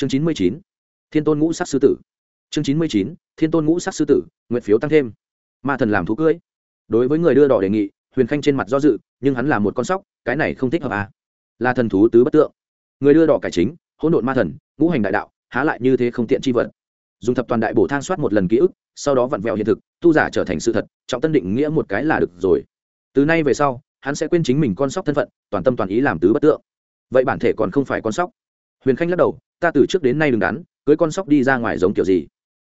chương chín mươi chín, thiên tôn ngũ sắc sư tử. Chương chín mươi chín, thiên tôn ngũ sắc sư tử, nguyện phiếu tăng thêm. Ma thần làm thú cưỡi đối với người đưa đỏ đề nghị, huyền khanh trên mặt do dự, nhưng hắn là một con sóc, cái này không thích hợp à. là thần thú tứ bất tượng. Người đưa đỏ cải chính, hỗn độn ma thần, ngũ hành đại đạo, há lại như thế không tiện chi vật. Dùng thập toàn đại bổ thang soát một lần ký ức, sau đó vặn vẹo hiện thực, tu giả trở thành sự thật, trọng tân định nghĩa một cái là được rồi. Từ nay về sau, hắn sẽ quên chính mình con sóc thân phận, toàn tâm toàn ý làm tứ bất tượng. Vậy bản thể còn không phải con sóc huyền khanh lắc đầu, ta từ trước đến nay đứng đắn, cưới con sóc đi ra ngoài giống kiểu gì?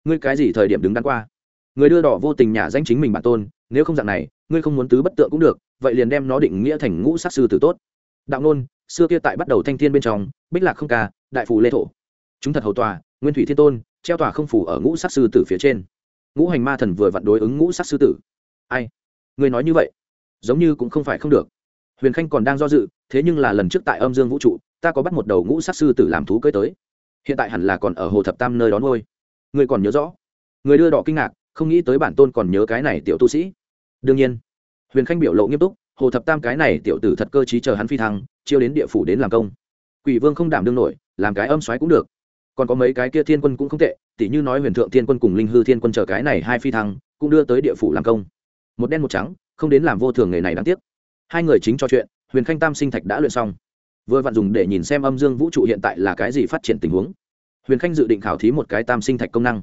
Ngươi cái gì thời điểm đứng đắn qua? Người đưa đỏ vô tình nhả danh chính mình bản tôn, nếu không dạng này, ngươi không muốn tứ bất tượng cũng được, vậy liền đem nó định nghĩa thành ngũ sát sư tử tốt. Đạo nôn, xưa kia tại bắt đầu thanh thiên bên trong, bích lạc không ca, đại phủ lê thổ. Chúng thật hầu tòa, nguyên thủy thiên tôn, treo tòa không phủ ở ngũ sát sư tử phía trên. Ngũ hành ma thần vừa vặn đối ứng ngũ sát sư tử. Ai? Người nói như vậy, giống như cũng không phải không được. Huyền khanh còn đang do dự, thế nhưng là lần trước tại âm dương vũ trụ ta có bắt một đầu ngũ sát sư tử làm thú cưới tới. Hiện tại hẳn là còn ở hồ thập tam nơi đón ngôi người còn nhớ rõ? Người đưa đỏ kinh ngạc, không nghĩ tới bản tôn còn nhớ cái này tiểu tu sĩ. Đương nhiên, huyền khanh biểu lộ nghiêm túc, hồ thập tam cái này tiểu tử thật cơ t chờ hắn phi thăng, chiêu đến địa phủ đến làm công. Quỷ vương không đảm đương nổi, làm cái âm xoáy cũng được. Còn có mấy cái kia thiên quân cũng không tệ, tỉ như nói huyền thượng thiên quân cùng linh hư thiên quân chờ cái này hai phi thăng, cũng đưa tới địa phủ làm công. Một đen một trắng, không đến làm vô thường nghề này đáng tiếc. Hai người chính cho chuyện, huyền khanh tam sinh thạch đã luyện xong vừa vặn dùng để nhìn xem âm dương vũ trụ hiện tại là cái gì phát triển tình huống. Huyền khanh dự định khảo thí một cái tam sinh thạch công năng.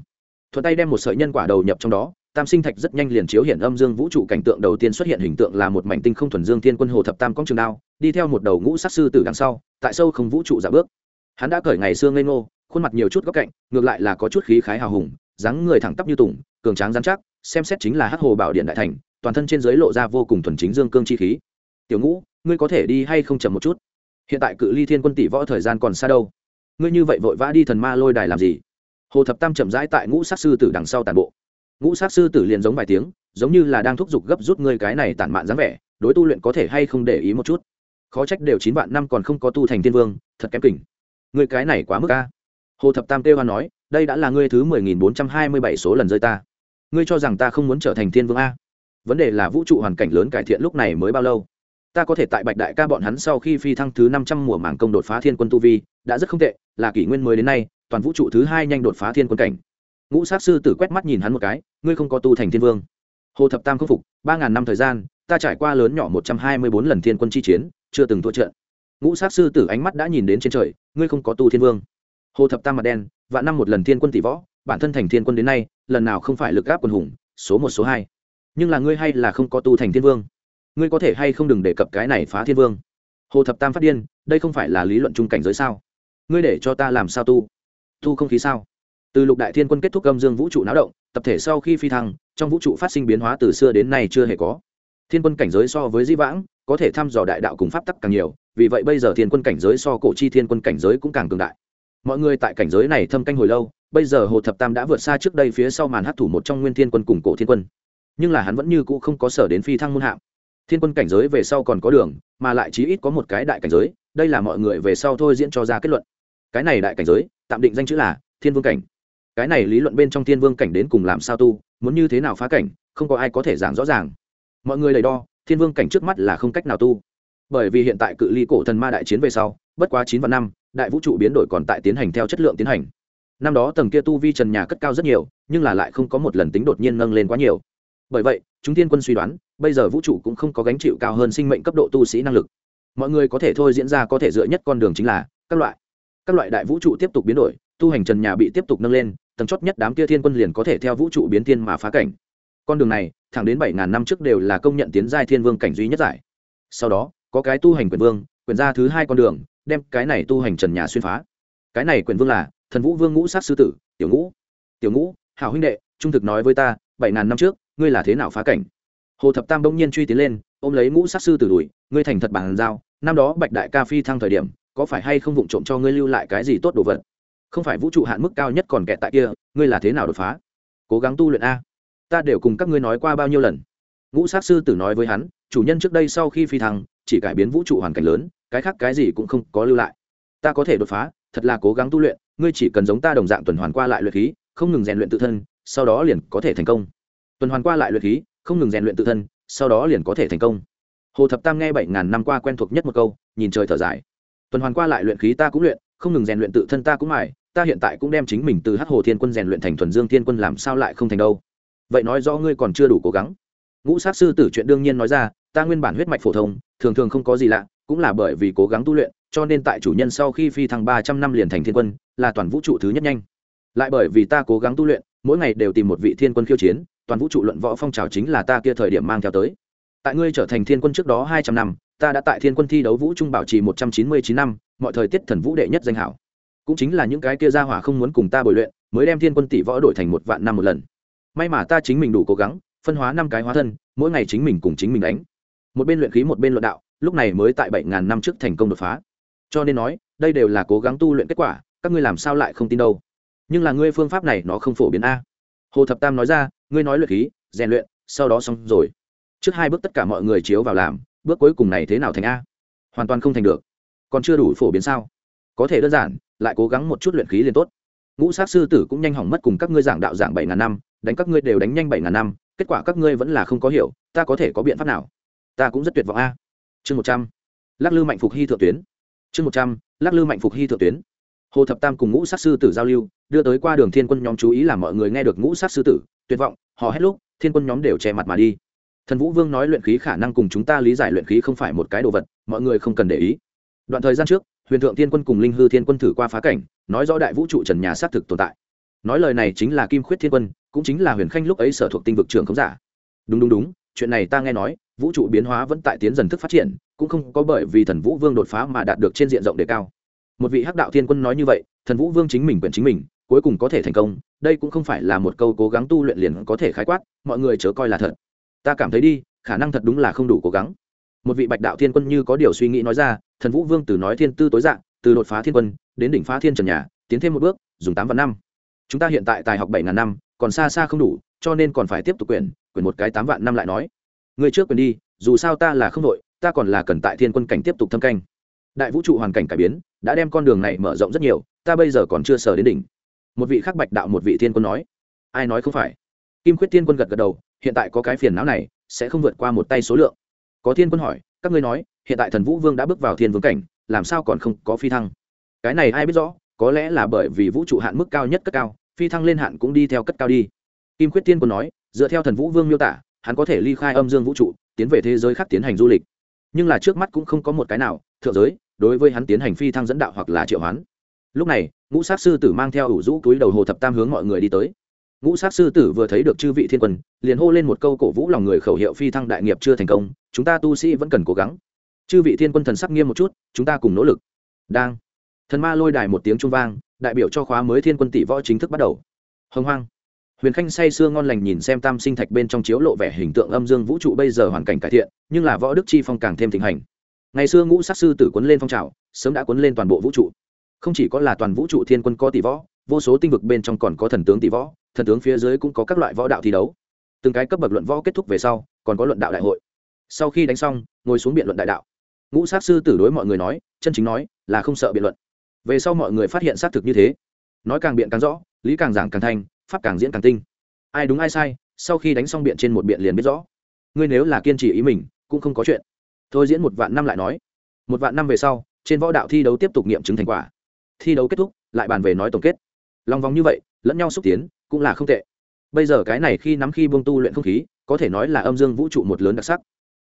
Thuận tay đem một sợi nhân quả đầu nhập trong đó, tam sinh thạch rất nhanh liền chiếu hiện âm dương vũ trụ cảnh tượng đầu tiên xuất hiện hình tượng là một mảnh tinh không thuần dương thiên quân hồ thập tam công trường đao, đi theo một đầu ngũ sát sư tử đằng sau, tại sâu không vũ trụ giả bước. Hắn đã cởi ngày xưa ngây ngô, khuôn mặt nhiều chút góc cạnh, ngược lại là có chút khí khái hào hùng, dáng người thẳng tắp như tùng, cường tráng dán chắc, xem xét chính là hắc hồ bảo điện đại thành, toàn thân trên giới lộ ra vô cùng thuần chính dương cương chi khí. Tiểu ngũ, ngươi có thể đi hay không chậm một chút? Hiện tại cự ly thiên quân tỷ võ thời gian còn xa đâu. Ngươi như vậy vội vã đi thần ma lôi đài làm gì? Hồ thập tam chậm rãi tại ngũ sát sư tử đằng sau tàn bộ. Ngũ sát sư tử liền giống vài tiếng, giống như là đang thúc giục gấp rút ngươi cái này tản mạn dáng vẻ, đối tu luyện có thể hay không để ý một chút? Khó trách đều chín vạn năm còn không có tu thành thiên vương, thật kém kỉnh. Ngươi cái này quá mức ca hồ thập tam kêu hoa nói, đây đã là ngươi thứ mười nghìn bốn trăm hai mươi bảy số lần rơi ta. Ngươi cho rằng ta không muốn trở thành thiên vương a? Vấn đề là vũ trụ hoàn cảnh lớn cải thiện lúc này mới bao lâu? Ta có thể tại bạch đại ca bọn hắn sau khi phi thăng thứ năm trăm mùa mảng công đột phá thiên quân tu vi, đã rất không tệ, là kỷ nguyên mới đến nay, toàn vũ trụ thứ hai nhanh đột phá thiên quân cảnh. Ngũ sát sư tử quét mắt nhìn hắn một cái, ngươi không có tu thành thiên vương. Hồ thập tam khâm phục, ba ngàn năm thời gian, ta trải qua lớn nhỏ một trăm hai mươi bốn lần thiên quân chi chiến, chưa từng thua trận. Ngũ sát sư tử ánh mắt đã nhìn đến trên trời, ngươi không có tu thiên vương. Hồ thập tam mặt đen và năm một lần thiên quân tỷ võ, bản thân thành thiên quân đến nay, lần nào không phải lực gáp quần hùng, số một, số hai. Nhưng là ngươi hay là không có tu thành thiên vương ngươi có thể hay không đừng đề cập cái này phá thiên vương. Hồ thập tam phát điên, đây không phải là lý luận Chung cảnh giới sao? Ngươi để cho ta làm sao tu? Tu không khí sao? Từ lục đại thiên quân kết thúc âm dương vũ trụ náo động, tập thể sau khi phi thăng, trong vũ trụ phát sinh biến hóa từ xưa đến nay chưa hề có. Thiên quân cảnh giới so với di vãng, có thể thăm dò đại đạo cùng pháp tắc càng nhiều, vì vậy bây giờ thiên quân cảnh giới so cổ chi thiên quân cảnh giới cũng càng cường đại. Mọi người tại cảnh giới này thâm canh hồi lâu, bây giờ hồ thập tam đã vượt xa trước đây phía sau màn hát thủ một trong nguyên thiên quân cùng cổ thiên quân. Nhưng là hắn vẫn như cũ không có sở đến phi thăng môn hạng thiên quân cảnh giới về sau còn có đường, mà lại chí ít có một cái đại cảnh giới, đây là mọi người về sau thôi diễn cho ra kết luận. Cái này đại cảnh giới, tạm định danh chữ là thiên vương cảnh. Cái này lý luận bên trong thiên vương cảnh đến cùng làm sao tu, muốn như thế nào phá cảnh, không có ai có thể giảng rõ ràng. Mọi người đầy đo, thiên vương cảnh trước mắt là không cách nào tu. Bởi vì hiện tại cự ly cổ thần ma đại chiến về sau, bất quá chín vạn năm, đại vũ trụ biến đổi còn tại tiến hành theo chất lượng tiến hành. Năm đó tầng kia tu vi trần nhà cất cao rất nhiều, nhưng là lại không có một lần tính đột nhiên nâng lên quá nhiều. Bởi vậy, chúng thiên quân suy đoán bây giờ vũ trụ cũng không có gánh chịu cao hơn sinh mệnh cấp độ tu sĩ năng lực. Mọi người có thể thôi diễn ra có thể dựa nhất con đường chính là các loại. Các loại đại vũ trụ tiếp tục biến đổi, tu hành trần nhà bị tiếp tục nâng lên, tầng chót nhất đám kia thiên quân liền có thể theo vũ trụ biến thiên mà phá cảnh. Con đường này, thẳng đến bảy ngàn năm trước đều là công nhận tiến giai thiên vương cảnh duy nhất giải. Sau đó, có cái tu hành quyền vương, quyền ra thứ hai con đường, đem cái này tu hành trần nhà xuyên phá. Cái này quyền vương là thần vũ vương ngũ sát sư tử, tiểu ngũ. Tiểu ngũ, hảo huynh đệ, trung thực nói với ta, bảy ngàn năm trước, ngươi là thế nào phá cảnh? Hồ thập tam bỗng nhiên truy tiến lên, ôm lấy ngũ sát sư tử đuổi, ngươi thành thật bàn giao, năm đó bạch đại ca phi thăng thời điểm, có phải hay không vụng trộm cho ngươi lưu lại cái gì tốt đồ vật? Không phải vũ trụ hạn mức cao nhất còn kẹt tại kia, ngươi là thế nào đột phá? Cố gắng tu luyện a. Ta đều cùng các ngươi nói qua bao nhiêu lần. Ngũ sát sư tử nói với hắn, chủ nhân trước đây sau khi phi thăng, chỉ cải biến vũ trụ hoàn cảnh lớn, cái khác cái gì cũng không có lưu lại. Ta có thể đột phá, thật là cố gắng tu luyện, ngươi chỉ cần giống ta đồng dạng tuần hoàn qua lại luyện khí, không ngừng rèn luyện tự thân, sau đó liền có thể thành công. Tuần hoàn qua lại luyện khí không ngừng rèn luyện tự thân, sau đó liền có thể thành công. Hồ thập tam nghe bảy ngàn năm qua quen thuộc nhất một câu, nhìn trời thở dài. Tuần hoàn qua lại luyện khí ta cũng luyện, không ngừng rèn luyện tự thân ta cũng mải ta hiện tại cũng đem chính mình từ hắc hồ thiên quân rèn luyện thành thuần dương thiên quân làm sao lại không thành đâu? Vậy nói rõ ngươi còn chưa đủ cố gắng. Ngũ sát sư tử chuyện đương nhiên nói ra, ta nguyên bản huyết mạch phổ thông, thường thường không có gì lạ, cũng là bởi vì cố gắng tu luyện, cho nên tại chủ nhân sau khi phi thăng ba trăm năm liền thành thiên quân, là toàn vũ trụ thứ nhất nhanh. Lại bởi vì ta cố gắng tu luyện, mỗi ngày đều tìm một vị thiên quân khiêu chiến toàn vũ trụ luận võ phong trào chính là ta kia thời điểm mang theo tới. Tại ngươi trở thành thiên quân trước đó hai trăm năm, ta đã tại thiên quân thi đấu vũ trung bảo trì một trăm chín mươi chín năm, mọi thời tiết thần vũ đệ nhất danh hảo. Cũng chính là những cái kia ra hỏa không muốn cùng ta bồi luyện, mới đem thiên quân tỷ võ đổi thành một vạn năm một lần. May mà ta chính mình đủ cố gắng, phân hóa năm cái hóa thân, mỗi ngày chính mình cùng chính mình đánh. Một bên luyện khí một bên luận đạo, lúc này mới tại bảy ngàn năm trước thành công đột phá. Cho nên nói, đây đều là cố gắng tu luyện kết quả, các ngươi làm sao lại không tin đâu? Nhưng là ngươi phương pháp này nó không phổ biến a. Hồ thập tam nói ra ngươi nói luyện khí, rèn luyện, sau đó xong rồi. Trước hai bước tất cả mọi người chiếu vào làm, bước cuối cùng này thế nào thành a? Hoàn toàn không thành được. Còn chưa đủ phổ biến sao? Có thể đơn giản, lại cố gắng một chút luyện khí liền tốt. Ngũ sát sư tử cũng nhanh hỏng mất cùng các ngươi giảng đạo giảng bảy ngàn năm, đánh các ngươi đều đánh nhanh bảy ngàn năm, kết quả các ngươi vẫn là không có hiểu, ta có thể có biện pháp nào? Ta cũng rất tuyệt vọng a. Chương một trăm, lắc lư mạnh phục hy thượng tuyến. Chương một trăm, lắc lư mạnh phục hy thượng tuyến hồ thập tam cùng ngũ sát sư tử giao lưu, đưa tới qua đường thiên quân nhóm chú ý là mọi người nghe được ngũ sát sư tử, tuyệt vọng họ hết lúc, thiên quân nhóm đều che mặt mà đi. Thần vũ vương nói luyện khí khả năng cùng chúng ta lý giải luyện khí không phải một cái đồ vật, mọi người không cần để ý. Đoạn thời gian trước, huyền thượng thiên quân cùng linh hư thiên quân thử qua phá cảnh, nói rõ đại vũ trụ trần nhà xác thực tồn tại. Nói lời này chính là kim khuyết thiên quân, cũng chính là huyền khanh lúc ấy sở thuộc tinh vực trường không giả. Đúng đúng đúng, chuyện này ta nghe nói, vũ trụ biến hóa vẫn tại tiến dần thức phát triển, cũng không có bởi vì thần vũ vương đột phá mà đạt được trên diện rộng đề cao một vị hắc đạo thiên quân nói như vậy, thần vũ vương chính mình quyền chính mình, cuối cùng có thể thành công, đây cũng không phải là một câu cố gắng tu luyện liền có thể khái quát, mọi người chớ coi là thật. Ta cảm thấy đi, khả năng thật đúng là không đủ cố gắng. Một vị bạch đạo thiên quân như có điều suy nghĩ nói ra, thần vũ vương từ nói thiên tư tối dạng từ đột phá thiên quân, đến đỉnh phá thiên trần nhà, tiến thêm một bước, dùng tám vạn năm. Chúng ta hiện tại tài học bảy ngàn năm, còn xa xa không đủ, cho nên còn phải tiếp tục quyền quyền một cái tám vạn năm lại nói. Người trước quyền đi, dù sao ta là không đội, ta còn là cần tại thiên quân cảnh tiếp tục thâm canh đại vũ trụ hoàn cảnh cải biến, đã đem con đường này mở rộng rất nhiều, ta bây giờ còn chưa sờ đến đỉnh. Một vị khắc bạch đạo một vị thiên quân nói. Ai nói không phải? Kim khuyết thiên quân gật gật đầu, hiện tại có cái phiền não này, sẽ không vượt qua một tay số lượng. Có thiên quân hỏi, các ngươi nói, hiện tại thần vũ vương đã bước vào thiên vương cảnh, làm sao còn không có phi thăng? Cái này ai biết rõ, có lẽ là bởi vì vũ trụ hạn mức cao nhất cất cao, phi thăng lên hạn cũng đi theo cất cao đi. Kim khuyết thiên quân nói, dựa theo thần vũ vương miêu tả, hắn có thể ly khai âm dương vũ trụ, tiến về thế giới khác tiến hành du lịch. Nhưng là trước mắt cũng không có một cái nào, thượng giới đối với hắn tiến hành phi thăng dẫn đạo hoặc là triệu hoán. Lúc này, ngũ sát sư tử mang theo ủ rũ túi đầu hồ thập tam hướng mọi người đi tới. Ngũ sát sư tử vừa thấy được chư vị thiên quân, liền hô lên một câu cổ vũ lòng người khẩu hiệu phi thăng đại nghiệp chưa thành công, chúng ta tu sĩ vẫn cần cố gắng. Chư vị thiên quân thần sắc nghiêm một chút, chúng ta cùng nỗ lực. Đang. Thần ma lôi đài một tiếng trung vang, đại biểu cho khóa mới thiên quân tỷ võ chính thức bắt đầu. Hồng hoang. Huyền khanh say sưa ngon lành nhìn xem tam sinh thạch bên trong chiếu lộ vẻ hình tượng âm dương vũ trụ bây giờ hoàn cảnh cải thiện, nhưng là võ đức chi phong càng thêm thịnh hành ngày xưa ngũ sát sư tử quấn lên phong trào, sớm đã quấn lên toàn bộ vũ trụ. Không chỉ có là toàn vũ trụ thiên quân có tỷ võ, vô số tinh vực bên trong còn có thần tướng tỷ võ, thần tướng phía dưới cũng có các loại võ đạo thi đấu. Từng cái cấp bậc luận võ kết thúc về sau, còn có luận đạo đại hội. Sau khi đánh xong, ngồi xuống biện luận đại đạo. Ngũ sát sư tử đối mọi người nói, chân chính nói là không sợ biện luận. Về sau mọi người phát hiện xác thực như thế. Nói càng biện càng rõ, lý càng giảng càng thanh, pháp càng diễn càng tinh. Ai đúng ai sai, sau khi đánh xong biện trên một biện liền biết rõ. Ngươi nếu là kiên trì ý mình, cũng không có chuyện thôi diễn một vạn năm lại nói. Một vạn năm về sau, trên võ đạo thi đấu tiếp tục nghiệm chứng thành quả. Thi đấu kết thúc, lại bàn về nói tổng kết. Lòng vòng như vậy, lẫn nhau xúc tiến, cũng là không tệ. Bây giờ cái này khi nắm khi buông tu luyện không khí, có thể nói là âm dương vũ trụ một lớn đặc sắc.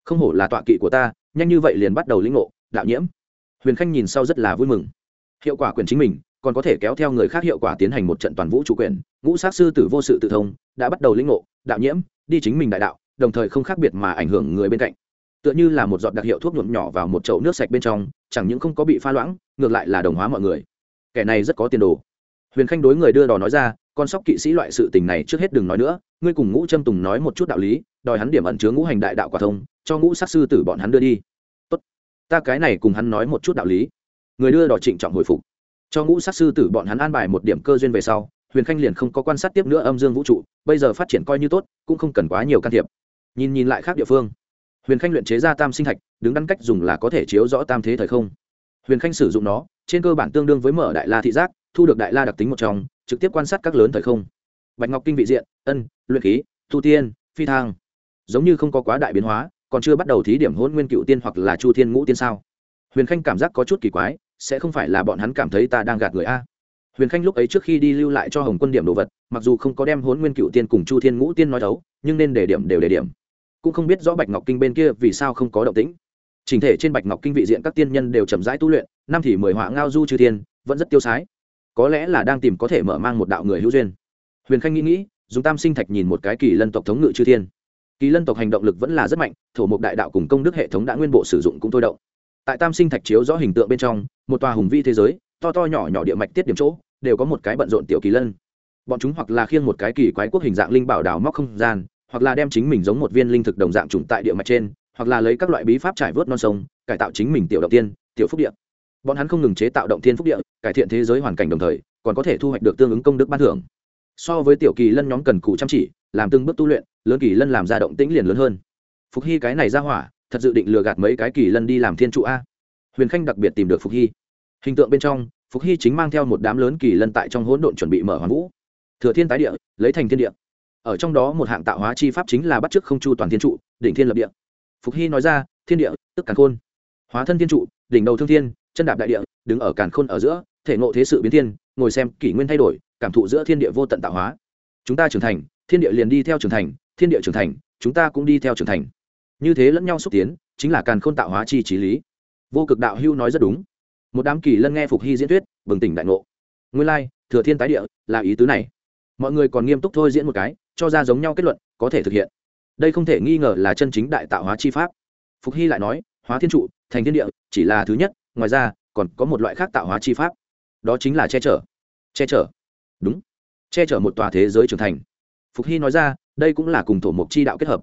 Không hổ là tọa kỵ của ta, nhanh như vậy liền bắt đầu lĩnh ngộ, đạo nhiễm. Huyền khanh nhìn sau rất là vui mừng. Hiệu quả quyền chính mình, còn có thể kéo theo người khác hiệu quả tiến hành một trận toàn vũ trụ quyền, ngũ sát sư tử vô sự tự thông, đã bắt đầu lĩnh ngộ, đạo nhiễm, đi chính mình đại đạo, đồng thời không khác biệt mà ảnh hưởng người bên cạnh tựa như là một giọt đặc hiệu thuốc nhuộm nhỏ vào một chậu nước sạch bên trong, chẳng những không có bị pha loãng, ngược lại là đồng hóa mọi người. Kẻ này rất có tiền đồ. Huyền khanh đối người đưa đò nói ra, con sóc kỵ sĩ loại sự tình này trước hết đừng nói nữa, ngươi cùng ngũ trâm tùng nói một chút đạo lý, đòi hắn điểm ẩn chứa ngũ hành đại đạo quả thông, cho ngũ sát sư tử bọn hắn đưa đi. Tốt. Ta cái này cùng hắn nói một chút đạo lý. Người đưa đò trịnh trọng hồi phục. Cho ngũ sát sư tử bọn hắn an bài một điểm cơ duyên về sau, huyền khanh liền không có quan sát tiếp nữa âm dương vũ trụ, bây giờ phát triển coi như tốt, cũng không cần quá nhiều can thiệp. Nhìn nhìn lại khác địa phương huyền khanh luyện chế ra tam sinh thạch, đứng đắn cách dùng là có thể chiếu rõ tam thế thời không. Huyền khanh sử dụng nó, trên cơ bản tương đương với mở đại la thị giác, thu được đại la đặc tính một trong, trực tiếp quan sát các lớn thời không. Bạch ngọc kinh vị diện, ân, luyện khí thu tiên, phi thang giống như không có quá đại biến hóa, còn chưa bắt đầu thí điểm hôn nguyên cựu tiên hoặc là chu thiên ngũ tiên sao? Huyền khanh cảm giác có chút kỳ quái, sẽ không phải là bọn hắn cảm thấy ta đang gạt người a? Huyền khanh lúc ấy trước khi đi lưu lại cho hồng quân điểm đồ vật, mặc dù không có đem hôn nguyên cựu tiên cùng chu thiên ngũ tiên nói đấu, nhưng nên để điểm đều để điểm cũng không biết rõ bạch ngọc kinh bên kia vì sao không có động tĩnh. Trình thể trên bạch ngọc kinh vị diện các tiên nhân đều chậm rãi tu luyện, năm thì mười họa ngao du chư thiên, vẫn rất tiêu sái. Có lẽ là đang tìm có thể mở mang một đạo người hữu duyên. Huyền khanh nghĩ nghĩ, dùng tam sinh thạch nhìn một cái kỳ lân tộc thống ngự chư thiên. Kỳ lân tộc hành động lực vẫn là rất mạnh, thổ mục đại đạo cùng công đức hệ thống đã nguyên bộ sử dụng cũng thôi động. Tại tam sinh thạch chiếu rõ hình tượng bên trong, một tòa hùng vi thế giới, to to nhỏ nhỏ địa mạch tiết điểm chỗ, đều có một cái bận rộn tiểu kỳ lân. Bọn chúng hoặc là khiêng một cái kỳ quái quốc hình dạng linh bảo đào móc không gian hoặc là đem chính mình giống một viên linh thực đồng dạng trùng tại địa mạch trên, hoặc là lấy các loại bí pháp trải vớt non sông, cải tạo chính mình tiểu động tiên, tiểu phúc địa. Bọn hắn không ngừng chế tạo động tiên phúc địa, cải thiện thế giới hoàn cảnh đồng thời, còn có thể thu hoạch được tương ứng công đức ban thưởng. So với tiểu kỳ lân nhóm cần cù chăm chỉ, làm từng bước tu luyện, lớn kỳ lân làm ra động tĩnh liền lớn hơn. Phục hy cái này ra hỏa, thật dự định lừa gạt mấy cái kỳ lân đi làm thiên trụ a. Huyền khanh đặc biệt tìm được phục hy. Hình tượng bên trong, phục hy chính mang theo một đám lớn kỳ lân tại trong hỗn độn chuẩn bị mở hoàn vũ. Thừa thiên tái địa, lấy thành thiên địa ở trong đó một hạng tạo hóa chi pháp chính là bắt chước không chu toàn thiên trụ, đỉnh thiên lập địa. Phục hy nói ra, thiên địa, tức càn khôn. Hóa thân thiên trụ, đỉnh đầu thương thiên, chân đạp đại địa, đứng ở càn khôn ở giữa, thể ngộ thế sự biến thiên, ngồi xem kỷ nguyên thay đổi, cảm thụ giữa thiên địa vô tận tạo hóa. Chúng ta trưởng thành, thiên địa liền đi theo trưởng thành, thiên địa trưởng thành, chúng ta cũng đi theo trưởng thành. Như thế lẫn nhau xúc tiến, chính là càn khôn tạo hóa chi trí lý. Vô cực đạo hưu nói rất đúng. Một đám kỳ lân nghe phục hy diễn thuyết, bừng tỉnh đại ngộ. Nguyên lai, thừa thiên tái địa là ý tứ này. Mọi người còn nghiêm túc thôi diễn một cái cho ra giống nhau kết luận, có thể thực hiện. Đây không thể nghi ngờ là chân chính đại tạo hóa chi pháp. Phục hy lại nói, hóa thiên trụ, thành thiên địa, chỉ là thứ nhất, ngoài ra, còn có một loại khác tạo hóa chi pháp. Đó chính là che chở. Che chở. Đúng. Che chở một tòa thế giới trưởng thành. Phục hy nói ra, đây cũng là cùng thổ mộc chi đạo kết hợp.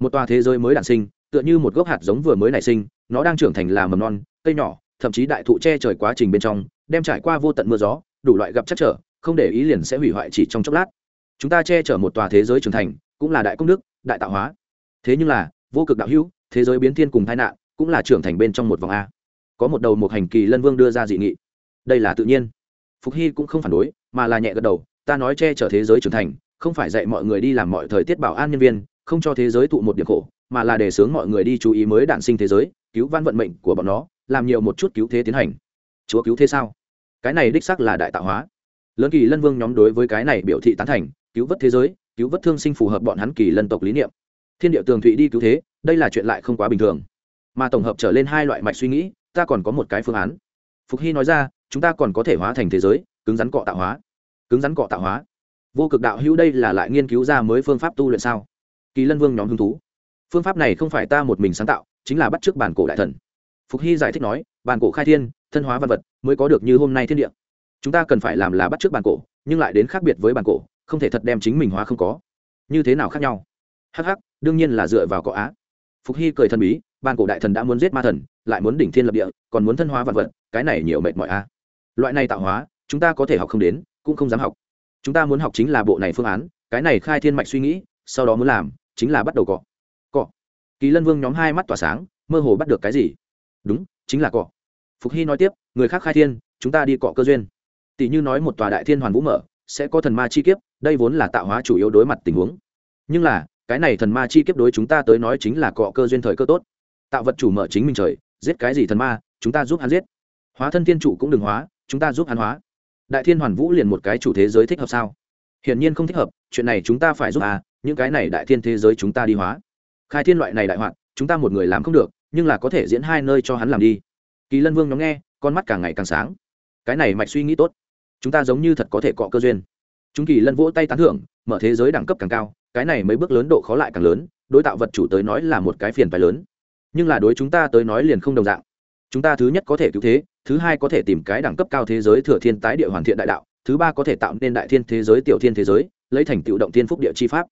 Một tòa thế giới mới đản sinh, tựa như một gốc hạt giống vừa mới nảy sinh, nó đang trưởng thành là mầm non, cây nhỏ, thậm chí đại thụ che trời quá trình bên trong, đem trải qua vô tận mưa gió, đủ loại gặp chắc trở, không để ý liền sẽ hủy hoại chỉ trong chốc lát chúng ta che chở một tòa thế giới trưởng thành, cũng là đại công đức, đại tạo hóa. Thế nhưng là, vô cực đạo hữu, thế giới biến thiên cùng tai nạn, cũng là trưởng thành bên trong một vòng a. Có một đầu một hành kỳ lân vương đưa ra dị nghị. Đây là tự nhiên. Phục hy cũng không phản đối, mà là nhẹ gật đầu, ta nói che chở thế giới trưởng thành, không phải dạy mọi người đi làm mọi thời tiết bảo an nhân viên, không cho thế giới tụ một điểm khổ, mà là để sướng mọi người đi chú ý mới đạn sinh thế giới, cứu văn vận mệnh của bọn nó, làm nhiều một chút cứu thế tiến hành. Chúa cứu thế sao? Cái này đích sắc là đại tạo hóa. Lớn kỳ lân vương nhóm đối với cái này biểu thị tán thành cứu vớt thế giới, cứu vớt thương sinh phù hợp bọn hắn kỳ lân tộc lý niệm. Thiên địa tường thụy đi cứu thế, đây là chuyện lại không quá bình thường. Mà tổng hợp trở lên hai loại mạch suy nghĩ, ta còn có một cái phương án. Phục hy nói ra, chúng ta còn có thể hóa thành thế giới, cứng rắn cọ tạo hóa. Cứng rắn cọ tạo hóa. Vô cực đạo hữu đây là lại nghiên cứu ra mới phương pháp tu luyện sao? Kỳ lân vương nhóm hứng thú. Phương pháp này không phải ta một mình sáng tạo, chính là bắt t r ư ớ c bản cổ đại thần. Phục hy giải thích nói, bản cổ khai thiên, thân hóa văn vật, mới có được như hôm nay thiên địa. Chúng ta cần phải làm là bắt t r ư ớ c bản cổ, nhưng lại đến khác biệt với bản cổ không thể thật đem chính mình hóa không có. Như thế nào khác nhau? Hh đương nhiên là dựa vào có á. Phục hy cười thần bí, ban cổ đại thần đã muốn giết ma thần, lại muốn đỉnh thiên lập địa, còn muốn thân hóa vật vật, cái này nhiều mệt mỏi a loại này tạo hóa, chúng ta có thể học không đến, cũng không dám học. Chúng ta muốn học chính là bộ này phương án, cái này khai thiên mạch suy nghĩ, sau đó muốn làm, chính là bắt đầu cọ. Cọ. Kỳ lân vương nhóm hai mắt tỏa sáng, mơ hồ bắt được cái gì? Đúng, chính là cọ. Phục hy nói tiếp, người khác khai thiên, chúng ta đi cọ cơ duyên. Tỷ như nói một tòa đại thiên hoàn vũ mở sẽ có thần ma chi kiếp, đây vốn là tạo hóa chủ yếu đối mặt tình huống. Nhưng là, cái này thần ma chi kiếp đối chúng ta tới nói chính là cọ cơ duyên thời cơ tốt. Tạo vật chủ mở chính mình trời, giết cái gì thần ma, chúng ta giúp hắn giết. Hóa thân thiên chủ cũng đừng hóa, chúng ta giúp hắn hóa. Đại thiên hoàn vũ liền một cái chủ thế giới thích hợp sao? Hiển nhiên không thích hợp, chuyện này chúng ta phải giúp à những cái này đại thiên thế giới chúng ta đi hóa. Khai thiên loại này đại hoạn chúng ta một người làm không được, nhưng là có thể diễn hai nơi cho hắn làm đi. Kỳ lân vương nhóm nghe, con mắt càng ngày càng sáng. Cái này mạch suy nghĩ tốt chúng ta giống như thật có thể cọ cơ duyên. Chúng kỳ lân vỗ tay tán thưởng, mở thế giới đẳng cấp càng cao, cái này mấy bước lớn độ khó lại càng lớn, đối tạo vật chủ tới nói là một cái phiền phái lớn. Nhưng là đối chúng ta tới nói liền không đồng dạng. Chúng ta thứ nhất có thể cứu thế, thứ hai có thể tìm cái đẳng cấp cao thế giới thừa thiên tái địa hoàn thiện đại đạo, thứ ba có thể tạo nên đại thiên thế giới, tiểu thiên thế giới, lấy thành tựu động thiên phúc địa chi pháp.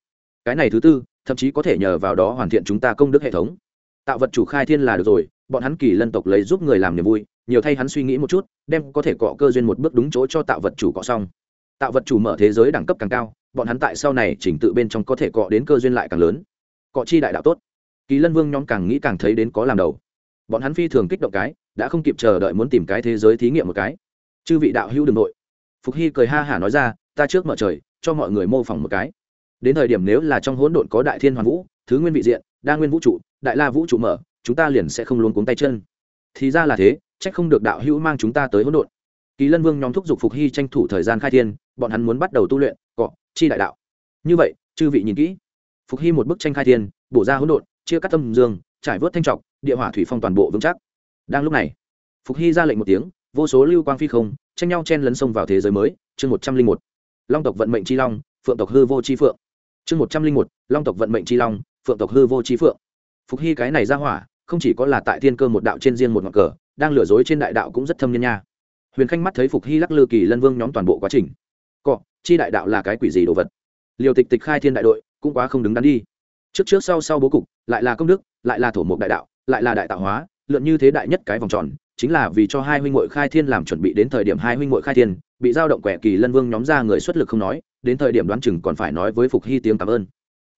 Cái này thứ tư, thậm chí có thể nhờ vào đó hoàn thiện chúng ta công đức hệ thống tạo vật chủ khai thiên là được rồi, bọn hắn kỳ lân tộc lấy giúp người làm niềm vui, nhiều thay hắn suy nghĩ một chút, đem có thể cọ cơ duyên một bước đúng chỗ cho tạo vật chủ cọ xong. Tạo vật chủ mở thế giới đẳng cấp càng cao, bọn hắn tại sau này chỉnh tự bên trong có thể cọ đến cơ duyên lại càng lớn. Cọ chi đại đạo tốt. Kỳ lân vương nhóm càng nghĩ càng thấy đến có làm đầu. Bọn hắn phi thường kích động cái, đã không kịp chờ đợi muốn tìm cái thế giới thí nghiệm một cái. Chư vị đạo hữu đ ư n g nội. Phục hy cười ha hả nói ra, ta trước mở trời, cho mọi người mô phỏng một cái. Đến thời điểm nếu là trong hỗn độn có đại thiên hoàn vũ thứ nguyên vị diện, đa nguyên vũ trụ, đại la vũ trụ mở, chúng ta liền sẽ không luôn cuống tay chân. Thì ra là thế trách không được đạo hữu mang chúng ta tới hỗn độn. Kỳ lân vương nhóm thúc giục phục hy tranh thủ thời gian khai thiên, bọn hắn muốn bắt đầu tu luyện, cọ, chi đại đạo. Như vậy, chư vị nhìn kỹ. Phục hy một bức tranh khai thiên, bổ ra hỗn độn, chia cắt tâm dương, trải vớt thanh trọc, địa hỏa thủy phong toàn bộ vững chắc. Đang lúc này, phục hy ra lệnh một tiếng, vô số lưu quang phi không, tranh nhau chen lấn sông vào thế giới mới, chương một trăm linh một. Long tộc vận mệnh c long, phượng tộc hư vô c phượng. Chương một trăm linh một, long tộc vận mệnh c long phượng tộc hư vô trí phượng. Phục hy cái này ra hỏa, không chỉ có là tại thiên cơ một đạo trên riêng một ngọn cờ, đang lừa dối trên đại đạo cũng rất thâm nhân nha. Huyền khanh mắt thấy phục hy lắc lư kỳ lân vương nhóm toàn bộ quá trình. Cọ, chi đại đạo là cái quỷ gì đồ vật? Liều tịch tịch khai thiên đại đội, cũng quá không đứng đắn đi. Trước trước sau sau bố cục, lại là công đức, lại là thổ mục đại đạo, lại là đại tạo hóa, lượn như thế đại nhất cái vòng tròn, chính là vì cho hai huynh muội khai thiên làm chuẩn bị đến thời điểm hai huynh muội khai thiên, bị giao động quẻ kỳ lân vương nhóm ra người xuất lực không nói, đến thời điểm đoán chừng còn phải nói với phục hy tiếng cảm ơn.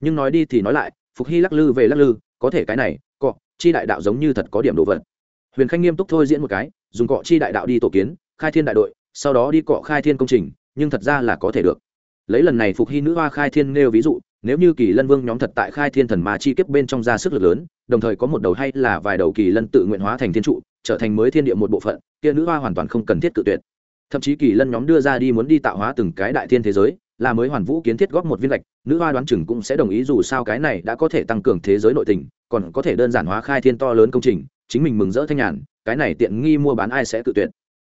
Nhưng nói đi thì nói lại phục hy lắc lư về lắc lư, có thể cái này, cọ, chi đại đạo giống như thật có điểm đồ vật. Huyền khanh nghiêm túc thôi diễn một cái, dùng cọ chi đại đạo đi tổ kiến, khai thiên đại đội, sau đó đi cọ khai thiên công trình, nhưng thật ra là có thể được. Lấy lần này phục hy nữ hoa khai thiên nêu ví dụ, nếu như kỳ lân vương nhóm thật tại khai thiên thần ma chi kiếp bên trong ra sức lực lớn, đồng thời có một đầu hay là vài đầu kỳ lân tự nguyện hóa thành thiên trụ, trở thành mới thiên địa một bộ phận, kia nữ hoa hoàn toàn không cần thiết cự tuyệt. Thậm chí kỳ lân nhóm đưa ra đi muốn đi tạo hóa từng cái đại thiên thế giới là mới hoàn vũ kiến thiết góp một viên lệch, nữ hoa đoán chừng cũng sẽ đồng ý dù sao cái này đã có thể tăng cường thế giới nội tình, còn có thể đơn giản hóa khai thiên to lớn công trình, chính mình mừng rỡ thanh nhàn, cái này tiện nghi mua bán ai sẽ tự tuyệt.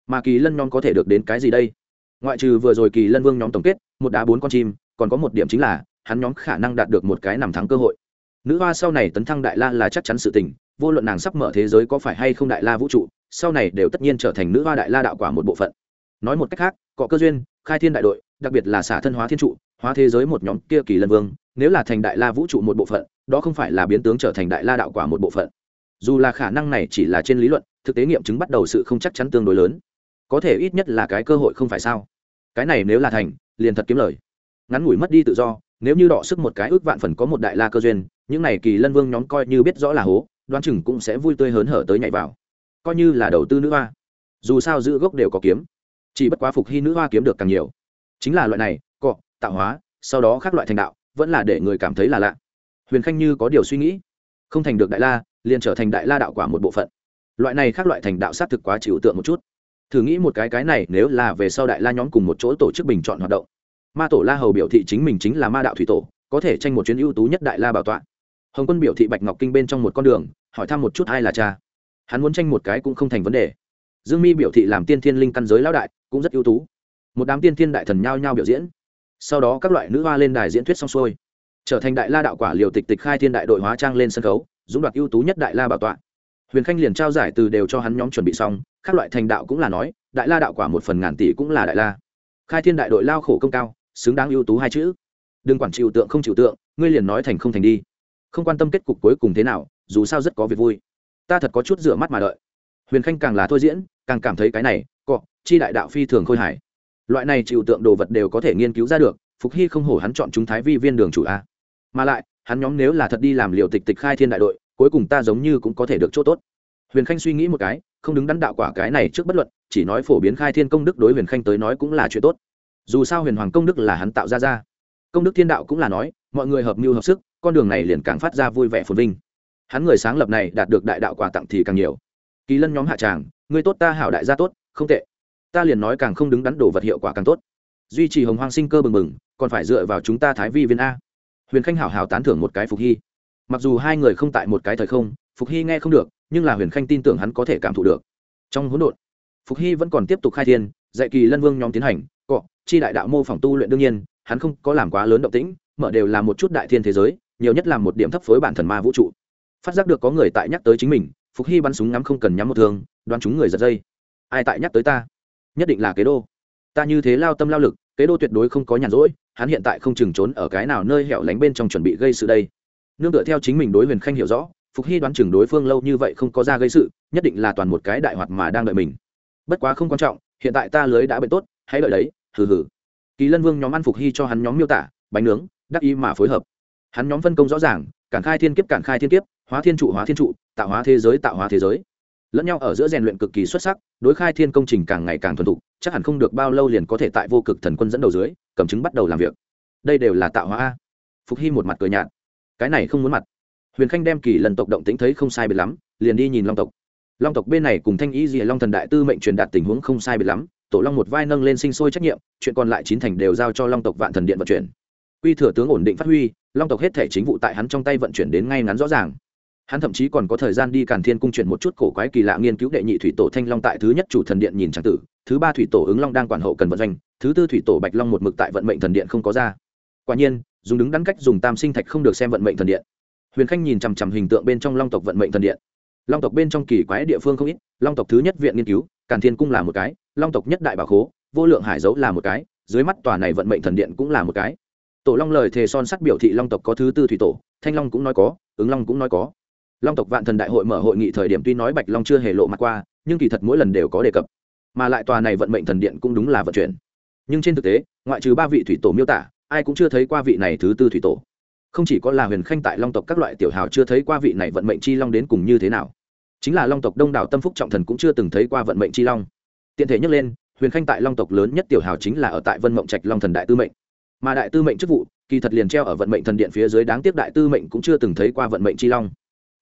Mà kỳ lân nhóm có thể được đến cái gì đây? Ngoại trừ vừa rồi kỳ lân vương nhóm tổng kết, một đá bốn con chim, còn có một điểm chính là, hắn nhóm khả năng đạt được một cái nằm thắng cơ hội. Nữ hoa sau này tấn thăng đại la là chắc chắn sự tình, vô luận nàng sắp mở thế giới có phải hay không đại la vũ trụ, sau này đều tất nhiên trở thành nữ hoa đại la đạo quả một bộ phận. Nói một cách khác, cọ cơ duyên khai thiên đại đội, đặc biệt là xả thân hóa thiên trụ, hóa thế giới một nhóm kia kỳ lân vương, nếu là thành đại la vũ trụ một bộ phận, đó không phải là biến tướng trở thành đại la đạo quả một bộ phận. Dù là khả năng này chỉ là trên lý luận, thực tế nghiệm chứng bắt đầu sự không chắc chắn tương đối lớn. Có thể ít nhất là cái cơ hội không phải sao? Cái này nếu là thành, liền thật kiếm lời. Ngắn ngủi mất đi tự do, nếu như đọ sức một cái ước vạn phần có một đại la cơ duyên, những này kỳ lân vương nhóm coi như biết rõ là hố, đoán chừng cũng sẽ vui tươi hớn hở tới nhảy vào. Coi như là đầu tư nữ hoa. Dù sao giữ gốc đều có kiếm chỉ bất quá phục hy nữ hoa kiếm được càng nhiều. Chính là loại này, cọ, tạo hóa, sau đó khác loại thành đạo, vẫn là để người cảm thấy là lạ. Huyền khanh như có điều suy nghĩ. Không thành được đại la, liền trở thành đại la đạo quả một bộ phận. Loại này khác loại thành đạo s á t thực quá chịu tượng một chút. Thử nghĩ một cái cái này nếu là về sau đại la nhóm cùng một chỗ tổ chức bình chọn hoạt động. Ma tổ la hầu biểu thị chính mình chính là ma đạo thủy tổ, có thể tranh một chuyến ưu tú nhất đại la bảo tọa. Hồng quân biểu thị bạch ngọc kinh bên trong một con đường, hỏi thăm một chút ai là cha. Hắn muốn tranh một cái cũng không thành vấn đề dương mi biểu thị làm tiên thiên linh căn giới lão đại cũng rất ưu tú. Một đám tiên thiên đại thần nhao nhao biểu diễn. Sau đó các loại nữ hoa lên đài diễn thuyết xong xuôi. Trở thành đại la đạo quả liều tịch tịch khai thiên đại đội hóa trang lên sân khấu, dũng đoạt ưu tú nhất đại la bảo tọa. Huyền khanh liền trao giải từ đều cho hắn nhóm chuẩn bị xong, các loại thành đạo cũng là nói, đại la đạo quả một phần ngàn tỷ cũng là đại la. Khai thiên đại đội lao khổ công cao, xứng đáng ưu tú hai chữ. Đừng quản chịu tượng không chịu tượng, ngươi liền nói thành không thành đi. Không quan tâm kết cục cuối cùng thế nào, dù sao rất có việc vui. Ta thật có chút rửa mắt mà đợi. Huyền khanh càng là thôi diễn càng cảm thấy cái này, cọ, chi đại đạo phi thường khôi hài. Loại này chịu tượng đồ vật đều có thể nghiên cứu ra được, phục hy không hổ hắn chọn chúng thái vi viên đường chủ a. Mà lại, hắn nhóm nếu là thật đi làm liều tịch tịch khai thiên đại đội, cuối cùng ta giống như cũng có thể được chỗ tốt. Huyền khanh suy nghĩ một cái, không đứng đắn đạo quả cái này trước bất luận, chỉ nói phổ biến khai thiên công đức đối huyền khanh tới nói cũng là chuyện tốt. Dù sao huyền hoàng công đức là hắn tạo ra ra. Công đức thiên đạo cũng là nói, mọi người hợp mưu hợp sức, con đường này liền càng phát ra vui vẻ phồn vinh. Hắn người sáng lập này đạt được đại đạo quả tặng thì càng nhiều. Kỳ lân nhóm hạ tràng Ngươi tốt ta hảo đại gia tốt, không tệ. Ta liền nói càng không đứng đắn đồ vật hiệu quả càng tốt. Duy trì hồng hoang sinh cơ bừng bừng, còn phải dựa vào chúng ta thái vi viên a. Huyền khanh hảo hảo tán thưởng một cái phục hy. Mặc dù hai người không tại một cái thời không, phục hy nghe không được, nhưng là huyền khanh tin tưởng hắn có thể cảm thụ được. Trong hỗn độn, phục hy vẫn còn tiếp tục khai thiên, dạy kỳ lân vương nhóm tiến hành, cọ, chi đại đạo mô phỏng tu luyện đương nhiên, hắn không có làm quá lớn động tĩnh, mở đều là một chút đại thiên thế giới, nhiều nhất là một điểm thấp phối bản thần ma vũ trụ. Phát giác được có người tại nhắc tới chính mình phục hy bắn súng ngắm không cần nhắm một thương, đoán chúng người giật dây. Ai tại nhắc tới ta? Nhất định là kế đô. Ta như thế lao tâm lao lực, kế đô tuyệt đối không có nhàn rỗi, hắn hiện tại không chừng trốn ở cái nào nơi hẻo lánh bên trong chuẩn bị gây sự đây. Nương tựa theo chính mình đối huyền khanh hiểu rõ, phục hy đoán chừng đối phương lâu như vậy không có ra gây sự, nhất định là toàn một cái đại hoạt mà đang đợi mình. Bất quá không quan trọng, hiện tại ta lưới đã bệnh tốt, hãy đợi đấy, hừ hừ. Kỳ lân vương nhóm ăn phục hy cho hắn nhóm miêu tả, bánh nướng, đắc ý mà phối hợp. Hắn nhóm phân công rõ ràng, cản khai thiên kiếp, cản khai thiên kiếp hóa thiên trụ hóa thiên trụ, tạo hóa thế giới tạo hóa thế giới. Lẫn nhau ở giữa rèn luyện cực kỳ xuất sắc, đối khai thiên công trình càng ngày càng thuần thục, chắc hẳn không được bao lâu liền có thể tại vô cực thần quân dẫn đầu dưới, cầm chứng bắt đầu làm việc. Đây đều là tạo hóa a. Phục hy một mặt cười nhạt. Cái này không muốn mặt. Huyền khanh đem kỳ lần tộc động tĩnh thấy không sai biệt lắm, liền đi nhìn long tộc. Long tộc bên này cùng thanh ý gì long thần đại tư mệnh truyền đạt tình huống không sai biệt lắm, tổ long một vai nâng lên sinh sôi trách nhiệm, chuyện còn lại chín thành đều giao cho long tộc vạn thần điện vận chuyển. Quy thừa tướng ổn định phát huy, long tộc hết thể chính vụ tại hắn trong tay vận chuyển đến ngay ngắn rõ ràng hắn thậm chí còn có thời gian đi càn thiên cung chuyển một chút cổ quái kỳ lạ nghiên cứu đệ nhị thủy tổ thanh long tại thứ nhất chủ thần điện nhìn trang tử, thứ ba thủy tổ ứng long đang quản hậu cần vận doanh, thứ tư thủy tổ bạch long một mực tại vận mệnh thần điện không có ra. Quả nhiên, dùng đứng đắn cách dùng tam sinh thạch không được xem vận mệnh thần điện. Huyền khanh nhìn chằm chằm hình tượng bên trong long tộc vận mệnh thần điện. Long tộc bên trong kỳ quái địa phương không ít, long tộc thứ nhất viện nghiên cứu, càn thiên cung là một cái, long tộc nhất đại bảo khố, vô lượng hải dấu là một cái, dưới mắt tòa này vận mệnh thần điện cũng là một cái. Tổ long lời thề son sắc biểu thị long tộc có thứ tư thủy tổ, thanh long cũng nói có, ứng long cũng nói có long tộc vạn thần đại hội mở hội nghị thời điểm tuy nói bạch long chưa hề lộ mặt qua, nhưng kỳ thật mỗi lần đều có đề cập. Mà lại tòa này vận mệnh thần điện cũng đúng là vận chuyển. Nhưng trên thực tế, ngoại trừ ba vị thủy tổ miêu tả, ai cũng chưa thấy qua vị này thứ tư thủy tổ. Không chỉ có là huyền khanh tại long tộc các loại tiểu hào chưa thấy qua vị này vận mệnh chi long đến cùng như thế nào. Chính là long tộc đông đảo tâm phúc trọng thần cũng chưa từng thấy qua vận mệnh chi long. Tiện thể nhắc lên, huyền khanh tại long tộc lớn nhất tiểu hào chính là ở tại vân mộng trạch long thần đại tư mệnh. Mà đại tư mệnh chức vụ, kỳ thật liền treo ở vận mệnh thần điện phía dưới, đáng tiếc đại tư mệnh cũng chưa từng thấy qua vận mệnh chi long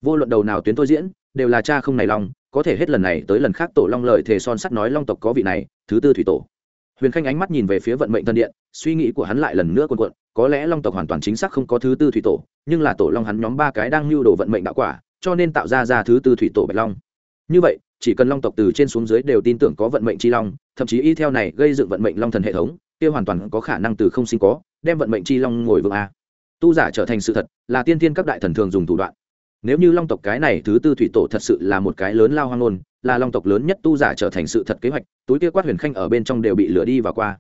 vô luận đầu nào tuyến tôi diễn, đều là cha không này long có thể hết lần này tới lần khác tổ long lời thề son sắt nói long tộc có vị này, thứ tư thủy tổ. Huyền khanh ánh mắt nhìn về phía vận mệnh thân điện, suy nghĩ của hắn lại lần nữa cuộn quận có lẽ long tộc hoàn toàn chính xác không có thứ tư thủy tổ, nhưng là tổ long hắn nhóm ba cái đang lưu đồ vận mệnh đạo quả, cho nên tạo ra ra thứ tư thủy tổ bạch long. Như vậy, chỉ cần long tộc từ trên xuống dưới đều tin tưởng có vận mệnh chi long, thậm chí y theo này gây dựng vận mệnh long thần hệ thống, kia hoàn toàn có khả năng từ không sinh có, đem vận mệnh chi long ngồi vững a. Tu giả trở thành sự thật, là tiên tiên các đại thần thường dùng thủ đoạn nếu như long tộc cái này thứ tư thủy tổ thật sự là một cái lớn lao hoang ngôn, là long tộc lớn nhất tu giả trở thành sự thật kế hoạch, túi kia quát huyền khanh ở bên trong đều bị lửa đi và qua.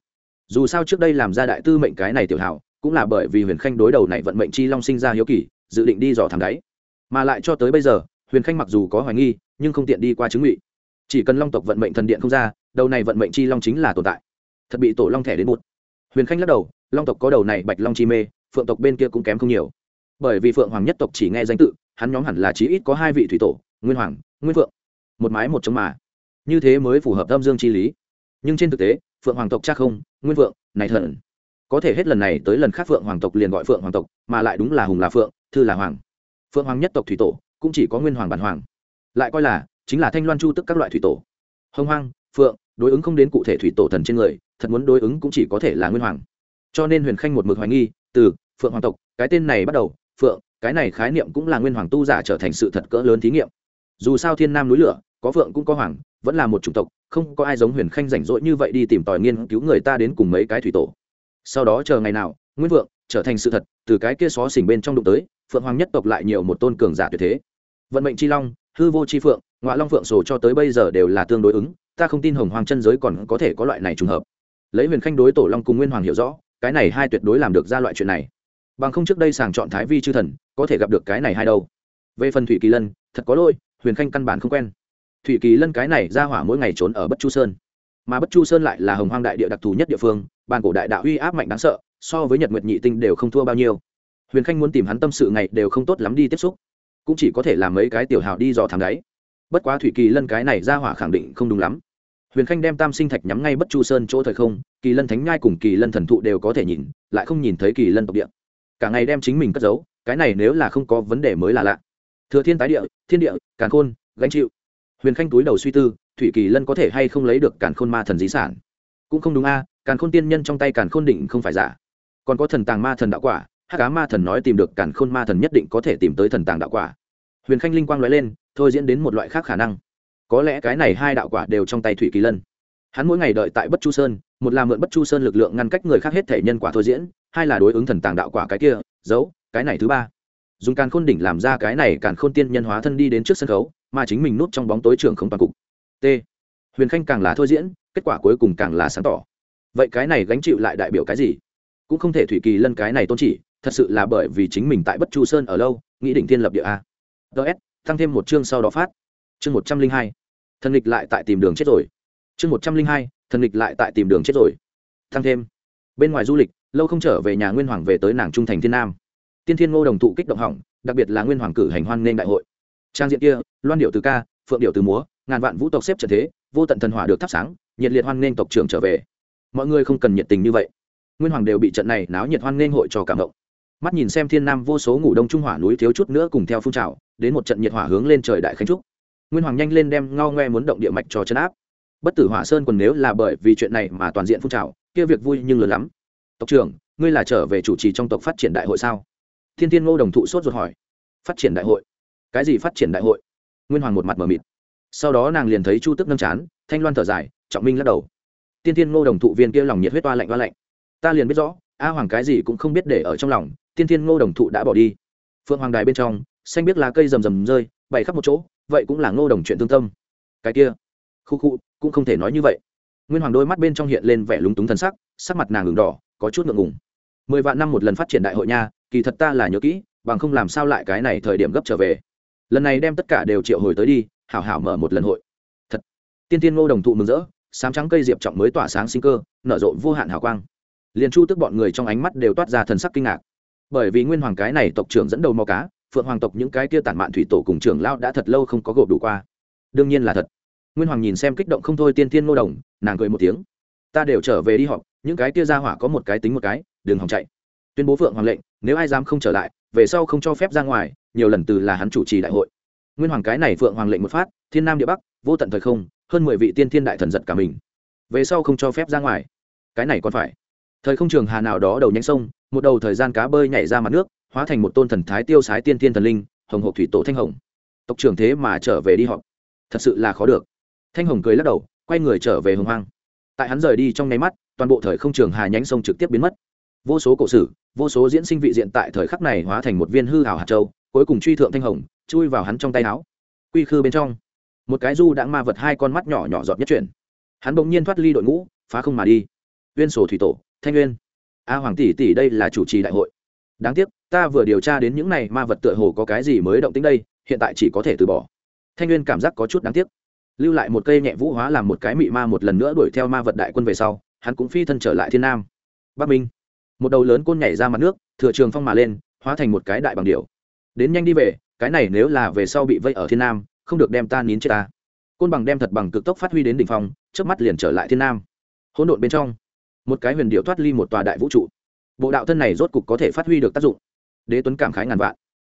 Dù sao trước đây làm ra đại tư mệnh cái này tiểu hảo, cũng là bởi vì huyền khanh đối đầu này vận mệnh chi long sinh ra hiếu kỳ, dự định đi dò thẳng đáy. Mà lại cho tới bây giờ, huyền khanh mặc dù có hoài nghi, nhưng không tiện đi qua chứng ngụy. Chỉ cần long tộc vận mệnh thần điện không ra, đầu này vận mệnh chi long chính là tồn tại. Thật bị tổ long thẻ đến một huyền khanh lắc đầu, long tộc có đầu này bạch long chi mê, phượng tộc bên kia cũng kém không nhiều. Bởi vì phượng hoàng nhất tộc chỉ nghe danh tự hắn nhóm hẳn là chí ít có hai vị thủy tổ, nguyên hoàng, nguyên phượng, một mái một chống mà. Như thế mới phù hợp âm dương chi lý. Nhưng trên thực tế, phượng hoàng tộc chắc không, nguyên phượng, này thần. Có thể hết lần này tới lần khác phượng hoàng tộc liền gọi phượng hoàng tộc, mà lại đúng là hùng là phượng, thư là hoàng. Phượng hoàng nhất tộc thủy tổ, cũng chỉ có nguyên hoàng bản hoàng. Lại coi là, chính là thanh loan chu tức các loại thủy tổ. Hồng hoang, phượng, đối ứng không đến cụ thể thủy tổ thần trên người, thật muốn đối ứng cũng chỉ có thể là nguyên hoàng. Cho nên huyền khanh một mực hoài nghi, từ phượng hoàng tộc, cái tên này bắt đầu, phượng cái này khái niệm cũng là nguyên hoàng tu giả trở thành sự thật cỡ lớn thí nghiệm. Dù sao thiên nam núi lửa, có phượng cũng có hoàng, vẫn là một chủng tộc, không có ai giống huyền khanh rảnh rỗi như vậy đi tìm tòi nghiên cứu người ta đến cùng mấy cái thủy tổ. Sau đó chờ ngày nào, nguyên vượng trở thành sự thật, từ cái kia xó xỉnh bên trong đụng tới, phượng hoàng nhất tộc lại nhiều một tôn cường giả tuyệt thế. Vận mệnh c h i long, hư vô c h i phượng ngoại long phượng sổ cho tới bây giờ đều là tương đối ứng, ta không tin hồng hoàng chân giới còn có thể có loại này trùng hợp. Lấy huyền khanh đối tổ long cùng nguyên hoàng hiểu rõ, cái này hai tuyệt đối làm được ra loại chuyện này bằng không trước đây sàng chọn thái vi chư thần, có thể gặp được cái này hay đâu. Về phần thủy kỳ lân, thật có lỗi, huyền khanh căn bản không quen. Thủy kỳ lân cái này ra hỏa mỗi ngày trốn ở bất chu sơn. Mà bất chu sơn lại là hồng hoang đại địa đặc thù nhất địa phương bàn cổ đại đạo uy áp mạnh đáng sợ, so với nhật nguyệt nhị tinh đều không thua bao nhiêu. Huyền khanh muốn tìm hắn tâm sự ngày đều không tốt lắm đi tiếp xúc. Cũng chỉ có thể làm mấy cái tiểu hào đi dò thằng đáy. Bất quá thủy kỳ lân cái này ra hỏa khẳng định không đúng lắm. Huyền khanh đem tam sinh thạch nhắm ngay bất chu sơn chỗ thời không, kỳ lân thánh nhai cùng kỳ lân thần thụ đều có thể nhìn, lại không nhìn thấy kỳ lân tộc địa cả ngày đem chính mình cất giấu, cái này nếu là không có vấn đề mới là lạ. Thừa thiên tái địa, thiên địa, càn khôn, gánh chịu. Huyền khanh túi đầu suy tư, thủy kỳ lân có thể hay không lấy được càn khôn ma thần di sản? Cũng không đúng a, càn khôn tiên nhân trong tay càn khôn định không phải giả. Còn có thần tàng ma thần đạo quả hát cá ma thần nói tìm được càn khôn ma thần nhất định có thể tìm tới thần tàng đạo quả. Huyền khanh linh quang nói lên, thôi diễn đến một loại khác khả năng. Có lẽ cái này hai đạo quả đều trong tay thủy kỳ lân. Hắn mỗi ngày đợi tại bất chu sơn, một là mượn bất chu sơn lực lượng ngăn cách người khác hết thể nhân quả thôi diễn hai là đối ứng thần tàng đạo quả cái kia giấu cái này thứ ba. Dùng càn khôn đỉnh làm ra cái này càn khôn tiên nhân hóa thân đi đến trước sân khấu, mà chính mình núp trong bóng tối trường không toàn cục. T. Huyền khanh càng là thôi diễn, kết quả cuối cùng càng là sáng tỏ. Vậy cái này gánh chịu lại đại biểu cái gì? Cũng không thể thủy kỳ lân cái này tôn chỉ, thật sự là bởi vì chính mình tại bất chu sơn ở lâu, nghĩ đỉnh tiên lập địa a. Ts tăng thêm một chương sau đó phát. Chương một trăm linh hai, thần lịch lại tại tìm đường chết rồi. Chương một trăm linh hai, thần lịch lại tại tìm đường chết rồi. Tăng thêm bên ngoài du lịch, lâu không trở về nhà nguyên hoàng về tới nàng trung thành thiên nam. Tiên thiên ngô đồng thụ kích động hỏng, đặc biệt là nguyên hoàng cử hành hoan nên đại hội. Trang diện kia, loan điệu từ ca, phượng điệu từ múa, ngàn vạn vũ tộc xếp trận thế, vô tận thần hỏa được thắp sáng, nhiệt liệt hoan nghênh tộc trưởng trở về. Mọi người không cần nhiệt tình như vậy. Nguyên hoàng đều bị trận này náo nhiệt hoan nghênh hội cho cảm động. Mắt nhìn xem thiên nam vô số ngủ đông trung hỏa núi thiếu chút nữa cùng theo phun trào, đến một trận nhiệt hỏa hướng lên trời đại khánh trúc. Nguyên hoàng nhanh lên đem ngao ngoe muốn động địa mạch cho chân áp bất tử hỏa sơn còn nếu là bởi vì chuyện này mà toàn diện phun trào, kia việc vui nhưng lớn lắm. Tộc trưởng, ngươi là trở về chủ trì trong tộc phát triển đại hội sao? Thiên tiên ngô đồng thụ sốt ruột hỏi. Phát triển đại hội? Cái gì phát triển đại hội? Nguyên hoàng một mặt mờ mịt. Sau đó nàng liền thấy chu tức nâng chán, thanh loan thở dài, trọng minh lắc đầu. Tiên tiên ngô đồng thụ viên kia lòng nhiệt huyết toa lạnh toa lạnh. Ta liền biết rõ, a hoàng cái gì cũng không biết để ở trong lòng tiên tiên ngô đồng thụ đã bỏ đi. Phượng hoàng đài bên trong, xanh biết lá cây rầm rầm rơi, bày khắp một chỗ, vậy cũng là ngô đồng chuyện tương tâm. Cái kia, khu khu cũng không thể nói như vậy. Nguyên hoàng đôi mắt bên trong hiện lên vẻ lúng túng thân sắc sắc mặt nàng ngừng đỏ, có chút ngượng ngùng. Mười vạn năm một lần phát triển đại hội nha, kỳ thật ta là nhớ kỹ, bằng không làm sao lại cái này thời điểm gấp trở về. Lần này đem tất cả đều triệu hồi tới đi, hảo hảo mở một lần hội. Thật. Tiên tiên ngô đồng thụ mừng rỡ, sám trắng cây diệp trọng mới tỏa sáng sinh cơ, nở rộ vô hạn hào quang. Liền chu tức bọn người trong ánh mắt đều toát ra thần sắc kinh ngạc. Bởi vì nguyên hoàng cái này tộc trưởng dẫn đầu mò cá, phượng hoàng tộc những cái kia tản mạn thủy tổ cùng trưởng lao đã thật lâu không có gộp đủ qua. Đương nhiên là thật nguyên hoàng nhìn xem kích động không thôi tiên tiên ngô đồng, nàng cười một tiếng. Ta đều trở về đi họp, những cái kia ra hỏa có một cái tính một cái, đừng hòng chạy. Tuyên bố phượng hoàng lệnh, nếu ai dám không trở lại, về sau không cho phép ra ngoài, nhiều lần từ là hắn chủ trì đại hội. Nguyên hoàng cái này phượng hoàng lệnh một phát, thiên nam địa bắc, vô tận thời không, hơn mười vị tiên thiên đại thần giật cả mình. Về sau không cho phép ra ngoài. Cái này còn phải. Thời không trường hà nào đó đầu nhánh sông, một đầu thời gian cá bơi nhảy ra mặt nước, hóa thành một tôn thần thái tiêu sái tiên thiên thần linh, hồng hộp thủy tổ thanh hồng. Tộc trưởng thế mà trở về đi họp. Thật sự là khó được thanh hồng cười lắc đầu, quay người trở về hồng hoang. Tại hắn rời đi trong nháy mắt, toàn bộ thời không trường hà nhánh sông trực tiếp biến mất. Vô số cổ sử, vô số diễn sinh vị diện tại thời khắc này hóa thành một viên hư hảo hạt châu, cuối cùng truy thượng thanh hồng, chui vào hắn trong tay áo. Quy khư bên trong, một cái du đã ma vật hai con mắt nhỏ nhỏ giọt nhất chuyển. Hắn bỗng nhiên thoát ly đội ngũ, phá không mà đi. Uyên sổ thủy tổ, thanh uyên. A hoàng tỷ tỷ đây là chủ trì đại hội. Đáng tiếc, ta vừa điều tra đến những này ma vật tựa hồ có cái gì mới động tính đây, hiện tại chỉ có thể từ bỏ. Thanh uyên cảm giác có chút đáng tiếc lưu lại một cây nhẹ vũ hóa làm một cái mị ma một lần nữa đuổi theo ma vật đại quân về sau, hắn cũng phi thân trở lại thiên nam. Bắc minh. Một đầu lớn côn nhảy ra mặt nước, thừa trường phong mà lên, hóa thành một cái đại bằng điệu đến nhanh đi về, cái này nếu là về sau bị vây ở thiên nam, không được đem ta nín chết ta. Côn bằng đem thật bằng cực tốc phát huy đến đỉnh phong trước mắt liền trở lại thiên nam. Hỗn độn bên trong, một cái huyền điệu thoát ly một tòa đại vũ trụ. Bộ đạo thân này rốt cục có thể phát huy được tác dụng. Đế tuấn cảm khái ngàn vạn.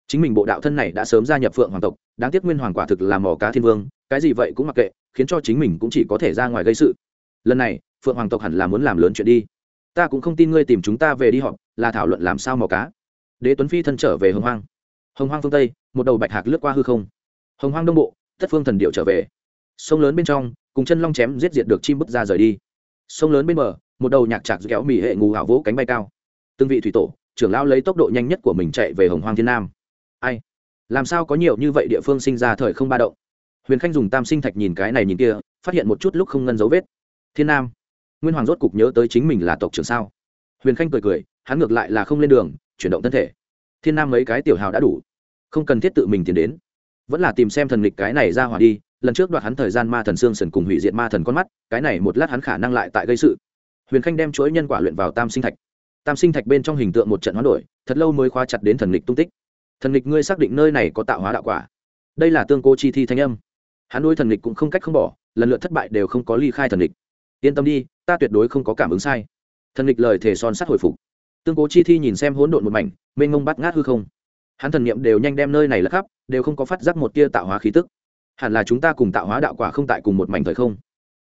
Chính mình bộ đạo thân này đã sớm gia nhập phượng hoàng tộc, đáng tiếc nguyên hoàng quả thực là mỏ cá thiên vương cái gì vậy cũng mặc kệ, khiến cho chính mình cũng chỉ có thể ra ngoài gây sự. Lần này, phượng hoàng tộc hẳn là muốn làm lớn chuyện đi. Ta cũng không tin ngươi tìm chúng ta về đi họp, là thảo luận làm sao mò cá. Đế tuấn phi thân trở về hồng hoang. Hồng hoang phương tây, một đầu bạch hạc lướt qua hư không. Hồng hoang đông bộ tất phương thần điệu trở về. Sông lớn bên trong, cùng chân long chém giết diệt được chim bức ra rời đi. Sông lớn bên bờ, một đầu nhạc chạc kéo mì hệ ngù hảo vỗ cánh bay cao. Từng vị thủy tổ, trưởng lão lấy tốc độ nhanh nhất của mình chạy về hồng hoang thiên nam. Ai? Làm sao có nhiều như vậy địa phương sinh ra thời không ba động? Huyền khanh dùng tam sinh thạch nhìn cái này nhìn kia, phát hiện một chút lúc không ngân dấu vết. Thiên nam, nguyên hoàng rốt cục nhớ tới chính mình là tộc trưởng sao? Huyền khanh cười cười, hắn ngược lại là không lên đường, chuyển động thân thể. Thiên nam mấy cái tiểu hào đã đủ. Không cần thiết tự mình tiến đến. Vẫn là tìm xem thần lịch cái này ra hỏa đi, lần trước đoạt hắn thời gian ma thần xương sần cùng hủy diệt ma thần con mắt, cái này một lát hắn khả năng lại tại gây sự. Huyền khanh đem chuỗi nhân quả luyện vào tam sinh thạch. Tam sinh thạch bên trong hình tượng một trận hoán đổi, thật lâu mới khóa chặt đến thần lịch tung tích. Thần lịch ngươi xác định nơi này có tạo hóa đạo quả. Đây là tương cô chi thi thanh âm hắn nuôi thần lịch cũng không cách không bỏ, lần lượt thất bại đều không có ly khai thần lịch yên tâm đi, ta tuyệt đối không có cảm ứng sai. Thần lịch lời thể son sắt hồi phục. Tương cố chi thi nhìn xem hỗn độn một mảnh, mênh ngông bắt ngát hư không. Hắn thần niệm đều nhanh đem nơi này là khắp, đều không có phát giác một tia tạo hóa khí tức. Hẳn là chúng ta cùng tạo hóa đạo quả không tại cùng một mảnh thời không.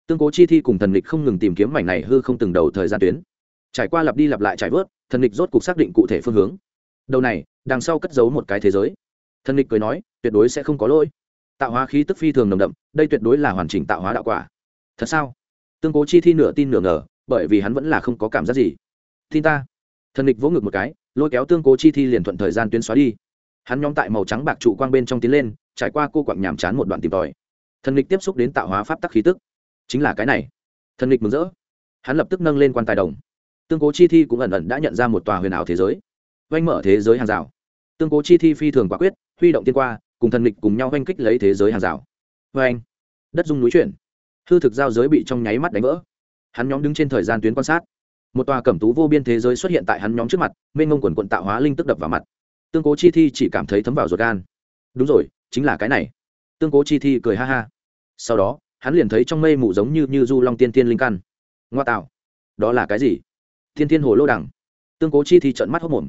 Tương cố chi thi cùng thần lịch không ngừng tìm kiếm mảnh này hư không từng đầu thời gian tuyến. Trải qua lặp đi lặp lại trải vớt, thần lịch rốt cuộc xác định cụ thể phương hướng. Đầu này, đằng sau cất giấu một cái thế giới. Thần lịch cười nói, tuyệt đối sẽ không có lỗi tạo hóa khí tức phi thường nồng đậm, đây tuyệt đối là hoàn chỉnh tạo hóa đạo quả. Thật sao? Tương cố chi thi nửa tin nửa ngờ, bởi vì hắn vẫn là không có cảm giác gì. Tin ta. Thần địch vỗ ngực một cái, lôi kéo tương cố chi thi liền thuận thời gian tuyến xóa đi. Hắn nhóm tại màu trắng bạc trụ quang bên trong tiến lên, trải qua cô quặng nhàm chán một đoạn tìm tòi. Thần địch tiếp xúc đến tạo hóa pháp tắc khí tức. Chính là cái này. Thần địch mừng rỡ. Hắn lập tức nâng lên quan tài đồng. Tương cố chi thi cũng ẩn ẩn đã nhận ra một tòa huyền ảo thế giới. Oanh mở thế giới hàng rào. Tương cố chi thi phi thường quả quyết, huy động tiên qua cùng thần lịch cùng nhau oanh kích lấy thế giới hàng rào. Oanh đất dung núi chuyển. Hư thực giao giới bị trong nháy mắt đánh vỡ. Hắn nhóm đứng trên thời gian tuyến quan sát. Một tòa cẩm tú vô biên thế giới xuất hiện tại hắn nhóm trước mặt, mênh ngông quần quận tạo hóa linh tức đập vào mặt. Tương cố chi thi chỉ cảm thấy thấm vào ruột gan. Đúng rồi, chính là cái này. Tương cố chi thi cười ha ha. Sau đó, hắn liền thấy trong mây mù giống như như du long tiên tiên linh căn. Ngoa tạo. Đó là cái gì? Thiên thiên hồ lô đẳng tương cố chi thi trận mắt hốc mồm.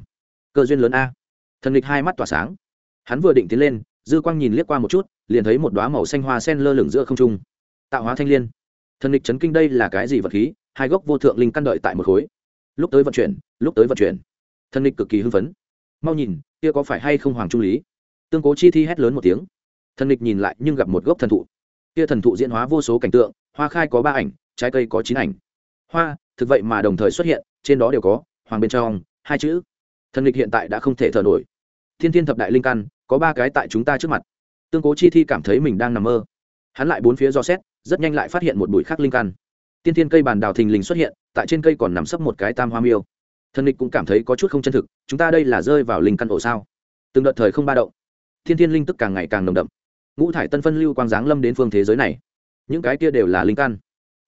Cơ duyên lớn a. Thần lịch hai mắt tỏa sáng. Hắn vừa định tiến lên dư quang nhìn liếc qua một chút, liền thấy một đoá màu xanh hoa sen lơ lửng giữa không trung. Tạo hóa thanh l i ê n thần địch chấn kinh đây là cái gì vật khí? Hai gốc vô thượng linh căn đợi tại một khối. Lúc tới vận chuyển, lúc tới vận chuyển. Thần địch cực kỳ hưng phấn. Mau nhìn, kia có phải hay không hoàng trung lý? Tương cố chi thi hét lớn một tiếng. Thần địch nhìn lại nhưng gặp một gốc thần thụ. Kia thần thụ diễn hóa vô số cảnh tượng, hoa khai có ba ảnh, trái cây có chín ảnh. Hoa, thực vậy mà đồng thời xuất hiện, trên đó đều có, hoàng bên trong, hai chữ. Thần địch hiện tại đã không thể thở nổi. Thiên thiên thập đại linh căn có ba cái tại chúng ta trước mặt. Tương cố chi thi cảm thấy mình đang nằm mơ. Hắn lại bốn phía do xét, rất nhanh lại phát hiện một bụi khắc linh căn. Tiên thiên cây bàn đào thình lình xuất hiện, tại trên cây còn nằm sấp một cái tam hoa miêu. Thần địch cũng cảm thấy có chút không chân thực, chúng ta đây là rơi vào linh căn ổ sao? Từng đợt thời không ba động, thiên thiên linh tức càng ngày càng nồng đậm. Ngũ thải tân phân lưu quang giáng lâm đến phương thế giới này. Những cái kia đều là linh căn.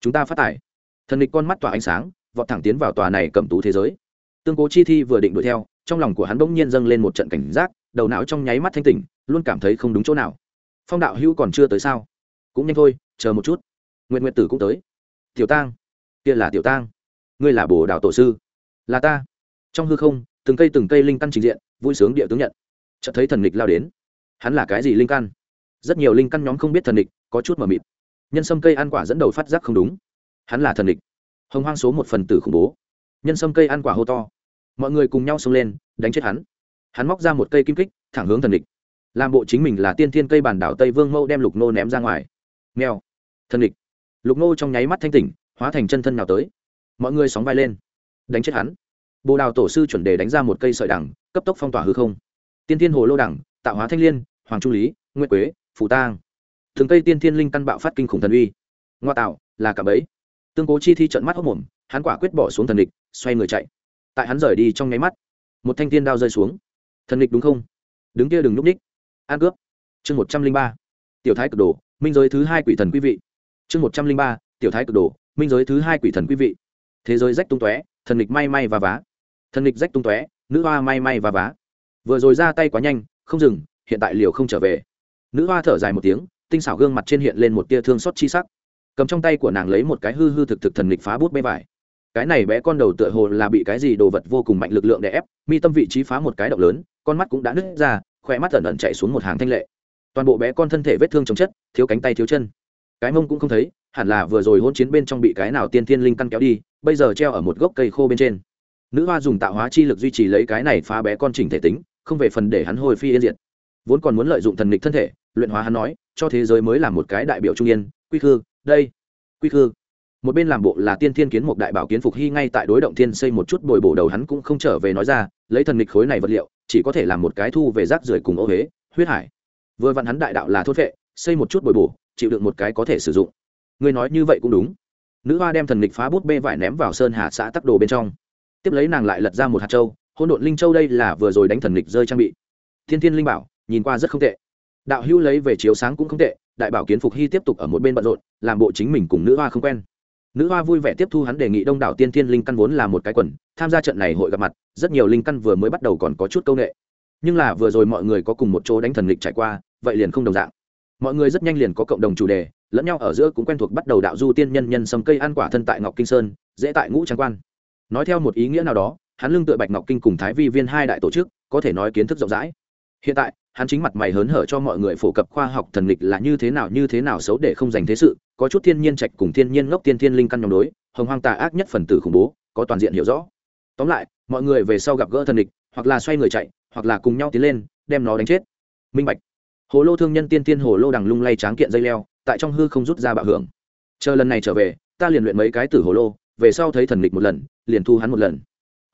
Chúng ta phát tải. Thần địch con mắt tỏa ánh sáng, vọt thẳng tiến vào tòa này cầm tú thế giới. Tương cố chi thi vừa định đuổi theo, trong lòng của hắn bỗng nhiên dâng lên một trận cảnh giác đầu não trong nháy mắt thanh tỉnh, luôn cảm thấy không đúng chỗ nào. Phong đạo hữu còn chưa tới sao? Cũng nhanh thôi, chờ một chút. Nguyện nguyện tử cũng tới. Tiểu tang. Kia là tiểu tang. Ngươi là bồ đào tổ sư. Là ta. Trong hư không, từng cây từng cây linh căn trình diện, vui sướng địa tướng nhận. Chợt thấy thần địch lao đến. Hắn là cái gì linh căn? Rất nhiều linh căn nhóm không biết thần địch có chút mờ mịt. Nhân sâm cây ăn quả dẫn đầu phát giác không đúng. Hắn là thần địch hồng hoang số một phần tử khủng bố. Nhân sâm cây ăn quả hô to. Mọi người cùng nhau xông lên, đánh chết hắn hắn móc ra một cây kim kích, thẳng hướng thần địch. Làm bộ chính mình là tiên thiên cây bản đảo tây vương mâu đem lục nô ném ra ngoài. Nghèo thần địch. Lục nô trong nháy mắt thanh tỉnh, hóa thành chân thân nào tới. Mọi người sóng vai lên. Đánh chết hắn. Bồ đào tổ sư chuẩn đề đánh ra một cây sợi đẳng cấp tốc phong tỏa hư không. Tiên thiên hồ lô đẳng tạo hóa thanh liên, hoàng trung lý nguyễn quế phủ tang. Thường cây tiên thiên linh căn bạo phát kinh khủng thần uy. Ngoa tạo, là cả bấy tương cố chi thi trận mắt hốc mồm, hắn quả quyết bỏ xuống thần địch, xoay người chạy. Tại hắn rời đi trong nháy mắt, một thanh tiên đao rơi xuống thần nghịch đúng không? Đứng kia đừng núp ních an cướp. Chương một trăm linh ba. Tiểu thái cực đồ, minh giới thứ hai quỷ thần quý vị. Chương một trăm linh ba. Tiểu thái cực đồ, minh giới thứ hai quỷ thần quý vị. Thế giới rách tung tóe, thần nghịch may may và vá. Thần nghịch rách tung tóe, nữ hoa may may và vá. Vừa rồi ra tay quá nhanh, không dừng, hiện tại liều không trở về. Nữ hoa thở dài một tiếng, tinh xảo gương mặt trên hiện lên một tia thương xót chi sắc. Cầm trong tay của nàng lấy một cái hư hư thực thực thần lịch phá bút bê vải cái này bé con đầu tựa hồ là bị cái gì đồ vật vô cùng mạnh lực lượng đè ép, mi tâm vị trí phá một cái động lớn, con mắt cũng đã nứt ra khoe mắt ẩn ẩn chạy xuống một hàng thanh lệ. Toàn bộ bé con thân thể vết thương chống chất, thiếu cánh tay thiếu chân. Cái mông cũng không thấy, hẳn là vừa rồi hôn chiến bên trong bị cái nào tiên thiên linh căn kéo đi, bây giờ treo ở một gốc cây khô bên trên. Nữ hoa dùng tạo hóa chi lực duy trì lấy cái này phá bé con chỉnh thể tính, không về phần để hắn hồi phi yên diệt. Vốn còn muốn lợi dụng thần lịch thân thể, luyện hóa hắn nói, cho thế giới mới là một cái đại biểu trung yên. Quy khư, đây. Quy khư một bên làm bộ là tiên thiên kiến một đại bảo kiến phục hy ngay tại đối động thiên xây một chút bồi bổ đầu hắn cũng không trở về nói ra, lấy thần lịch khối này vật liệu, chỉ có thể làm một cái thu về rác rưởi cùng ô huế, huyết hải. Vừa vặn hắn đại đạo là thốt vệ, xây một chút bồi bổ, chịu được một cái có thể sử dụng. Ngươi nói như vậy cũng đúng. Nữ hoa đem thần lịch phá bút bê vải ném vào sơn hà xã tắc đồ bên trong. Tiếp lấy nàng lại lật ra một hạt châu hôn độn linh châu đây là vừa rồi đánh thần lịch rơi trang bị. Thiên thiên linh bảo, nhìn qua rất không tệ. Đạo hữu lấy về chiếu sáng cũng không tệ, đại bảo kiến phục hy tiếp tục ở một bên bận rộn, làm bộ chính mình cùng nữ hoa không quen nữ hoa vui vẻ tiếp thu hắn đề nghị đông đảo tiên thiên linh căn vốn là một cái quần, tham gia trận này hội gặp mặt, rất nhiều linh căn vừa mới bắt đầu còn có chút c â u n ệ nhưng là vừa rồi mọi người có cùng một chỗ đánh thần lịch trải qua, vậy liền không đồng dạng. Mọi người rất nhanh liền có cộng đồng chủ đề, lẫn nhau ở giữa cũng quen thuộc bắt đầu đạo du tiên nhân nhân sầm cây ăn quả thân tại ngọc kinh sơn, dễ tại ngũ trang quan. Nói theo một ý nghĩa nào đó, hắn lưng tựa bạch ngọc kinh cùng thái vi viên hai đại tổ chức, có thể nói kiến thức rộng rãi. Hiện tại, hắn chính mặt mày hớn hở cho mọi người phổ cập khoa học thần lịch là như thế nào, như thế nào xấu để không dành thế sự có chút thiên nhiên trạch cùng thiên nhiên ngốc tiên thiên linh căn nhóm đối, hồng hoang tà ác nhất phần tử khủng bố, có toàn diện hiểu rõ. Tóm lại, mọi người về sau gặp gỡ thần địch, hoặc là xoay người chạy, hoặc là cùng nhau tiến lên, đem nó đánh chết. Minh bạch. Hồ lô thương nhân tiên tiên hồ lô đằng lung lay tráng kiện dây leo, tại trong hư không rút ra bạo hưởng. Chờ lần này trở về, ta liền luyện mấy cái tử hồ lô, về sau thấy thần địch một lần, liền thu hắn một lần.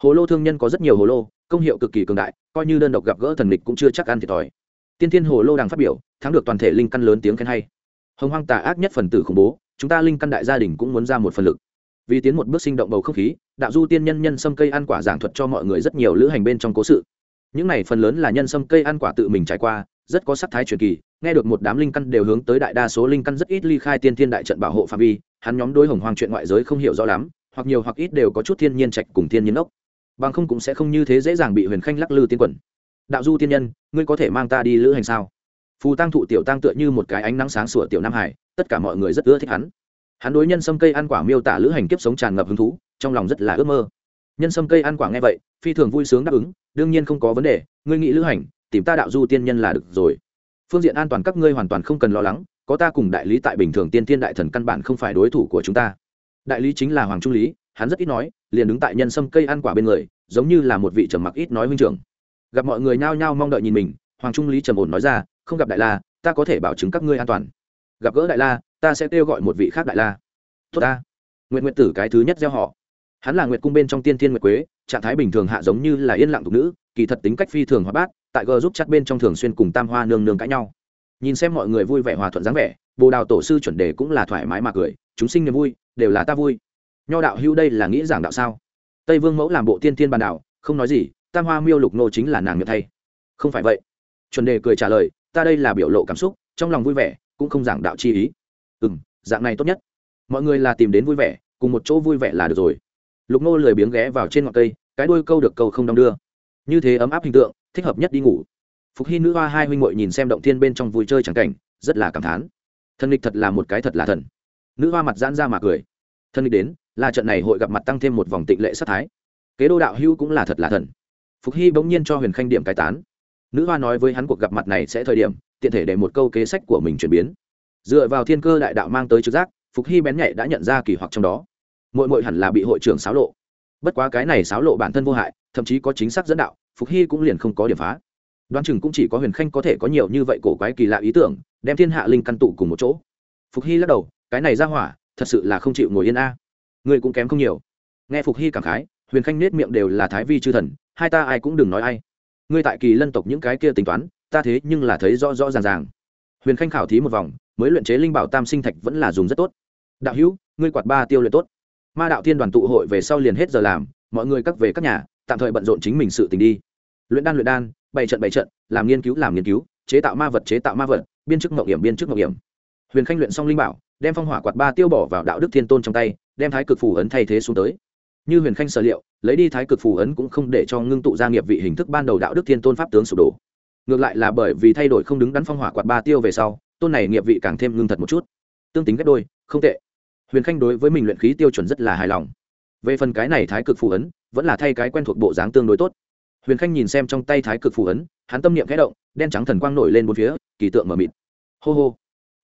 Hồ lô thương nhân có rất nhiều hồ lô, công hiệu cực kỳ cường đại, coi như đơn độc gặp gỡ thần địch cũng chưa chắc ăn thiệt thòi. Tiên thiên hồ lô đằng phát biểu, thắng được toàn thể linh căn lớn tiếng khen hay hồng hoang tà ác nhất phần tử khủng bố, chúng ta linh căn đại gia đình cũng muốn ra một phần lực. Vì tiến một bước sinh động bầu không khí, đạo du tiên nhân nhân sâm cây ăn quả giảng thuật cho mọi người rất nhiều lữ hành bên trong cố sự. Những này phần lớn là nhân sâm cây ăn quả tự mình trải qua, rất có sắc thái truyền kỳ, nghe được một đám linh căn đều hướng tới đại đa số linh căn rất ít ly khai tiên thiên đại trận bảo hộ phạm vi, hắn nhóm đối hồng hoang chuyện ngoại giới không hiểu rõ lắm, hoặc nhiều hoặc ít đều có chút thiên nhiên trạch cùng thiên nhiên ốc. Bằng không cũng sẽ không như thế dễ dàng bị huyền khanh lắc lư tiên quẩn đạo du tiên nhân, ngươi có thể mang ta đi lữ hành sao? Phù tăng thụ tiểu tăng tựa như một cái ánh nắng sáng sủa tiểu nam hải, tất cả mọi người rất ưa thích hắn. Hắn đối nhân sâm cây ăn quả miêu tả lữ hành kiếp sống tràn ngập hứng thú, trong lòng rất là ước mơ. Nhân sâm cây ăn quả nghe vậy, phi thường vui sướng đáp ứng, đương nhiên không có vấn đề, ngươi nghĩ lữ hành, tìm ta đạo du tiên nhân là được rồi. Phương diện an toàn các ngươi hoàn toàn không cần lo lắng, có ta cùng đại lý tại bình thường tiên thiên đại thần căn bản không phải đối thủ của chúng ta. Đại lý chính là hoàng trung lý, hắn rất ít nói, liền đứng tại nhân sâm cây ăn quả bên người, giống như là một vị trầm mặc ít nói huynh trưởng. Gặp mọi người nhao nhao mong đợi nhìn mình, hoàng trung lý trầm ổn nói ra không gặp đại la, ta có thể bảo chứng các ngươi an toàn. Gặp gỡ đại la, ta sẽ kêu gọi một vị khác đại la. Tốt ta. Nguyện nguyện tử cái thứ nhất gieo họ. Hắn là nguyệt cung bên trong tiên thiên nguyệt quế, trạng thái bình thường hạ giống như là yên lặng thục nữ, kỳ thật tính cách phi thường hóa bát, tại g giúp chắc bên trong thường xuyên cùng tam hoa nương nương cãi nhau. Nhìn xem mọi người vui vẻ hòa thuận dáng vẻ, bồ đào tổ sư chuẩn đề cũng là thoải mái mà cười, chúng sinh niềm vui, đều là ta vui. Nho đạo hưu đây là nghĩ giảng đạo sao? Tây vương mẫu làm bộ tiên thiên bàn đạo, không nói gì, tam hoa miêu lục nô chính là nàng nhật thay. Không phải vậy. Chuẩn đề cười trả lời ta đây là biểu lộ cảm xúc, trong lòng vui vẻ, cũng không giảng đạo chi ý. Ừ m dạng này tốt nhất. Mọi người là tìm đến vui vẻ, cùng một chỗ vui vẻ là được rồi. Lục nô lười biếng ghé vào trên ngọn cây, cái đuôi câu được câu không đong đưa. Như thế ấm áp hình tượng, thích hợp nhất đi ngủ. Phục hy nữ hoa hai huynh ngội nhìn xem động thiên bên trong vui chơi chẳng cảnh, rất là cảm thán. Thần địch thật là một cái thật là thần. Nữ hoa mặt giãn ra mà cười. Thần địch đến, là trận này hội gặp mặt tăng thêm một vòng tịnh lệ sát thái. Kế đô đạo hưu cũng là thật là thần. Phục hy bỗng nhiên cho huyền khanh điểm cai tán nữ hoa nói với hắn cuộc gặp mặt này sẽ thời điểm, tiện thể để một câu kế sách của mình chuyển biến. Dựa vào thiên cơ đại đạo mang tới trực giác, phục hy bén nhạy đã nhận ra kỳ hoặc trong đó. Mội mội hẳn là bị hội trưởng xáo lộ. Bất quá cái này xáo lộ bản thân vô hại, thậm chí có chính xác dẫn đạo, phục hy cũng liền không có điểm phá. Đoán chừng cũng chỉ có huyền khanh có thể có nhiều như vậy cổ quái kỳ lạ ý tưởng, đem thiên hạ linh căn tụ cùng một chỗ. Phục hy lắc đầu, cái này ra hỏa, thật sự là không chịu ngồi yên a. À. người cũng kém không nhiều. Nghe phục hy cảm khái, huyền khanh nết miệng đều là thái vi chư thần, hai ta ai cũng đừng nói ai ngươi tại kỳ lân tộc những cái kia tính toán, ta thế nhưng là thấy rõ rõ ràng ràng. Huyền khanh khảo thí một vòng, mới luyện chế linh bảo tam sinh thạch vẫn là dùng rất tốt. Đạo hữu, ngươi quạt ba tiêu luyện tốt. Ma đạo thiên đoàn tụ hội về sau liền hết giờ làm, mọi người cắt về các nhà, tạm thời bận rộn chính mình sự tình đi. Luyện đan luyện đan, bày trận bày trận, làm nghiên cứu làm nghiên cứu, chế tạo ma vật chế tạo ma vật, biên chức mậu hiểm biên chức mậu hiểm. Huyền khanh luyện xong linh bảo, đem phong hỏa quạt ba tiêu bỏ vào đạo đức thiên tôn trong tay, đem thái cực phủ ấn thay thế xuống tới. Như huyền khanh sở liệu lấy đi thái cực phù ấn cũng không để cho ngưng tụ gia nghiệp vị hình thức ban đầu đạo đức thiên tôn pháp tướng sụp đổ. Ngược lại là bởi vì thay đổi không đứng đắn phong hỏa quạt ba tiêu về sau, tôn này nghiệp vị càng thêm ngưng thật một chút. Tương tính ghép đôi, không tệ. Huyền khanh đối với mình luyện khí tiêu chuẩn rất là hài lòng. Về phần cái này thái cực phù ấn, vẫn là thay cái quen thuộc bộ dáng tương đối tốt. Huyền khanh nhìn xem trong tay thái cực phù ấn, hắn tâm niệm khẽ động, đen trắng thần quang nổi lên bốn phía, kỳ tượng mờ mịt. Hô hô.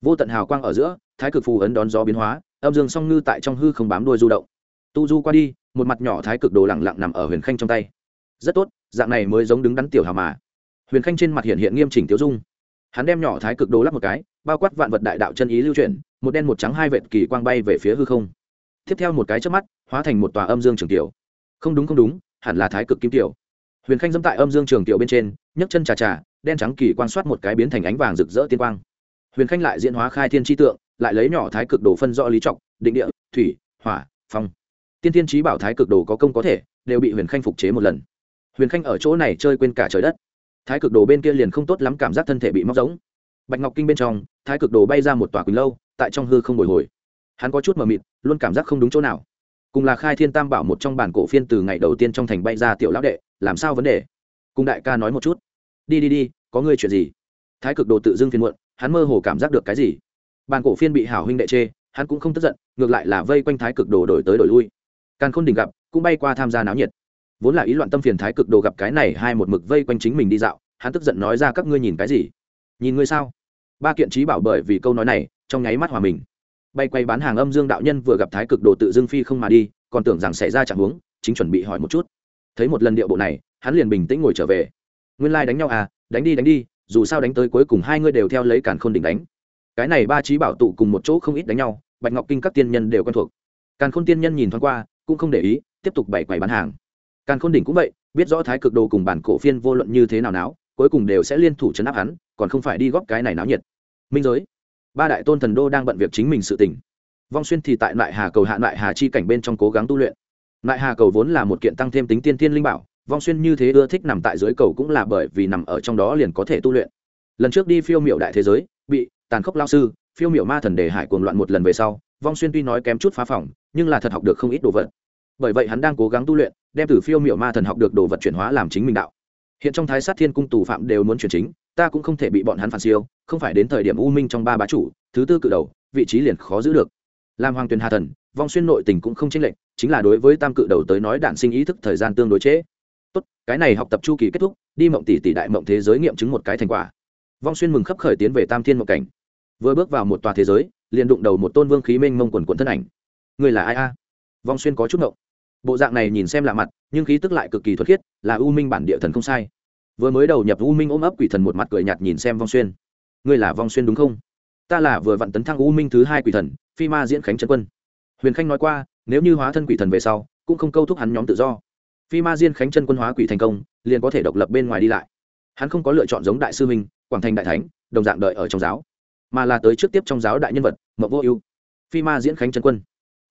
Vô tận hào quang ở giữa, thái cực phù ấn đón gió biến hóa, âm dương song ngư tại trong hư không bám đuôi du động. Tu du qua đi một mặt nhỏ thái cực đồ lẳng lặng nằm ở huyền khanh trong tay. Rất tốt, dạng này mới giống đứng đắn tiểu hào mà. Huyền khanh trên mặt hiện hiện nghiêm chỉnh tiêu dung. Hắn đem nhỏ thái cực đồ lắp một cái, bao quát vạn vật đại đạo chân ý lưu chuyển, một đen một trắng hai vệt kỳ quang bay về phía hư không. Tiếp theo một cái chớp mắt, hóa thành một tòa âm dương trường tiểu. Không đúng không đúng, hẳn là thái cực kim tiểu. Huyền khanh dẫm tại âm dương trường tiểu bên trên, nhấc chân trà trà đen trắng kỳ quan soát một cái biến thành ánh vàng rực rỡ tiên quang. Huyền khanh lại diễn hóa khai thiên tri tượng, lại lấy nhỏ thái cực đồ phân rõ lý trọc định địa, thủy, hỏa, phong tiên thiên trí bảo thái cực đồ có công có thể, đều bị huyền khanh phục chế một lần. Huyền khanh ở chỗ này chơi quên cả trời đất. Thái cực đồ bên kia liền không tốt lắm cảm giác thân thể bị móc giống bạch ngọc kinh bên trong, thái cực đồ bay ra một tòa quỳnh lâu, tại trong hư không bồi hồi. Hắn có chút mờ mịt, luôn cảm giác không đúng chỗ nào. Cùng là khai thiên tam bảo một trong bản cổ phiên từ ngày đầu tiên trong thành bay ra tiểu lão đệ, làm sao vấn đề? Cùng đại ca nói một chút. Đi đi đi, có ngươi chuyện gì? Thái cực đồ tự dưng phiên muộn, hắn mơ hồ cảm giác được cái gì? Bản cổ phiên bị hảo huynh đệ chê, hắn cũng không tức giận, ngược lại là vây quanh thái cực đồ đổi tới đổi lui càn khôn đỉnh gặp, cũng bay qua tham gia náo nhiệt. Vốn là ý loạn tâm phiền thái cực đồ gặp cái này hai một mực vây quanh chính mình đi dạo, hắn tức giận nói ra các ngươi nhìn cái gì? Nhìn ngươi sao? Ba kiện trí bảo bởi vì câu nói này, trong nháy mắt hòa mình. Bay quay bán hàng âm dương đạo nhân vừa gặp thái cực đồ tự dưng phi không mà đi, còn tưởng rằng xảy ra chẳng huống, chính chuẩn bị hỏi một chút. Thấy một lần điệu bộ này, hắn liền bình tĩnh ngồi trở về. Nguyên lai、like、đánh nhau à đánh đi đánh đi, dù sao đánh tới cuối cùng hai ngươi đều theo lấy càn khôn đỉnh đánh. Cái này ba trí bảo tụ cùng một chỗ không ít đánh nhau, bạch ngọc kinh các tiên nhân đều quen thuộc. Càn khôn tiên nhân nhìn thoáng qua cũng không để ý, tiếp tục bày quầy bán hàng. Càn khôn đỉnh cũng vậy, biết rõ thái cực đồ cùng bản cổ phiên vô luận như thế nào náo, cuối cùng đều sẽ liên thủ chấn áp hắn, còn không phải đi góp cái này náo nhiệt. Minh giới, ba đại tôn thần đô đang bận việc chính mình sự tỉnh vong xuyên thì tại lại hà cầu hạ lại hà chi cảnh bên trong cố gắng tu luyện. Lại hà cầu vốn là một kiện tăng thêm tính tiên tiên linh bảo, vong xuyên như thế ưa thích nằm tại dưới cầu cũng là bởi vì nằm ở trong đó liền có thể tu luyện. Lần trước đi phiêu miệu đại thế giới, bị tàn khốc lao sư phiêu miệu ma thần đề hải cuồng loạn một lần về sau, vong xuyên tuy nói kém chút phá phỏng nhưng là thật học được không ít đồ vật. Bởi vậy hắn đang cố gắng tu luyện, đem từ phiêu miệu ma thần học được đồ vật chuyển hóa làm chính mình đạo. Hiện trong thái sát thiên cung tù phạm đều muốn chuyển chính, ta cũng không thể bị bọn hắn phản siêu, không phải đến thời điểm u minh trong ba bá chủ, thứ tư cự đầu, vị trí liền khó giữ được. Làm hoàng tuyền hà thần, vong xuyên nội tình cũng không chênh lệch, chính là đối với tam cự đầu tới nói đạn sinh ý thức thời gian tương đối chế. tốt, cái này học tập chu kỳ kết thúc, đi mộng tỷ tỷ đại mộng thế giới nghiệm chứng một cái thành quả. Vong xuyên mừng khấp khởi tiến về tam thiên mộng cảnh vừa bước vào một tòa thế giới, liền đụng đầu một tôn vương khí mênh mông quần quần thân ảnh. Người là ai a? Vong xuyên có chút ngộng. Bộ dạng này nhìn xem lạ mặt, nhưng khí tức lại cực kỳ thuật khiết, là u minh bản địa thần không sai. Vừa mới đầu nhập u minh ôm ấp quỷ thần một mặt cười nhạt nhìn xem vong xuyên. Ngươi là vong xuyên đúng không? Ta là vừa vặn tấn thăng u minh thứ hai quỷ thần, phi ma diễn khánh trần quân. Huyền khanh nói qua, nếu như hóa thân quỷ thần về sau, cũng không câu thúc hắn nhóm tự do. Phi ma diên khánh chân quân hóa quỷ thành công, liền có thể độc lập bên ngoài đi lại. Hắn không có lựa chọn giống đại sư minh, quảng thành đại thánh, đồng dạng đợi ở trong giáo mà là tới trước tiếp trong giáo đại nhân vật mậu vô ưu. Phi ma diễn khánh chân quân.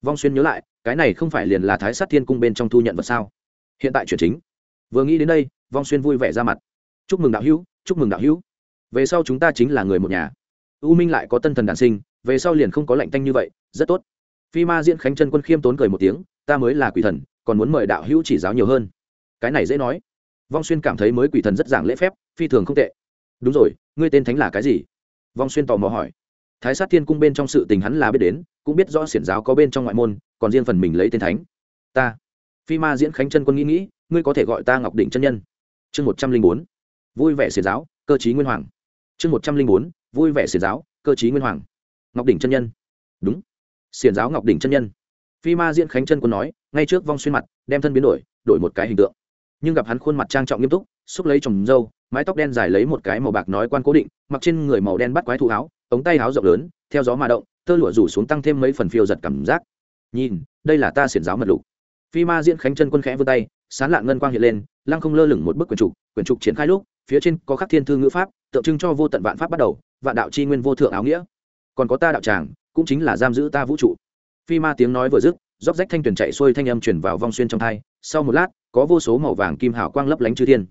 Vong xuyên nhớ lại, cái này không phải liền là thái sát thiên cung bên trong thu nhận vật sao? Hiện tại chuyển chính. Vừa nghĩ đến đây, vong xuyên vui vẻ ra mặt. Chúc mừng đạo hữu, chúc mừng đạo hữu. Về sau chúng ta chính là người một nhà. U minh lại có tân thần đản sinh, về sau liền không có lạnh tanh như vậy, rất tốt. Phi ma diễn khánh chân quân khiêm tốn cười một tiếng, ta mới là quỷ thần, còn muốn mời đạo hữu chỉ giáo nhiều hơn. Cái này dễ nói. Vong xuyên cảm thấy mới quỷ thần rất giảng lễ phép, phi thường không tệ. Đúng rồi, ngươi tên thánh là cái gì? Vong xuyên tò mò hỏi. Thái sát thiên cung bên trong sự tình hắn là biết đến, cũng biết rõ xiển giáo có bên trong ngoại môn, còn riêng phần mình lấy tên thánh. Ta. Phi ma diễn khánh chân quân nghĩ nghĩ, ngươi có thể gọi ta ngọc định chân nhân. Chương một trăm linh bốn. Vui vẻ xiển giáo, cơ chí nguyên hoàng. Chương một trăm linh bốn. Vui vẻ xiển giáo, cơ chí nguyên hoàng. Ngọc đỉnh chân nhân. Đúng. Xiển giáo ngọc đỉnh chân nhân. Phi ma diễn khánh chân quân nói, ngay trước vong xuyên mặt, đem thân biến đổi đổi một cái hình tượng. Nhưng gặp hắn khuôn mặt trang trọng nghiêm túc xúc lấy trồng râu mái tóc đen dài lấy một cái màu bạc nói quan cố định, mặc trên người màu đen bắt quái thụ áo, ống tay áo rộng lớn, theo gió mà động, tơ lụa rủ xuống tăng thêm mấy phần phiêu giật cảm giác. Nhìn, đây là ta xiển giáo mật lục. Phi ma diễn khánh chân quân khẽ vươn tay, sán lạn ngân quang hiện lên, lăng không lơ lửng một bức quyển trục quyển trục triển khai lúc, phía trên có khắc thiên thư ngữ pháp, tượng trưng cho vô tận vạn pháp bắt đầu, vạn đạo c h i nguyên vô thượng áo nghĩa. Còn có ta đạo tràng, cũng chính là giam giữ ta vũ trụ. Phi ma tiếng nói vừa dứt, róc rách thanh tuyển chạy xuôi thanh âm chuyển vào vong xuyên trong thai, sau một lát, có vô số màu vàng kim hào quang lấp lánh chư thiên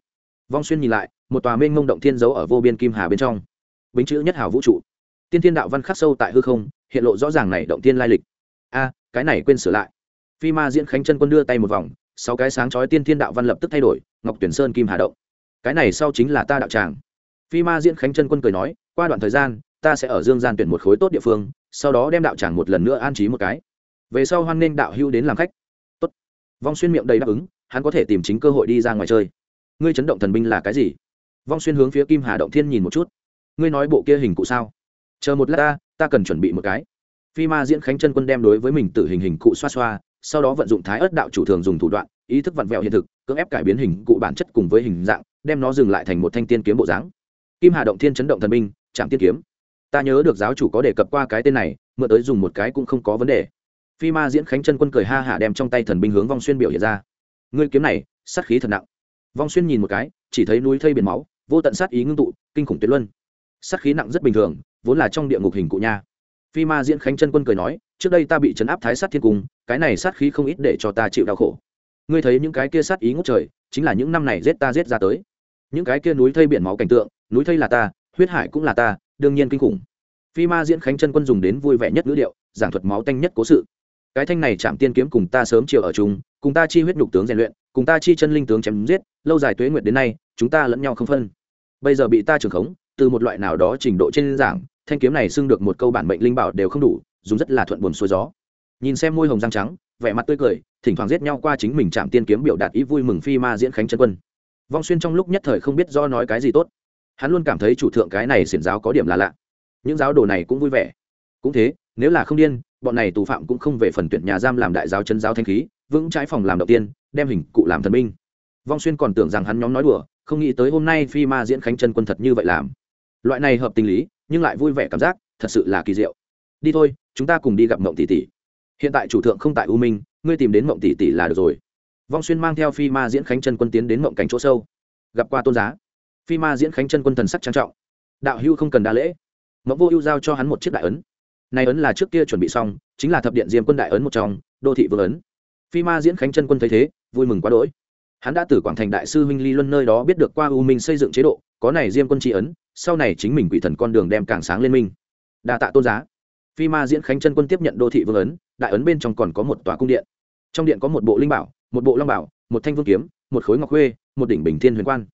vong xuyên nhìn lại, một tòa mênh mông động thiên giấu ở vô biên kim hà bên trong. Bính chữ nhất hào vũ trụ. Tiên thiên đạo văn khắc sâu tại hư không, hiện lộ rõ ràng này động tiên lai lịch. A, cái này quên sửa lại. Phi ma diễn khánh chân quân đưa tay một vòng, sáu cái sáng chói tiên thiên đạo văn lập tức thay đổi, ngọc tuyển sơn kim hà động. Cái này sau chính là ta đạo tràng. Phi ma diễn khánh chân quân cười nói, qua đoạn thời gian, ta sẽ ở dương gian tuyển một khối tốt địa phương, sau đó đem đạo tràng một lần nữa an trí một cái. Về sau hoan nghênh đạo hưu đến làm khách. Tốt. Vong xuyên miệng đầy đáp ứng, hắn có thể tìm chính cơ hội đi ra ngoài chơi ngươi chấn động thần binh là cái gì? Vong xuyên hướng phía kim hà động thiên nhìn một chút. Ngươi nói bộ kia hình cụ sao? Chờ một lát ta ta cần chuẩn bị một cái. Phi ma diễn khánh chân quân đem đối với mình tự hình hình cụ xoa xoa, sau đó vận dụng thái ớt đạo chủ thường dùng thủ đoạn, ý thức vặn vẹo hiện thực, cưỡng ép cải biến hình cụ bản chất cùng với hình dạng, đem nó dừng lại thành một thanh tiên kiếm bộ dáng. Kim hà động thiên chấn động thần binh trạm tiên kiếm. Ta nhớ được giáo chủ có đề cập qua cái tên này, mượn tới dùng một cái cũng không có vấn đề. Phi ma diễn khánh chân quân cười ha hả đem trong tay thần binh hướng vong xuyên biểu hiện ra. Ngươi kiếm này, sát khí thật nặng vong xuyên nhìn một cái, chỉ thấy núi thây biển máu, vô tận sát ý ngưng tụ, kinh khủng tuyệt luân. Sát khí nặng rất bình thường, vốn là trong địa ngục hình cụ nha. Phi ma diễn khánh chân quân cười nói, trước đây ta bị chấn áp thái sát thiên cung, cái này sát khí không ít để cho ta chịu đau khổ. Ngươi thấy những cái kia sát ý ngút trời, chính là những năm này giết ta giết ra tới. Những cái kia núi thây biển máu cảnh tượng, núi thây là ta, huyết hải cũng là ta, đương nhiên kinh khủng. Phi ma diễn khánh chân quân dùng đến vui vẻ nhất ngữ điệu, giảng thuật máu tanh nhất cố sự. Cái thanh này chạm tiên kiếm cùng ta sớm chiều ở chung, cùng ta chi huyết nhục tướng rèn luyện cùng ta chi chân linh tướng chém giết, lâu dài tuế nguyệt đến nay, chúng ta lẫn nhau không phân. Bây giờ bị ta trưởng khống, từ một loại nào đó trình độ trên giảng, thanh kiếm này xưng được một câu bản mệnh linh bảo đều không đủ, dùng rất là thuận buồn xuôi gió. Nhìn xem môi hồng răng trắng, vẻ mặt tươi cười, thỉnh thoảng giết nhau qua chính mình chạm tiên kiếm biểu đạt ý vui mừng phi ma diễn khánh chân quân. Vong xuyên trong lúc nhất thời không biết do nói cái gì tốt. Hắn luôn cảm thấy chủ thượng cái này xiển giáo có điểm là lạ. Những giáo đồ này cũng vui vẻ. Cũng thế, nếu là không điên, bọn này tù phạm cũng không về phần tuyển nhà giam làm đại giáo chân giáo thanh khí vững trái phòng làm đầu tiên, đem hình cụ làm thần minh vong xuyên còn tưởng rằng hắn nhóm nói đùa, không nghĩ tới hôm nay phi ma diễn khánh chân quân thật như vậy làm. Loại này hợp tình lý, nhưng lại vui vẻ cảm giác, thật sự là kỳ diệu. Đi thôi, chúng ta cùng đi gặp mộng tỷ tỷ. Hiện tại chủ thượng không tại u minh, ngươi tìm đến mộng tỷ tỷ là được rồi. Vong xuyên mang theo phi ma diễn khánh chân quân tiến đến mộng cảnh chỗ sâu. Gặp qua tôn giá. Phi ma diễn khánh chân quân thần sắc trang trọng. Đạo hưu không cần đa lễ. Mộng vô ưu giao cho hắn một chiếc đại ấn. Này ấn là trước kia chuẩn bị xong, chính là thập điện diêm quân đại ấn một trong, đô thị vương ấn phi ma diễn khánh chân quân thấy thế, vui mừng quá đỗi. Hắn đã từ quảng thành đại sư minh ly luân nơi đó biết được qua u minh xây dựng chế độ, có này diêm quân tri ấn, sau này chính mình quỷ thần con đường đem càng sáng lên minh đa tạ tôn giá. Phi ma diễn khánh chân quân tiếp nhận đô thị vương ấn, đại ấn bên trong còn có một tòa cung điện. Trong điện có một bộ linh bảo, một bộ long bảo, một thanh vương kiếm, một khối ngọc khuê, một đỉnh bình thiên huyền quan.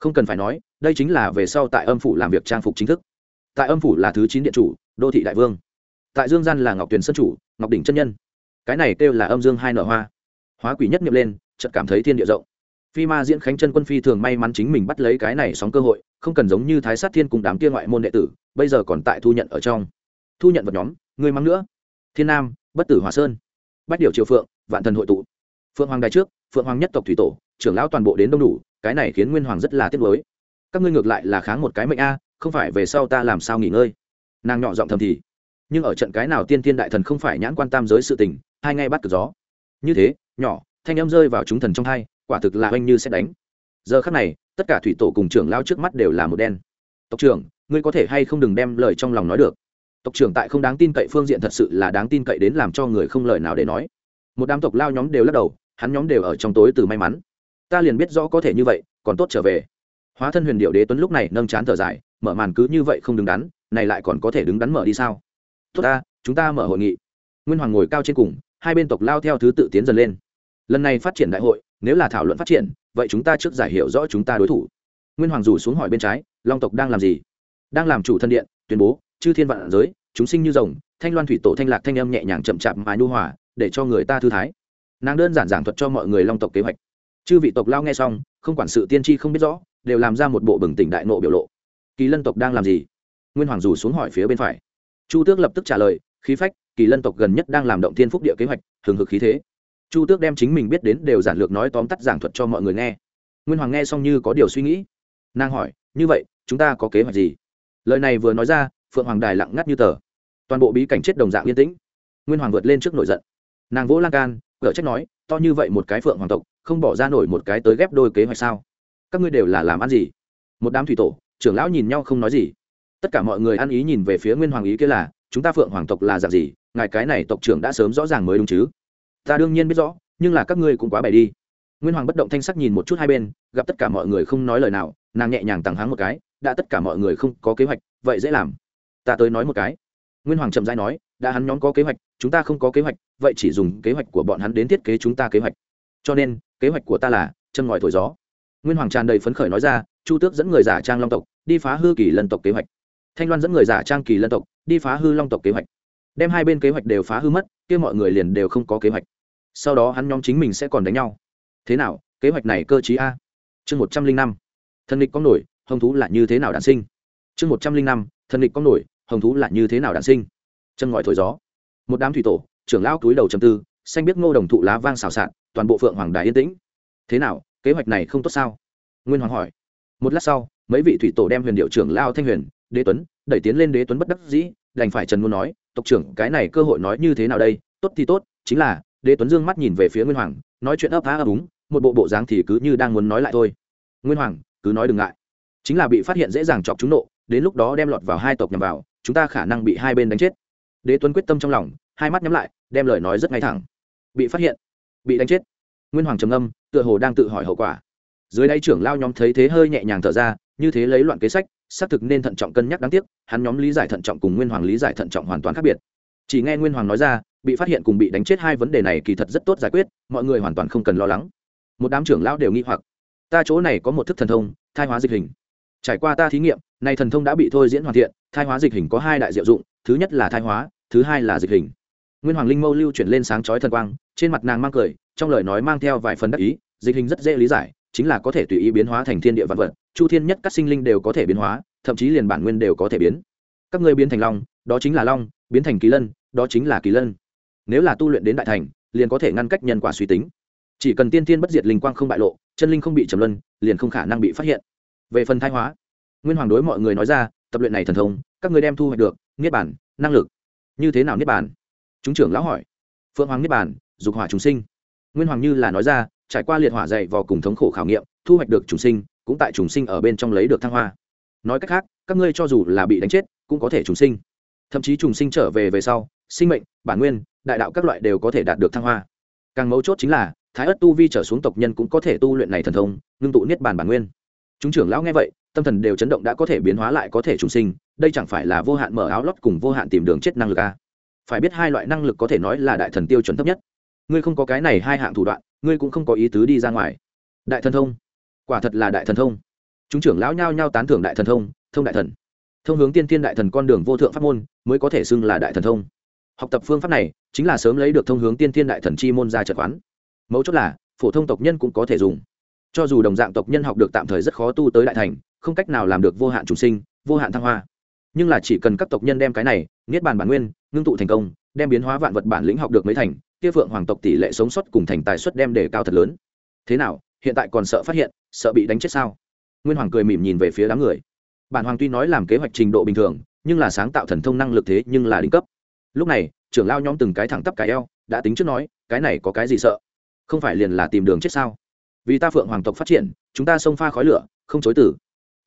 Không cần phải nói, đây chính là về sau tại âm phủ làm việc trang phục chính thức. Tại âm phủ là thứ chín điện chủ, đô thị đại vương. Tại dương gian là ngọc tuyền sơn chủ, ngọc đỉnh chân nhân cái này kêu là âm dương hai nở hoa. Hóa quỷ nhất nghiệm lên, chợt cảm thấy thiên địa rộng. Phi ma diễn khánh chân quân phi thường may mắn chính mình bắt lấy cái này sóng cơ hội, không cần giống như thái sát thiên cùng đám kia ngoại môn đệ tử, bây giờ còn tại thu nhận ở trong. Thu nhận vật nhóm, người mắng nữa. Thiên nam, bất tử hòa sơn, bách điều triều phượng, vạn thần hội tụ. Phượng hoàng đài trước, phượng hoàng nhất tộc thủy tổ, trưởng lão toàn bộ đến đông đủ, cái này khiến nguyên hoàng rất là tiếc lối các ngươi ngược lại là kháng một cái mệnh a, không phải về sau ta làm sao nghỉ ngơi? Nàng nhỏ giọng thầm thì. Nhưng ở trận cái nào tiên thiên đại thần không phải nhãn quan tam giới sự tình hai ngay bắt cực gió. Như thế, nhỏ, thanh âm rơi vào chúng thần trong hai, quả thực là oanh như sẽ đánh. Giờ khắc này, tất cả thủy tổ cùng trưởng lao trước mắt đều là một đen. Tộc trưởng, ngươi có thể hay không đừng đem lời trong lòng nói được? Tộc trưởng tại không đáng tin cậy phương diện thật sự là đáng tin cậy đến làm cho người không lời nào để nói. Một đám tộc lao nhóm đều lắc đầu, hắn nhóm đều ở trong tối từ may mắn. Ta liền biết rõ có thể như vậy, còn tốt trở về. Hóa thân huyền điệu đế tuấn lúc này nâng chán thở dài, mở màn cứ như vậy không đứng đắn, này lại còn có thể đứng đắn mở đi sao? Tốt ta, chúng ta mở hội nghị. Nguyên hoàng ngồi cao trên cùng hai bên tộc lao theo thứ tự tiến dần lên. Lần này phát triển đại hội, nếu là thảo luận phát triển, vậy chúng ta trước giải hiểu rõ chúng ta đối thủ. Nguyên hoàng rủ xuống hỏi bên trái, long tộc đang làm gì? Đang làm chủ thân điện, tuyên bố, chư thiên vạn giới, chúng sinh như rồng, thanh loan thủy tổ thanh lạc thanh âm nhẹ nhàng chậm chạp mà nhu hòa, để cho người ta thư thái. Nàng đơn giản giảng thuật cho mọi người long tộc kế hoạch. Chư vị tộc lao nghe xong, không quản sự tiên tri không biết rõ, đều làm ra một bộ bừng tỉnh đại nộ biểu lộ. Kỳ lân tộc đang làm gì? Nguyên hoàng rủ xuống hỏi phía bên phải. Chu tước lập tức trả lời, khí phách kỳ lân tộc gần nhất đang làm động thiên phúc địa kế hoạch, hừng hực khí thế. Chu tước đem chính mình biết đến đều giản lược nói tóm tắt giảng thuật cho mọi người nghe. Nguyên hoàng nghe xong như có điều suy nghĩ. Nàng hỏi, như vậy, chúng ta có kế hoạch gì? Lời này vừa nói ra, phượng hoàng đài lặng ngắt như tờ. Toàn bộ bí cảnh chết đồng dạng yên tĩnh. Nguyên hoàng vượt lên trước nổi giận. Nàng vỗ lan can, gỡ trách nói, to như vậy một cái phượng hoàng tộc, không bỏ ra nổi một cái tới ghép đôi kế hoạch sao? Các ngươi đều là làm ăn gì? Một đám thủy tổ, trưởng lão nhìn nhau không nói gì. Tất cả mọi người ăn ý nhìn về phía nguyên hoàng ý kia là chúng ta phượng hoàng tộc là dạng gì, ngài cái này tộc trưởng đã sớm rõ ràng mới đúng chứ? Ta đương nhiên biết rõ, nhưng là các ngươi cũng quá bày đi. Nguyên hoàng bất động thanh sắc nhìn một chút hai bên, gặp tất cả mọi người không nói lời nào, nàng nhẹ nhàng tằng háng một cái, đã tất cả mọi người không có kế hoạch, vậy dễ làm. Ta tới nói một cái. Nguyên hoàng chậm rãi nói, đã hắn nhóm có kế hoạch, chúng ta không có kế hoạch, vậy chỉ dùng kế hoạch của bọn hắn đến thiết kế chúng ta kế hoạch. Cho nên, kế hoạch của ta là, chân ngòi thổi gió. Nguyên hoàng tràn đầy phấn khởi nói ra, chu tước dẫn người giả trang long tộc, đi phá hư kỳ lân tộc kế hoạch thanh loan dẫn người giả trang kỳ lân tộc, đi phá hư long tộc kế hoạch. Đem hai bên kế hoạch đều phá hư mất, kia mọi người liền đều không có kế hoạch. Sau đó hắn nhóm chính mình sẽ còn đánh nhau. Thế nào, kế hoạch này cơ chí a? Chương một trăm linh năm thần địch có nổi, hồng thú là như thế nào đản sinh? Chương một trăm linh năm thần địch có nổi, hồng thú là như thế nào đản sinh? Chân ngòi thổi gió. Một đám thủy tổ, trưởng lão túi đầu chầm tư, xanh biết ngô đồng thụ lá vang xào xạc, toàn bộ phượng hoàng đài yên tĩnh. Thế nào, kế hoạch này không tốt sao? Nguyên hoàng hỏi. Một lát sau, mấy vị thủy tổ đem huyền điệu trưởng lao thanh huyền đế tuấn, đẩy tiến lên đế tuấn bất đắc dĩ, đành phải trần ngôn nói, tộc trưởng, cái này cơ hội nói như thế nào đây? Tốt thì tốt, chính là, đế tuấn dương mắt nhìn về phía nguyên hoàng, nói chuyện ấp á ấp úng, một bộ bộ dáng thì cứ như đang muốn nói lại thôi. Nguyên hoàng, cứ nói đừng ngại. Chính là bị phát hiện dễ dàng chọc chúng nộ, đến lúc đó đem lọt vào hai tộc nhằm vào, chúng ta khả năng bị hai bên đánh chết. Đế tuấn quyết tâm trong lòng, hai mắt nhắm lại, đem lời nói rất ngay thẳng. Bị phát hiện, bị đánh chết. Nguyên hoàng trầm âm tựa hồ đang tự hỏi hậu quả dưới đây trưởng lao nhóm thấy thế hơi nhẹ nhàng thở ra, như thế lấy loạn kế sách, xác thực nên thận trọng cân nhắc đáng tiếc, hắn nhóm lý giải thận trọng cùng nguyên hoàng lý giải thận trọng hoàn toàn khác biệt. Chỉ nghe nguyên hoàng nói ra, bị phát hiện cùng bị đánh chết hai vấn đề này kỳ thật rất tốt giải quyết, mọi người hoàn toàn không cần lo lắng. Một đám trưởng lão đều nghi hoặc. Ta chỗ này có một thức thần thông, thai hóa dịch hình. Trải qua ta thí nghiệm này thần thông đã bị thôi diễn hoàn thiện, thai hóa dịch hình có hai đại diệu dụng, thứ nhất là thai hóa, thứ hai là dịch hình. Nguyên hoàng linh mâu lưu chuyển lên sáng chói thần quang, trên mặt nàng mang cười, trong lời nói mang theo vài phần đắc ý, dịch hình rất dễ lý giải chính là có thể tùy ý biến hóa thành thiên địa vạn vật, chu thiên nhất các sinh linh đều có thể biến hóa, thậm chí liền bản nguyên đều có thể biến. Các ngươi biến thành long, đó chính là long, biến thành kỳ lân, đó chính là kỳ lân. Nếu là tu luyện đến đại thành, liền có thể ngăn cách nhân quả suy tính. Chỉ cần tiên tiên bất diệt linh quang không bại lộ, chân linh không bị trầm luân, liền không khả năng bị phát hiện. Về phần thai hóa, nguyên hoàng đối mọi người nói ra, tập luyện này thần thông, các người đem thu hoạch được, niết bản năng lực. Như thế nào niết bản chúng trưởng lão hỏi. Phượng hoàng niết bản dục hỏa chúng sinh. Nguyên hoàng như là nói ra trải qua liệt hỏa dày vào cùng thống khổ khảo nghiệm, thu hoạch được trùng sinh, cũng tại trùng sinh ở bên trong lấy được thăng hoa. Nói cách khác, các ngươi cho dù là bị đánh chết, cũng có thể trùng sinh. Thậm chí trùng sinh trở về về sau, sinh mệnh, bản nguyên, đại đạo các loại đều có thể đạt được thăng hoa. Càng mấu chốt chính là, thái ất tu vi trở xuống tộc nhân cũng có thể tu luyện này thần thông, ngưng tụ niết bàn bản nguyên. Chúng trưởng lão nghe vậy, tâm thần đều chấn động đã có thể biến hóa lại có thể trùng sinh, đây chẳng phải là vô hạn mở áo lót cùng vô hạn tìm đường chết năng lực à. phải biết hai loại năng lực có thể nói là đại thần tiêu chuẩn thấp nhất. Ngươi không có cái này hai hạng thủ đoạn ngươi cũng không có ý tứ đi ra ngoài. Đại thần thông. Quả thật là đại thần thông. Chúng trưởng lão nhao nhao tán thưởng đại thần thông thông đại thần. Thông hướng tiên tiên đại thần con đường vô thượng pháp môn, mới có thể xưng là đại thần thông. Học tập phương pháp này, chính là sớm lấy được thông hướng tiên tiên đại thần chi môn ra trật quán. Mấu chốt là, phổ thông tộc nhân cũng có thể dùng. Cho dù đồng dạng tộc nhân học được tạm thời rất khó tu tới đại thành, không cách nào làm được vô hạn trùng sinh, vô hạn thăng hoa. Nhưng là chỉ cần các tộc nhân đem cái này, niết bàn bản nguyên, ngưng tụ thành công đem biến hóa vạn vật bản lĩnh học được mấy thành, kia phượng hoàng tộc tỷ lệ sống sót cùng thành tài suất đem đề cao thật lớn. Thế nào, hiện tại còn sợ phát hiện, sợ bị đánh chết sao? Nguyên hoàng cười mỉm nhìn về phía đám người. Bản hoàng tuy nói làm kế hoạch trình độ bình thường, nhưng là sáng tạo thần thông năng lực thế nhưng là đỉnh cấp. Lúc này, trưởng lao nhóm từng cái thẳng tắp cái eo, đã tính trước nói, cái này có cái gì sợ? Không phải liền là tìm đường chết sao? Vì ta phượng hoàng tộc phát triển, chúng ta xông pha khói lửa, không chối tử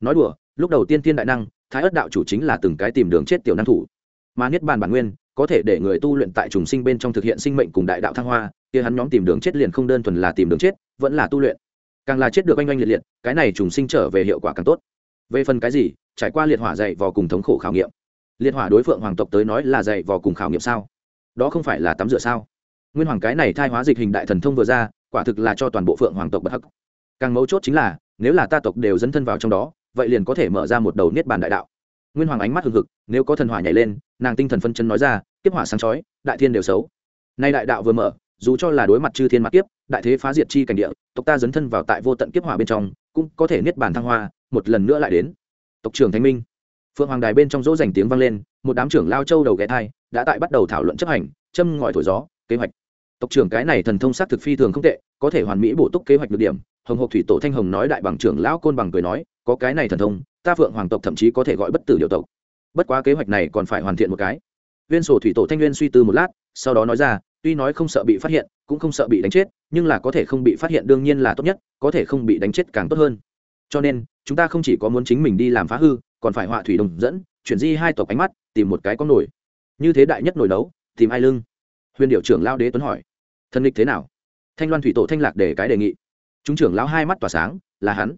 nói đùa, lúc đầu tiên tiên đại năng, thái ất đạo chủ chính là từng cái tìm đường chết tiểu năng thủ. Mà niết bàn bản nguyên có thể để người tu luyện tại trùng sinh bên trong thực hiện sinh mệnh cùng đại đạo thăng hoa, kia hắn nhóm tìm đường chết liền không đơn thuần là tìm đường chết, vẫn là tu luyện. Càng là chết được oanh oanh liệt liệt, cái này trùng sinh trở về hiệu quả càng tốt. Về phần cái gì, trải qua liệt hỏa dạy vò cùng thống khổ khảo nghiệm. Liệt hỏa đối phượng hoàng tộc tới nói là dạy vò cùng khảo nghiệm sao? Đó không phải là tắm rửa sao? Nguyên hoàng cái này thai hóa dịch hình đại thần thông vừa ra, quả thực là cho toàn bộ phượng hoàng tộc bất hắc. Càng mấu chốt chính là, nếu là ta tộc đều dấn thân vào trong đó, vậy liền có thể mở ra một đầu niết bàn đại đạo. Nguyên hoàng ánh mắt hừng hực, nếu có thần hỏa nhảy lên nàng tinh thần phân chân nói ra tiếp hỏa sáng chói, đại thiên đều xấu. Nay đại đạo vừa mở, dù cho là đối mặt chư thiên mặt kiếp, đại thế phá diệt chi cảnh địa, tộc ta dấn thân vào tại vô tận kiếp hỏa bên trong, cũng có thể niết bàn thăng hoa, một lần nữa lại đến. Tộc trưởng thánh minh. Phượng hoàng đài bên trong dỗ dành tiếng vang lên, một đám trưởng lao châu đầu ghé thai, đã tại bắt đầu thảo luận chấp hành, châm ngòi thổi gió, kế hoạch. Tộc trưởng cái này thần thông sát thực phi thường không tệ, có thể hoàn mỹ bổ túc kế hoạch được điểm. Hồng hộc thủy tổ thanh hồng nói đại bằng trưởng lão côn bằng cười nói, có cái này thần thông, ta phượng hoàng tộc thậm chí có thể gọi bất tử điều tộc bất quá kế hoạch này còn phải hoàn thiện một cái. Viên sổ thủy tổ thanh nguyên suy tư một lát, sau đó nói ra, tuy nói không sợ bị phát hiện, cũng không sợ bị đánh chết, nhưng là có thể không bị phát hiện đương nhiên là tốt nhất, có thể không bị đánh chết càng tốt hơn. Cho nên, chúng ta không chỉ có muốn chính mình đi làm phá hư, còn phải họa thủy đồng dẫn, chuyển di hai tộc ánh mắt, tìm một cái có nổi như thế đại nhất nổi nấu, tìm ai lưng? Huyền điệu trưởng lao đế tuấn hỏi. Thân lịch thế nào? Thanh loan thủy tổ thanh lạc để cái đề nghị. Chúng trưởng lão hai mắt tỏa sáng, là hắn.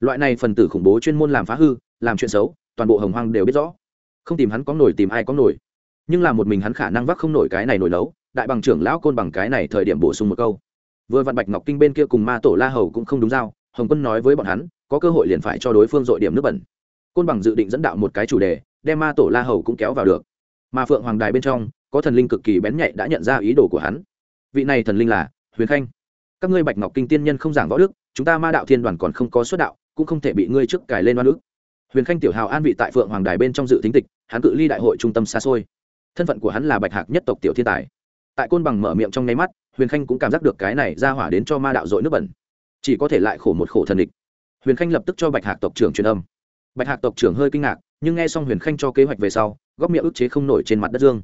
Loại này phần tử khủng bố chuyên môn làm phá hư, làm chuyện xấu, toàn bộ hồng hoang đều biết rõ không tìm hắn có nổi tìm ai có nổi. Nhưng là một mình hắn khả năng vác không nổi cái này nổi nấu, đại bằng trưởng lão côn bằng cái này thời điểm bổ sung một câu. Vừa vạn bạch ngọc kinh bên kia cùng ma tổ la hầu cũng không đúng giao, hồng quân nói với bọn hắn, có cơ hội liền phải cho đối phương dội điểm nước bẩn. Côn bằng dự định dẫn đạo một cái chủ đề, đem ma tổ la hầu cũng kéo vào được. Mà phượng hoàng đài bên trong, có thần linh cực kỳ bén nhạy đã nhận ra ý đồ của hắn. Vị này thần linh là huyền khanh. Các ngươi bạch ngọc kinh tiên nhân không giảng võ đức, chúng ta ma đạo thiên đoàn còn không có xuất đạo, cũng không thể bị ngươi trước cài lên oan ức huyền khanh tiểu hào an vị tại phượng hoàng đài bên trong dự tính tịch, hắn cự ly đại hội trung tâm xa xôi. Thân phận của hắn là bạch hạc nhất tộc tiểu thiên tài. Tại côn bằng mở miệng trong nháy mắt, huyền khanh cũng cảm giác được cái này ra hỏa đến cho ma đạo dội nước bẩn. Chỉ có thể lại khổ một khổ thần địch. Huyền khanh lập tức cho bạch hạc tộc trưởng truyền âm. Bạch hạc tộc trưởng hơi kinh ngạc, nhưng nghe xong huyền khanh cho kế hoạch về sau, góc miệng ức chế không nổi trên mặt đất dương.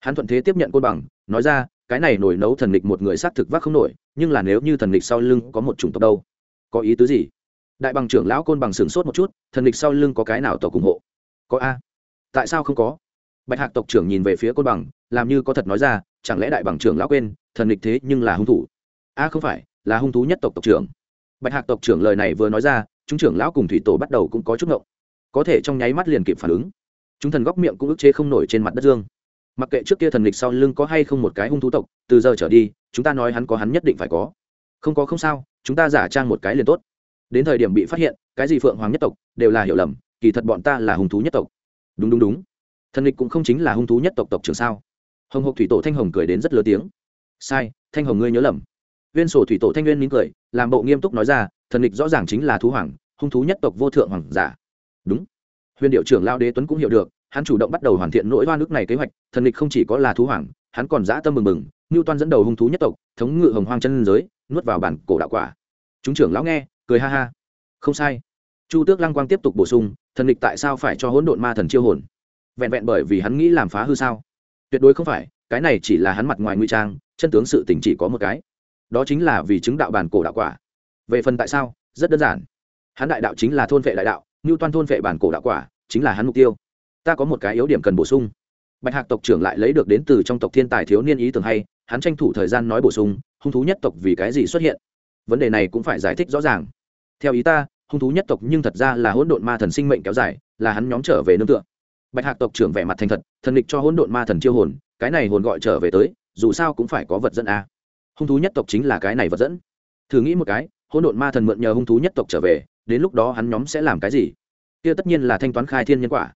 Hắn thuận thế tiếp nhận côn bằng, nói ra, cái này nổi nấu thần địch một người xác thực vác không nổi, nhưng là nếu như thần địch sau lưng có một chủng tộc đâu, có ý tứ gì? Đại bằng trưởng lão côn bằng sửng sốt một chút, thần địch sau lưng có cái nào tộc ủng hộ? Có a. Tại sao không có? Bạch hạc tộc trưởng nhìn về phía côn bằng, làm như có thật nói ra, chẳng lẽ đại bằng trưởng lão quên, thần địch thế nhưng là hung thủ? A, không phải, là hung thú nhất tộc tộc trưởng. Bạch hạc tộc trưởng lời này vừa nói ra, chúng trưởng lão cùng thủy tổ bắt đầu cũng có chút ngộng. Có thể trong nháy mắt liền kịp phản ứng. Chúng thần góc miệng cũng ức chế không nổi trên mặt đất dương. Mặc kệ trước kia thần lịch sau lưng có hay không một cái hung thú tộc, từ giờ trở đi, chúng ta nói hắn có hắn nhất định phải có. Không có không sao, chúng ta giả trang một cái liền tốt đến thời điểm bị phát hiện, cái gì phượng hoàng nhất tộc đều là hiểu lầm, kỳ thật bọn ta là hung thú nhất tộc. Đúng đúng đúng. Thần lịch cũng không chính là hung thú nhất tộc tộc trưởng sao? Hồng hộc thủy tổ thanh hồng cười đến rất lớn tiếng. Sai, thanh hồng ngươi nhớ lầm. Viên sổ thủy tổ thanh nguyên mỉm cười, làm bộ nghiêm túc nói ra, thần lịch rõ ràng chính là thú hoàng, hung thú nhất tộc vô thượng hoàng giả. Đúng. Huyền điệu trưởng lao đế tuấn cũng hiểu được, hắn chủ động bắt đầu hoàn thiện nỗi hoa nước này kế hoạch, thần lịch không chỉ có là thú hoàng, hắn còn dã tâm mừng mừng, ngưu toan dẫn đầu hung thú nhất tộc, thống ngự hồng hoang chân giới, nuốt vào bản cổ đạo quả. Chúng trưởng lão nghe cười ha ha. Không sai. Chu tước lăng quang tiếp tục bổ sung, thần địch tại sao phải cho hỗn độn ma thần chiêu hồn? Vẹn vẹn bởi vì hắn nghĩ làm phá hư sao? Tuyệt đối không phải, cái này chỉ là hắn mặt ngoài nguy trang, chân tướng sự tình chỉ có một cái. Đó chính là vì chứng đạo bản cổ đạo quả. Về phần tại sao, rất đơn giản. Hắn đại đạo chính là thôn vệ đại đạo như toan thôn vệ bản cổ đạo quả, chính là hắn mục tiêu. Ta có một cái yếu điểm cần bổ sung. Bạch hạc tộc trưởng lại lấy được đến từ trong tộc thiên tài thiếu niên ý tưởng hay, hắn tranh thủ thời gian nói bổ sung, hung thú nhất tộc vì cái gì xuất hiện? Vấn đề này cũng phải giải thích rõ ràng theo ý ta, hung thú nhất tộc nhưng thật ra là hỗn độn ma thần sinh mệnh kéo dài, là hắn nhóm trở về nương tựa. Bạch hạc tộc trưởng vẻ mặt thành thật, thần địch cho hỗn độn ma thần chiêu hồn, cái này hồn gọi trở về tới, dù sao cũng phải có vật dẫn a. Hung thú nhất tộc chính là cái này vật dẫn. Thử nghĩ một cái, hỗn độn ma thần mượn nhờ hung thú nhất tộc trở về, đến lúc đó hắn nhóm sẽ làm cái gì? Kia tất nhiên là thanh toán khai thiên nhân quả.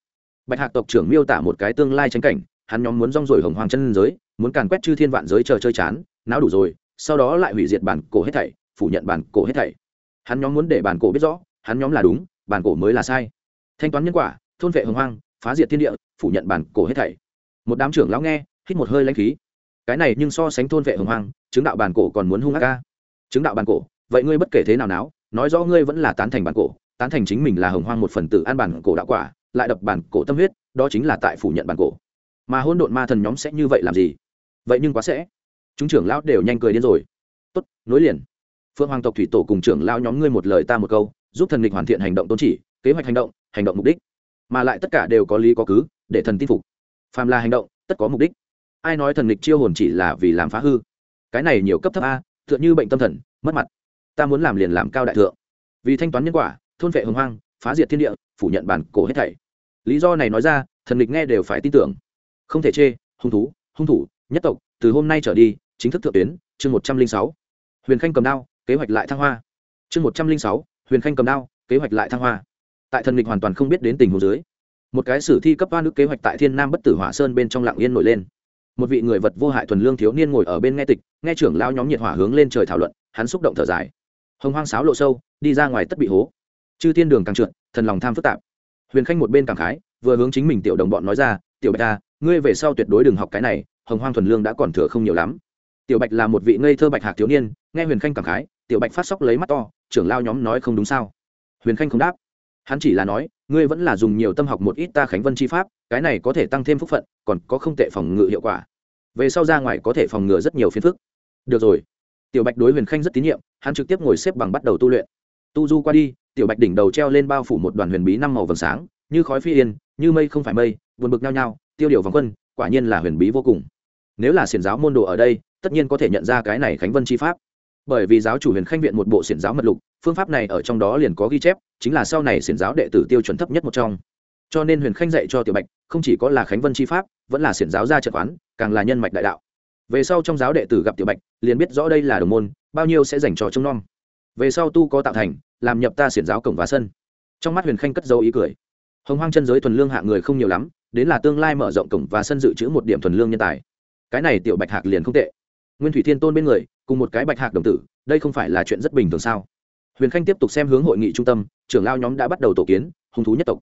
Bạch hạc tộc trưởng miêu tả một cái tương lai tranh cảnh, hắn nhóm muốn rong rổi hồng hoàng chân giới, muốn càn quét chư thiên vạn giới chờ chơi chán não đủ rồi, sau đó lại hủy diệt bản cổ hết thảy, phủ nhận bản cổ hết thảy hắn nhóm muốn để bản cổ biết rõ, hắn nhóm là đúng, bản cổ mới là sai. Thanh toán nhân quả, thôn vệ hồng hoang, phá diệt thiên địa, phủ nhận bản cổ hết thảy. Một đám trưởng lão nghe, hít một hơi lãnh khí. Cái này nhưng so sánh thôn vệ hồng hoang, chứng đạo bản cổ còn muốn hung ác ca. Chứng đạo bản cổ, vậy ngươi bất kể thế nào náo, nói rõ ngươi vẫn là tán thành bản cổ, tán thành chính mình là hồng hoang một phần tử an bản cổ đạo quả, lại đập bản cổ tâm huyết, đó chính là tại phủ nhận bản cổ. Mà hôn độn ma thần nhóm sẽ như vậy làm gì? Vậy nhưng quá sẽ. Chúng trưởng lão đều nhanh cười điên rồi. Tốt, nối liền phượng hoàng tộc thủy tổ cùng trưởng lão nhóm ngươi một lời ta một câu, giúp thần lịch hoàn thiện hành động tôn chỉ, kế hoạch hành động hành động mục đích. Mà lại tất cả đều có lý có cứ, để thần tin phục. Phàm là hành động, tất có mục đích. Ai nói thần lịch chiêu hồn chỉ là vì làm phá hư? Cái này nhiều cấp thấp a, tựa như bệnh tâm thần, mất mặt. Ta muốn làm liền làm cao đại thượng. Vì thanh toán nhân quả, thôn vệ hồng hoang, phá diệt thiên địa, phủ nhận bản cổ hết thảy. Lý do này nói ra, thần lịch nghe đều phải tin tưởng. Không thể chê, hung thú, hung thủ, nhất tộc, từ hôm nay trở đi, chính thức thượng tuyến, chương một trăm linh sáu. Huyền khanh cầm đao kế hoạch lại thăng hoa. Chương một trăm linh sáu, huyền khanh cầm đao, kế hoạch lại thăng hoa. Tại thần lịch hoàn toàn không biết đến tình hồ dưới, một cái sử thi cấp ba nước kế hoạch tại thiên nam bất tử hỏa sơn bên trong lạng yên nổi lên. Một vị người vật vô hại thuần lương thiếu niên ngồi ở bên nghe tịch, nghe trưởng lao nhóm nhiệt hỏa hướng lên trời thảo luận, hắn xúc động thở dài. Hồng hoang sáo lộ sâu, đi ra ngoài tất bị hố. Chư thiên đường càng trượt, thần lòng tham phức tạp. Huyền khanh một bên cảm khái, vừa hướng chính mình tiểu đồng bọn nói ra, tiểu bạch ta ngươi về sau tuyệt đối đừng học cái này, hồng hoang thuần lương đã còn thừa không nhiều lắm. Tiểu bạch là một vị ngây thơ bạch hạc thiếu niên, nghe huyền khanh cảm khái tiểu bạch phát sóc lấy mắt to, trưởng lao nhóm nói không đúng sao? Huyền khanh không đáp. Hắn chỉ là nói, ngươi vẫn là dùng nhiều tâm học một ít ta khánh vân chi pháp, cái này có thể tăng thêm phúc phận, còn có không tệ phòng ngự hiệu quả. Về sau ra ngoài có thể phòng ngừa rất nhiều phiền phức. Được rồi. Tiểu bạch đối huyền khanh rất tín nhiệm, hắn trực tiếp ngồi xếp bằng bắt đầu tu luyện. Tu du qua đi, tiểu bạch đỉnh đầu treo lên bao phủ một đoàn huyền bí năm màu vầng sáng, như khói phi yên, như mây không phải mây, buồn bực nhao nhao, tiêu điều vòng quân, quả nhiên là huyền bí vô cùng. Nếu là xiền giáo môn đồ ở đây, tất nhiên có thể nhận ra cái này khánh vân chi pháp bởi vì giáo chủ huyền khanh viện một bộ xiển giáo mật lục, phương pháp này ở trong đó liền có ghi chép, chính là sau này xiển giáo đệ tử tiêu chuẩn thấp nhất một trong. Cho nên huyền khanh dạy cho tiểu bạch, không chỉ có là khánh vân chi pháp, vẫn là xiển giáo gia trận quán, càng là nhân mạch đại đạo. Về sau trong giáo đệ tử gặp tiểu bạch, liền biết rõ đây là đồng môn, bao nhiêu sẽ dành cho trông nom. Về sau tu có tạo thành, làm nhập ta xiển giáo cổng và sân. Trong mắt huyền khanh cất dấu ý cười. Hồng hoang chân giới thuần lương hạ người không nhiều lắm, đến là tương lai mở rộng cổng và sân dự trữ một điểm thuần lương nhân tài. Cái này tiểu bạch hạc liền không tệ nguyên thủy thiên tôn bên người, cùng một cái bạch hạc đồng tử, đây không phải là chuyện rất bình thường sao? Huyền khanh tiếp tục xem hướng hội nghị trung tâm, trưởng lao nhóm đã bắt đầu tổ kiến, hung thú nhất tộc.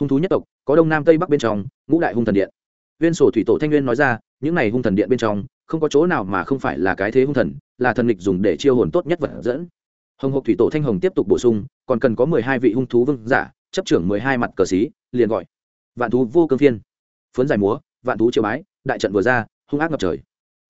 Hung thú nhất tộc có đông nam tây bắc bên trong, ngũ đại hung thần điện. Viên sổ thủy tổ thanh nguyên nói ra, những này hung thần điện bên trong, không có chỗ nào mà không phải là cái thế hung thần, là thần lịch dùng để chiêu hồn tốt nhất vật dẫn. Hồng hộc thủy tổ thanh hồng tiếp tục bổ sung, còn cần có mười hai vị hung thú vương giả, chấp trưởng mười hai mặt cờ xí, liền gọi. Vạn thú vô cương phiên. Phấn giải múa, vạn thú chiều bái, đại trận vừa ra, hung ác ngập trời.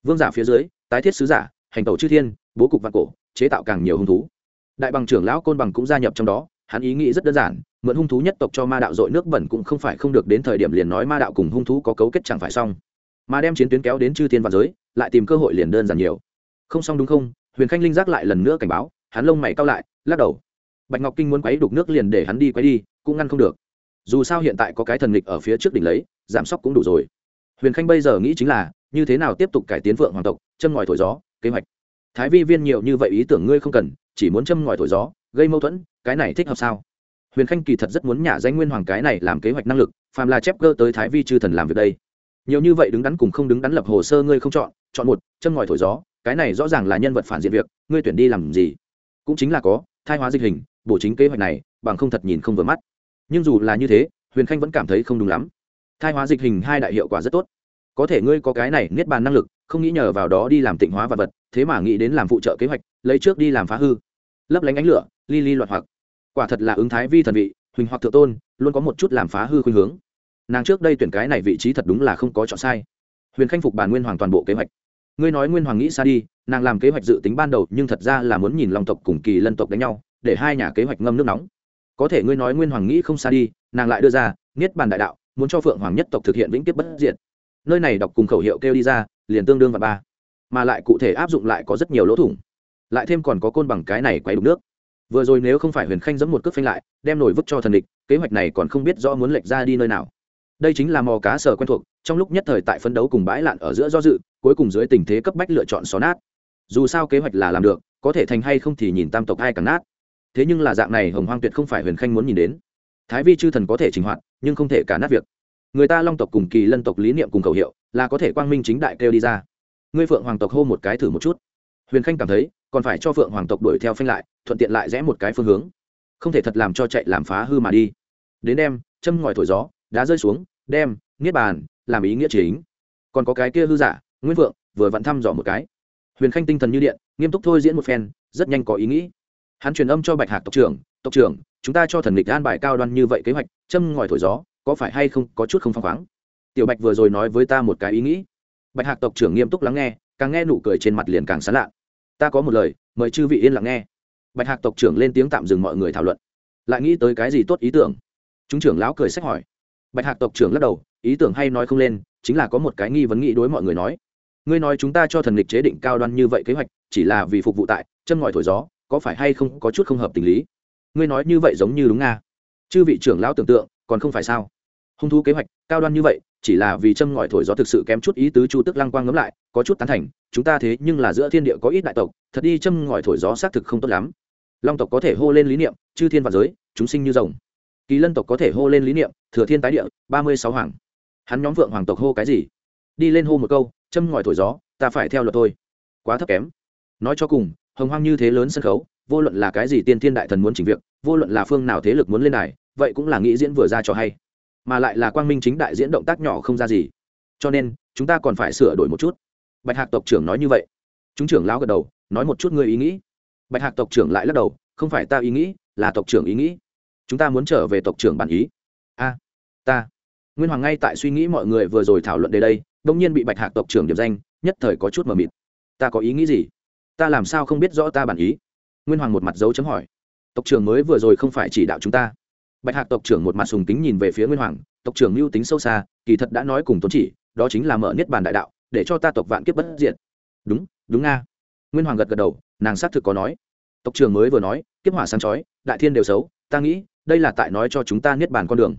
Vương giả phía dưới tái thiết sứ giả, hành tẩu chư thiên, bố cục vạn cổ, chế tạo càng nhiều hung thú. Đại bằng trưởng lão côn bằng cũng gia nhập trong đó, hắn ý nghĩ rất đơn giản, mượn hung thú nhất tộc cho ma đạo dội nước bẩn cũng không phải không được đến thời điểm liền nói ma đạo cùng hung thú có cấu kết chẳng phải xong. Mà đem chiến tuyến kéo đến chư thiên và giới, lại tìm cơ hội liền đơn giản nhiều. Không xong đúng không? Huyền khanh linh giác lại lần nữa cảnh báo, hắn lông mày cao lại, lắc đầu. Bạch ngọc kinh muốn quấy đục nước liền để hắn đi quấy đi, cũng ngăn không được. Dù sao hiện tại có cái thần lịch ở phía trước đỉnh lấy, giảm sốc cũng đủ rồi huyền khanh bây giờ nghĩ chính là, như thế nào tiếp tục cải tiến vượng hoàng tộc chân ngòi thổi gió, kế hoạch. Thái vi viên nhiều như vậy ý tưởng ngươi không cần, chỉ muốn châm ngòi thổi gió, gây mâu thuẫn, cái này thích hợp sao? Huyền khanh kỳ thật rất muốn nhả danh nguyên hoàng cái này làm kế hoạch năng lực, phàm là chép cơ tới thái vi chư thần làm việc đây. Nhiều như vậy đứng đắn cùng không đứng đắn lập hồ sơ ngươi không chọn chọn một, châm ngòi thổi gió, cái này rõ ràng là nhân vật phản diện việc, ngươi tuyển đi làm gì? Cũng chính là có, thai hóa dịch hình, bổ chính kế hoạch này, bằng không thật nhìn không vừa mắt. Nhưng dù là như thế, huyền khanh vẫn cảm thấy không đúng lắm thai hóa dịch hình hai đại hiệu quả rất tốt. Có thể ngươi có cái này niết bàn năng lực, không nghĩ nhờ vào đó đi làm tịnh hóa vật vật, thế mà nghĩ đến làm phụ trợ kế hoạch, lấy trước đi làm phá hư. Lấp lánh ánh lửa, li li loạt hoặc. Quả thật là ứng thái vi thần vị, huỳnh hoặc thượng tôn, luôn có một chút làm phá hư khuynh hướng. Nàng trước đây tuyển cái này vị trí thật đúng là không có chọn sai. Huyền khanh phục bản nguyên hoàng toàn bộ kế hoạch. Ngươi nói nguyên hoàng nghĩ xa đi, nàng làm kế hoạch dự tính ban đầu, nhưng thật ra là muốn nhìn lòng tộc cùng kỳ lân tộc đánh nhau, để hai nhà kế hoạch ngâm nước nóng. Có thể ngươi nói nguyên hoàng nghĩ không xa đi, nàng lại đưa ra, niết bàn đại đạo muốn cho phượng hoàng nhất tộc thực hiện vĩnh tiếp bất diệt. Nơi này đọc cùng khẩu hiệu kêu đi ra, liền tương đương và ba. Mà lại cụ thể áp dụng lại có rất nhiều lỗ thủng. Lại thêm còn có côn bằng cái này quay đục nước. Vừa rồi nếu không phải huyền khanh dẫm một cước phanh lại, đem nổi vứt cho thần địch, kế hoạch này còn không biết rõ muốn lệch ra đi nơi nào. Đây chính là mò cá sở quen thuộc, trong lúc nhất thời tại phấn đấu cùng bãi lạn ở giữa do dự, cuối cùng dưới tình thế cấp bách lựa chọn xó nát. Dù sao kế hoạch là làm được, có thể thành hay không thì nhìn tam tộc ai càng nát. Thế nhưng là dạng này hồng hoang tuyệt không phải huyền khanh muốn nhìn đến. Thái vi chư thần có thể trình hoạt nhưng không thể cả nát việc. Người ta long tộc cùng kỳ lân tộc lý niệm cùng khẩu hiệu, là có thể quang minh chính đại kêu đi ra. Ngươi phượng hoàng tộc hô một cái thử một chút. Huyền khanh cảm thấy, còn phải cho phượng hoàng tộc đuổi theo phanh lại, thuận tiện lại rẽ một cái phương hướng. Không thể thật làm cho chạy làm phá hư mà đi. Đến đem châm ngòi thổi gió, đá rơi xuống, đem, niết bàn, làm ý nghĩa chính. Còn có cái kia hư giả, nguyên vượng vừa vặn thăm dò một cái. Huyền khanh tinh thần như điện, nghiêm túc thôi diễn một phen, rất nhanh có ý nghĩ. Hắn truyền âm cho bạch hạc tộc trưởng tộc trưởng chúng ta cho thần lịch an bài cao đoan như vậy kế hoạch, châm ngòi thổi gió, có phải hay không có chút không phăng khoáng? Tiểu bạch vừa rồi nói với ta một cái ý nghĩ. Bạch hạc tộc trưởng nghiêm túc lắng nghe, càng nghe nụ cười trên mặt liền càng sán lạ. Ta có một lời, mời chư vị yên lặng nghe. Bạch hạc tộc trưởng lên tiếng tạm dừng mọi người thảo luận. Lại nghĩ tới cái gì tốt ý tưởng? Chúng trưởng lão cười sách hỏi. Bạch hạc tộc trưởng lắc đầu, ý tưởng hay nói không lên, chính là có một cái nghi vấn nghĩ đối mọi người nói. Ngươi nói chúng ta cho thần lịch chế định cao đoan như vậy kế hoạch, chỉ là vì phục vụ tại chân ngòi thổi gió, có phải hay không có chút không hợp tình lý? Ngươi nói như vậy giống như đúng nga. Chư vị trưởng lão tưởng tượng, còn không phải sao? Hung thú kế hoạch, cao đoan như vậy, chỉ là vì châm ngòi thổi gió thực sự kém chút ý tứ chu tức lăng quang ngấm lại, có chút tán thành, chúng ta thế nhưng là giữa thiên địa có ít đại tộc, thật đi châm ngòi thổi gió xác thực không tốt lắm. Long tộc có thể hô lên lý niệm, chư thiên và giới, chúng sinh như rồng. Kỳ lân tộc có thể hô lên lý niệm, thừa thiên tái địa, ba mươi sáu hoàng. Hắn nhóm vượng hoàng tộc hô cái gì? Đi lên hô một câu, châm ngòi thổi gió, ta phải theo luật thôi. Quá thấp kém. Nói cho cùng, hồng hoang như thế lớn sân khấu vô luận là cái gì tiên thiên đại thần muốn chỉnh việc, vô luận là phương nào thế lực muốn lên này vậy cũng là nghĩ diễn vừa ra cho hay. Mà lại là quang minh chính đại diễn động tác nhỏ không ra gì. Cho nên, chúng ta còn phải sửa đổi một chút. Bạch hạc tộc trưởng nói như vậy. Chúng trưởng lão gật đầu, nói một chút người ý nghĩ. Bạch hạc tộc trưởng lại lắc đầu, không phải ta ý nghĩ, là tộc trưởng ý nghĩ. Chúng ta muốn trở về tộc trưởng bản ý. A, ta. Nguyên hoàng ngay tại suy nghĩ mọi người vừa rồi thảo luận đến đây đông nhiên bị bạch hạc tộc trưởng điểm danh, nhất thời có chút mờ mịt. Ta có ý nghĩ gì? Ta làm sao không biết rõ ta bản ý? Nguyên hoàng một mặt dấu chấm hỏi. Tộc trưởng mới vừa rồi không phải chỉ đạo chúng ta. Bạch hạc tộc trưởng một mặt sùng kính nhìn về phía nguyên hoàng, tộc trưởng mưu tính sâu xa, kỳ thật đã nói cùng tôn chỉ, đó chính là mở niết bàn đại đạo, để cho ta tộc vạn kiếp bất diện đúng đúng nga. Nguyên hoàng gật gật đầu, nàng xác thực có nói. Tộc trưởng mới vừa nói, kiếp hỏa sáng chói, đại thiên đều xấu, ta nghĩ, đây là tại nói cho chúng ta niết bàn con đường.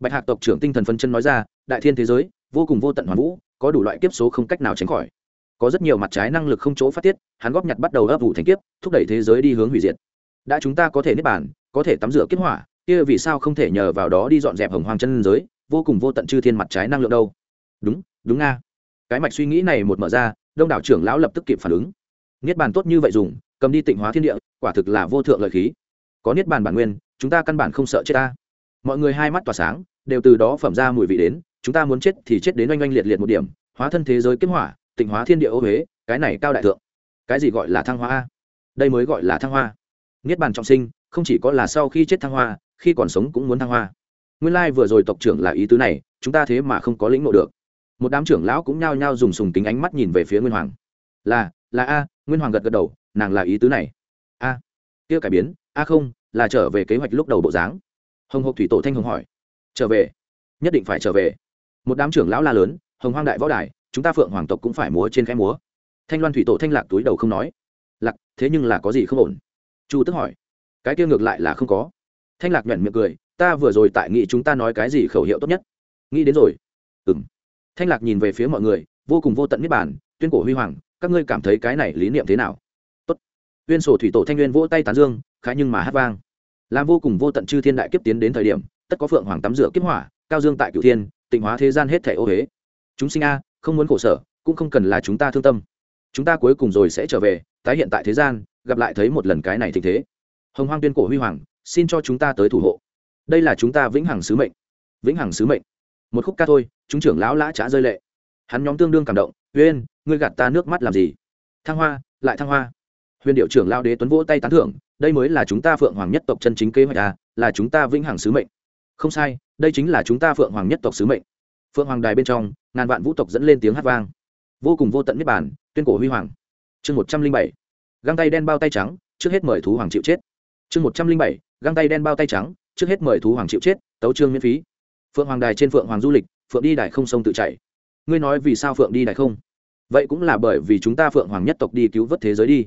Bạch hạc tộc trưởng tinh thần phân chân nói ra, đại thiên thế giới, vô cùng vô tận hoàn vũ, có đủ loại kiếp số không cách nào tránh khỏi có rất nhiều mặt trái năng lực không chỗ phát tiết, hắn góp nhặt bắt đầu ấp vụ thành kiếp, thúc đẩy thế giới đi hướng hủy diệt. Đã chúng ta có thể niết bàn, có thể tắm rửa kết hỏa kia vì sao không thể nhờ vào đó đi dọn dẹp hồng hoàng chân giới, vô cùng vô tận chư thiên mặt trái năng lượng đâu? Đúng đúng nga. Cái mạch suy nghĩ này một mở ra, đông đảo trưởng lão lập tức kịp phản ứng. Niết bàn tốt như vậy dùng, cầm đi tịnh hóa thiên địa, quả thực là vô thượng lợi khí. Có niết bàn bản nguyên, chúng ta căn bản không sợ chết ta. Mọi người hai mắt tỏa sáng, đều từ đó phẩm ra mùi vị đến, chúng ta muốn chết thì chết đến oanh oanh liệt liệt một điểm, hóa thân thế giới kết hỏa tịnh hóa thiên địa ô huế, cái này cao đại thượng. Cái gì gọi là thăng hoa đây mới gọi là thăng hoa. Niết bàn trọng sinh, không chỉ có là sau khi chết thăng hoa, khi còn sống cũng muốn thăng hoa. Nguyên lai vừa rồi tộc trưởng là ý tứ này, chúng ta thế mà không có lĩnh ngộ được. Một đám trưởng lão cũng nhao nhao dùng sùng tính ánh mắt nhìn về phía nguyên hoàng. Là là a, nguyên hoàng gật gật đầu, nàng là ý tứ này. A, kia cải biến, a không, là trở về kế hoạch lúc đầu bộ dáng. Hồng hộc thủy tổ thanh hồng hỏi. Trở về, nhất định phải trở về. Một đám trưởng lão la lớn, hồng hoang đại võ đài chúng ta phượng hoàng tộc cũng phải múa trên khẽ múa. Thanh loan thủy tổ thanh lạc túi đầu không nói. Lạc, thế nhưng là có gì không ổn? Chu tức hỏi. Cái kia ngược lại là không có. Thanh lạc nhuận miệng cười, ta vừa rồi tại nghị chúng ta nói cái gì khẩu hiệu tốt nhất. Nghĩ đến rồi. Ừ m thanh lạc nhìn về phía mọi người, vô cùng vô tận niết bản tuyên cổ huy hoàng, các ngươi cảm thấy cái này lý niệm thế nào? Tốt. Uyên sổ thủy tổ thanh nguyên vỗ tay tán dương khá nhưng mà hát vang. Làm vô cùng vô tận chư thiên đại kiếp tiến đến thời điểm, tất có phượng hoàng tắm rửa kiếp hỏa, cao dương tại cửu thiên, tịnh hóa thế gian hết thẻ ô huế. Chúng sinh a không muốn khổ sở cũng không cần là chúng ta thương tâm. Chúng ta cuối cùng rồi sẽ trở về tái hiện tại thế gian gặp lại thấy một lần cái này tình thế. Hồng hoang tuyên cổ huy hoàng xin cho chúng ta tới thủ hộ. Đây là chúng ta vĩnh hằng sứ mệnh. Vĩnh hằng sứ mệnh. Một khúc ca thôi chúng trưởng lão lã trá rơi lệ. Hắn nhóm tương đương cảm động Huyên, ngươi gạt ta nước mắt làm gì? Thăng hoa lại thăng hoa. Huyền điệu trưởng lao đế tuấn vỗ tay tán thưởng đây mới là chúng ta phượng hoàng nhất tộc chân chính kế hoạch à là chúng ta vĩnh hằng sứ mệnh. Không sai đây chính là chúng ta phượng hoàng nhất tộc sứ mệnh. Phượng hoàng đài bên trong ngàn vạn vũ tộc dẫn lên tiếng hát vang. Vô cùng vô tận niết bản tuyên cổ huy hoàng. Chương một trăm linh bảy, găng tay đen bao tay trắng, trước hết mời thú hoàng chịu chết. Chương một trăm linh bảy, găng tay đen bao tay trắng, trước hết mời thú hoàng chịu chết, tấu trương miễn phí. Phượng hoàng đài trên phượng hoàng du lịch, phượng đi đài không sông tự chảy. ngươi nói vì sao phượng đi đài không? Vậy cũng là bởi vì chúng ta phượng hoàng nhất tộc đi cứu vớt thế giới đi.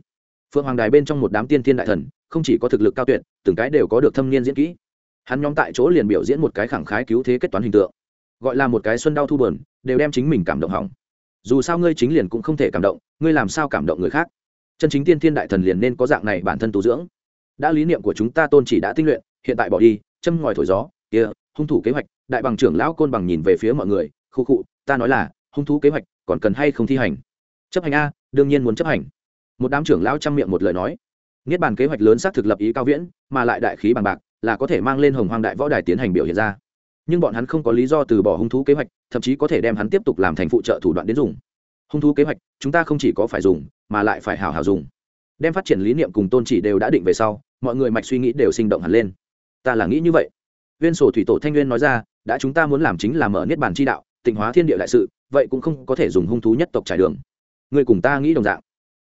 Phượng hoàng đài bên trong một đám tiên thiên đại thần, không chỉ có thực lực cao tuyệt, từng cái đều có được thâm niên diễn kỹ. Hắn nhóm tại chỗ liền biểu diễn một cái khẳng khái cứu thế kết toán hình tượng gọi là một cái xuân đau thu bờn đều đem chính mình cảm động hỏng. Dù sao ngươi chính liền cũng không thể cảm động, ngươi làm sao cảm động người khác? Chân chính tiên thiên đại thần liền nên có dạng này bản thân tu dưỡng. Đã lý niệm của chúng ta tôn chỉ đã tinh luyện, hiện tại bỏ đi, châm ngòi thổi gió, kia, hung thủ kế hoạch, đại bằng trưởng lão côn bằng nhìn về phía mọi người, khu khụ ta nói là, hung thú kế hoạch còn cần hay không thi hành? Chấp hành a, đương nhiên muốn chấp hành. Một đám trưởng lão chăm miệng một lời nói. Niết bàn kế hoạch lớn xác thực lập ý cao viễn, mà lại đại khí bằng bạc, là có thể mang lên hồng hoang đại võ đài tiến hành biểu hiện ra nhưng bọn hắn không có lý do từ bỏ hung thú kế hoạch, thậm chí có thể đem hắn tiếp tục làm thành phụ trợ thủ đoạn đến dùng. Hung thú kế hoạch, chúng ta không chỉ có phải dùng, mà lại phải hào hào dùng. Đem phát triển lý niệm cùng tôn chỉ đều đã định về sau, mọi người mạch suy nghĩ đều sinh động hẳn lên. Ta là nghĩ như vậy. Viên sổ thủy tổ thanh nguyên nói ra, đã chúng ta muốn làm chính là mở niết bàn chi đạo, tịnh hóa thiên địa đại sự, vậy cũng không có thể dùng hung thú nhất tộc trải đường. Người cùng ta nghĩ đồng dạng.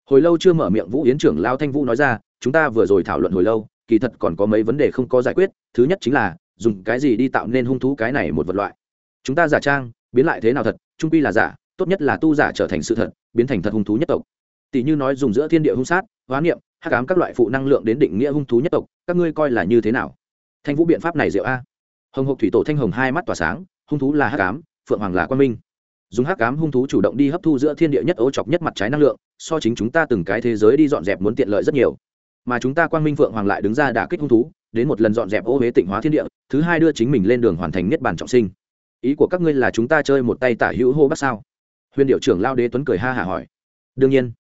Hồi lâu chưa mở miệng vũ yến trưởng lao thanh vũ nói ra, chúng ta vừa rồi thảo luận hồi lâu, kỳ thật còn có mấy vấn đề không có giải quyết, thứ nhất chính là dùng cái gì đi tạo nên hung thú cái này một vật loại? Chúng ta giả trang, biến lại thế nào thật? Trung quy là giả, tốt nhất là tu giả trở thành sự thật, biến thành thật hung thú nhất tộc. Tỷ như nói dùng giữa thiên địa hung sát, hóa niệm, hắc ám các loại phụ năng lượng đến định nghĩa hung thú nhất tộc, các ngươi coi là như thế nào? Thanh vũ biện pháp này diệu a. Hồng hộc thủy tổ thanh hồng hai mắt tỏa sáng, hung thú là hắc ám, phượng hoàng là quan minh. Dùng hắc ám hung thú chủ động đi hấp thu giữa thiên địa nhất ố chọc nhất mặt trái năng lượng, so chính chúng ta từng cái thế giới đi dọn dẹp muốn tiện lợi rất nhiều. Mà chúng ta quang minh phượng hoàng lại đứng ra đả kích hung thú đến một lần dọn dẹp ô huế tịnh hóa thiên địa, thứ hai đưa chính mình lên đường hoàn thành niết bàn trọng sinh. Ý của các ngươi là chúng ta chơi một tay tả hữu hô bắt sao? Huyền điệu trưởng lao đế tuấn cười ha hả hỏi. Đương nhiên.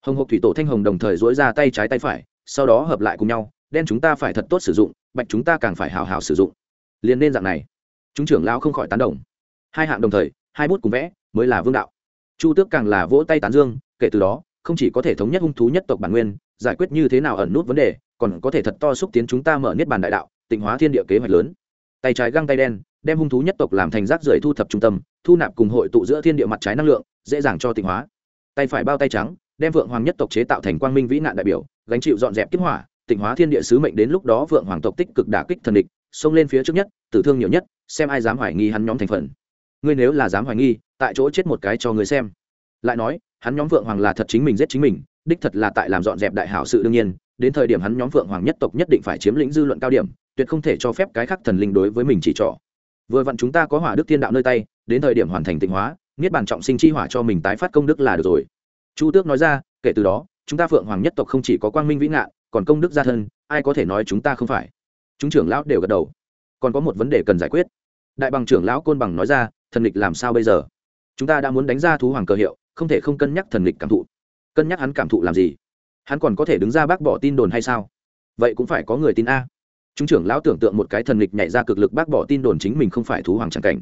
Hồng hộc thủy tổ thanh hồng đồng thời dỗi ra tay trái tay phải, sau đó hợp lại cùng nhau, đen chúng ta phải thật tốt sử dụng, bạch chúng ta càng phải hào hào sử dụng. Liền nên dạng này. Chúng trưởng lao không khỏi tán đồng. Hai hạng đồng thời, hai bút cùng vẽ, mới là vương đạo. Chu tước càng là vỗ tay tán dương, kể từ đó, không chỉ có thể thống nhất hung thú nhất tộc bản nguyên, giải quyết như thế nào ẩn nút vấn đề còn có thể thật to xúc tiến chúng ta mở niết bàn đại đạo, tịnh hóa thiên địa kế hoạch lớn. Tay trái găng tay đen, đem hung thú nhất tộc làm thành rác rưởi thu thập trung tâm, thu nạp cùng hội tụ giữa thiên địa mặt trái năng lượng, dễ dàng cho tịnh hóa. Tay phải bao tay trắng, đem vượng hoàng nhất tộc chế tạo thành quang minh vĩ nạn đại biểu, gánh chịu dọn dẹp kích hỏa, tịnh hóa thiên địa sứ mệnh đến lúc đó vượng hoàng tộc tích cực đả kích thần địch, xông lên phía trước nhất, tử thương nhiều nhất, xem ai dám hoài nghi hắn nhóm thành phần. Ngươi nếu là dám hoài nghi, tại chỗ chết một cái cho người xem. Lại nói, hắn nhóm vượng hoàng là thật chính mình giết chính mình, đích thật là tại làm dọn dẹp đại hảo sự đương nhiên đến thời điểm hắn nhóm vượng hoàng nhất tộc nhất định phải chiếm lĩnh dư luận cao điểm, tuyệt không thể cho phép cái khác thần linh đối với mình chỉ trỏ. Vừa vặn chúng ta có hỏa đức thiên đạo nơi tay, đến thời điểm hoàn thành tịnh hóa, niết bàn trọng sinh chi hỏa cho mình tái phát công đức là được rồi. Chu tước nói ra, kể từ đó, chúng ta phượng hoàng nhất tộc không chỉ có quang minh vĩ ngạn còn công đức gia thân, ai có thể nói chúng ta không phải? Chúng trưởng lão đều gật đầu. Còn có một vấn đề cần giải quyết. Đại bằng trưởng lão côn bằng nói ra, thần lịch làm sao bây giờ? Chúng ta đã muốn đánh ra thú hoàng cơ hiệu, không thể không cân nhắc thần lịch cảm thụ. Cân nhắc hắn cảm thụ làm gì? Hắn còn có thể đứng ra bác bỏ tin đồn hay sao? Vậy cũng phải có người tin a. Chúng trưởng lão tưởng tượng một cái thần lịch nhảy ra cực lực bác bỏ tin đồn chính mình không phải thú hoàng tràng cảnh.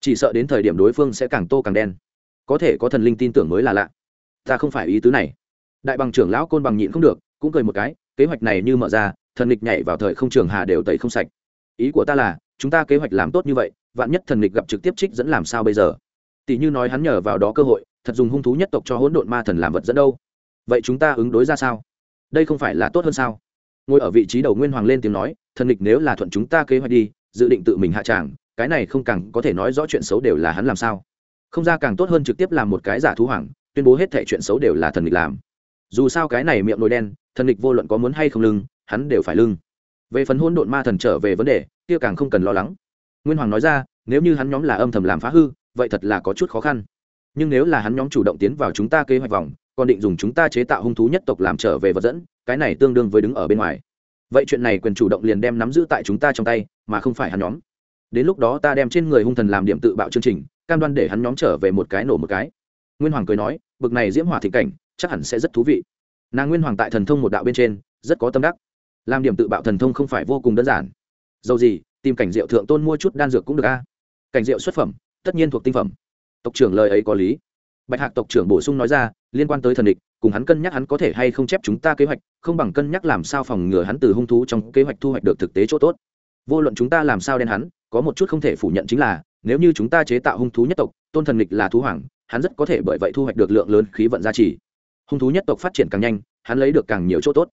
Chỉ sợ đến thời điểm đối phương sẽ càng tô càng đen. Có thể có thần linh tin tưởng mới là lạ. Ta không phải ý tứ này. Đại bằng trưởng lão côn bằng nhịn không được, cũng cười một cái, kế hoạch này như mở ra, thần lịch nhảy vào thời không trường hà đều tẩy không sạch. Ý của ta là, chúng ta kế hoạch làm tốt như vậy, vạn nhất thần lịch gặp trực tiếp trích dẫn làm sao bây giờ? Tỷ như nói hắn nhờ vào đó cơ hội, thật dùng hung thú nhất tộc cho hỗn độn ma thần làm vật dẫn đâu? Vậy chúng ta ứng đối ra sao? Đây không phải là tốt hơn sao? Ngồi ở vị trí đầu nguyên hoàng lên tiếng nói, thần lịch nếu là thuận chúng ta kế hoạch đi, dự định tự mình hạ tràng, cái này không càng có thể nói rõ chuyện xấu đều là hắn làm sao? Không ra càng tốt hơn trực tiếp làm một cái giả thú hoàng, tuyên bố hết thệ chuyện xấu đều là thần lịch làm. Dù sao cái này miệng nồi đen, thần lịch vô luận có muốn hay không lưng, hắn đều phải lưng. Về phần hôn độn ma thần trở về vấn đề, kia càng không cần lo lắng. Nguyên hoàng nói ra, nếu như hắn nhóm là âm thầm làm phá hư, vậy thật là có chút khó khăn. Nhưng nếu là hắn nhóm chủ động tiến vào chúng ta kế hoạch vòng còn định dùng chúng ta chế tạo hung thú nhất tộc làm trở về vật dẫn, cái này tương đương với đứng ở bên ngoài. Vậy chuyện này quyền chủ động liền đem nắm giữ tại chúng ta trong tay, mà không phải hắn nhóm. Đến lúc đó ta đem trên người hung thần làm điểm tự bạo chương trình, cam đoan để hắn nhóm trở về một cái nổ một cái. Nguyên hoàng cười nói, bực này diễm hỏa thị cảnh, chắc hẳn sẽ rất thú vị. Nàng nguyên hoàng tại thần thông một đạo bên trên, rất có tâm đắc. Làm điểm tự bạo thần thông không phải vô cùng đơn giản. Dầu gì, tìm cảnh rượu thượng tôn mua chút đan dược cũng được a. Cảnh rượu xuất phẩm, tất nhiên thuộc tinh phẩm. Tộc trưởng lời ấy có lý bạch hạc tộc trưởng bổ sung nói ra, liên quan tới thần địch, cùng hắn cân nhắc hắn có thể hay không chép chúng ta kế hoạch, không bằng cân nhắc làm sao phòng ngừa hắn từ hung thú trong kế hoạch thu hoạch được thực tế chỗ tốt. Vô luận chúng ta làm sao đen hắn, có một chút không thể phủ nhận chính là, nếu như chúng ta chế tạo hung thú nhất tộc, tôn thần địch là thú hoàng, hắn rất có thể bởi vậy thu hoạch được lượng lớn khí vận gia trì. Hung thú nhất tộc phát triển càng nhanh, hắn lấy được càng nhiều chỗ tốt.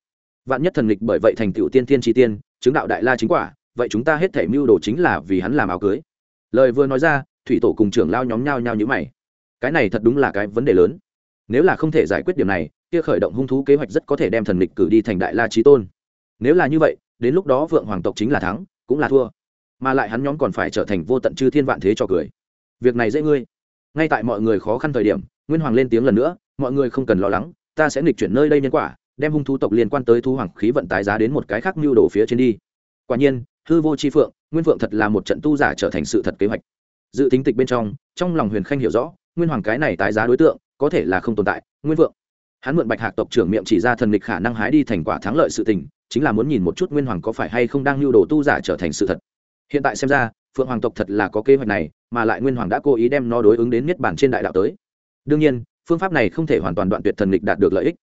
Vạn nhất thần địch bởi vậy thành tựu tiên tiên tri tiên, chứng đạo đại la chính quả, vậy chúng ta hết thể mưu đồ chính là vì hắn làm áo cưới. Lời vừa nói ra, thủy tổ cùng trưởng lao nhóm nhau nhau như mày cái này thật đúng là cái vấn đề lớn. Nếu là không thể giải quyết điểm này, kia khởi động hung thú kế hoạch rất có thể đem thần lịch cử đi thành đại la trí tôn. Nếu là như vậy, đến lúc đó vượng hoàng tộc chính là thắng, cũng là thua. Mà lại hắn nhóm còn phải trở thành vô tận chư thiên vạn thế cho cười. Việc này dễ ngươi. Ngay tại mọi người khó khăn thời điểm, nguyên hoàng lên tiếng lần nữa, mọi người không cần lo lắng, ta sẽ nghịch chuyển nơi đây nhân quả, đem hung thú tộc liên quan tới thu hoàng khí vận tái giá đến một cái khác mưu đồ phía trên đi. Quả nhiên, hư vô c h i phượng, nguyên phượng thật là một trận tu giả trở thành sự thật kế hoạch. Dự tính tịch bên trong trong lòng huyền khanh hiểu rõ nguyên hoàng cái này tái giá đối tượng, có thể là không tồn tại, nguyên Vượng. hắn mượn bạch hạc tộc trưởng miệng chỉ ra thần lịch khả năng hái đi thành quả thắng lợi sự tình, chính là muốn nhìn một chút nguyên hoàng có phải hay không đang lưu đồ tu giả trở thành sự thật. Hiện tại xem ra, phượng hoàng tộc thật là có kế hoạch này, mà lại nguyên hoàng đã cố ý đem nó đối ứng đến niết bản trên đại đạo tới. Đương nhiên, phương pháp này không thể hoàn toàn đoạn tuyệt thần lịch đạt được lợi ích.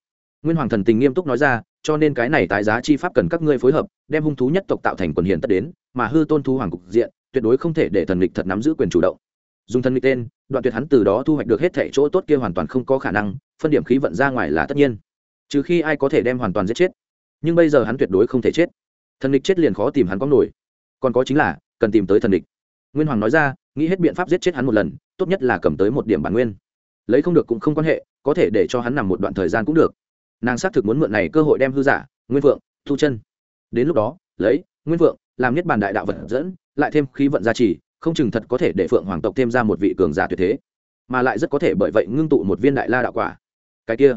Nguyên hoàng thần tình nghiêm túc nói ra, cho nên cái này tái giá chi pháp cần các ngươi phối hợp, đem hung thú nhất tộc tạo thành quần hiền tất đến, mà hư tôn thú hoàng cục diện, tuyệt đối không thể để thần lịch thật nắm giữ quyền chủ động. Dùng thần lịch tên đoạn tuyệt hắn từ đó thu hoạch được hết thảy chỗ tốt kia hoàn toàn không có khả năng, phân điểm khí vận ra ngoài là tất nhiên. Trừ khi ai có thể đem hoàn toàn giết chết. Nhưng bây giờ hắn tuyệt đối không thể chết. Thần địch chết liền khó tìm hắn có nổi. Còn có chính là, cần tìm tới thần địch. nguyên hoàng nói ra, nghĩ hết biện pháp giết chết hắn một lần, tốt nhất là cầm tới một điểm bản nguyên. Lấy không được cũng không quan hệ, có thể để cho hắn nằm một đoạn thời gian cũng được. Nàng xác thực muốn mượn này cơ hội đem hư giả, nguyên vượng, thu chân. Đến lúc đó, lấy, nguyên vượng, làm nhất bản đại đạo vật dẫn, lại thêm khí vận gia trì không chừng thật có thể để phượng hoàng tộc thêm ra một vị cường giả tuyệt thế, mà lại rất có thể bởi vậy ngưng tụ một viên đại la đạo quả. Cái kia,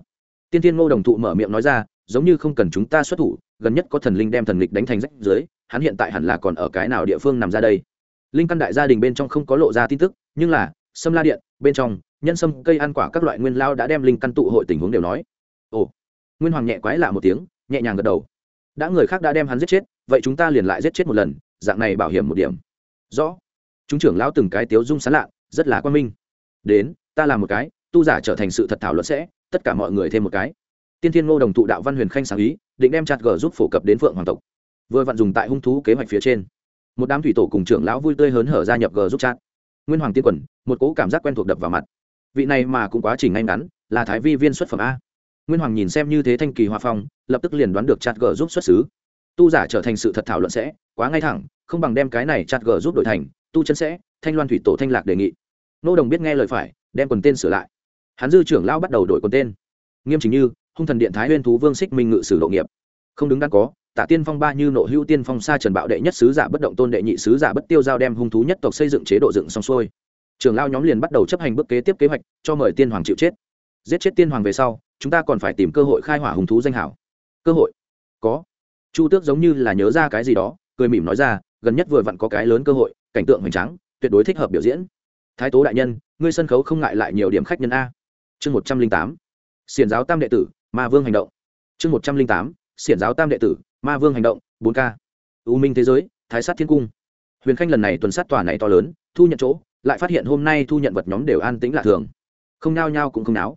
tiên tiên ngô đồng thụ mở miệng nói ra, giống như không cần chúng ta xuất thủ, gần nhất có thần linh đem thần lịch đánh thành rách dưới, hắn hiện tại hẳn là còn ở cái nào địa phương nằm ra đây? Linh căn đại gia đình bên trong không có lộ ra tin tức, nhưng là, sâm la điện, bên trong, nhân sâm, cây ăn quả các loại nguyên lao đã đem linh căn tụ hội tình huống đều nói. Ồ, nguyên hoàng nhẹ quái lạ một tiếng, nhẹ nhàng gật đầu. Đã người khác đã đem hắn giết chết, vậy chúng ta liền lại giết chết một lần, dạng này bảo hiểm một điểm. Rõ chúng trưởng lão từng cái tiếu dung sán lạ, rất là quan minh. Đến, ta làm một cái, tu giả trở thành sự thật thảo luận sẽ, tất cả mọi người thêm một cái. Tiên thiên ngô đồng tụ đạo văn huyền khanh sáng ý, định đem chặt gờ giúp phổ cập đến phượng hoàng tộc. Vừa vặn dùng tại hung thú kế hoạch phía trên. Một đám thủy tổ cùng trưởng lão vui tươi hớn hở gia nhập gờ giúp chat. Nguyên hoàng tiên quần, một cỗ cảm giác quen thuộc đập vào mặt. Vị này mà cũng quá trình ngay ngắn, là thái vi viên xuất phẩm a. Nguyên hoàng nhìn xem như thế thanh kỳ hoa phong, lập tức liền đoán được chặt gờ giúp xuất xứ. Tu giả trở thành sự thật thảo luận sẽ, quá ngay thẳng, không bằng đem cái này chặt gờ giúp đổi thành tu chân sẽ, thanh loan thủy tổ thanh lạc đề nghị. Nô đồng biết nghe lời phải, đem quần tên sửa lại. Hắn dư trưởng lao bắt đầu đổi quần tên. Nghiêm chỉnh như, hung thần điện thái huyên thú vương xích minh ngự sử độ nghiệp. Không đứng đắn có tạ tiên phong ba như nộ hữu tiên phong sa trần bạo đệ nhất sứ giả bất động tôn đệ nhị sứ giả bất tiêu giao đem hung thú nhất tộc xây dựng chế độ dựng xong xuôi. Trường lao nhóm liền bắt đầu chấp hành bước kế tiếp kế hoạch, cho mời tiên hoàng chịu chết. Giết chết tiên hoàng về sau, chúng ta còn phải tìm cơ hội khai hỏa hung thú danh hảo. Cơ hội? Có. Chu tước giống như là nhớ ra cái gì đó, cười mỉm nói ra, gần nhất vừa vặn có cái lớn cơ hội cảnh tượng hoành tráng, tuyệt đối thích hợp biểu diễn. Thái tố đại nhân, ngươi sân khấu không ngại lại nhiều điểm khách nhân a. Chương một trăm linh tám, xiển giáo tam đệ tử, ma vương hành động. Chương một trăm linh tám, xiển giáo tam đệ tử, ma vương hành động, bốn k. U minh thế giới, thái sát thiên cung. Huyền khanh lần này tuần sát tòa này to lớn, thu nhận chỗ, lại phát hiện hôm nay thu nhận vật nhóm đều an tĩnh lạ thường. Không nao nhao cũng không náo.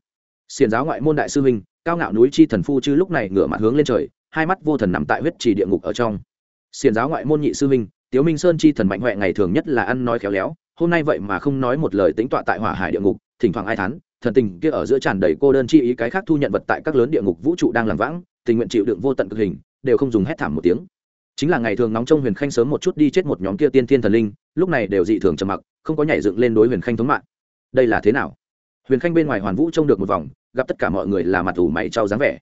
Xiển giáo ngoại môn đại sư huynh, cao ngạo núi chi thần phu chứ lúc này ngửa mặt hướng lên trời, hai mắt vô thần nằm tại huyết trì địa ngục ở trong. Xiển giáo ngoại môn nhị sư huynh tiếu minh sơn chi thần mạnh huệ ngày thường nhất là ăn nói khéo léo, hôm nay vậy mà không nói một lời tính tọa tại hỏa hải địa ngục, thỉnh thoảng ai thán, thần tình kia ở giữa tràn đầy cô đơn chi ý cái khác thu nhận vật tại các lớn địa ngục vũ trụ đang làm vãng, tình nguyện chịu đựng vô tận cực hình, đều không dùng hét thảm một tiếng. Chính là ngày thường nóng trong huyền khanh sớm một chút đi chết một nhóm kia tiên thiên thần linh, lúc này đều dị thường trầm mặc, không có nhảy dựng lên đối huyền khanh thống mạng. Đây là thế nào? Huyền khanh bên ngoài hoàn vũ trông được một vòng, gặp tất cả mọi người là mặt ủ mày trao dáng vẻ.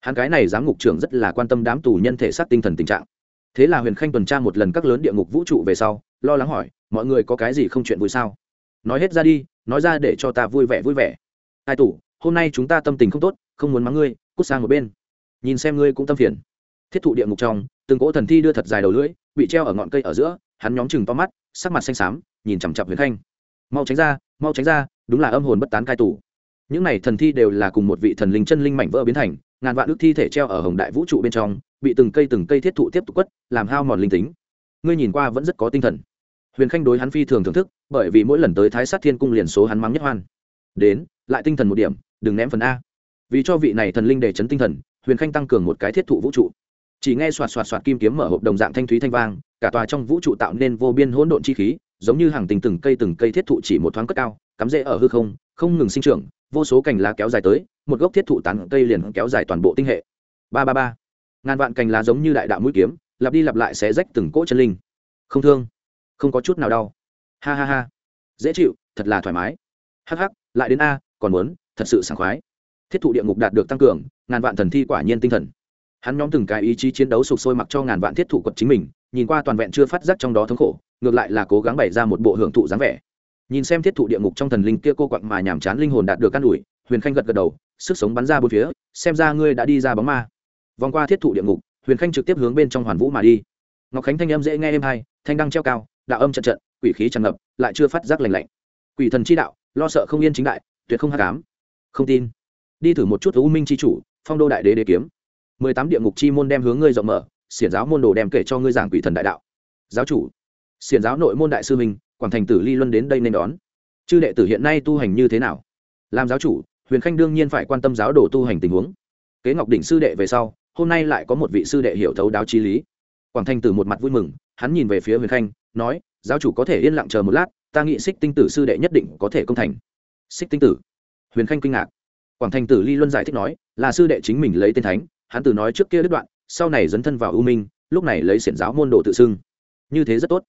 Hắn cái này giám ngục trưởng rất là quan tâm đám tù nhân thể xác tinh thần tình trạng thế là huyền khanh tuần tra một lần các lớn địa ngục vũ trụ về sau, lo lắng hỏi, mọi người có cái gì không chuyện vui sao? Nói hết ra đi, nói ra để cho ta vui vẻ vui vẻ. Hai tủ, hôm nay chúng ta tâm tình không tốt, không muốn mắng ngươi, cút sang một bên. Nhìn xem ngươi cũng tâm phiền. Thiết thụ địa ngục trong, từng cỗ thần thi đưa thật dài đầu lưỡi, bị treo ở ngọn cây ở giữa, hắn nhóm chừng to mắt, sắc mặt xanh xám, nhìn chằm chặp huyền khanh. Mau tránh ra, mau tránh ra, đúng là âm hồn bất tán cai tủ. Những này thần thi đều là cùng một vị thần linh chân linh mảnh vỡ biến thành ngàn vạn ước thi thể treo ở hồng đại vũ trụ bên trong, bị từng cây từng cây thiết thụ tiếp tục quất, làm hao mòn linh tính. Ngươi nhìn qua vẫn rất có tinh thần. Huyền khanh đối hắn phi thường thưởng thức, bởi vì mỗi lần tới thái sát thiên cung liền số hắn mắng nhất hoan. Đến, lại tinh thần một điểm, đừng ném phần a. Vì cho vị này thần linh để chấn tinh thần, huyền khanh tăng cường một cái thiết thụ vũ trụ. Chỉ nghe xoạt xoạt xoạt kim kiếm mở hộp đồng dạng thanh thúy thanh vang, cả tòa trong vũ trụ tạo nên vô biên hỗn độn chi khí, giống như hàng tình từng cây từng cây thiết thụ chỉ một thoáng cất cao, cắm rễ ở hư không không ngừng sinh trưởng vô số cành lá kéo dài tới một gốc thiết thụ tán cây liền kéo dài toàn bộ tinh hệ. Ba ba ba. Ngàn vạn cành lá giống như đại đạo mũi kiếm lặp đi lặp lại xé rách từng cỗ chân linh. Không thương. Không có chút nào đau. Ha ha ha. Dễ chịu thật là thoải mái. Hắc hắc, lại đến a còn muốn thật sự sảng khoái. Thiết thụ địa ngục đạt được tăng cường ngàn vạn thần thi quả nhiên tinh thần. Hắn nhóm từng cái ý chí chiến đấu sục sôi mặc cho ngàn vạn thiết thụ quật chính mình nhìn qua toàn vẹn chưa phát giác trong đó thống khổ ngược lại là cố gắng bày ra một bộ hưởng thụ dáng vẻ nhìn xem thiết thụ địa ngục trong thần linh kia cô quặng mà nhàm chán linh hồn đạt được căn ủi, huyền khanh gật gật đầu, sức sống bắn ra bốn phía, xem ra ngươi đã đi ra bóng ma. Vòng qua thiết thụ địa ngục, huyền khanh trực tiếp hướng bên trong hoàn vũ mà đi. Ngọc khánh thanh âm dễ nghe êm hay, thanh đăng treo cao, đạo âm trận trận, quỷ khí tràn ngập, lại chưa phát giác lành lạnh. Quỷ thần chi đạo, lo sợ không yên chính đại, tuyệt không hát cám không tin. Đi thử một chút u minh c h i chủ, phong đô đại đế đế kiếm. Mười tám địa ngục chi môn đem hướng ngươi rộng mở, xiển giáo môn đồ đem kể cho ngươi giảng quỷ thần đại đạo. Giáo chủ. Xiển giáo nội môn đại sư minh quảng thành tử ly luân đến đây nên đón. Chư đệ tử hiện nay tu hành như thế nào? Làm giáo chủ, huyền khanh đương nhiên phải quan tâm giáo đồ tu hành tình huống. Kế ngọc đỉnh sư đệ về sau, hôm nay lại có một vị sư đệ hiểu thấu đáo trí lý. Quảng thanh tử một mặt vui mừng, hắn nhìn về phía huyền khanh, nói, giáo chủ có thể yên lặng chờ một lát, ta nghĩ xích tinh tử sư đệ nhất định có thể công thành. Xích tinh tử. Huyền khanh kinh ngạc. Quảng thanh tử ly luân giải thích nói, là sư đệ chính mình lấy tên thánh, hắn từ nói trước kia đứt đoạn, sau này dấn thân vào ưu minh, lúc này lấy xiển giáo môn đồ tự xưng. Như thế rất tốt.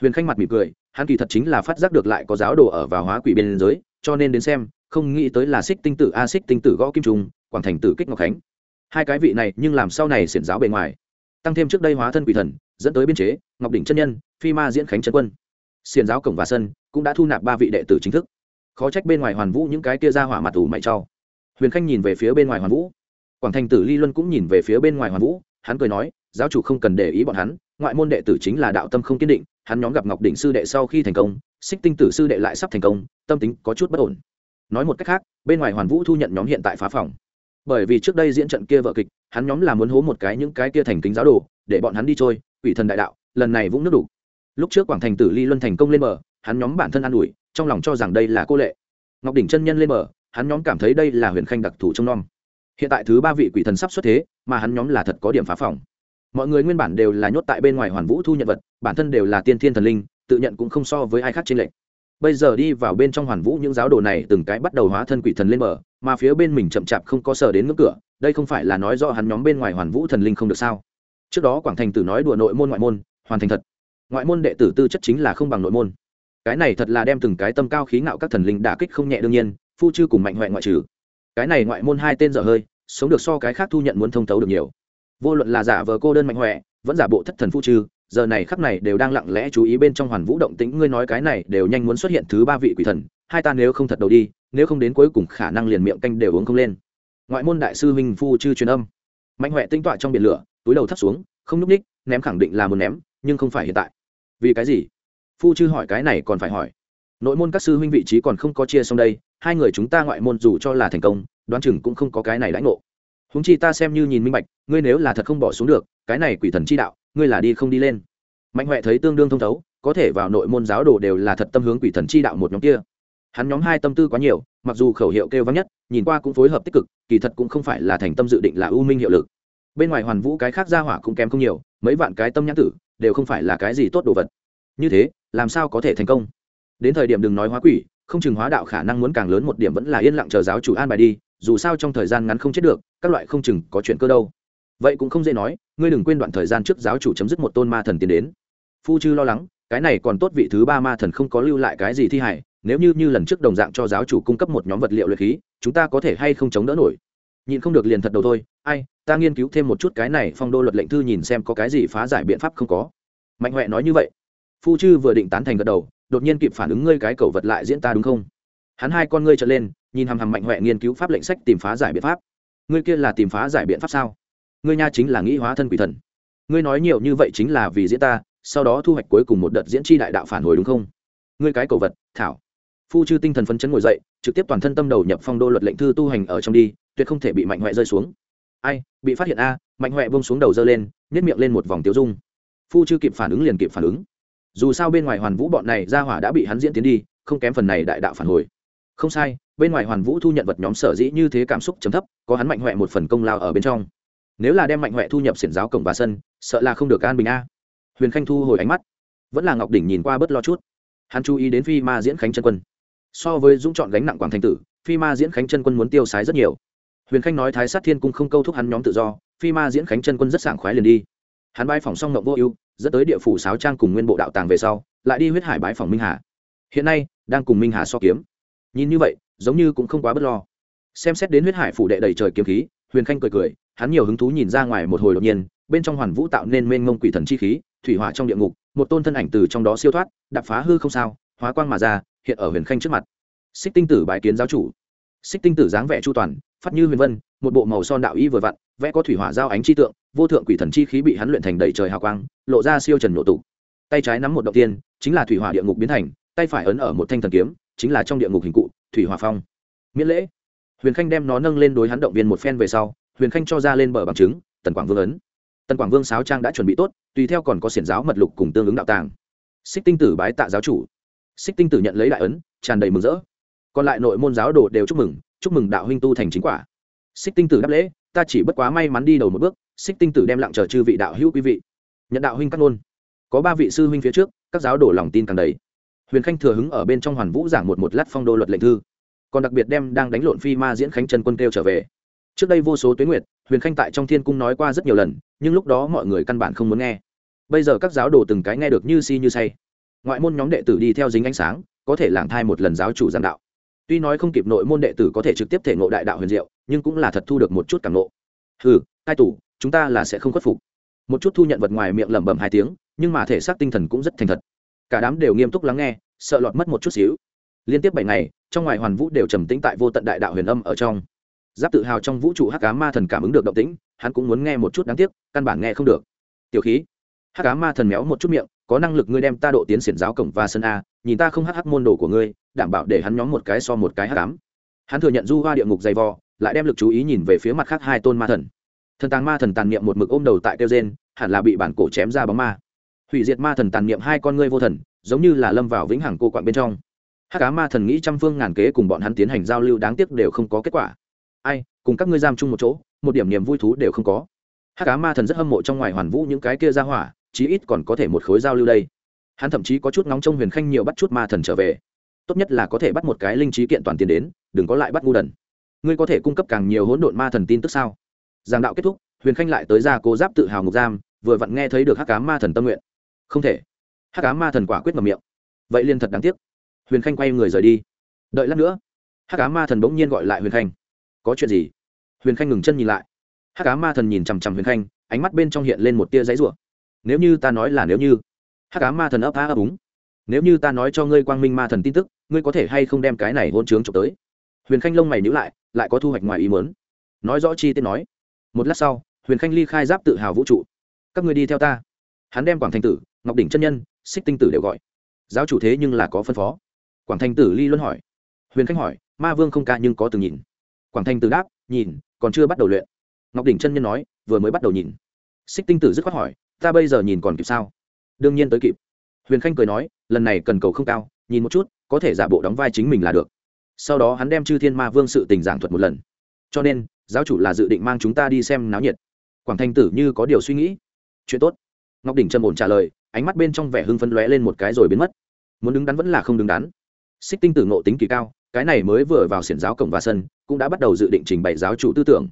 Huyền khanh mặt mỉm cười hắn kỳ thật chính là phát giác được lại có giáo đồ ở vào hóa quỷ biên giới, cho nên đến xem, không nghĩ tới là xích tinh tử, a, xích tinh tử gõ kim trung, quảng thành tử kích ngọc khánh. Hai cái vị này, nhưng làm sau này xiển giáo bề ngoài. Tăng thêm trước đây hóa thân quỷ thần, dẫn tới biên chế, ngọc đỉnh chân nhân, phi ma diễn khánh chân quân. Xiển giáo cổng và sân cũng đã thu nạp ba vị đệ tử chính thức. Khó trách bên ngoài hoàn vũ những cái kia ra hỏa mặt ủ mày trau huyền khanh nhìn về phía bên ngoài hoàn vũ. Quảng thành tử ly luân cũng nhìn về phía bên ngoài hoàn vũ, hắn cười nói, giáo chủ không cần để ý bọn hắn ngoại môn đệ tử chính là đạo tâm không kiên định, hắn nhóm gặp ngọc đỉnh sư đệ sau khi thành công, xích tinh tử sư đệ lại sắp thành công, tâm tính có chút bất ổn. Nói một cách khác, bên ngoài hoàn vũ thu nhận nhóm hiện tại phá phòng. Bởi vì trước đây diễn trận kia vợ kịch, hắn nhóm là muốn hố một cái những cái kia thành kính giáo đồ, để bọn hắn đi trôi quỷ thần đại đạo, lần này vũng nước đủ. Lúc trước quảng thành tử ly luân thành công lên bờ, hắn nhóm bản thân an ủi, trong lòng cho rằng đây là cô lệ. Ngọc đỉnh chân nhân lên bờ, hắn nhóm cảm thấy đây là huyền khanh đặc thù trong n hiện tại thứ ba vị quỷ thần sắp xuất thế, mà hắn nhóm là thật có điểm phá phòng mọi người nguyên bản đều là nhốt tại bên ngoài hoàn vũ thu nhận vật, bản thân đều là tiên thiên thần linh, tự nhận cũng không so với ai khác trên lệnh bây giờ đi vào bên trong hoàn vũ, những giáo đồ này từng cái bắt đầu hóa thân quỷ thần lên mở mà phía bên mình chậm chạp không có sờ đến ngưỡng cửa, đây không phải là nói do hắn nhóm bên ngoài hoàn vũ thần linh không được sao? Trước đó quảng thành tử nói đùa nội môn ngoại môn, hoàn thành thật. Ngoại môn đệ tử tư chất chính là không bằng nội môn. Cái này thật là đem từng cái tâm cao khí ngạo các thần linh đả kích không nhẹ đương nhiên, phu chư cùng mạnh huệ ngoại trừ. Cái này ngoại môn hai tên dở hơi, sống được so cái khác thu nhận muốn thông thấu được nhiều vô luận là giả vờ cô đơn mạnh huệ vẫn giả bộ thất thần phu trừ, giờ này khắp này đều đang lặng lẽ chú ý bên trong hoàn vũ động tĩnh, ngươi nói cái này đều nhanh muốn xuất hiện thứ ba vị quỷ thần, hai ta nếu không thật đầu đi, nếu không đến cuối cùng khả năng liền miệng canh đều uống không lên. Ngoại môn đại sư huynh phu chư truyền âm. Mạnh huệ tinh tọa trong biển lửa, túi đầu thấp xuống, không núp ních, ném khẳng định là muốn ném, nhưng không phải hiện tại. Vì cái gì? Phu chư hỏi cái này còn phải hỏi. Nội môn các sư huynh vị trí còn không có chia xong đây, hai người chúng ta ngoại môn dù cho là thành công, đoán chừng cũng không có cái này lãnh ngộ húng chi ta xem như nhìn minh bạch, ngươi nếu là thật không bỏ xuống được, cái này quỷ thần chi đạo, ngươi là đi không đi lên. Mạnh huệ thấy tương đương thông thấu, có thể vào nội môn giáo đồ đều là thật tâm hướng quỷ thần chi đạo một nhóm kia. Hắn nhóm hai tâm tư quá nhiều, mặc dù khẩu hiệu kêu vắng nhất, nhìn qua cũng phối hợp tích cực, kỳ thật cũng không phải là thành tâm dự định là ưu minh hiệu lực. Bên ngoài hoàn vũ cái khác ra hỏa cũng kém không nhiều, mấy vạn cái tâm nhãn tử, đều không phải là cái gì tốt đồ vật. Như thế, làm sao có thể thành công? Đến thời điểm đừng nói hóa quỷ, không chừng hóa đạo khả năng muốn càng lớn một điểm vẫn là yên lặng chờ giáo chủ an bài đi dù sao trong thời gian ngắn không chết được, các loại không chừng có chuyện cơ đâu. Vậy cũng không dễ nói, ngươi đừng quên đoạn thời gian trước giáo chủ chấm dứt một tôn ma thần tiến đến. Phu chư lo lắng, cái này còn tốt vị thứ ba ma thần không có lưu lại cái gì thi hải nếu như như lần trước đồng dạng cho giáo chủ cung cấp một nhóm vật liệu luyện khí, chúng ta có thể hay không chống đỡ nổi. Nhìn không được liền thật đầu thôi, ai, ta nghiên cứu thêm một chút cái này phong đô luật lệnh thư nhìn xem có cái gì phá giải biện pháp không có. Mạnh huệ nói như vậy. Phu chư vừa định tán thành gật đầu, đột nhiên kịp phản ứng ngươi cái cầu vật lại diễn ta đúng không? Hắn hai con ngươi trở lên nhìn hằm hằm mạnh huệ nghiên cứu pháp lệnh sách tìm phá giải biện pháp. Ngươi kia là tìm phá giải biện pháp sao? Ngươi nha chính là nghĩ hóa thân quỷ thần. Ngươi nói nhiều như vậy chính là vì diễn ta, sau đó thu hoạch cuối cùng một đợt diễn tri đại đạo phản hồi đúng không? Ngươi cái cầu vật, thảo. Phu chư tinh thần phấn chấn ngồi dậy, trực tiếp toàn thân tâm đầu nhập phong đô luật lệnh thư tu hành ở trong đi, tuyệt không thể bị mạnh huệ rơi xuống. Ai, bị phát hiện a, mạnh huệ bông xuống đầu dơ lên nhét miệng lên một vòng tiêu dung. Phu chư kịp phản ứng liền kịp phản ứng. Dù sao bên ngoài hoàn vũ bọn này ra hỏa đã bị hắn diễn tiến đi, không kém phần này đại đạo phản hồi. Không sai bên ngoài hoàn vũ thu nhận vật nhóm sở dĩ như thế cảm xúc chấm thấp, có hắn mạnh huệ một phần công lao ở bên trong. Nếu là đem mạnh huệ thu nhập xiển giáo cổng và sân, sợ là không được an bình a. Huyền khanh thu hồi ánh mắt, vẫn là ngọc đỉnh nhìn qua bớt lo chút. Hắn chú ý đến phi ma diễn khánh chân quân. So với dũng chọn gánh nặng quảng thành tử, phi ma diễn khánh chân quân muốn tiêu sái rất nhiều. Huyền khanh nói thái sát thiên cung không câu thúc hắn nhóm tự do, phi ma diễn khánh chân quân rất sảng khoái liền đi. Hắn bãi phòng xong ngộng vô ưu, dẫn tới địa phủ sáo trang cùng nguyên bộ đạo tàng về sau, lại đi huyết hải bãi phòng minh hà. Hiện nay, đang cùng minh hà so kiếm. Nhìn như vậy giống như cũng không quá bất lo. Xem xét đến huyết hải phủ đệ đầy trời kiếm khí, huyền khanh cười cười, hắn nhiều hứng thú nhìn ra ngoài một hồi đột nhiên, bên trong hoàn vũ tạo nên mênh mông quỷ thần chi khí, thủy hỏa trong địa ngục, một tôn thân ảnh từ trong đó siêu thoát đập phá hư không sao, hóa quang mà ra, hiện ở huyền khanh trước mặt. Xích tinh tử bài kiến giáo chủ. Xích tinh tử dáng vẻ chu toàn, phát như huyền vân, một bộ màu son đạo y vừa vặn, vẽ có thủy hỏa giao ánh chi tượng, vô thượng quỷ thần chi khí bị hắn luyện thành đầy trời hào quang, lộ ra siêu trần nổ tụ. Tay trái nắm một động tiên, chính là thủy hỏa địa ngục biến thành, tay phải ấn ở một thanh thần kiếm, chính là trong địa ngục hình cụ thủy hòa phong. Miễn lễ. Huyền khanh đem nó nâng lên đối hắn động viên một phen về sau, huyền khanh cho ra lên bờ bằng chứng, tần quảng vương ấn. Tần quảng vương sáo trang đã chuẩn bị tốt, tùy theo còn có xiển giáo mật lục cùng tương ứng đạo tàng. Xích tinh tử bái tạ giáo chủ. Xích tinh tử nhận lấy đại ấn, tràn đầy mừng rỡ. Còn lại nội môn giáo đồ đều chúc mừng chúc mừng đạo huynh tu thành chính quả. Xích tinh tử đáp lễ, ta chỉ bất quá may mắn đi đầu một bước. Xích tinh tử đem lặng chờ chư vị đạo hữu quý vị, nhận đạo huynh cắt nôn có ba vị sư huynh phía trước, các giáo đổ lòng tin càng đầy huyền khanh thừa hứng ở bên trong hoàn vũ giảng một một lát phong đô luật lệnh thư. Còn đặc biệt đem đang đánh lộn phi ma diễn khánh trần quân kêu trở về. Trước đây vô số tuyến nguyệt, huyền khanh tại trong thiên cung nói qua rất nhiều lần, nhưng lúc đó mọi người căn bản không muốn nghe. Bây giờ các giáo đồ từng cái nghe được như si như say. Ngoại môn nhóm đệ tử đi theo dính ánh sáng, có thể làng thai một lần giáo chủ giảng đạo. Tuy nói không kịp nội môn đệ tử có thể trực tiếp thể ngộ đại đạo huyền diệu, nhưng cũng là thật thu được một chút cảm ngộ. Ừ hai tủ chúng ta là sẽ không khuất phục. Một chút thu nhận vật ngoài miệng lẩm bẩm hai tiếng, nhưng mà thể xác tinh thần cũng rất thành thật cả đám đều nghiêm túc lắng nghe, sợ lọt mất một chút xíu. Liên tiếp bảy ngày, trong ngoài hoàn vũ đều trầm tĩnh tại vô tận đại đạo huyền âm ở trong. Giáp tự hào trong vũ trụ hắc cá ma thần cảm ứng được động tĩnh, hắn cũng muốn nghe một chút đáng tiếc, căn bản nghe không được. Tiểu khí, hắc cá ma thần méo một chút miệng, có năng lực ngươi đem ta độ tiến xiển giáo cổng và sân a, nhìn ta không hắc hắc môn đồ của ngươi, đảm bảo để hắn nhóm một cái so một cái hắc ám. Hắn thừa nhận du hoa địa ngục dày vò, lại đem lực chú ý nhìn về phía mặt khác hai tôn ma thần. Thần tàng ma thần tàn niệm một mực ôm đầu tại kêu gen hẳn là bị bản cổ chém ra bóng ma hủy diệt ma thần tàn niệm hai con ngươi vô thần, giống như là lâm vào vĩnh hằng cô quạng bên trong. Hát cá ma thần nghĩ trăm phương ngàn kế cùng bọn hắn tiến hành giao lưu đáng tiếc đều không có kết quả. Ai, cùng các ngươi giam chung một chỗ, một điểm niềm vui thú đều không có. Hát cá ma thần rất hâm mộ trong ngoài hoàn vũ những cái kia ra hỏa, chí ít còn có thể một khối giao lưu đây. Hắn thậm chí có chút nóng trong huyền khanh nhiều bắt chút ma thần trở về. Tốt nhất là có thể bắt một cái linh trí kiện toàn tiền đến, đừng có lại bắt ngu đần. Ngươi có thể cung cấp càng nhiều hỗn độn ma thần tin tức sao? Giảng đạo kết thúc, huyền khanh lại tới ra cố giáp tự hào ngục giam, vừa vặn nghe thấy được hắc cá ma thần tâm nguyện không thể. Hắc cá ma thần quả quyết mở miệng. Vậy liền thật đáng tiếc. Huyền khanh quay người rời đi. Đợi lát nữa, hắc cá ma thần bỗng nhiên gọi lại huyền khanh. Có chuyện gì? Huyền khanh ngừng chân nhìn lại. Hắc cá ma thần nhìn chằm chằm huyền khanh, ánh mắt bên trong hiện lên một tia giấy rủa. Nếu như ta nói là nếu như. Hắc cá ma thần ấp á ấp úng. Nếu như ta nói cho ngươi quang minh ma thần tin tức, ngươi có thể hay không đem cái này hôn trướng trộm tới? Huyền khanh lông mày nhữ lại lại có thu hoạch ngoài ý mớn nói rõ chi tiết nói. Một lát sau, huyền khanh ly khai giáp tự hào vũ trụ. Các người đi theo ta hắn đem quảng thanh tử, ngọc đỉnh chân nhân, xích tinh tử đều gọi. Giáo chủ thế nhưng là có phân phó. Quảng thanh tử ly luân hỏi. Huyền khánh hỏi, ma vương không ca nhưng có từng nhìn? Quảng thanh tử đáp, nhìn, còn chưa bắt đầu luyện. Ngọc đỉnh chân nhân nói, vừa mới bắt đầu nhìn. Xích tinh tử dứt khoát hỏi, ta bây giờ nhìn còn kịp sao? Đương nhiên tới kịp. Huyền khanh cười nói, lần này cần cầu không cao, nhìn một chút, có thể giả bộ đóng vai chính mình là được. Sau đó hắn đem chư thiên ma vương sự tình giảng thuật một lần. Cho nên, giáo chủ là dự định mang chúng ta đi xem náo nhiệt. Quảng thanh tử như có điều suy nghĩ. Chuyện tốt ngọc đỉnh trầm ổn trả lời, ánh mắt bên trong vẻ hưng phấn lóe lên một cái rồi biến mất. Muốn đứng đắn vẫn là không đứng đắn. Xích tinh tử ngộ tính kỳ cao, cái này mới vừa vào xiển giáo cổng và sân, cũng đã bắt đầu dự định trình bày giáo chủ tư tưởng.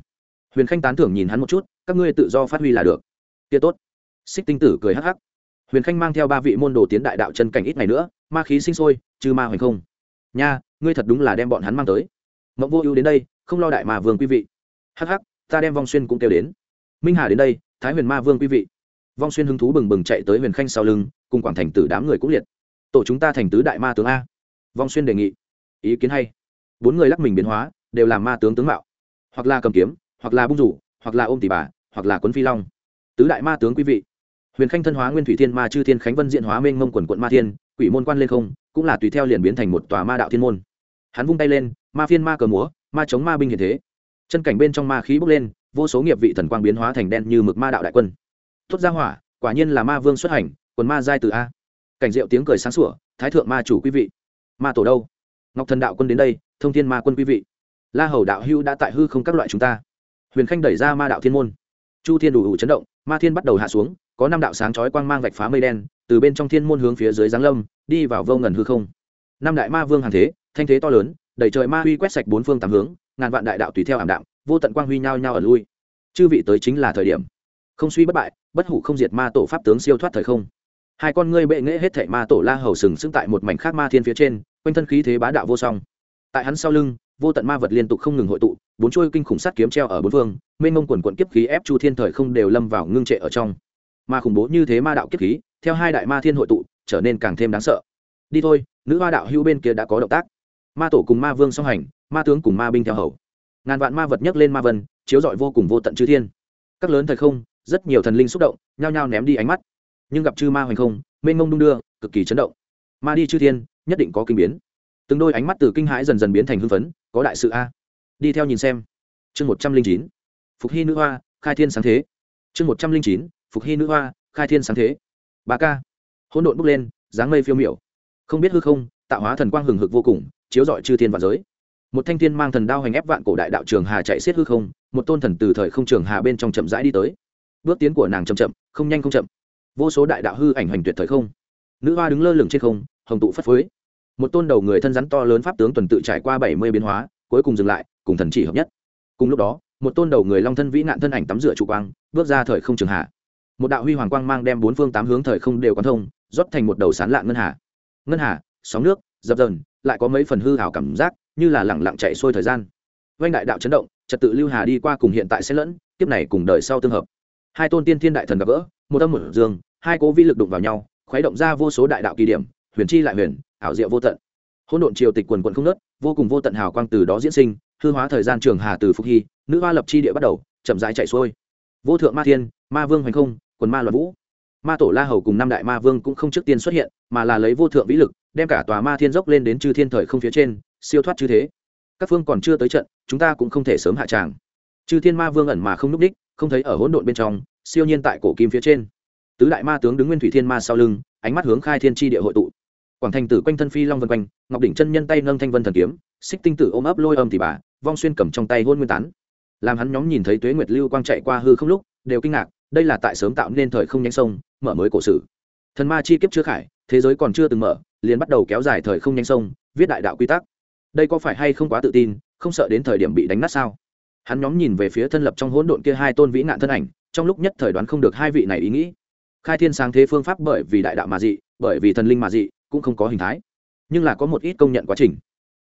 Huyền khanh tán thưởng nhìn hắn một chút, các ngươi tự do phát huy là được. Kia tốt. Xích tinh tử cười hắc hắc. Huyền khanh mang theo ba vị môn đồ tiến đại đạo chân cảnh ít ngày nữa, ma khí sinh sôi chư ma hoành không. Nha, ngươi thật đúng là đem bọn hắn mang tới. Mộng vô ưu đến đây, không lo đại mà vương quý vị. Hắc hắc, ta đem vong xuyên cũng kêu đến. Minh hà đến đây, thái huyền ma vương quý vị vong xuyên hứng thú bừng bừng chạy tới huyền khanh sau lưng, cùng quảng thành tử đám người cũng liệt. Tổ chúng ta thành tứ đại ma tướng a. Vong xuyên đề nghị. Ý kiến hay. Bốn người lắc mình biến hóa, đều là ma tướng tướng mạo. Hoặc là cầm kiếm, hoặc là bung rủ, hoặc là ôm tỷ bà, hoặc là quấn phi long. Tứ đại ma tướng quý vị. Huyền khanh thân hóa nguyên thủy thiên ma chư thiên khánh vân diện hóa mênh mông quần quận ma thiên, quỷ môn quan lên không, cũng là tùy theo liền biến thành một tòa ma đạo thiên môn. Hắn vung tay lên, ma phiên ma cờ múa, ma chống ma binh hiện thế. Chân cảnh bên trong ma khí bốc lên, vô số nghiệp vị thần quang biến hóa thành đen như mực ma đạo đại quân tốt ra hỏa, quả nhiên là ma vương xuất hành, quần ma giai từ a. Cảnh diệu tiếng cười sáng sủa, thái thượng ma chủ quý vị. Ma tổ đâu? Ngọc thần đạo quân đến đây, thông thiên ma quân quý vị. La hầu đạo hưu đã tại hư không các loại chúng ta. Huyền khanh đẩy ra ma đạo thiên môn. Chu thiên đủ đủ chấn động, ma thiên bắt đầu hạ xuống, có năm đạo sáng chói quang mang vạch phá mây đen, từ bên trong thiên môn hướng phía dưới giáng lâm, đi vào vô ngần hư không. Năm đại ma vương hàng thế, thanh thế to lớn đẩy trời ma huy quét sạch bốn phương tám hướng, ngàn vạn đại đạo tùy theo ảm đạm, vô tận quang huy nhao nhao ở lui. Chư vị tới chính là thời điểm không suy bất bại, bất hủ không diệt ma tổ pháp tướng siêu thoát thời không. Hai con ngươi bệ nghễ hết thảy ma tổ la hầu sừng sững tại một mảnh khác ma thiên phía trên, quanh thân khí thế bá đạo vô song. Tại hắn sau lưng, vô tận ma vật liên tục không ngừng hội tụ, bốn chuôi kinh khủng sát kiếm treo ở bốn phương, mênh mông quần quận kiếp khí ép chu thiên thời không đều lâm vào ngưng trệ ở trong. Ma khủng bố như thế ma đạo kiếp khí, theo hai đại ma thiên hội tụ, trở nên càng thêm đáng sợ. Đi thôi, nữ hoa đạo hưu bên kia đã có động tác. Ma tổ cùng ma vương song hành, ma tướng cùng ma binh theo hầu. Ngàn vạn ma vật nhấc lên ma vân, chiếu rọi vô cùng vô tận chư thiên. Các lớn thời không rất nhiều thần linh xúc động, nhao nhao ném đi ánh mắt. Nhưng gặp chư ma hoành không, mênh mông đung đưa, cực kỳ chấn động. Ma đi chư thiên, nhất định có kinh biến. Từng đôi ánh mắt từ kinh hãi dần dần biến thành hưng phấn, có đại sự a. Đi theo nhìn xem. Chương một trăm linh chín. Phục hy nữ hoa, khai thiên sáng thế. Chương một trăm linh chín. Phục hy nữ hoa, khai thiên sáng thế. Ba ca. Hỗn độn bốc lên, dáng mây phiêu miểu. Không biết hư không, tạo hóa thần quang hừng hực vô cùng, chiếu rọi chư thiên và giới. Một thanh thiên mang thần đao hành ép vạn cổ đại đạo trường hà chạy xiết hư không, một tôn thần từ thời không trường hà bên trong chậm rãi đi tới bước tiến của nàng chậm chậm, không nhanh không chậm. Vô số đại đạo hư ảnh hành tuyệt thời không. Nữ hoa đứng lơ lửng trên không, hồng tụ phất phới. Một tôn đầu người thân rắn to lớn pháp tướng tuần tự trải qua bảy mươi biến hóa, cuối cùng dừng lại, cùng thần chỉ hợp nhất. Cùng lúc đó, một tôn đầu người long thân vĩ nạn thân ảnh tắm rửa trụ quang, bước ra thời không trường hạ. Một đạo huy hoàng quang mang đem bốn phương tám hướng thời không đều quán thông, rót thành một đầu sán lạn ngân hà. Ngân hà, sóng nước, dập dần lại có mấy phần hư hảo cảm giác, như là lẳng lặng chạy xuôi thời gian. Vanh đại đạo chấn động, trật tự lưu hà đi qua cùng hiện tại sẽ lẫn tiếp này cùng đời sau tương hợp hai tôn tiên thiên đại thần gặp gỡ, một âm một dương, hai cố vi lực đụng vào nhau, khuấy động ra vô số đại đạo kỳ điểm, huyền chi lại huyền, ảo diệu vô tận. Hỗn độn triều tịch quần quận không nớt vô cùng vô tận hào quang từ đó diễn sinh, hư hóa thời gian trường hà từ phúc hy, nữ hoa lập chi địa bắt đầu, chậm rãi chạy xuôi. Vô thượng ma thiên, ma vương hoành không, quần ma loạn vũ. Ma tổ la hầu cùng năm đại ma vương cũng không trước tiên xuất hiện, mà là lấy vô thượng vĩ lực, đem cả tòa ma thiên dốc lên đến chư thiên thời không phía trên, siêu thoát chư thế. Các phương còn chưa tới trận, chúng ta cũng không thể sớm hạ tràng. Chư thiên ma vương ẩn mà không núp đích không thấy ở hỗn độn bên trong, siêu nhiên tại cổ kim phía trên. Tứ đại ma tướng đứng nguyên thủy thiên ma sau lưng, ánh mắt hướng khai thiên tri địa hội tụ. Quảng thành tử quanh thân phi long vân quanh, ngọc đỉnh chân nhân tay nâng thanh vân thần kiếm, xích tinh tử ôm ấp lôi âm thì bà, vong xuyên cầm trong tay hôn nguyên tán. Làm hắn nhóm nhìn thấy tuế nguyệt lưu quang chạy qua hư không lúc, đều kinh ngạc, đây là tại sớm tạo nên thời không nhánh sông, mở mới cổ sử. Thần ma chi kiếp chưa khải, thế giới còn chưa từng mở, liền bắt đầu kéo dài thời không nhanh sông, viết đại đạo quy tắc. Đây có phải hay không quá tự tin, không sợ đến thời điểm bị đánh nát sao? Hắn nhóm nhìn về phía thân lập trong hỗn độn kia hai tôn vĩ nạn thân ảnh, trong lúc nhất thời đoán không được hai vị này ý nghĩ. Khai thiên sáng thế phương pháp bởi vì đại đạo mà dị, bởi vì thần linh mà dị, cũng không có hình thái. Nhưng là có một ít công nhận quá trình.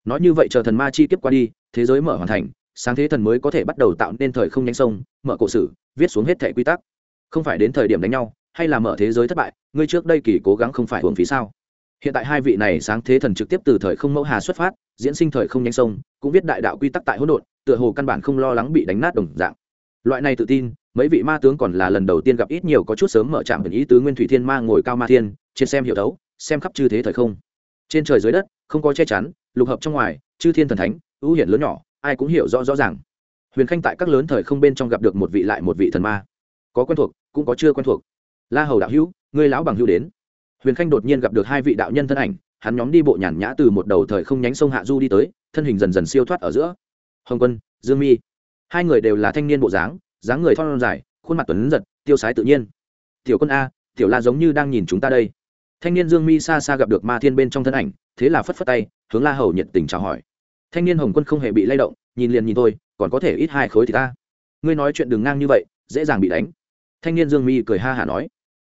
Nói như vậy chờ thần ma chi kiếp qua đi, thế giới mở hoàn thành, sáng thế thần mới có thể bắt đầu tạo nên thời không nhanh sông, mở cổ sử, viết xuống hết thẻ quy tắc. Không phải đến thời điểm đánh nhau, hay là mở thế giới thất bại, ngươi trước đây kỳ cố gắng không phải hưởng phí sao? Hiện tại hai vị này sáng thế thần trực tiếp từ thời không mẫu hà xuất phát, diễn sinh thời không nhanh sông, cũng viết đại đạo quy tắc tại hỗn độn tựa hồ căn bản không lo lắng bị đánh nát đồng dạng. Loại này tự tin, mấy vị ma tướng còn là lần đầu tiên gặp ít nhiều có chút sớm mở trạm ẩn ý tứ nguyên thủy thiên ma ngồi cao ma thiên, trên xem hiểu thấu, xem khắp chư thế thời không. Trên trời dưới đất, không có che chắn, lục hợp trong ngoài, chư thiên thần thánh, ưu hiển lớn nhỏ, ai cũng hiểu rõ rõ ràng. Huyền khanh tại các lớn thời không bên trong gặp được một vị lại một vị thần ma. Có quen thuộc, cũng có chưa quen thuộc. La hầu đạo hữu, ngươi lão bằng hữu đến. Huyền khanh đột nhiên gặp được hai vị đạo nhân thân ảnh, hắn nhóm đi bộ nhàn nhã từ một đầu thời không nhánh sông hạ du đi tới, thân hình dần dần siêu thoát ở giữa hồng quân, dương mi. Hai người đều là thanh niên bộ dáng dáng người thon dài, khuôn mặt tuấn giật, tiêu sái tự nhiên. Tiểu quân a, tiểu la giống như đang nhìn chúng ta đây. Thanh niên dương mi xa xa gặp được ma thiên bên trong thân ảnh, thế là phất phất tay, hướng la hầu nhiệt tình chào hỏi. Thanh niên hồng quân không hề bị lay động, nhìn liền nhìn tôi còn có thể ít hai khối thì ta. Ngươi nói chuyện đường ngang như vậy, dễ dàng bị đánh. Thanh niên dương mi cười ha hả nói.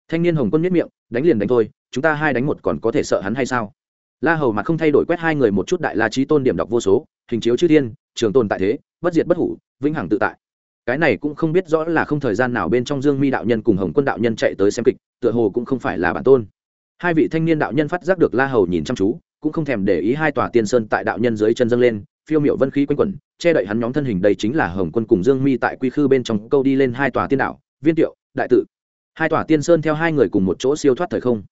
Thanh niên hồng quân nhếch miệng, đánh liền đánh thôi, chúng ta hai đánh một còn có thể sợ hắn hay sao? La hầu mặt không thay đổi quét hai người một chút đại la trí tôn điểm đọc vô số hình chiếu chư thiên trường tồn tại thế bất diệt bất hủ vĩnh hằng tự tại. Cái này cũng không biết rõ là không thời gian nào bên trong dương mi đạo nhân cùng hồng quân đạo nhân chạy tới xem kịch tựa hồ cũng không phải là bản tôn. Hai vị thanh niên đạo nhân phát giác được la hầu nhìn chăm chú cũng không thèm để ý hai tòa tiên sơn tại đạo nhân dưới chân dâng lên phiêu miệu vân khí quanh quẩn che đậy hắn nhóm thân hình đây chính là hồng quân cùng dương mi tại quy khư bên trong câu đi lên hai tòa tiên đạo viên tiệu đại tự. Hai tòa tiên sơn theo hai người cùng một chỗ siêu thoát thời không.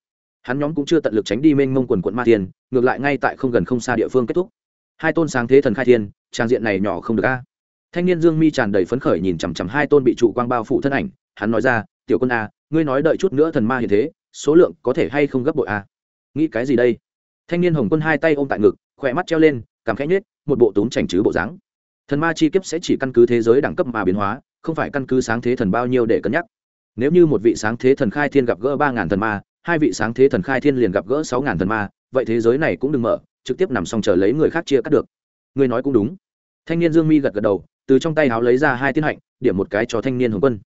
Hắn nhóm cũng chưa tận lực tránh đi mênh mông quần quận ma tiền, ngược lại ngay tại không gần không xa địa phương kết thúc hai tôn sáng thế thần khai thiên, trang diện này nhỏ không được a. Thanh niên dương mi tràn đầy phấn khởi nhìn chằm chằm hai tôn bị trụ quang bao phủ thân ảnh, hắn nói ra, tiểu quân a, ngươi nói đợi chút nữa thần ma hiện thế, số lượng có thể hay không gấp bội a? Nghĩ cái gì đây? Thanh niên hồng quân hai tay ôm tại ngực, khỏe mắt treo lên, cảm khẽ nhết một bộ túm chảnh chứ bộ dáng. Thần ma chi kiếp sẽ chỉ căn cứ thế giới đẳng cấp mà biến hóa, không phải căn cứ sáng thế thần bao nhiêu để cân nhắc. Nếu như một vị sáng thế thần khai thiên gặp gỡ ba ngàn thần ma, hai vị sáng thế thần khai thiên liền gặp gỡ sáu ngàn thần ma, vậy thế giới này cũng đừng mở trực tiếp nằm xong chờ lấy người khác chia cắt được. Người nói cũng đúng. Thanh niên dương mi gật gật đầu, từ trong tay áo lấy ra hai tiên hạnh, điểm một cái cho thanh niên hồng quân.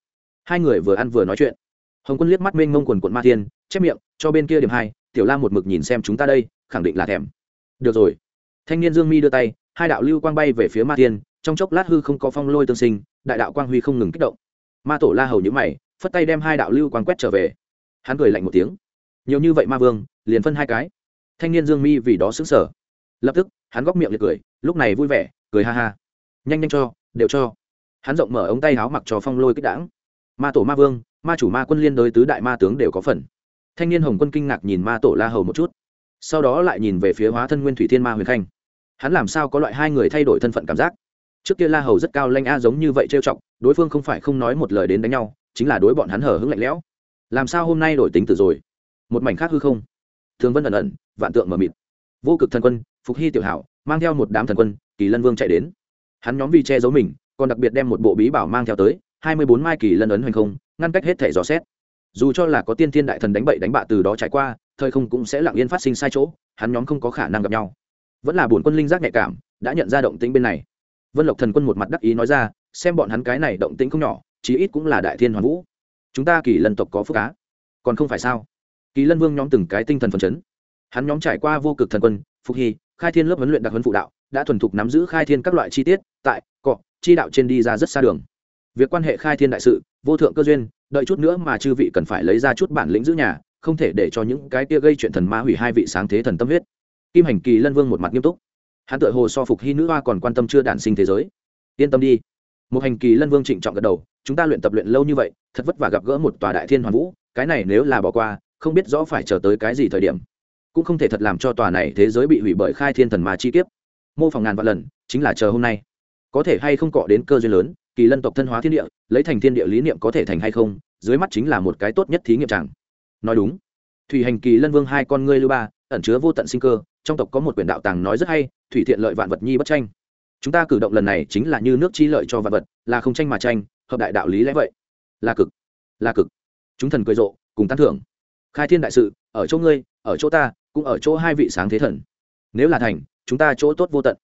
Hai người vừa ăn vừa nói chuyện. Hồng quân liếc mắt mênh mông quần quận ma thiên, chép miệng, cho bên kia điểm hai, tiểu la một mực nhìn xem chúng ta đây, khẳng định là thèm. Được rồi. Thanh niên dương mi đưa tay, hai đạo lưu quang bay về phía ma thiên, trong chốc lát hư không có phong lôi tương sinh, đại đạo quang huy không ngừng kích động. Ma tổ la hầu nhữ mày, phất tay đem hai đạo lưu quang quét trở về. Hắn cười lạnh một tiếng. Nhiều như vậy ma vương, liền phân hai cái thanh niên dương mi vì đó xứng sở lập tức, hắn góc miệng liệt cười, lúc này vui vẻ, cười ha ha. Nhanh nhanh cho, đều cho. Hắn rộng mở ống tay áo mặc cho phong lôi kích đảng ma tổ ma vương, ma chủ ma quân liên đối tứ đại ma tướng đều có phần. Thanh niên hồng quân kinh ngạc nhìn ma tổ la hầu một chút. Sau đó lại nhìn về phía hóa thân nguyên thủy thiên ma huyền khanh. Hắn làm sao có loại hai người thay đổi thân phận cảm giác? Trước kia la hầu rất cao lanh a giống như vậy trêu chọc, đối phương không phải không nói một lời đến đánh nhau, chính là đối bọn hắn hở hứng lạnh lẽo. Làm sao hôm nay đổi tính từ rồi? Một mảnh khác hư không thường vân ẩn ẩn, vạn tượng mờ mịt. Vô cực thần quân, phục hy tiểu hảo, mang theo một đám thần quân, kỳ lân vương chạy đến. Hắn nhóm vì che giấu mình, còn đặc biệt đem một bộ bí bảo mang theo tới, hai mươi bốn mai kỳ lân ấn hoành không, ngăn cách hết thể dò xét. Dù cho là có tiên thiên đại thần đánh bậy đánh bạ từ đó trải qua, thời không cũng sẽ lặng yên phát sinh sai chỗ, hắn nhóm không có khả năng gặp nhau. Vẫn là bổn quân linh giác nhạy cảm, đã nhận ra động tĩnh bên này. Vân lộc thần quân một mặt đắc ý nói ra, xem bọn hắn cái này động tĩnh không nhỏ, chí ít cũng là đại thiên hoàn vũ. Chúng ta kỳ lân tộc có phúc cá còn không phải sao? Kỳ lân vương nhóm từng cái tinh thần phần chấn. Hắn nhóm trải qua vô cực thần quân, phục hy, khai thiên lớp huấn luyện đặc huấn phụ đạo, đã thuần thục nắm giữ khai thiên các loại chi tiết, tại cọ, chi đạo trên đi ra rất xa đường. Việc quan hệ khai thiên đại sự, vô thượng cơ duyên, đợi chút nữa mà chư vị cần phải lấy ra chút bản lĩnh giữ nhà, không thể để cho những cái kia gây chuyện thần ma hủy hai vị sáng thế thần tâm huyết. Kim hành kỳ lân vương một mặt nghiêm túc. Hắn tự hồ so phục hy nữ hoa còn quan tâm chưa đản sinh thế giới. Yên tâm đi. Một hành kỳ lân vương trịnh trọng gật đầu, chúng ta luyện tập luyện lâu như vậy, thật vất vả gặp gỡ một tòa đại thiên hoàn vũ, cái này nếu là bỏ qua không biết rõ phải chờ tới cái gì thời điểm, cũng không thể thật làm cho tòa này thế giới bị hủy bởi khai thiên thần mà chi kiếp. Mô phỏng ngàn vạn lần, chính là chờ hôm nay. Có thể hay không cọ đến cơ duyên lớn, kỳ lân tộc thân hóa thiên địa, lấy thành thiên địa lý niệm có thể thành hay không, dưới mắt chính là một cái tốt nhất thí nghiệm chẳng. Nói đúng. Thủy hành kỳ lân vương hai con ngươi lưu ba, ẩn chứa vô tận sinh cơ, trong tộc có một quyển đạo tàng nói rất hay, thủy thiện lợi vạn vật nhi bất tranh. Chúng ta cử động lần này chính là như nước chi lợi cho vạn vật, là không tranh mà tranh, hợp đại đạo lý lẽ vậy. Là cực là cực. Chúng thần cười rộ, cùng tán thưởng khai thiên đại sự, ở chỗ ngươi, ở chỗ ta, cũng ở chỗ hai vị sáng thế thần. Nếu là thành, chúng ta chỗ tốt vô tận.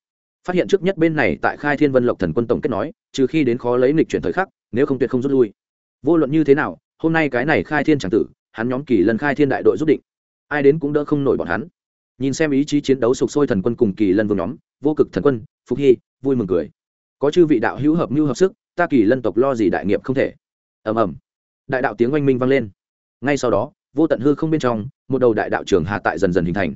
Phát hiện trước nhất bên này tại khai thiên vân lộc thần quân tổng kết nói, trừ khi đến khó lấy lịch chuyển thời khắc, nếu không tuyệt không rút lui. Vô luận như thế nào, hôm nay cái này khai thiên c tử, hắn nhóm kỳ lần khai thiên đại đội rút định. Ai đến cũng đỡ không nổi bọn hắn. Nhìn xem ý chí chiến đấu sục sôi thần quân cùng kỳ lân vương nhóm, vô cực thần quân, phục hy, vui mừng cười. Có chư vị đạo hữu hợp mưu hợp sức, ta kỳ lân tộc lo gì đại nghiệp không thể. Ầm ầm. Đại đạo tiếng oanh minh vang lên. Ngay sau đó vô tận hư không bên trong, một đầu đại đạo trường hạ tại dần dần hình thành.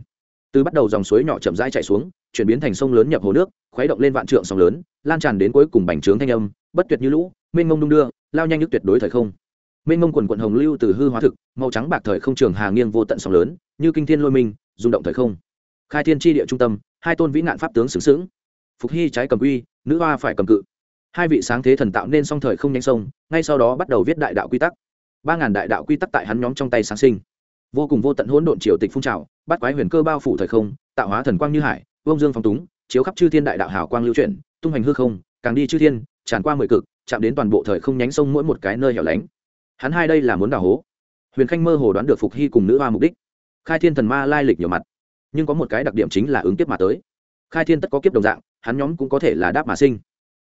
Từ bắt đầu dòng suối nhỏ chậm rãi chạy xuống, chuyển biến thành sông lớn nhập hồ nước, khuấy động lên vạn trượng sông lớn, lan tràn đến cuối cùng bành trướng thanh âm, bất tuyệt như lũ, mênh mông đung đưa, lao nhanh nhất tuyệt đối thời không. Mênh mông quần quận hồng lưu từ hư hóa thực, màu trắng bạc thời không trường hà nghiêng vô tận sóng lớn, như kinh thiên lôi minh, rung động thời không. Khai thiên tri địa trung tâm, hai tôn vĩ nạn pháp tướng xứng xứng phục hy trái cầm uy nữ hoa phải cầm cự. Hai vị sáng thế thần tạo nên song thời không nhanh sông, ngay sau đó bắt đầu viết đại đạo quy tắc ba ngàn đại đạo quy tắc tại hắn nhóm trong tay sáng sinh. Vô cùng vô tận hỗn độn triều tịch phun trào, bắt quái huyền cơ bao phủ thời không, tạo hóa thần quang như hải vông dương phong túng, chiếu khắp chư thiên đại đạo hào quang lưu chuyển, tung hành hư không, càng đi chư thiên, tràn qua mười cực, chạm đến toàn bộ thời không nhánh sông mỗi một cái nơi hẻo lánh. Hắn hai đây là muốn đào hố. Huyền khanh mơ hồ đoán được phục hy cùng nữ hoa mục đích. Khai thiên thần ma lai lịch nhiều mặt, nhưng có một cái đặc điểm chính là ứng kiếp mà tới. Khai thiên tất có kiếp đồng dạng, hắn nhóm cũng có thể là đáp mà sinh.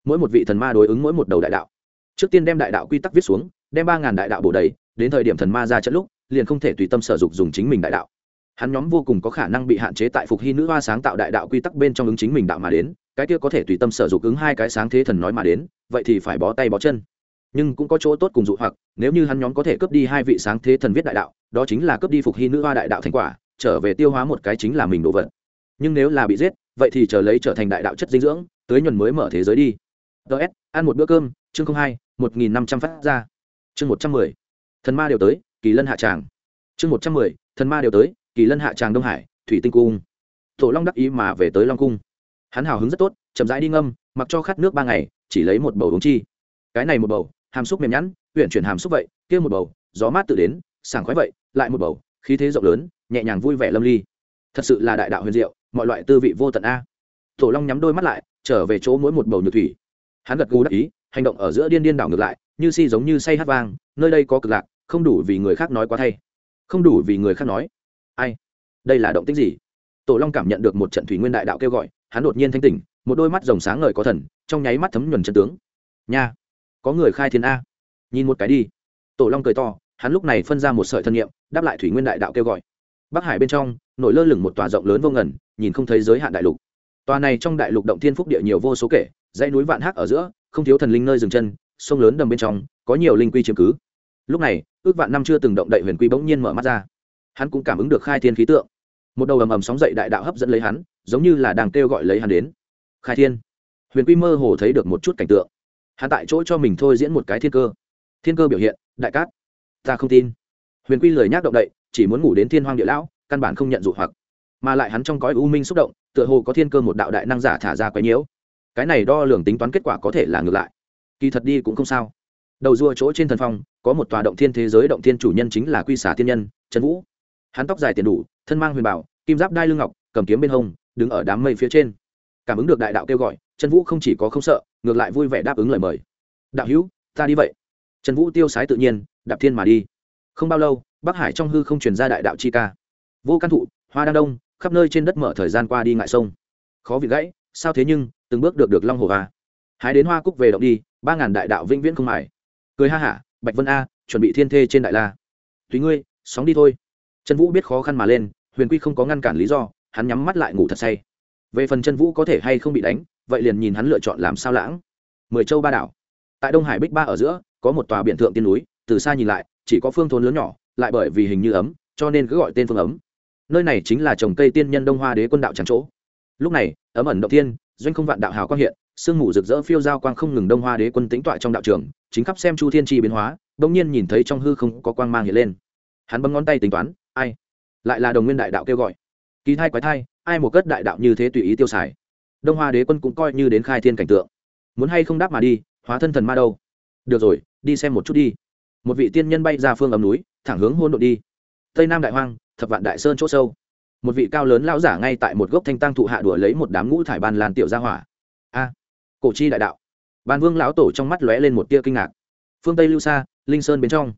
Mỗi một vị thần ma đối ứng mỗi một đầu đại đạo. Trước tiên đem đại đạo quy tắc viết xuống đem ba ngàn đại đạo bổ đầy, đến thời điểm thần ma ra trận lúc, liền không thể tùy tâm sở dục dùng chính mình đại đạo. Hắn nhóm vô cùng có khả năng bị hạn chế tại phục hy nữ hoa sáng tạo đại đạo quy tắc bên trong ứng chính mình đạo mà đến, cái kia có thể tùy tâm sở dục ứng hai cái sáng thế thần nói mà đến, vậy thì phải bó tay bó chân. Nhưng cũng có chỗ tốt cùng dụ hoặc, nếu như hắn nhóm có thể cướp đi hai vị sáng thế thần viết đại đạo, đó chính là cướp đi phục hy nữ hoa đại đạo thành quả, trở về tiêu hóa một cái chính là mình đồ vật. Nhưng nếu là bị giết, vậy thì chờ lấy trở thành đại đạo chất dinh dưỡng, tới nhuần mới mở thế giới đi. Ts ăn một bữa cơm, chương hai, một nghìn năm trăm phát ra chương một trăm mười, thần ma đều tới, kỳ lân hạ tràng. Chương một trăm mười, thần ma đều tới, kỳ lân hạ tràng đông hải, thủy tinh cung. Tổ long đắc ý mà về tới long cung. Hắn hào hứng rất tốt, chậm rãi đi ngâm, mặc cho khát nước ba ngày, chỉ lấy một bầu uống chi. Cái này một bầu, hàm xúc mềm nhẵn huyện chuyển hàm xúc vậy, kia một bầu, gió mát tự đến, sảng khoái vậy, lại một bầu, khí thế rộng lớn, nhẹ nhàng vui vẻ lâm ly. Thật sự là đại đạo huyền diệu, mọi loại tư vị vô tận a. Tổ long nhắm đôi mắt lại, trở về chỗ mỗi một bầu nhược thủy. Hắn gật gù đắc ý hành động ở giữa điên điên đảo ngược lại, như si giống như say hát vang, nơi đây có cực lạc, không đủ vì người khác nói quá thay. Không đủ vì người khác nói. Ai? Đây là động tích gì? Tổ long cảm nhận được một trận thủy nguyên đại đạo kêu gọi, hắn đột nhiên thanh tỉnh, một đôi mắt rồng sáng ngời có thần, trong nháy mắt thấm nhuần chân tướng. Nha! Có người khai thiên a. Nhìn một cái đi. Tổ long cười to, hắn lúc này phân ra một sợi thân nhiệm đáp lại thủy nguyên đại đạo kêu gọi. Bắc hải bên trong, nổi lơ lửng một tòa rộng lớn vô ngần, nhìn không thấy giới hạn đại lục. Tòa này trong đại lục động thiên phúc địa nhiều vô số kể, dãy núi vạn hắc ở giữa không thiếu thần linh nơi dừng chân, sông lớn đầm bên trong, có nhiều linh quy chiếm cứ. Lúc này, ước vạn năm chưa từng động đậy huyền quy bỗng nhiên mở mắt ra. Hắn cũng cảm ứng được khai thiên khí tượng. Một đầu ầm ầm sóng dậy đại đạo hấp dẫn lấy hắn, giống như là đang kêu gọi lấy hắn đến. Khai thiên. Huyền quy mơ hồ thấy được một chút cảnh tượng. Hắn tại chỗ cho mình thôi diễn một cái thiên cơ. Thiên cơ biểu hiện, đại cát. Ta không tin. Huyền quy lời nhác động đậy, chỉ muốn ngủ đến thiên hoang địa lão, căn bản không nhận dụ hoặc. Mà lại hắn trong cõi u minh xúc động, tựa hồ có thiên cơ một đạo đại năng giả thả ra quấy nhiễu cái này đo lường tính toán kết quả có thể là ngược lại. Kỳ thật đi cũng không sao. Đầu rùa chỗ trên thần phong, có một tòa động thiên thế giới động thiên chủ nhân chính là quy xả thiên nhân, trần vũ. Hắn tóc dài tiền đủ, thân mang huyền bảo, kim giáp đai lưng ngọc, cầm kiếm bên hông, đứng ở đám mây phía trên. Cảm ứng được đại đạo kêu gọi, trần vũ không chỉ có không sợ, ngược lại vui vẻ đáp ứng lời mời. Đạo hữu, ta đi vậy. Trần vũ tiêu sái tự nhiên, đạp thiên mà đi. Không bao lâu, bắc hải trong hư không truyền ra đại đạo chi ca. Vô căn thụ, hoa đa đông, khắp nơi trên đất mở thời gian qua đi ngại sông. Khó vị gãy, sao thế nhưng từng bước được được long hồ a. Hái đến hoa cúc về động đi, ba ngàn đại đạo vĩnh viễn không mải cười ha hả, bạch vân a, chuẩn bị thiên thê trên đại la. Tùy ngươi, sóng đi thôi. Trần vũ biết khó khăn mà lên, huyền quy không có ngăn cản lý do, hắn nhắm mắt lại ngủ thật say. Về phần chân vũ có thể hay không bị đánh, vậy liền nhìn hắn lựa chọn làm sao lãng. Mười châu ba đảo. Tại đông hải bích ba ở giữa, có một tòa biển thượng tiên núi, từ xa nhìn lại, chỉ có phương thôn lớn nhỏ, lại bởi vì hình như ấm, cho nên cứ gọi tên phương ấm. Nơi này chính là trồng cây tiên nhân đông hoa đế quân đạo trắng chỗ. Lúc này, ấm ẩn động tiên doanh không vạn đạo hào quang hiện, sương mù rực rỡ phiêu giao quang không ngừng đông hoa đế quân tính tọa trong đạo trường, chính khắp xem chu thiên tri biến hóa đông nhiên nhìn thấy trong hư không có quang mang hiện lên. Hắn bấm ngón tay tính toán, ai? Lại là đồng nguyên đại đạo kêu gọi. Kỳ thai quái thai, ai một cất đại đạo như thế tùy ý tiêu xài? Đông hoa đế quân cũng coi như đến khai thiên cảnh tượng. Muốn hay không đáp mà đi, hóa thân thần ma đâu? Được rồi, đi xem một chút đi. Một vị tiên nhân bay ra phương ấm núi, thẳng hướng hôn đội đi. Tây nam đại hoang, thập vạn đại sơn chỗ sâu một vị cao lớn lão giả ngay tại một gốc thanh tăng thụ hạ đùa lấy một đám ngũ thải ban lan tiểu gia hỏa. A, cổ chi đại đạo. Ban vương lão tổ trong mắt lóe lên một tia kinh ngạc. Phương tây lưu xa, linh sơn bên trong.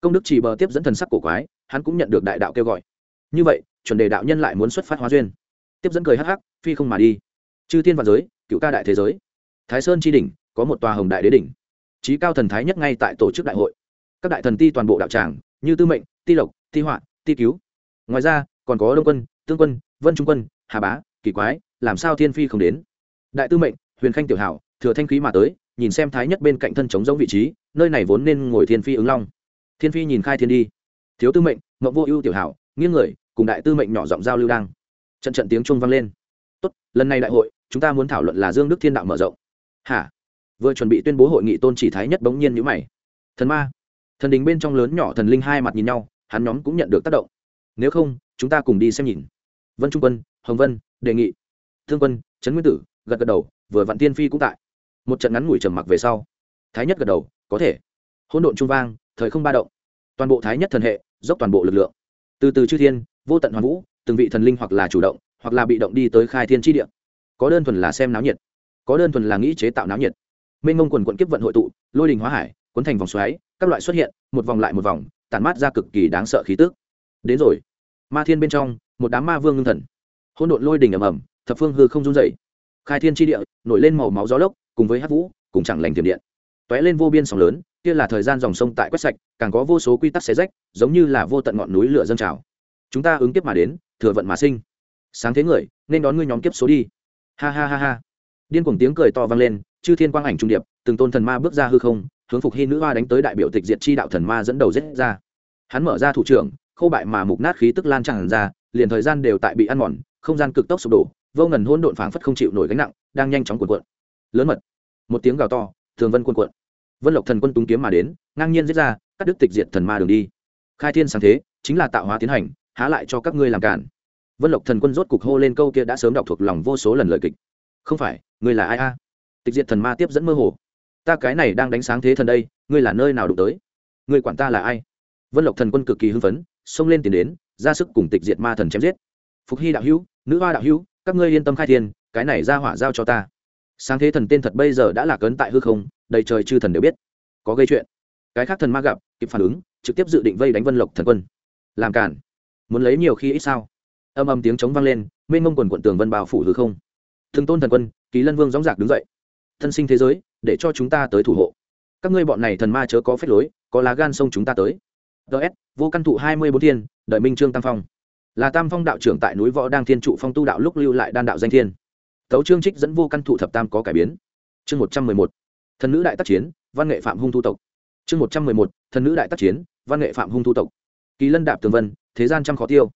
Công đức chỉ bờ tiếp dẫn thần sắc cổ quái, hắn cũng nhận được đại đạo kêu gọi. Như vậy, chuẩn đề đạo nhân lại muốn xuất phát hóa duyên. Tiếp dẫn cười hắc hắc, phi không mà đi. Chư thiên và giới, cựu ca đại thế giới. Thái sơn tri đỉnh, có một tòa hồng đại đế đỉnh. Trí cao thần thái nhất ngay tại tổ chức đại hội. Các đại thần ti toàn bộ đạo tràng, như tư mệnh, ti lộc, ti họa, ti cứu. Ngoài ra còn có đông quân, tương quân, vân trung quân, hà bá, kỳ quái, làm sao thiên phi không đến? Đại tư mệnh, huyền khanh tiểu hảo, thừa thanh khí mà tới, nhìn xem thái nhất bên cạnh thân chống giống vị trí, nơi này vốn nên ngồi thiên phi ứng long. Thiên phi nhìn khai thiên đi. Thiếu tư mệnh ngậm vô ưu tiểu hảo, nghiêng người, cùng đại tư mệnh nhỏ giọng giao lưu đang. Trận trận tiếng chuông vang lên. Tốt, lần này đại hội, chúng ta muốn thảo luận là dương đức thiên đạo mở rộng. Hả? Vừa chuẩn bị tuyên bố hội nghị tôn chỉ thái nhất bỗng nhiên nhữ mày. Thần ma. Thần đình bên trong lớn nhỏ thần linh hai mặt nhìn nhau, hắn nhóm cũng nhận được tác động nếu không, chúng ta cùng đi xem nhìn. Vân trung quân, hồng vân, đề nghị. Thương quân, trấn nguyên tử, gật gật đầu, vừa vạn tiên phi cũng tại. Một trận ngắn ngủi trầm mặc về sau, thái nhất gật đầu, có thể. Hỗn độn trung vang, thời không ba động. Toàn bộ thái nhất thần hệ, dốc toàn bộ lực lượng. Từ từ chư thiên, vô tận hoàn vũ, từng vị thần linh hoặc là chủ động, hoặc là bị động đi tới khai thiên tri địa. Có đơn thuần là xem náo nhiệt. Có đơn thuần là nghĩ chế tạo náo nhiệt. Mênh ngông quần quận kiếp vận hội tụ, lôi đình hóa hải, cuốn thành vòng xoáy, các loại xuất hiện, một vòng lại một vòng, tản mát ra cực kỳ đáng sợ khí tức đến rồi. Ma thiên bên trong, một đám ma vương ngưng thần. Hỗn độn lôi đỉnh ầm ầm, thập phương hư không run dậy. Khai thiên tri địa, nổi lên màu máu gió lốc, cùng với hát vũ, cùng chẳng lành tiềm điện. T ó é lên vô biên sóng lớn, kia là thời gian dòng sông tại quét sạch, càng có vô số quy tắc xé rách, giống như là vô tận ngọn núi lửa dâng trào. Chúng ta ứng kiếp mà đến, thừa vận mà sinh. Sáng thế người, nên đón ngươi nhóm kiếp số đi. Ha ha ha ha. Điên cuồng tiếng cười to vang lên, chư thiên quang ảnh trung điệp, từng tôn thần ma bước ra hư không, hướng phục hy nữ hoa đánh tới đại biểu tịch diệt chi đạo thần ma dẫn đầu rết ra. Hắn mở ra thủ trưởng khô bại mà mục nát khí tức lan tràn ra, liền thời gian đều tại bị ăn mòn, không gian cực tốc sụp đổ, vô ngần hỗn độn phảng phất không chịu nổi gánh nặng, đang nhanh chóng cuộn cuộn. Lớn mật. Một tiếng gào to, thường vân cuộn cuộn. Vân lộc thần quân túng kiếm mà đến, ngang nhiên giết ra, cắt đứt tịch diệt thần ma đường đi. Khai thiên sáng thế, chính là tạo hóa tiến hành, há lại cho các ngươi làm cản. Vân lộc thần quân rốt cục hô lên câu kia đã sớm đọc thuộc lòng vô số lần lời kịch. Không phải, ngươi là ai a? Tịch diệt thần ma tiếp dẫn mơ hồ. Ta cái này đang đánh sáng thế thần đây, ngươi là nơi nào đụng tới? Ngươi quản ta là ai? Vân lộc thần quân cực kỳ hưng phấn xông lên tiền đến, ra sức cùng tịch diệt ma thần chém giết. Phục hy đạo hữu, nữ hoa đạo hữu, các ngươi yên tâm khai thiên, cái này ra hỏa giao cho ta. Sáng thế thần tên thật bây giờ đã là cấn tại hư không, đầy trời chư thần đều biết. Có gây chuyện. Cái khác thần ma gặp, kịp phản ứng, trực tiếp dự định vây đánh vân lộc thần quân. Làm cản. Muốn lấy nhiều khi ít sao? Âm âm tiếng chống vang lên, mênh mông quần quận tường vân bao phủ hư không. Thường tôn thần quân ký lân vương dóng dạc đứng dậy. Thân sinh thế giới, để cho chúng ta tới thủ hộ. Các ngươi bọn này thần ma chớ có phép lối, có lá gan sông chúng ta tới ts vô căn thụ hai mươi bốn thiên, đợi minh trương tam phong. Là tam phong đạo trưởng tại núi võ đang thiên trụ phong tu đạo lúc lưu lại đan đạo danh thiên. Tấu trương trích dẫn vô căn thụ thập tam có cải biến. Chương một trăm mười một, thần nữ đại tác chiến, văn nghệ phạm hung thu tộc. Chương một trăm mười một, thần nữ đại tác chiến, văn nghệ phạm hung thu tộc. Kỳ lân đạp tường vân, thế gian trăm khó tiêu.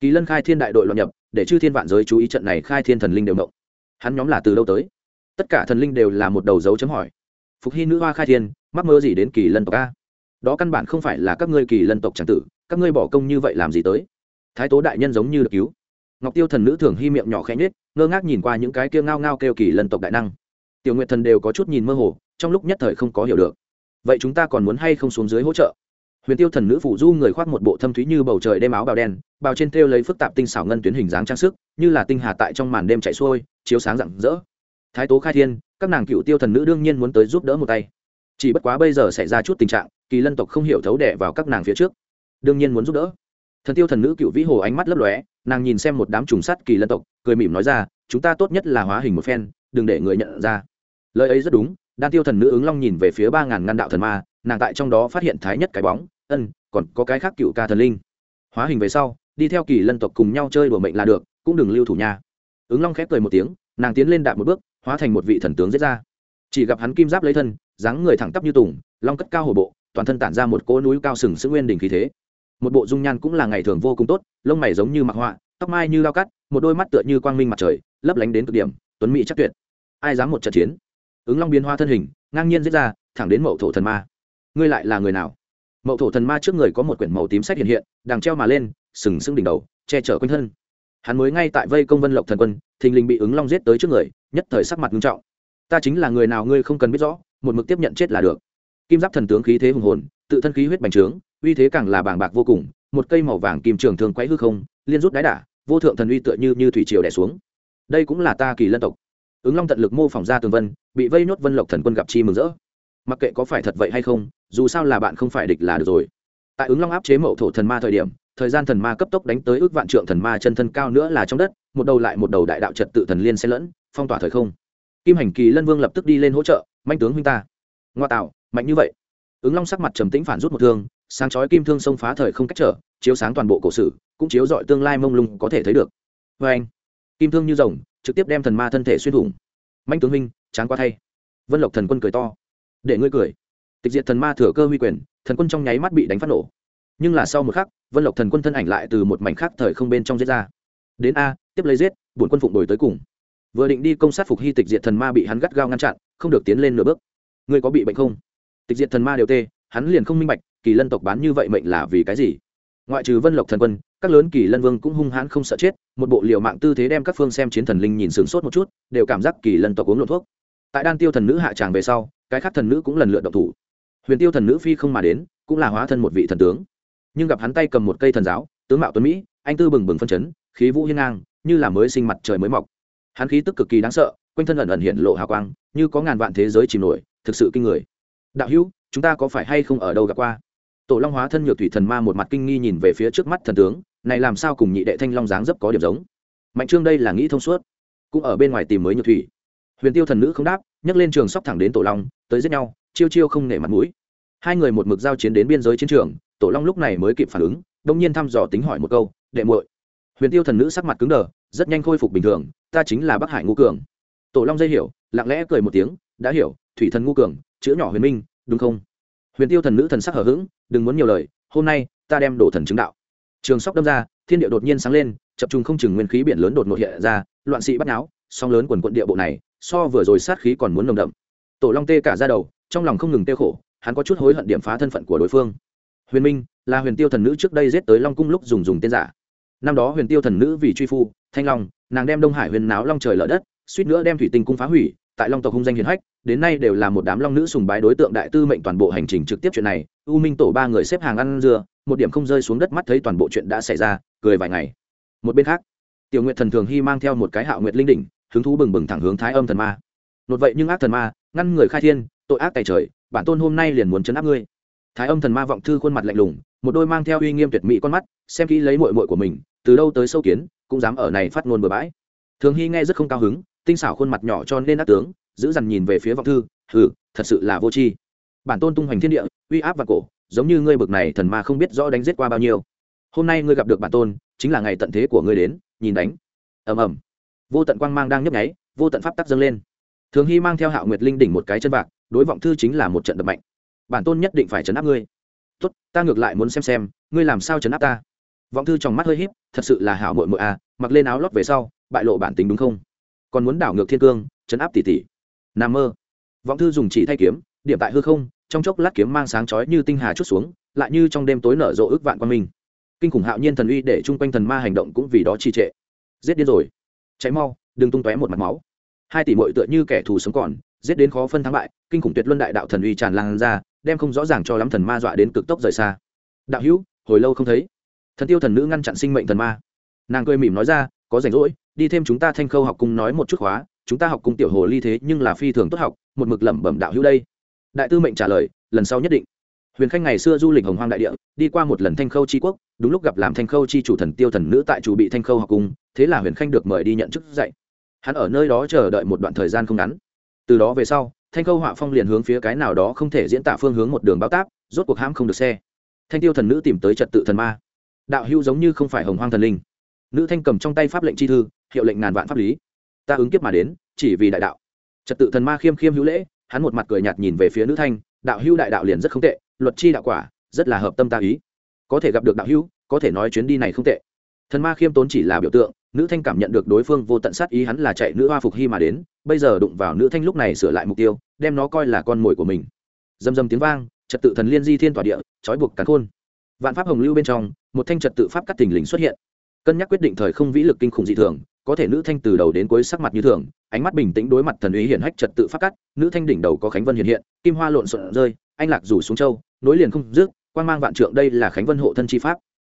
Kỳ lân khai thiên đại đội loạn nhập, để chư thiên vạn giới chú ý trận này khai thiên thần linh đều động. Hắn nhóm là từ đâu tới? Tất cả thần linh đều là một đầu dấu chấm hỏi. Phục hy nữ hoa khai thiên, mắc mơ gì đến kỳ lân tộc a? Đó căn bản không phải là các ngươi kỳ lân tộc tràng tử, các ngươi bỏ công như vậy làm gì tới? Thái tố đại nhân giống như được cứu. Ngọc tiêu thần nữ thường hy miệng nhỏ khẽ nhết ngơ ngác nhìn qua những cái kia ngao ngao kêu kỳ lân tộc đại năng. Tiểu nguyệt thần đều có chút nhìn mơ hồ, trong lúc nhất thời không có hiểu được. Vậy chúng ta còn muốn hay không xuống dưới hỗ trợ? Huyền tiêu thần nữ phụ du người khoác một bộ thâm thúy như bầu trời đêm áo bào đen, bào trên thêu lấy phức tạp tinh xảo ngân tuyến hình dáng trang sức, như là tinh hà tại trong màn đêm chạy xuôi, chiếu sáng rạng rỡ. Thái tố khai thiên, các nàng cựu tiêu thần nữ đương nhiên muốn tới giúp đỡ một tay chỉ bất quá bây giờ xảy ra chút tình trạng, kỳ lân tộc không hiểu thấu đẻ vào các nàng phía trước. Đương nhiên muốn giúp đỡ. Thần tiêu thần nữ cựu vĩ hồ ánh mắt lấp lóe, nàng nhìn xem một đám trùng sắt kỳ lân tộc, cười mỉm nói ra, chúng ta tốt nhất là hóa hình một phen, đừng để người nhận ra. Lời ấy rất đúng, đan tiêu thần nữ ứng long nhìn về phía ba ngàn ngăn đạo thần ma, nàng tại trong đó phát hiện thái nhất cái bóng, ân, còn có cái khác cựu ca thần linh. Hóa hình về sau, đi theo kỳ lân tộc cùng nhau chơi đùa mệnh là được, cũng đừng lưu thủ nha. Ứng long khép cười một tiếng, nàng tiến lên đạp một bước, hóa thành một vị thần tướng giết ra. Chỉ gặp hắn kim giáp lấy thân dáng người thẳng tắp như tùng, long cất cao hổ bộ, toàn thân tản ra một cỗ núi cao sừng sững nguyên đỉnh khí thế. Một bộ dung nhan cũng là ngày thường vô cùng tốt, lông mày giống như mặc họa, tóc mai như lao cắt, một đôi mắt tựa như quang minh mặt trời, lấp lánh đến cực điểm, tuấn mỹ chắc tuyệt. Ai dám một trận chiến? Ứng long biến hoa thân hình, ngang nhiên giết ra, thẳng đến mậu thổ thần ma. Ngươi lại là người nào? Mậu thổ thần ma trước người có một quyển màu tím sách hiện hiện đằng treo mà lên, sừng sững đỉnh đầu, che chở quanh thân. Hắn mới ngay tại vây công vân lộc thần quân, thình lình bị ứng long giết tới trước người, nhất thời sắc mặt nghiêm trọng. Ta chính là người nào ngươi không cần biết rõ? Một mực tiếp nhận chết là được. Kim giáp thần tướng khí thế hùng hồn, tự thân khí huyết bành trướng, uy thế càng là bàng bạc vô cùng, một cây màu vàng kim trường thường quấy hư không, liên rút đáy đả, vô thượng thần uy tựa như như thủy triều đẻ xuống. Đây cũng là ta kỳ lân tộc. Ứng long tận lực mô phỏng ra tường vân, bị vây nhốt vân lộc thần quân gặp chi mừng rỡ. Mặc kệ có phải thật vậy hay không, dù sao là bạn không phải địch là được rồi. Tại ứng long áp chế mậu thổ thần ma thời điểm, thời gian thần ma cấp tốc đánh tới ước vạn trượng thần ma chân thân cao nữa là trong đất, một đầu lại một đầu đại đạo trật tự thần liên xen lẫn, phong tỏa thời không kim hành kỳ lân vương lập tức đi lên hỗ trợ, manh tướng huynh ta. Ngoa tạo, mạnh như vậy. Ứng long sắc mặt trầm tĩnh phản rút một thương, sáng chói kim thương sông phá thời không cách trở, chiếu sáng toàn bộ cổ sử, cũng chiếu dọi tương lai mông lung có thể thấy được. Vê anh. Kim thương như rồng, trực tiếp đem thần ma thân thể xuyên thủng. Manh tướng huynh tráng qua thay. Vân lộc thần quân cười to. Để ngươi cười. Tịch diệt thần ma thừa cơ huy quyền, thần quân trong nháy mắt bị đánh phát nổ. Nhưng là sau một khắc, vân lộc thần quân thân ảnh lại từ một mảnh khác thời không bên trong giết ra. Đến a, tiếp lấy giết, bổn quân phụng đổi tới cùng vừa định đi công sát phục hy tịch diệt thần ma bị hắn gắt gao ngăn chặn, không được tiến lên nửa bước. Ngươi có bị bệnh không? Tịch diệt thần ma đều tê, hắn liền không minh bạch, kỳ lân tộc bán như vậy mệnh là vì cái gì? Ngoại trừ vân lộc thần quân, các lớn kỳ lân vương cũng hung hãn không sợ chết, một bộ liều mạng tư thế đem các phương xem chiến thần linh nhìn sửng sốt một chút, đều cảm giác kỳ lân tộc uống lộn thuốc. Tại đan tiêu thần nữ hạ tràng về sau, cái khác thần nữ cũng lần lượt độc thủ. Huyền tiêu thần nữ phi không mà đến, cũng là hóa thân một vị thần tướng. Nhưng gặp hắn tay cầm một cây thần giáo, tướng mạo tuấn mỹ, anh tư bừng bừng phân chấn, khí vũ hiên ngang, như là mới sinh mặt trời mới mọc hắn khí tức cực kỳ đáng sợ, quanh thân ẩn ẩn hiện lộ hào quang, như có ngàn vạn thế giới chìm nổi, thực sự kinh người. Đạo hữu, chúng ta có phải hay không ở đâu gặp qua? Tổ long hóa thân nhược thủy thần ma một mặt kinh nghi nhìn về phía trước mắt thần tướng, này làm sao cùng nhị đệ thanh long dáng dấp có điểm giống? Mạnh trương đây là nghĩ thông suốt, cũng ở bên ngoài tìm mới nhược thủy. Huyền tiêu thần nữ không đáp, nhấc lên trường sóc thẳng đến tổ long, tới giết nhau, chiêu chiêu không nể mặt mũi. Hai người một mực giao chiến đến biên giới chiến trường, tổ long lúc này mới kịp phản ứng, đông nhiên thăm dò tính hỏi một câu, đệ muội. Huyền tiêu thần nữ sắc mặt cứng đờ, rất nhanh khôi phục bình thường ta chính là bắc hải ngũ cường. Tổ long dây hiểu, lặng lẽ cười một tiếng, đã hiểu, thủy thần ngũ cường, chữ nhỏ huyền minh, đúng không? Huyền tiêu thần nữ thần sắc hở h ữ g đừng muốn nhiều lời, hôm nay, ta đem đổ thần chứng đạo. Trường sóc đâm ra, thiên địa đột nhiên sáng lên, chập trung không chừng nguyên khí biển lớn đột ngột hiện ra, loạn sĩ bắt náo, song lớn quần quận địa bộ này, so vừa rồi sát khí còn muốn nồng đậm. Tổ long tê cả ra đầu, trong lòng không ngừng tê khổ, hắn có chút hối hận điểm phá thân phận của đối phương. Huyền minh, là huyền tiêu thần nữ trước đây giết tới long cung lúc dùng dùng tên giả. Năm đó huyền tiêu thần nữ vì truy phu, thanh long nàng đem đông hải huyền náo long trời lở đất, suýt nữa đem thủy tinh cung phá hủy, tại long tộc hung danh hiền hách, đến nay đều là một đám long nữ sùng bái đối tượng đại tư mệnh toàn bộ hành trình trực tiếp chuyện này, u minh tổ ba người xếp hàng ăn dưa, một điểm không rơi xuống đất mắt thấy toàn bộ chuyện đã xảy ra, cười vài ngày. Một bên khác, tiểu nguyệt thần thường hy mang theo một cái hạo nguyệt linh đỉnh, hứng thú bừng bừng thẳng hướng thái âm thần ma. Nột vậy nhưng ác thần ma, ngăn người khai thiên, tội ác tài trời, bản tôn hôm nay liền muốn chấn áp ngươi. Thái âm thần ma vọng thư khuôn mặt lạnh lùng, một đôi mang theo uy nghiêm tuyệt mỹ con mắt, xem kỹ lấy mội mội của mình, từ đâu tới sâu kiến cũng dám ở này phát ngôn bừa bãi. Thường hy nghe rất không cao hứng, tinh xảo khuôn mặt nhỏ cho nên ác tướng, giữ dằn nhìn về phía vọng thư, hừ, thật sự là vô tri. Bản tôn tung hoành thiên địa, uy áp và cổ, giống như ngươi bực này thần ma không biết rõ đánh giết qua bao nhiêu. Hôm nay ngươi gặp được bản tôn, chính là ngày tận thế của ngươi đến, nhìn đánh. Ầm ầm. Vô tận quang mang đang nhấp nháy, vô tận pháp tắc dâng lên. Thường hy mang theo hạo nguyệt linh đỉnh một cái chân bạc đối vọng thư chính là một trận đập mạnh. Bản tôn nhất định phải chấn áp ngươi. Tốt, ta ngược lại muốn xem xem, ngươi làm sao chấn áp ta? Vọng thư trong mắt hơi híp, thật sự là hảo mội mội à mặc lên áo lót về sau, bại lộ bản tính đúng không? Còn muốn đảo ngược thiên cương chấn áp tỉ tỉ. N mơ. Vọng thư dùng chỉ thay kiếm, điểm tại hư không, trong chốc lát kiếm mang sáng chói như tinh hà chút xuống, lại như trong đêm tối nở rộ ước vạn quan minh. Kinh khủng hạo nhiên thần uy để chung quanh thần ma hành động cũng vì đó trì trệ. Giết điên rồi. Cháy mau, đừng tung tóe một mặt máu. Hai tỷ mội tựa như kẻ thù sống còn, giết đến khó phân thắng bại, kinh khủng tuyệt luân đại đạo thần uy tràn lan ra, đem không rõ ràng cho lắm thần ma dọa đến cực tốc rời xa. Đạo hữu, hồi lâu không thấy thần tiêu thần nữ ngăn chặn sinh mệnh thần ma. Nàng cười mỉm nói ra, có rảnh rỗi, đi thêm chúng ta thanh khâu học cung nói một chút khóa. Chúng ta học cung tiểu hồ ly thế nhưng là phi thường tốt học, một mực lẩm bẩm đạo hữu đây. Đại tư mệnh trả lời, lần sau nhất định. Huyền khanh ngày xưa du lịch hồng hoang đại địa, đi qua một lần thanh khâu tri quốc, đúng lúc gặp làm thanh khâu chi chủ thần tiêu thần nữ tại chủ bị thanh khâu học cung, thế là huyền khanh được mời đi nhận chức dạy. Hắn ở nơi đó chờ đợi một đoạn thời gian không ngắn. Từ đó về sau, thanh khâu họa phong liền hướng phía cái nào đó không thể diễn tả phương hướng một đường báo táp rốt cuộc hãm không được xe. Thanh tiêu thần nữ tìm tới trật tự thần ma đạo hữu giống như không phải hồng hoang thần linh. Nữ thanh cầm trong tay pháp lệnh chi thư, hiệu lệnh ngàn vạn pháp lý. Ta ứng kiếp mà đến, chỉ vì đại đạo. Trật tự thần ma khiêm khiêm hữu lễ, hắn một mặt cười nhạt nhìn về phía nữ thanh, đạo hữu đại đạo liền rất không tệ, luật chi đạo quả, rất là hợp tâm ta ý. Có thể gặp được đạo hữu, có thể nói chuyến đi này không tệ. Thần ma khiêm tốn chỉ là biểu tượng, nữ thanh cảm nhận được đối phương vô tận sát ý hắn là chạy nữ hoa phục hy mà đến, bây giờ đụng vào nữ thanh lúc này sửa lại mục tiêu, đem nó coi là con mồi của mình. Dầm dầm tiếng vang, trật tự thần liên di thiên tỏa địa, trói buộc cắn khôn vạn pháp hồng lưu bên trong, một thanh trật tự pháp cắt tình lình xuất hiện. Cân nhắc quyết định thời không vĩ lực kinh khủng dị thường, có thể nữ thanh từ đầu đến cuối sắc mặt như thường, ánh mắt bình tĩnh đối mặt thần ý hiển hách trật tự pháp cắt, nữ thanh đỉnh đầu có khánh vân hiện hiện, kim hoa lộn xộn rơi, anh lạc rủ xuống châu, nối liền không dứt quan mang vạn trượng, đây là khánh vân hộ thân chi pháp.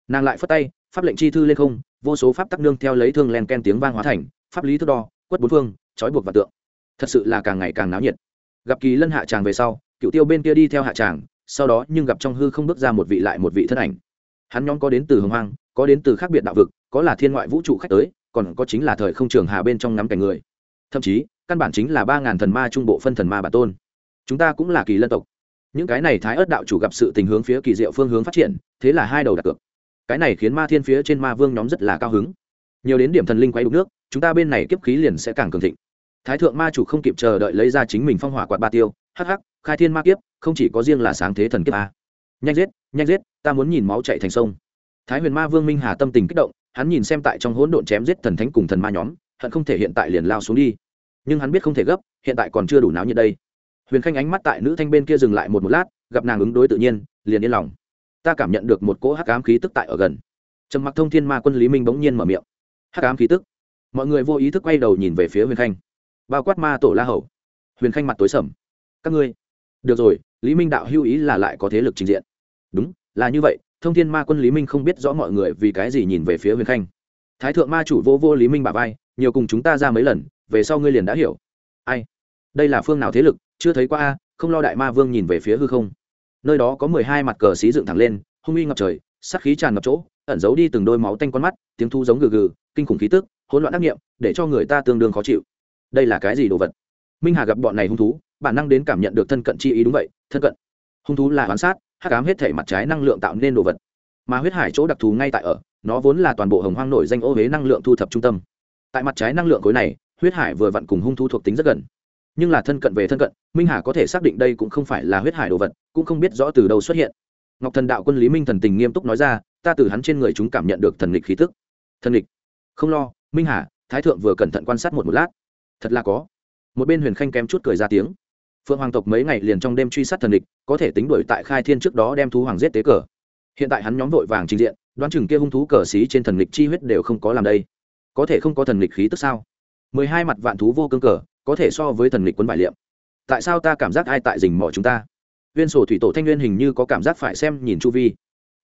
Nàng lại phất tay, pháp lệnh chi thư lên không, vô số pháp tắc nương theo lấy thương len ken tiếng vang hóa thành, pháp lý thước đo, quất bốn phương, trói buộc và tượng. Thật sự là càng ngày càng náo nhiệt. Gặp kỳ lân hạ tràng về sau cựu tiêu bên kia đi theo hạ tràng sau đó nhưng gặp trong hư không bước ra một vị lại một vị thân ảnh. Hắn nhóm có đến từ hồng hoang, có đến từ khác biệt đạo vực, có là thiên ngoại vũ trụ khách tới, còn có chính là thời không trường hà bên trong ngắm cảnh người. Thậm chí, căn bản chính là ba ngàn thần ma trung bộ phân thần ma bản tôn. Chúng ta cũng là kỳ lân tộc. Những cái này thái ớt đạo chủ gặp sự tình hướng phía kỳ diệu phương hướng phát triển, thế là hai đầu đặt cược. Cái này khiến ma thiên phía trên ma vương nhóm rất là cao hứng. Nhiều đến điểm thần linh quay đục nước, chúng ta bên này kiếp khí liền sẽ càng cường thịnh. Thái thượng ma chủ không kịp chờ đợi lấy ra chính mình phong hỏa quạt ba tiêu, hắc hắc, khai thiên ma kiếp không chỉ có riêng là sáng thế thần kiếp a. Nhanh giết nhanh giết, ta muốn nhìn máu chạy thành sông. Thái huyền ma vương minh hà tâm tình kích động, hắn nhìn xem tại trong hỗn độn chém giết thần thánh cùng thần ma nhóm, hận không thể hiện tại liền lao xuống đi. Nhưng hắn biết không thể gấp, hiện tại còn chưa đủ náo như đây. Huyền khanh ánh mắt tại nữ thanh bên kia dừng lại một một lát, gặp nàng ứng đối tự nhiên, liền yên lòng. Ta cảm nhận được một cỗ hắc ám khí tức tại ở gần. Trầm mặc thông thiên ma quân lý minh bỗng nhiên mở miệng. Hắc ám khí tức. Mọi người vô ý thức quay đầu nhìn về phía huyền khanh. Bao quát ma tổ la hầu. Huyền khanh mặt tối sầm. Các ngươi. Được rồi lý minh đạo hưu ý là lại có thế lực trình diện. Đúng, là như vậy, thông thiên ma quân lý minh không biết rõ mọi người vì cái gì nhìn về phía huyền khanh. Thái thượng ma chủ vô vô lý minh bà vai, nhiều cùng chúng ta ra mấy lần, về sau ngươi liền đã hiểu. Ai? Đây là phương nào thế lực, chưa thấy qua a, không lo đại ma vương nhìn về phía hư không. Nơi đó có mười hai mặt cờ xí dựng thẳng lên, hung uy ngập trời sắc khí tràn ngập chỗ, ẩn giấu đi từng đôi máu tanh con mắt, tiếng thu giống gừ gừ, kinh khủng khí tức, hỗn loạn đắc nghiệm, để cho người ta tương đương khó chịu. Đây là cái gì đồ vật? Minh hà gặp bọn này hung thú bản năng đến cảm nhận được thân cận chi ý đúng vậy, thân cận. Hung thú là hoán sát, hắc ám hết thể mặt trái năng lượng tạo nên đồ vật. Mà huyết hải chỗ đặc thù ngay tại ở, nó vốn là toàn bộ hồng hoang nổi danh ô huế năng lượng thu thập trung tâm. Tại mặt trái năng lượng khối này, huyết hải vừa vặn cùng hung thú thuộc tính rất gần. Nhưng là thân cận về thân cận, minh hà có thể xác định đây cũng không phải là huyết hải đồ vật, cũng không biết rõ từ đâu xuất hiện. Ngọc thần đạo quân lý minh thần tình nghiêm túc nói ra, ta từ hắn trên người chúng cảm nhận được thần lịch khí tức. Thần lịch không lo, minh hà, thái thượng vừa cẩn thận quan sát một một lát. Thật là có. Một bên huyền khanh kém chút cười ra tiếng phượng hoàng tộc mấy ngày liền trong đêm truy sát thần địch, có thể tính đuổi tại khai thiên trước đó đem thú hoàng giết tế cờ. Hiện tại hắn nhóm vội vàng trình diện, đoán chừng kia hung thú cờ xí trên thần lịch chi huyết đều không có làm đây. Có thể không có thần lịch khí tức sao? Mười hai mặt vạn thú vô cương cờ, có thể so với thần lịch quân bại liệm. Tại sao ta cảm giác ai tại rình mỏ chúng ta? Viên sổ thủy tổ thanh nguyên hình như có cảm giác phải xem nhìn chu vi.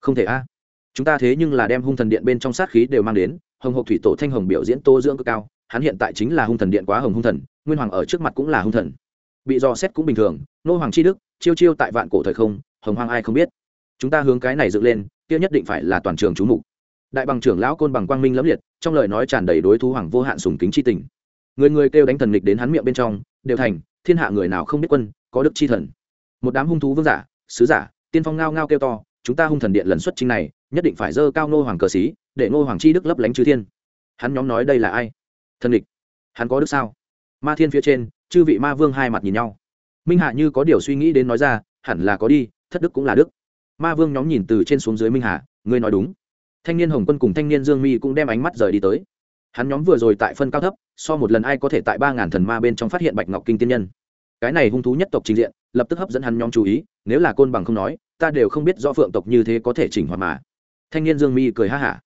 Không thể a. Chúng ta thế nhưng là đem hung thần điện bên trong sát khí đều mang đến, hồng hộc thủy tổ thanh hồng biểu diễn tô dưỡng cực cao, hắn hiện tại chính là hung thần điện quá hồng hung thần, nguyên hoàng ở trước mặt cũng là hung thần bị dò xét cũng bình thường, nô hoàng chi đức, chiêu chiêu tại vạn cổ thời không, hồng hoàng ai không biết. Chúng ta hướng cái này dựng lên, kia nhất định phải là toàn trường chú mục. Đại bằng trưởng lão côn bằng quang minh lẫm liệt, trong lời nói tràn đầy đối thú hoàng vô hạn sùng kính chi tình. Người người kêu đánh thần nghịch đến hắn miệng bên trong, đều thành, thiên hạ người nào không biết quân, có đức chi thần. Một đám hung thú vương giả, sứ giả, tiên phong ngao ngao kêu to, chúng ta hung thần điện lần xuất trình này, nhất định phải dơ cao nô hoàng cờ xí, để nô hoàng chi đức lấp lánh chư thiên. Hắn nhóm nói đây là ai? Thần địch hắn có đức sao? Ma thiên phía trên chư vị ma vương hai mặt nhìn nhau. Minh hạ như có điều suy nghĩ đến nói ra, hẳn là có đi, thất đức cũng là đức. Ma vương nhóm nhìn từ trên xuống dưới minh hạ, ngươi nói đúng. Thanh niên hồng quân cùng thanh niên dương mi cũng đem ánh mắt rời đi tới. Hắn nhóm vừa rồi tại phân cao thấp, so một lần ai có thể tại ba ngàn thần ma bên trong phát hiện bạch ngọc kinh tiên nhân. Cái này hung thú nhất tộc trình diện, lập tức hấp dẫn hắn nhóm chú ý, nếu là côn bằng không nói, ta đều không biết do phượng tộc như thế có thể chỉnh hoạt mà. Thanh niên dương mi cười ha hả.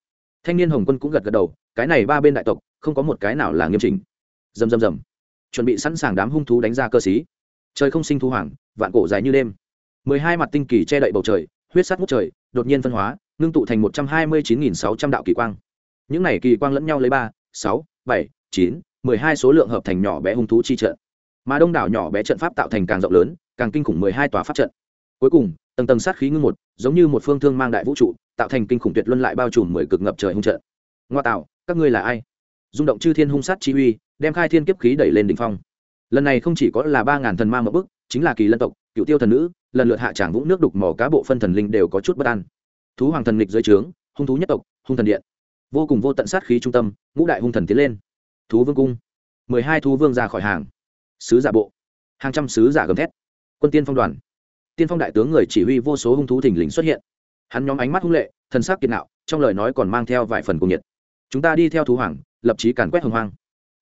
Thanh niên hồng quân cũng gật gật đầu, cái này ba bên đại tộc, không có một cái nào là nghiêm chỉnh. Dầm dầm dầm chuẩn bị sẵn sàng đám hung thú đánh ra cơ sĩ trời không sinh thu hoàng, vạn cổ dài như đêm. Mười hai mặt tinh kỳ che đậy bầu trời, huyết sắt ngút trời, đột nhiên phân hóa, ngưng tụ thành một trăm hai mươi chín nghìn sáu trăm đạo kỳ quang. Những này kỳ quang lẫn nhau lấy ba, sáu, bảy, chín, mười hai số lượng hợp thành nhỏ bé hung thú chi trận. Mà đông đảo nhỏ bé trận pháp tạo thành càng rộng lớn, càng kinh khủng mười hai tòa pháp trận. Cuối cùng, tầng tầng sát khí ngưng một, giống như một phương thương mang đại vũ trụ, tạo thành kinh khủng tuyệt luân lại bao trùm mười cực ngập trời hung trận. Ngoa tạo, các ngươi là ai? Rung động chư thiên hung sát chi uy, đem khai thiên kiếp khí đẩy lên đỉnh phong. Lần này không chỉ có là ba ngàn thần ma một bức, chính là kỳ lân tộc, cựu tiêu thần nữ, lần lượt hạ tràng vũng nước đục mỏ cá bộ phân thần linh đều có chút bất an. Thú hoàng thần lịch dưới trướng, hung thú nhất tộc, hung thần điện. Vô cùng vô tận sát khí trung tâm, ngũ đại hung thần tiến lên. Thú vương cung. Mười hai thú vương ra khỏi hàng. Sứ giả bộ. Hàng trăm sứ giả gầm thét. Quân tiên phong đoàn. Tiên phong đại tướng người chỉ huy vô số hung thú thình lình xuất hiện. Hắn nhóm ánh mắt hung lệ, thần sắc kiệt nạo, trong lời nói còn mang theo vài phần cuồng nhiệt. Chúng ta đi theo thú hoàng lập chí càn quét hồng hoang.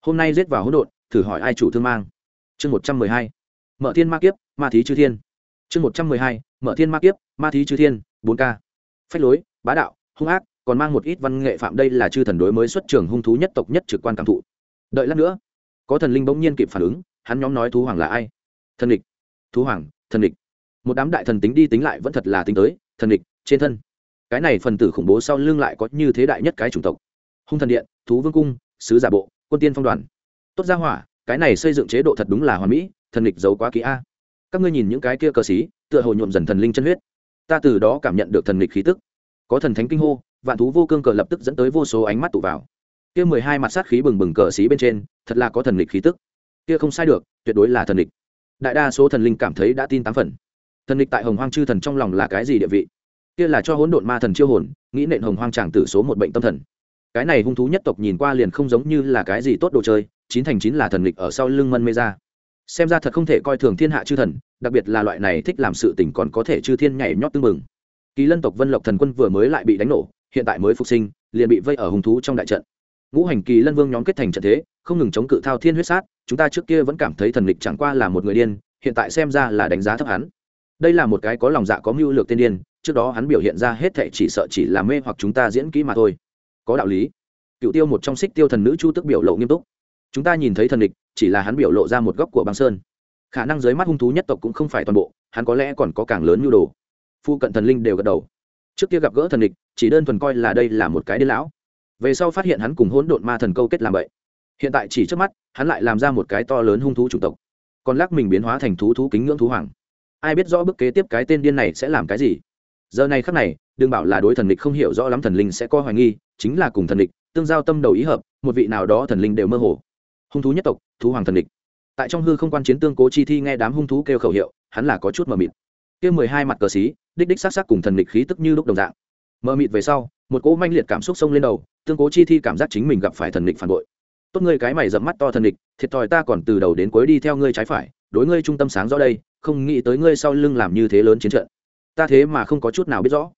Hôm nay giết vào hỗn độn, thử hỏi ai chủ thương mang. Chương một trăm mười hai, mở thiên ma kiếp, ma thí chư thiên. Chương một trăm mười hai, mở thiên ma kiếp, ma thí chư thiên, bốn k phách lối, bá đạo, hung ác, còn mang một ít văn nghệ phạm đây là chư thần đối mới xuất trường hung thú nhất tộc nhất trực quan cảm thụ. Đợi lát nữa, có thần linh bỗng nhiên kịp phản ứng, hắn nhóm nói thú hoàng là ai? Thần địch. Thú hoàng, thần địch. Một đám đại thần tính đi tính lại vẫn thật là tính tới, thần địch, trên thân. Cái này phần tử khủng bố sau lưng lại có như thế đại nhất cái chủng tộc hung thần điện, thú vương cung, sứ giả bộ, quân tiên phong đoàn. Tốt ra hỏa, cái này xây dựng chế độ thật đúng là hoàn mỹ, thần lịch giấu quá kỹ a. Các ngươi nhìn những cái kia cờ xí tựa hồ nhuộm dần thần linh chân huyết. Ta từ đó cảm nhận được thần lịch khí tức. Có thần thánh kinh hô, vạn thú vô cương cờ lập tức dẫn tới vô số ánh mắt tụ vào. Kia mười hai mặt sát khí bừng bừng cờ xí bên trên, thật là có thần lịch khí tức. Kia không sai được, tuyệt đối là thần lịch. đại đa số thần linh cảm thấy đã tin tám phần. Thần lịch tại hồng hoang chư thần trong lòng là cái gì địa vị? Kia là cho hỗn độn ma thần chiêu hồn, nghĩ nện hồng hoang tràng tử số một bệnh tâm thần cái này hung thú nhất tộc nhìn qua liền không giống như là cái gì tốt đồ chơi, chín thành chín là thần lịch ở sau lưng mân mê ra. Xem ra thật không thể coi thường thiên hạ chư thần, đặc biệt là loại này thích làm sự tình còn có thể chư thiên nhảy nhót tưng mừng. kỳ lân tộc vân lộc thần quân vừa mới lại bị đánh nổ, hiện tại mới phục sinh, liền bị vây ở hung thú trong đại trận. Ngũ hành kỳ lân vương nhóm kết thành trận thế, không ngừng chống cự thao thiên huyết sát, chúng ta trước kia vẫn cảm thấy thần lịch chẳng qua là một người điên, hiện tại xem ra là đánh giá thấp hắn. Đây là một cái có lòng dạ có mưu lược tiên điên, trước đó hắn biểu hiện ra hết thệ chỉ sợ chỉ là mê hoặc chúng ta diễn kỹ mà thôi có đạo lý. Cựu tiêu một trong xích tiêu thần nữ chu tức biểu lộ nghiêm túc. Chúng ta nhìn thấy thần địch, chỉ là hắn biểu lộ ra một góc của băng sơn. Khả năng dưới mắt hung thú nhất tộc cũng không phải toàn bộ, hắn có lẽ còn có càng lớn nhu đồ. Phu cận thần linh đều gật đầu. Trước kia gặp gỡ thần địch, chỉ đơn thuần coi là đây là một cái điên lão. Về sau phát hiện hắn cùng hỗn độn ma thần câu kết làm vậy. Hiện tại chỉ trước mắt, hắn lại làm ra một cái to lớn hung thú chủng tộc. Còn lắc mình biến hóa thành thú thú kính ngưỡng thú hoàng. Ai biết rõ bước kế tiếp cái tên điên này sẽ làm cái gì? Giờ này khắc này đừng bảo là đối thần địch không hiểu rõ lắm thần linh sẽ có hoài nghi, chính là cùng thần địch tương giao tâm đầu ý hợp, một vị nào đó thần linh đều mơ hồ. Hung thú nhất tộc, thú hoàng thần địch tại trong hư không quan chiến tương cố chi thi nghe đám hung thú kêu khẩu hiệu, hắn là có chút mờ mịt. Kia mười hai mặt cờ xí, đích đích s á c s á c cùng thần địch khí tức như lúc đồng dạng. Mờ mịt về sau, một cỗ manh liệt cảm xúc xông lên đầu, tương cố chi thi cảm giác chính mình gặp phải thần địch phản bội. Tốt ngươi cái mày dẫm mắt to thần địch thiệt thòi ta còn từ đầu đến cuối đi theo ngươi trái phải, đối ngươi trung tâm sáng rõ đây, không nghĩ tới ngươi sau lưng làm như thế lớn chiến trận. Ta thế mà không có chút nào biết rõ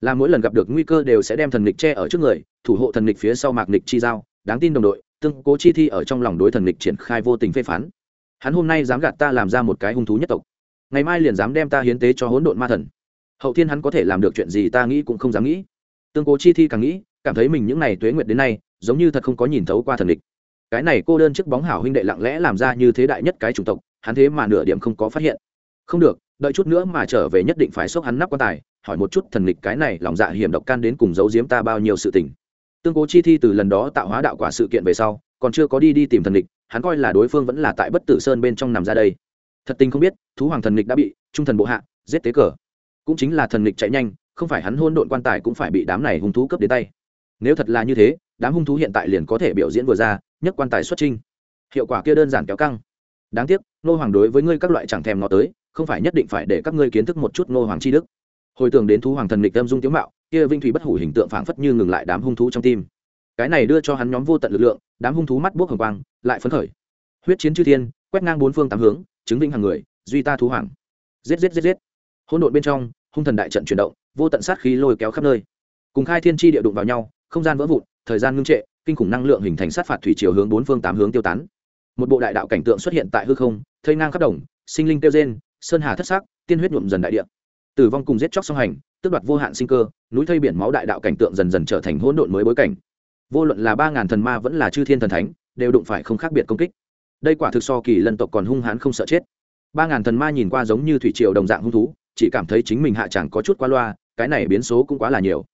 là mỗi lần gặp được nguy cơ đều sẽ đem thần địch che ở trước người, thủ hộ thần địch phía sau mạc địch chi giao, đáng tin đồng đội, tương cố chi thi ở trong lòng đối thần địch triển khai vô tình phê phán. Hắn hôm nay dám gạt ta làm ra một cái hung thú nhất tộc. Ngày mai liền dám đem ta hiến tế cho hỗn độn ma thần. Hậu thiên hắn có thể làm được chuyện gì ta nghĩ cũng không dám nghĩ. Tương cố chi thi càng nghĩ, cảm thấy mình những n à y tuế nguyệt đến nay, giống như thật không có nhìn thấu qua thần địch cái này cô đơn trước bóng hảo huynh đệ lặng lẽ làm ra như thế đại nhất cái chủng tộc, hắn thế mà nửa điểm không có phát hiện. Không được, đợi chút nữa mà trở về nhất định phải xốc hắn nắp quan tài hỏi một chút thần địch cái này, lòng dạ hiểm độc can đến cùng giấu giếm ta bao nhiêu sự tình. Tương cố chi thi từ lần đó tạo hóa đạo quả sự kiện về sau, còn chưa có đi đi tìm thần địch hắn coi là đối phương vẫn là tại bất tử sơn bên trong nằm ra đây. Thật tình không biết, thú hoàng thần địch đã bị trung thần bộ hạ, giết tế cờ. Cũng chính là thần địch chạy nhanh, không phải hắn hôn độn quan tài cũng phải bị đám này hung thú cướp đến tay. Nếu thật là như thế, đám hung thú hiện tại liền có thể biểu diễn vừa ra, nhấc quan tài xuất trinh hiệu quả kia đơn giản kéo căng. Đáng tiếc nô hoàng đối với ngươi các loại chẳng thèm nó tới, không phải nhất định phải để các ngươi kiến thức một chút nô hoàng chi đức hồi tưởng đến thú hoàng thần địch âm dung tiếu mạo, kia vinh thủy bất hủ hình tượng phảng phất như ngừng lại đám hung thú trong tim. Cái này đưa cho hắn nhóm vô tận lực lượng, đám hung thú mắt buốc hồng quang, lại phấn khởi. Huyết chiến chư thiên, quét ngang bốn phương tám hướng, chứng minh hàng người, duy ta thú hoàng. Giết giết giết giết. Hỗn độn bên trong, hung thần đại trận chuyển động, vô tận sát khí lôi kéo khắp nơi. Cùng khai thiên chi địa đụng vào nhau, không gian vỡ vụn, thời gian ngưng trệ, kinh khủng năng lượng hình thành sát phạt thủy chiều hướng bốn phương tám hướng tiêu tán. Một bộ đại đạo cảnh tượng xuất hiện tại hư không, thây ngang khắp đồng, sinh linh tiêu rên, sơn hà thất sắc, tiên huyết nhuộm dần đại địa tử vong cùng giết chóc song hành, tước đoạt vô hạn sinh cơ, núi thây biển máu đại đạo cảnh tượng dần dần trở thành hỗn độn mới bối cảnh. Vô luận là ba ngàn thần ma vẫn là chư thiên thần thánh, đều đụng phải không khác biệt công kích. Đây quả thực so kỳ lân tộc còn hung hãn không sợ chết. Ba ngàn thần ma nhìn qua giống như thủy triều đồng dạng hung thú, chỉ cảm thấy chính mình hạ chẳng có chút qua loa, cái này biến số cũng quá là nhiều.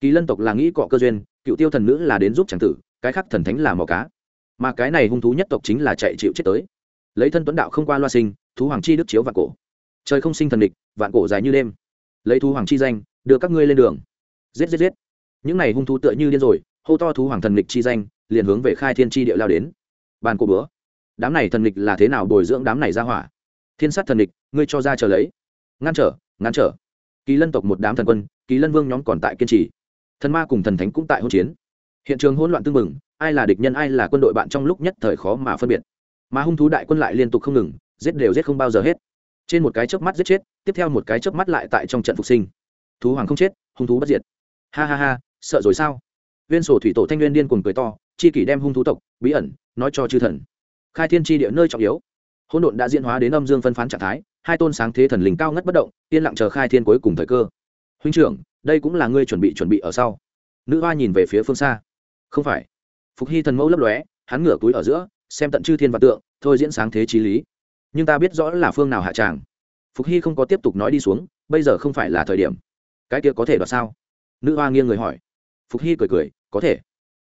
Kỳ lân tộc là nghĩ cọ cơ duyên, cựu tiêu thần nữ là đến giúp c tử, cái khác thần thánh là mò cá. Mà cái này hung thú nhất tộc chính là chạy chịu chết tới. Lấy thân tuấn đạo không qua loa sinh, thú hoàng chi đức chiếu vạn cổ trời không sinh thần địch, vạn cổ dài như đêm. Lấy thú hoàng chi danh, đưa các ngươi lên đường. Giết giết giết. Những này hung thú tựa như điên rồi, hô to thú hoàng thần địch chi danh, liền hướng về khai thiên chi địa lao đến. Bàn cổ bữa. Đám này thần địch là thế nào bồi dưỡng đám này ra hỏa? Thiên sát thần địch, ngươi cho ra chờ lấy. Ngăn trở ngăn trở. Kỳ lân tộc một đám thần quân, kỳ lân vương nhóm còn tại kiên trì. Thần ma cùng thần thánh cũng tại hỗn chiến. Hiện trường hỗn loạn tương mừng ai là địch nhân, ai là quân đội bạn trong lúc nhất thời khó mà phân biệt. Mà hung thú đại quân lại liên tục không ngừng, giết đều giết không bao giờ hết trên một cái chớp mắt giết chết, tiếp theo một cái chớp mắt lại tại trong trận phục sinh. Thú hoàng không chết, hung thú bất diệt. Ha ha ha, sợ rồi sao? Viên sổ thủy tổ thanh nguyên điên cuồng cười to, chi kỷ đem hung thú tộc, bí ẩn, nói cho chư thần. Khai thiên tri địa nơi trọng yếu. Hỗn độn đã diễn hóa đến âm dương phân phán trạng thái, hai tôn sáng thế thần linh cao ngất bất động, yên lặng chờ khai thiên cuối cùng thời cơ. Huynh trưởng, đây cũng là ngươi chuẩn bị chuẩn bị ở sau. Nữ hoa nhìn về phía phương xa. Không phải. Phục hy thần mẫu lấp lóe, hắn ngửa túi ở giữa, xem tận chư thiên và tượng, thôi diễn sáng thế trí lý nhưng ta biết rõ là phương nào hạ tràng. Phục hy không có tiếp tục nói đi xuống, bây giờ không phải là thời điểm. Cái kia có thể đoạt sao? Nữ hoa nghiêng người hỏi. Phục hy cười cười, có thể.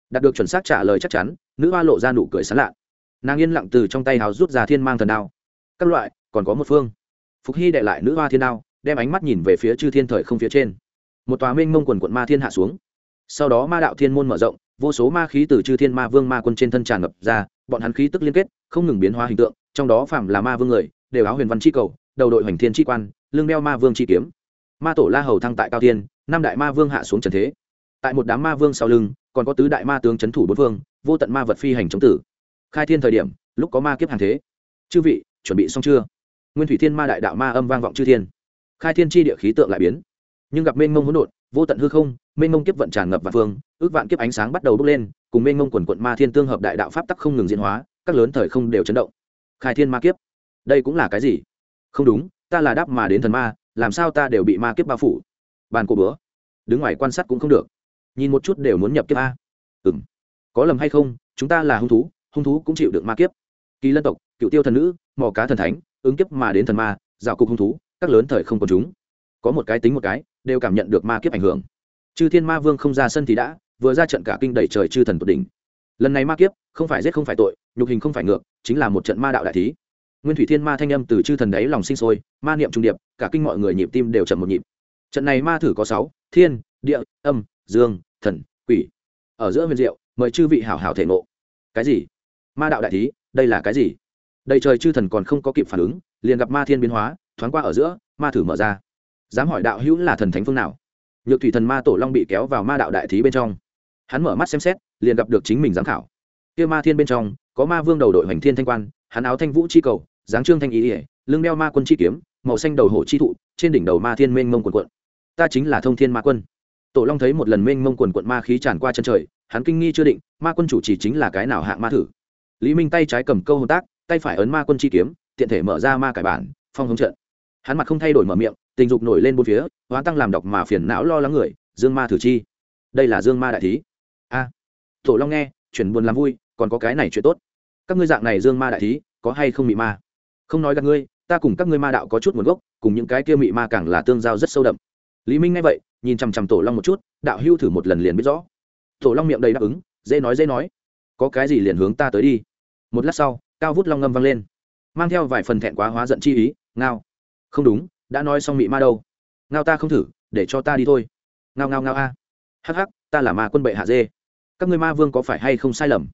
Đạt được chuẩn xác trả lời chắc chắn, nữ hoa lộ ra nụ cười sán lạ nàng yên lặng từ trong tay hào rút ra thiên mang thần đao. Các loại, còn có một phương. Phục hy đệ lại nữ hoa thiên đao, đem ánh mắt nhìn về phía chư thiên thời không phía trên. Một tòa minh mông quần quận ma thiên hạ xuống. Sau đó ma đạo thiên môn mở rộng, vô số ma khí từ chư thiên ma vương ma quân trên thân tràn ngập ra, bọn hắn khí tức liên kết, không ngừng biến hóa hình tượng trong đó phạm là ma vương người, đều áo huyền văn chi cầu, đầu đội hoành thiên chi quan, lưng đeo ma vương chi kiếm. Ma tổ la hầu thăng tại cao tiên, năm đại ma vương hạ xuống trần thế. Tại một đám ma vương sau lưng, còn có tứ đại ma tướng c h ấ n thủ bốn vương, vô tận ma vật phi hành chống tử. Khai thiên thời điểm, lúc có ma kiếp hàng thế. Chư vị, chuẩn bị xong chưa? Nguyên thủy thiên ma đại đạo ma âm vang vọng chư thiên. Khai thiên chi địa khí tượng lại biến. Nhưng gặp mênh mông hỗn độn, vô tận hư không, mênh mông kiếp vận tràn ngập và phương, ước vạn kiếp ánh sáng bắt đầu bốc lên, cùng mênh mông quần quận ma thiên tương hợp đại đạo pháp tắc không ngừng diễn hóa, các lớn thời không đều chấn động khai thiên ma kiếp. Đây cũng là cái gì? Không đúng, ta là đáp mà đến thần ma, làm sao ta đều bị ma kiếp bao phủ? Bàn cổ bữa. Đứng ngoài quan sát cũng không được. Nhìn một chút đều muốn nhập kiếp a. Ừ m có lầm hay không, chúng ta là hung thú hung thú cũng chịu được ma kiếp. Kỳ lân tộc, cựu tiêu thần nữ, mò cá thần thánh, ứng kiếp mà đến thần ma rào cục hung thú, các lớn thời không còn chúng. Có một cái tính một cái, đều cảm nhận được ma kiếp ảnh hưởng. Chư thiên ma vương không ra sân thì đã, vừa ra trận cả kinh đẩy trời chư thần tột đỉnh lần này ma kiếp, không phải giết không phải tội, nhục hình không phải ngược, chính là một trận ma đạo đại thí. Nguyên thủy thiên ma thanh âm từ chư thần đáy lòng sinh sôi, ma niệm trung điệp, cả kinh mọi người nhịp tim đều chậm một nhịp. Trận này ma thử có sáu, thiên, địa, âm, dương, thần, quỷ. Ở giữa huyền diệu, mời chư vị hảo hảo thể ngộ. Cái gì? Ma đạo đại thí, đây là cái gì? Đầy trời chư thần còn không có kịp phản ứng, liền gặp ma thiên biến hóa, thoáng qua ở giữa, ma thử mở ra. Dám hỏi đạo hữu là thần thánh phương nào? Nhược thủy thần ma tổ long bị kéo vào ma đạo đại thí bên trong hắn mở mắt xem xét, liền gặp được chính mình giám khảo. Kia ma thiên bên trong, có ma vương đầu đội hoành thiên thanh quan, hắn áo thanh vũ chi cầu, dáng trương thanh ý ỉa, lưng đeo ma quân chi kiếm, màu xanh đầu hổ chi thụ, trên đỉnh đầu ma thiên mênh mông quần quận. Ta chính là thông thiên ma quân. Tổ long thấy một lần mênh mông quần quận ma khí tràn qua chân trời, hắn kinh nghi chưa định, ma quân chủ chỉ chính là cái nào hạng ma thử. Lý minh tay trái cầm câu hồn tác, tay phải ấn ma quân chi kiếm, tiện thể mở ra ma cải bản, phong hống trận. Hắn mặt không thay đổi mở miệng, tình dục nổi lên bốn phía hoán tăng làm độc mà phiền não lo lắng người, dương ma thử chi. Đây là dương ma đại thí a tổ long nghe, chuyển buồn làm vui, còn có cái này chuyện tốt. Các ngươi dạng này dương ma đại thí, có hay không bị ma? Không nói gặp ngươi, ta cùng các ngươi ma đạo có chút nguồn gốc, cùng những cái kia mị ma càng là tương giao rất sâu đậm. Lý minh nghe vậy, nhìn chằm chằm tổ long một chút, đạo hưu thử một lần liền biết rõ. Tổ long miệng đầy đáp ứng, dễ nói dễ nói. Có cái gì liền hướng ta tới đi. Một lát sau, cao vút long ngâm vang lên. Mang theo vài phần thẹn quá hóa giận chi ý, ngao. Không đúng, đã nói xong mị ma đâu. Ngao ta không thử, để cho ta đi thôi. Ngao ngao ngao a. Hắc hắc, ta là ma quân bệ hạ dê các ngươi ma vương có phải hay không sai lầm?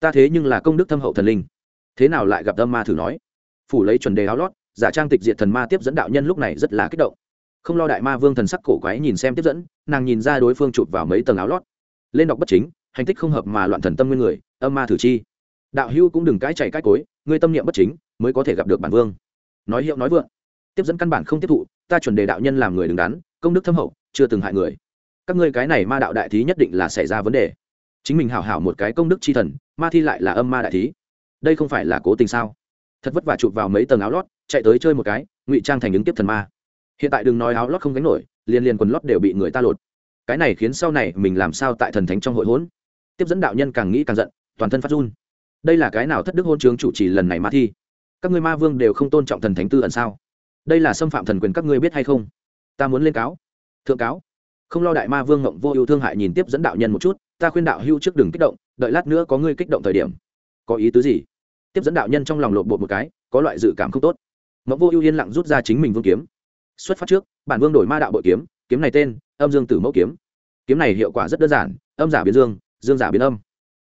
Ta thế nhưng là công đức thâm hậu thần linh. Thế nào lại gặp âm ma thử nói? Phủ lấy chuẩn đề áo lót, giả trang tịch diệt thần ma tiếp dẫn đạo nhân lúc này rất là kích động. Không lo đại ma vương thần sắc cổ quái nhìn xem tiếp dẫn, nàng nhìn ra đối phương chụp vào mấy tầng áo lót. Lên đọc bất chính, hành tích không hợp mà loạn thần tâm nguyên người, âm ma thử chi. Đạo hưu cũng đừng cãi chạy cãi cối, ngươi tâm niệm bất chính mới có thể gặp được bản vương. Nói hiệu nói vượng. Tiếp dẫn căn bản không tiếp thụ, ta chuẩn đề đạo nhân làm người đứng đắn, công đức thâm hậu, chưa từng hại người. Các ngươi cái này ma đạo đại thí nhất định là xảy ra vấn đề chính mình hảo hảo một cái công đức chi thần, ma thi lại là âm ma đại thí. Đây không phải là cố tình sao? Thật vất vả chụp vào mấy tầng áo lót, chạy tới chơi một cái, ngụy trang thành ứng tiếp thần ma. Hiện tại đừng nói áo lót không gánh nổi, liền liền quần lót đều bị người ta lột. Cái này khiến sau này mình làm sao tại thần thánh trong hội hỗn tiếp dẫn đạo nhân càng nghĩ càng giận, toàn thân phát run. Đây là cái nào thất đức hôn chướng chủ trì lần này ma thi? Các ngươi ma vương đều không tôn trọng thần thánh tư ẩn sao? Đây là xâm phạm thần quyền các ngươi biết hay không? Ta muốn lên cáo. Thượng cáo. Không lo đại ma vương ngộng vô ưu thương hại nhìn tiếp dẫn đạo nhân một chút ta khuyên đạo hưu trước đừng kích động, đợi lát nữa có ngươi kích động thời điểm. Có ý tứ gì? Tiếp dẫn đạo nhân trong lòng lộn bột một cái, có loại dự cảm không tốt. Mẫu vô ưu yên lặng rút ra chính mình vương kiếm. Xuất phát trước, bản vương đổi ma đạo bội kiếm kiếm này tên, âm dương tử mẫu kiếm. Kiếm này hiệu quả rất đơn giản, âm giả biến dương dương giả biến âm.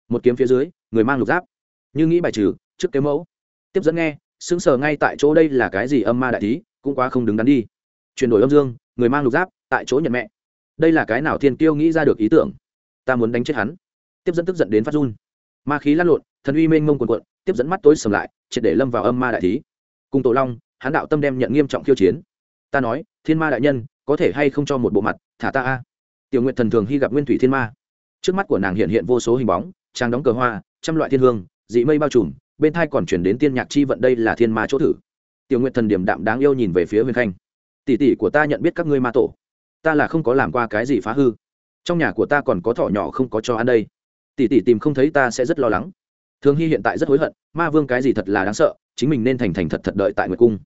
Một kiếm phía dưới, người mang lục giáp. Như nghĩ bài trừ, trước kiếm mẫu. Tiếp dẫn nghe xứng sờ ngay tại chỗ đây là cái gì âm ma đại thí, cũng quá không đứng đắn đi. Chuyển đổi âm dương, người mang lục giáp, tại chỗ nhận mẹ. Đây là cái nào thiên tiêu nghĩ ra được ý tưởng? Ta muốn đánh chết hắn. Tiếp dẫn tức giận đến phát run. Ma khí lăn lộn, thần uy mênh mông quần quận tiếp dẫn mắt tối sầm lại, triệt để lâm vào âm ma đại thí. Cùng tổ long, hắn đạo tâm đem nhận nghiêm trọng khiêu chiến. Ta nói, thiên ma đại nhân, có thể hay không cho một bộ mặt, thả ta a? Tiểu nguyện thần thường hy gặp nguyên thủy thiên ma. Trước mắt của nàng hiện hiện vô số hình bóng trang đóng cờ hoa, trăm loại thiên hương, dị mây bao trùm, bên thai còn chuyển đến tiên nhạc chi vận đây là thiên ma chỗ thử. Tiểu nguyện thần điểm đạm đáng yêu nhìn về phía huyền khanh. Tỷ tỷ của ta nhận biết các ngươi ma tổ. Ta là không có làm qua cái gì phá hư trong nhà của ta còn có thỏ nhỏ không có cho ăn đây. Tỷ tỷ tìm không thấy ta sẽ rất lo lắng. Thường hy hiện tại rất hối hận, ma vương cái gì thật là đáng sợ, chính mình nên thành thành thật thật đợi tại nguyệt cung.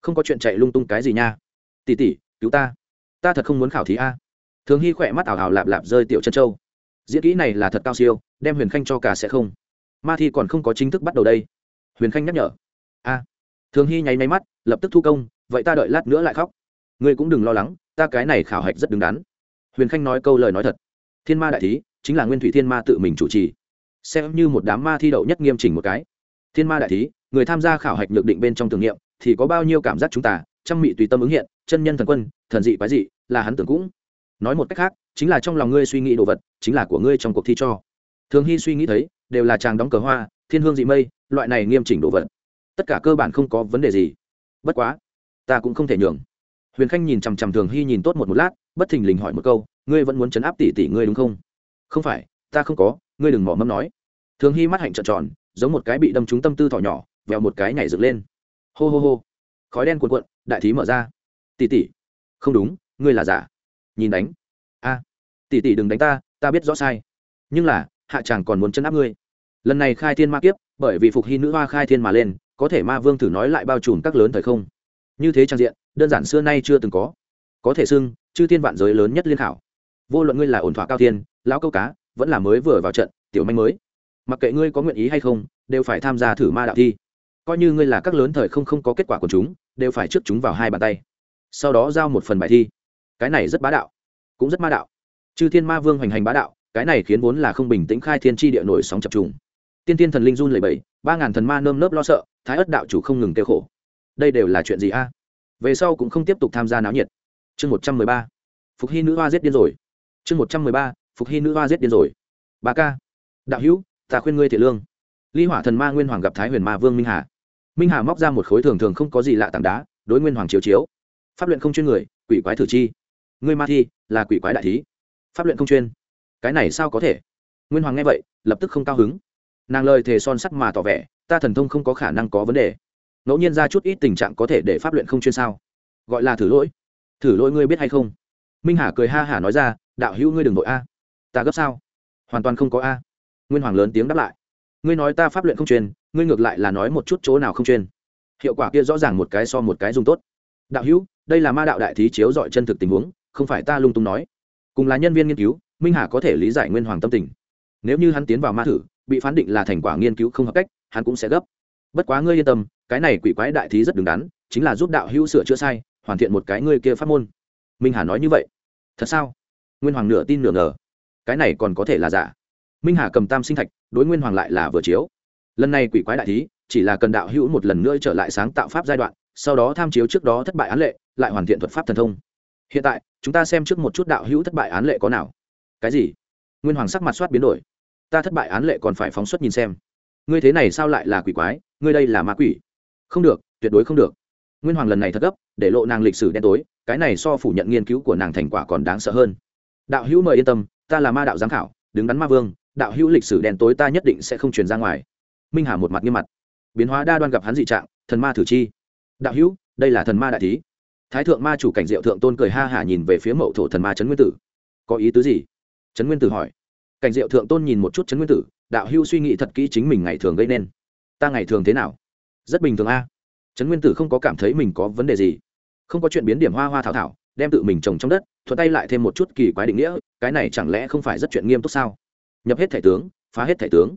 Không có chuyện chạy lung tung cái gì nha. Tỷ tỷ, cứu ta. Ta thật không muốn khảo thí a. Thường hy khỏe mắt ảo hào lạp lạp rơi tiểu chân châu. Diễn kỹ này là thật cao siêu, đem huyền khanh cho cả sẽ không. Ma thi còn không có chính thức bắt đầu đây. Huyền khanh nhắc nhở. A. Thường hy nháy máy mắt, lập tức thu công, vậy ta đợi lát nữa lại khóc. Ngươi cũng đừng lo lắng, ta cái này khảo hạch rất đứng đắn huyền khanh nói câu lời nói thật. Thiên ma đại thí chính là nguyên thủy thiên ma tự mình chủ trì. Xem như một đám ma thi đậu nhất nghiêm chỉnh một cái. Thiên ma đại thí, người tham gia khảo hạch nhược định bên trong tưởng niệm, thì có bao nhiêu cảm giác chúng ta, trăm mị tùy tâm ứng hiện, chân nhân thần quân, thần dị quái dị, là hắn tưởng cũng. Nói một cách khác, chính là trong lòng ngươi suy nghĩ đồ vật, chính là của ngươi trong cuộc thi cho. Thường hy suy nghĩ thấy, đều là chàng đóng cờ hoa, thiên hương dị mây, loại này nghiêm chỉnh đồ vật. Tất cả cơ bản không có vấn đề gì. Bất quá, ta cũng không thể nhường. Huyền khanh nhìn chằm chằm thường hy nhìn tốt một một lát bất thình lình hỏi một câu, ngươi vẫn muốn chấn áp tỷ tỷ ngươi đúng không? Không phải, ta không có, ngươi đừng mỏ mâm nói. Thường hy mắt hạnh trợn tròn, giống một cái bị đâm trúng tâm tư thỏ nhỏ, vèo một cái nhảy dựng lên. Hô hô hô. Khói đen cuộn cuộn, đại thí mở ra. Tỷ tỷ. Không đúng, ngươi là giả. Nhìn đánh. A, tỷ tỷ đừng đánh ta ta biết rõ sai. Nhưng là, hạ chàng còn muốn chấn áp ngươi. Lần này khai thiên ma kiếp, bởi vì phục hy nữ hoa khai thiên mà lên, có thể ma vương thử nói lại bao trùm các lớn thời không. Như thế trang diện, đơn giản xưa nay chưa từng có. Có thể xưng chư thiên vạn giới lớn nhất liên khảo. Vô luận ngươi là ổn thỏa cao thiên, lão câu cá, vẫn là mới vừa vào trận, tiểu manh mới. Mặc kệ ngươi có nguyện ý hay không, đều phải tham gia thử ma đạo thi. Coi như ngươi là các lớn thời không không có kết quả của chúng, đều phải trước chúng vào hai bàn tay. Sau đó giao một phần bài thi. Cái này rất bá đạo. Cũng rất ma đạo. Chư thiên ma vương hoành hành bá đạo, cái này khiến vốn là không bình tĩnh khai thiên tri địa nổi sóng chập trùng. Tiên tiên thần linh run lẩy bẩy, ba ngàn thần ma nơm nớp lo sợ, thái ất đạo chủ không ngừng kêu khổ. Đây đều là chuyện gì a? Về sau cũng không tiếp tục tham gia náo nhiệt chương một trăm mười ba, phục hy nữ hoa giết điên rồi. chương một trăm mười ba, phục hy nữ hoa giết điên rồi. ba ca, đạo hữu, ta khuyên ngươi thiện lương. ly hỏa thần ma nguyên hoàng gặp thái huyền ma vương minh hà. minh hà móc ra một khối thường thường không có gì lạ tảng đá, đối nguyên hoàng chiếu chiếu. pháp luyện không chuyên người, quỷ quái thử chi. ngươi ma thi, là quỷ quái đại thí. pháp luyện không chuyên. cái này sao có thể? nguyên hoàng nghe vậy, lập tức không cao hứng. nàng lời thề son sắt mà tỏ vẻ, ta thần thông không có khả năng có vấn đề. ngẫu nhiên ra chút ít tình trạng có thể để pháp luyện không chuyên sao? gọi là thử lỗi thử lỗi ngươi biết hay không? Minh hà cười ha hả nói ra đạo hữu ngươi đừng đội a. Ta gấp sao? Hoàn toàn không có a. Nguyên hoàng lớn tiếng đáp lại ngươi nói ta pháp luyện không truyền, ngươi ngược lại là nói một chút chỗ nào không truyền, hiệu quả kia rõ ràng một cái so một cái dùng tốt. Đạo hữu đây là ma đạo đại thí chiếu dọi chân thực tình huống không phải ta lung tung nói. Cùng là nhân viên nghiên cứu minh hà có thể lý giải nguyên hoàng tâm tình. Nếu như hắn tiến vào ma thử bị phán định là thành quả nghiên cứu không hợp cách hắn cũng sẽ gấp. Bất quá ngươi yên tâm cái này quỷ quái đại thí rất đứng đắn chính là giúp đạo hữu sửa chữa sai hoàn thiện một cái ngươi kia pháp môn. Minh hà nói như vậy. Thật sao? Nguyên hoàng nửa tin nửa ngờ. Cái này còn có thể là giả. Minh hà cầm tam sinh thạch, đối nguyên hoàng lại là vừa chiếu. Lần này quỷ quái đại thí, chỉ là cần đạo hữu một lần nữa trở lại sáng tạo pháp giai đoạn, sau đó tham chiếu trước đó thất bại án lệ, lại hoàn thiện thuật pháp thần thông. Hiện tại, chúng ta xem trước một chút đạo hữu thất bại án lệ có nào. Cái gì? Nguyên hoàng sắc mặt soát biến đổi. Ta thất bại án lệ còn phải phóng xuất nhìn xem. Ngươi thế này sao lại là quỷ quái? Ngươi đây là ma quỷ. Không được, tuyệt đối không được nguyên hoàng lần này thật gấp, để lộ nàng lịch sử đen tối, cái này so phủ nhận nghiên cứu của nàng thành quả còn đáng sợ hơn. Đạo hữu mời yên tâm, ta là ma đạo giám khảo, đứng đắn ma vương, đạo hữu lịch sử đen tối ta nhất định sẽ không truyền ra ngoài. Minh hà một mặt nghiêm mặt. Biến hóa đa đoan gặp hắn dị trạng, thần ma thử chi. Đạo hữu, đây là thần ma đại thí. Thái thượng ma chủ cảnh diệu thượng tôn cười ha hả nhìn về phía mậu thổ thần ma trấn nguyên tử. Có ý tứ gì? Trấn nguyên tử hỏi. Cảnh diệu thượng tôn nhìn một chút trấn nguyên tử, đạo hưu suy nghĩ thật kỹ chính mình ngày thường gây nên. Ta ngày thường thế nào? Rất bình thường a trấn nguyên tử không có cảm thấy mình có vấn đề gì. Không có chuyện biến điểm hoa hoa thảo thảo, đem tự mình trồng trong đất, thuận tay lại thêm một chút kỳ quái định nghĩa, cái này chẳng lẽ không phải rất chuyện nghiêm túc sao? Nhập hết thể tướng, phá hết thể tướng.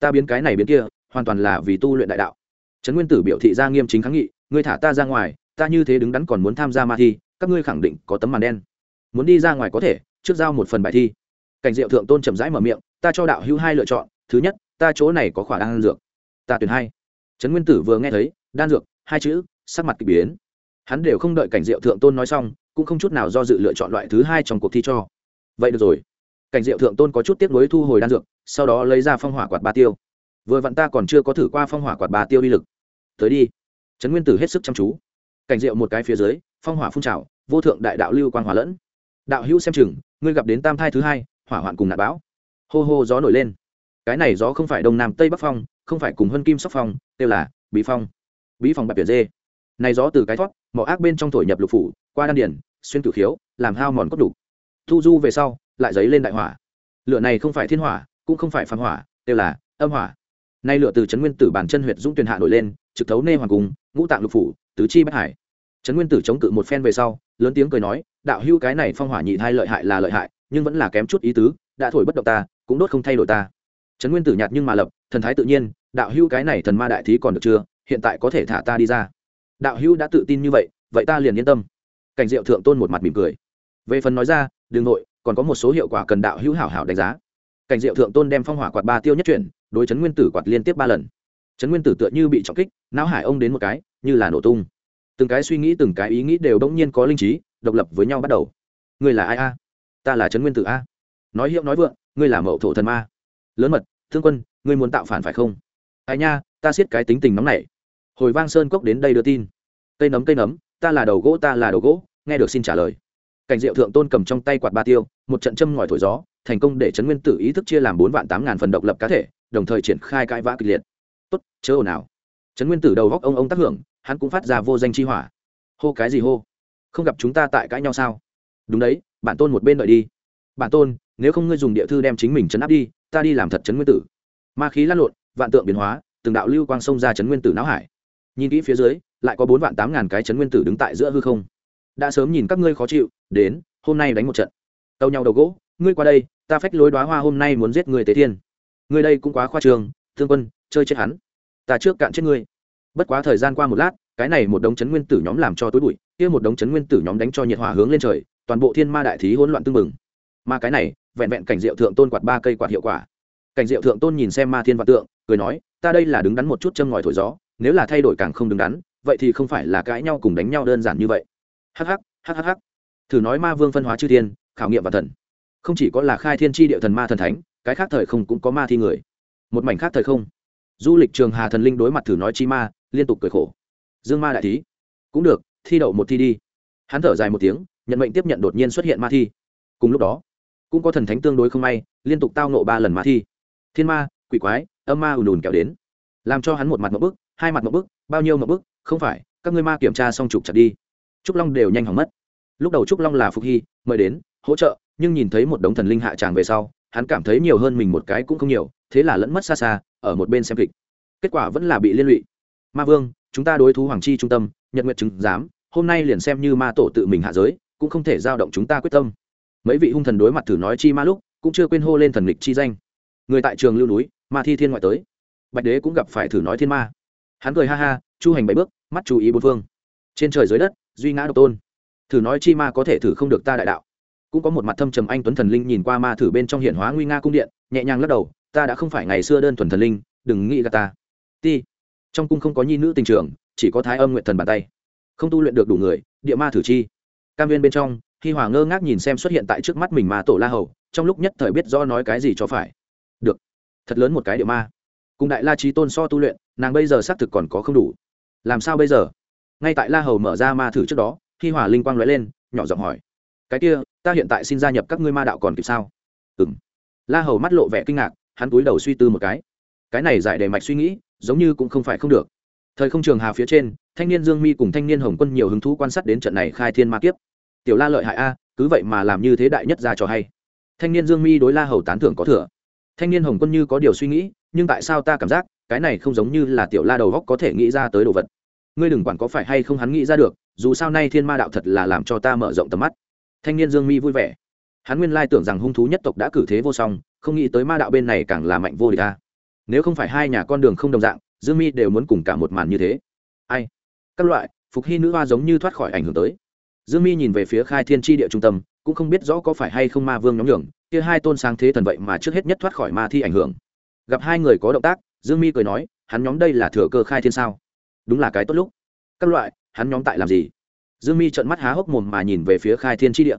Ta biến cái này biến kia, hoàn toàn là vì tu luyện đại đạo. Trấn nguyên tử biểu thị ra nghiêm chính kháng nghị, ngươi thả ta ra ngoài, ta như thế đứng đắn còn muốn tham gia ma thi, các ngươi khẳng định có tấm màn đen. Muốn đi ra ngoài có thể, trước giao một phần bài thi. Cảnh diệu thượng tôn chậm rãi mở miệng, ta cho đạo hữu hai lựa chọn, thứ nhất, ta chỗ này có khỏa đan dược. Ta tuyển hai. Trấn nguyên tử vừa nghe thấy, đan dược hai chữ, sắc mặt k ỳ biến. Hắn đều không đợi cảnh diệu thượng tôn nói xong, cũng không chút nào do dự lựa chọn loại thứ hai trong cuộc thi cho. Vậy được rồi. Cảnh diệu thượng tôn có chút tiếp nối thu hồi đan dược, sau đó lấy ra phong hỏa quạt ba tiêu. Vừa vặn ta còn chưa có thử qua phong hỏa quạt ba tiêu uy lực. Tới đi. Trấn nguyên tử hết sức chăm chú. Cảnh diệu một cái phía dưới, phong hỏa phun trào, vô thượng đại đạo lưu quan hỏa lẫn. Đạo hữu xem chừng, ngươi gặp đến tam thai thứ hai, hỏa hoạn cùng nạn bão. Hô hô, gió nổi lên. Cái này gió không phải đông nam tây bắc phong, không phải cùng hân kim sóc phong, kêu là bí phong bí phòng bạch biển dê. Này gió từ cái thoát, mỏ ác bên trong thổi nhập lục phủ, qua đan điển xuyên cửu khiếu, làm hao mòn cốt đủ. Thu du về sau, lại dấy lên đại hỏa. Lửa này không phải thiên hỏa, cũng không phải phàm hỏa, đều là âm hỏa. Nay lửa từ trấn nguyên tử bản chân huyệt dũng tuyền hạ nổi lên, trực thấu nê hoàng cung, ngũ tạng lục phủ, tứ chi bất hải. Trấn nguyên tử chống cự một phen về sau, lớn tiếng cười nói, đạo hưu cái này phong hỏa nhị thai lợi hại là lợi hại, nhưng vẫn là kém chút ý tứ, đã thổi bất động ta, cũng đốt không thay đổi ta. Trấn nguyên tử nhạt nhưng mà lập, thần thái tự nhiên, đạo hưu cái này thần ma đại thí còn được chưa? Hiện tại có thể thả ta đi ra. Đạo hưu đã tự tin như vậy vậy ta liền yên tâm. Cảnh diệu thượng tôn một mặt mỉm cười. Về phần nói ra đường nội, còn có một số hiệu quả cần đạo hữu hảo hảo đánh giá. Cảnh diệu thượng tôn đem phong hỏa quạt ba tiêu nhất chuyển, đối chấn nguyên tử quạt liên tiếp ba lần. Chấn nguyên tử tựa như bị trọng kích, não hải ông đến một cái, như là nổ tung. Từng cái suy nghĩ, từng cái ý nghĩ đều đống nhiên có linh trí, độc lập với nhau bắt đầu. Ngươi là ai a? Ta là trấn nguyên tử a. Nói hiệu nói vượng, ngươi là mậu thổ thần ma. Lớn mật, thương quân, ngươi muốn tạo phản phải không? Ai nha, ta siết cái tính tình nóng này hồi vang sơn cốc đến đây đưa tin. Cây nấm cây nấm, ta là đầu gỗ, ta là đầu gỗ, nghe được xin trả lời. Cảnh diệu thượng tôn cầm trong tay quạt ba tiêu, một trận châm ngòi thổi gió, thành công để trấn nguyên tử ý thức chia làm bốn vạn tám ngàn phần độc lập cá thể, đồng thời triển khai cãi vã kịch liệt. Tốt, chớ ồn nào trấn nguyên tử đầu góc ông ông tác hưởng, hắn cũng phát ra vô danh chi hỏa. Hô cái gì hô? Không gặp chúng ta tại cãi nhau sao? Đúng đấy bản tôn một bên đợi đi. Bản tôn, nếu không ngươi dùng địa thư đem chính mình chấn áp đi, ta đi làm thật chấn nguyên tử. Ma khí lăn lộn, vạn tượng biến hóa, từng đạo lưu quang sông ra chấn nguyên tử não hải nhìn kỹ phía dưới, lại có bốn vạn tám ngàn cái chấn nguyên tử đứng tại giữa hư không. Đã sớm nhìn các ngươi khó chịu, đến, hôm nay đánh một trận. Tàu nhau đầu gỗ, ngươi qua đây, ta phách lối đoá hoa hôm nay muốn giết người tế thiên. Ngươi đây cũng quá khoa trường, thương quân, chơi chết hắn. Ta trước cạn chết ngươi. Bất quá thời gian qua một lát, cái này một đống chấn nguyên tử nhóm làm cho tối bụi, kia một đống chấn nguyên tử nhóm đánh cho nhiệt hỏa hướng lên trời, toàn bộ thiên ma đại thí hỗn loạn tương mừng mà cái này, vẹn vẹn cảnh diệu thượng tôn quạt ba cây quạt hiệu quả. Cảnh diệu thượng tôn nhìn xem ma thiên vạn tượng, cười nói, ta đây là đứng đắn một chút châm ngòi thổi gió nếu là thay đổi càng không đứng đắn, vậy thì không phải là cãi nhau cùng đánh nhau đơn giản như vậy. Hh hh hh thử nói ma vương phân hóa chư thiên, khảo nghiệm và thần. Không chỉ có là khai thiên tri địa thần ma thần thánh, cái khác thời không cũng có ma thi người. Một mảnh khác thời không. Du lịch trường hà thần linh đối mặt thử nói chi ma, liên tục cười khổ. Dương ma đại thí. Cũng được, thi đậu một thi đi. Hắn thở dài một tiếng, nhận mệnh tiếp nhận đột nhiên xuất hiện ma thi. Cùng lúc đó, cũng có thần thánh tương đối không may, liên tục tao nộ ba lần ma thi. Thiên ma, quỷ quái, âm ma ùn ùn kéo đến. Làm cho hắn một mặt một bức hai mặt một bức, bao nhiêu một bức, không phải, các ngươi ma kiểm tra xong trục chặt đi. Trúc long đều nhanh hỏng mất. Lúc đầu trúc long là phục hy, mời đến, hỗ trợ, nhưng nhìn thấy một đống thần linh hạ tràng về sau, hắn cảm thấy nhiều hơn mình một cái cũng không nhiều, thế là lẫn mất xa xa, ở một bên xem kịch. Kết quả vẫn là bị liên lụy. Ma vương, chúng ta đối thú hoàng chi trung tâm, nhật nguyện chứng giám, hôm nay liền xem như ma tổ tự mình hạ giới, cũng không thể giao động chúng ta quyết tâm. Mấy vị hung thần đối mặt thử nói chi ma lúc, cũng chưa quên hô lên thần lịch chi danh. Người tại trường lưu núi, ma thi thiên ngoại tới. Bạch đế cũng gặp phải thử nói thiên ma hắn cười ha ha, chu hành bảy bước, mắt chú ý bốn phương. Trên trời dưới đất, duy ngã độc tôn. Thử nói chi ma có thể thử không được ta đại đạo. Cũng có một mặt thâm trầm anh tuấn thần linh nhìn qua ma thử bên trong hiển hóa nguy nga cung điện, nhẹ nhàng lắc đầu, ta đã không phải ngày xưa đơn thuần thần linh, đừng nghĩ gà ta. Ti. Trong cung không có nhi nữ tình trường chỉ có thái âm nguyện thần bàn tay. Không tu luyện được đủ người, địa ma thử chi. Cam viên bên trong khi hòa ngơ ngác nhìn xem xuất hiện tại trước mắt mình mà tổ la hầu, trong lúc nhất thời biết do nói cái gì cho phải. Được. Thật lớn một cái địa ma cùng đại la trí tôn so tu luyện, nàng bây giờ xác thực còn có không đủ. Làm sao bây giờ? Ngay tại la hầu mở ra ma thử trước đó, khi hỏa linh quang nói lên, nhỏ giọng hỏi. Cái kia, ta hiện tại xin gia nhập các ngươi ma đạo còn kịp sao? Ừ m la hầu mắt lộ vẻ kinh ngạc, hắn túi đầu suy tư một cái. Cái này giải đề mạch suy nghĩ, giống như cũng không phải không được. Thời không trường hà phía trên, thanh niên dương mi cùng thanh niên hồng quân nhiều hứng thú quan sát đến trận này khai thiên ma kiếp. Tiểu la lợi hại a, cứ vậy mà làm như thế đại nhất ra cho hay. Thanh niên dương mi đối la hầu tán thưởng có thừa. Thanh niên hồng quân như có điều suy nghĩ nhưng tại sao ta cảm giác cái này không giống như là tiểu la đầu góc có thể nghĩ ra tới đồ vật? Ngươi đừng quản có phải hay không hắn nghĩ ra được, dù sao nay thiên ma đạo thật là làm cho ta mở rộng tầm mắt. Thanh niên dương mi vui vẻ. Hắn nguyên lai tưởng rằng hung thú nhất tộc đã cử thế vô song, không nghĩ tới ma đạo bên này càng là mạnh vô địch ta nếu không phải hai nhà con đường không đồng dạng, dương mi đều muốn cùng cả một màn như thế. Ai? Các loại, phục hy nữ hoa giống như thoát khỏi ảnh hưởng tới. Dương mi nhìn về phía khai thiên tri địa trung tâm, cũng không biết rõ có phải hay không ma vương nhóm nhường, kia hai tôn sáng thế thần vậy mà trước hết nhất thoát khỏi ma thi ảnh hưởng gặp hai người có động tác, dương mi cười nói, hắn nhóm đây là thừa cơ khai thiên sao? Đúng là cái tốt lúc. Các loại, hắn nhóm tại làm gì? Dương mi trợn mắt há hốc mồm mà nhìn về phía khai thiên tri địa.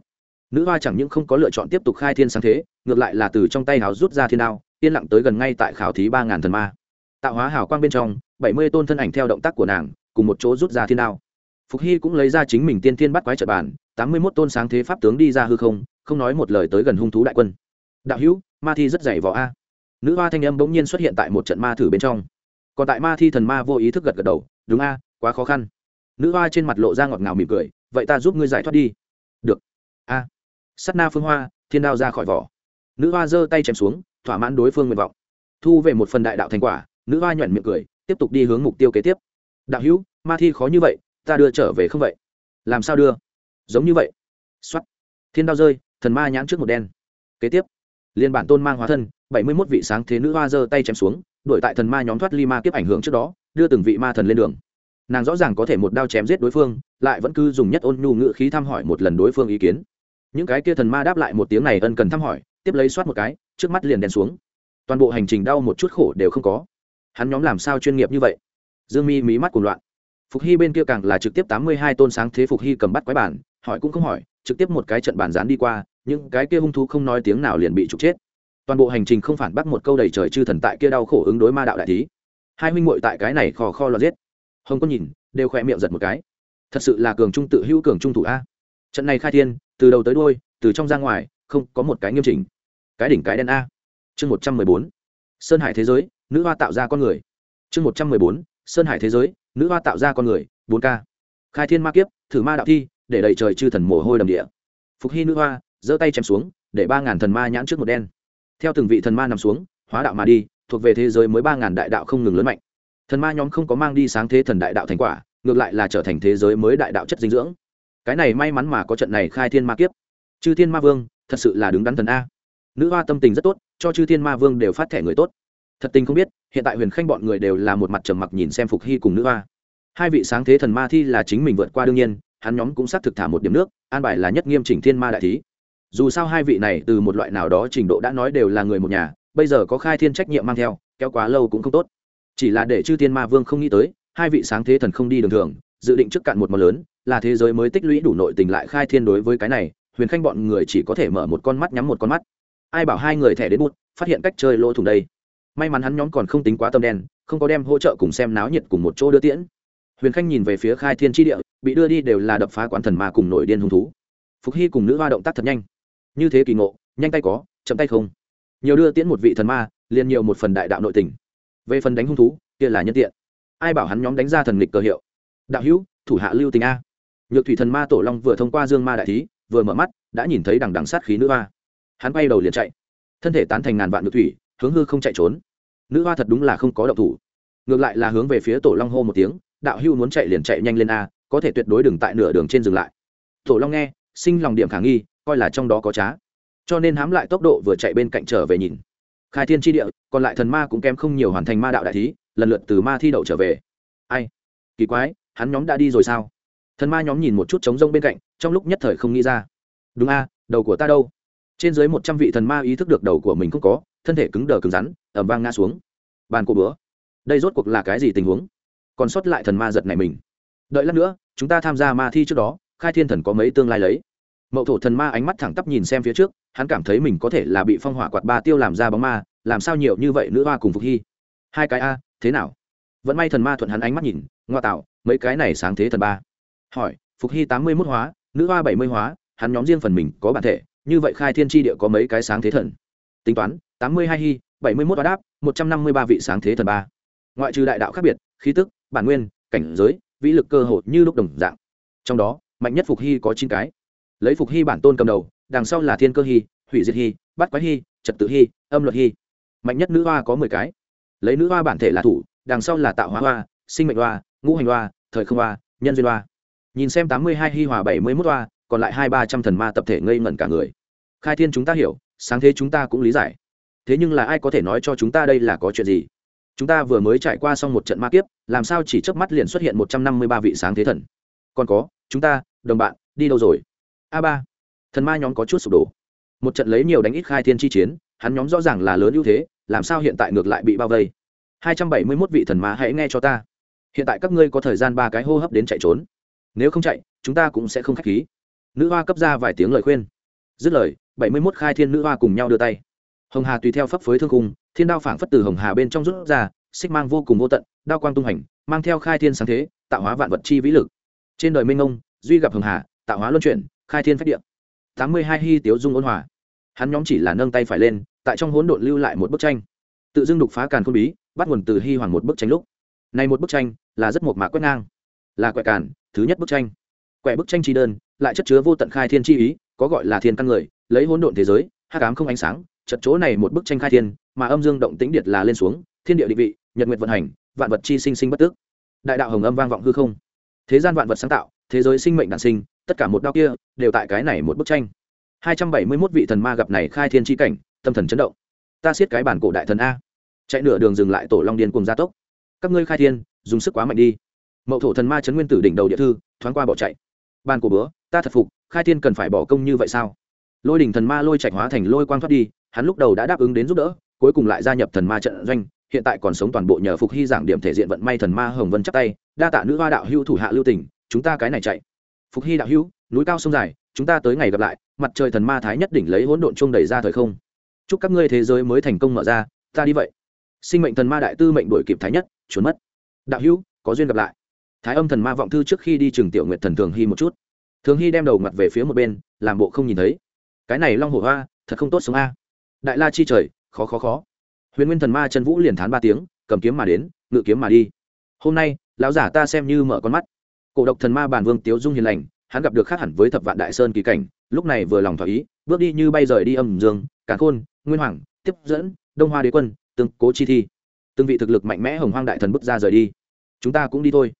Nữ hoa chẳng những không có lựa chọn tiếp tục khai thiên sáng thế, ngược lại là từ trong tay hào rút ra thiên đao, yên lặng tới gần ngay tại khảo thí ba ngàn thần ma. Tạo hóa hào quang bên trong, bảy mươi tôn thân ảnh theo động tác của nàng, cùng một chỗ rút ra thiên đao. Phục hy cũng lấy ra chính mình tiên thiên bắt quái trật bàn, tám mươi mốt tôn sáng thế pháp tướng đi ra hư không không nói một lời tới gần hung thú đại quân. Đạo hữu, ma thi rất dày vỏ a nữ hoa thanh âm bỗng nhiên xuất hiện tại một trận ma thử bên trong. Còn tại ma thi thần ma vô ý thức gật gật đầu, đúng a, quá khó khăn. Nữ hoa trên mặt lộ ra ngọt ngào mỉm cười, vậy ta giúp ngươi giải thoát đi. Được. A. À. sắt na phương hoa, thiên đao ra khỏi vỏ. Nữ hoa giơ tay chém xuống, thỏa mãn đối phương nguyện vọng. Thu về một phần đại đạo thành quả, nữ hoa nhuận miệng cười, tiếp tục đi hướng mục tiêu kế tiếp. Đạo hữu, ma thi khó như vậy, ta đưa trở về không vậy? Làm sao đưa? Giống như vậy. X o á t thiên đao rơi, thần ma nhãn trước một đen. Kế tiếp liên bản tôn mang hóa thân, bảy mươi mốt vị sáng thế nữ hoa giơ tay chém xuống, đuổi tại thần ma nhóm thoát ly ma kiếp ảnh hưởng trước đó, đưa từng vị ma thần lên đường. Nàng rõ ràng có thể một đao chém giết đối phương, lại vẫn cứ dùng nhất ôn nhu ngự khí thăm hỏi một lần đối phương ý kiến. Những cái kia thần ma đáp lại một tiếng này ân cần thăm hỏi, tiếp lấy soát một cái, trước mắt liền đèn xuống. Toàn bộ hành trình đau một chút khổ đều không có. Hắn nhóm làm sao chuyên nghiệp như vậy? Dương mi mí mắt cuồng loạn. Phục hy bên kia càng là trực tiếp tám mươi hai tôn sáng thế phục hy cầm bắt quái bản, hỏi cũng không hỏi, trực tiếp một cái trận bản dán đi qua những cái kia hung thú không nói tiếng nào liền bị trục chết. Toàn bộ hành trình không phản bác một câu đầy trời chư thần tại kia đau khổ ứng đối ma đạo đại thí. Hai huynh muội tại cái này khò kho lo giết. Hồng quân nhìn, đều khỏe miệng giật một cái. Thật sự là cường trung tự hữu cường trung thủ a. Trận này khai thiên, từ đầu tới đôi từ trong ra ngoài, không có một cái nghiêm chỉnh. Cái đỉnh cái đen a. Chương một trăm mười bốn. Sơn hải thế giới, nữ hoa tạo ra con người. Chương một trăm mười bốn. Sơn hải thế giới, nữ hoa tạo ra con người, bốn k khai thiên ma kiếp, thử ma đạo thi, để đầy trời chư thần mồ hôi đầm địa. Phục hy nữ hoa giơ tay chém xuống, để ba ngàn thần ma nhãn trước một đen. Theo từng vị thần ma nằm xuống, hóa đạo mà đi, thuộc về thế giới mới ba ngàn đại đạo không ngừng lớn mạnh. Thần ma nhóm không có mang đi sáng thế thần đại đạo thành quả, ngược lại là trở thành thế giới mới đại đạo chất dinh dưỡng. Cái này may mắn mà có trận này khai thiên ma kiếp. Chư thiên ma vương, thật sự là đứng đắn thần a. Nữ hoa tâm tình rất tốt, cho chư thiên ma vương đều phát thẻ người tốt. Thật tình không biết, hiện tại huyền khanh bọn người đều là một mặt trầm mặc nhìn xem phục hy cùng nữ hoa. Hai vị sáng thế thần ma thi là chính mình vượt qua đương nhiên, hắn nhóm cũng xác thực thả một điểm nước, an bài là nhất nghiêm chỉnh thiên ma đại thí dù sao hai vị này từ một loại nào đó trình độ đã nói đều là người một nhà, bây giờ có khai thiên trách nhiệm mang theo, kéo quá lâu cũng không tốt. Chỉ là để chư thiên ma vương không nghĩ tới, hai vị sáng thế thần không đi đường thường, dự định trước cạn một món lớn, là thế giới mới tích lũy đủ nội tình lại khai thiên đối với cái này, huyền khanh bọn người chỉ có thể mở một con mắt nhắm một con mắt. Ai bảo hai người thẻ đến bút phát hiện cách chơi lỗ thủng đây. May mắn hắn nhóm còn không tính quá tâm đen, không có đem hỗ trợ cùng xem náo nhiệt cùng một chỗ đưa tiễn. Huyền khanh nhìn về phía khai thiên tri địa, bị đưa đi đều là đập phá quán thần ma cùng nổi điên hung thú. Phục hy cùng nữ hoa động tác thật nhanh như thế kỳ ngộ, nhanh tay có, chậm tay không. Nhiều đưa tiễn một vị thần ma, liền nhiều một phần đại đạo nội tình. Về phần đánh hung thú, kia là nhân tiện. Ai bảo hắn nhóm đánh ra thần lịch cơ hiệu? Đạo hữu, thủ hạ lưu tình a. Nhược thủy thần ma tổ long vừa thông qua dương ma đại thí, vừa mở mắt, đã nhìn thấy đằng đằng sát khí nữ hoa. Hắn bay đầu liền chạy. Thân thể tán thành ngàn vạn nhược thủy, hướng hư không chạy trốn. Nữ hoa thật đúng là không có động thủ. Ngược lại là hướng về phía tổ long hô một tiếng, đạo hưu muốn chạy liền chạy nhanh lên a, có thể tuyệt đối đừng tại nửa đường trên dừng lại. Tổ long nghe, sinh lòng điểm khả nghi coi là trong đó có trá. Cho nên hám lại tốc độ vừa chạy bên cạnh trở về nhìn. Khai thiên tri địa, còn lại thần ma cũng kém không nhiều hoàn thành ma đạo đại thí, lần lượt từ ma thi đậu trở về. Ai? Kỳ quái, hắn nhóm đã đi rồi sao? Thần ma nhóm nhìn một chút trống rông bên cạnh, trong lúc nhất thời không nghĩ ra. Đúng a, đầu của ta đâu? Trên dưới một trăm vị thần ma ý thức được đầu của mình không có, thân thể cứng đờ cứng rắn ẩm vang ngã xuống. Bàn cổ bữa. Đây rốt cuộc là cái gì tình huống? Còn sót lại thần ma giật này mình. Đợi lát nữa, chúng ta tham gia ma thi trước đó, khai thiên thần có mấy tương lai lấy mậu thổ thần ma ánh mắt thẳng tắp nhìn xem phía trước, hắn cảm thấy mình có thể là bị phong hỏa quạt ba tiêu làm ra bóng ma, làm sao nhiều như vậy nữ hoa cùng phục hy? Hai cái a, thế nào? Vẫn may thần ma thuận hắn ánh mắt nhìn, ngoa tạo, mấy cái này sáng thế thần ba. Hỏi, phục hy tám mươi mốt hóa, nữ hoa bảy mươi hóa, hắn nhóm riêng phần mình có bản thể, như vậy khai thiên tri địa có mấy cái sáng thế thần? Tính toán, tám mươi hai hy bảy mươi mốt đáp, một trăm năm mươi ba vị sáng thế thần ba. Ngoại trừ đại đạo khác biệt, khí tức, bản nguyên, cảnh giới, vĩ lực cơ hội như lúc đồng dạng. Trong đó, mạnh nhất phục hy có chín cái lấy phục hy bản tôn cầm đầu, đằng sau là thiên cơ hy, hủy diệt hy, bắt quái hy, trật tự hy, âm luật hy. Mạnh nhất nữ hoa có mười cái. Lấy nữ hoa bản thể là thủ, đằng sau là tạo hóa hoa, sinh mệnh hoa, ngũ hành hoa, thời không hoa, nhân duyên hoa. Nhìn xem tám mươi hai hi hòa bảy mươi mốt hoa, còn lại hai ba trăm thần ma tập thể ngây ngẩn cả người. Khai thiên chúng ta hiểu, sáng thế chúng ta cũng lý giải. Thế nhưng là ai có thể nói cho chúng ta đây là có chuyện gì? Chúng ta vừa mới trải qua xong một trận ma kiếp, làm sao chỉ chớp mắt liền xuất hiện một trăm năm mươi ba vị sáng thế thần? Còn có, chúng ta, đồng bạn, đi đâu rồi? A ba. Thần ma nhóm có chút sụp đổ. Một trận lấy nhiều đánh ít khai thiên chi chiến, hắn nhóm rõ ràng là lớn ưu thế, làm sao hiện tại ngược lại bị bao vây? Hai trăm bảy mươi mốt vị thần ma hãy nghe cho ta. Hiện tại các ngươi có thời gian ba cái hô hấp đến chạy trốn. Nếu không chạy, chúng ta cũng sẽ không k h á c h khí. Nữ hoa cấp ra vài tiếng lời khuyên. Dứt lời, bảy mươi mốt khai thiên nữ hoa cùng nhau đưa tay. Hồng hà tùy theo phấp phới thương cung thiên đao phảng phất từ hồng hà bên trong rút ra, xích mang vô cùng vô tận, đao quang tung hành, mang theo khai thiên sáng thế, tạo hóa vạn vật chi vĩ lực. Trên đời minh ông duy gặp hồng hà, tạo hóa luân chuyển khai thiên phách Địa, tám mươi hai hy tiếu dung ôn hòa. Hắn nhóm chỉ là nâng tay phải lên tại trong hỗn độn lưu lại một bức tranh. Tự dưng đục phá càn khôn bí bắt nguồn từ hy hoàng một bức tranh lúc. Này một bức tranh là rất một mạc quét ngang. Là quẹ càn thứ nhất bức tranh. Quẹ bức tranh chi đơn lại chất chứa vô tận khai thiên chi ý có gọi là thiên căn người lấy hỗn độn thế giới hắc ám không ánh sáng chật chỗ này một bức tranh khai thiên mà âm dương động tĩnh điệt là lên xuống thiên địa định vị nhật nguyệt vận hành vạn vật chi sinh sinh bất tức. Đại đạo hồng âm vang vọng hư không. Thế gian vạn vật sáng tạo thế giới sinh mệnh đản sinh tất cả một đao kia đều tại cái này một bức tranh. Hai trăm bảy mươi 271 vị thần ma gặp này khai thiên chi cảnh, tâm thần chấn động. Ta siết cái bản cổ đại thần a. Chạy nửa đường dừng lại tổ long điên cùng gia tốc. Các ngươi khai thiên, dùng sức quá mạnh đi. Mậu thổ thần ma chấn nguyên tử đỉnh đầu địa thư, thoáng qua bỏ chạy. Bản cổ bữa, ta thật phục, khai thiên cần phải bỏ công như vậy sao? Lôi đỉnh thần ma lôi chạy hóa thành lôi quang thoát đi, hắn lúc đầu đã đáp ứng đến giúp đỡ, cuối cùng lại gia nhập thần ma trận doanh, hiện tại còn sống toàn bộ nhờ phục hy giảng điểm thể diện vận may thần ma hồng vân chắc tay, đa tạ nữ hoa đạo hữu thủ hạ lưu tỉnh chúng ta cái này chạy phục hy đạo hữu, núi cao sông dài, chúng ta tới ngày gặp lại, mặt trời thần ma thái nhất đỉnh lấy hỗn độn chung đẩy ra thời không. Chúc các ngươi thế giới mới thành công mở ra, ta đi vậy. Sinh mệnh thần ma đại tư mệnh đổi kịp thái nhất, trốn mất. Đạo hữu, có duyên gặp lại. Thái âm thần ma vọng thư trước khi đi trường tiểu nguyện thần thường hy một chút. Thường hy đem đầu mặt về phía một bên, làm bộ không nhìn thấy. Cái này long hổ hoa, thật không tốt sống a. Đại la chi trời, khó khó khó. Huyền nguyên thần ma chân vũ liền thán ba tiếng, cầm kiếm mà đến, ngự kiếm mà đi. Hôm nay, lão giả ta xem như mở con mắt cổ độc thần ma bản vương tiếu dung hiền lành, hắn gặp được khác hẳn với thập vạn đại sơn kỳ cảnh, lúc này vừa lòng thỏa ý, bước đi như bay rời đi âm dương, càn khôn, nguyên hoàng, tiếp dẫn, đông hoa đế quân, tương cố chi thi. Từng vị thực lực mạnh mẽ hồng hoang đại thần bước ra rời đi. Chúng ta cũng đi thôi.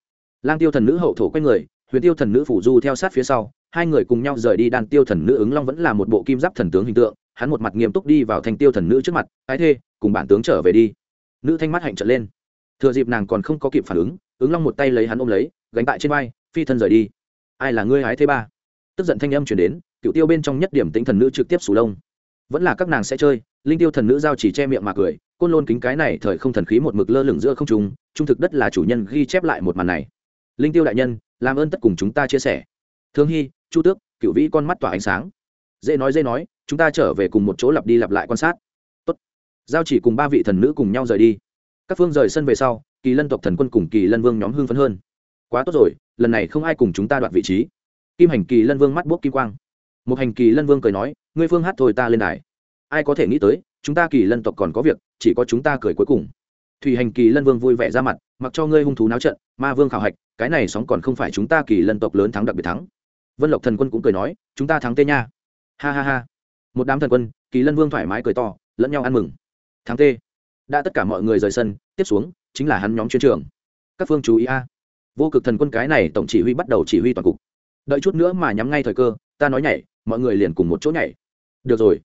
Lang tiêu thần nữ hậu thổ quanh người, huyền tiêu thần nữ phủ du theo sát phía sau, hai người cùng nhau rời đi đan tiêu thần nữ ứng long vẫn là một bộ kim giáp thần tướng hình tượng, hắn một mặt nghiêm túc đi vào thanh tiêu thần nữ trước mặt, ái thê, cùng bản tướng trở về đi. Nữ thanh mắt hạnh trở lên. Thừa dịp nàng còn không có kịp phản ứng ứng long một tay lấy hắn ôm lấy gánh tại trên vai, phi thân rời đi. Ai là ngươi hái thế ba? Tức giận thanh âm chuyển đến cựu tiêu bên trong nhất điểm tính thần nữ trực tiếp sù lông. Vẫn là các nàng sẽ chơi, linh tiêu thần nữ giao chỉ che miệng mà cười, côn lôn kính cái này thời không thần khí một mực lơ lửng giữa không trung trung thực đất là chủ nhân ghi chép lại một màn này. Linh tiêu đại nhân, làm ơn tất cùng chúng ta chia sẻ. Thương hy, chu tước cựu vĩ con mắt tỏa ánh sáng. Dễ nói dễ nói, chúng ta trở về cùng một chỗ lặp đi lặp lại quan sát. Tốt. giao chỉ cùng ba vị thần nữ cùng nhau rời đi. Các phương rời sân về sau, kỳ lân tộc thần quân cùng kỳ lân vương nhóm hưng phấn hơn quá tốt rồi, lần này không ai cùng chúng ta đoạt vị trí. Kim hành kỳ lân vương mắt bốc kim quang. Một hành kỳ lân vương cười nói, ngươi phương hát thôi ta lên đài. Ai có thể nghĩ tới, chúng ta kỳ lân tộc còn có việc, chỉ có chúng ta cười cuối cùng. Thủy hành kỳ lân vương vui vẻ ra mặt, mặc cho ngươi hung thú náo trận, ma vương khảo hạch, cái này sóng còn không phải chúng ta kỳ lân tộc lớn thắng đặc biệt thắng. Vân lộc thần quân cũng cười nói, chúng ta thắng tê nha. Ha ha ha. Một đám thần quân, kỳ lân vương thoải mái cười to, lẫn nhau ăn mừng. Thắng tê. Đã tất cả mọi người rời sân, tiếp xuống, chính là hắn nhóm chuyên trường. Các phương chú ý a vô cực thần quân cái này tổng chỉ huy bắt đầu chỉ huy toàn cục. Đợi chút nữa mà nhắm ngay thời cơ, ta nói nhảy, mọi người liền cùng một chỗ nhảy. Được rồi.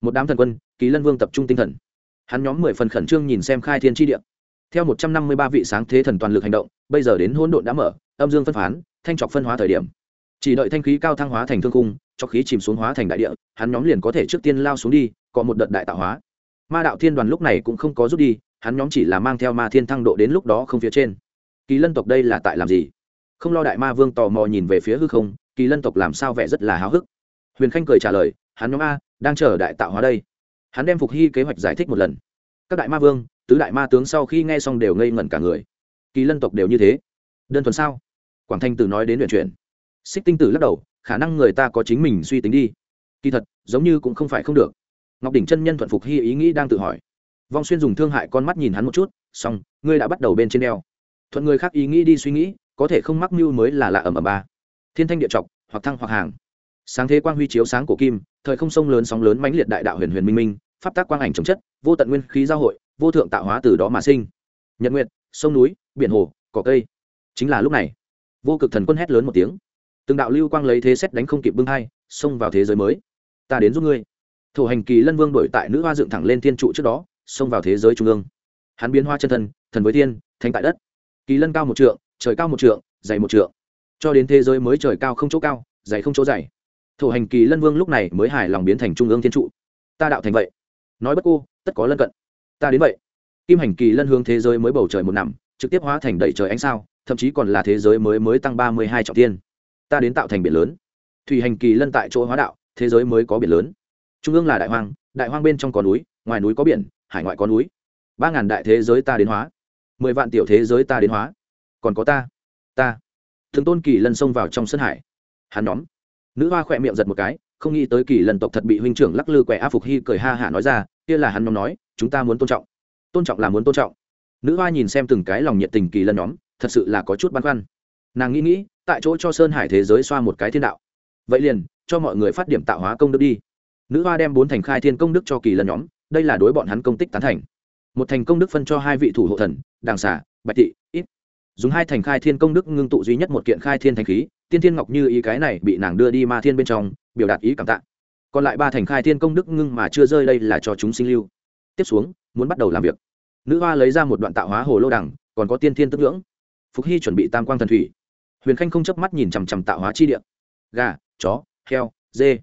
Một đám thần quân, kỳ lân vương tập trung tinh thần. Hắn nhóm mười phần khẩn trương nhìn xem khai thiên tri địa. Theo một trăm năm mươi ba vị sáng thế thần toàn lực hành động, bây giờ đến hỗn độn đã mở, âm dương phân phán, thanh trọc phân hóa thời điểm. Chỉ đợi thanh khí cao thăng hóa thành thương cung cho khí chìm xuống hóa thành đại địa, hắn nhóm liền có thể trước tiên lao xuống đi, có một đợt đại tạo hóa. Ma đạo thiên đoàn lúc này cũng không có rút đi, hắn nhóm chỉ là mang theo ma thiên thăng độ đến lúc đó không phía trên kỳ lân tộc đây là tại làm gì? Không lo đại ma vương tò mò nhìn về phía hư không, kỳ lân tộc làm sao vẻ rất là háo hức. Huyền khanh cười trả lời, hắn nhóm a, đang chờ đại tạo hóa đây. Hắn đem phục hy kế hoạch giải thích một lần. Các đại ma vương, tứ đại ma tướng sau khi nghe xong đều ngây ngẩn cả người. Kỳ lân tộc đều như thế. Đơn thuần sao? Quảng thanh tử nói đến luyện chuyển. Xích tinh tử lắc đầu, khả năng người ta có chính mình suy tính đi. Kỳ thật, giống như cũng không phải không được. Ngọc đỉnh chân nhân thuận phục hy ý nghĩ đang tự hỏi. Vong xuyên dùng thương hại con mắt nhìn hắn một chút, xong, ngươi đã bắt đầu bên trên đeo thuận người khác ý nghĩ đi suy nghĩ, có thể không mắc mưu mới là lạ ẩm ẩm ba. Thiên thanh địa trọc, hoặc thăng hoặc hàng. Sáng thế quang huy chiếu sáng cổ kim, thời không sông lớn sóng lớn mãnh liệt đại đạo huyền huyền minh minh, pháp tác quang ảnh chống chất, vô tận nguyên khí giao hội, vô thượng tạo hóa từ đó mà sinh. Nhật nguyệt, sông núi, biển hồ, cỏ cây. Chính là lúc này, vô cực thần quân hét lớn một tiếng. Từng đạo lưu quang lấy thế xét đánh không kịp bưng hai, xông vào thế giới mới. Ta đến giúp ngươi. Thủ hành kỳ lân vương đổi tại nữ hoa dựng thẳng lên thiên trụ trước đó, xông vào thế giới trung ương. Hắn biến hoa chân thần thần với thiên, thánh tại đất kỳ lân cao một trượng, trời cao một trượng, dày một trượng. Cho đến thế giới mới trời cao không chỗ cao, dày không chỗ dày. Thủ hành kỳ lân vương lúc này mới hài lòng biến thành trung ương thiên trụ. Ta đạo thành vậy. Nói bất cô, tất có lân cận. Ta đến vậy. Kim hành kỳ lân hướng thế giới mới bầu trời một nằm, trực tiếp hóa thành đầy trời ánh sao, thậm chí còn là thế giới mới mới tăng ba mươi hai trọng tiên ta đến tạo thành biển lớn. Thủy hành kỳ lân tại chỗ hóa đạo, thế giới mới có biển lớn. Trung ương là đại hoang đại hoang bên trong có núi, ngoài núi có biển, hải ngoại có núi. Ba ngàn đại thế giới ta đến hóa mười vạn tiểu thế giới ta đến hóa. Còn có ta ta. Thường tôn kỳ lân xông vào trong sân hải. Hắn nhóm. Nữ hoa khỏe miệng giật một cái, không nghĩ tới kỳ lần tộc thật bị huynh trưởng lắc lư quẻ áp phục hy cười ha hả nói ra, kia là hắn nhóm nói, chúng ta muốn tôn trọng. Tôn trọng là muốn tôn trọng. Nữ hoa nhìn xem từng cái lòng nhiệt tình kỳ lân nhóm, thật sự là có chút băn khoăn. Nàng nghĩ nghĩ, tại chỗ cho sơn hải thế giới xoa một cái thiên đạo. Vậy liền, cho mọi người phát điểm tạo hóa công đức đi. Nữ hoa đem bốn thành khai thiên công đức cho kỳ lân nhóm, đây là đối bọn hắn công tích tán thành một thành công đức phân cho hai vị thủ hộ thần đàng xả bạch thị, ít. Dùng hai thành khai thiên công đức ngưng tụ duy nhất một kiện khai thiên thành khí, tiên thiên ngọc như ý cái này bị nàng đưa đi ma thiên bên trong, biểu đạt ý cảm tạ. Còn lại ba thành khai thiên công đức ngưng mà chưa rơi đây là cho chúng sinh lưu. Tiếp xuống, muốn bắt đầu làm việc. Nữ hoa lấy ra một đoạn tạo hóa hồ lô đằng, còn có tiên thiên tức ngưỡng. Phục hy chuẩn bị tam quang thần thủy. Huyền khanh không chớp mắt nhìn chằm chằm tạo hóa chi địa. Gà, chó, heo, dê.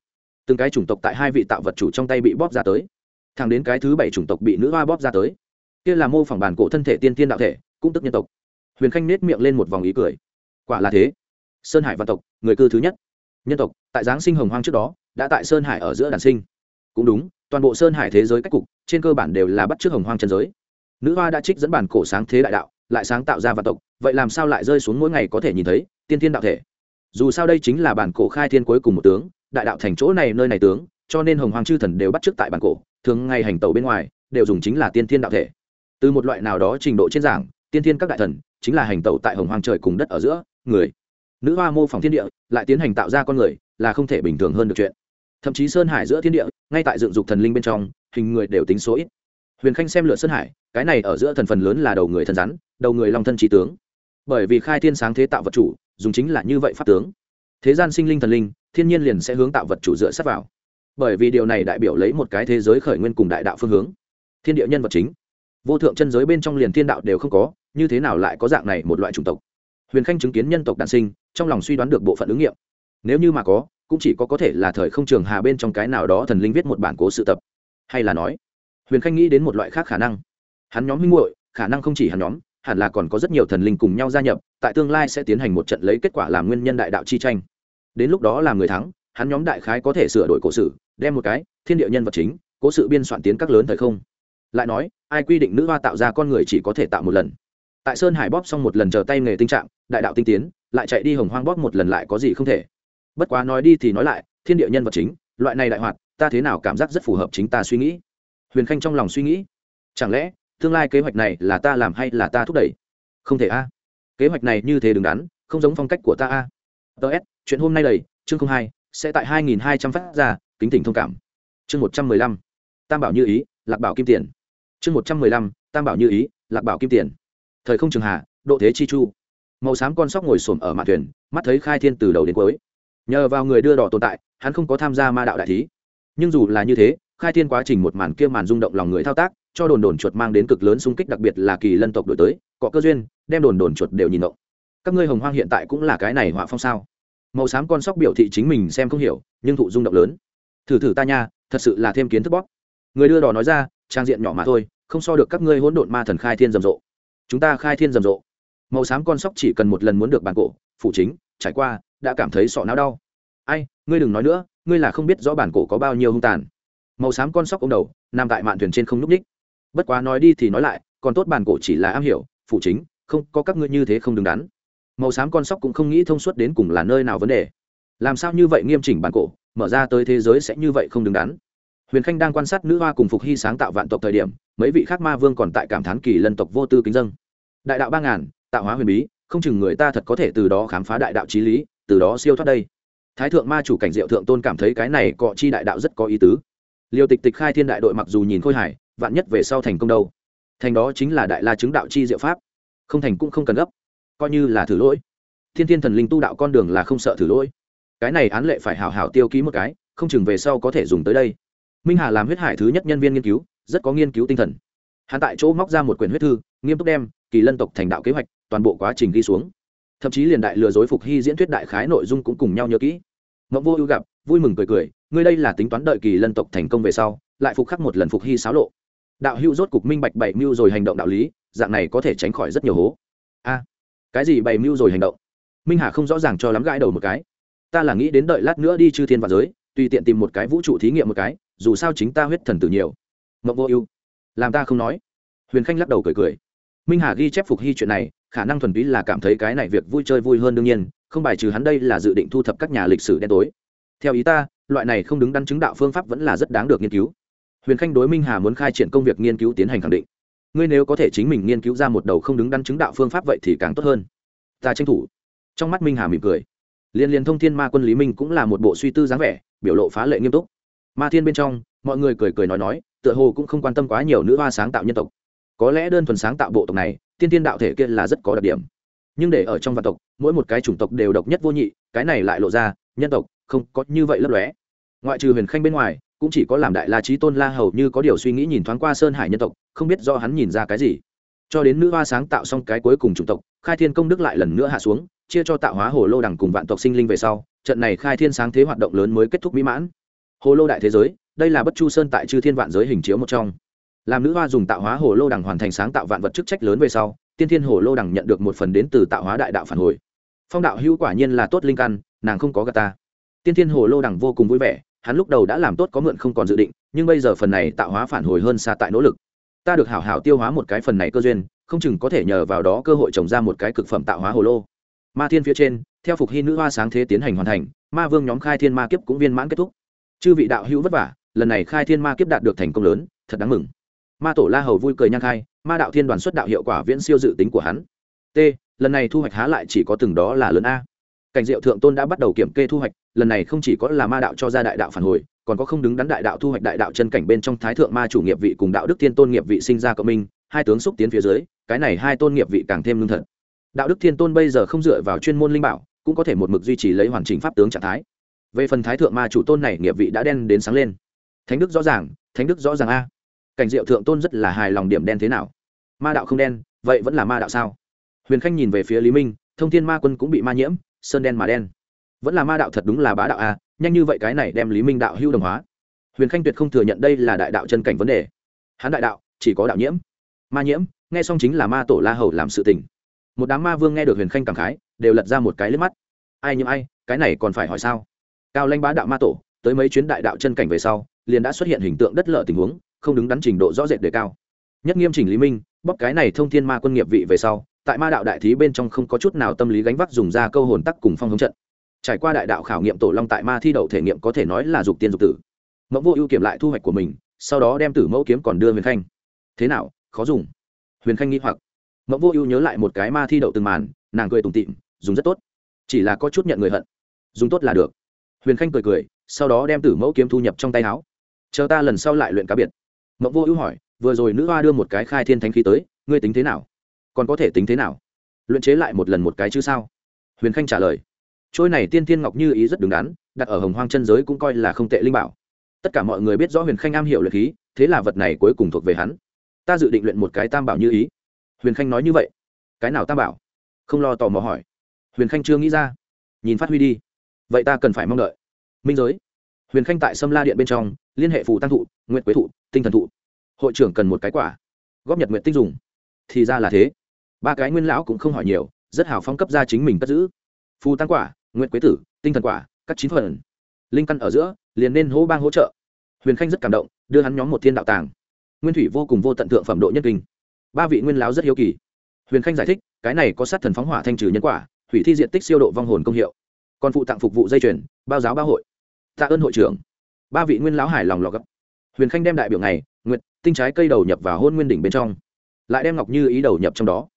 Từng cái chủng tộc tại hai vị tạo vật chủ trong tay bị bóp ra tới. Thẳng đến cái thứ bảy chủng tộc bị nữ hoa bóp ra tới kia là mô phỏng bản cổ thân thể tiên tiên đạo thể, cũng tức nhân tộc. Huyền khanh nết miệng lên một vòng ý cười. Quả là thế. Sơn hải văn tộc, người cư thứ nhất. Nhân tộc, tại giáng sinh hồng hoang trước đó, đã tại sơn hải ở giữa đàn sinh. Cũng đúng, toàn bộ sơn hải thế giới cách cục, trên cơ bản đều là bắt t hồng hoang trần giới. Nữ hoa đã trích dẫn bản cổ sáng thế đại đạo, lại sáng tạo ra văn tộc, vậy làm sao lại rơi xuống mỗi ngày có thể nhìn thấy, tiên thiên đạo thể? Dù sao đây chính là bản cổ khai thiên cuối cùng một tướng, đại đạo thành chỗ này, nơi này tướng, cho nên hồng hoàng chư thần đều bắt chước tại bản cổ, thường ngày hành tàu bên ngoài, đều dùng chính là tiên thiên đạo thể từ một loại nào đó trình độ trên giảng, tiên thiên các đại thần chính là hành tẩu tại hồng hoàng trời cùng đất ở giữa, người. Nữ hoa mô phỏng thiên địa, lại tiến hành tạo ra con người, là không thể bình thường hơn được chuyện. Thậm chí sơn hải giữa thiên địa, ngay tại dựng dục thần linh bên trong, hình người đều tính số ít. Huyền khanh xem lượt sơn hải, cái này ở giữa thần phần lớn là đầu người thần rắn, đầu người long thân trí tướng. Bởi vì khai thiên sáng thế tạo vật chủ, dùng chính là như vậy pháp tướng. Thế gian sinh linh thần linh, thiên nhiên liền sẽ hướng tạo vật chủ dựa sát vào. Bởi vì điều này đại biểu lấy một cái thế giới khởi nguyên cùng đại đạo phương hướng. Thiên địa nhân vật chính vô thượng chân giới bên trong liền thiên đạo đều không có, như thế nào lại có dạng này một loại chủng tộc? Huyền khanh chứng kiến nhân tộc đạn sinh, trong lòng suy đoán được bộ phận ứng nghiệm. Nếu như mà có, cũng chỉ có có thể là thời không trường hà bên trong cái nào đó thần linh viết một bản cố sự tập. Hay là nói, huyền khanh nghĩ đến một loại khác khả năng. Hắn nhóm minh muội, khả năng không chỉ hắn nhóm, hẳn là còn có rất nhiều thần linh cùng nhau gia nhập, tại tương lai sẽ tiến hành một trận lấy kết quả làm nguyên nhân đại đạo chi tranh. Đến lúc đó là người thắng, hắn nhóm đại khái có thể sửa đổi cổ sử, đem một cái thiên địa nhân vật chính, cố sự biên soạn tiến các lớn thời không lại nói, ai quy định nữ hoa tạo ra con người chỉ có thể tạo một lần. Tại sơn hải bóp xong một lần chờ tay nghề tinh trạng, đại đạo tinh tiến, lại chạy đi hồng hoang bóp một lần lại có gì không thể. Bất quá nói đi thì nói lại, thiên địa nhân vật chính, loại này đại hoạt, ta thế nào cảm giác rất phù hợp chính ta suy nghĩ. Huyền khanh trong lòng suy nghĩ, chẳng lẽ tương lai kế hoạch này là ta làm hay là ta thúc đẩy? Không thể a. Kế hoạch này như thế đứng đắn, không giống phong cách của ta a. Ts chuyện hôm nay đầy, chương không hai, sẽ tại hai nghìn hai trăm phát ra, kính tỉnh thông cảm. Chương một trăm mười lăm. Tam bảo như ý, lạc bảo kim tiền chương một trăm mười lăm, tam bảo như ý, lạc bảo kim tiền. Thời không trường hạ độ thế chi chu. Màu xám con sóc ngồi xổm ở mạn thuyền, mắt thấy khai thiên từ đầu đến cuối. Nhờ vào người đưa đỏ tồn tại, hắn không có tham gia ma đạo đại thí. Nhưng dù là như thế, khai thiên quá trình một màn kia màn rung động lòng người thao tác, cho đồn đồn chuột mang đến cực lớn xung kích đặc biệt là kỳ lân tộc đổi tới cọ cơ duyên, đem đồn đồn chuột đều nhìn động. Các ngươi hồng hoang hiện tại cũng là cái này họa phong sao? Màu xám con sóc biểu thị chính mình xem không hiểu, nhưng thụ rung động lớn. Thử thử ta nha, thật sự là thêm kiến thức bóp. Người đưa đò nói ra trang diện nhỏ mà thôi, không so được các ngươi hỗn độn ma thần khai thiên rầm rộ. Chúng ta khai thiên rầm rộ. Màu xám con sóc chỉ cần một lần muốn được bản cổ, phủ chính, trải qua, đã cảm thấy sọ não đau. Ai, ngươi đừng nói nữa, ngươi là không biết rõ bản cổ có bao nhiêu hung tàn. Màu xám con sóc ông đầu, nằm tại mạn thuyền trên không n ú c ních bất quá nói đi thì nói lại, còn tốt bản cổ chỉ là am hiểu phụ chính, không, có các ngươi như thế không đứng đắn. Màu xám con sóc cũng không nghĩ thông suốt đến cùng là nơi nào vấn đề. Làm sao như vậy nghiêm chỉnh bản cổ, mở ra tới thế giới sẽ như vậy không đứng đắn? Huyền khanh đang quan sát nữ hoa cùng phục hy sáng tạo vạn tộc thời điểm, mấy vị khác ma vương còn tại cảm thán kỳ lân tộc vô tư kính dân đại đạo ba ngàn, tạo hóa huyền bí, không chừng người ta thật có thể từ đó khám phá đại đạo trí lý, từ đó siêu thoát đây. Thái thượng ma chủ cảnh diệu thượng tôn cảm thấy cái này cọ chi đại đạo rất có ý tứ. Liêu tịch tịch khai thiên đại đội mặc dù nhìn khôi hài, vạn nhất về sau thành công đâu. Thành đó chính là đại la chứng đạo chi diệu pháp. Không thành cũng không cần gấp. Coi như là thử lỗi. Thiên thiên thần linh tu đạo con đường là không sợ thử lỗi. Cái này án lệ phải hào hào tiêu ký một cái, không chừng về sau có thể dùng tới đây minh hà làm huyết hải thứ nhất nhân viên nghiên cứu, rất có nghiên cứu tinh thần. Hắn tại chỗ móc ra một quyển huyết thư, nghiêm túc đem kỳ lân tộc thành đạo kế hoạch, toàn bộ quá trình ghi xuống. Thậm chí liền đại lừa dối phục hy diễn thuyết đại khái nội dung cũng cùng nhau nhớ kỹ. Mộng vô ưu gặp, vui mừng cười cười, ngươi đây là tính toán đợi kỳ lân tộc thành công về sau, lại phục khắc một lần phục hy xáo lộ. Đạo hữu rốt cục minh bạch bảy mưu rồi hành động đạo lý, dạng này có thể tránh khỏi rất nhiều hố. A, cái gì bảy mưu rồi hành động? Minh hà không rõ ràng cho lắm gãi đầu một cái. Ta là nghĩ đến đợi lát nữa đi chư thiên và giới, tùy tiện tìm một cái vũ trụ thí nghiệm một cái dù sao chính ta huyết thần tử nhiều. Mộng vô ưu. Làm ta không nói. Huyền khanh lắc đầu cười cười. Minh hà ghi chép phục hy chuyện này, khả năng thuần túy là cảm thấy cái này việc vui chơi vui hơn đương nhiên, không bài trừ hắn đây là dự định thu thập các nhà lịch sử đen tối. Theo ý ta, loại này không đứng đắn chứng đạo phương pháp vẫn là rất đáng được nghiên cứu. Huyền khanh đối minh hà muốn khai triển công việc nghiên cứu tiến hành khẳng định. Ngươi nếu có thể chính mình nghiên cứu ra một đầu không đứng đắn chứng đạo phương pháp vậy thì càng tốt hơn. Ta tranh thủ. Trong mắt minh hà mỉm cười. Liên liên thông thiên ma quân lý minh cũng là một bộ suy tư dáng vẻ, biểu lộ phá lệ nghiêm túc ma thiên bên trong, mọi người cười cười nói nói, tựa hồ cũng không quan tâm quá nhiều nữ hoa sáng tạo nhân tộc. Có lẽ đơn thuần sáng tạo bộ tộc này, tiên tiên đạo thể kia là rất có đặc điểm. Nhưng để ở trong vạn tộc, mỗi một cái chủng tộc đều độc nhất vô nhị, cái này lại lộ ra, nhân tộc không có như vậy lấp lóe. Ngoại trừ huyền khanh bên ngoài, cũng chỉ có làm đại la trí tôn la hầu như có điều suy nghĩ nhìn thoáng qua sơn hải nhân tộc, không biết do hắn nhìn ra cái gì. Cho đến nữ hoa sáng tạo xong cái cuối cùng chủng tộc, khai thiên công đức lại lần nữa hạ xuống, chia cho tạo hóa hồ lô đằng cùng vạn tộc sinh linh về sau, trận này khai thiên sáng thế hoạt động lớn mới kết thúc mỹ mãn hồ lô đại thế giới, đây là bất chu sơn tại chư thiên vạn giới hình chiếu một trong. Làm nữ hoa dùng tạo hóa hồ lô đằng hoàn thành sáng tạo vạn vật chức trách lớn về sau, tiên thiên hồ lô đằng nhận được một phần đến từ tạo hóa đại đạo phản hồi. Phong đạo hữu quả nhiên là tốt linh căn, nàng không có gà ta. Tiên thiên hồ lô đằng vô cùng vui vẻ, hắn lúc đầu đã làm tốt có mượn không còn dự định, nhưng bây giờ phần này tạo hóa phản hồi hơn xa tại nỗ lực. Ta được hảo hảo tiêu hóa một cái phần này cơ duyên, không chừng có thể nhờ vào đó cơ hội trồng ra một cái cực phẩm tạo hóa hồ lô. Ma thiên phía trên, theo phục hy nữ hoa sáng thế tiến hành hoàn thành, ma vương nhóm khai thiên ma kiếp cũng viên mãn kết thúc chư vị đạo hữu vất vả, lần này khai thiên ma kiếp đạt được thành công lớn, thật đáng mừng. Ma tổ la hầu vui cười nhang khai, ma đạo thiên đoàn xuất đạo hiệu quả viễn siêu dự tính của hắn. T, lần này thu hoạch há lại chỉ có từng đó là lớn a. Cảnh diệu thượng tôn đã bắt đầu kiểm kê thu hoạch, lần này không chỉ có là ma đạo cho ra đại đạo phản hồi, còn có không đứng đắn đại đạo thu hoạch đại đạo chân cảnh bên trong thái thượng ma chủ nghiệp vị cùng đạo đức thiên tôn nghiệp vị sinh ra cộng minh, hai tướng xúc tiến phía dưới, cái này hai tôn nghiệp vị càng thêm lương thật. Đạo đức thiên tôn bây giờ không dựa vào chuyên môn linh bảo, cũng có thể một mực duy trì lấy hoàn chỉnh pháp tướng trạng thái về phần thái thượng ma chủ tôn này, nghiệp vị đã đen đến sáng lên. Thánh đức rõ ràng, thánh đức rõ ràng a. Cảnh diệu thượng tôn rất là hài lòng điểm đen thế nào. Ma đạo không đen, vậy vẫn là ma đạo sao? Huyền khanh nhìn về phía lý minh, thông thiên ma quân cũng bị ma nhiễm, sơn đen mà đen. Vẫn là ma đạo thật đúng là bá đạo a, nhanh như vậy cái này đem lý minh đạo hưu đồng hóa. Huyền khanh tuyệt không thừa nhận đây là đại đạo chân cảnh vấn đề. Hắn đại đạo, chỉ có đạo nhiễm. Ma nhiễm, nghe xong chính là ma tổ la hầu làm sự tình. Một đám ma vương nghe được huyền khanh cảm khái, đều lật ra một cái liếc mắt. Ai nhiễm ai, cái này còn phải hỏi sao? Cao lanh bá đạo ma tổ, tới mấy chuyến đại đạo chân cảnh về sau, liền đã xuất hiện hình tượng đất lở tình huống, không đứng đắn trình độ rõ rệt đề cao. Nhất nghiêm chỉnh lý minh bóc cái này thông thiên ma quân nghiệp vị về sau, tại ma đạo đại thí bên trong không có chút nào tâm lý gánh vác dùng ra câu hồn tắc cùng phong hướng trận. Trải qua đại đạo khảo nghiệm tổ long tại ma thi đậu thể nghiệm có thể nói là dục tiên dục tử. Mẫu vô ưu kiểm lại thu hoạch của mình, sau đó đem tử mẫu kiếm còn đưa huyền khanh. Thế nào, khó dùng. Huyền khanh nghĩ hoặc. Mẫu vô ưu nhớ lại một cái ma thi đậu từng màn, nàng cười tùng tịm dùng rất tốt. Chỉ là có chút nhận người hận. Dùng tốt là được huyền khanh cười cười, sau đó đem tử mẫu kiếm thu nhập trong tay áo. Chờ ta lần sau lại luyện cá biệt. Mẫu vô ưu hỏi, vừa rồi nữ hoa đưa một cái khai thiên thánh khí tới, ngươi tính thế nào? Còn có thể tính thế nào? Luyện chế lại một lần một cái chứ sao? Huyền khanh trả lời, trôi này tiên tiên ngọc như ý rất đứng đắn, đặt ở hồng hoang chân giới cũng coi là không tệ linh bảo. Tất cả mọi người biết rõ huyền khanh am hiểu luyện khí, thế là vật này cuối cùng thuộc về hắn. Ta dự định luyện một cái tam bảo như ý. Huyền khanh nói như vậy. Cái nào tam bảo? Không lo tò mò hỏi. Huyền khanh chưa nghĩ ra. Nhìn phát huy đi vậy ta cần phải mong đợi. Minh giới. Huyền khanh tại sâm la điện bên trong, liên hệ phù tăng thụ, nguyện quế thụ, tinh thần thụ. Hội trưởng cần một cái quả. Góp nhật nguyện tích dùng. Thì ra là thế. Ba cái nguyên lão cũng không hỏi nhiều, rất hào phong cấp ra chính mình cất giữ. Phù tăng quả, nguyện quế tử, tinh thần quả cắt chín phần. Linh căn ở giữa, liền nên hô bang hỗ trợ. Huyền khanh rất cảm động, đưa hắn nhóm một thiên đạo tàng. Nguyên thủy vô cùng vô tận thượng phẩm độ nhất kinh. Ba vị nguyên lão rất hiếu kỳ. Huyền khanh giải thích, cái này có sát thần phóng hỏa thanh trừ nhân quả, hủy thi diện tích siêu độ vong hồn công hiệu còn phụ tặng phục vụ dây chuyền, bao giáo bao hội. Tạ ơn hội trưởng. Ba vị nguyên lão hài lòng lò gấp. Huyền khanh đem đại biểu này nguyện tinh trái cây đầu nhập vào hôn nguyên đỉnh bên trong. Lại đem ngọc như ý đầu nhập trong đó.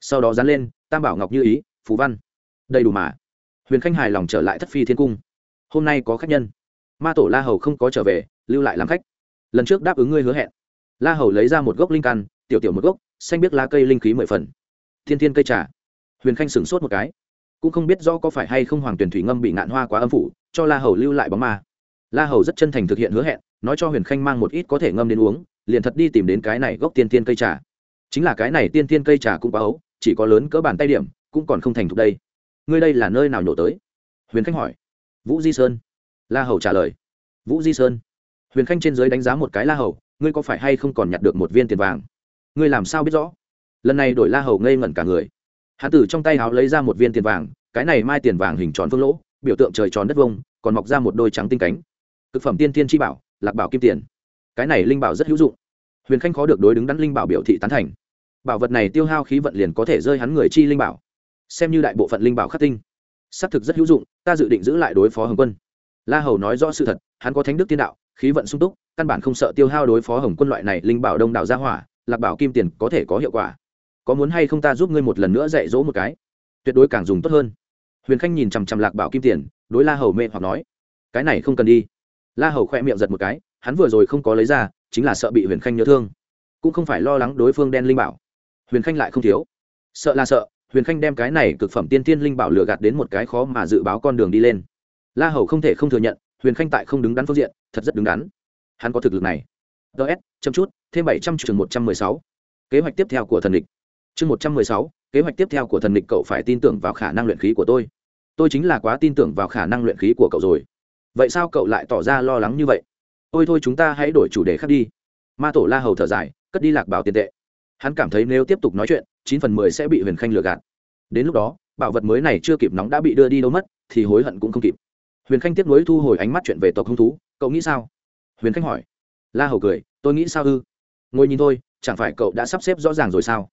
Sau đó dán lên, tam bảo ngọc như ý phú văn. Đầy đủ mà. Huyền khanh hài lòng trở lại thất phi thiên cung. Hôm nay có khách nhân. Ma tổ la hầu không có trở về, lưu lại làm khách. Lần trước đáp ứng ngươi hứa hẹn. La hầu lấy ra một gốc linh căn, tiểu tiểu một gốc, xanh biết lá cây linh khí mười phần. Thiên thiên cây trà. Huyền khanh sửng sốt một cái cũng không biết rõ có phải hay không hoàng tuyển thủy ngâm bị ngạn hoa quá âm phủ, cho la hầu lưu lại bóng ma. La hầu rất chân thành thực hiện hứa hẹn, nói cho huyền khanh mang một ít có thể ngâm đến uống, liền thật đi tìm đến cái này gốc tiên tiên cây trà. Chính là cái này tiên tiên cây trà cũng quá ấu, chỉ có lớn cỡ bàn tay điểm, cũng còn không thành thục đây. Ngươi đây là nơi nào nhổ tới? Huyền khanh hỏi. Vũ di sơn. La hầu trả lời. Vũ di sơn. Huyền khanh trên giới đánh giá một cái la hầu, ngươi có phải hay không còn nhặt được một viên tiền vàng? Ngươi làm sao biết rõ? Lần này đổi la hầu ngây ngẩn cả người hán tử trong tay háo lấy ra một viên tiền vàng, cái này mai tiền vàng hình tròn phương lỗ, biểu tượng trời tròn đất vông, còn mọc ra một đôi trắng tinh cánh. Thực phẩm tiên tiên chi bảo, lạc bảo kim tiền. Cái này linh bảo rất hữu dụng. Huyền khanh khó được đối đứng đắn linh bảo biểu thị tán thành. Bảo vật này tiêu hao khí vận liền có thể rơi hắn người chi linh bảo. Xem như đại bộ phận linh bảo khắc tinh. Xác thực rất hữu dụng, ta dự định giữ lại đối phó hồng quân. La hầu nói rõ sự thật, hắn có thánh đức tiên đạo, khí vận sung túc, căn bản không sợ tiêu hao đối phó hồng quân loại này linh bảo đông đảo gia hỏa, lạc bảo kim tiền có thể có hiệu quả có muốn hay không ta giúp ngươi một lần nữa dạy dỗ một cái? Tuyệt đối càng dùng tốt hơn. Huyền khanh nhìn chằm chằm lạc bảo kim tiền, đối la hầu mê hoặc nói, cái này không cần đi. La hầu khoe miệng giật một cái, hắn vừa rồi không có lấy ra, chính là sợ bị huyền khanh nhớ thương. Cũng không phải lo lắng đối phương đen linh bảo. Huyền khanh lại không thiếu. Sợ là sợ, huyền khanh đem cái này cực phẩm tiên tiên linh bảo lừa gạt đến một cái khó mà dự báo con đường đi lên. La hầu không thể không thừa nhận, huyền khanh tại không đứng đắn phương diện, thật rất đứng đắn. Hắn có thực lực này. Ts chấm chút, thêm bảy trăm trường một trăm mười sáu. Kế hoạch tiếp theo của thần địch chương một trăm mười sáu, kế hoạch tiếp theo của thần địch cậu phải tin tưởng vào khả năng luyện khí của tôi. Tôi chính là quá tin tưởng vào khả năng luyện khí của cậu rồi. Vậy sao cậu lại tỏ ra lo lắng như vậy? Ôi thôi chúng ta hãy đổi chủ đề khác đi. Ma tổ la hầu thở dài, cất đi lạc bảo tiền tệ. Hắn cảm thấy nếu tiếp tục nói chuyện, chín phần mười sẽ bị huyền khanh lừa gạt. Đến lúc đó, bảo vật mới này chưa kịp nóng đã bị đưa đi đâu mất, thì hối hận cũng không kịp. Huyền khanh tiếp nối thu hồi ánh mắt chuyện về tộc hung thú. Cậu nghĩ sao? Huyền khanh hỏi. La hầu cười, tôi nghĩ sao ư? Ngồi nhìn thôi, chẳng phải cậu đã sắp xếp rõ ràng rồi sao?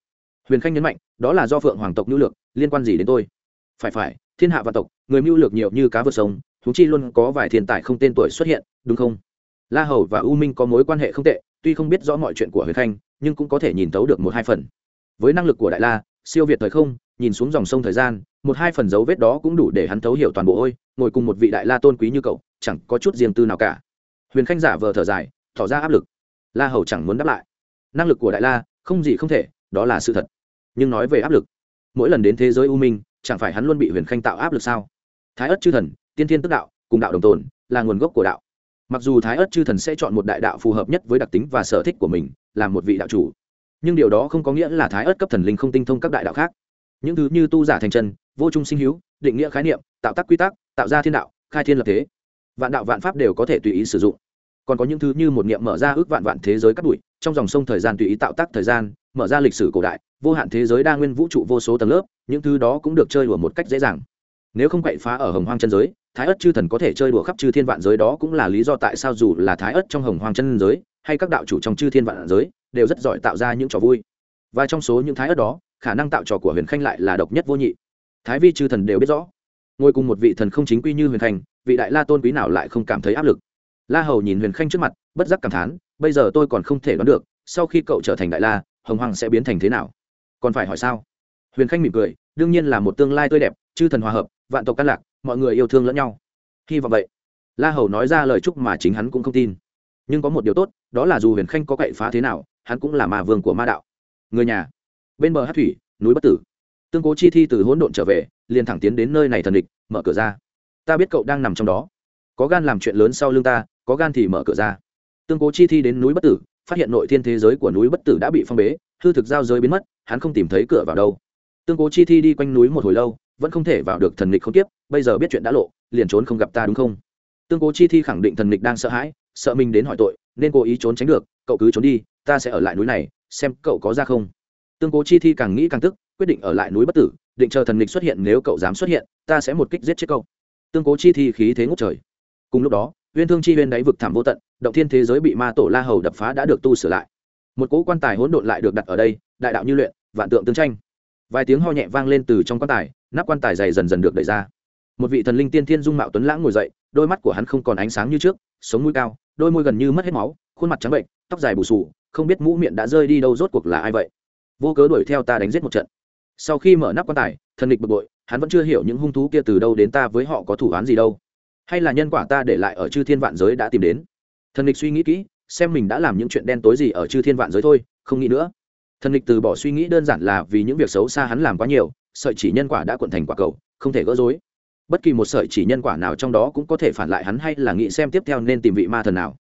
Huyền khanh nhấn mạnh, đó là do phượng hoàng tộc nhu lược, liên quan gì đến tôi? Phải phải, thiên hạ vạn tộc, người mưu lược nhiều như cá vượt sông thú chi luôn có vài thiên tài không tên tuổi xuất hiện, đúng không? La hầu và u minh có mối quan hệ không tệ, tuy không biết rõ mọi chuyện của huyền khanh, nhưng cũng có thể nhìn tấu được một hai phần. Với năng lực của đại la, siêu việt thời không, nhìn xuống dòng sông thời gian, một hai phần dấu vết đó cũng đủ để hắn thấu hiểu toàn bộ ôi, ngồi cùng một vị đại la tôn quý như cậu, chẳng có chút riêng tư nào cả. Huyền khanh giả vờ thở dài, tỏ ra áp lực. La hầu chẳng muốn đáp lại. Năng lực của đại la, không gì không thể đó là sự thật. Nhưng nói về áp lực, mỗi lần đến thế giới u minh, chẳng phải hắn luôn bị huyền khanh tạo áp lực sao? Thái ất chư thần, tiên thiên tức đạo, cùng đạo đồng tồn, là nguồn gốc của đạo. Mặc dù thái ất chư thần sẽ chọn một đại đạo phù hợp nhất với đặc tính và sở thích của mình làm một vị đạo chủ. Nhưng điều đó không có nghĩa là thái ất cấp thần linh không tinh thông các đại đạo khác. Những thứ như tu giả thành chân, vô trung sinh hữu, định nghĩa khái niệm, tạo tác quy tắc, tạo ra thiên đạo, khai thiên lập thế. Vạn đạo vạn pháp đều có thể tùy ý sử dụng. Còn có những thứ như một niệm mở ra ước vạn vạn thế giới cắt bụi trong dòng sông thời gian tùy ý tạo tác thời gian mở ra lịch sử cổ đại, vô hạn thế giới đa nguyên vũ trụ vô số tầng lớp, những thứ đó cũng được chơi đùa một cách dễ dàng. Nếu không quậy phá ở hồng hoang chân giới, thái ất chư thần có thể chơi đùa khắp chư thiên vạn giới đó cũng là lý do tại sao dù là thái ất trong hồng hoang chân giới, hay các đạo chủ trong chư thiên vạn giới, đều rất giỏi tạo ra những trò vui. Và trong số những thái ất đó, khả năng tạo trò của huyền khanh lại là độc nhất vô nhị. Thái vi chư thần đều biết rõ. Ngồi cùng một vị thần không chính quy như huyền khanh, vị đại la tôn quý nào lại không cảm thấy áp lực? La hầu nhìn huyền khanh trước mặt, bất giác cảm thán, bây giờ tôi còn không thể đoán được, sau khi cậu trở thành đại la hồng hoàng sẽ biến thành thế nào? Còn phải hỏi sao? Huyền khanh mỉm cười, đương nhiên là một tương lai tươi đẹp, chư thần hòa hợp, vạn tộc căn lạc, mọi người yêu thương lẫn nhau. Hy vọng vậy. La hầu nói ra lời chúc mà chính hắn cũng không tin. Nhưng có một điều tốt, đó là dù huyền khanh có cậy phá thế nào, hắn cũng là ma vương của ma đạo. Người nhà. Bên bờ hát thủy, núi bất tử. Tương cố chi thi từ hỗn độn trở về, liền thẳng tiến đến nơi này thần địch, mở cửa ra. Ta biết cậu đang nằm trong đó. Có gan làm chuyện lớn sau lưng ta, có gan thì mở cửa ra. Tương cố chi thi đến núi bất tử phát hiện nội thiên thế giới của núi bất tử đã bị phong bế, hư thực giao giới biến mất, hắn không tìm thấy cửa vào đâu. Tương cố chi thi đi quanh núi một hồi lâu, vẫn không thể vào được thần nịch không tiếp bây giờ biết chuyện đã lộ, liền trốn không gặp ta đúng không? Tương cố chi thi khẳng định thần nịch đang sợ hãi, sợ mình đến hỏi tội, nên cố ý trốn tránh được, cậu cứ trốn đi, ta sẽ ở lại núi này, xem cậu có ra không. Tương cố chi thi càng nghĩ càng tức, quyết định ở lại núi bất tử, định chờ thần nịch xuất hiện, nếu cậu dám xuất hiện, ta sẽ một kích giết chết cậu. Tương cố chi thi khí thế ngốc trời. Cùng lúc đó uyên thương chi uyên đáy vực thảm vô tận, động thiên thế giới bị ma tổ la hầu đập phá đã được tu sửa lại. Một cỗ quan tài hỗn độn lại được đặt ở đây, đại đạo như luyện, vạn tượng tương tranh. Vài tiếng ho nhẹ vang lên từ trong quan tài, nắp quan tài dày dần dần được đẩy ra. Một vị thần linh tiên thiên dung mạo tuấn lãng ngồi dậy, đôi mắt của hắn không còn ánh sáng như trước, sống mũi cao, đôi môi gần như mất hết máu, khuôn mặt trắng bệnh, tóc dài bù sù không biết mũ miệng đã rơi đi đâu rốt cuộc là ai vậy. Vô cớ đuổi theo ta đánh giết một trận. Sau khi mở nắp quan tài, thần địch bực bội, hắn vẫn chưa hiểu những hung thú kia từ đâu đến ta với họ có thủ án gì đâu hay là nhân quả ta để lại ở chư thiên vạn giới đã tìm đến? Thần lịch suy nghĩ kỹ, xem mình đã làm những chuyện đen tối gì ở chư thiên vạn giới thôi, không nghĩ nữa. Thần lịch từ bỏ suy nghĩ đơn giản là vì những việc xấu xa hắn làm quá nhiều, sợi chỉ nhân quả đã cuộn thành quả cầu, không thể gỡ rối. Bất kỳ một sợi chỉ nhân quả nào trong đó cũng có thể phản lại hắn hay là nghĩ xem tiếp theo nên tìm vị ma thần nào.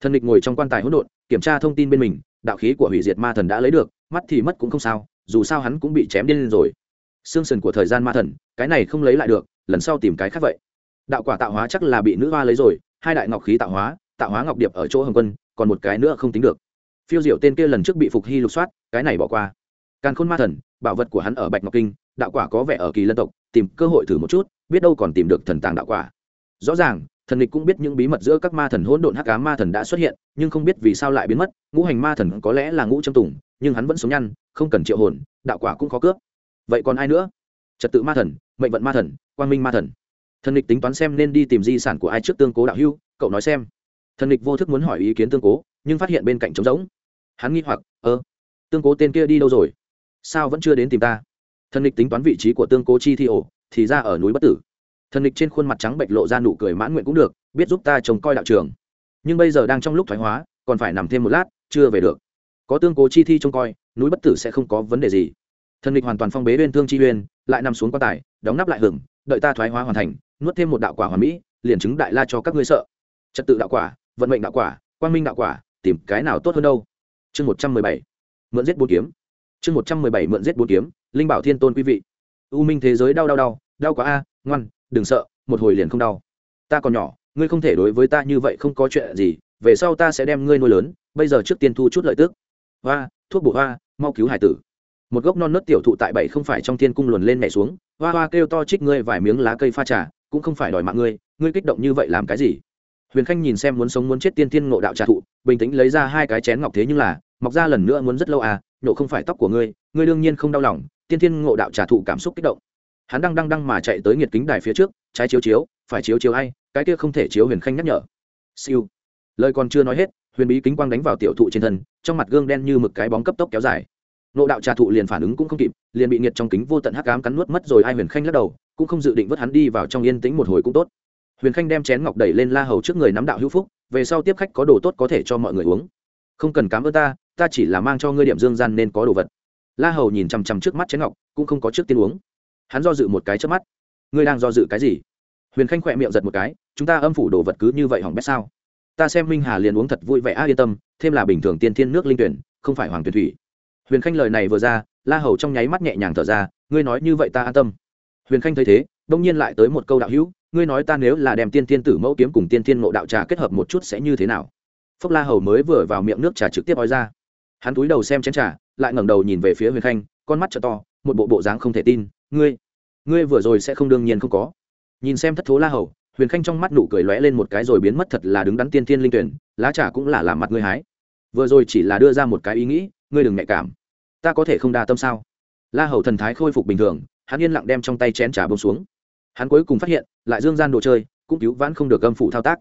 Thần lịch ngồi trong quan tài hỗn độn, kiểm tra thông tin bên mình, đạo khí của hủy diệt ma thần đã lấy được, mắt thì mất cũng không sao, dù sao hắn cũng bị chém điên lên rồi. Xương sườn của thời gian ma thần, cái này không lấy lại được, lần sau tìm cái khác vậy đạo quả tạo hóa chắc là bị nữ hoa lấy rồi, hai đại ngọc khí tạo hóa tạo hóa ngọc điệp ở chỗ hồng quân, còn một cái nữa không tính được. Phiêu diệu tên kia lần trước bị phục hy lục soát, cái này bỏ qua. Càn khôn ma thần, bảo vật của hắn ở bạch ngọc kinh, đạo quả có vẻ ở kỳ lân tộc, tìm cơ hội thử một chút, biết đâu còn tìm được thần tàng đạo quả. Rõ ràng, thần địch cũng biết những bí mật giữa các ma thần hỗn độn hắc cá ma thần đã xuất hiện, nhưng không biết vì sao lại biến mất, ngũ hành ma thần có lẽ là ngũ trâm tùng, nhưng hắn vẫn sống nhăn, không cần triệu hồn, đạo quả cũng khó cướp. Vậy còn ai nữa? Trật tự ma thần, mệnh vận ma thần, quang minh ma thần thần địch tính toán xem nên đi tìm di sản của ai trước tương cố đạo hưu cậu nói xem. Thần địch vô thức muốn hỏi ý kiến tương cố, nhưng phát hiện bên cạnh trống rỗng. Hắn nghi hoặc, ơ, tương cố tên kia đi đâu rồi? Sao vẫn chưa đến tìm ta? Thần địch tính toán vị trí của tương cố chi thi ổ, thì ra ở núi bất tử. Thần địch trên khuôn mặt trắng bệnh lộ ra nụ cười mãn nguyện cũng được, biết giúp ta trông coi đạo trường. Nhưng bây giờ đang trong lúc thoái hóa, còn phải nằm thêm một lát, chưa về được. Có tương cố chi thi trông coi, núi bất tử sẽ không có vấn đề gì. Thần địch hoàn toàn phong bế bên thương chi uyên, lại nằm xuống quan tài, đóng nắp lại hưởng đợi ta thoái hóa hoàn thành, nuốt thêm một đạo quả hoàn mỹ, liền chứng đại la cho các ngươi sợ. Trật tự đạo quả, vận mệnh đạo quả, quang minh đạo quả, tìm cái nào tốt hơn đâu. Chương một trăm mười bảy, mượn giết bốn kiếm. Chương một trăm mười bảy, mượn giết bốn kiếm, linh bảo thiên tôn quý vị. U minh thế giới đau đau đau đau quá a, ngoan, đừng sợ, một hồi liền không đau. Ta còn nhỏ, ngươi không thể đối với ta như vậy không có chuyện gì, về sau ta sẽ đem ngươi nuôi lớn, bây giờ trước tiên thu chút lợi tức. Hoa, thuốc bổ hoa, mau cứu hải tử một gốc non nớt tiểu thụ tại bảy không phải trong thiên cung luồn lên mẹ xuống, hoa hoa kêu to trích ngươi vài miếng lá cây pha trà, cũng không phải đòi mạng ngươi ngươi kích động như vậy làm cái gì? Huyền khanh nhìn xem muốn sống muốn chết tiên tiên ngộ đạo trà thụ, bình tĩnh lấy ra hai cái chén ngọc thế nhưng là, mọc ra lần nữa muốn rất lâu à nhộ không phải tóc của ngươi ngươi đương nhiên không đau lòng, tiên tiên ngộ đạo trà thụ cảm xúc kích động. Hắn đang đang đang mà chạy tới nghiệt kính đài phía trước, trái chiếu chiếu, phải chiếu chiếu hay cái kia không thể chiếu huyền khanh nhắc nhở. Siêu. Lời còn chưa nói hết, huyền bí kính quang đánh vào tiểu thụ trên thân, trong mặt gương đen như mực cái bóng cấp tốc kéo dài nộ đạo trà thụ liền phản ứng cũng không kịp, liền bị nghiệt trong kính vô tận hắc ám cắn nuốt mất rồi ai huyền khanh lắc đầu, cũng không dự định vớt hắn đi vào trong yên tĩnh một hồi cũng tốt. Huyền khanh đem chén ngọc đẩy lên la hầu trước người nắm đạo hữu phúc, về sau tiếp khách có đồ tốt có thể cho mọi người uống. Không cần cám ơn ta ta chỉ là mang cho ngươi điểm dương gian nên có đồ vật. La hầu nhìn chằm chằm trước mắt chén ngọc, cũng không có trước tiên uống. Hắn do dự một cái trước mắt. Ngươi đang do dự cái gì? Huyền khanh khỏe miệng giật một cái, chúng ta âm phủ đồ vật cứ như vậy hỏng bét sao? Ta xem minh hà liền uống thật vui vẻ, a, yên tâm, thêm là bình thường tiên thiên nước linh tuyển, không phải hoàng tuyển thủy huyền khanh lời này vừa ra, la hầu trong nháy mắt nhẹ nhàng thở ra, ngươi nói như vậy ta an tâm. Huyền khanh thấy thế, đông nhiên lại tới một câu đạo hữu, ngươi nói ta nếu là đem tiên thiên tử mẫu kiếm cùng tiên thiên ngộ đạo trà kết hợp một chút sẽ như thế nào? Phúc la hầu mới vừa vào miệng nước trà trực tiếp ói ra. Hắn túi đầu xem chén trà, lại ngẩng đầu nhìn về phía huyền khanh, con mắt t to, một bộ bộ dáng không thể tin, ngươi ngươi vừa rồi sẽ không đương nhiên không có. Nhìn xem thất thố la hầu, huyền khanh trong mắt nụ cười lóe lên một cái rồi biến mất thật là đứng đắn tiên thiên linh tuyển, lá trà cũng là làm mặt ngươi hái. Vừa rồi chỉ là đưa ra một cái ý nghĩ, ngươi đừng nhạy cảm ta có thể không đa tâm sao? La hầu thần thái khôi phục bình thường, hắn yên lặng đem trong tay chén trà bông xuống. Hắn cuối cùng phát hiện, lại dương gian đồ chơi, cũng cứu vãn không được âm phủ thao tác.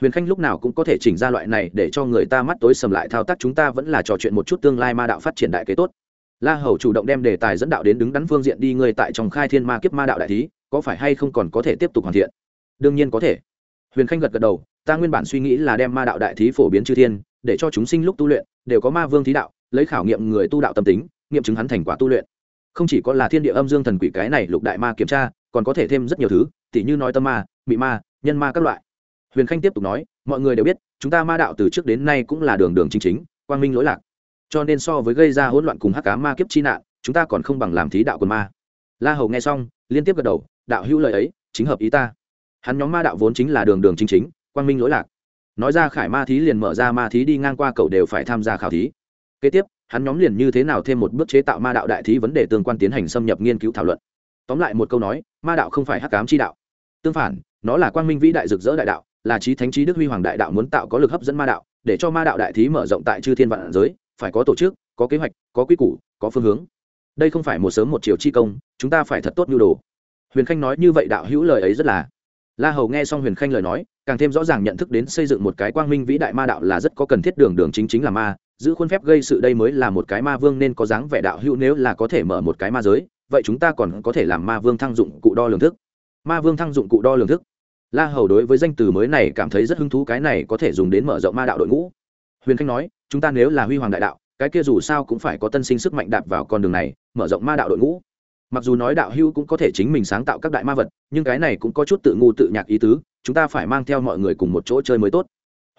Huyền khanh lúc nào cũng có thể chỉnh ra loại này để cho người ta mắt tối sầm lại thao tác, chúng ta vẫn là trò chuyện một chút tương lai ma đạo phát triển đại kế tốt. La hầu chủ động đem đề tài dẫn đạo đến đứng đắn phương diện đi người tại trong khai thiên ma kiếp ma đạo đại thí, có phải hay không còn có thể tiếp tục hoàn thiện? Đương nhiên có thể. Huyền khanh gật gật đầu, ta nguyên bản suy nghĩ là đem ma đạo đại thí phổ biến chư thiên, để cho chúng sinh lúc tu luyện, đều có ma vương thí đạo lấy khảo nghiệm người tu đạo tâm tính, nghiệm chứng hắn thành quả tu luyện. Không chỉ có là thiên địa âm dương thần quỷ cái này lục đại ma kiểm tra, còn có thể thêm rất nhiều thứ, tỉ như nói tâm ma, mị ma, nhân ma các loại. Huyền khanh tiếp tục nói, mọi người đều biết, chúng ta ma đạo từ trước đến nay cũng là đường đường chính chính, quang minh lỗi lạc. Cho nên so với gây ra hỗn loạn cùng hắc cá ma kiếp chi nạn, chúng ta còn không bằng làm thí đạo quần ma. La hầu nghe xong, liên tiếp gật đầu, đạo hữu lời ấy, chính hợp ý ta. Hắn nhóm ma đạo vốn chính là đường đường chính chính, quang minh lỗi lạc. Nói ra khải ma thí liền mở ra ma thí đi ngang qua cậu đều phải tham gia khảo thí kế tiếp, hắn nhóm liền như thế nào thêm một bước chế tạo ma đạo đại thí vấn đề tương quan tiến hành xâm nhập nghiên cứu thảo luận. Tóm lại một câu nói, ma đạo không phải hắc cám chi đạo. Tương phản, nó là quang minh vĩ đại rực rỡ đại đạo, là trí thánh trí đức huy hoàng đại đạo muốn tạo có lực hấp dẫn ma đạo, để cho ma đạo đại thí mở rộng tại chư thiên vạn giới, phải có tổ chức, có kế hoạch, có quy củ, có phương hướng. Đây không phải một sớm một chiều chi công, chúng ta phải thật tốt nhu đồ. Huyền khanh nói như vậy đạo hữu lời ấy rất là. La hầu nghe xong huyền khanh lời nói, càng thêm rõ ràng nhận thức đến xây dựng một cái quang minh vĩ đại ma đạo là rất có cần thiết đường đường chính chính là ma giữ khuôn phép gây sự đây mới là một cái ma vương nên có dáng vẻ đạo hữu nếu là có thể mở một cái ma giới, vậy chúng ta còn có thể làm ma vương thăng dụng cụ đo lường thức. Ma vương thăng dụng cụ đo lường thức. La hầu đối với danh từ mới này cảm thấy rất hứng thú, cái này có thể dùng đến mở rộng ma đạo đội ngũ. Huyền khanh nói, chúng ta nếu là huy hoàng đại đạo, cái kia dù sao cũng phải có tân sinh sức mạnh đạp vào con đường này, mở rộng ma đạo đội ngũ. Mặc dù nói đạo hưu cũng có thể chính mình sáng tạo các đại ma vật, nhưng cái này cũng có chút tự ngu tự nhạc ý tứ, chúng ta phải mang theo mọi người cùng một chỗ chơi mới tốt.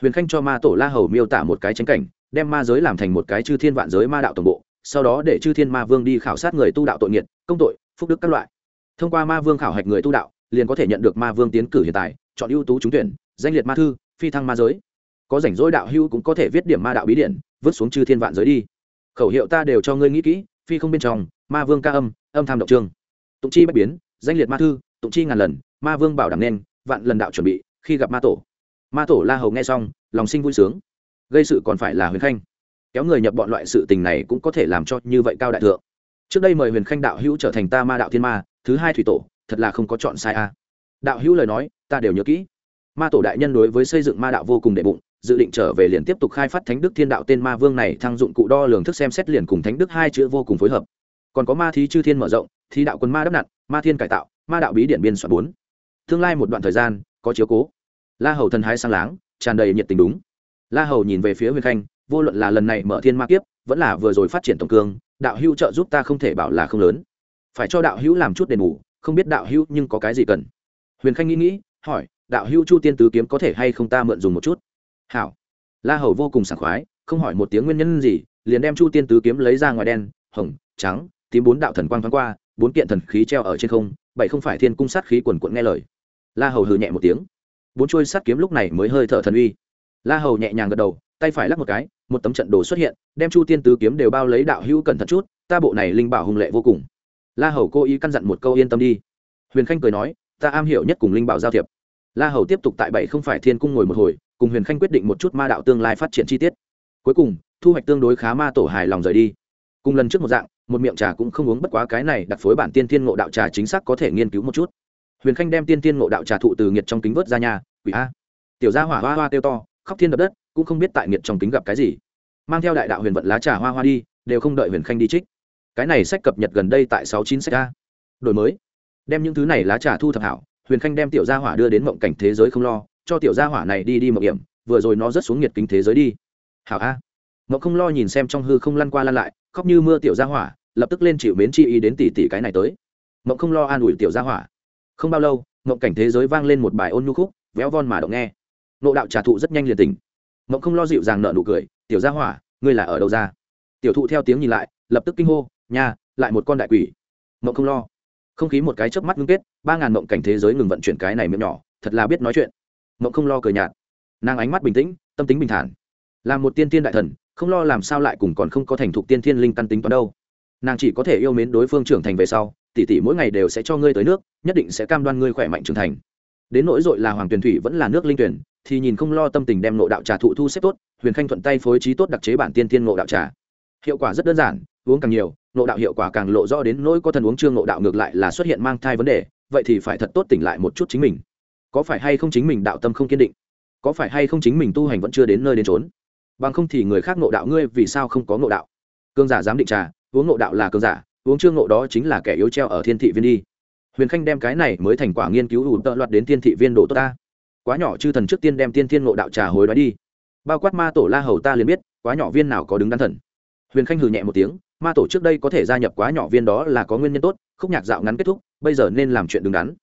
Huyền khanh cho ma tổ la hầu miêu tả một cái tranh cảnh đem ma giới làm thành một cái chư thiên vạn giới ma đạo tổng bộ, sau đó để chư thiên ma vương đi khảo sát người tu đạo tội nghiệt, công tội, phúc đức các loại. Thông qua ma vương khảo hạch người tu đạo, liền có thể nhận được ma vương tiến cử hiện tại, chọn ưu tú trúng tuyển, danh liệt ma thư, phi thăng ma giới. Có rảnh rỗi đạo hưu cũng có thể viết điểm ma đạo bí điển, vứt xuống chư thiên vạn giới đi. Khẩu hiệu ta đều cho ngươi nghĩ kỹ, phi không bên trong, ma vương ca âm âm tham động trương tụng chi bách biến, danh liệt ma thư, tụng chi ngàn lần, ma vương bảo đảm nên, vạn lần đạo chuẩn bị, khi gặp ma tổ. Ma tổ la hầu nghe xong, lòng sinh vui sướng gây sự còn phải là huyền khanh. Kéo người nhập bọn loại sự tình này cũng có thể làm cho như vậy cao đại thượng. Trước đây mời huyền khanh đạo hữu trở thành ta ma đạo thiên ma, thứ hai thủy tổ, thật là không có chọn sai a. Đạo hữu lời nói, ta đều nhớ kỹ. Ma tổ đại nhân đối với xây dựng ma đạo vô cùng đệ bụng, dự định trở về liền tiếp tục khai phát thánh đức thiên đạo tên ma vương này, thăng dụng cụ đo lường thức xem xét liền cùng thánh đức hai chữ vô cùng phối hợp. Còn có ma thí chư thiên mở rộng thi đạo quân ma đắp nặn, ma thiên cải tạo, ma đạo bí điện biên soạn bốn. Tương lai một đoạn thời gian, có chiếu cố. La hầu thần hái sang láng, tràn đầy nhiệt tình đúng la hầu nhìn về phía huyền khanh, vô luận là lần này mở thiên ma kiếp, vẫn là vừa rồi phát triển tổng cương, đạo hữu trợ giúp ta không thể bảo là không lớn. Phải cho đạo hữu làm chút đền bù, không biết đạo hữu nhưng có cái gì cần. Huyền khanh nghĩ nghĩ, hỏi, đạo hữu chu tiên tứ kiếm có thể hay không ta mượn dùng một chút? Hảo. La hầu vô cùng sảng khoái, không hỏi một tiếng nguyên nhân gì, liền đem chu tiên tứ kiếm lấy ra ngoài đen, hồng, trắng, tím bốn đạo thần quang thoáng qua, bốn kiện thần khí treo ở trên không, bảy không phải thiên cung sát khí quần quận nghe lời. La hầu hừ nhẹ một tiếng. Bốn chuôi sát kiếm lúc này mới hơi thở thần uy la hầu nhẹ nhàng gật đầu, tay phải lắc một cái, một tấm trận đồ xuất hiện, đem chu tiên tứ kiếm đều bao lấy đạo hữu cẩn thận chút, ta bộ này linh bảo hùng lệ vô cùng. La hầu cố ý căn dặn một câu yên tâm đi. Huyền khanh cười nói, ta am hiểu nhất cùng linh bảo giao thiệp. La hầu tiếp tục tại bảy không phải thiên cung ngồi một hồi, cùng huyền khanh quyết định một chút ma đạo tương lai phát triển chi tiết. Cuối cùng, thu hoạch tương đối khá ma tổ hài lòng rời đi. Cùng lần trước một dạng, một miệng trà cũng không uống bất quá cái này đặt phối bản tiên thiên ngộ đạo trà chính xác có thể nghiên cứu một chút. Huyền khanh đem tiên thiên ngộ đạo trà thụ từ nghiệt trong kính vớt ra nhà, quỷ a. Tiểu gia hỏa hoa hoa kêu to khóc thiên đập đất, cũng không biết tại nghiệt trong kính gặp cái gì. Mang theo đại đạo huyền vận lá trà hoa hoa đi, đều không đợi huyền khanh đi trích. Cái này sách cập nhật gần đây tại sáu chín sách a. Đổi mới. Đem những thứ này lá trà thu thập hảo, huyền khanh đem tiểu gia hỏa đưa đến mộng cảnh thế giới không lo, cho tiểu gia hỏa này đi đi mộng hiểm, vừa rồi nó rất xuống nhiệt kính thế giới đi. Hảo a. Mộng không lo nhìn xem trong hư không lăn qua lăn lại, khóc như mưa tiểu gia hỏa, lập tức lên chịu mến chi ý đến tỷ tỷ cái này tới. Mộng không lo an ủi tiểu gia hỏa. Không bao lâu, mộng cảnh thế giới vang lên một bài ôn nhu khúc, véo von mà động nghe nộ đạo trả thụ rất nhanh liền tỉnh. Mộng không lo dịu dàng nợ nụ cười, tiểu gia hỏa, ngươi là ở đâu ra? Tiểu thụ theo tiếng nhìn lại, lập tức kinh hô, nha, lại một con đại quỷ. Mộng không lo. Không khí một cái chớp mắt ngưng kết, ba ngàn mộng cảnh thế giới ngừng vận chuyển cái này miệng nhỏ, thật là biết nói chuyện. Mộng không lo cười nhạt. Nàng ánh mắt bình tĩnh, tâm tính bình thản. Là một tiên tiên đại thần, không lo làm sao lại cùng còn không có thành thục tiên thiên linh căn tính toán đâu. Nàng chỉ có thể yêu mến đối phương trưởng thành về sau tỷ tỷ mỗi ngày đều sẽ cho ngươi tới nước, nhất định sẽ cam đoan ngươi khỏe mạnh trưởng thành đến nỗi dội là hoàng tuyển thủy vẫn là nước linh tuyển thì nhìn không lo tâm tình đem nộ đạo trà thụ thu xếp tốt, huyền khanh thuận tay phối trí tốt đặc chế bản tiên tiên nộ đạo trà. Hiệu quả rất đơn giản, uống càng nhiều nộ đạo hiệu quả càng lộ rõ đến nỗi có thần uống trương nộ đạo ngược lại là xuất hiện mang thai vấn đề, vậy thì phải thật tốt tỉnh lại một chút chính mình. Có phải hay không chính mình đạo tâm không kiên định? Có phải hay không chính mình tu hành vẫn chưa đến nơi đến trốn bằng không thì người khác nộ đạo ngươi vì sao không có nộ đạo? Cương giả dám định trà, uống nộ đạo là cương giả, uống trương nộ đó chính là kẻ yếu treo ở thiên thị viên đi huyền khanh đem cái này mới thành quả nghiên cứu ủ tợ loạt đến thiên thị viên đồ tốt ta. Quá nhỏ chư thần trước tiên đem tiên thiên ngộ đạo trà hối đoái đi. Bao quát ma tổ la hầu ta liền biết, quá nhỏ viên nào có đứng đắn thần. Huyền khanh hừ nhẹ một tiếng, ma tổ trước đây có thể gia nhập quá nhỏ viên đó là có nguyên nhân tốt, khúc nhạc dạo ngắn kết thúc, bây giờ nên làm chuyện đứng đắn.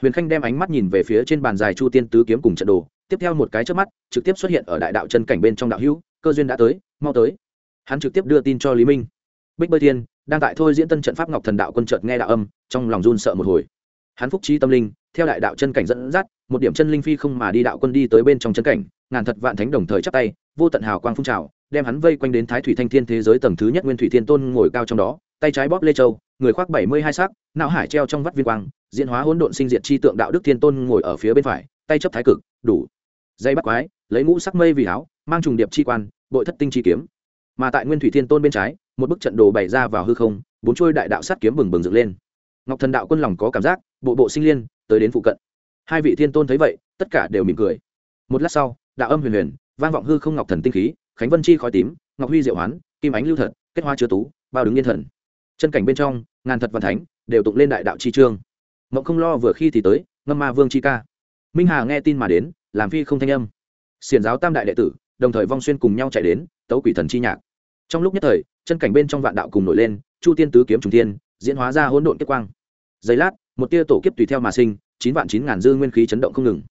Huyền khanh đem ánh mắt nhìn về phía trên bàn dài chu tiên tứ kiếm cùng trận đồ, tiếp theo một cái trước mắt, trực tiếp xuất hiện ở đại đạo chân cảnh bên trong đạo hữu, cơ duyên đã tới, mau tới. Hắn trực tiếp đưa tin cho lý minh. Bích bơi thiên đang tại thôi diễn tân trận pháp ngọc thần đạo quân chợt nghe đạo âm, trong lòng run sợ một hồi. Hắn phúc trí tâm linh, theo đại đạo chân cảnh dẫn dắt, một điểm chân linh phi không mà đi đạo quân đi tới bên trong chân cảnh, ngàn thật vạn thánh đồng thời chắp tay, vô tận hào quang phun trào, đem hắn vây quanh đến thái thủy thanh thiên thế giới tầng thứ nhất nguyên thủy thiên tôn ngồi cao trong đó, tay trái bóp lê châu, người khoác bảy mươi hai sắc, não hải treo trong vắt viên quang, diễn hóa hỗn độn sinh diệt chi tượng đạo đức thiên tôn ngồi ở phía bên phải, tay chấp thái cực, đủ. Dây bắt quái, lấy ngũ sắc mây vì áo, mang trùng điệp chi quan, bội thất tinh chi kiếm. Mà tại nguyên thủy thiên tôn bên trái một bức trận đồ bày ra vào hư không, bốn trôi đại đạo sắt kiếm bừng bừng dựng lên. Ngọc thần đạo quân lòng có cảm giác, bộ bộ sinh liên, tới đến phụ cận. Hai vị thiên tôn thấy vậy, tất cả đều mỉm cười. Một lát sau, đạo âm huyền huyền, vang vọng hư không ngọc thần tinh khí, khánh vân chi khói tím, ngọc huy diệu hoán, kim ánh lưu thật, kết hoa chứa tú, bao đứng yên thần. Chân cảnh bên trong, ngàn thật văn thánh, đều tụng lên đại đạo chi trương. Mộng không lo vừa khi thì tới, ngâm ma vương chi ca. Minh hà nghe tin mà đến, làm phi không thanh âm. Xiển giáo tam đại đệ tử, đồng thời vong xuyên cùng nhau chạy đến, tấu quỷ thần chi nhạc trong lúc nhất thời chân cảnh bên trong vạn đạo cùng nổi lên chu tiên tứ kiếm trùng thiên, diễn hóa ra hỗn độn kiếp quang. Giây lát một tia tổ kiếp tùy theo mà sinh chín vạn chín ngàn dư nguyên khí chấn động không ngừng.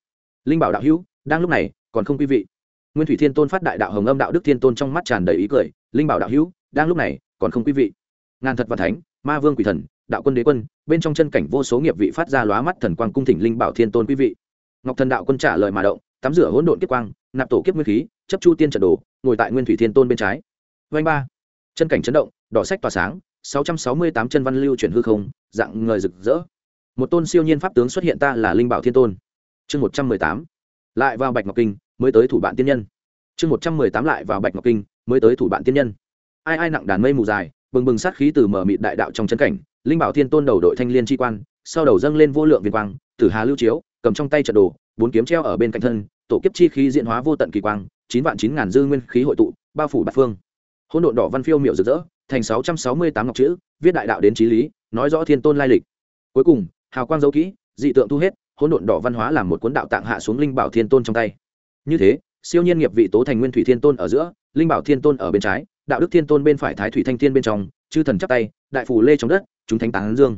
Linh bảo đạo hữu đang lúc này còn không quý vị. Nguyên thủy thiên tôn phát đại đạo hồng âm đạo đức thiên tôn trong mắt tràn đầy ý cười linh bảo đạo hữu đang lúc này còn không quý vị. Ngàn thật và thánh ma vương quỷ thần đạo quân đế quân bên trong chân cảnh vô số nghiệp vị phát ra lóa mắt thần quang cung thỉnh linh bảo thiên tôn quý vị. Ngọc thần đạo quân trả lời mà động tắm rửa hỗn độn kiếp quang nạp tổ kiếp nguyên khí chấp chu tiên trận đồ ngồi tại nguyên thủy thiên tôn bên trái vanh ba. Chân cảnh chấn động, đỏ sách tỏa sáng, sáu trăm sáu mươi tám chân văn lưu chuyển hư không, dạng người rực rỡ. Một tôn siêu nhiên pháp tướng xuất hiện ta là linh bảo thiên tôn. Chương một trăm mười tám. Lại vào bạch ngọc kinh, mới tới thủ bạn tiên nhân. Chương một trăm mười tám lại vào bạch ngọc kinh, mới tới thủ bạn tiên nhân. Ai ai nặng đàn mây mù dài, bừng bừng sát khí từ mở mịt đại đạo trong chân cảnh, linh bảo thiên tôn đầu đội thanh liên chi quan, sau đầu dâng lên vô lượng viên quang, tử hà lưu chiếu, cầm trong tay trận đồ, bốn kiếm treo ở bên cạnh thân, tổ kiếp chi khí diễn hóa vô tận kỳ quang, chín vạn chín ngàn dư nguyên khí hội tụ, bao phủ bát phương hỗn độn đỏ văn phiêu miệu rực rỡ, thành sáu trăm sáu mươi tám ngọc chữ, viết đại đạo đến trí lý, nói rõ thiên tôn lai lịch. Cuối cùng, hào quang dấu kỹ, dị tượng thu hết, hỗn độn đỏ văn hóa làm một cuốn đạo tạng hạ xuống linh bảo thiên tôn trong tay. Như thế, siêu nhiên nghiệp vị tố thành nguyên thủy thiên tôn ở giữa, linh bảo thiên tôn ở bên trái, đạo đức thiên tôn bên phải thái thủy thanh thiên bên trong, chư thần chắp tay, đại phù lê trong đất, chúng thánh tán dương.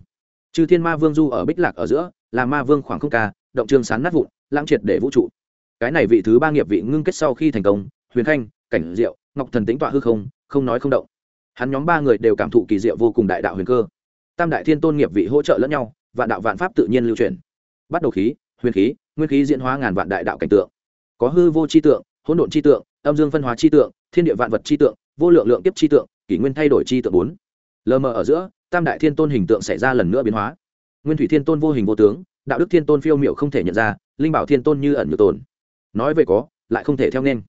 Chư thiên ma vương du ở bích lạc ở giữa, là ma vương khoảng không ca, động trương sán nát vụn, lãng triệt để vũ trụ. Cái này vị thứ ba nghiệp vị ngưng kết sau khi thành công, huyền khanh, cảnh diệu, ngọc thần tính tọa hư không không nói không động. Hắn nhóm ba người đều cảm thụ kỳ diệu vô cùng đại đạo huyền cơ. Tam đại thiên tôn nghiệp vị hỗ trợ lẫn nhau, vạn đạo vạn pháp tự nhiên lưu truyền. Bắt đầu khí, huyền khí, nguyên khí diễn hóa ngàn vạn đại đạo cảnh tượng. Có hư vô chi tượng, hỗn độn chi tượng, âm dương phân hóa chi tượng, thiên địa vạn vật chi tượng, vô lượng lượng kiếp chi tượng, kỷ nguyên thay đổi chi tượng bốn. Lờ mờ ở giữa, tam đại thiên tôn hình tượng xảy ra lần nữa biến hóa. Nguyên thủy thiên tôn vô hình vô tướng, đạo đức thiên tôn phiêu miệu không thể nhận ra, linh bảo thiên tôn như ẩn như tồn. Nói về có, lại không thể theo nên.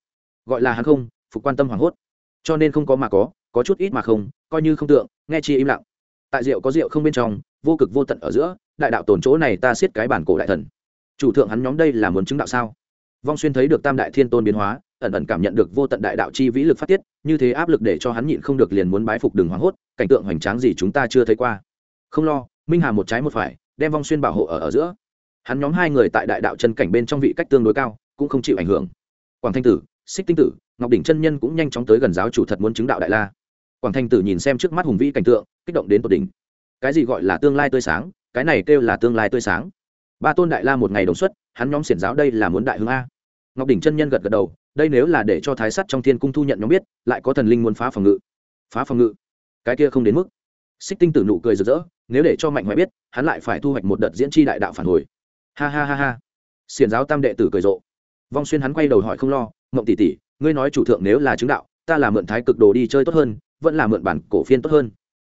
Gọi là hắn không, phục quan tâm hoảng hốt cho nên không có mà có có chút ít mà không, coi như không tượng, nghe chi im lặng. Tại rượu có rượu không bên trong, vô cực vô tận ở giữa, đại đạo tồn chỗ này ta siết cái bản cổ đại thần. Chủ thượng hắn nhóm đây là muốn chứng đạo sao? Vong xuyên thấy được tam đại thiên tôn biến hóa, ẩn ẩn cảm nhận được vô tận đại đạo chi vĩ lực phát tiết, như thế áp lực để cho hắn nhịn không được liền muốn bái phục đường hoảng hốt, cảnh tượng hoành tráng gì chúng ta chưa thấy qua. Không lo, minh hà một trái một phải, đem vong xuyên bảo hộ ở ở giữa. Hắn nhóm hai người tại đại đạo chân cảnh bên trong vị cách tương đối cao, cũng không chịu ảnh hưởng. Quảng thanh tử, xích tinh tử ngọc đỉnh chân nhân cũng nhanh chóng tới gần giáo chủ thật muốn chứng đạo đại la. Quảng thanh tử nhìn xem trước mắt hùng vĩ cảnh tượng, kích động đến tột đỉnh. Cái gì gọi là tương lai tươi sáng? Cái này kêu là tương lai tươi sáng. Ba tôn đại la một ngày đồng xuất, hắn nhóm xiển giáo đây là muốn đại hướng a. Ngọc đỉnh chân nhân gật gật đầu, đây nếu là để cho thái sắt trong thiên cung thu nhận nhóm biết, lại có thần linh muốn phá phòng ngự. Phá phòng ngự? Cái kia không đến mức. Xích tinh tử nụ cười rực rỡ, nếu để cho mạnh mẽ biết, hắn lại phải thu hoạch một đợt diễn tri đại đạo phản hồi. Ha ha ha ha. Xiển giáo tam đệ tử cười rộ. Vong xuyên hắn quay đầu hỏi không lo mộng tỷ tỷ ngươi nói chủ thượng nếu là chứng đạo, ta là mượn thái cực đồ đi chơi tốt hơn, vẫn là mượn bản cổ phiên tốt hơn.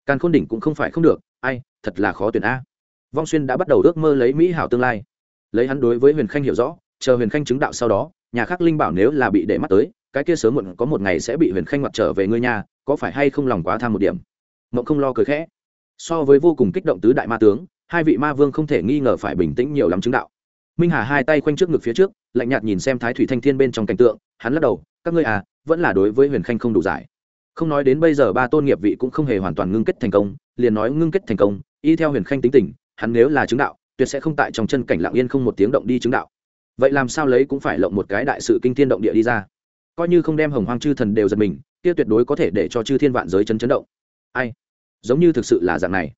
Càn khôn đỉnh cũng không phải không được, ai, thật là khó tuyển a. Vong xuyên đã bắt đầu ước mơ lấy mỹ hảo tương lai. Lấy hắn đối với huyền khanh hiểu rõ, chờ huyền khanh chứng đạo sau đó, nhà khác linh bảo nếu là bị để mắt tới, cái kia sớm muộn có một ngày sẽ bị huyền khanh mặt trở về ngươi nhà, có phải hay không lòng quá tham một điểm? Mộng không lo cười khẽ. So với vô cùng kích động tứ đại ma tướng, hai vị ma vương không thể nghi ngờ phải bình tĩnh nhiều lắm chứng đạo. Minh hà hai tay khoanh trước ngực phía trước, lạnh nhạt nhìn xem thái thủy thanh thiên bên trong cảnh tượng, hắn lắc đầu các ngươi à vẫn là đối với huyền khanh không đủ giải. Không nói đến bây giờ ba tôn nghiệp vị cũng không hề hoàn toàn ngưng kết thành công, liền nói ngưng kết thành công, y theo huyền khanh tính tình, hắn nếu là chứng đạo, tuyệt sẽ không tại trong chân cảnh lặng yên không một tiếng động đi chứng đạo. Vậy làm sao lấy cũng phải lộng một cái đại sự kinh thiên động địa đi ra. Coi như không đem hồng hoang chư thần đều giật mình, kia tuyệt đối có thể để cho chư thiên vạn giới chấn chấn động. Ai? Giống như thực sự là dạng này.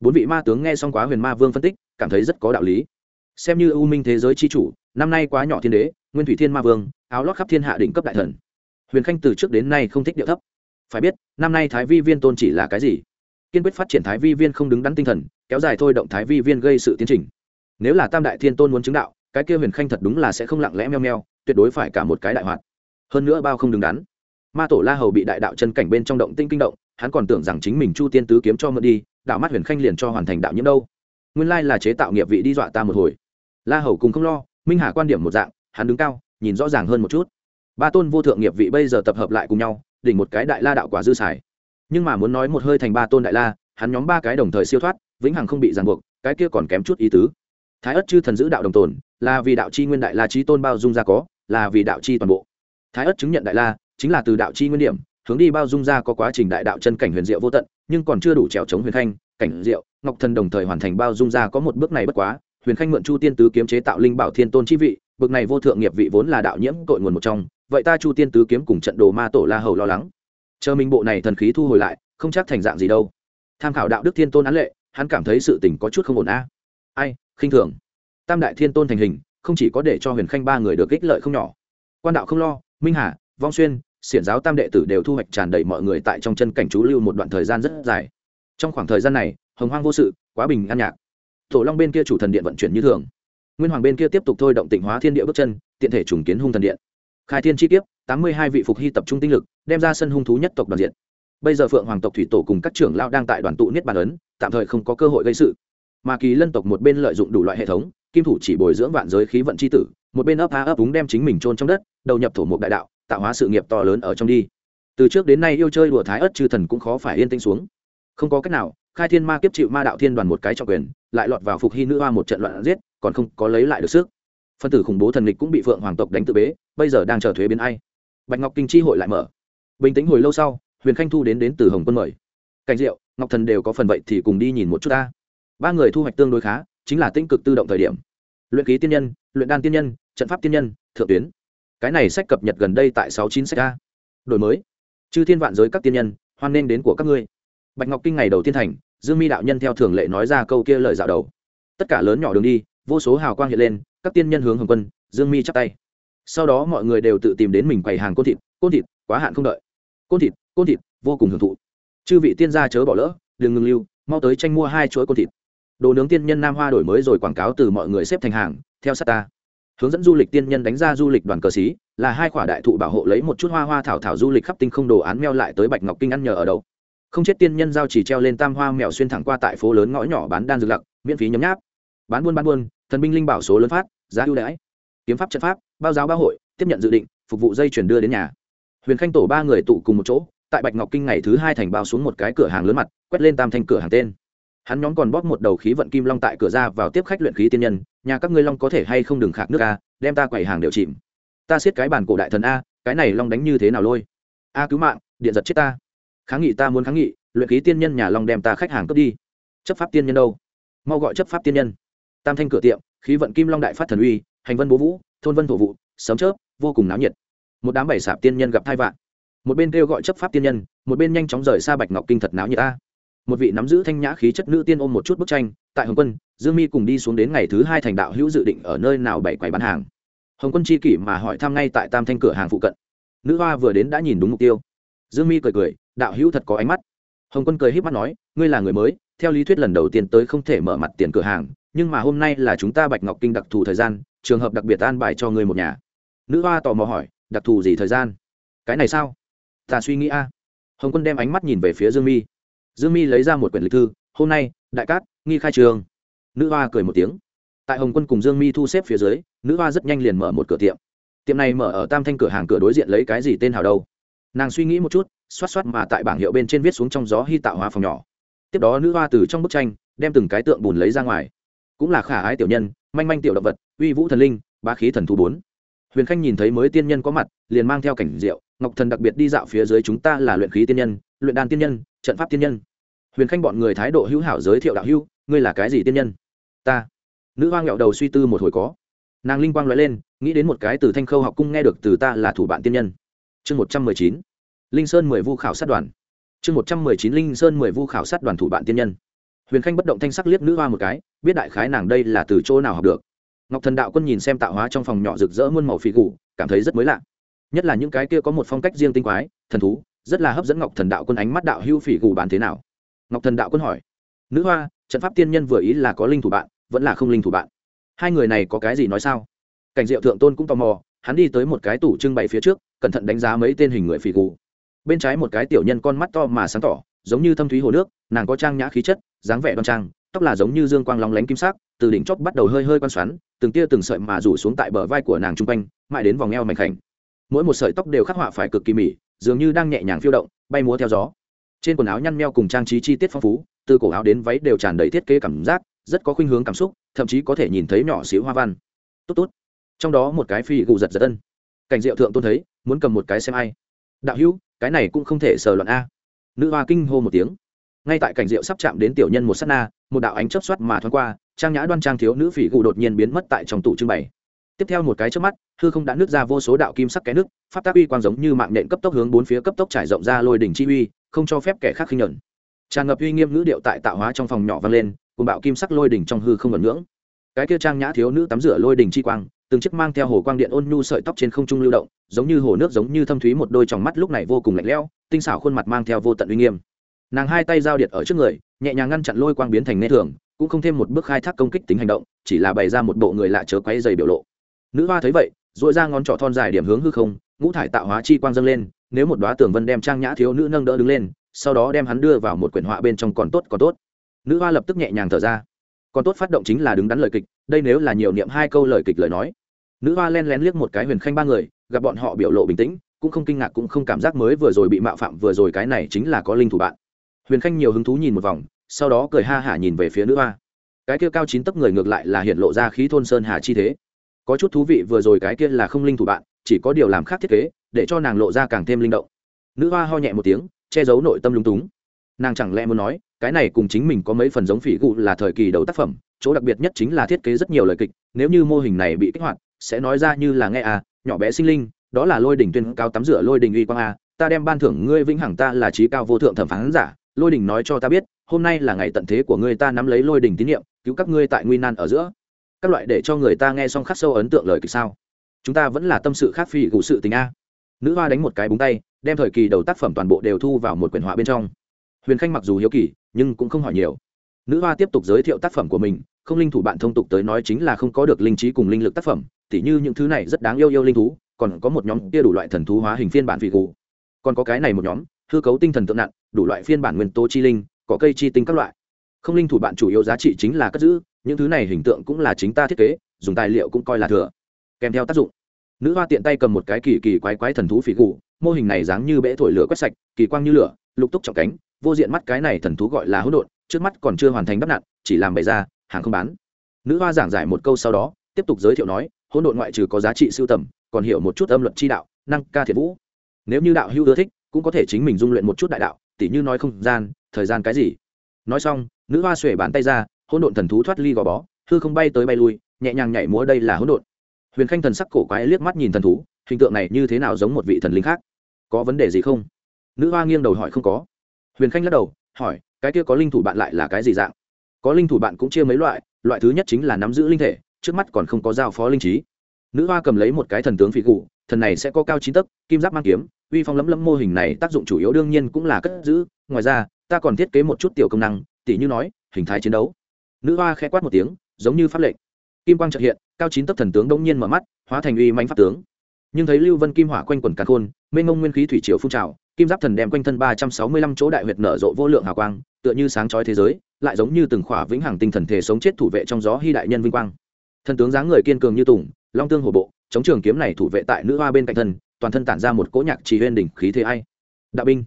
Bốn vị ma tướng nghe xong quá huyền ma vương phân tích, cảm thấy rất có đạo lý. Xem như ưu minh thế giới c h i chủ, năm nay quá nhỏ thiên đế nguyên thủy thiên ma vương, áo lót khắp thiên hạ đỉnh cấp đại thần. Huyền khanh từ trước đến nay không thích điệu thấp. Phải biết, năm nay thái vi viên tôn chỉ là cái gì? Kiên quyết phát triển thái vi viên không đứng đắn tinh thần, kéo dài thôi động thái vi viên gây sự tiến trình. Nếu là tam đại thiên tôn muốn chứng đạo, cái kia huyền khanh thật đúng là sẽ không lặng lẽ meo meo, tuyệt đối phải cả một cái đại hoạt. Hơn nữa bao không đứng đắn. Ma tổ la hầu bị đại đạo chân cảnh bên trong động tinh kinh động, hắn còn tưởng rằng chính mình chu tiên tứ kiếm cho mượn đi, đạo mắt huyền khanh liền cho hoàn thành đạo nhiễm đâu. Nguyên lai là chế tạo nghiệp vị đi dọa ta một hồi. La hầu cùng không lo, minh hà quan điểm một dạng hắn đứng cao, nhìn rõ ràng hơn một chút. Ba tôn vô thượng nghiệp vị bây giờ tập hợp lại cùng nhau, đỉnh một cái đại la đạo quả dư xài. Nhưng mà muốn nói một hơi thành ba tôn đại la, hắn nhóm ba cái đồng thời siêu thoát, vĩnh hằng không bị ràng buộc, cái kia còn kém chút ý tứ. Thái ất chư thần giữ đạo đồng tồn, là vì đạo chi nguyên đại la trí tôn bao dung ra có, là vì đạo chi toàn bộ. Thái ất chứng nhận đại la, chính là từ đạo chi nguyên điểm, hướng đi bao dung ra có quá trình đại đạo chân cảnh huyền diệu vô tận, nhưng còn chưa đủ trèo chống huyền khanh cảnh diệu, ngọc thần đồng thời hoàn thành bao dung ra có một bước này bất quá. Huyền khanh mượn chu tiên tứ kiếm chế tạo linh bảo thiên tôn chi vị bực này vô thượng nghiệp vị vốn là đạo nhiễm tội nguồn một trong, vậy ta chu tiên tứ kiếm cùng trận đồ ma tổ la hầu lo lắng. Chờ mình bộ này thần khí thu hồi lại, không chắc thành dạng gì đâu. Tham khảo đạo đức thiên tôn án lệ, hắn cảm thấy sự tình có chút không ổn a. Ai, khinh thường. Tam đại thiên tôn thành hình, không chỉ có để cho huyền khanh ba người được ích lợi không nhỏ. Quan đạo không lo, minh hà, vong xuyên, xiển giáo tam đệ tử đều thu hoạch tràn đầy mọi người tại trong chân cảnh chú lưu một đoạn thời gian rất dài. Trong khoảng thời gian này, hồng hoang vô sự, quá bình an nhạc. Tổ long bên kia chủ thần điện vận chuyển như thường nguyên hoàng bên kia tiếp tục thôi động tịnh hóa thiên địa bước chân, tiện thể trùng kiến hung thần điện. Khai thiên chi kiếp, tám mươi hai vị phục hy tập trung tinh lực, đem ra sân hung thú nhất tộc đoàn diện. Bây giờ phượng hoàng tộc thủy tổ cùng các trưởng lao đang tại đoàn tụ niết bàn ấn, tạm thời không có cơ hội gây sự. Mà kỳ lân tộc một bên lợi dụng đủ loại hệ thống, kim thủ chỉ bồi dưỡng vạn giới khí vận c h i tử, một bên ấp há ấp úng đem chính mình trôn trong đất, đầu nhập thổ mục đại đạo, tạo hóa sự nghiệp to lớn ở trong đi. Từ trước đến nay yêu chơi đùa thái ất chư thần cũng khó phải yên tĩnh xuống. Không có cách nào khai thiên ma kiếp chịu ma đạo thiên đoàn một cái trọng quyền, lại lọt vào phục hy nữ hoa một trận loạn giết, còn không có lấy lại được sức. Phân tử khủng bố thần lịch cũng bị phượng hoàng tộc đánh tự bế, bây giờ đang chờ thuế biến ai? Bạch ngọc kinh chi hội lại mở. Bình tĩnh hồi lâu sau, huyền khanh thu đến đến từ hồng quân mời. Cảnh diệu, ngọc thần đều có phần vậy thì cùng đi nhìn một chút ta. Ba người thu hoạch tương đối khá, chính là tinh cực tự động thời điểm. Luyện ký tiên nhân, luyện đan tiên nhân, trận pháp tiên nhân, thượng tuyến. Cái này sách cập nhật gần đây tại sáu chín sách a. Đổi mới. Chư thiên vạn giới các tiên nhân, hoan nghênh đến của các ngươi bạch ngọc kinh ngày đầu tiên thành, dương mi đạo nhân theo thường lệ nói ra câu kia lời dạo đầu. Tất cả lớn nhỏ đường đi, vô số hào quang hiện lên, các tiên nhân hướng hồng quân, dương mi chắp tay. Sau đó mọi người đều tự tìm đến mình quầy hàng côn thịt côn thịt, quá hạn không đợi. Côn thịt côn thịt, vô cùng hưởng thụ. Chư vị tiên gia chớ bỏ lỡ, đừng ngừng lưu, mau tới tranh mua hai chuỗi côn thịt. Đồ nướng tiên nhân nam hoa đổi mới rồi quảng cáo từ mọi người xếp thành hàng, theo sát ta. Hướng dẫn du lịch tiên nhân đánh ra du lịch đoàn cờ xí, là hai quả đại thụ bảo hộ lấy một chút hoa hoa thảo thảo du lịch khắp tinh không đồ án meo lại tới bạch ngọc kinh ăn nhờ ở đâu không chết tiên nhân giao chỉ treo lên tam hoa mèo xuyên thẳng qua tại phố lớn ngõ nhỏ bán đan dược lặc, miễn phí nhấm nháp. Bán buôn bán buôn, thần binh linh bảo số lớn phát, giá ưu đãi. Kiếm pháp trận pháp, bao giáo bao hội, tiếp nhận dự định, phục vụ dây chuyển đưa đến nhà. Huyền khanh tổ ba người tụ cùng một chỗ, tại bạch ngọc kinh ngày thứ hai thành bao xuống một cái cửa hàng lớn mặt, quét lên tam thành cửa hàng tên. Hắn nhóm còn bóp một đầu khí vận kim long tại cửa ra vào tiếp khách luyện khí tiên nhân, nhà các ngươi long có thể hay không đừng khạc nước a, đem ta quầy hàng đều chìm. Ta siết cái bàn cổ đại thần a, cái này long đánh như thế nào lôi? A cứu mạng, điện giật chết ta kháng nghị ta muốn kháng nghị, luyện khí tiên nhân nhà long đem ta khách hàng cướp đi. Chấp pháp tiên nhân đâu? Mau gọi chấp pháp tiên nhân. Tam thanh cửa tiệm, khí vận kim long đại phát thần uy, hành vân bố vũ, thôn vân thổ vụ, sấm chớp, vô cùng náo nhiệt. Một đám bảy sạp tiên nhân gặp thai vạn. Một bên kêu gọi chấp pháp tiên nhân, một bên nhanh chóng rời xa bạch ngọc kinh thật náo nhiệt ta. Một vị nắm giữ thanh nhã khí chất nữ tiên ôm một chút bức tranh, tại hồng quân, dương mi cùng đi xuống đến ngày thứ hai thành đạo hữu dự định ở nơi nào bảy quầy bán hàng. Hồng quân chi kỷ mà hỏi thăm ngay tại tam thanh cửa hàng phụ cận. Nữ hoa vừa đến đã nhìn đúng mục tiêu. Dương mi cười cười đạo hữu thật có ánh mắt. Hồng quân cười h í p mắt nói, ngươi là người mới, theo lý thuyết lần đầu tiên tới không thể mở mặt tiền cửa hàng, nhưng mà hôm nay là chúng ta bạch ngọc kinh đặc thù thời gian, trường hợp đặc biệt an bài cho ngươi một nhà. Nữ hoa tò mò hỏi, đặc thù gì thời gian? Cái này sao? Ta suy nghĩ a. Hồng quân đem ánh mắt nhìn về phía dương mi. Dương mi lấy ra một quyển lịch thư, hôm nay, đại cát, nghi khai trường. Nữ hoa cười một tiếng. Tại hồng quân cùng dương mi thu xếp phía dưới, nữ hoa rất nhanh liền mở một cửa tiệm. Tiệm này mở ở tam thanh cửa hàng, cửa đối diện lấy cái gì tên hào đâu? Nàng suy nghĩ một chút xoát xoát mà tại bảng hiệu bên trên viết xuống trong gió hy tạo hóa phòng nhỏ. Tiếp đó nữ hoa từ trong bức tranh, đem từng cái tượng bùn lấy ra ngoài. Cũng là khả ái tiểu nhân, manh manh tiểu động vật, uy vũ thần linh ba khí thần thu bốn. Huyền khanh nhìn thấy mới tiên nhân có mặt, liền mang theo cảnh diệu ngọc thần đặc biệt đi dạo phía dưới chúng ta là luyện khí tiên nhân, luyện đan tiên nhân, trận pháp tiên nhân. Huyền khanh bọn người thái độ hữu hảo giới thiệu đạo hữu, ngươi là cái gì tiên nhân? Ta. Nữ hoa nghẹo đầu suy tư một hồi có. Nàng linh quang nói lên, nghĩ đến một cái từ thanh khâu học cung nghe được từ ta là thủ bạn tiên nhân. Chương một trăm mười chín linh sơn mười vu khảo sát đoàn. Chương một trăm mười chín linh sơn mười vu khảo sát đoàn thủ bạn tiên nhân. Huyền khanh bất động thanh sắc liếc nữ hoa một cái, biết đại khái nàng đây là từ chỗ nào học được. Ngọc thần đạo quân nhìn xem tạo hóa trong phòng nhỏ rực rỡ muôn màu phì gù, cảm thấy rất mới lạ. Nhất là những cái kia có một phong cách riêng tinh quái, thần thú, rất là hấp dẫn ngọc thần đạo quân ánh mắt đạo hưu phỉ gù bán thế nào? Ngọc thần đạo quân hỏi. Nữ hoa, trận pháp tiên nhân vừa ý là có linh thủ bạn, vẫn là không linh thủ bạn. Hai người này có cái gì nói sao? Cảnh diệu thượng tôn cũng tò mò, hắn đi tới một cái tủ trưng bày phía trước, cẩn thận đánh giá mấy tên hình người phì gù bên trái một cái tiểu nhân con mắt to mà sáng tỏ, giống như thâm thúy hồ nước, nàng có trang nhã khí chất, dáng vẻ đoan trang, tóc là giống như dương quang lóng lánh kim sắc, từ đỉnh chóp bắt đầu hơi hơi quan xoắn, từng tia từng sợi mà rủ xuống tại bờ vai của nàng trung quanh, mãi đến vòng eo mảnh khảnh. Mỗi một sợi tóc đều khắc họa phải cực kỳ mỉ, dường như đang nhẹ nhàng phiêu động, bay múa theo gió. Trên quần áo nhăn meo cùng trang trí chi tiết phong phú, từ cổ áo đến váy đều tràn đầy thiết kế cảm giác, rất có khuynh hướng cảm xúc, thậm chí có thể nhìn thấy nhỏ xíu hoa văn. Tốt tốt. Trong đó một cái phi gù giật giật ân. Cảnh diệu thượng tôn thấy, muốn cầm một cái xem ai đạo hữu, cái này cũng không thể sờ loạn a. Nữ hoa kinh hô một tiếng. Ngay tại cảnh diệu sắp chạm đến tiểu nhân một s á t na, một đạo ánh chớp xoát mà thoáng qua, trang nhã đoan trang thiếu nữ phỉ gù đột nhiên biến mất tại trong tủ trưng bày. Tiếp theo một cái trước mắt, hư không đã nứt ra vô số đạo kim sắc cái nước pháp tác uy quang giống như mạng nện cấp tốc hướng bốn phía cấp tốc trải rộng ra lôi đỉnh chi uy, không cho phép kẻ khác khinh nhẫn. Tràn ngập uy nghiêm ngữ điệu tại tạo hóa trong phòng nhỏ vang lên, cùng bạo kim sắc lôi đỉnh trong hư không ngẩn ngưỡng cái kia trang nhã thiếu nữ tắm rửa lôi đình chi quang, từng chiếc mang theo hồ quang điện ôn nhu sợi tóc trên không trung lưu động, giống như hồ nước giống như thâm thúy một đôi tròng mắt lúc này vô cùng lạnh lẽo, tinh xảo khuôn mặt mang theo vô tận uy nghiêm. Nàng hai tay giao điện ở trước người, nhẹ nhàng ngăn chặn lôi quang biến thành nê thường, cũng không thêm một bước khai thác công kích tính hành động, chỉ là bày ra một bộ người lạ chớ quay dày biểu lộ. Nữ hoa thấy vậy dội ra ngón trỏ thon dài điểm hướng hư không, ngũ thải tạo hóa chi quang dâng lên, nếu một đoá tường vân đem trang nhã thiếu nữ nâng đỡ đứng lên, sau đó đem hắn đưa vào một quyển họa bên trong còn tốt còn tốt. Nữ hoa lập tức nhẹ nhàng thở ra còn tốt phát động chính là đứng đắn lời kịch, đây nếu là nhiều niệm hai câu lời kịch lời nói. Nữ hoa len lén liếc một cái huyền khanh ba người, gặp bọn họ biểu lộ bình tĩnh, cũng không kinh ngạc cũng không cảm giác mới vừa rồi bị mạo phạm, vừa rồi cái này chính là có linh thủ bạn. Huyền khanh nhiều hứng thú nhìn một vòng, sau đó cười ha hả nhìn về phía nữ hoa. Cái kia cao chín tấc người ngược lại là hiện lộ ra khí thôn sơn hà chi thế. Có chút thú vị vừa rồi cái kia là không linh thủ bạn, chỉ có điều làm khác thiết kế, để cho nàng lộ ra càng thêm linh động. Nữ hoa ho nhẹ một tiếng, che giấu nội tâm lung túng. Nàng chẳng lẽ muốn nói cái này cùng chính mình có mấy phần giống phỉ gụ là thời kỳ đầu tác phẩm, chỗ đặc biệt nhất chính là thiết kế rất nhiều lời kịch, nếu như mô hình này bị kích hoạt, sẽ nói ra như là nghe à nhỏ bé sinh linh, đó là lôi đỉnh tuyên cao tắm rửa lôi đỉnh uy quang a ta đem ban thưởng ngươi vĩnh hằng ta là trí cao vô thượng thẩm phán giả, lôi đỉnh nói cho ta biết, hôm nay là ngày tận thế của ngươi ta nắm lấy lôi đỉnh tín nhiệm, cứu các ngươi tại nguy nan ở giữa. Các loại để cho người ta nghe xong khắc sâu ấn tượng lời kịch sao? Chúng ta vẫn là tâm sự khác phi cụ sự tình a. Nữ hoa đánh một cái búng tay, đem thời kỳ đầu tác phẩm toàn bộ đều thu vào một quyển họa bên trong huyền khanh mặc dù hiếu kỳ, nhưng cũng không hỏi nhiều. Nữ hoa tiếp tục giới thiệu tác phẩm của mình, không linh thủ bạn thông tục tới nói chính là không có được linh trí cùng linh lực tác phẩm, tỉ như những thứ này rất đáng yêu yêu linh thú, còn có một nhóm kia đủ loại thần thú hóa hình phiên bản vị cụ còn có cái này một nhóm, hư cấu tinh thần tượng nặng, đủ loại phiên bản nguyên tố chi linh có cây chi tinh các loại. Không linh thủ bạn chủ yếu giá trị chính là cất giữ, những thứ này hình tượng cũng là chính ta thiết kế, dùng tài liệu cũng coi là thừa. Kèm theo tác dụng. Nữ hoa tiện tay cầm một cái kỳ kỳ quái quái thần thú phỉ cụ mô hình này dáng như bẽ thổi lửa quét sạch, kỳ quang như lửa, lục túc trọng cánh vô diện mắt cái này thần thú gọi là hỗn độn, trước mắt còn chưa hoàn thành đắp nặn, chỉ làm bày ra, hàng không bán. Nữ hoa giảng giải một câu sau đó, tiếp tục giới thiệu nói, hỗn độn ngoại trừ có giá trị sưu tầm, còn hiểu một chút âm luật chi đạo, năng ca thiệt vũ. Nếu như đạo hữu ưa thích, cũng có thể chính mình dung luyện một chút đại đạo, tỉ như nói không gian, thời gian cái gì. Nói xong, nữ hoa xuể bàn tay ra, hỗn độn thần thú thoát ly gò bó, hư không bay tới bay lui, nhẹ nhàng nhảy múa đây là hỗn độn. Huyền khanh thần sắc cổ quái liếc mắt nhìn thần thú, hình tượng này như thế nào giống một vị thần linh khác? Có vấn đề gì không? Nữ hoa nghiêng đầu hỏi không có huyền khanh lắc đầu, hỏi, cái kia có linh thủ bạn lại là cái gì dạng? Có linh thủ bạn cũng chia mấy loại loại thứ nhất chính là nắm giữ linh thể, trước mắt còn không có giao phó linh trí. Nữ hoa cầm lấy một cái thần tướng phỉ cụ thần này sẽ có cao chín tấc, kim giáp mang kiếm, uy phong lấm lấm mô hình này tác dụng chủ yếu đương nhiên cũng là cất giữ, ngoài ra, ta còn thiết kế một chút tiểu công năng, tỉ như nói, hình thái chiến đấu. Nữ hoa khẽ quát một tiếng, giống như pháp lệnh. Kim quang trợ hiện, cao chín tấc thần tướng đông nhiên mở mắt, hóa thành uy manh pháp tướng. Nhưng thấy lưu vân kim hỏa quanh quần càn khôn, mênh ngông nguyên khí thủy triều phun trào kim giáp thần đem quanh thân ba trăm sáu mươi lăm chỗ đại huyệt nở rộ vô lượng hào quang, tựa như sáng chói thế giới, lại giống như từng khỏa vĩnh hằng tinh thần thể sống chết thủ vệ trong gió hy đại nhân vinh quang. Thần tướng dáng người kiên cường như tùng, long tương hổ bộ, chống trường kiếm này thủ vệ tại nữ hoa bên cạnh thân, toàn thân tản ra một cỗ nhạc trì huyên đỉnh khí thế ai. Đạo binh.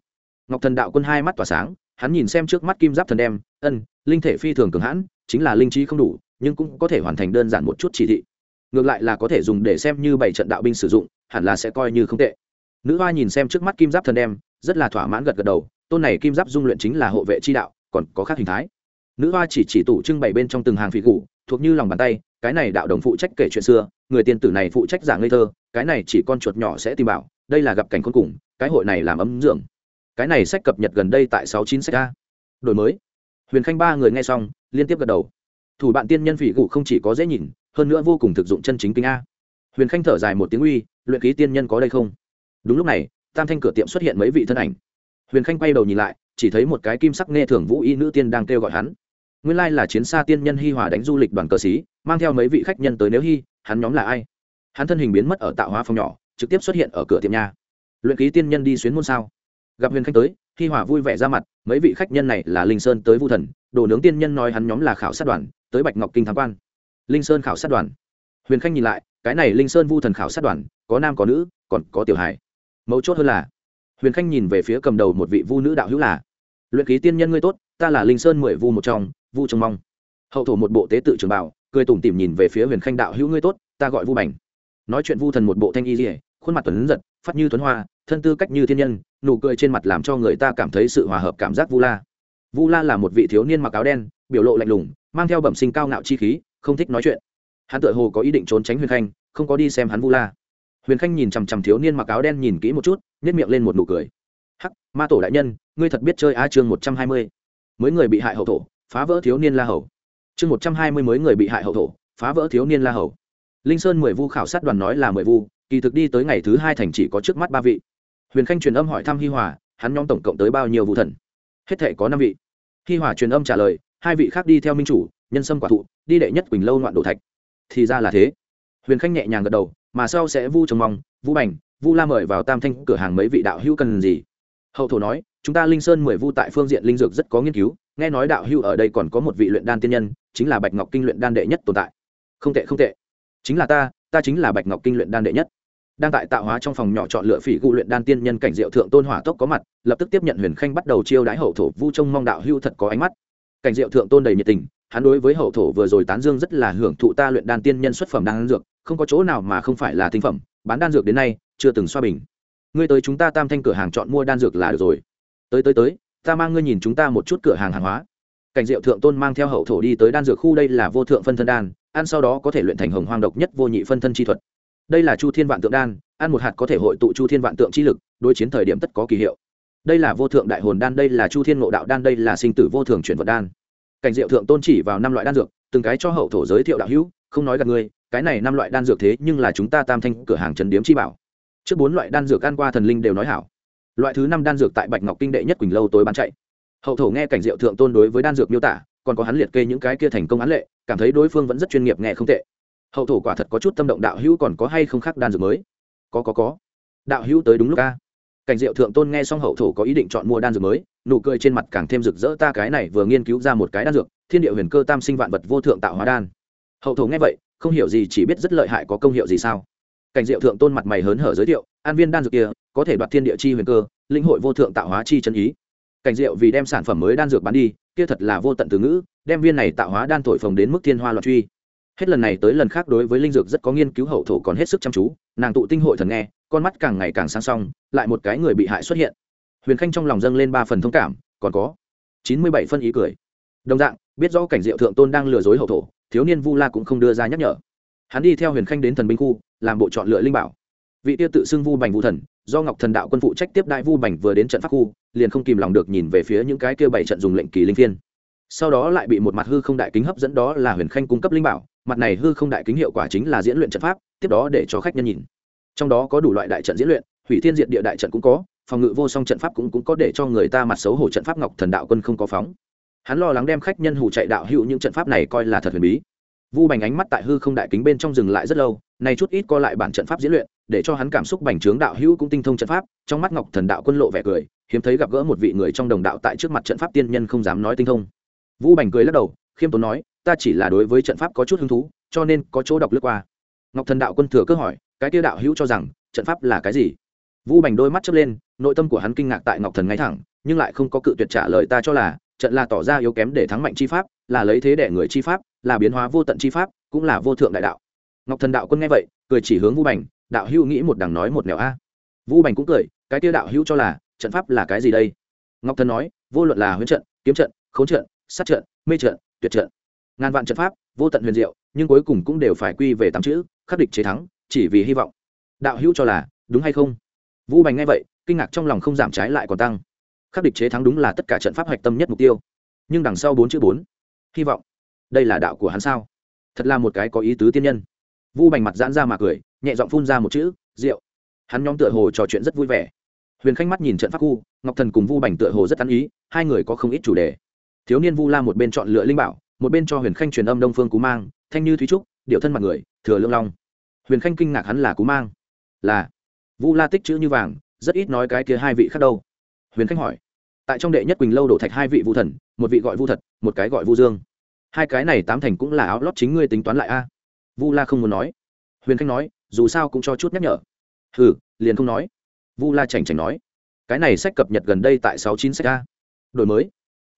Ngọc thần đạo quân hai mắt tỏa sáng, hắn nhìn xem trước mắt kim giáp thần đem, ân, linh thể phi thường cường hãn, chính là linh trí không đủ, nhưng cũng có thể hoàn thành đơn giản một chút chỉ thị. Ngược lại là có thể dùng để xem như bảy trận đạo binh sử dụng, hẳn là sẽ coi như không tệ nữ hoa nhìn xem trước mắt kim giáp thần đem, rất là thỏa mãn gật gật đầu, tôn này kim giáp dung luyện chính là hộ vệ chi đạo, còn có khác hình thái. Nữ hoa chỉ chỉ tủ trưng bày bên trong từng hàng phỉ cụ thuộc như lòng bàn tay, cái này đạo đồng phụ trách kể chuyện xưa, người tiên tử này phụ trách giả ngây thơ, cái này chỉ con chuột nhỏ sẽ tìm bảo, đây là gặp cảnh khôn cùng, cái hội này làm ấm dưỡng. Cái này sách cập nhật gần đây tại sáu chín sách a. Đổi mới. Huyền khanh ba người nghe xong, liên tiếp gật đầu. Thủ bạn tiên nhân phỉ cụ không chỉ có dễ nhìn, hơn nữa vô cùng thực dụng chân chính kinh a. Huyền khanh thở dài một tiếng uy, luyện ký tiên nhân có đây không? Đúng lúc này, tam thanh cửa tiệm xuất hiện mấy vị thân ảnh. Huyền khanh quay đầu nhìn lại, chỉ thấy một cái kim sắc nghe thường vũ y nữ tiên đang kêu gọi hắn. Nguyên lai là chiến xa tiên nhân hi hòa đánh du lịch đoàn cờ xí mang theo mấy vị khách nhân tới nếu hi, hắn nhóm là ai? Hắn thân hình biến mất ở tạo hóa phòng nhỏ, trực tiếp xuất hiện ở cửa tiệm nhà luyện ký tiên nhân đi xuyến môn sao? Gặp huyền khanh tới, hi hòa vui vẻ ra mặt, mấy vị khách nhân này là linh sơn tới vu thần, đồ nướng tiên nhân nói hắn nhóm là khảo sát đoàn, tới bạch ngọc kinh tham quan. Linh sơn khảo sát đoàn. Huyền khanh nhìn lại, cái này linh sơn vu thần khảo sát đoàn, có nam có nữ, còn có tiểu hải mấu chốt hơn là, huyền khanh nhìn về phía cầm đầu một vị vu nữ đạo hữu là, luyện ký tiên nhân ngươi tốt, ta là linh sơn mười vu một trong, vu trông mong. Hậu thổ một bộ tế tự trường bảo, cười tủm tỉm nhìn về phía huyền khanh đạo hữu ngươi tốt, ta gọi vu bành. Nói chuyện vu thần một bộ thanh y dỉa khuôn mặt tuấn giật, phát như tuấn hoa, thân tư cách như thiên nhân, nụ cười trên mặt làm cho người ta cảm thấy sự hòa hợp cảm giác vu la. Vu la là một vị thiếu niên mặc áo đen, biểu lộ lạnh lùng, mang theo bẩm sinh cao ngạo chi khí, không thích nói chuyện. Hắn tự hồ có ý định trốn tránh huyền khanh, không có đi xem hắn vu la huyền khanh nhìn chằm chằm thiếu niên mặc áo đen nhìn kỹ một chút nhét miệng lên một nụ cười. Hắc, ma tổ đại nhân, ngươi thật biết chơi a chương một trăm hai mươi. Mới người bị hại hậu thổ, phá vỡ thiếu niên la hầu. Chương một trăm hai mươi mới người bị hại hậu thổ, phá vỡ thiếu niên la hầu. Linh sơn mười vu khảo sát đoàn nói là mười vu, kỳ thực đi tới ngày thứ hai thành chỉ có trước mắt ba vị. Huyền khanh truyền âm hỏi thăm hi hòa, hắn nhóm tổng cộng tới bao nhiêu vụ thần? Hết thể có năm vị. Hi hòa truyền âm trả lời, hai vị khác đi theo minh chủ, nhân sâm quả thụ, đi đệ nhất quỳnh lâu ngoạn đồ thạch. Thì ra là thế. Huyền khanh nhẹ nhàng gật đầu mà sau sẽ vu trồng mong, vu bành, vu la mời vào tam thanh cửa hàng mấy vị đạo hữu cần gì. Hậu thổ nói, chúng ta linh sơn mười vu tại phương diện linh dược rất có nghiên cứu, nghe nói đạo hữu ở đây còn có một vị luyện đan tiên nhân, chính là bạch ngọc kinh luyện đan đệ nhất tồn tại. Không tệ không tệ. Chính là ta ta chính là bạch ngọc kinh luyện đan đệ nhất. Đang tại tạo hóa trong phòng nhỏ chọn lựa phỉ gu luyện đan tiên nhân cảnh diệu thượng tôn hỏa tốc có mặt, lập tức tiếp nhận huyền khanh bắt đầu chiêu đái hậu thổ vu trông mong đạo hưu thật có ánh mắt. Cảnh diệu thượng tôn đầy nhiệt tình, hắn đối với hậu thổ vừa rồi tán dương rất là hưởng thụ ta luyện đan tiên nhân xuất phẩm đan dược không có chỗ nào mà không phải là tinh phẩm, bán đan dược đến nay, chưa từng xoa bình. Ngươi tới chúng ta tam thanh cửa hàng chọn mua đan dược là được rồi. Tới tới tới, ta mang ngươi nhìn chúng ta một chút cửa hàng hàng hóa. Cảnh diệu thượng tôn mang theo hậu thổ đi tới đan dược khu, đây là vô thượng phân thân đan, ăn sau đó có thể luyện thành hồng hoang độc nhất vô nhị phân thân chi thuật. Đây là chu thiên vạn tượng đan, ăn một hạt có thể hội tụ chu thiên vạn tượng chi lực, đối chiến thời điểm tất có kỳ hiệu. Đây là vô thượng đại hồn đan, đây là chu thiên ngộ đạo đan, đây là sinh tử vô thường chuyển vật đan. Cảnh diệu thượng tôn chỉ vào năm loại đan dược, từng cái cho hậu thổ giới thiệu đạo hữu, không nói gặp ngươi cái này năm loại đan dược thế nhưng là chúng ta tam thanh cửa hàng trần điếm chi bảo. Trước bốn loại đan dược ăn qua thần linh đều nói hảo. Loại thứ năm đan dược tại bạch ngọc kinh đệ nhất quỳnh lâu tối bán chạy. Hậu thổ nghe cảnh diệu thượng tôn đối với đan dược miêu tả, còn có hắn liệt kê những cái kia thành công án lệ, cảm thấy đối phương vẫn rất chuyên nghiệp nghe không tệ. Hậu thổ quả thật có chút tâm động đạo hữu còn có hay không khác đan dược mới? Có có có. Đạo hữu tới đúng lúc ca cảnh diệu thượng tôn nghe xong hậu thổ có ý định chọn mua đan dược mới, nụ cười trên mặt càng thêm rực rỡ ta cái này vừa nghiên cứu ra một cái đan dược, thiên địa huyền cơ tam sinh vạn vật vô thượng tạo hóa đan. Hậu thổ nghe vậy không hiểu gì, chỉ biết rất lợi hại có công hiệu gì sao? Cảnh diệu thượng tôn mặt mày hớn hở giới thiệu, an viên đan dược kia, có thể đoạt thiên địa chi huyền cơ, linh hội vô thượng tạo hóa chi chân ý. Cảnh diệu vì đem sản phẩm mới đan dược bán đi, kia thật là vô tận từ ngữ, đem viên này tạo hóa đan thổi phồng đến mức thiên hoa loạn truy. Hết lần này tới lần khác đối với linh dược rất có nghiên cứu hậu thổ còn hết sức chăm chú, nàng tụ tinh hội thần nghe, con mắt càng ngày càng sáng song, lại một cái người bị hại xuất hiện. Huyền khanh trong lòng dâng lên ba phần thông cảm, còn có chín mươi bảy phân ý cười. Đồng dạng, biết rõ cảnh diệu thượng tôn đang lừa dối hậu thổ thiếu niên vu la cũng không đưa ra nhắc nhở. Hắn đi theo huyền khanh đến thần binh khu, làm bộ chọn lựa linh bảo. Vị tiêu tự xưng vu bành vu thần, do ngọc thần đạo quân phụ trách tiếp đại vu bành vừa đến trận pháp khu, liền không kìm lòng được nhìn về phía những cái kia bảy trận dùng lệnh kỳ linh phiên. Sau đó lại bị một mặt hư không đại kính hấp dẫn đó là huyền khanh cung cấp linh bảo, mặt này hư không đại kính hiệu quả chính là diễn luyện trận pháp, tiếp đó để cho khách nhân nhìn. Trong đó có đủ loại đại trận diễn luyện, hủy thiên diện địa đại trận cũng có, phòng ngự vô song trận pháp cũng cũng có để cho người ta mặt xấu hổ trận pháp ngọc thần đạo quân không có phóng hắn lo lắng đem khách nhân hủ chạy đạo hữu những trận pháp này coi là thật huyền bí. Vu bành ánh mắt tại hư không đại kính bên trong dừng lại rất lâu, nay chút ít co lại bản trận pháp diễn luyện, để cho hắn cảm xúc bành trướng đạo hữu cũng tinh thông trận pháp, trong mắt ngọc thần đạo quân lộ vẻ cười, hiếm thấy gặp gỡ một vị người trong đồng đạo tại trước mặt trận pháp tiên nhân không dám nói tinh thông. Vũ bành cười lắc đầu, khiêm tốn nói, ta chỉ là đối với trận pháp có chút hứng thú, cho nên có chỗ đọc lướt qua. Ngọc thần đạo quân thừa cơ hỏi, cái tiêu đạo hữu cho rằng, trận pháp là cái gì? Vũ bành đôi mắt chớp lên, nội tâm của hắn kinh ngạc tại ngọc thần ngay thẳng, nhưng lại không có cự tuyệt trả lời ta cho là trận là tỏ ra yếu kém để thắng mạnh chi pháp, là lấy thế để người chi pháp, là biến hóa vô tận chi pháp, cũng là vô thượng đại đạo. Ngọc thần đạo quân nghe vậy, cười chỉ hướng vũ bành, đạo hữu nghĩ một đằng nói một nẻo a. Vũ bành cũng cười, cái tiêu đạo hữu cho là, trận pháp là cái gì đây? Ngọc thần nói, vô luận là huyễn trận, kiếm trận khống trận, sát trận, mê trận, tuyệt trận. Ngàn vạn trận pháp, vô tận huyền diệu, nhưng cuối cùng cũng đều phải quy về tám chữ, khắc địch chế thắng, chỉ vì hy vọng. Đạo hữu cho là, đúng hay không? Vũ bành nghe vậy, kinh ngạc trong lòng không giảm trái lại còn tăng khắc địch chế thắng đúng là tất cả trận pháp hạch tâm nhất mục tiêu. Nhưng đằng sau bốn chữ bốn, hy vọng, đây là đạo của hắn sao? Thật là một cái có ý tứ tiên nhân. Vu bành mặt giãn ra mà cười, nhẹ giọng phun ra một chữ, rượu. Hắn nhóm tựa hồ trò chuyện rất vui vẻ. Huyền khanh mắt nhìn trận pháp khu, ngọc thần cùng vu bành tựa hồ rất tán ý, hai người có không ít chủ đề. Thiếu niên vu la một bên chọn lựa linh bảo, một bên cho huyền khanh truyền âm đông phương cú mang, thanh như thúy trúc điệu thân mặt người, thừa lương long. Huyền khanh kinh ngạc hắn là cú mang. Là. Vu la tích chữ như vàng, rất ít nói cái kia hai vị khác đâu huyền khanh hỏi, tại trong đệ nhất quỳnh lâu đổ thạch hai vị vu thần, một vị gọi vu thật, một cái gọi vu dương. Hai cái này tám thành cũng là áo lót chính ngươi tính toán lại a. Vu la không muốn nói. Huyền khanh nói, dù sao cũng cho chút nhắc nhở. Hừ, liền không nói. Vu la chảnh chảnh nói, cái này sách cập nhật gần đây tại sáu chín sách a. Đổi mới.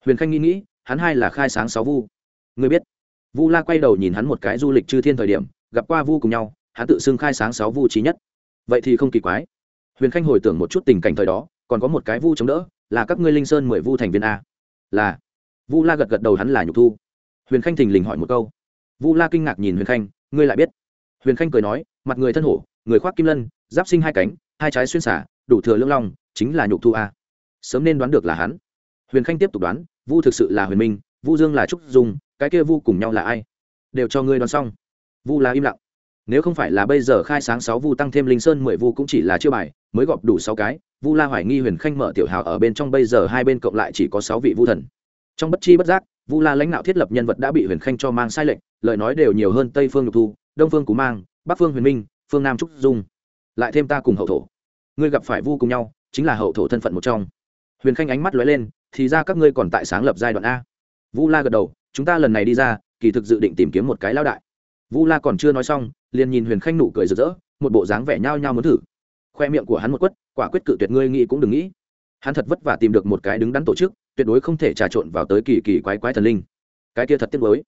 Huyền khanh nghĩ nghĩ, hắn hai là khai sáng sáu vu. Ngươi biết. Vu la quay đầu nhìn hắn một cái du lịch chư thiên thời điểm, gặp qua vu cùng nhau, hắn tự xưng khai sáng sáu vu trí nhất. Vậy thì không kỳ quái. Huyền khanh hồi tưởng một chút tình cảnh thời đó còn có một cái vu chống đỡ, là các ngươi linh sơn mười vu thành viên a. Là. Vu la gật gật đầu hắn là nhục thu. Huyền khanh thình lình hỏi một câu. Vu la kinh ngạc nhìn huyền khanh, ngươi lại biết. Huyền khanh cười nói, mặt người thân hổ, người khoác kim lân, giáp sinh hai cánh, hai trái xuyên xả, đủ thừa lưỡng long, chính là nhục thu a. Sớm nên đoán được là hắn. Huyền khanh tiếp tục đoán, vu thực sự là huyền minh, vu dương là trúc dung, cái kia vu cùng nhau là ai? Đều cho ngươi đoán xong. Vu là im lặng nếu không phải là bây giờ khai sáng sáu vu tăng thêm linh sơn mười vu cũng chỉ là chưa bài, mới gọp đủ sáu cái, vu la hoài nghi, huyền khanh mở tiểu hào ở bên trong bây giờ hai bên cộng lại chỉ có sáu vị vu thần. Trong bất chi bất giác, vu la lãnh đạo thiết lập nhân vật đã bị huyền khanh cho mang sai lệnh lời nói đều nhiều hơn tây phương nhục thu, đông phương cú mang, bắc phương huyền minh, phương nam trúc dung. Lại thêm ta cùng hậu thổ. Ngươi gặp phải vu cùng nhau, chính là hậu thổ thân phận một trong. Huyền khanh ánh mắt lóe lên, thì ra các ngươi còn tại sáng lập giai đoạn a. Vu la gật đầu, chúng ta lần này đi ra, kỳ thực dự định tìm kiếm một cái lao đại. Vu la còn chưa nói xong liền nhìn huyền khanh nụ cười rực rỡ, một bộ dáng vẻ nhao nhao muốn thử. Khoe miệng của hắn một quất, quả quyết cự tuyệt ngươi nghĩ cũng đừng nghĩ. Hắn thật vất vả tìm được một cái đứng đắn tổ chức, tuyệt đối không thể trà trộn vào tới kỳ kỳ quái quái thần linh. Cái kia thật tiếc mới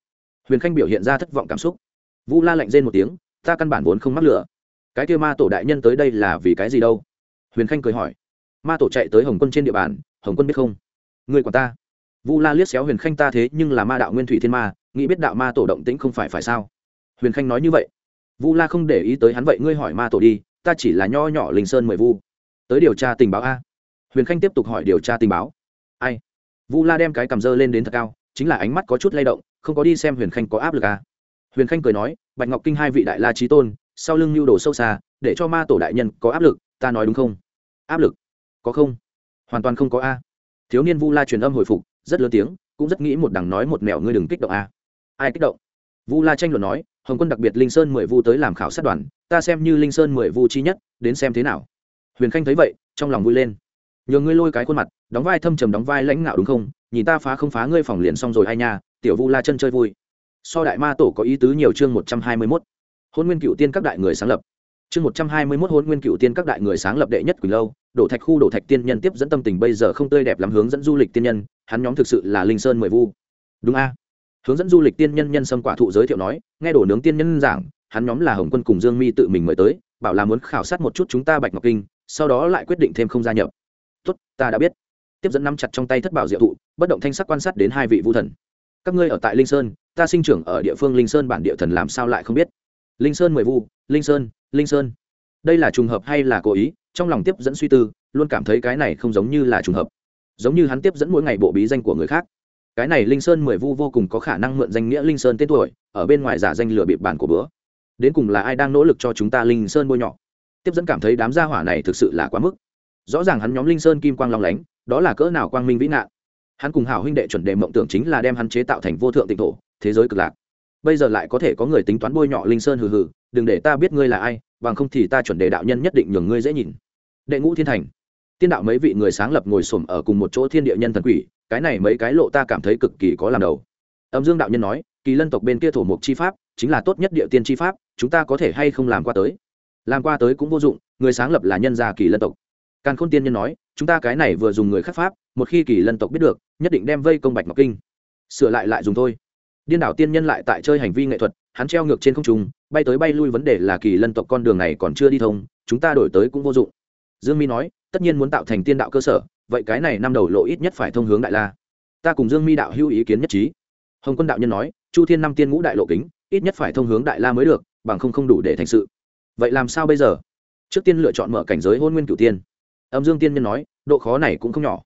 huyền khanh biểu hiện ra thất vọng cảm xúc. Vu la lạnh rên một tiếng, ta căn bản vốn không mắc lửa. Cái kia ma tổ đại nhân tới đây là vì cái gì đâu? Huyền khanh cười hỏi. Ma tổ chạy tới hồng quân trên địa bàn, hồng quân biết không? Người của ta. Vu la liếc xéo huyền khanh ta thế nhưng là ma đạo nguyên thủy thiên ma, nghĩ biết đạo ma tổ động tĩnh không phải phải sao? Huyền khanh nói như vậy vu la không để ý tới hắn vậy ngươi hỏi ma tổ đi, ta chỉ là nho nhỏ linh sơn mười vu. Tới điều tra tình báo a. Huyền khanh tiếp tục hỏi điều tra tình báo. Ai? Vu la đem cái cầm dơ lên đến thật cao, chính là ánh mắt có chút lay động, không có đi xem huyền khanh có áp lực à. huyền khanh cười nói, bạch ngọc kinh hai vị đại la trí tôn, sau lưng mưu đồ sâu xa, để cho ma tổ đại nhân có áp lực, ta nói đúng không? Áp lực? Có không? Hoàn toàn không có a. Thiếu niên vu la truyền âm hồi phục, rất lớn tiếng, cũng rất nghĩ một đằng nói một mẹo ngươi đừng kích động a. Ai kích động? Vu la tranh luận nói, hồng quân đặc biệt linh sơn mười vu tới làm khảo sát đoàn, ta xem như linh sơn mười vu chi nhất, đến xem thế nào. Huyền khanh thấy vậy, trong lòng vui lên. Nhờ ngươi lôi cái khuôn mặt, đóng vai thâm trầm đóng vai lãnh ngạo đúng không? Nhìn ta phá không phá ngươi phòng liền xong rồi ai nha, tiểu vu la chân chơi vui. So đại ma tổ có ý tứ nhiều chương một trăm hai mươi mốt. Hôn nguyên cựu tiên các đại người sáng lập. Chương một trăm hai mươi mốt hôn nguyên cựu tiên các đại người sáng lập đệ nhất quỳnh lâu, đổ thạch khu đổ thạch tiên nhân tiếp dẫn tâm tình bây giờ không tươi đẹp lắm hướng dẫn du lịch tiên nhân, hắn nhóm thực sự là linh sơn mười vu. Đúng a? Hướng dẫn du lịch tiên nhân nhân sâm quả thụ giới thiệu nói, nghe đổ nướng tiên nhân giảng, hắn nhóm là hồng quân cùng dương mi tự mình mời tới, bảo là muốn khảo sát một chút chúng ta bạch ngọc kinh, sau đó lại quyết định thêm không gia nhập. Tốt, ta đã biết. Tiếp dẫn nắm chặt trong tay thất bảo diệu thụ, bất động thanh sắc quan sát đến hai vị vu thần. Các ngươi ở tại linh sơn, ta sinh trưởng ở địa phương linh sơn bản địa thần làm sao lại không biết? Linh sơn mười vu, linh sơn linh sơn. Đây là trùng hợp hay là cố ý? Trong lòng tiếp dẫn suy tư, luôn cảm thấy cái này không giống như là trùng hợp. Giống như hắn tiếp dẫn mỗi ngày bộ bí danh của người khác cái này linh sơn mười vu vô cùng có khả năng mượn danh nghĩa linh sơn tên tuổi, ở bên ngoài giả danh lừa bịp bản của bữa. Đến cùng là ai đang nỗ lực cho chúng ta linh sơn bôi nhọ? Tiếp dẫn cảm thấy đám gia hỏa này thực sự là quá mức. Rõ ràng hắn nhóm linh sơn kim quang long lánh, đó là cỡ nào quang minh vĩ nạn. Hắn cùng hảo huynh đệ chuẩn đề mộng tưởng chính là đem hắn chế tạo thành vô thượng tịnh thổ, thế giới cực lạc. Bây giờ lại có thể có người tính toán bôi nhọ linh sơn hừ hừ, đừng để ta biết ngươi là ai, bằng không thì ta chuẩn đề đạo nhân nhất định nhường ngươi dễ nhìn. Đệ ngũ thiên thành. Tiên đạo mấy vị người sáng lập ngồi xổm ở cùng một chỗ thiên địa nhân thần quỷ cái này mấy cái lộ ta cảm thấy cực kỳ có làm đầu. Âm dương đạo nhân nói, kỳ lân tộc bên kia thổ mục chi pháp, chính là tốt nhất địa tiên chi pháp, chúng ta có thể hay không làm qua tới? Làm qua tới cũng vô dụng, người sáng lập là nhân gia kỳ lân tộc. Càn khôn tiên nhân nói, chúng ta cái này vừa dùng người khắc pháp, một khi kỳ lân tộc biết được, nhất định đem vây công bạch ngọc kinh. Sửa lại lại dùng thôi. Điên đảo tiên nhân lại tại chơi hành vi nghệ thuật, hắn treo ngược trên không trung, bay tới bay lui vấn đề là kỳ lân tộc con đường này còn chưa đi thông, chúng ta đổi tới cũng vô dụng. Dương mi nói, tất nhiên muốn tạo thành tiên đạo cơ sở vậy cái này năm đầu lộ ít nhất phải thông hướng đại la. Ta cùng dương mi đạo hữu ý kiến nhất trí. Hồng quân đạo nhân nói, chu thiên năm tiên ngũ đại lộ kính, ít nhất phải thông hướng đại la mới được, bằng không không đủ để thành sự. Vậy làm sao bây giờ? Trước tiên lựa chọn mở cảnh giới hôn nguyên cửu tiên. Âm dương tiên nhân nói, độ khó này cũng không nhỏ.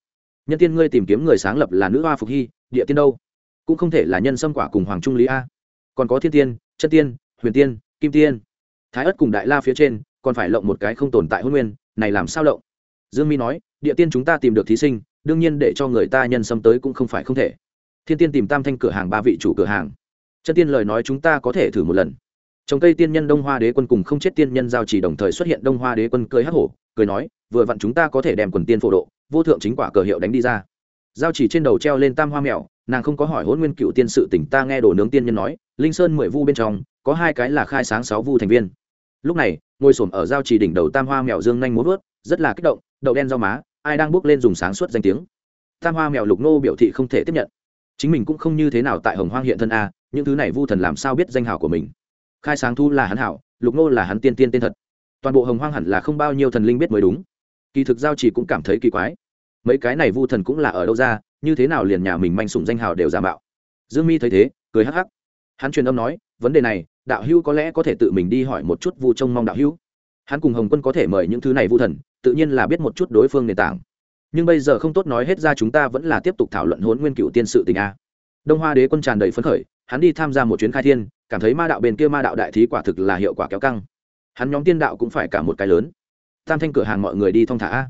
Nhân tiên ngươi tìm kiếm người sáng lập là nữ hoa phục hy, địa tiên đâu? Cũng không thể là nhân xâm quả cùng hoàng trung lý a. Còn có thiên tiên, chân tiên, huyền tiên, kim tiên. Thái ất cùng đại la phía trên, còn phải lộng một cái không tồn tại hôn nguyên, này làm sao lộng? Dương mi nói địa tiên chúng ta tìm được thí sinh, đương nhiên để cho người ta nhân xâm tới cũng không phải không thể. Thiên tiên tìm tam thanh cửa hàng, ba vị chủ cửa hàng. Chân tiên lời nói chúng ta có thể thử một lần. Trồng cây tiên nhân đông hoa đế quân cùng không chết tiên nhân giao chỉ đồng thời xuất hiện đông hoa đế quân cười hắc hổ, cười nói, vừa vặn chúng ta có thể đem quần tiên phổ độ, vô thượng chính quả cờ hiệu đánh đi ra. Giao chỉ trên đầu treo lên tam hoa mèo, nàng không có hỏi hôn nguyên cựu tiên sự tỉnh ta nghe đồ nướng tiên nhân nói, linh sơn mười vu bên trong, có hai cái là khai sáng sáu vu thành viên. Lúc này, ngồi s ở giao chỉ đỉnh đầu tam hoa mèo dương nhanh muốn vớt rất là kích động, đậu đen rau má ai đang bước lên dùng sáng suốt danh tiếng. Tam hoa mèo lục nô biểu thị không thể tiếp nhận. Chính mình cũng không như thế nào tại hồng hoang hiện thân a, những thứ này vu thần làm sao biết danh hào của mình. Khai sáng thu là hắn hảo, lục nô là hắn tiên tiên tên thật. Toàn bộ hồng hoang hẳn là không bao nhiêu thần linh biết mới đúng. Kỳ thực giao chỉ cũng cảm thấy kỳ quái. Mấy cái này vu thần cũng là ở đâu ra, như thế nào liền nhà mình manh sủng danh hào đều giả mạo. Dương mi thấy thế, cười hắc hắc. Hắn truyền âm nói, vấn đề này, đạo hữu có lẽ có thể tự mình đi hỏi một chút vu trông mong đạo hữu hắn cùng hồng quân có thể mời những thứ này vu thần, tự nhiên là biết một chút đối phương nền tảng. Nhưng bây giờ không tốt nói hết ra chúng ta vẫn là tiếp tục thảo luận hôn nguyên cựu tiên sự tình a. Đông hoa đế quân tràn đầy phấn khởi, hắn đi tham gia một chuyến khai thiên, cảm thấy ma đạo bên kia ma đạo đại thí quả thực là hiệu quả kéo căng. Hắn nhóm tiên đạo cũng phải cả một cái lớn. Tam thanh cửa hàng mọi người đi thong thả a.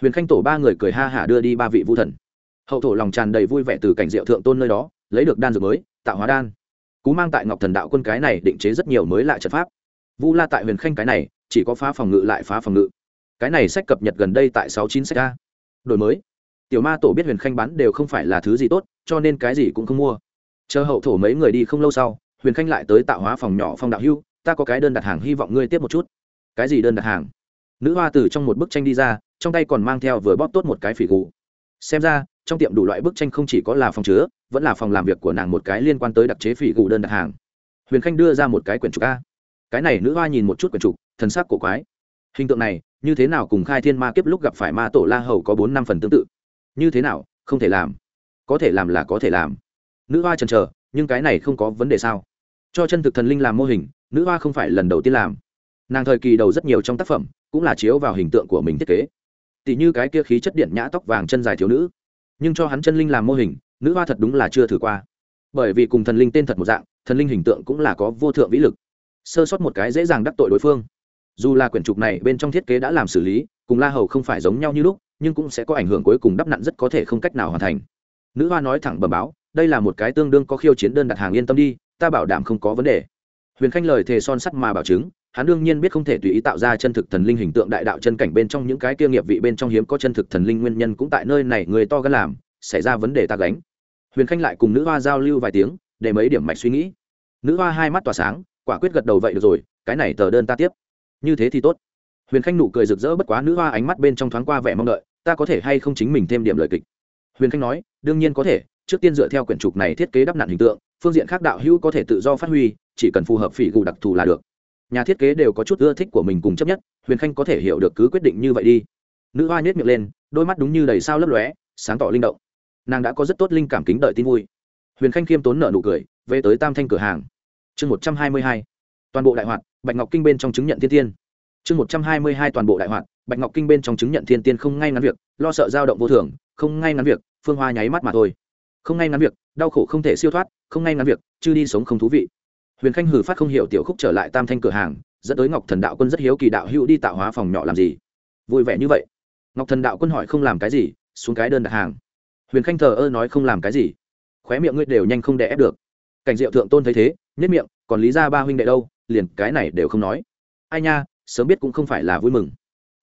Huyền khanh tổ ba người cười ha hả đưa đi ba vị vu thần. Hậu thổ lòng tràn đầy vui vẻ từ cảnh diệu thượng tôn nơi đó, lấy được đan dược mới, tạo hóa đan. Cú mang tại ngọc thần đạo quân cái này định chế rất nhiều mới lại trận pháp. Vu la tại huyền khanh cái này chỉ có phá phòng ngự lại phá phòng ngự. Cái này sách cập nhật gần đây tại sáu chín sách a. Đổi mới. Tiểu ma tổ biết huyền khanh bán đều không phải là thứ gì tốt, cho nên cái gì cũng không mua. Chờ hậu thổ mấy người đi không lâu sau, huyền khanh lại tới tạo hóa phòng nhỏ phong đạo hưu, ta có cái đơn đặt hàng, hy vọng ngươi tiếp một chút. Cái gì đơn đặt hàng? Nữ hoa từ trong một bức tranh đi ra, trong tay còn mang theo vừa bóp tốt một cái phỉ gù. Xem ra, trong tiệm đủ loại bức tranh không chỉ có là phòng chứa, vẫn là phòng làm việc của nàng một cái liên quan tới đặc chế phỉ gù đơn đặt hàng. Huyền khanh đưa ra một cái quyển trục a. Cái này nữ hoa nhìn một chút quyển trục thần sắc cổ quái. Hình tượng này, như thế nào cùng khai thiên ma kiếp lúc gặp phải ma tổ la hầu có bốn năm phần tương tự? Như thế nào, không thể làm. Có thể làm là có thể làm. Nữ hoa chần chờ, nhưng cái này không có vấn đề sao? Cho chân thực thần linh làm mô hình, nữ hoa không phải lần đầu tiên làm. Nàng thời kỳ đầu rất nhiều trong tác phẩm, cũng là chiếu vào hình tượng của mình thiết kế. Tỷ như cái kia khí chất điện nhã tóc vàng chân dài thiếu nữ. Nhưng cho hắn chân linh làm mô hình, nữ hoa thật đúng là chưa thử qua. Bởi vì cùng thần linh tên thật một dạng, thần linh hình tượng cũng là có vô thượng vĩ lực. Sơ sót một cái dễ dàng đắc tội đối phương dù là quyển trục này bên trong thiết kế đã làm xử lý, cùng la hầu không phải giống nhau như lúc, nhưng cũng sẽ có ảnh hưởng cuối cùng đắp nặn rất có thể không cách nào hoàn thành. Nữ hoa nói thẳng bẩm báo, đây là một cái tương đương có khiêu chiến đơn đặt hàng yên tâm đi, ta bảo đảm không có vấn đề. Huyền khanh lời thề son sắt mà bảo chứng, hắn đương nhiên biết không thể tùy ý tạo ra chân thực thần linh hình tượng đại đạo chân cảnh bên trong những cái kia nghiệp vị bên trong hiếm có chân thực thần linh nguyên nhân cũng tại nơi này, người to gan làm, xảy ra vấn đề ta gánh. Huyền khanh lại cùng nữ hoa giao lưu vài tiếng, để mấy điểm mạch suy nghĩ. Nữ hoa hai mắt tỏa sáng, quả quyết gật đầu vậy được rồi, cái này tờ đơn ta tiếp như thế thì tốt. Huyền khanh nụ cười rực rỡ bất quá nữ hoa ánh mắt bên trong thoáng qua vẻ mong đợi, ta có thể hay không chính mình thêm điểm lời kịch? Huyền khanh nói, đương nhiên có thể, trước tiên dựa theo quyển trục này thiết kế đắp nặn hình tượng, phương diện khác đạo hữu có thể tự do phát huy, chỉ cần phù hợp phỉ gù đặc thù là được. Nhà thiết kế đều có chút ưa thích của mình cùng chấp nhất, huyền khanh có thể hiểu được cứ quyết định như vậy đi. Nữ hoa nhét miệng lên, đôi mắt đúng như đầy sao lấp lóe, sáng tỏ linh động. Nàng đã có rất tốt linh cảm kính đợi tin vui. Huyền khanh khiêm tốn nợ nụ cười, về tới tam thanh cửa hàng. Chương một trăm hai mươi hai toàn bộ đại hoạt, bạch ngọc kinh bên trong chứng nhận thiên tiên. Chương một trăm hai mươi hai toàn bộ đại hoạt, bạch ngọc kinh bên trong chứng nhận thiên tiên không ngay ngắn việc, lo sợ dao động vô thường, không ngay ngắn việc, phương hoa nháy mắt mà thôi. Không ngay ngắn việc, đau khổ không thể siêu thoát, không ngay ngắn việc chứ đi sống không thú vị. Huyền khanh hử phát không hiểu tiểu khúc trở lại tam thanh cửa hàng, dẫn tới ngọc thần đạo quân rất hiếu kỳ đạo hữu đi tạo hóa phòng nhỏ làm gì. Vui vẻ như vậy. Ngọc thần đạo quân hỏi không làm cái gì, xuống cái đơn đặt hàng. Huyền khanh thờ ơ nói không làm cái gì. Khóe miệng ngươi đều nhanh không đè ép được. Cảnh diệu thượng tôn thấy thế nhất miệng, còn lý ra ba huynh đệ đâu? Liền cái này đều không nói. Ai nha, sớm biết cũng không phải là vui mừng.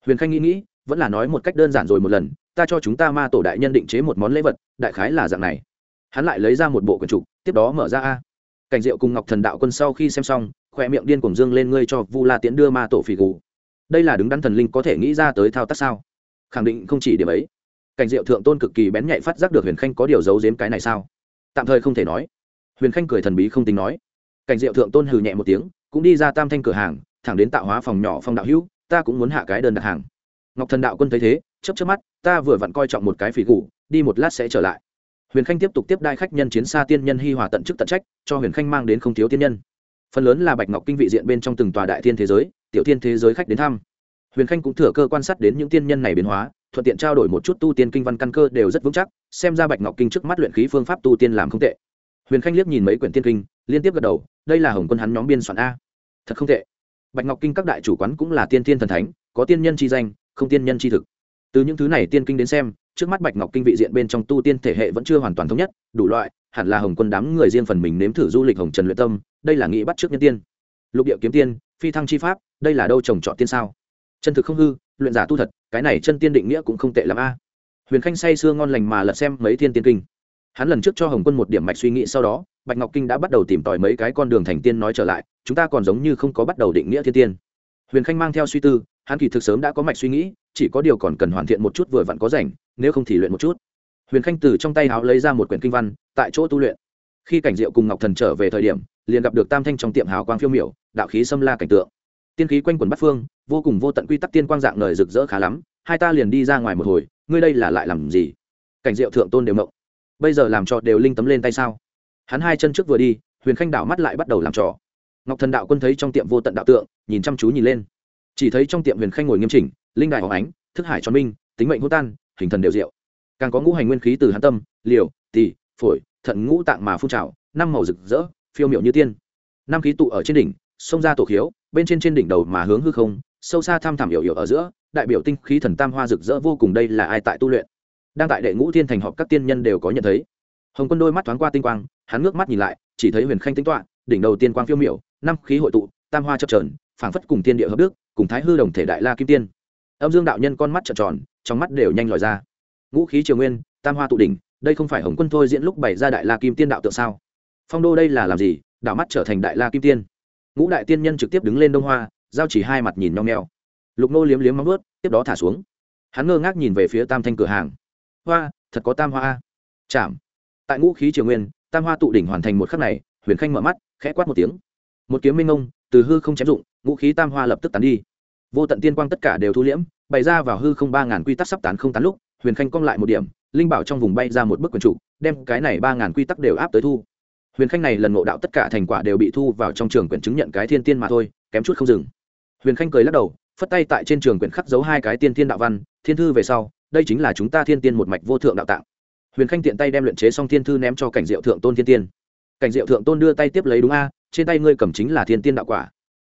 Huyền khanh nghĩ nghĩ, vẫn là nói một cách đơn giản rồi một lần, ta cho chúng ta ma tổ đại nhân định chế một món lễ vật, đại khái là dạng này. Hắn lại lấy ra một bộ quần trục, tiếp đó mở ra a. Cảnh diệu cùng ngọc thần đạo quân sau khi xem xong khoe miệng điên cùng dương lên ngươi cho vu la tiễn đưa ma tổ phì gù. Đây là đứng đắn thần linh có thể nghĩ ra tới thao tác sao? Khẳng định không chỉ điểm ấy. Cảnh diệu thượng tôn cực kỳ bén nhạy phát giác được huyền khanh có điều giấu giếm cái này sao? Tạm thời không thể nói. Huyền khanh cười thần bí không tính nói. Cảnh diệu thượng tôn hừ nhẹ một tiếng cũng đi ra tam thanh cửa hàng thẳng đến tạo hóa phòng nhỏ phong đạo hữu ta cũng muốn hạ cái đơn đặt hàng. Ngọc thần đạo quân thấy thế chấp chấp mắt ta vừa vặn coi trọng một cái phỉ củ, đi một lát sẽ trở lại. Huyền khanh tiếp tục tiếp đai khách nhân chiến xa tiên nhân hi hòa tận chức tận trách cho huyền khanh mang đến không thiếu tiên nhân. Phần lớn là bạch ngọc kinh vị diện bên trong từng tòa đại thiên thế giới tiểu thiên thế giới khách đến thăm. Huyền khanh cũng thừa cơ quan sát đến những tiên nhân này biến hóa thuận tiện trao đổi một chút tu tiên kinh văn căn cơ đều rất vững chắc xem ra bạch ngọc kinh trước mắt luyện khí phương pháp tu tiên làm không tệ. Huyền khanh liếc nhìn mấy quyển tiên kinh liên tiếp gật đầu đây là hồng quân hắn nhóm biên soạn a thật không tệ. Bạch ngọc kinh các đại chủ quán cũng là tiên thiên thần thánh, có tiên nhân chi danh, không tiên nhân chi thực. Từ những thứ này tiên kinh đến xem, trước mắt bạch ngọc kinh vị diện bên trong tu tiên thể hệ vẫn chưa hoàn toàn thống nhất, đủ loại, hẳn là hồng quân đám người riêng phần mình nếm thử du lịch hồng trần luyện tâm, đây là nghĩ bắt trước nhân tiên. Lục địa kiếm tiên, phi thăng chi pháp, đây là đâu trồng trọt tiên sao? Chân thực không hư, luyện giả tu thật, cái này chân tiên định nghĩa cũng không tệ l a. Huyền khanh say sưa ngon lành mà lật xem mấy thiên tiên kinh. Hắn lần trước cho hồng quân một điểm mạch suy nghĩ sau đó bạch ngọc kinh đã bắt đầu tìm tòi mấy cái con đường thành tiên nói trở lại, chúng ta còn giống như không có bắt đầu định nghĩa thiên tiên. Huyền khanh mang theo suy tư, hắn kỳ thực sớm đã có mạch suy nghĩ, chỉ có điều còn cần hoàn thiện một chút vừa vặn có rảnh, nếu không thì luyện một chút. Huyền khanh từ trong tay háo lấy ra một quyển kinh văn, tại chỗ tu luyện. Khi cảnh diệu cùng ngọc thần trở về thời điểm, liền gặp được tam thanh trong tiệm hào quang phiêu miểu, đạo khí xâm la cảnh tượng. Tiên khí quanh quần bắt phương, vô cùng vô tận quy tắc tiên quang dạng lời rực rỡ khá lắm, hai ta liền đi ra ngoài một hồi, ngươi đây là lại làm gì? Cảnh diệu thượng tôn đều mộng. Bây giờ làm cho đều linh tấm lên tay sao? Hắn hai chân trước vừa đi, huyền khanh đảo mắt lại bắt đầu làm trò. Ngọc thần đạo quân thấy trong tiệm vô tận đạo tượng, nhìn chăm chú nhìn lên. Chỉ thấy trong tiệm huyền khanh ngồi nghiêm chỉnh, linh đại hóng ánh, thức hải tròn minh, tính mệnh hô tan hình thần đều diệu. Càng có ngũ hành nguyên khí từ hán tâm, liều, tỳ, phổi, thận ngũ tạng mà phun trào, năm màu rực rỡ, phiêu miệu như tiên. Năm khí tụ ở trên đỉnh, xông ra tổ khiếu, bên trên trên đỉnh đầu mà hướng hư không, sâu xa tham thảm hiểu hiểu ở giữa, đại biểu tinh khí thần tam hoa rực rỡ vô cùng đây là ai tại tu luyện. Đang tại đệ ngũ thiên thành họp các tiên nhân đều có nhận thấy. Hồng quân đôi mắt thoáng qua tinh quang hắn ngước mắt nhìn lại, chỉ thấy huyền khanh tính toạ đỉnh đầu tiên quang phiêu miểu, năm khí hội tụ, tam hoa chập trờn phảng phất cùng tiên địa hợp đức, cùng thái hư đồng thể đại la kim tiên. Âm dương đạo nhân con mắt trợn tròn, trong mắt đều nhanh lòi ra. Ngũ khí triều nguyên, tam hoa tụ đỉnh, đây không phải hồng quân thôi diễn lúc bày ra đại la kim tiên đạo tượng sao? Phong đô đây là làm gì? Đạo mắt trở thành đại la kim tiên. Ngũ đại tiên nhân trực tiếp đứng lên đông hoa, giao chỉ hai mặt nhìn nhong nheo lục nô liếm liếm móng ướt tiếp đó thả xuống. Hắn ngơ ngác nhìn về phía tam thanh cửa hàng. Hoa, thật có tam hoa a. Chạm tại ngũ khí triều nguyên tam hoa tụ đỉnh hoàn thành một khắc này, huyền khanh mở mắt, khẽ quát một tiếng. Một kiếm minh ông từ hư không chém dụng, ngũ khí tam hoa lập tức tán đi. Vô tận tiên quang tất cả đều thu liễm, bày ra vào hư không ba ngàn quy tắc sắp tán không tán lúc, huyền khanh cong lại một điểm, linh bảo trong vùng bay ra một bức quần trụ, đem cái này ba ngàn quy tắc đều áp tới thu. Huyền khanh này lần ngộ đạo tất cả thành quả đều bị thu vào trong trường quyển chứng nhận cái thiên tiên mà thôi, kém chút không dừng. Huyền khanh cười lắc đầu, phất tay tại trên trường quyển khắc dấu hai cái tiên thiên đạo văn, thiên thư về sau, đây chính là chúng ta thiên tiên một mạch vô thượng đạo tạng huyền khanh tiện tay đem luyện chế xong thiên thư ném cho cảnh diệu thượng tôn thiên tiên. Cảnh diệu thượng tôn đưa tay tiếp lấy đúng a, trên tay ngươi cầm chính là thiên tiên đạo quả.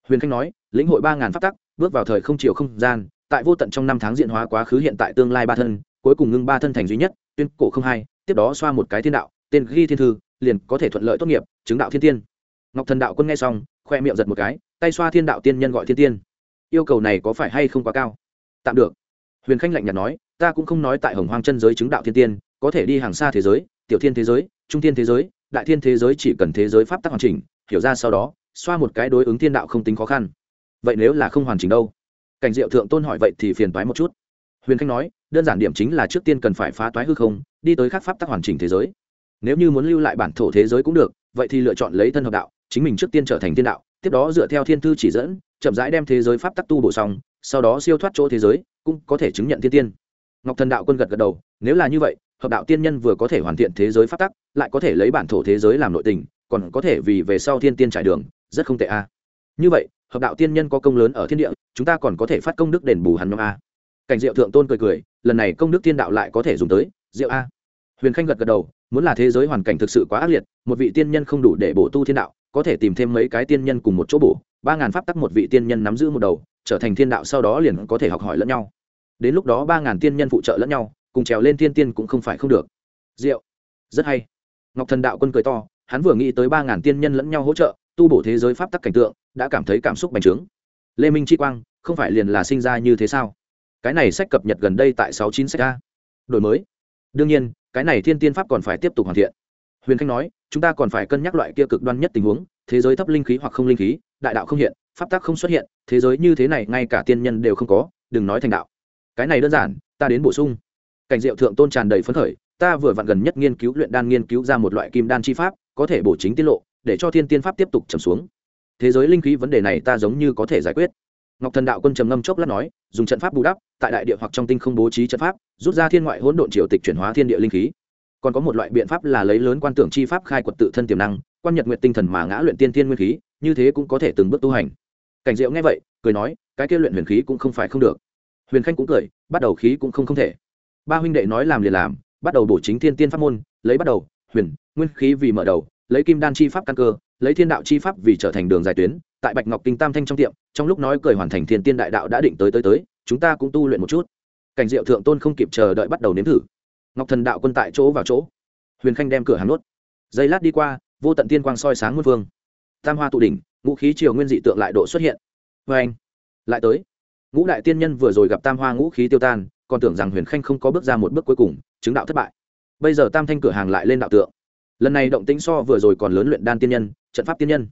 Huyền khanh nói, lĩnh hội ba ngàn phát tắc, bước vào thời không chiều không gian, tại vô tận trong năm tháng diện hóa quá khứ hiện tại tương lai ba thân, cuối cùng ngưng ba thân thành duy nhất, tuyên cổ không hai, tiếp đó xoa một cái thiên đạo, tên ghi thiên thư, liền có thể thuận lợi tốt nghiệp, chứng đạo thiên tiên. Ngọc thần đạo quân nghe xong, khoe miệng giật một cái, tay xoa thiên đạo tiên nhân gọi thiên tiên. Yêu cầu này có phải hay không quá cao? Tạm được. Huyền khanh lạnh nhạt nói, ta cũng không nói tại hồng hoang chân giới chứng đạo thiên tiên có thể đi hàng xa thế giới, tiểu thiên thế giới, trung thiên thế giới, đại thiên thế giới chỉ cần thế giới pháp tắc hoàn chỉnh, hiểu ra sau đó, xoa một cái đối ứng thiên đạo không tính khó khăn. Vậy nếu là không hoàn chỉnh đâu? Cảnh diệu thượng tôn hỏi vậy thì phiền toái một chút. Huyền khanh nói, đơn giản điểm chính là trước tiên cần phải phá toái hư không, đi tới các pháp tắc hoàn chỉnh thế giới. Nếu như muốn lưu lại bản thổ thế giới cũng được, vậy thì lựa chọn lấy thân hợp đạo, chính mình trước tiên trở thành thiên đạo, tiếp đó dựa theo thiên thư chỉ dẫn, chậm rãi đem thế giới pháp tắc tu bổ xong, sau đó siêu thoát chỗ thế giới, cũng có thể chứng nhận thiên tiên. Ngọc thần đạo quân gật gật đầu, nếu là như vậy hợp đạo tiên nhân vừa có thể hoàn thiện thế giới pháp tắc, lại có thể lấy bản thổ thế giới làm nội tình, còn có thể vì về sau thiên tiên trải đường, rất không tệ a. Như vậy, hợp đạo tiên nhân có công lớn ở thiên địa, chúng ta còn có thể phát công đức đền bù hắn nhóm a cảnh diệu thượng tôn cười cười, lần này công đức tiên đạo lại có thể dùng tới, diệu a. Huyền khanh gật gật đầu, muốn là thế giới hoàn cảnh thực sự quá ác liệt, một vị tiên nhân không đủ để bổ tu thiên đạo, có thể tìm thêm mấy cái tiên nhân cùng một chỗ bổ, ba ngàn pháp tắc một vị tiên nhân nắm giữ một đầu, trở thành thiên đạo sau đó liền có thể học hỏi lẫn nhau. Đến lúc đó ba ngàn tiên nhân phụ trợ lẫn nhau cùng trèo lên thiên tiên cũng không phải không được. Diệu. Rất hay. Ngọc thần đạo quân cười to, hắn vừa nghĩ tới ba ngàn tiên nhân lẫn nhau hỗ trợ, tu bổ thế giới pháp tắc cảnh tượng, đã cảm thấy cảm xúc bành trướng. Lê minh chi quang, không phải liền là sinh ra như thế sao? Cái này sách cập nhật gần đây tại sáu chín sách a. Đổi mới. Đương nhiên, cái này thiên tiên pháp còn phải tiếp tục hoàn thiện. Huyền khanh nói, chúng ta còn phải cân nhắc loại kia cực đoan nhất tình huống, thế giới thấp linh khí hoặc không linh khí, đại đạo không hiện, pháp tắc không xuất hiện, thế giới như thế này ngay cả tiên nhân đều không có, đừng nói thành đạo. Cái này đơn giản, ta đến bổ sung cảnh diệu thượng tôn tràn đầy phấn khởi, ta vừa vặn gần nhất nghiên cứu luyện đan nghiên cứu ra một loại kim đan chi pháp, có thể bổ chính tiết lộ, để cho thiên tiên pháp tiếp tục trầm xuống. Thế giới linh khí vấn đề này ta giống như có thể giải quyết. Ngọc thần đạo quân trầm ngâm chốc lát nói, dùng trận pháp bù đắp, tại đại địa hoặc trong tinh không bố trí trận pháp, rút ra thiên ngoại hỗn độn triều tịch chuyển hóa thiên địa linh khí. Còn có một loại biện pháp là lấy lớn quan tưởng chi pháp khai quật tự thân tiềm năng, quan nhật nguyện tinh thần mà ngã luyện tiên tiên nguyên khí, như thế cũng có thể từng bước tu hành. Cảnh diệu nghe vậy, cười nói, cái kia luyện huyền khí cũng không phải không được. Huyền khanh cũng cười, bắt đầu khí cũng không không thể ba huynh đệ nói làm liền làm, bắt đầu bổ chính thiên tiên pháp môn, lấy bắt đầu, huyền, nguyên khí vì mở đầu, lấy kim đan chi pháp căn cơ, lấy thiên đạo chi pháp vì trở thành đường dài tuyến, tại bạch ngọc kinh tam thanh trong tiệm, trong lúc nói cười hoàn thành thiên tiên đại đạo đã định tới tới tới, chúng ta cũng tu luyện một chút. Cảnh diệu thượng tôn không kịp chờ đợi bắt đầu nếm thử. Ngọc thần đạo quân tại chỗ vào chỗ. Huyền khanh đem cửa hàng nuốt giây lát đi qua, vô tận tiên quang soi sáng muôn vương tam hoa tụ đỉnh, ngũ khí triều nguyên dị tượng lại độ xuất hiện. Vê anh lại tới. Ngũ đại tiên nhân vừa rồi gặp tam hoa ngũ khí tiêu tan còn tưởng rằng huyền khanh không có bước ra một bước cuối cùng, chứng đạo thất bại. Bây giờ tam thanh cửa hàng lại lên đạo tượng. Lần này động tính so vừa rồi còn lớn luyện đan tiên nhân, trận pháp tiên nhân.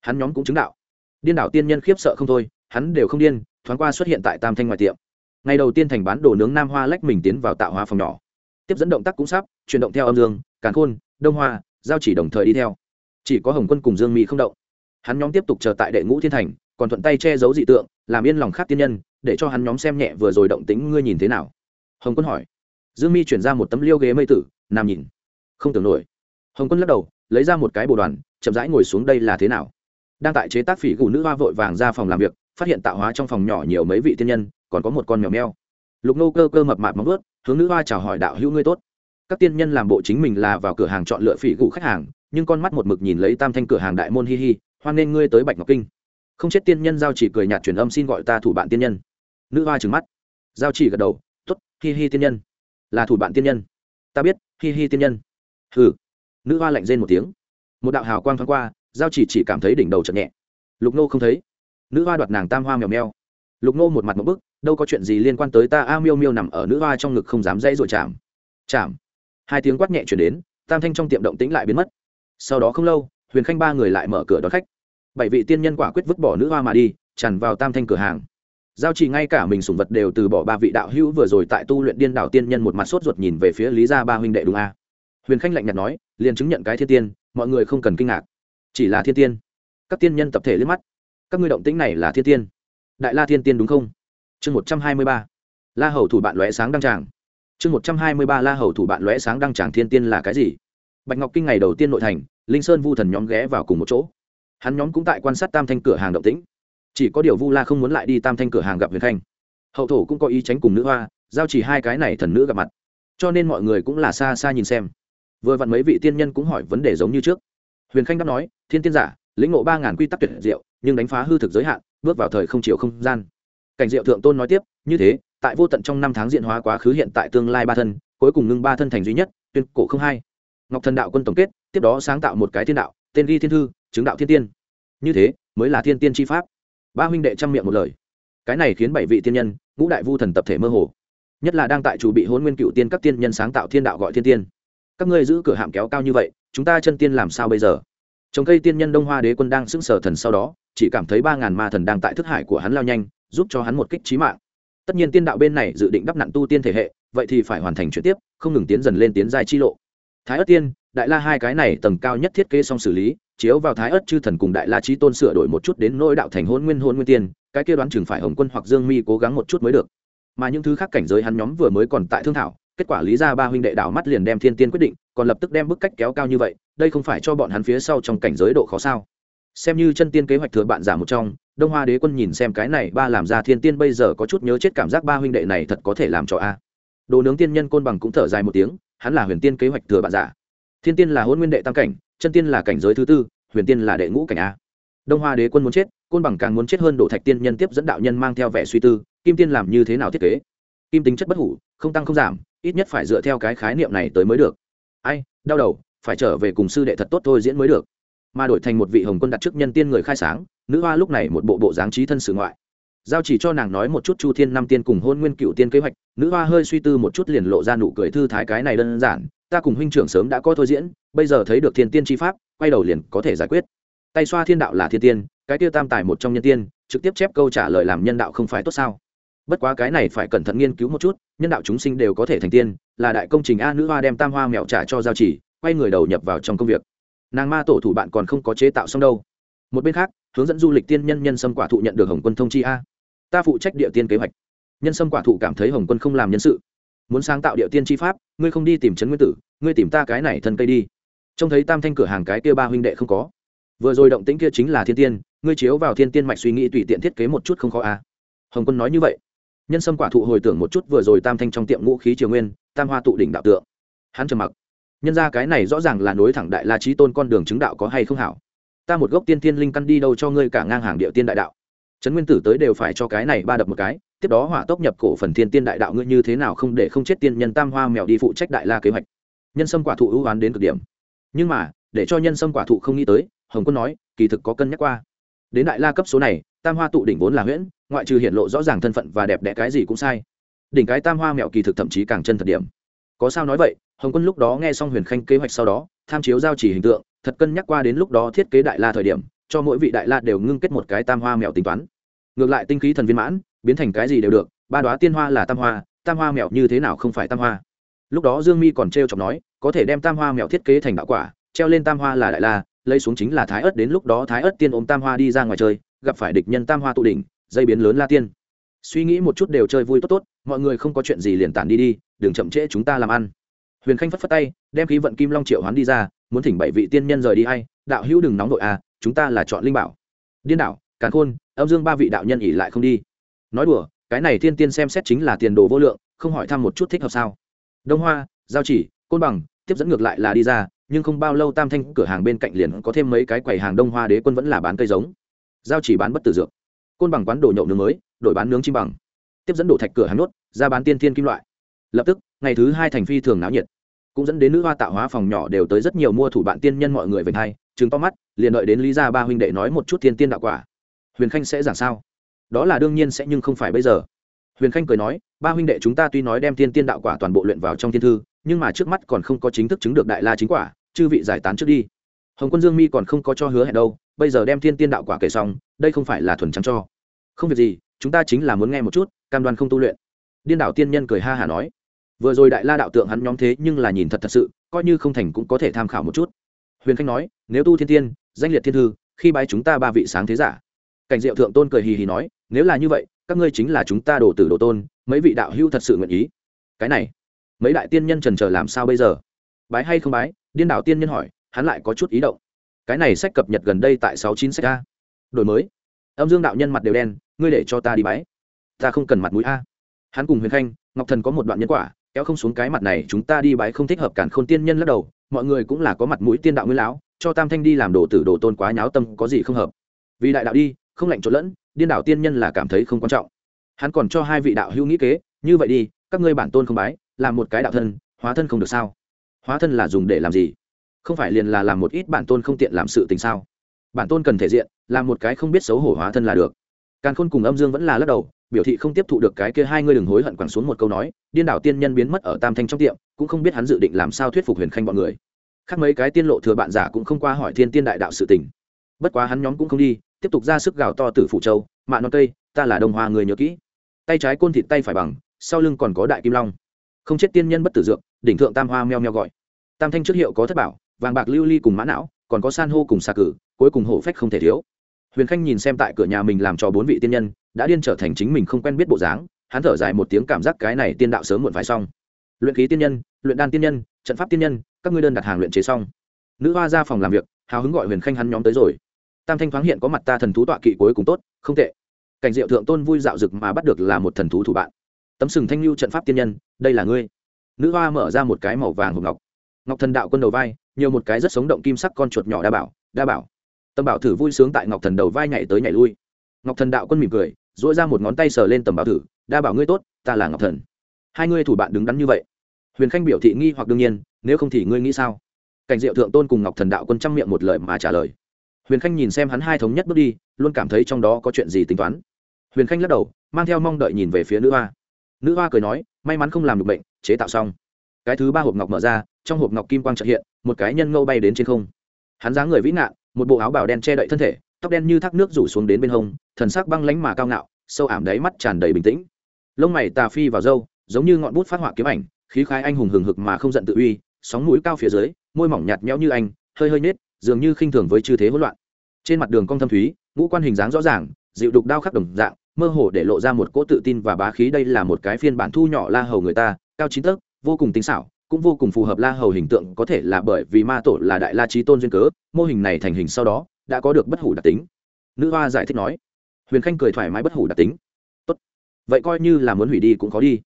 Hắn nhóm cũng chứng đạo. Điên đảo tiên nhân khiếp sợ không thôi, hắn đều không điên, thoáng qua xuất hiện tại tam thanh ngoài tiệm. Ngày đầu tiên thành bán đồ nướng nam hoa lách mình tiến vào tạo hóa phòng nhỏ. Tiếp dẫn động tác cũng sắp, chuyển động theo âm dương, càn khôn, đông hoa, giao chỉ đồng thời đi theo. Chỉ có hồng quân cùng dương mỹ không động. Hắn nhóm tiếp tục chờ tại đệ ngũ thiên thành còn thuận tay che giấu dị tượng, làm yên lòng khác tiên nhân, để cho hắn nhóm xem nhẹ vừa rồi động tính ngươi nhìn thế nào. Hồng quân hỏi. Dương mi chuyển ra một tấm liêu ghế mây tử, nằm nhìn. Không tưởng nổi. Hồng quân lắc đầu, lấy ra một cái bồ đoàn, chậm rãi ngồi xuống đây là thế nào? Đang tại chế tác phỉ gù nữ hoa vội vàng ra phòng làm việc, phát hiện tạo hóa trong phòng nhỏ nhiều mấy vị tiên nhân, còn có một con mèo meo. Lục nô cơ cơ mập mạp móng ướt hướng nữ hoa chào hỏi đạo hữu ngươi tốt. Các tiên nhân làm bộ chính mình là vào cửa hàng chọn lựa phỉ gù khách hàng, nhưng con mắt một mực nhìn lấy tam thanh cửa hàng đại môn hi hi, hoan nên ngươi tới bạch ngọc kinh không chết tiên nhân giao chỉ cười nhạt truyền âm xin gọi ta thủ bạn tiên nhân. Nữ hoa trừng mắt. Giao chỉ gật đầu t ố t hi hi tiên nhân. Là thủ bạn tiên nhân. Ta biết, hi hi tiên nhân. Hừ. Nữ hoa lạnh rên một tiếng. Một đạo hào quang thoáng qua, giao chỉ chỉ cảm thấy đỉnh đầu chật nhẹ. Lục nô không thấy. Nữ hoa đoạt nàng tam hoa mèo mèo. Lục nô một mặt một bức, đâu có chuyện gì liên quan tới ta, a miêu miêu nằm ở nữ hoa trong ngực không dám dãy rồi chạm. Chạm? Hai tiếng quát nhẹ chuyển đến, tam thanh trong tiệm động tĩnh lại biến mất. Sau đó không lâu, huyền khanh ba người lại mở cửa đón khách bảy vị tiên nhân quả quyết vứt bỏ nữ hoa mà đi, tràn vào tam thanh cửa hàng. Giao chỉ ngay cả mình sủng vật đều từ bỏ ba vị đạo hữu vừa rồi tại tu luyện điên đảo tiên nhân một mặt sốt ruột nhìn về phía lý gia ba huynh đệ đúng a? Huyền khanh lạnh nhạt nói, liền chứng nhận cái thiên tiên, mọi người không cần kinh ngạc. Chỉ là thiên tiên. Các tiên nhân tập thể liếc mắt. Các ngươi động tĩnh này là thiên tiên. Đại la thiên tiên đúng không? Chương một trăm hai mươi ba. La hầu thủ bạn lóe sáng đăng tràng. Chương một trăm hai mươi ba, la hầu thủ bạn lóe sáng đăng tràng thiên tiên là cái gì? Bạch ngọc kinh ngày đầu tiên nội thành, linh sơn vu thần nhóm ghé vào cùng một chỗ hắn nhóm cũng tại quan sát tam thanh cửa hàng động tĩnh. Chỉ có điều vu la không muốn lại đi tam thanh cửa hàng gặp huyền khanh. Hậu thổ cũng có ý tránh cùng nữ hoa, giao chỉ hai cái này thần nữ gặp mặt. Cho nên mọi người cũng là xa xa nhìn xem. Vừa vặn mấy vị tiên nhân cũng hỏi vấn đề giống như trước. Huyền khanh đáp nói, thiên tiên giả, lĩnh ngộ ba ngàn quy tắc tuyệt diệu, nhưng đánh phá hư thực giới hạn, bước vào thời không chiều không gian. Cảnh diệu thượng tôn nói tiếp, như thế, tại vô tận trong năm tháng diện hóa quá khứ hiện tại tương lai ba thân, cuối cùng ngưng ba thân thành duy nhất, tuyên cổ không hai. Ngọc thần đạo quân tổng kết, tiếp đó sáng tạo một cái thiên đạo, tên ghi thiên thư chứng đạo thiên tiên. Như thế, mới là thiên tiên tri pháp. Ba huynh đệ chăm miệng một lời. Cái này khiến bảy vị tiên nhân, ngũ đại vu thần tập thể mơ hồ. Nhất là đang tại chủ bị hôn nguyên cựu tiên các tiên nhân sáng tạo thiên đạo gọi thiên tiên. Các ngươi giữ cửa hạm kéo cao như vậy, chúng ta chân tiên làm sao bây giờ? Trồng cây tiên nhân đông hoa đế quân đang sững sờ thần sau đó, chỉ cảm thấy ba ngàn ma thần đang tại thức hải của hắn lao nhanh, giúp cho hắn một kích trí mạng. Tất nhiên tiên đạo bên này dự định đắp nặn tu tiên thể hệ, vậy thì phải hoàn thành chuyển tiếp, không ngừng tiến dần lên tiến dài chi lộ. Thái ất tiên, đại la hai cái này tầng cao nhất thiết kế xong xử lý chiếu vào thái ất chư thần cùng đại la trí tôn sửa đổi một chút đến nỗi đạo thành hôn nguyên hôn nguyên tiên, cái kia đoán chừng phải hồng quân hoặc dương mi cố gắng một chút mới được. Mà những thứ khác cảnh giới hắn nhóm vừa mới còn tại thương thảo, kết quả lý ra ba huynh đệ đảo mắt liền đem thiên tiên quyết định, còn lập tức đem bức cách kéo cao như vậy, đây không phải cho bọn hắn phía sau trong cảnh giới độ khó sao? Xem như chân tiên kế hoạch thừa bạn giả một trong, đông hoa đế quân nhìn xem cái này ba làm ra thiên tiên bây giờ có chút nhớ chết cảm giác ba huynh đệ này thật có thể làm cho a. Đồ nướng tiên nhân côn bằng cũng thở dài một tiếng, hắn là huyền tiên kế hoạch thừa bạn giả. Thiên tiên là hôn nguyên đệ tam cảnh chân tiên là cảnh giới thứ tư, huyền tiên là đệ ngũ cảnh a. Đông hoa đế quân muốn chết, côn bằng càng muốn chết hơn đổ thạch tiên nhân tiếp dẫn đạo nhân mang theo vẻ suy tư, kim tiên làm như thế nào thiết kế? Kim tính chất bất hủ, không tăng không giảm, ít nhất phải dựa theo cái khái niệm này tới mới được. Ai, đau đầu, phải trở về cùng sư đệ thật tốt thôi diễn mới được. Mà đổi thành một vị hồng quân đặt trước nhân tiên người khai sáng, nữ hoa lúc này một bộ bộ dáng trí thân sự ngoại. Giao chỉ cho nàng nói một chút chu thiên năm tiên cùng hôn nguyên cựu tiên kế hoạch, nữ hoa hơi suy tư một chút liền lộ ra nụ cười thư thái cái này đơn giản ta cùng huynh trưởng sớm đã có thôi diễn, bây giờ thấy được thiên tiên tri pháp, quay đầu liền có thể giải quyết. Tay xoa thiên đạo là thiên tiên, cái tiêu tam tài một trong nhân tiên, trực tiếp chép câu trả lời làm nhân đạo không phải tốt sao? Bất quá cái này phải cẩn thận nghiên cứu một chút, nhân đạo chúng sinh đều có thể thành tiên, là đại công trình a nữ hoa đem tam hoa mẹo trả cho giao chỉ, quay người đầu nhập vào trong công việc. Nàng ma tổ thủ bạn còn không có chế tạo xong đâu. Một bên khác, hướng dẫn du lịch tiên nhân nhân sâm quả thụ nhận được hồng quân thông chi a. Ta phụ trách địa tiên kế hoạch. Nhân sâm quả thụ cảm thấy hồng quân không làm nhân sự muốn sáng tạo địa tiên tri pháp, ngươi không đi tìm trấn nguyên tử, ngươi tìm ta cái này thân cây đi. Trông thấy tam thanh cửa hàng cái kia ba huynh đệ không có. Vừa rồi động tĩnh kia chính là thiên tiên, ngươi chiếu vào thiên tiên mạch suy nghĩ tùy tiện thiết kế một chút không khó à? hồng quân nói như vậy. Nhân sâm quả thụ hồi tưởng một chút vừa rồi tam thanh trong tiệm ngũ khí triều nguyên, tam hoa tụ đỉnh đạo tượng. Hắn trầm mặc. Nhân ra cái này rõ ràng là nối thẳng đại la trí tôn con đường chứng đạo có hay không hảo? Ta một gốc tiên tiên linh căn đi đâu cho ngươi cả ngang hàng địa tiên đại đạo? Trấn nguyên tử tới đều phải cho cái này ba đập một cái tiếp đó hỏa tốc nhập cổ phần thiên tiên đại đạo ngươi như thế nào không để không chết tiên nhân tam hoa mèo đi phụ trách đại la kế hoạch. Nhân sâm quả thụ ưu oán đến cực điểm. Nhưng mà, để cho nhân sâm quả thụ không nghĩ tới, hồng quân nói, kỳ thực có cân nhắc qua. Đến đại la cấp số này, tam hoa tụ đỉnh vốn là huyễn, ngoại trừ hiện lộ rõ ràng thân phận và đẹp đẽ cái gì cũng sai. Đỉnh cái tam hoa mèo kỳ thực thậm chí càng chân thật điểm. Có sao nói vậy, hồng quân lúc đó nghe xong huyền khanh kế hoạch sau đó, tham chiếu giao chỉ hình tượng, thật cân nhắc qua đến lúc đó thiết kế đại la thời điểm, cho mỗi vị đại la đều ngưng kết một cái tam hoa mèo tính toán. Ngược lại tinh khí thần viên mãn biến thành cái gì đều được, ba đoá tiên hoa là tam hoa tam hoa mèo như thế nào không phải tam hoa. Lúc đó dương mi còn t r e o chọc nói, có thể đem tam hoa mèo thiết kế thành đạo quả, treo lên tam hoa là đại la, lấy xuống chính là thái ớt đến lúc đó thái ớt tiên ôm tam hoa đi ra ngoài chơi, gặp phải địch nhân tam hoa tụ đỉnh, dây biến lớn la tiên. Suy nghĩ một chút đều chơi vui tốt tốt, mọi người không có chuyện gì liền tản đi đi, đừng chậm trễ chúng ta làm ăn. Huyền khanh phất phất tay, đem khí vận kim long triệu hoán đi ra, muốn thỉnh bảy vị tiên nhân rời đi hay đạo hữu đừng nóng đội à chúng ta là chọn linh bảo. Điên đảo, càn khôn, âm dương ba vị đạo nhân ỉ lại không đi nói đùa, cái này thiên tiên xem xét chính là tiền đồ vô lượng, không hỏi thăm một chút thích hợp sao? Đông hoa, giao chỉ, côn bằng, tiếp dẫn ngược lại là đi ra, nhưng không bao lâu tam thanh cửa hàng bên cạnh liền có thêm mấy cái quầy hàng đông hoa đế quân vẫn là bán cây giống. Giao chỉ bán bất tử dược. Côn bằng quán đồ nhậu nướng mới, đổi bán nướng chim bằng. Tiếp dẫn đổ thạch cửa hàng nốt, ra bán tiên thiên kim loại. Lập tức, ngày thứ hai thành phi thường náo nhiệt. Cũng dẫn đến nữ hoa tạo hóa phòng nhỏ đều tới rất nhiều mua thủ bạn tiên nhân mọi người về thay chứng to mắt, liền đợi đến lý gia ba huynh đệ nói một chút thiên tiên đạo quả. Huyền khanh sẽ giảng sao? Đó là đương nhiên sẽ nhưng không phải bây giờ. Huyền khanh cười nói, ba huynh đệ chúng ta tuy nói đem thiên tiên đạo quả toàn bộ luyện vào trong thiên thư, nhưng mà trước mắt còn không có chính thức chứng được đại la chính quả, chư vị giải tán trước đi. Hồng quân dương mi còn không có cho hứa hẹn đâu, bây giờ đem thiên tiên đạo quả kể xong, đây không phải là thuần trắng cho. Không việc gì, chúng ta chính là muốn nghe một chút, cam đoan không tu luyện. Điên đảo tiên nhân cười ha hả nói, vừa rồi đại la đạo tượng hắn nhóm thế nhưng là nhìn thật thật sự, coi như không thành cũng có thể tham khảo một chút. Huyền khanh nói, nếu tu thiên tiên, danh liệt thiên thư, khi bái chúng ta ba vị sáng thế giả. Cảnh diệu thượng tôn cười hì hì nói nếu là như vậy, các ngươi chính là chúng ta đồ tử đồ tôn, mấy vị đạo hữu thật sự nguyện ý. Cái này, mấy đại tiên nhân trần trờ làm sao bây giờ? Bái hay không bái? Điên đạo tiên nhân hỏi, hắn lại có chút ý động. Cái này sách cập nhật gần đây tại sáu chín sách a. Đổi mới. Âm dương đạo nhân mặt đều đen, ngươi để cho ta đi bái. Ta không cần mặt mũi a. Hắn cùng huyền khanh, ngọc thần có một đoạn nhân quả, kéo không xuống cái mặt này, chúng ta đi bái không thích hợp cản khôn tiên nhân lắc đầu, mọi người cũng là có mặt mũi tiên đạo nguyên lão, cho tam thanh đi làm đồ tử đồ tôn quá nháo tâm có gì không hợp. Vì đại đạo đi, không lạnh trộn lẫn điên đảo tiên nhân là cảm thấy không quan trọng. Hắn còn cho hai vị đạo hữu nghĩ kế, như vậy đi, các ngươi bản tôn không bái, làm một cái đạo thân, hóa thân không được sao? Hóa thân là dùng để làm gì? Không phải liền là làm một ít bản tôn không tiện làm sự tình sao? Bản tôn cần thể diện, làm một cái không biết xấu hổ hóa thân là được. Càn khôn cùng âm dương vẫn là lắc đầu, biểu thị không tiếp thụ được cái kia hai ngươi đừng hối hận quẳng xuống một câu nói, điên đảo tiên nhân biến mất ở tam thanh trong tiệm, cũng không biết hắn dự định làm sao thuyết phục huyền khanh bọn người. Khác mấy cái tiên lộ thừa bạn giả cũng không qua hỏi thiên tiên đại đạo sự tình bất quá hắn nhóm cũng không đi, tiếp tục ra sức gào to từ phụ châu, mạ non cây ta là đông hoa người nhớ kỹ. Tay trái côn thịt tay phải bằng, sau lưng còn có đại kim long. Không chết tiên nhân bất tử dược, đỉnh thượng tam hoa meo meo gọi. Tam thanh trước hiệu có thất bảo, vàng bạc lưu ly cùng mã não, còn có san hô cùng xà cử, cuối cùng hổ phách không thể thiếu. Huyền khanh nhìn xem tại cửa nhà mình làm cho bốn vị tiên nhân, đã điên trở thành chính mình không quen biết bộ dáng, hắn thở dài một tiếng cảm giác cái này tiên đạo sớm muộn phải xong. Luyện khí tiên nhân, luyện đan tiên nhân, trận pháp tiên nhân, các ngươi đơn đặt hàng luyện chế xong. Nữ hoa ra phòng làm việc, hào hứng gọi huyền khanh hắn nhóm tới rồi tam thanh thoáng hiện có mặt ta thần thú tọa kỵ cuối cùng tốt, không tệ. Cảnh diệu thượng tôn vui dạo rực mà bắt được là một thần thú thủ bạn. Tấm sừng thanh lưu trận pháp tiên nhân, đây là ngươi. Nữ hoa mở ra một cái màu vàng hộp ngọc. Ngọc thần đạo quân đầu vai, nhiều một cái rất sống động kim sắc con chuột nhỏ đa bảo đa bảo. Tâm bảo thử vui sướng tại ngọc thần đầu vai nhảy tới nhảy lui. Ngọc thần đạo quân mỉm cười dỗi ra một ngón tay sờ lên tầm bảo thử, đa bảo ngươi tốt, ta là ngọc thần. Hai ngươi thủ bạn đứng đắn như vậy. Huyền khanh biểu thị nghi hoặc đương nhiên, nếu không thì ngươi nghĩ sao? Cảnh diệu thượng tôn cùng ngọc thần đạo quân chăm miệng một lời mà trả lời huyền khanh nhìn xem hắn hai thống nhất bước đi, luôn cảm thấy trong đó có chuyện gì tính toán. Huyền khanh lắc đầu, mang theo mong đợi nhìn về phía nữ hoa. Nữ hoa cười nói, may mắn không làm được bệnh, chế tạo xong. Cái thứ ba hộp ngọc mở ra, trong hộp ngọc kim quang trợ hiện, một cái nhân ngâu bay đến trên không. Hắn dáng người vĩ nạn một bộ áo bào đen che đậy thân thể, tóc đen như thác nước rủ xuống đến bên hông, thần sắc băng lánh mà cao ngạo, sâu ảm đáy mắt tràn đầy bình tĩnh. Lông mày tà phi vào râu, giống như ngọn bút phát họa kiếm ảnh, khí khai anh hùng hừng hực mà không giận tự uy, sóng mũi cao phía dưới, môi mỏng nhạt nhẽo như anh, hơi hơi nết dường như khinh thường với chư thế hỗn loạn. Trên mặt đường cong thâm thúy, ngũ quan hình dáng rõ ràng, dịu đục đao khắc đồng dạng, mơ hồ để lộ ra một cỗ tự tin và bá khí. Đây là một cái phiên bản thu nhỏ la hầu người ta, cao chín tấc, vô cùng tinh xảo, cũng vô cùng phù hợp la hầu hình tượng, có thể là bởi vì ma tổ là đại la trí tôn duyên cớ, mô hình này thành hình sau đó, đã có được bất hủ đặc tính. Nữ hoa giải thích nói. Huyền khanh cười thoải mái bất hủ đặc tính. Tốt. vậy coi như là muốn hủy đi cũng có đi.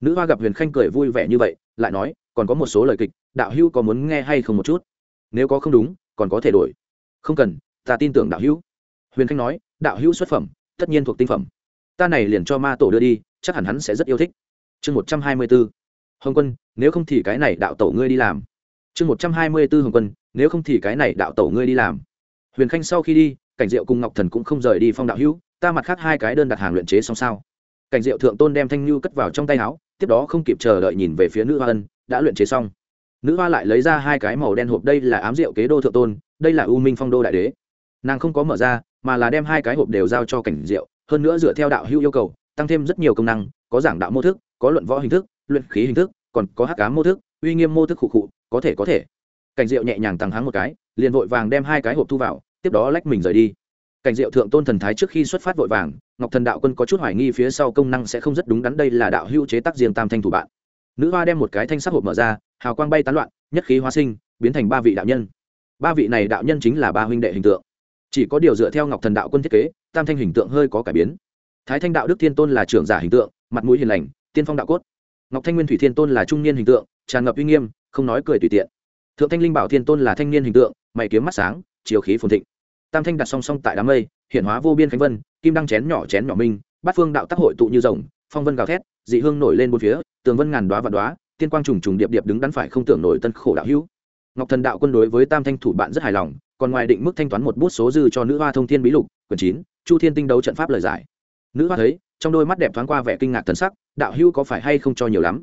Nữ hoa gặp huyền khanh cười vui vẻ như vậy, lại nói, còn có một số lời kịch, đạo hữu có muốn nghe hay không một chút? Nếu có không đúng còn có thể đổi. Không cần, ta tin tưởng đạo hữu. Huyền khanh nói, đạo hữu xuất phẩm, tất nhiên thuộc tinh phẩm. Ta này liền cho ma tổ đưa đi, chắc hẳn hắn sẽ rất yêu thích. Chương một trăm hai mươi b ố hồng quân, nếu không thì cái này đạo tổ ngươi đi làm. Chương một trăm hai mươi b ố hồng quân, nếu không thì cái này đạo tổ ngươi đi làm. Huyền khanh sau khi đi, cảnh diệu cùng ngọc thần cũng không rời đi phong đạo hữu, ta mặt khác hai cái đơn đặt hàng luyện chế xong sao. Cảnh diệu thượng tôn đem thanh như cất vào trong tay áo, tiếp đó không kịp chờ đợi nhìn về phía nữ hoa ân, đã luyện chế xong nữ hoa lại lấy ra hai cái màu đen hộp, đây là ám rượu kế đô thượng tôn, đây là u minh phong đô đại đế. Nàng không có mở ra, mà là đem hai cái hộp đều giao cho cảnh diệu, hơn nữa dựa theo đạo hữu yêu cầu, tăng thêm rất nhiều công năng, có giảng đạo mô thức, có luận võ hình thức, luyện khí hình thức, còn có hắc cá mô thức, uy nghiêm mô thức khụ khụ, có thể có thể. Cảnh diệu nhẹ nhàng tăng háng một cái, liền vội vàng đem hai cái hộp thu vào, tiếp đó lách mình rời đi. Cảnh diệu thượng tôn thần thái trước khi xuất phát vội vàng, ngọc thần đạo quân có chút hoài nghi phía sau công năng sẽ không rất đúng đắn, đây là đạo hữu chế tác riêng tam thanh thủ bạn. Nữ hoa đem một cái thanh sắc hộp mở ra hào quang bay tán loạn, nhất khí hóa sinh, biến thành ba vị đạo nhân. Ba vị này đạo nhân chính là ba huynh đệ hình tượng. Chỉ có điều dựa theo ngọc thần đạo quân thiết kế, tam thanh hình tượng hơi có cải biến. Thái thanh đạo đức thiên tôn là trưởng giả hình tượng, mặt mũi hiền lành, tiên phong đạo cốt. Ngọc thanh nguyên thủy thiên tôn là trung niên hình tượng, tràn ngập uy nghiêm, không nói cười tùy tiện. Thượng thanh linh bảo thiên tôn là thanh niên hình tượng, mày kiếm mắt sáng, chiều khí phồn thịnh. Tam thanh đặt song song tại đám mây hiện hóa vô biên khánh vân, kim đăng chén nhỏ chén nhỏ minh, bát phương đạo tác hội tụ như rồng, phong vân gào thét, dị hương nổi lên bốn phía, tường vân ngàn đoá và đoá tiên quang trùng trùng điệp điệp đứng đắn phải không tưởng nổi tân khổ đạo hữu. Ngọc thần đạo quân đối với tam thanh thủ bạn rất hài lòng, còn ngoài định mức thanh toán một bút số dư cho nữ hoa thông thiên bí lục, quyển chín, chu thiên tinh đấu trận pháp lời giải. Nữ hoa thấy, trong đôi mắt đẹp thoáng qua vẻ kinh ngạc thần sắc, đạo hữu có phải hay không cho nhiều lắm?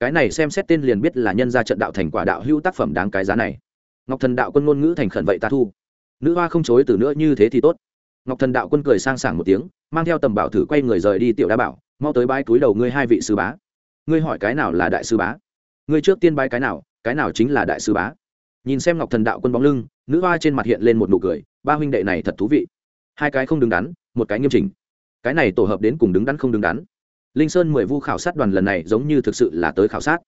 Cái này xem xét tên liền biết là nhân ra trận đạo thành quả đạo hữu tác phẩm đáng cái giá này. Ngọc thần đạo quân ngôn ngữ thành khẩn vậy ta thu. Nữ hoa không chối từ nữa như thế thì tốt. Ngọc thần đạo quân cười sang sảng một tiếng, mang theo tầm bảo thử quay người rời đi tiểu đa bảo, mau tới bãi túi đầu ngươi hai vị sư bá ngươi hỏi cái nào là đại sư bá? Ngươi trước tiên bái cái nào cái nào chính là đại sư bá? Nhìn xem ngọc thần đạo quân bóng lưng, nữ hoa trên mặt hiện lên một nụ cười, ba huynh đệ này thật thú vị. Hai cái không đứng đắn, một cái nghiêm chỉnh. Cái này tổ hợp đến cùng đứng đắn không đứng đắn. Linh sơn mười vu khảo sát đoàn lần này giống như thực sự là tới khảo sát.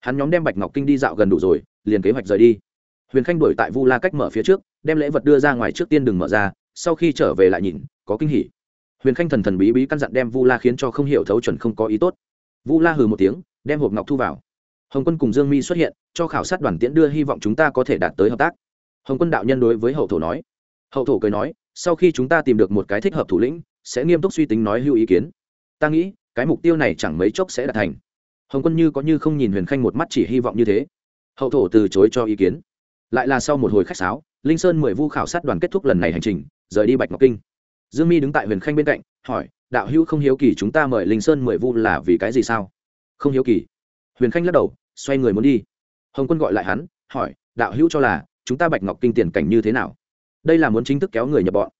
Hắn nhóm đem bạch ngọc kinh đi dạo gần đủ rồi, liền kế hoạch rời đi. Huyền khanh đuổi tại vu la cách mở phía trước, đem lễ vật đưa ra ngoài trước tiên đừng mở ra, sau khi trở về lại nhìn, có kinh hỉ. Huyền khanh thần thần bí bí căn dặn đem vu la khiến cho không hiểu thấu chuẩn không có ý tốt vu la hừ một tiếng, đem hộp ngọc thu vào. Hồng quân cùng dương mi xuất hiện, cho khảo sát đoàn tiễn đưa hy vọng chúng ta có thể đạt tới hợp tác. Hồng quân đạo nhân đối với hậu thổ nói. Hậu thổ cười nói, sau khi chúng ta tìm được một cái thích hợp thủ lĩnh, sẽ nghiêm túc suy tính nói hưu ý kiến. Ta nghĩ, cái mục tiêu này chẳng mấy chốc sẽ đạt thành. Hồng quân như có như không nhìn huyền khanh một mắt chỉ hy vọng như thế. Hậu thổ từ chối cho ý kiến. Lại là sau một hồi khách sáo, linh sơn mười vu khảo sát đoàn kết thúc lần này hành trình, rời đi bạch ngọc kinh. Dương mi đứng tại huyền khanh bên cạnh hỏi, đạo hữu không hiếu kỳ chúng ta mời linh sơn mười vu là vì cái gì sao? Không hiếu kỳ. Huyền khanh lắc đầu, xoay người muốn đi. Hồng quân gọi lại hắn, hỏi, đạo hữu cho là chúng ta bạch ngọc kinh tiền cảnh như thế nào? Đây là muốn chính thức kéo người nhập bọn.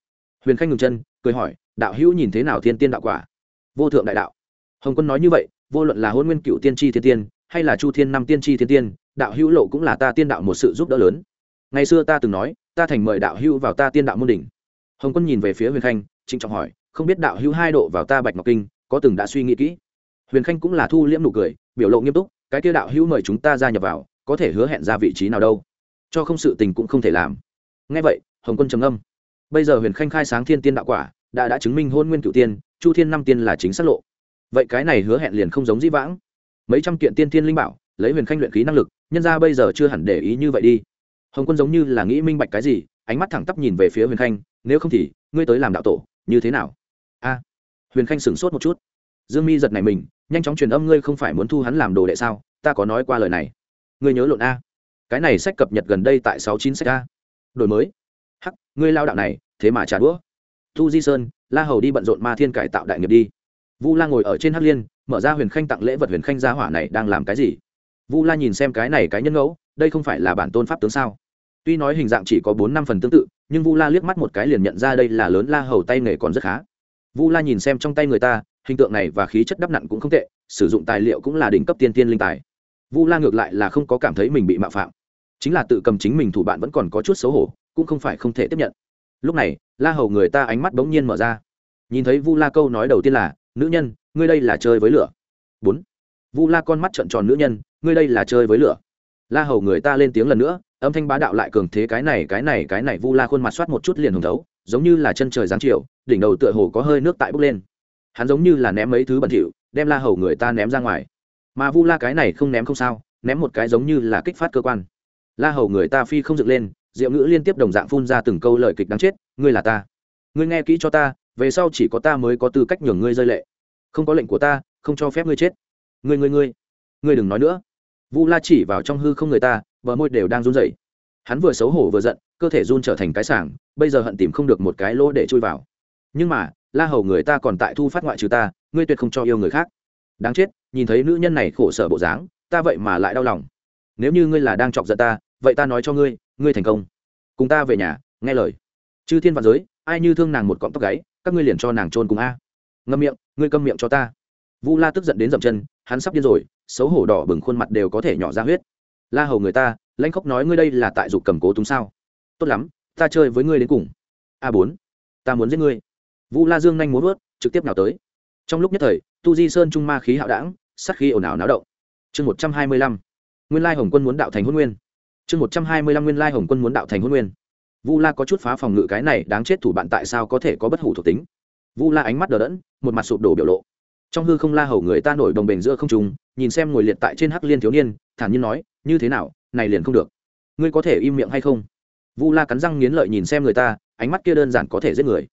Huyền khanh ngừng chân, cười hỏi, đạo hữu nhìn thế nào thiên tiên đạo quả? Vô thượng đại đạo. Hồng quân nói như vậy, vô luận là hôn nguyên cựu tiên tri thiên tiên, hay là chu thiên năm tiên tri thiên tiên, đạo hữu lộ cũng là ta tiên đạo một sự giúp đỡ lớn. Ngày xưa ta từng nói, ta thành mời đạo hữu vào ta tiên đạo môn đỉnh. Hồng quân nhìn về phía huyền khanh, trịnh trọng hỏi không biết đạo hữu hai độ vào ta bạch ngọc kinh, có từng đã suy nghĩ kỹ. Huyền khanh cũng là thu liễm nụ cười, biểu lộ nghiêm túc, cái kia đạo hữu mời chúng ta gia nhập vào, có thể hứa hẹn ra vị trí nào đâu. Cho không sự tình cũng không thể làm. Ngay vậy, hồng quân trầm âm bây giờ huyền khanh khai sáng thiên tiên đạo quả, đã đã chứng minh hôn nguyên cựu tiên, chu thiên năm tiên là chính xác lộ. Vậy cái này hứa hẹn liền không giống dĩ vãng. Mấy trăm kiện tiên thiên linh bảo, lấy huyền khanh luyện khí năng lực, nhân ra bây giờ chưa hẳn để ý như vậy đi. Hồng quân giống như là nghĩ minh bạch cái gì, ánh mắt thẳng tắp nhìn về phía huyền khanh, nếu không thì, ngươi tới làm đạo tổ, như thế nào? Huyền khanh sửng sốt một chút. Dương mi giật này mình, nhanh chóng truyền âm, ngươi không phải muốn thu hắn làm đồ đệ sao? Ta có nói qua lời này. Ngươi nhớ lộn a. Cái này sách cập nhật gần đây tại sáu chín sách a. Đổi mới. Hắc, ngươi lao đạo này, thế mà trả đũa. Thu di sơn, la hầu đi bận rộn ma thiên cải tạo đại nghiệp đi. Vu la ngồi ở trên hắc liên, mở ra huyền khanh tặng lễ vật huyền khanh gia hỏa này đang làm cái gì? Vu la nhìn xem cái này cái nhân ngẫu, đây không phải là bản tôn pháp tướng sao? Tuy nói hình dạng chỉ có bốn năm phần tương tự, nhưng vu la liếc mắt một cái liền nhận ra đây là lớn la hầu tay nghề còn rất khá vu la nhìn xem trong tay người ta, hình tượng này và khí chất đắp nặn cũng không tệ, sử dụng tài liệu cũng là đỉnh cấp tiên tiên linh tài. Vu la ngược lại là không có cảm thấy mình bị mạo phạm. Chính là tự cầm chính mình thủ bạn vẫn còn có chút xấu hổ, cũng không phải không thể tiếp nhận. Lúc này, la hầu người ta ánh mắt bỗng nhiên mở ra. Nhìn thấy vu la câu nói đầu tiên là, nữ nhân, ngươi đây là chơi với lửa. Bốn. Vu la con mắt trợn tròn, nữ nhân, ngươi đây là chơi với lửa. La hầu người ta lên tiếng lần nữa âm thanh bá đạo lại cường thế cái này cái này cái này vu la khuôn mặt soát một chút liền hồng thấu, giống như là chân trời giáng chiều, đỉnh đầu tựa hồ có hơi nước tại bốc lên. Hắn giống như là ném mấy thứ bẩn thỉu, đem la hầu người ta ném ra ngoài. Mà vu la cái này không ném không sao, ném một cái giống như là kích phát cơ quan. La hầu người ta phi không dựng lên, diệu ngữ liên tiếp đồng dạng phun ra từng câu lời kịch đáng chết, ngươi là ta. Ngươi nghe kỹ cho ta, về sau chỉ có ta mới có tư cách nhường ngươi rơi lệ. Không có lệnh của ta, không cho phép ngươi chết. Ngươi ngươi ngươi ngươi đừng nói nữa vu la chỉ vào trong hư không người ta, bờ môi đều đang run rẩy. Hắn vừa xấu hổ vừa giận, cơ thể run trở thành cái sảng, bây giờ hận tìm không được một cái lỗ để chui vào. Nhưng mà, la hầu người ta còn tại thu phát ngoại trừ ta, ngươi tuyệt không cho yêu người khác. Đáng chết, nhìn thấy nữ nhân này khổ sở bộ dáng, ta vậy mà lại đau lòng. Nếu như ngươi là đang chọc giận ta, vậy ta nói cho ngươi ngươi thành công. Cùng ta về nhà, nghe lời. Chư thiên vạn giới, ai như thương nàng một cọng tóc gáy, các ngươi liền cho nàng trôn cùng a. Ngâm miệng, ngươi câm miệng cho ta. Vu la tức giận đến dậm chân hắn sắp điên rồi, xấu hổ đỏ bừng khuôn mặt đều có thể nhỏ ra huyết. La hầu người ta, lãnh khóc nói ngươi đây là tại dục cầm cố túng sao? Tốt lắm, ta chơi với ngươi đến cùng. A bốn, ta muốn giết ngươi. Vu la dương nhanh muốn vớt trực tiếp nào tới. Trong lúc nhất thời, tu di sơn trung ma khí hạo đảng sắc khí ồn ào náo động. Chương một trăm hai mươi lăm, nguyên lai hồng quân muốn đạo thành hôn nguyên. Chương một trăm hai mươi lăm, nguyên lai hồng quân muốn đạo thành hôn nguyên. Vu la có chút phá phòng ngự cái này, đáng chết thủ bạn tại sao có thể có bất hủ thuộc tính? Vu la ánh mắt đờ đẫn, một mặt sụp đổ biểu lộ trong hư không la hầu người ta nổi đồng bền giữa không trùng nhìn xem ngồi liệt tại trên hắc liên thiếu niên, thản nhiên nói, như thế nào, này liền không được. Ngươi có thể im miệng hay không? Vu la cắn răng nghiến lợi nhìn xem người ta, ánh mắt kia đơn giản có thể giết người.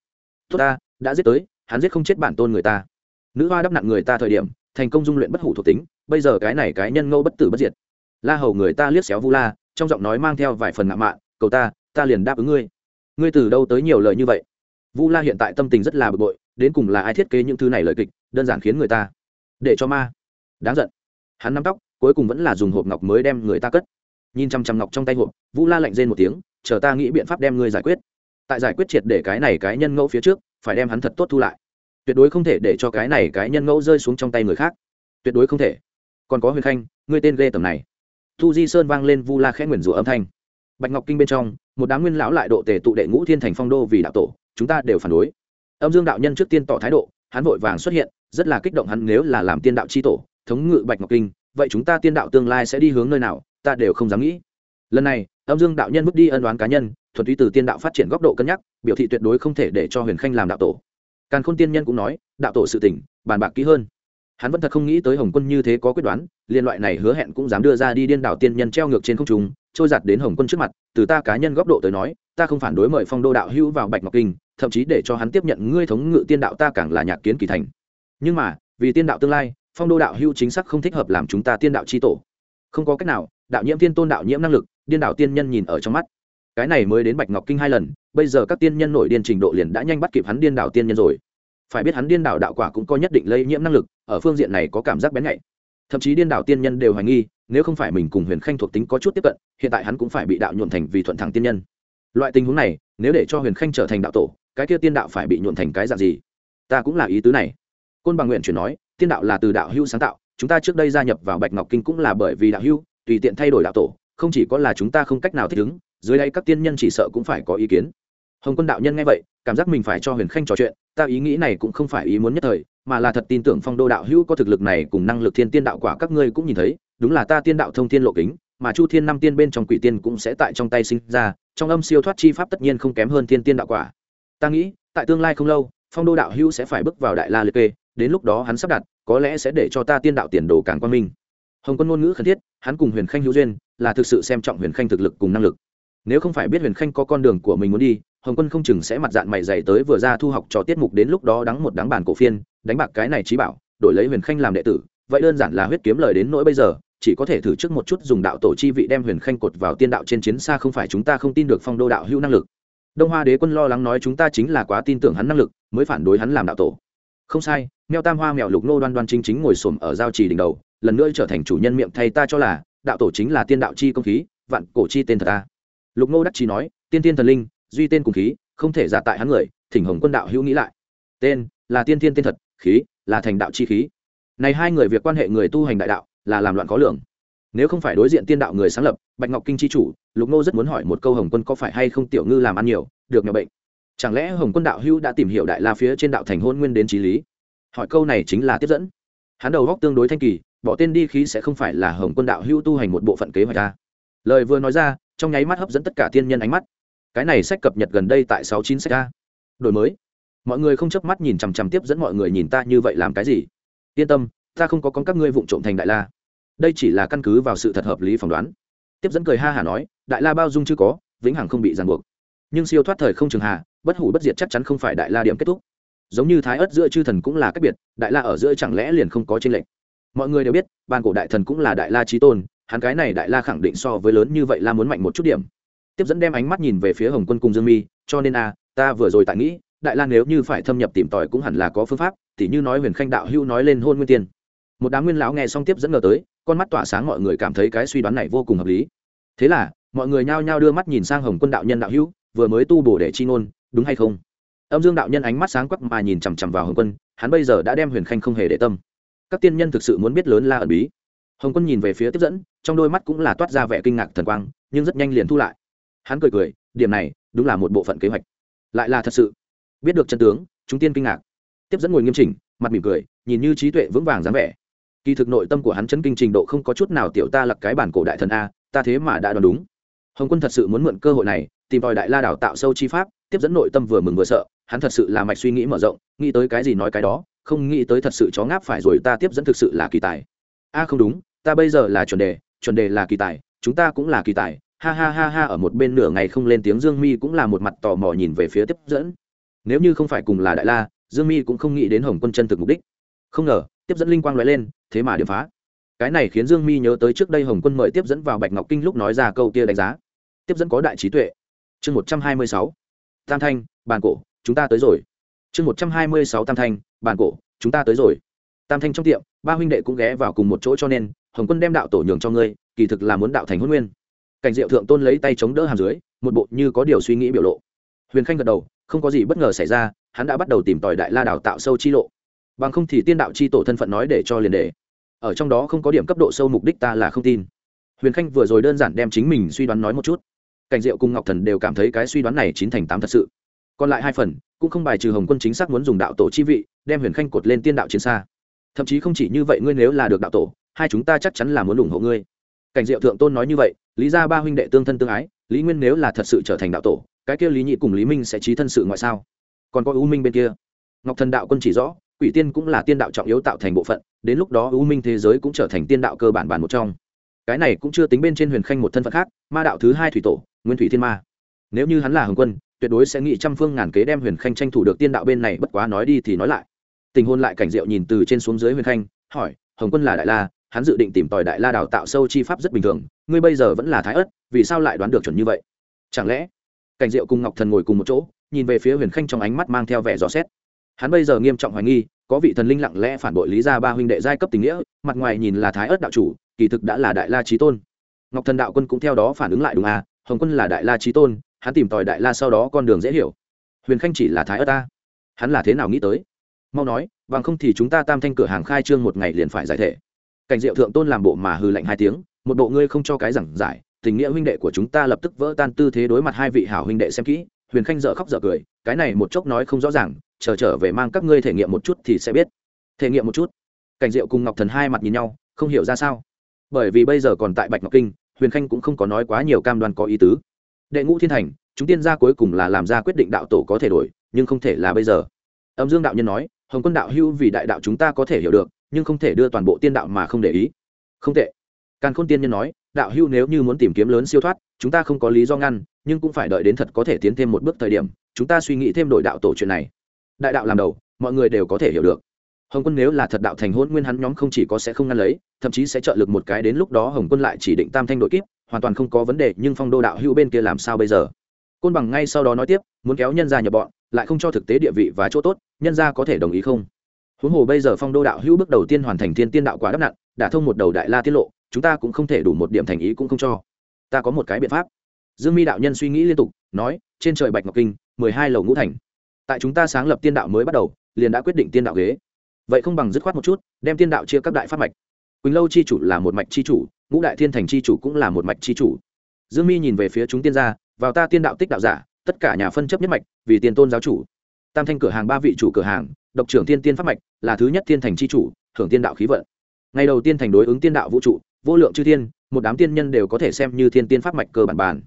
Tốt ta, đã giết tới, hắn giết không chết bản tôn người ta. Nữ hoa đắp nặng người ta thời điểm, thành công dung luyện bất hủ thuộc tính, bây giờ cái này cái nhân ngẫu bất tử bất diệt. La hầu người ta liếc xéo vu la, trong giọng nói mang theo vài phần ngạo mạn, cầu ta ta liền đáp ứng ngươi. Ngươi từ đâu tới nhiều lời như vậy? Vu la hiện tại tâm tình rất là bực bội, đến cùng là ai thiết kế những thứ này lời kịch đơn giản khiến người ta để cho ma. Đáng giận. Hắn nắm tóc, cuối cùng vẫn là dùng hộp ngọc mới đem người ta cất. Nhìn chăm chăm ngọc trong tay hộp vu la lạnh rên một tiếng, chờ ta nghĩ biện pháp đem ngươi giải quyết. Tại giải quyết triệt để cái này cái nhân ngẫu phía trước, phải đem hắn thật tốt thu lại. Tuyệt đối không thể để cho cái này cái nhân ngẫu rơi xuống trong tay người khác. Tuyệt đối không thể. Còn có huyền khanh, ngươi tên ghê tầm này. Thu di sơn vang lên vu la khẽ nguyền rủa âm thanh. Bạch ngọc kinh bên trong, một đám nguyên lão lại độ tề tụ đệ ngũ thiên thành phong đô vì đạo tổ, chúng ta đều phản đối. Âm dương đạo nhân trước tiên tỏ thái độ hắn vội vàng xuất hiện, rất là kích động hắn nếu là làm tiên đạo c tổ, thống ngự bạch ngọc kinh, vậy chúng ta tiên đạo tương lai sẽ đi hướng nơi nào, ta đều không dám nghĩ. Lần này, âm dương đạo nhân bước đi ân đoán cá nhân, thuần túy từ tiên đạo phát triển góc độ cân nhắc, biểu thị tuyệt đối không thể để cho huyền khanh làm đạo tổ. Càn khôn tiên nhân cũng nói, đạo tổ sự tỉnh bàn bạc kỹ hơn. Hắn vẫn thật không nghĩ tới hồng quân như thế có quyết đoán, liên loại này hứa hẹn cũng dám đưa ra đi điên đảo tiên nhân treo ngược trên không trung, trôi giặt đến hồng quân trước mặt, từ ta cá nhân góc độ tới nói, ta không phản đối mời phong đô đạo hữu vào bạch ngọc kinh thậm chí để cho hắn tiếp nhận ngươi thống ngự tiên đạo ta càng là nhạc kiến kỳ thành. Nhưng mà, vì tiên đạo tương lai, phong đô đạo hưu chính xác không thích hợp làm chúng ta tiên đạo c h i tổ. Không có cách nào, đạo nhiễm tiên tôn đạo nhiễm năng lực, điên đạo tiên nhân nhìn ở trong mắt. Cái này mới đến bạch ngọc kinh hai lần, bây giờ các tiên nhân nổi điên trình độ liền đã nhanh bắt kịp hắn điên đạo tiên nhân rồi. Phải biết hắn điên đạo đạo quả cũng có nhất định lây nhiễm năng lực, ở phương diện này có cảm giác bén nhạy. Thậm chí điên đạo tiên nhân đều hoài nghi, nếu không phải mình cùng huyền khanh thuộc tính có chút tiếp cận, hiện tại hắn cũng phải bị đạo nhuộn thành vì thuận thẳng tiên nhân. Loại tình huống này, nếu để cho huyền khanh trở thành đạo tổ cái kia tiên đạo phải bị nhuộn thành cái dạng gì? Ta cũng là ý tứ này. Côn bằng nguyện chuyển nói, tiên đạo là từ đạo hưu sáng tạo, chúng ta trước đây gia nhập vào bạch ngọc kinh cũng là bởi vì đạo hưu tùy tiện thay đổi đạo tổ, không chỉ có là chúng ta không cách nào thích ứng, dưới đây các tiên nhân chỉ sợ cũng phải có ý kiến. Hồng quân đạo nhân nghe vậy, cảm giác mình phải cho huyền khanh trò chuyện, ta ý nghĩ này cũng không phải ý muốn nhất thời, mà là thật tin tưởng phong đô đạo hữu có thực lực này cùng năng lực thiên tiên đạo quả các ngươi cũng nhìn thấy, đúng là ta tiên đạo thông thiên lộ kính, mà chu thiên năm tiên bên trong quỷ tiên cũng sẽ tại trong tay sinh ra, trong âm siêu thoát chi pháp tất nhiên không kém hơn thiên tiên đạo quả ta nghĩ, tại tương lai không lâu, phong đô đạo hữu sẽ phải bước vào đại la liệt kê, đến lúc đó hắn sắp đặt, có lẽ sẽ để cho ta tiên đạo tiền đồ càng quan minh. Hồng quân ngôn ngữ khẩn thiết, hắn cùng huyền khanh hữu duyên, là thực sự xem trọng huyền khanh thực lực cùng năng lực. Nếu không phải biết huyền khanh có con đường của mình muốn đi, hồng quân không chừng sẽ mặt dạng mày dày tới vừa ra thu học cho tiết mục đến lúc đó đắng một đáng bản cổ phiên, đánh bạc cái này trí bảo, đổi lấy huyền khanh làm đệ tử, vậy đơn giản là huyết kiếm lời đến nỗi bây giờ, chỉ có thể thử trước một chút dùng đạo tổ chi vị đem huyền khanh cột vào tiên đạo trên chiến xa không phải chúng ta không tin được phong đô đạo hữu năng lực đông hoa đế quân lo lắng nói chúng ta chính là quá tin tưởng hắn năng lực, mới phản đối hắn làm đạo tổ. Không sai, mèo tam hoa mèo lục nô đoan đoan chính chính ngồi xổm ở giao trì đỉnh đầu, lần nữa trở thành chủ nhân miệng thay ta cho là, đạo tổ chính là tiên đạo chi công khí, vạn cổ chi tên thật ta. Lục nô đắc chi nói, tiên tiên thần linh, duy tên cùng khí, không thể giả tại hắn người, thỉnh hồng quân đạo hữu nghĩ lại. Tên, là tiên tiên tên thật, khí, là thành đạo chi khí. Này hai người việc quan hệ người tu hành đại đạo, là làm loạn khó lường nếu không phải đối diện tiên đạo người sáng lập, bạch ngọc kinh chi chủ, lục nô rất muốn hỏi một câu hồng quân có phải hay không tiểu ngư làm ăn nhiều, được nhỏ bệnh. Chẳng lẽ hồng quân đạo hữu đã tìm hiểu đại la phía trên đạo thành hôn nguyên đến trí lý? Hỏi câu này chính là tiếp dẫn. Hắn đầu góc tương đối thanh kỳ, bỏ tên đi khí sẽ không phải là hồng quân đạo hữu tu hành một bộ phận kế hoạch ta lời vừa nói ra, trong nháy mắt hấp dẫn tất cả tiên nhân ánh mắt. Cái này sách cập nhật gần đây tại sáu chín sách a. Đổi mới. Mọi người không chớp mắt nhìn chằm chằm tiếp dẫn mọi người nhìn ta như vậy làm cái gì? Yên tâm, ta không có con các ngươi vụng trộm thành đại la đây chỉ là căn cứ vào sự thật hợp lý phỏng đoán. Tiếp dẫn cười ha hả nói, đại la bao dung chưa có, vĩnh hằng không bị ràng buộc. Nhưng siêu thoát thời không trường hà, bất hủ bất diệt chắc chắn không phải đại la điểm kết thúc. Giống như thái ớt giữa chư thần cũng là cách biệt, đại la ở giữa chẳng lẽ liền không có trên lệnh mọi người đều biết ban cổ đại thần cũng là đại la trí tôn, hắn cái này đại la khẳng định so với lớn như vậy la muốn mạnh một chút điểm. Tiếp dẫn đem ánh mắt nhìn về phía hồng quân cùng dương mi, cho nên a, ta vừa rồi tại nghĩ, đại la nếu như phải thâm nhập tìm tòi cũng hẳn là có phương pháp, tỉ như nói huyền khanh đạo hữu nói lên hôn nguyên tiên một đám nguyên lão nghe xong tiếp dẫn ngờ tới, con mắt tỏa sáng mọi người cảm thấy cái suy đoán này vô cùng hợp lý. Thế là, mọi người nhao nhao đưa mắt nhìn sang hồng quân đạo nhân đạo hữu, vừa mới tu bổ để chi ngôn, đúng hay không? Âm dương đạo nhân ánh mắt sáng quắc mà nhìn chằm chằm vào hồng quân, hắn bây giờ đã đem huyền khanh không hề để tâm. Các tiên nhân thực sự muốn biết lớn la ẩn bí. Hồng quân nhìn về phía tiếp dẫn, trong đôi mắt cũng là toát ra vẻ kinh ngạc thần quang, nhưng rất nhanh liền thu lại. Hắn cười cười, điểm này, đúng là một bộ phận kế hoạch. Lại là thật sự. Biết được chân tướng, chúng tiên kinh ngạc. Tiếp dẫn ngồi nghiêm chỉnh, mặt mỉm cười, nhìn như trí tuệ vững vàng dáng vẻ kỳ thực nội tâm của hắn chấn kinh trình độ không có chút nào tiểu ta lặc cái bản cổ đại thần a, ta thế mà đã đoán đúng. Hồng quân thật sự muốn mượn cơ hội này, tìm tòi đại la đảo tạo sâu chi pháp, tiếp dẫn nội tâm vừa mừng vừa sợ, hắn thật sự là mạch suy nghĩ mở rộng, nghĩ tới cái gì nói cái đó, không nghĩ tới thật sự chó ngáp phải rồi ta tiếp dẫn thực sự là kỳ tài. A không đúng, ta bây giờ là chuẩn đề chuẩn đề là kỳ tài, chúng ta cũng là kỳ tài. Ha ha ha ha, ở một bên nửa ngày không lên tiếng dương mi cũng là một mặt tò mò nhìn về phía tiếp dẫn. Nếu như không phải cùng là đại la, dương mi cũng không nghĩ đến hồng quân chân thực mục đích. Không ngờ, tiếp dẫn linh quang l lên thế mà điểm phá. Cái này khiến dương mi nhớ tới trước đây hồng quân mời tiếp dẫn vào bạch ngọc kinh lúc nói ra câu kia đánh giá. Tiếp dẫn có đại trí tuệ. Chương một trăm hai mươi sáu. Tam thanh bàn cổ, chúng ta tới rồi. Chương một trăm hai mươi sáu tam thanh bàn cổ, chúng ta tới rồi. Tam thanh trong tiệm, ba huynh đệ cũng ghé vào cùng một chỗ cho nên, hồng quân đem đạo tổ nhường cho ngươi, kỳ thực là muốn đạo thành hôn nguyên. Cảnh diệu thượng tôn lấy tay chống đỡ hàm dưới, một bộ như có điều suy nghĩ biểu lộ. Huyền khanh gật đầu, không có gì bất ngờ xảy ra, hắn đã bắt đầu tìm tòi đại la đảo tạo sâu chi lộ bằng không thì tiên đạo chi tổ thân phận nói để cho liền đề ở trong đó không có điểm cấp độ sâu mục đích ta là không tin. Huyền khanh vừa rồi đơn giản đem chính mình suy đoán nói một chút. Cảnh diệu cùng ngọc thần đều cảm thấy cái suy đoán này chín thành tám thật sự. Còn lại hai phần, cũng không bài trừ hồng quân chính xác muốn dùng đạo tổ chi vị, đem huyền khanh cột lên tiên đạo chiến xa. Thậm chí không chỉ như vậy, ngươi nếu là được đạo tổ, hai chúng ta chắc chắn là muốn ủng hộ ngươi. Cảnh diệu thượng tôn nói như vậy, lý ra ba huynh đệ tương thân tương ái, lý nguyên nếu là thật sự trở thành đạo tổ, cái kia lý nhị cùng lý minh sẽ trí thân sự ngoại sao? Còn có u minh bên kia. Ngọc thần đạo quân chỉ rõ quỷ tiên cũng là tiên đạo trọng yếu tạo thành bộ phận, đến lúc đó u minh thế giới cũng trở thành tiên đạo cơ bản bản một trong. Cái này cũng chưa tính bên trên huyền khanh một thân phận khác, ma đạo thứ hai thủy tổ, nguyên thủy thiên ma. Nếu như hắn là hồng quân, tuyệt đối sẽ nghĩ trăm phương ngàn kế đem huyền khanh tranh thủ được tiên đạo bên này, bất quá nói đi thì nói lại. Tình hôn lại cảnh diệu nhìn từ trên xuống dưới huyền khanh, hỏi, hồng quân là đại la, hắn dự định tìm tòi đại la đào tạo sâu chi pháp rất bình thường, ngươi bây giờ vẫn là thái ớt, vì sao lại đoán được chuẩn như vậy? Chẳng lẽ, cảnh diệu cùng ngọc thần ngồi cùng một chỗ, nhìn về phía huyền khanh trong ánh mắt mang theo vẻ dò xét hắn bây giờ nghiêm trọng hoài nghi, có vị thần linh lặng lẽ phản bội lý ra ba huynh đệ giai cấp tình nghĩa, mặt ngoài nhìn là thái ớt đạo chủ, kỳ thực đã là đại la trí tôn. Ngọc thần đạo quân cũng theo đó phản ứng lại đúng à hồng quân là đại la trí tôn, hắn tìm tòi đại la sau đó con đường dễ hiểu. Huyền khanh chỉ là thái ớt ta. Hắn là thế nào nghĩ tới? Mau nói, bằng không thì chúng ta tam thanh cửa hàng khai trương một ngày liền phải giải thể. Cảnh diệu thượng tôn làm bộ mà hư lạnh hai tiếng, một bộ ngươi không cho cái giảng giải, tình nghĩa huynh đệ của chúng ta lập tức vỡ tan tư thế đối mặt hai vị hảo huynh đệ xem kỹ huyền khanh dợ khóc dợ cười, cái này một chốc nói không rõ ràng, chờ trở về mang các ngươi thể nghiệm một chút thì sẽ biết. Thể nghiệm một chút. Cảnh diệu cùng ngọc thần hai mặt nhìn nhau, không hiểu ra sao. Bởi vì bây giờ còn tại bạch ngọc kinh, huyền khanh cũng không có nói quá nhiều cam đoan có ý tứ. Đệ ngũ thiên thành, chúng tiên gia cuối cùng là làm ra quyết định đạo tổ có thể đổi, nhưng không thể là bây giờ. Âm dương đạo nhân nói, hồng quân đạo hưu vì đại đạo chúng ta có thể hiểu được, nhưng không thể đưa toàn bộ tiên đạo mà không để ý. Không tệ. Càn khôn tiên nhân nói, đạo hưu nếu như muốn tìm kiếm lớn siêu thoát, chúng ta không có lý do ngăn nhưng cũng phải đợi đến thật có thể tiến thêm một bước thời điểm, chúng ta suy nghĩ thêm đổi đạo tổ chuyện này. Đại đạo làm đầu, mọi người đều có thể hiểu được. Hồng quân nếu là thật đạo thành hôn, nguyên hắn nhóm không chỉ có sẽ không ngăn lấy, thậm chí sẽ trợ lực một cái đến lúc đó hồng quân lại chỉ định tam thanh đội kíp, hoàn toàn không có vấn đề, nhưng phong đô đạo hữu bên kia làm sao bây giờ? Côn bằng ngay sau đó nói tiếp, muốn kéo nhân gia nhập bọn, lại không cho thực tế địa vị và chỗ tốt, nhân gia có thể đồng ý không? Huống hồ bây giờ phong đô đạo hữu bước đầu tiên hoàn thành thiên tiên đạo quả đắp nặng đã thông một đầu đại la tiết lộ, chúng ta cũng không thể đủ một điểm thành ý cũng không cho. Ta có một cái biện pháp dương mi đạo nhân suy nghĩ liên tục, nói, trên trời bạch ngọc kinh, mười hai lầu ngũ thành. Tại chúng ta sáng lập tiên đạo mới bắt đầu, liền đã quyết định tiên đạo ghế. Vậy không bằng dứt khoát một chút, đem tiên đạo chia các đại pháp mạch. Quỳnh lâu chi chủ là một mạch chi chủ, ngũ đại thiên thành chi chủ cũng là một mạch chi chủ. Dương mi nhìn về phía chúng tiên gia, vào ta tiên đạo tích đạo giả, tất cả nhà phân chấp nhất mạch, vì tiền tôn giáo chủ. Tam thanh cửa hàng ba vị chủ cửa hàng, độc trưởng tiên tiên pháp mạch, là thứ nhất tiên thành chi chủ hưởng tiên đạo khí vận. Ngày đầu tiên thành đối ứng tiên đạo vũ trụ, vô lượng chư thiên, một đám tiên nhân đều có thể xem như thiên tiên pháp mạch cơ bản bản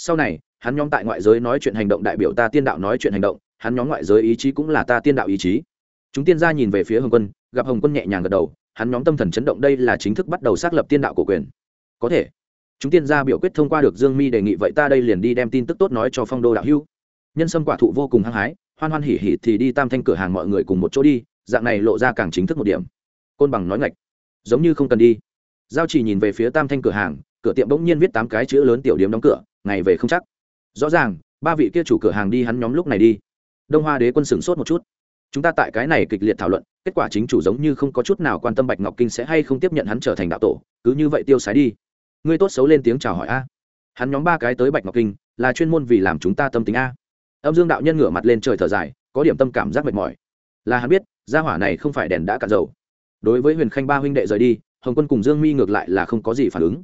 sau này, hắn nhóm tại ngoại giới nói chuyện hành động đại biểu ta tiên đạo nói chuyện hành động, hắn nhóm ngoại giới ý chí cũng là ta tiên đạo ý chí. Chúng tiên gia nhìn về phía hồng quân, gặp hồng quân nhẹ nhàng gật đầu, hắn nhóm tâm thần chấn động đây là chính thức bắt đầu xác lập tiên đạo của quyền. Có thể, chúng tiên gia biểu quyết thông qua được dương mi đề nghị vậy ta đây liền đi đem tin tức tốt nói cho phong đô đạo hưu nhân sâm quả thụ vô cùng hăng hái, hoan hoan hỉ hỉ thì đi tam thanh cửa hàng mọi người cùng một chỗ đi, dạng này lộ ra càng chính thức một điểm. Côn bằng nói ngạch, giống như không cần đi. Giao chỉ nhìn về phía tam thanh cửa hàng, cửa tiệm bỗng nhiên viết tám cái chữ lớn tiểu điếm đóng cửa ngày về không chắc. Rõ ràng, ba vị kia chủ cửa hàng đi hắn nhóm lúc này đi. Đông hoa đế quân sửng sốt một chút. Chúng ta tại cái này kịch liệt thảo luận, kết quả chính chủ giống như không có chút nào quan tâm bạch ngọc kinh sẽ hay không tiếp nhận hắn trở thành đạo tổ, cứ như vậy tiêu sái đi. Ngươi tốt xấu lên tiếng chào hỏi a. Hắn nhóm ba cái tới bạch ngọc kinh, là chuyên môn vì làm chúng ta tâm tính a. Âm dương đạo nhân ngửa mặt lên trời thở dài, có điểm tâm cảm giác mệt mỏi. Là hắn biết, gia hỏa này không phải đèn đã cạn dầu. Đối với huyền khanh ba huynh đệ rời đi, hồng quân cùng dương mi ngược lại là không có gì phản ứng.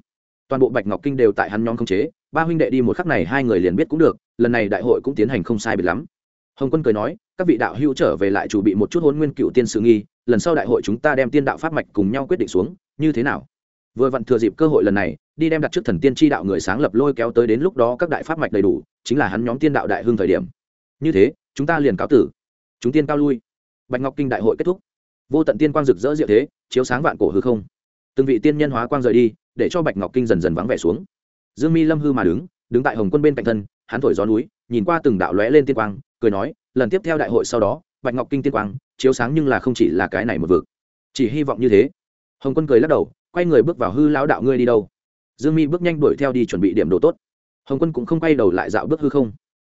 Toàn bộ bạch ngọc kinh đều tại hắn nhóm không chế ba huynh đệ đi một khắc này hai người liền biết cũng được, lần này đại hội cũng tiến hành không sai biệt lắm. Hồng quân cười nói, các vị đạo hữu trở về lại chủ bị một chút hôn nguyên cựu tiên sự nghi, lần sau đại hội chúng ta đem tiên đạo pháp mạch cùng nhau quyết định xuống, như thế nào? Vừa vặn thừa dịp cơ hội lần này, đi đem đặt trước thần tiên tri đạo người sáng lập lôi kéo tới đến lúc đó các đại pháp mạch đầy đủ, chính là hắn nhóm tiên đạo đại hương thời điểm. Như thế, chúng ta liền cáo tử. Chúng tiên cao lui. Bạch ngọc kinh đại hội kết thúc. Vô tận tiên quang rực rỡ diệu thế, chiếu sáng vạn cổ hư không. Từng vị tiên nhân hóa quang rời đi, để cho bạch ngọc kinh dần dần vắng vẻ xuống dương mi lâm hư mà đứng đứng tại hồng quân bên cạnh thân, hắn thổi gió núi, nhìn qua từng đạo lóe lên tiên quang, cười nói, lần tiếp theo đại hội sau đó, bạch ngọc kinh tiên quang, chiếu sáng nhưng là không chỉ là cái này một vực. Chỉ hy vọng như thế. Hồng quân cười lắc đầu, quay người bước vào hư lão đạo ngươi đi đâu? Dương mi bước nhanh đuổi theo đi chuẩn bị điểm đồ tốt. Hồng quân cũng không quay đầu lại dạo bước hư không.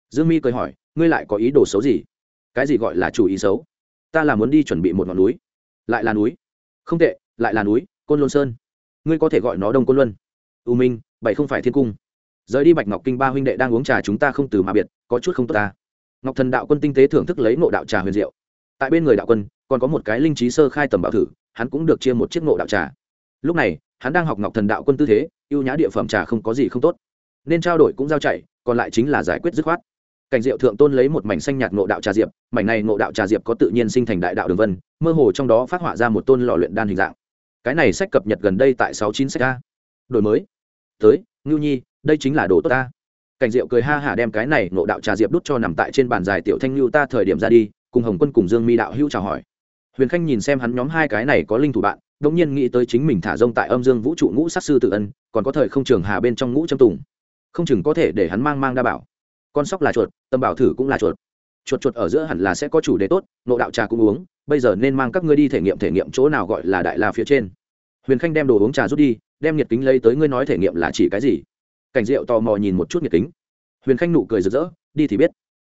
Dương mi cười hỏi, ngươi lại có ý đồ xấu gì? Cái gì gọi là chủ ý xấu? Ta là muốn đi chuẩn bị một ngọn núi. Lại là núi. Không tệ, lại là núi, côn lôn sơn. Ngươi có thể gọi nó đông côn luân. U minh bảy không phải thiên cung. Rời đi bạch ngọc kinh ba huynh đệ đang uống trà chúng ta không từ mà biệt, có chút không tốt ta. Ngọc thần đạo quân tinh tế thưởng thức lấy ngộ đạo trà huyền diệu. Tại bên người đạo quân, còn có một cái linh trí sơ khai tầm bảo thử, hắn cũng được chia một chiếc ngộ đạo trà. Lúc này, hắn đang học ngọc thần đạo quân tư thế, ưu nhã địa phẩm trà không có gì không tốt. Nên trao đổi cũng giao chạy, còn lại chính là giải quyết dứt khoát. Cảnh diệu thượng tôn lấy một mảnh xanh nhạt ngộ đạo trà diệp, mảnh này ngộ đạo trà diệp có tự nhiên sinh thành đại đạo đường vân, mơ hồ trong đó phát họa ra một tôn lò luyện đan hình dạng. Cái này sách cập nhật gần đây tại sáu chín sách a. Đổi mới tới, ngưu nhi, đây chính là đồ tốt ta. Cảnh diệu cười ha hả đem cái này nộ đạo trà diệp đút cho nằm tại trên bàn dài tiểu thanh lưu ta thời điểm ra đi, cùng hồng quân cùng dương mi đạo hữu chào hỏi. Huyền khanh nhìn xem hắn nhóm hai cái này có linh thủ bạn đ ỗ n g nhiên nghĩ tới chính mình thả rông tại âm dương vũ trụ ngũ sát sư tự ân, còn có thời không trường hà bên trong ngũ trâm tùng. Không chừng có thể để hắn mang mang đa bảo. Con sóc là chuột, tâm bảo thử cũng là chuột. Chuột chuột ở giữa hẳn là sẽ có chủ đề tốt, nộ đạo trà cũng uống, bây giờ nên mang các ngươi đi thể nghiệm thể nghiệm chỗ nào gọi là đại la phía trên. Huyền khanh đem đồ uống trà rút đi đem nhiệt kính lấy tới ngươi nói thể nghiệm là chỉ cái gì? Cảnh diệu tò mò nhìn một chút nhiệt kính. Huyền khanh nụ cười rực rỡ, đi thì biết.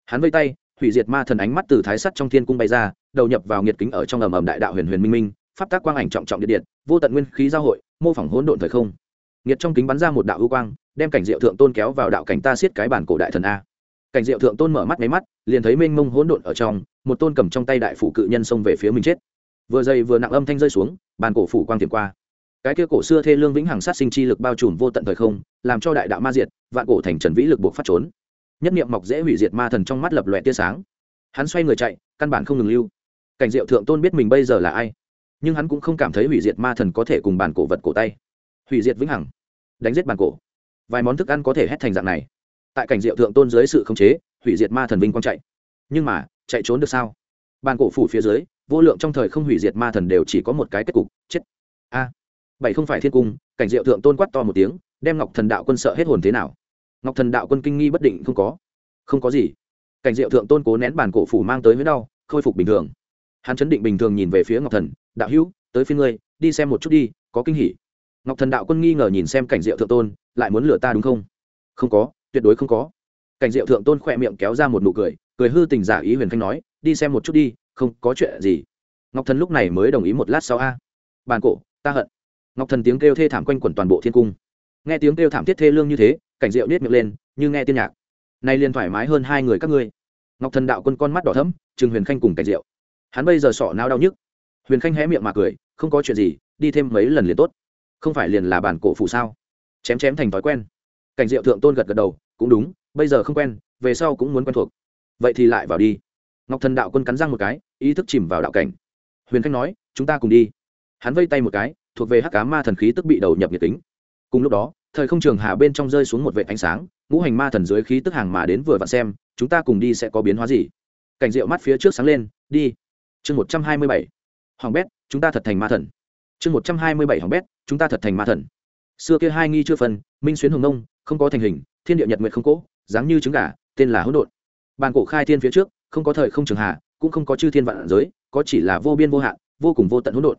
Hắn vây tay, hủy diệt ma thần ánh mắt từ thái sắt trong thiên cung bay ra, đầu nhập vào nhiệt kính ở trong ầm ầm đại đạo huyền huyền minh minh, pháp tác quang ảnh trọng trọng điện điện, vô tận nguyên khí giao hội, mô phỏng hỗn độn thời không. Nhiệt trong kính bắn ra một đạo ưu quang, đem cảnh diệu thượng tôn kéo vào đạo cảnh ta siết cái bản cổ đại thần a. Cảnh diệu thượng tôn mở mắt máy mắt, liền thấy mênh mông hỗn độn ở trong, một tôn cầm trong tay đại phủ cự nhân xông về phía mình chết. Vừa dày vừa nặng âm thanh rơi xuống bàn cổ phủ quang tiềm qua cái kia cổ xưa thê lương vĩnh hằng sát sinh chi lực bao trùm vô tận thời không, làm cho đại đạo ma diệt, vạn cổ thành trần vĩ lực buộc phát trốn. Nhất niệm mọc dễ hủy diệt ma thần trong mắt lập lòe tia sáng. Hắn xoay người chạy, căn bản không ngừng lưu. Cảnh diệu thượng tôn biết mình bây giờ là ai, nhưng hắn cũng không cảm thấy hủy diệt ma thần có thể cùng bàn cổ vật cổ tay. Hủy diệt vĩnh hằng, đánh giết bàn cổ. Vài món thức ăn có thể hét thành dạng này. Tại cảnh diệu thượng tôn dưới sự khống chế, hủy diệt ma thần vinh quang chạy. Nhưng mà, chạy trốn được sao? Bàn cổ phủ phía dưới, vô lượng trong thời không hủy diệt ma thần đều chỉ có một cái kết cục, chết. A bảy không phải thiên cung, cảnh diệu thượng tôn quát to một tiếng, đem ngọc thần đạo quân sợ hết hồn thế nào? Ngọc thần đạo quân kinh nghi bất định, không có. Không có gì. Cảnh diệu thượng tôn cố nén bàn cổ phủ mang tới với đau, khôi phục bình thường. Hắn chấn định bình thường nhìn về phía ngọc thần, đạo hữu, tới phía ngươi, đi xem một chút đi, có kinh hỉ. Ngọc thần đạo quân nghi ngờ nhìn xem cảnh diệu thượng tôn, lại muốn lừa ta đúng không? Không có, tuyệt đối không có. Cảnh diệu thượng tôn khỏe miệng kéo ra một nụ cười cười hư tình giả ý huyền khanh nói, đi xem một chút đi, không có chuyện gì. Ngọc thần lúc này mới đồng ý một lát sau a. Bàn cổ, ta hận ngọc thần tiếng kêu thê thảm quanh quẩn toàn bộ thiên cung. Nghe tiếng kêu thảm thiết thê lương như thế, cảnh diệu nết miệng lên, như nghe tiên nhạc. Nay liền thoải mái hơn hai người các ngươi. Ngọc thần đạo quân con mắt đỏ thấm Trừng huyền khanh cùng cảnh diệu. Hắn bây giờ sọ nao đau nhức. Huyền khanh hé miệng mà cười, không có chuyện gì, đi thêm mấy lần liền tốt. Không phải liền là bản cổ phụ sao? Chém chém thành thói quen. Cảnh diệu thượng tôn gật gật đầu, cũng đúng, bây giờ không quen, về sau cũng muốn quen thuộc. Vậy thì lại vào đi. Ngọc thần đạo quân cắn răng một cái, ý thức chìm vào đạo cảnh. Huyền khanh nói, chúng ta cùng đi. Hắn vây tay một cái thuộc về hắc cá ma thần khí tức bị đầu nhập nhiệt tính cùng lúc đó, thời không trường hà bên trong rơi xuống một vệ ánh sáng, ngũ hành ma thần dưới khí tức hàng mà đến vừa vặn xem, chúng ta cùng đi sẽ có biến hóa gì? Cảnh rượu mắt phía trước sáng lên, đi. Chương một trăm hai mươi bảy. Hoàng bét, chúng ta thật thành ma thần. Chương một trăm hai mươi bảy hoàng bét, chúng ta thật thành ma thần. Xưa kia hai nghi chưa phân, minh xuyến hồng nông, không có thành hình, thiên địa nhật nguyệt không cỗ dáng như trứng gà, tên là hỗn độn. Bàn cổ khai thiên phía trước, không có thời không trường hà, cũng không có chư thiên vạn giới, có chỉ là vô biên vô hạn, vô cùng vô tận hỗn độn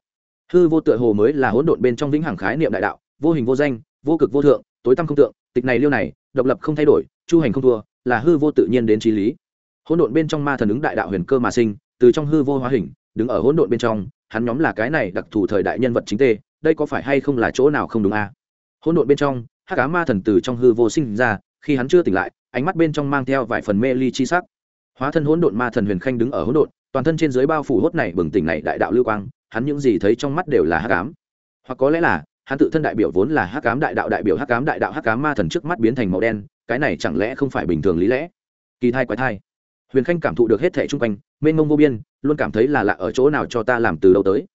hư vô tựa hồ mới là hỗn độn bên trong vĩnh hằng khái niệm đại đạo, vô hình vô danh, vô cực vô thượng, tối tăm không tượng, tịch này liêu này, độc lập không thay đổi, chu hành không thua, là hư vô tự nhiên đến trí lý hỗn độn bên trong ma thần ứng đại đạo huyền cơ mà sinh, từ trong hư vô hóa hình, đứng ở hỗn độn bên trong, hắn nhóm là cái này đặc thù thời đại nhân vật chính tê, đây có phải hay không là chỗ nào không đúng a à? hỗn độn bên trong, hắc cá ma thần từ trong hư vô sinh ra, khi hắn chưa tỉnh lại, ánh mắt bên trong mang theo vài phần mê ly chi sắc hóa thân hỗn độn ma thần huyền khanh đứng ở hỗn độn, toàn thân trên dưới bao phủ hốt này bừng tỉnh này đại đạo lưu quang hắn những gì thấy trong mắt đều là hắc ám. Hoặc có lẽ là, hắn tự thân đại biểu vốn là hắc ám đại đạo đại biểu hắc ám đại đạo hắc ám ma thần trước mắt biến thành màu đen, cái này chẳng lẽ không phải bình thường lý lẽ? Kỳ thai quái thai. Huyền khanh cảm thụ được hết thẻ chung quanh, mênh mông vô biên, luôn cảm thấy là lạ ở chỗ nào cho ta làm từ đâu tới.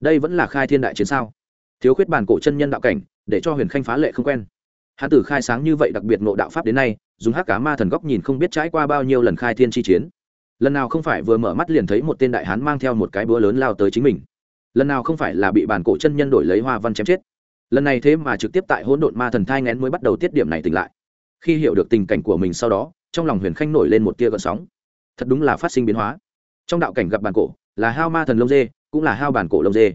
Đây vẫn là khai thiên đại chiến sao? Thiếu khuyết bản cổ chân nhân đạo cảnh, để cho huyền khanh phá lệ không quen. Hắn từ khai sáng như vậy đặc biệt nộ đạo pháp đến nay, dùng hắc cá ma thần góc nhìn không biết trải qua bao nhiêu lần khai thiên chi chiến. Lần nào không phải vừa mở mắt liền thấy một tên đại hán mang theo một cái búa lớn lao tới chính mình lần nào không phải là bị bản cổ chân nhân đổi lấy hoa văn chém chết. Lần này thế mà trực tiếp tại hỗn độn ma thần thai ngén mới bắt đầu tiết điểm này tỉnh lại. Khi hiểu được tình cảnh của mình sau đó, trong lòng huyền khanh nổi lên một tia gợn sóng. Thật đúng là phát sinh biến hóa. Trong đạo cảnh gặp bản cổ, là hao ma thần lông dê, cũng là hao bản cổ lông dê.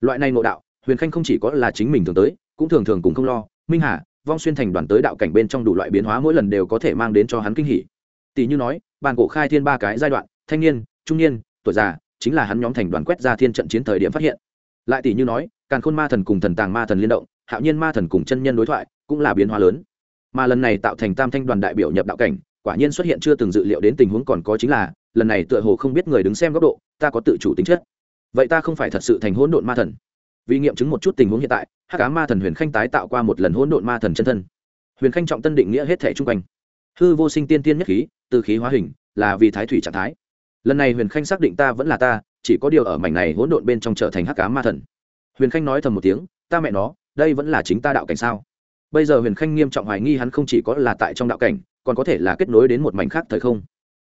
Loại này ngộ đạo, huyền khanh không chỉ có là chính mình thường tới, cũng thường thường cùng không lo. Minh hà, vong xuyên thành đoàn tới đạo cảnh bên trong đủ loại biến hóa mỗi lần đều có thể mang đến cho hắn kinh hỉ. Tỷ như nói, bản cổ khai thiên ba cái giai đoạn, thanh niên, trung niên, tuổi già chính là hắn nhóm thành đoàn quét ra thiên trận chiến thời điểm phát hiện. Lại tỷ như nói, càn khôn ma thần cùng thần tàng ma thần liên động, hạo nhiên ma thần cùng chân nhân đối thoại cũng là biến hóa lớn. Mà lần này tạo thành tam thanh đoàn đại biểu nhập đạo cảnh, quả nhiên xuất hiện chưa từng dự liệu đến tình huống còn có chính là, lần này tựa hồ không biết người đứng xem góc độ, ta có tự chủ tính chất. Vậy ta không phải thật sự thành hỗn độn ma thần. Vì nghiệm chứng một chút tình huống hiện tại, hắc cá ma thần huyền khanh tái tạo qua một lần hỗn độn ma thần chân thân. Huyền khanh trọng tân định nghĩa hết thể chung quanh. Hư vô sinh tiên tiên nhất khí, từ khí hóa hình, là vì thái thủy trạng thái lần này huyền khanh xác định ta vẫn là ta, chỉ có điều ở mảnh này hỗn độn bên trong trở thành hắc cá ma thần. Huyền khanh nói thầm một tiếng, ta mẹ nó, đây vẫn là chính ta đạo cảnh sao? Bây giờ huyền khanh nghiêm trọng hoài nghi hắn không chỉ có là tại trong đạo cảnh, còn có thể là kết nối đến một mảnh khác thời không.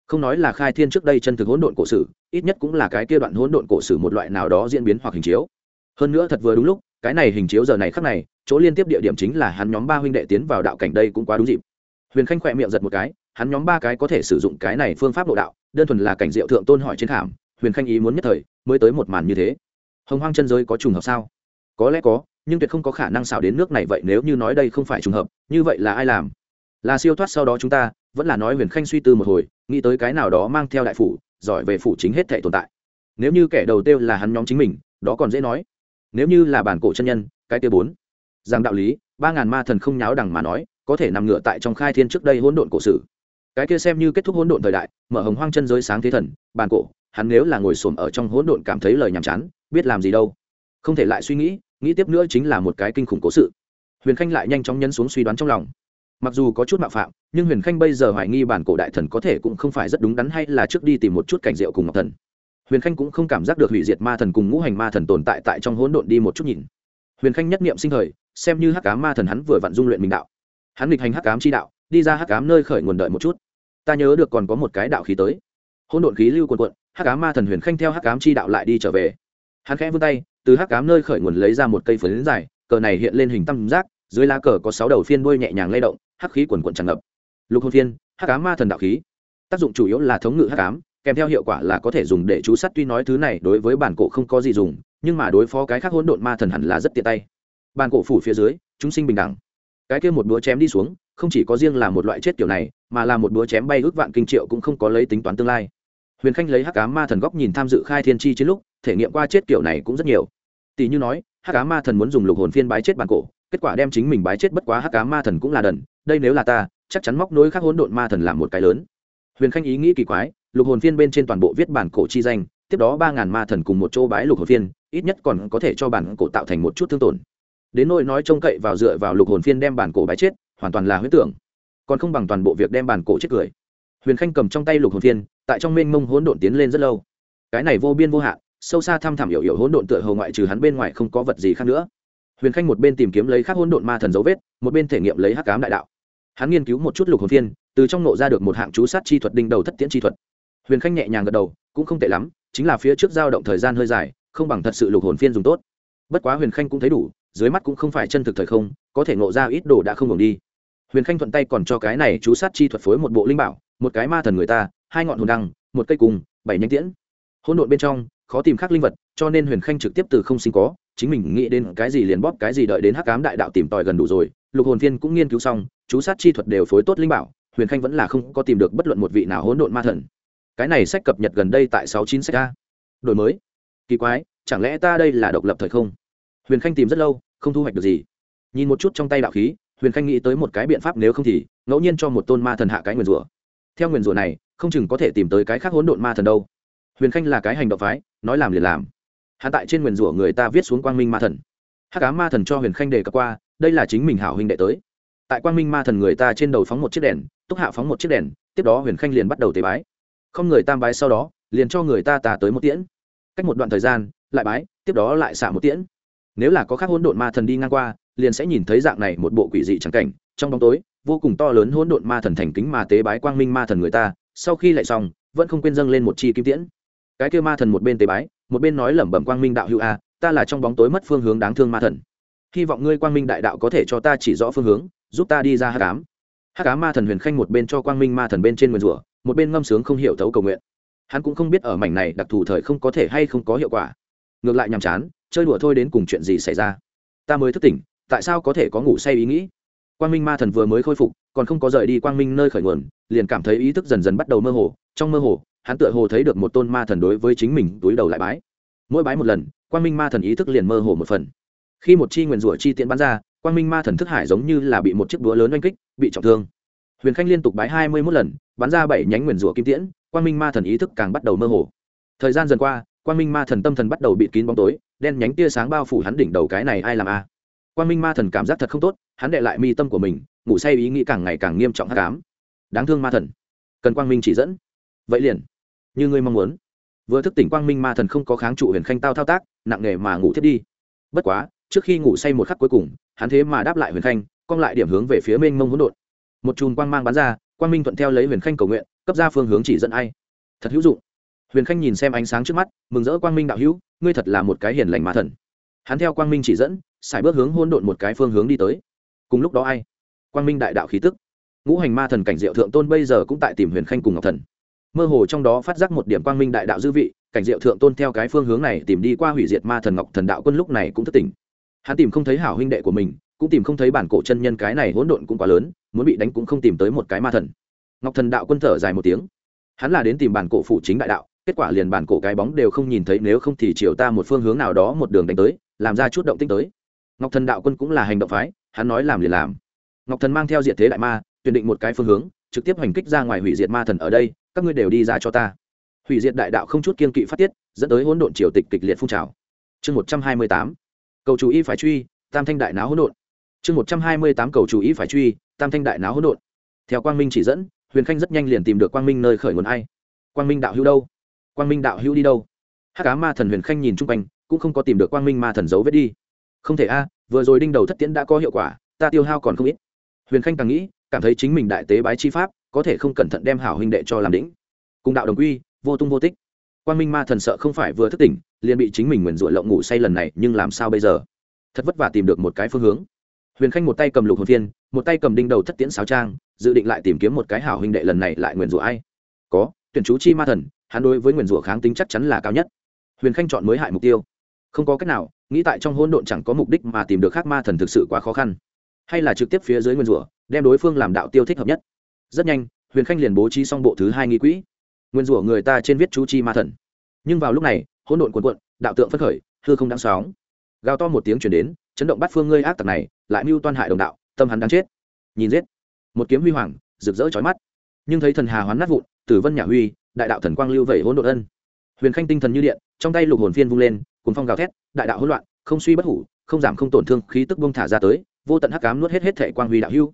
Không nói là khai thiên trước đây chân thực hỗn độn cổ sử, ít nhất cũng là cái kia đoạn hỗn độn cổ sử một loại nào đó diễn biến hoặc hình chiếu. Hơn nữa thật vừa đúng lúc, cái này hình chiếu giờ này khắc này, chỗ liên tiếp địa điểm chính là hắn nhóm ba huynh đệ tiến vào đạo cảnh đây cũng quá đúng dịp. Huyền khanh khỏe miệng giật một cái, hắn nhóm ba cái có thể sử dụng cái này phương pháp độ đạo đơn thuần là cảnh diệu thượng tôn hỏi trên thảm huyền khanh ý muốn nhất thời, mới tới một màn như thế. Hồng hoang chân giới có trùng hợp sao? Có lẽ có, nhưng tuyệt không có khả năng xảo đến nước này vậy nếu như nói đây không phải trùng hợp, như vậy là ai làm? Là siêu thoát sau đó chúng ta, vẫn là nói huyền khanh suy tư một hồi, nghĩ tới cái nào đó mang theo đại phủ, giỏi về phủ chính hết thể tồn tại. Nếu như kẻ đầu tiêu là hắn nhóm chính mình, đó còn dễ nói. Nếu như là bản cổ chân nhân, cái tiêu bốn. Rằng đạo lý, ba ngàn ma thần không nháo đằng mà nói, có thể nằm ngựa tại trong khai thiên trước đây hỗn độn cổ sử cái kia xem như kết thúc hỗn độn thời đại, mở hồng hoang chân giới sáng thế thần bản cổ, hắn nếu là ngồi xổm ở trong hỗn độn cảm thấy lời nhàm chán, biết làm gì đâu. Không thể lại suy nghĩ nghĩ tiếp nữa chính là một cái kinh khủng cố sự. Huyền khanh lại nhanh chóng nhấn xuống suy đoán trong lòng. Mặc dù có chút mạo phạm, nhưng huyền khanh bây giờ hoài nghi bản cổ đại thần có thể cũng không phải rất đúng đắn hay là trước đi tìm một chút cảnh diệu cùng ngọc thần. Huyền khanh cũng không cảm giác được hủy diệt ma thần cùng ngũ hành ma thần tồn tại tại trong hỗn độn đi một chút nhìn. Huyền khanh nhất niệm sinh thời, xem như hắc cám ma thần hắn vừa vặn dung luyện mình đạo. Hắn nghịch hành hắc cám chi đạo, đi ra hắc cám nơi khởi nguồn đợi một chút ta nhớ được còn có một cái đạo khí tới. Hỗn độn khí lưu quần quận hắc cám ma thần huyền khanh theo hắc cám chi đạo lại đi trở về. Hắn khẽ vươn tay, từ hắc cám nơi khởi nguồn lấy ra một cây phấn dài, cờ này hiện lên hình tam giác, dưới lá cờ có sáu đầu phiên đuôi nhẹ nhàng lay động, hắc khí quần quận tràn ngập. Lục hồn phiên, hắc cám ma thần đạo khí. Tác dụng chủ yếu là thống ngự hắc cám kèm theo hiệu quả là có thể dùng để chú sát tuy nói thứ này đối với bản cổ không có gì dùng, nhưng mà đối phó cái khác hỗn độn ma thần hẳn là rất tiện tay. Bản cổ phủ phía dưới, chúng sinh bình đẳng. Cái kia một búa chém đi xuống không chỉ có riêng là một loại chết kiểu này, mà là một búa chém bay ước vạn kinh triệu cũng không có lấy tính toán tương lai. Huyền khanh lấy hắc cá ma thần góc nhìn tham dự khai thiên chi chiến lúc, thể nghiệm qua chết kiểu này cũng rất nhiều. Tỷ như nói, hắc cá ma thần muốn dùng lục hồn phiên bái chết bản cổ, kết quả đem chính mình bái chết bất quá hắc cá ma thần cũng là đần, đây nếu là ta, chắc chắn móc nối khắc hỗn độn ma thần làm một cái lớn. Huyền khanh ý nghĩ kỳ quái, lục hồn phiên bên trên toàn bộ viết bản cổ chi danh, tiếp đó ba ngàn ma thần cùng một chỗ bái lục hồn phiên, ít nhất còn có thể cho bản cổ tạo thành một chút thương tổn. Đến nỗi nói trông cậy vào dựa vào lục hồn phiên đem bản cổ bái chết hoàn toàn là huyết tưởng. Còn không bằng toàn bộ việc đem bản cổ chết cười. Huyền khanh cầm trong tay lục hồn phiên, tại trong mênh mông hỗn độn tiến lên rất lâu. Cái này vô biên vô hạn, sâu xa thăm thẳm hiểu hiểu hỗn độn tựa hầu ngoại trừ hắn bên ngoài không có vật gì khác nữa. Huyền khanh một bên tìm kiếm lấy khắc hỗn độn ma thần dấu vết, một bên thể nghiệm lấy hắc cám đại đạo. Hắn nghiên cứu một chút lục hồn phiên, từ trong nộ ra được một hạng chú sát chi thuật đinh đầu thất tiễn chi thuật. Huyền khanh nhẹ nhàng gật đầu, cũng không tệ lắm, chính là phía trước dao động thời gian hơi dài, không bằng thật sự lục hồn phiên dùng tốt. Bất quá huyền khanh cũng thấy đủ, dưới mắt cũng không phải chân thực thời không, có thể nộ ra ít đồ đã không ngừng đi huyền khanh thuận tay còn cho cái này chú sát chi thuật phối một bộ linh bảo, một cái ma thần người ta, hai ngọn hồn đăng, một cây cùng bảy nhánh tiễn. Hỗn độn bên trong, khó tìm khác linh vật, cho nên huyền khanh trực tiếp từ không sinh có, chính mình nghĩ đến cái gì liền bóp cái gì đợi đến hắc cám đại đạo tìm tòi gần đủ rồi, lục hồn Thiên cũng nghiên cứu xong, chú sát chi thuật đều phối tốt linh bảo, huyền khanh vẫn là không có tìm được bất luận một vị nào hỗn độn ma thần. Cái này sách cập nhật gần đây tại sáu chín sách a. Đổi mới. Kỳ quái, chẳng lẽ ta đây là độc lập thời không? Huyền khanh tìm rất lâu, không thu hoạch được gì. Nhìn một chút trong tay đạo khí huyền khanh nghĩ tới một cái biện pháp nếu không thì ngẫu nhiên cho một tôn ma thần hạ cái nguyền rủa. Theo nguyền rủa này, không chừng có thể tìm tới cái khác hỗn độn ma thần đâu. Huyền khanh là cái hành động phái, nói làm liền làm. Hạ tại trên nguyền rủa người ta viết xuống quang minh ma thần. Hắc cá ma thần cho huyền khanh đề cập qua, đây là chính mình hảo huynh đệ tới. Tại quang minh ma thần người ta trên đầu phóng một chiếc đèn, túc hạ phóng một chiếc đèn, tiếp đó huyền khanh liền bắt đầu tế bái. Không người tam bái sau đó, liền cho người ta tà tới một tiễn. Cách một đoạn thời gian, lại bái, tiếp đó lại xả một tiễn. Nếu là có khác hỗn độn ma thần đi ngang qua liền sẽ nhìn thấy dạng này một bộ quỷ dị trắng cảnh. Trong bóng tối, vô cùng to lớn hỗn độn ma thần thành kính mà tế bái quang minh ma thần người ta, sau khi lại xong, vẫn không quên dâng lên một chi kim tiễn. Cái kia ma thần một bên tế bái, một bên nói lẩm bẩm quang minh đạo hữu a, ta là trong bóng tối mất phương hướng đáng thương ma thần. Hy vọng ngươi quang minh đại đạo có thể cho ta chỉ rõ phương hướng, giúp ta đi ra hát cám hát cám ma thần huyền khanh một bên cho quang minh ma thần bên trên nguyền rủa, một bên ngâm sướng không hiểu thấu cầu nguyện. Hắn cũng không biết ở mảnh này đặc thù thời không có thể hay không có hiệu quả. Ngược lại nhàm chán, chơi đùa thôi đến cùng chuyện gì xảy ra. Ta mới thức tỉnh tại sao có thể có ngủ say ý nghĩ? Quang minh ma thần vừa mới khôi phục, còn không có rời đi quang minh nơi khởi nguồn, liền cảm thấy ý thức dần dần bắt đầu mơ hồ. Trong mơ hồ, hắn tựa hồ thấy được một tôn ma thần đối với chính mình túi đầu lại bái. Mỗi bái một lần, quang minh ma thần ý thức liền mơ hồ một phần. Khi một chi nguyền rủa chi tiễn bắn ra, quang minh ma thần thức hải giống như là bị một chiếc búa lớn oanh kích, bị trọng thương. Huyền khanh liên tục bái hai mươi mốt lần, bắn ra bảy nhánh nguyền rủa kim tiễn, quang minh ma thần ý thức càng bắt đầu mơ hồ. Thời gian dần qua, quang minh ma thần tâm thần bắt đầu bị kín bóng tối, đen nhánh tia sáng bao phủ hắn đỉnh đầu cái này ai làm a? Quang minh ma thần cảm giác thật không tốt, hắn đệ lại mi tâm của mình, ngủ say ý nghĩ càng ngày càng nghiêm trọng hát cám đáng thương ma thần. Cần quang minh chỉ dẫn. Vậy liền. Như ngươi mong muốn. Vừa thức tỉnh quang minh ma thần không có kháng trụ huyền khanh tao thao tác, nặng nề mà ngủ thiết đi. Bất quá, trước khi ngủ say một khắc cuối cùng, hắn thế mà đáp lại huyền khanh, cong lại điểm hướng về phía mênh mông hỗn độn. Một chùm quang mang bắn ra, quang minh thuận theo lấy huyền khanh cầu nguyện, cấp ra phương hướng chỉ dẫn ai. Thật hữu dụng. Huyền khanh nhìn xem ánh sáng trước mắt, mừng rỡ quang minh đạo hữu, ngươi thật là một cái hiền lành ma thần. Hắn theo quang minh chỉ dẫn xài bước hướng hôn độn một cái phương hướng đi tới. Cùng lúc đó ai? Quang minh đại đạo khí tức. Ngũ hành ma thần cảnh diệu thượng tôn bây giờ cũng tại tìm huyền khanh cùng ngọc thần. Mơ hồ trong đó phát giác một điểm quang minh đại đạo dư vị, cảnh diệu thượng tôn theo cái phương hướng này tìm đi qua hủy diệt ma thần ngọc thần đạo quân lúc này cũng thất tỉnh. Hắn tìm không thấy hảo huynh đệ của mình, cũng tìm không thấy bản cổ chân nhân cái này hỗn độn cũng quá lớn, muốn bị đánh cũng không tìm tới một cái ma thần. Ngọc thần đạo quân thở dài một tiếng. Hắn là đến tìm bản cổ phụ chính đại đạo, kết quả liền bản cổ cái bóng đều không nhìn thấy, nếu không thì chiều ta một phương hướng nào đó một đường đánh tới, làm ra chút động tinh tới ngọc thần đạo quân cũng là hành động phái, hắn nói làm liền làm. Ngọc thần mang theo diệt thế đại ma, tuyển định một cái phương hướng, trực tiếp hành kích ra ngoài hủy diệt ma thần ở đây, các ngươi đều đi ra cho ta. Hủy diệt đại đạo không chút kiên kỵ phát tiết, dẫn tới hỗn độn triều tịch kịch liệt phun trào. Chương một trăm hai mươi tám, cầu chủ Ý phải truy, tam thanh đại náo hỗn độn. Chương một trăm hai mươi tám, cầu chủ Ý phải truy, tam thanh đại náo hỗn độn. Theo quang minh chỉ dẫn, huyền khanh rất nhanh liền tìm được quang minh nơi khởi nguồn ai. Quang minh đạo hữu đâu? Quang minh đạo hữu đi đâu? Hát cá ma thần huyền khanh nhìn chung quanh, cũng không có tìm được quang minh ma thần dấu vết đi không thể a, vừa rồi đinh đầu thất tiễn đã có hiệu quả, ta tiêu hao còn không ít. Huyền khanh càng nghĩ, cảm thấy chính mình đại tế bái chi pháp, có thể không cẩn thận đem hảo huynh đệ cho làm đỉnh. Cùng đạo đồng quy, vô tung vô tích. Quang minh ma thần sợ không phải vừa thức tỉnh, liền bị chính mình nguyền rủa lộng ngủ say lần này, nhưng làm sao bây giờ? Thật vất vả tìm được một cái phương hướng. Huyền khanh một tay cầm lục hồn thiên, một tay cầm đinh đầu thất tiễn sáo trang, dự định lại tìm kiếm một cái hảo huynh đệ lần này lại nguyền rủa ai? Có, tuyển chú chi ma thần, hắn đối với nguyền rủa kháng tính chắc chắn là cao nhất. Huyền khanh chọn mới hại mục tiêu không có cách nào, nghĩ tại trong hỗn độn chẳng có mục đích mà tìm được khác ma thần thực sự quá khó khăn. Hay là trực tiếp phía dưới nguyên rủa, đem đối phương làm đạo tiêu thích hợp nhất. Rất nhanh, huyền khanh liền bố trí xong bộ thứ hai nghi quỹ. Nguyên rủa người ta trên viết chú chi ma thần. Nhưng vào lúc này, hỗn độn quần quận đạo tượng phất khởi, hư không đáng sóng. Gào to một tiếng chuyển đến, chấn động bắt phương ngươi ác tặc này, lại mưu toan hại đồng đạo, tâm hắn đáng chết. Nhìn giết. Một kiếm huy hoàng, rực rỡ chói mắt. Nhưng thấy thần hà hoán nát vụn, tử vân nhà huy, đại đạo thần quang lưu vẩy hỗn độn ân. Huyền khanh tinh thần như điện, trong tay lục hồn phiên vung lên cuốn phong gào thét, đại đạo hỗn loạn, không suy bất hủ, không giảm không tổn thương, khí tức bông thả ra tới, vô tận hắc cám nuốt hết hết thể quang huy đạo hưu.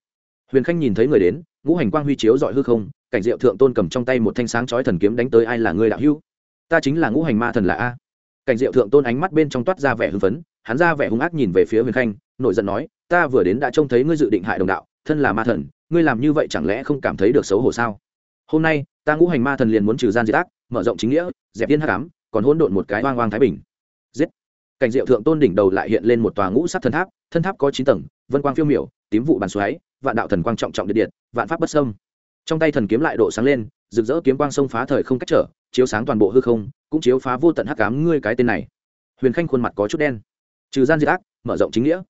Huyền khanh nhìn thấy người đến, ngũ hành quang huy chiếu dọi hư không, cảnh diệu thượng tôn cầm trong tay một thanh sáng chói thần kiếm đánh tới ai là người đạo hưu? Ta chính là ngũ hành ma thần là a. Cảnh diệu thượng tôn ánh mắt bên trong toát ra vẻ hưng phấn, hắn ra vẻ hung ác nhìn về phía huyền khanh nội giận nói, ta vừa đến đã trông thấy ngươi dự định hại đồng đạo, thân là ma thần, ngươi làm như vậy chẳng lẽ không cảm thấy được xấu hổ sao? Hôm nay, ta ngũ hành ma thần liền muốn trừ gian diệt ác, mở rộng chính nghĩa, dẹp viên hắc ám, còn hỗn độn một cái oang oang thái bình giết. Cảnh diệu thượng tôn đỉnh đầu lại hiện lên một tòa ngũ sắc thần tháp thân tháp có chín tầng vân quang phiêu miểu tím vụ bàn xoáy vạn đạo thần quang trọng trọng điện điện vạn pháp bất sâm trong tay thần kiếm lại độ sáng lên rực rỡ kiếm quang sông phá thời không cách trở chiếu sáng toàn bộ hư không cũng chiếu phá vô tận hắc ám ngươi cái tên này. Huyền khanh khuôn mặt có chút đen. Trừ gian diệt ác mở rộng chính nghĩa.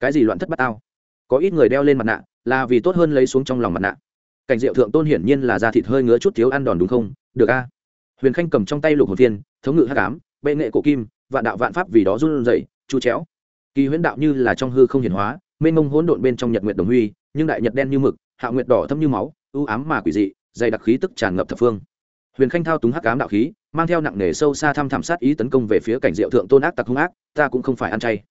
Cái gì loạn thất bát tao? Có ít người đeo lên mặt nạ là vì tốt hơn lấy xuống trong lòng mặt nạ. Cảnh diệu thượng tôn hiển nhiên là da thịt hơi ngứa chút thiếu ăn đòn đúng không? Được a. Huyền khanh cầm trong tay lục hồn thiên, thống ngự hắc ám bệ nghệ cổ kim vạn đạo vạn pháp vì đó run rẩy, chu chéo. Kỳ huyễn đạo như là trong hư không hiển hóa, mênh mông hỗn độn bên trong nhật nguyệt đồng huy, nhưng đại nhật đen như mực, hạ nguyệt đỏ thâm như máu ưu ám mà quỷ dị, dày đặc khí tức tràn ngập thập phương. Huyền khanh thao túng hắc ám đạo khí, mang theo nặng nề sâu xa thăm thẳm sát ý tấn công về phía cảnh diệu thượng tôn ác tặc hung ác, ta cũng không phải ăn chay.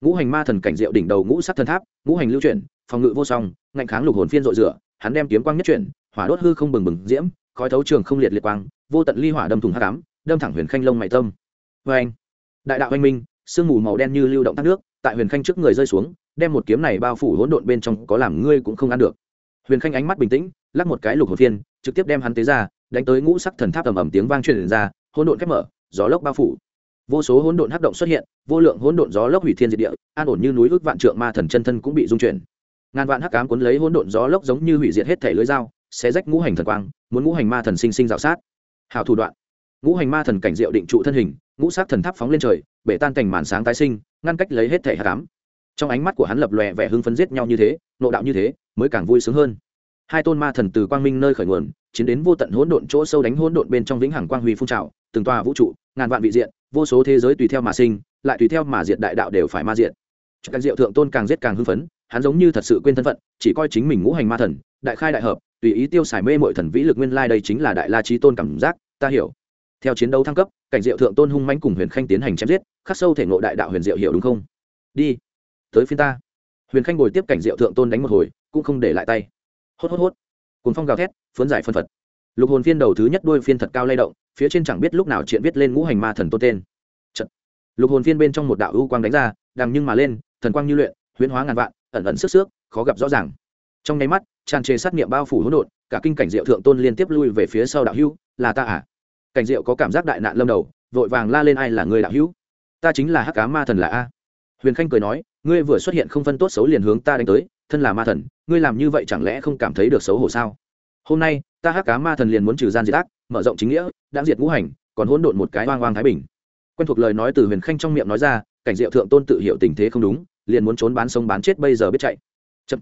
Ngũ hành ma thần cảnh diệu đỉnh đầu ngũ sát thần tháp, ngũ hành lưu chuyển, phòng ngự vô song, ngạnh kháng lục hồn phiên rội rửa, hắn đem kiếm quang nhất chuyển, hỏa đốt hư không bừng bừng diễm, khói thấu trường không liệt liệt quang, vô tận ly hỏa đâm thủng hắc ám, đâm thẳng huyền khanh lông mày tâm. Vê anh đại đạo anh minh, sương mù màu đen như lưu động thác nước, tại huyền khanh trước người rơi xuống, đem một kiếm này bao phủ hỗn độn bên trong, có làm ngươi cũng không ăn được. Huyền khanh ánh mắt bình tĩnh, lắc một cái lục hồn phiên, trực tiếp đem hắn tế ra, đánh tới ngũ sắc thần tháp ầm ầm tiếng vang truyền ra, hỗn độn khép mở, gió lốc bao phủ. Vô số hỗn độn hấp động xuất hiện, vô lượng hỗn độn gió lốc hủy thiên diệt địa, an ổn như núi ước vạn trượng ma thần chân thân cũng bị dung chuyển. Ngàn vạn hắc ám cuốn lấy hỗn độn gió lốc giống như hủy diệt hết thể lưới dao sẽ rách ngũ hành thần quang, muốn ngũ hành ma thần sinh sinh dạo sát. Hảo thủ đoạn. Ngũ hành ma thần cảnh diệu định trụ thân hình ngũ sắc thần tháp phóng lên trời, bể tan cảnh màn sáng tái sinh, ngăn cách lấy hết thể hắc cám. Trong ánh mắt của hắn lập lòe vẻ hưng phấn giết nhau như thế, nộ đạo như thế, mới càng vui sướng hơn. Hai tôn ma thần từ quang minh nơi khởi nguồn, chiến đến vô tận hỗn độn chỗ sâu đánh hỗn độn bên trong vĩnh hằng quang huy phun trào, từng tòa vũ trụ, ngàn vạn vị diện, vô số thế giới tùy theo mà sinh, lại tùy theo mà diệt đại đạo đều phải ma diện càng diệu thượng tôn càng giết càng hưng phấn, hắn giống như thật sự quên thân phận, chỉ coi chính mình ngũ hành ma thần, đại khai đại hợp, tùy ý tiêu xài mê mọi thần vĩ lực nguyên lai đây chính là đại la trí tôn cảm giác, ta hiểu. Theo chiến đấu thăng cấp cảnh diệu thượng tôn hung mãnh cùng huyền khanh tiến hành chém giết khắc sâu thể ngộ đại đạo huyền diệu hiểu đúng không? Đi tới phiên ta. Huyền khanh ngồi tiếp cảnh diệu thượng tôn đánh một hồi cũng không để lại tay. Hốt hốt hốt. Cùng phong gào thét phấn giải phân phật. Lục hồn phiên đầu thứ nhất đuôi phiên thật cao lay động phía trên chẳng biết lúc nào chuyện viết lên ngũ hành ma thần tôn tên. Trận. lục hồn phiên bên trong một đạo ưu quang đánh ra đằng nhưng mà lên thần quang như luyện huyễn hóa ngàn vạn ẩn ẩn sức xước khó gặp rõ ràng. Trong nháy mắt tràn trề sát nghiệm bao phủ hỗn độn cả kinh cảnh diệu thượng tôn liên tiếp lui về phía sau đạo hưu, là ta à? Cảnh diệu có cảm giác đại nạn lâm đầu, vội vàng la lên ai là người đạo hữu? Ta chính là hắc cá ma thần là a. Huyền khanh cười nói, ngươi vừa xuất hiện không phân tốt xấu liền hướng ta đánh tới, thân là ma thần, ngươi làm như vậy chẳng lẽ không cảm thấy được xấu hổ sao? Hôm nay, ta hắc cá ma thần liền muốn trừ gian diệt ác, mở rộng chính nghĩa, đã diệt ngũ hành, còn hỗn độn một cái oang oang thái bình. Quen thuộc lời nói từ huyền khanh trong miệng nói ra, cảnh diệu thượng tôn tự hiểu tình thế không đúng, liền muốn trốn bán sống bán chết bây giờ biết chạy. Chậm.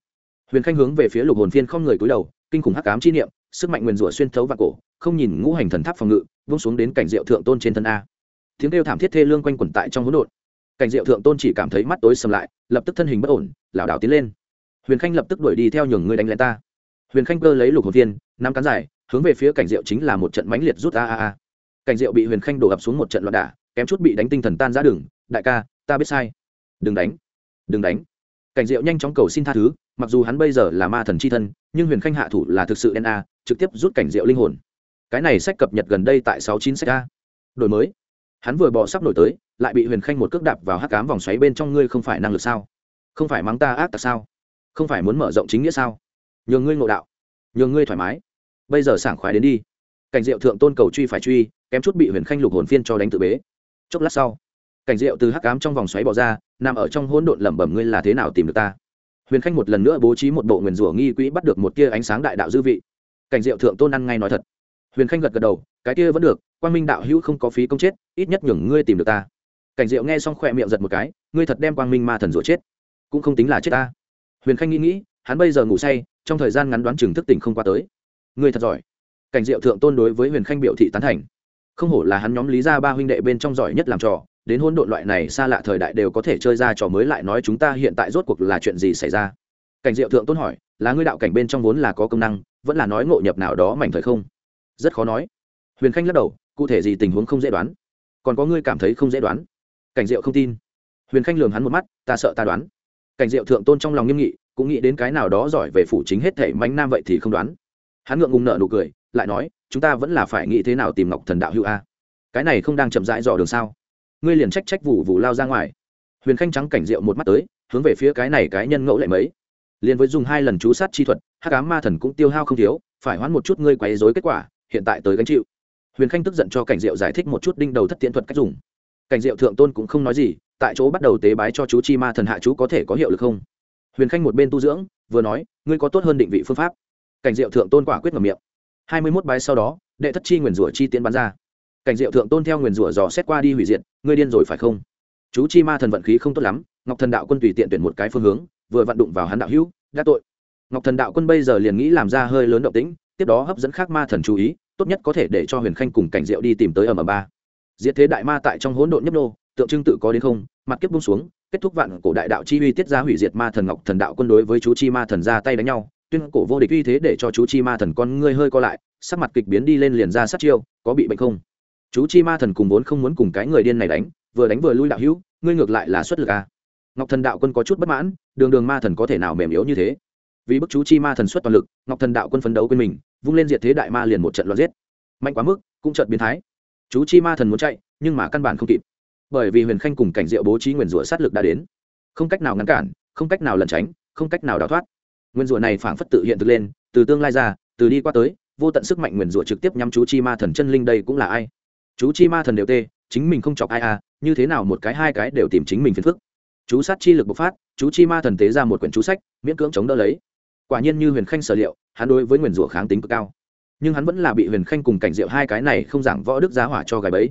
huyền khanh hướng về phía lục hồn phiên không người cúi đầu, kinh khủng hắc ám chi niệm, sức mạnh nguyền rủa xuyên thấu vào cổ, không nhìn ngũ hành thần tháp phòng ngự vung xuống đến cảnh diệu thượng tôn trên thân a. Tiếng kêu thảm thiết thê lương quanh quẩn tại trong hỗn độn. Cảnh diệu thượng tôn chỉ cảm thấy mắt tối sầm lại, lập tức thân hình bất ổn, lảo đảo tiến lên. Huyền khanh lập tức đuổi đi theo nhường người đánh lên ta. Huyền khanh cơ lấy lục hồn viên năm cán dài, hướng về phía cảnh diệu chính là một trận mãnh liệt rút a a a. Cảnh diệu bị huyền khanh đổ ập xuống một trận loạn đả, kém chút bị đánh tinh thần tan ra đường. Đại ca, ta biết sai. Đừng đánh. Đừng đánh. Cảnh diệu nhanh chóng cầu xin tha thứ, mặc dù hắn bây giờ là ma thần c h i thân, nhưng huyền khanh hạ thủ là thực sự n a, trực tiếp rút cảnh diệu linh hồn cái này sách cập nhật gần đây tại sáu chín sách a. Đổi mới. Hắn vừa bỏ sắp nổi tới, lại bị huyền khanh một cước đạp vào hắc cám vòng xoáy bên trong ngươi không phải năng lực sao? Không phải mắng ta ác tặc sao? Không phải muốn mở rộng chính nghĩa sao? Nhường ngươi ngộ đạo. Nhường ngươi thoải mái. Bây giờ sảng khoái đến đi. Cảnh diệu thượng tôn cầu truy phải truy, kém chút bị huyền khanh lục hồn phiên cho đánh tự bế. Chốc lát sau, cảnh diệu từ hắc cám trong vòng xoáy bỏ ra, nằm ở trong hỗn độn lẩm bẩm ngươi là thế nào tìm được ta? Huyền khanh một lần nữa bố trí một bộ nguyền rủa nghi quỹ bắt được một tia ánh sáng đại đạo dư vị. Cảnh diệu thượng tôn ăn ngay nói thật huyền khanh gật gật đầu, cái kia vẫn được quan minh đạo hữu không có phí công chết, ít nhất nhường ngươi tìm được ta. Cảnh diệu nghe xong khỏe miệng giật một cái, ngươi thật đem quang minh ma thần rủa chết, cũng không tính là chết ta. Huyền khanh nghĩ nghĩ, hắn bây giờ ngủ say, trong thời gian ngắn đoán chừng thức tỉnh không qua tới. Ngươi thật giỏi. Cảnh diệu thượng tôn đối với huyền khanh biểu thị tán thành. Không hổ là hắn nhóm lý ra ba huynh đệ bên trong giỏi nhất làm trò, đến hôn độn loại này xa lạ thời đại đều có thể chơi ra trò mới lại nói chúng ta hiện tại rốt cuộc là chuyện gì xảy ra? Cảnh diệu thượng tôn hỏi, là ngươi đạo cảnh bên trong vốn là có công năng, vẫn là nói ngộ nhập nào đó mảnh thời không? Rất khó nói. Huyền khanh lắc đầu, cụ thể gì tình huống không dễ đoán. Còn có ngươi cảm thấy không dễ đoán. Cảnh diệu không tin. Huyền khanh lường hắn một mắt, ta sợ ta đoán. Cảnh diệu thượng tôn trong lòng nghiêm nghị, cũng nghĩ đến cái nào đó giỏi về phủ chính hết thể mánh nam vậy thì không đoán. Hắn ngượng ngùng nợ nụ cười, lại nói, chúng ta vẫn là phải nghĩ thế nào tìm ngọc thần đạo hữu a? Cái này không đang chậm rãi dò đường sao? Ngươi liền trách trách vụ vụ lao ra ngoài. Huyền khanh trắng cảnh Diệu một mắt tới, hướng về phía cái này cái nhân ngẫu lại mấy. Liền với dùng hai lần chú sát chi thuật, hắc ám ma thần cũng tiêu hao không thiếu, phải hoãn một chút ngươi quấy dối kết quả hiện tại tới gánh chịu. Huyền khanh tức giận cho cảnh diệu giải thích một chút đinh đầu thất tiễn thuật cách dùng. Cảnh diệu thượng tôn cũng không nói gì, tại chỗ bắt đầu tế bái cho chú chi ma thần hạ chú có thể có hiệu lực không? Huyền khanh một bên tu dưỡng, vừa nói, ngươi có tốt hơn định vị phương pháp. Cảnh diệu thượng tôn quả quyết ngầm miệng. Hai mươi mốt bái sau đó, đệ thất chi nguyền rủa chi tiến bắn ra. Cảnh diệu thượng tôn theo nguyền rủa dò xét qua đi hủy diệt, ngươi điên rồi phải không? Chú chi ma thần vận khí không tốt lắm, ngọc thần đạo quân tùy tiện tuyển một cái phương hướng, vừa vặn đụng vào hắn đạo hữu, đã tội. Ngọc thần đạo quân bây giờ liền nghĩ làm ra hơi lớn động tĩnh tiếp đó hấp dẫn khác ma thần chú ý, tốt nhất có thể để cho huyền khanh cùng cảnh diệu đi tìm tới ở m ba. Diệt thế đại ma tại trong hỗn độn nhấp nô, tượng trưng tự có đến không, mặt kiếp bung xuống, kết thúc vạn cổ đại đạo chi uy tiết ra hủy diệt ma thần ngọc thần đạo quân đối với chú chi ma thần ra tay đánh nhau, tuyên cổ vô địch uy thế để cho chú chi ma thần con ngươi hơi co lại, sắc mặt kịch biến đi lên liền ra sát chiêu, có bị bệnh không? Chú chi ma thần cùng vốn không muốn cùng cái người điên này đánh, vừa đánh vừa lui đạo hữu, ngươi ngược lại là xuất lực à. ngọc thần đạo quân có chút bất mãn, đường đường ma thần có thể nào mềm yếu như thế? Vì bức chú chi ma thần xuất toàn lực, ngọc thần đạo quân phấn đấu quên mình vung lên diệt thế đại ma liền một trận loạn giết. Mạnh quá mức, cũng trận biến thái. Chú chi ma thần muốn chạy, nhưng mà căn bản không kịp. Bởi vì huyền khanh cùng cảnh diệu bố trí nguyền rủa sát lực đã đến. Không cách nào ngăn cản, không cách nào lẩn tránh, không cách nào đào thoát. Nguyên rủa này phảng phất tự hiện thực lên, từ tương lai ra, từ đi qua tới, vô tận sức mạnh nguyền rủa trực tiếp nhắm chú chi ma thần chân linh đây cũng là ai? Chú chi ma thần đều tê, chính mình không chọc ai à như thế nào một cái hai cái đều tìm chính mình phiền phức. Chú sát chi lực bộc phát, chú chi ma thần tế ra một quyển chú sách, miễn cưỡng chống đỡ lấy quả nhiên như huyền khanh sở liệu, hắn đối với nguyền rủa kháng tính cực cao. Nhưng hắn vẫn là bị huyền khanh cùng cảnh diệu hai cái này không giảng võ đức giá hỏa cho gài bẫy.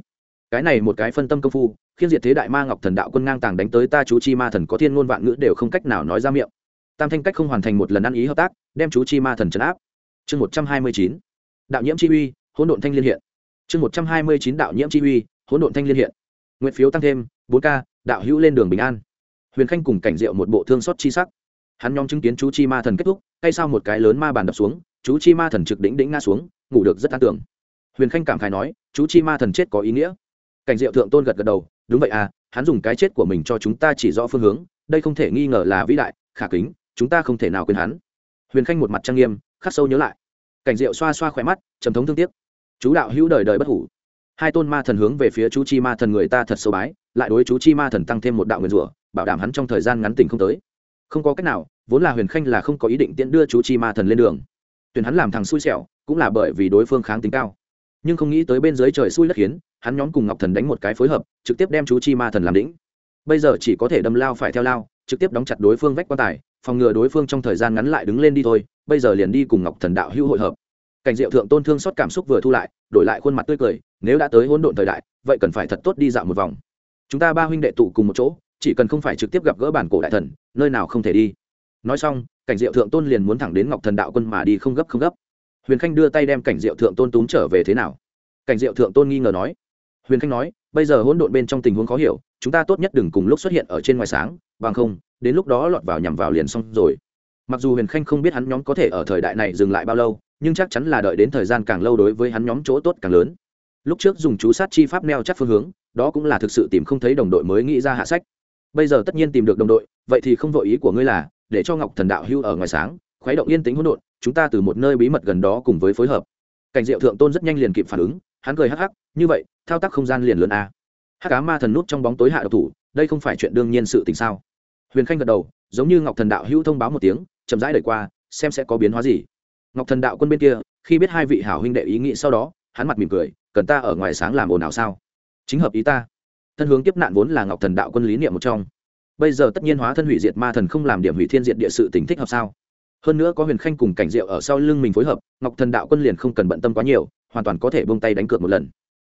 Cái này một cái phân tâm công phu, khiên diệt thế đại ma ngọc thần đạo quân ngang tàng đánh tới ta chú chi ma thần có thiên ngôn vạn ngữ đều không cách nào nói ra miệng. Tam thanh cách không hoàn thành một lần ăn ý hợp tác, đem chú chi ma thần trấn áp. Chương một trăm hai mươi chín, đạo nhiễm chi uy, hỗn độn thanh liên hiện. Chương một trăm hai mươi chín, đạo nhiễm chi uy, hỗn độn thanh liên hiện. Nguyện phiếu tăng thêm, bốn k đạo hữu lên đường bình an. Huyền khanh cùng cảnh diệu một bộ thương xót chi sắc hắn nhóm chứng kiến chú chi ma thần kết thúc hay sao một cái lớn ma bàn đập xuống, chú chi ma thần trực đỉnh đỉnh ngã xuống, ngủ được rất an tưởng huyền khanh cảm khái nói, chú chi ma thần chết có ý nghĩa. Cảnh diệu thượng tôn gật gật đầu, đúng vậy à hắn dùng cái chết của mình cho chúng ta chỉ rõ phương hướng, đây không thể nghi ngờ là vĩ đại, khả kính, chúng ta không thể nào quên hắn. Huyền khanh một mặt trang nghiêm, khắc sâu nhớ lại. Cảnh diệu xoa xoa khỏe mắt, trầm thống thương tiếc. Chú đạo hữu đời đời bất hủ. Hai tôn ma thần hướng về phía chú chi ma thần người ta thật sâu bái, lại đối chú chi ma thần tăng thêm một đạo nguyền rủa, bảo đảm hắn trong thời gian ngắn tình không tới không có cách nào, vốn là huyền khanh là không có ý định tiễn đưa chú chi ma thần lên đường. Tuyển hắn làm thằng xui xẻo, cũng là bởi vì đối phương kháng tính cao. Nhưng không nghĩ tới bên dưới trời xui đất khiến, hắn nhóm cùng ngọc thần đánh một cái phối hợp, trực tiếp đem chú chi ma thần làm đĩnh bây giờ chỉ có thể đâm lao phải theo lao, trực tiếp đóng chặt đối phương vách quan tài, phòng ngừa đối phương trong thời gian ngắn lại đứng lên đi thôi, bây giờ liền đi cùng ngọc thần đạo hữu hội hợp. Cảnh diệu thượng tôn thương xót cảm xúc vừa thu lại, đổi lại khuôn mặt tươi cười, nếu đã tới hỗn độn thời đại, vậy cần phải thật tốt đi dạo một vòng. Chúng ta ba huynh đệ tụ cùng một chỗ chỉ cần không phải trực tiếp gặp gỡ bản cổ đại thần, nơi nào không thể đi. Nói xong, cảnh diệu thượng tôn liền muốn thẳng đến ngọc thần đạo quân mà đi không gấp không gấp. Huyền khanh đưa tay đem cảnh diệu thượng tôn túm trở về thế nào? Cảnh diệu thượng tôn nghi ngờ nói. Huyền khanh nói, bây giờ hỗn độn bên trong tình huống khó hiểu, chúng ta tốt nhất đừng cùng lúc xuất hiện ở trên ngoài sáng, bằng không, đến lúc đó lọt vào nhằm vào liền xong rồi. Mặc dù huyền khanh không biết hắn nhóm có thể ở thời đại này dừng lại bao lâu, nhưng chắc chắn là đợi đến thời gian càng lâu đối với hắn nhóm chỗ tốt càng lớn. Lúc trước dùng chú sát chi pháp neo chắc phương hướng, đó cũng là thực sự tìm không thấy đồng đội mới nghĩ ra hạ sách bây giờ tất nhiên tìm được đồng đội, vậy thì không vội ý của ngươi là, để cho ngọc thần đạo hưu ở ngoài sáng, khuấy động yên tĩnh hỗn độn, chúng ta từ một nơi bí mật gần đó cùng với phối hợp. Cảnh diệu thượng tôn rất nhanh liền kịp phản ứng, hắn cười hắc hắc, như vậy, thao tác không gian liền lớn a. Hắc cá ma thần nút trong bóng tối hạ độc thủ, đây không phải chuyện đương nhiên sự tình sao? Huyền khanh gật đầu, giống như ngọc thần đạo hữu thông báo một tiếng, chậm rãi đẩy qua, xem sẽ có biến hóa gì. Ngọc thần đạo quân bên kia, khi biết hai vị hảo huynh đệ ý nghĩ sau đó, hắn mặt mỉm cười, cần ta ở ngoài sáng làm ồn ào sao? Chính hợp ý ta thân hướng tiếp nạn vốn là ngọc thần đạo quân lý niệm một trong. Bây giờ tất nhiên hóa thân hủy diệt ma thần không làm điểm hủy thiên diệt địa sự tính thích hợp sao? Hơn nữa có huyền khanh cùng cảnh diệu ở sau lưng mình phối hợp, ngọc thần đạo quân liền không cần bận tâm quá nhiều, hoàn toàn có thể bông tay đánh cược một lần.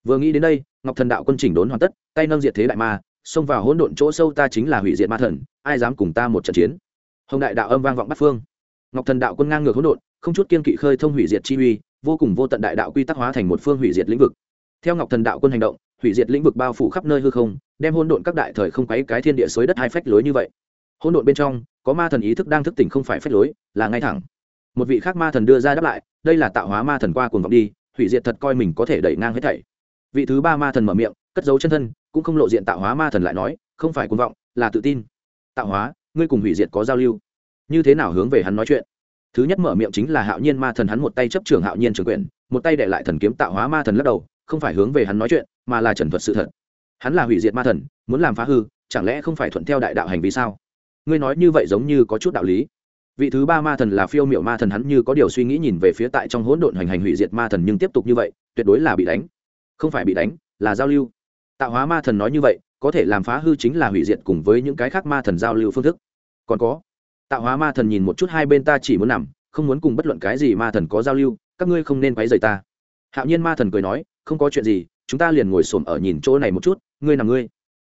Vừa nghĩ đến đây, ngọc thần đạo quân chỉnh đốn hoàn tất, tay nâng diệt thế đại ma, xông vào hỗn độn chỗ sâu ta chính là hủy diệt ma thần, ai dám cùng ta một trận chiến? Hồng đại đạo âm vang vọng bắt phương. Ngọc thần đạo quân ngang ngược hỗn độn, không chút kiên kỵ khơi thông hủy diệt chi uy, vô cùng vô tận đại đạo quy tắc hóa thành một phương hủy diệt lĩnh vực. Theo ngọc thần đạo quân hành động hủy diệt lĩnh vực bao phủ khắp nơi hư không, đem hỗn độn các đại thời không quấy cái thiên địa suối đất hai phách lối như vậy. Hỗn độn bên trong, có ma thần ý thức đang thức tỉnh không phải phách lối, là ngay thẳng. Một vị khác ma thần đưa ra đáp lại, đây là tạo hóa ma thần qua cuồng vọng đi, hủy diệt thật coi mình có thể đẩy ngang hết thảy. Vị thứ ba ma thần mở miệng, cất giấu chân thân, cũng không lộ diện tạo hóa ma thần lại nói, không phải cuồng vọng, là tự tin. Tạo hóa, ngươi cùng hủy diệt có giao lưu. Như thế nào hướng về hắn nói chuyện? Thứ nhất mở miệng chính là hạo nhiên ma thần hắn một tay chấp trường hạo nhiên trường quyền, một tay để lại thần kiếm tạo hóa ma thần lắc đầu không phải hướng về hắn nói chuyện, mà là trần thuật sự thật. Hắn là hủy diệt ma thần, muốn làm phá hư, chẳng lẽ không phải thuận theo đại đạo hành vi sao? Ngươi nói như vậy giống như có chút đạo lý. Vị thứ ba ma thần là phiêu miệu ma thần, hắn như có điều suy nghĩ nhìn về phía tại trong hỗn độn hành hành hủy diệt ma thần nhưng tiếp tục như vậy, tuyệt đối là bị đánh. Không phải bị đánh, là giao lưu. Tạo hóa ma thần nói như vậy, có thể làm phá hư chính là hủy diệt cùng với những cái khác ma thần giao lưu phương thức. Còn có, tạo hóa ma thần nhìn một chút hai bên ta chỉ muốn nằm, không muốn cùng bất luận cái gì ma thần có giao lưu, các ngươi không nên quấy rầy ta hạo nhiên ma thần cười nói, không có chuyện gì, chúng ta liền ngồi xổm ở nhìn chỗ này một chút, ngươi nằm ngươi.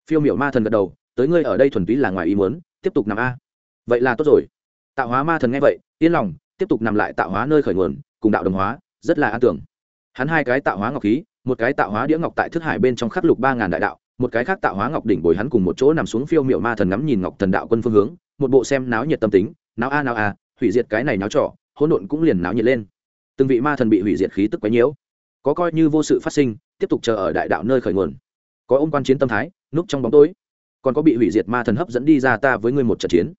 Phiêu miểu ma thần gật đầu, tới ngươi ở đây thuần túy là ngoài ý muốn, tiếp tục nằm a. Vậy là tốt rồi. Tạo hóa ma thần nghe vậy, yên lòng, tiếp tục nằm lại tạo hóa nơi khởi nguồn, cùng đạo đồng hóa, rất là an tưởng. Hắn hai cái tạo hóa ngọc khí, một cái tạo hóa đĩa ngọc tại thức hải bên trong khắc lục ba ngàn đại đạo, một cái khác tạo hóa ngọc đỉnh bồi hắn cùng một chỗ nằm xuống phiêu miệu ma thần ngắm nhìn ngọc thần đạo quân phương hướng, một bộ xem náo nhiệt tâm tính, náo a náo a, hủy diệt cái này náo trọ hỗn độn cũng liền náo nhiệt lên. Từng vị ma thần bị hủy diệt khí tức quấy nhiễu có coi như vô sự phát sinh, tiếp tục chờ ở đại đạo nơi khởi nguồn. Có ôm quan chiến tâm thái, núp trong bóng tối. Còn có bị hủy diệt ma thần hấp dẫn đi ra ta với ngươi một trận chiến.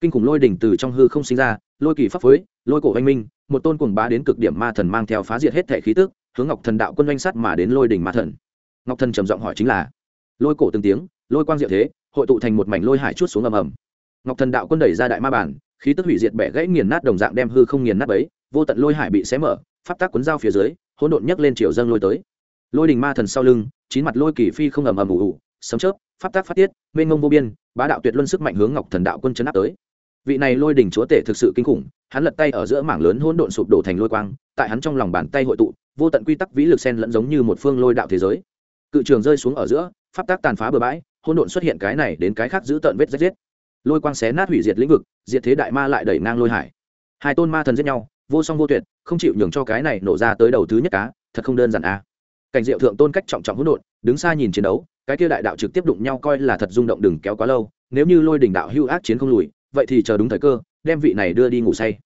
Kinh khủng lôi đỉnh từ trong hư không sinh ra, lôi kỳ pháp phối, lôi cổ anh minh, một tôn cuồng bá đến cực điểm ma thần mang theo phá diệt hết thể khí tức, hướng ngọc thần đạo quân doanh sát mà đến lôi đỉnh ma thần. Ngọc thần trầm giọng hỏi chính là, lôi cổ từng tiếng, lôi quang diệu thế, hội tụ thành một mảnh lôi hải chút xuống ầm ầm. Ngọc thần đạo quân đẩy ra đại ma bản khí tức hủy diệt bẻ gãy nghiền nát đồng dạng đem hư không nghiền nát ấy vô tận lôi hải bị xé mở, pháp tác cuốn dao phía dưới hỗn độn nhấc lên chiều dâng lôi tới. Lôi đình ma thần sau lưng, chín mặt lôi kỳ phi không ầm ầm ủ ủ sấm chớp, pháp tác phát tiết, mênh ngông vô biên, bá đạo tuyệt luân sức mạnh hướng ngọc thần đạo quân chấn áp tới. Vị này lôi đình chúa tể thực sự kinh khủng, hắn lật tay ở giữa mảng lớn hỗn độn sụp đổ thành lôi quang, tại hắn trong lòng bàn tay hội tụ, vô tận quy tắc vĩ lực sen lẫn giống như một phương lôi đạo thế giới. Cự trường rơi xuống ở giữa, pháp tác tàn phá bừa bãi, hỗn độn xuất hiện cái này đến cái khác giữ tận vết rách rết lôi quang xé nát hủy diệt lĩnh vực, diệt thế đại ma lại đẩy ngang lôi hải. Hai tôn ma thần giết nhau vô song vô tuyệt, không chịu nhường cho cái này nổ ra tới đầu thứ nhất cá, thật không đơn giản a à. cảnh diệu thượng tôn cách trọng trọng hỗn độn, đứng xa nhìn chiến đấu, cái kia đại đạo trực tiếp đụng nhau coi là thật rung động đừng kéo quá lâu, nếu như lôi Đình đạo hưu ác chiến không lùi, vậy thì chờ đúng thời cơ, đem vị này đưa đi ngủ say.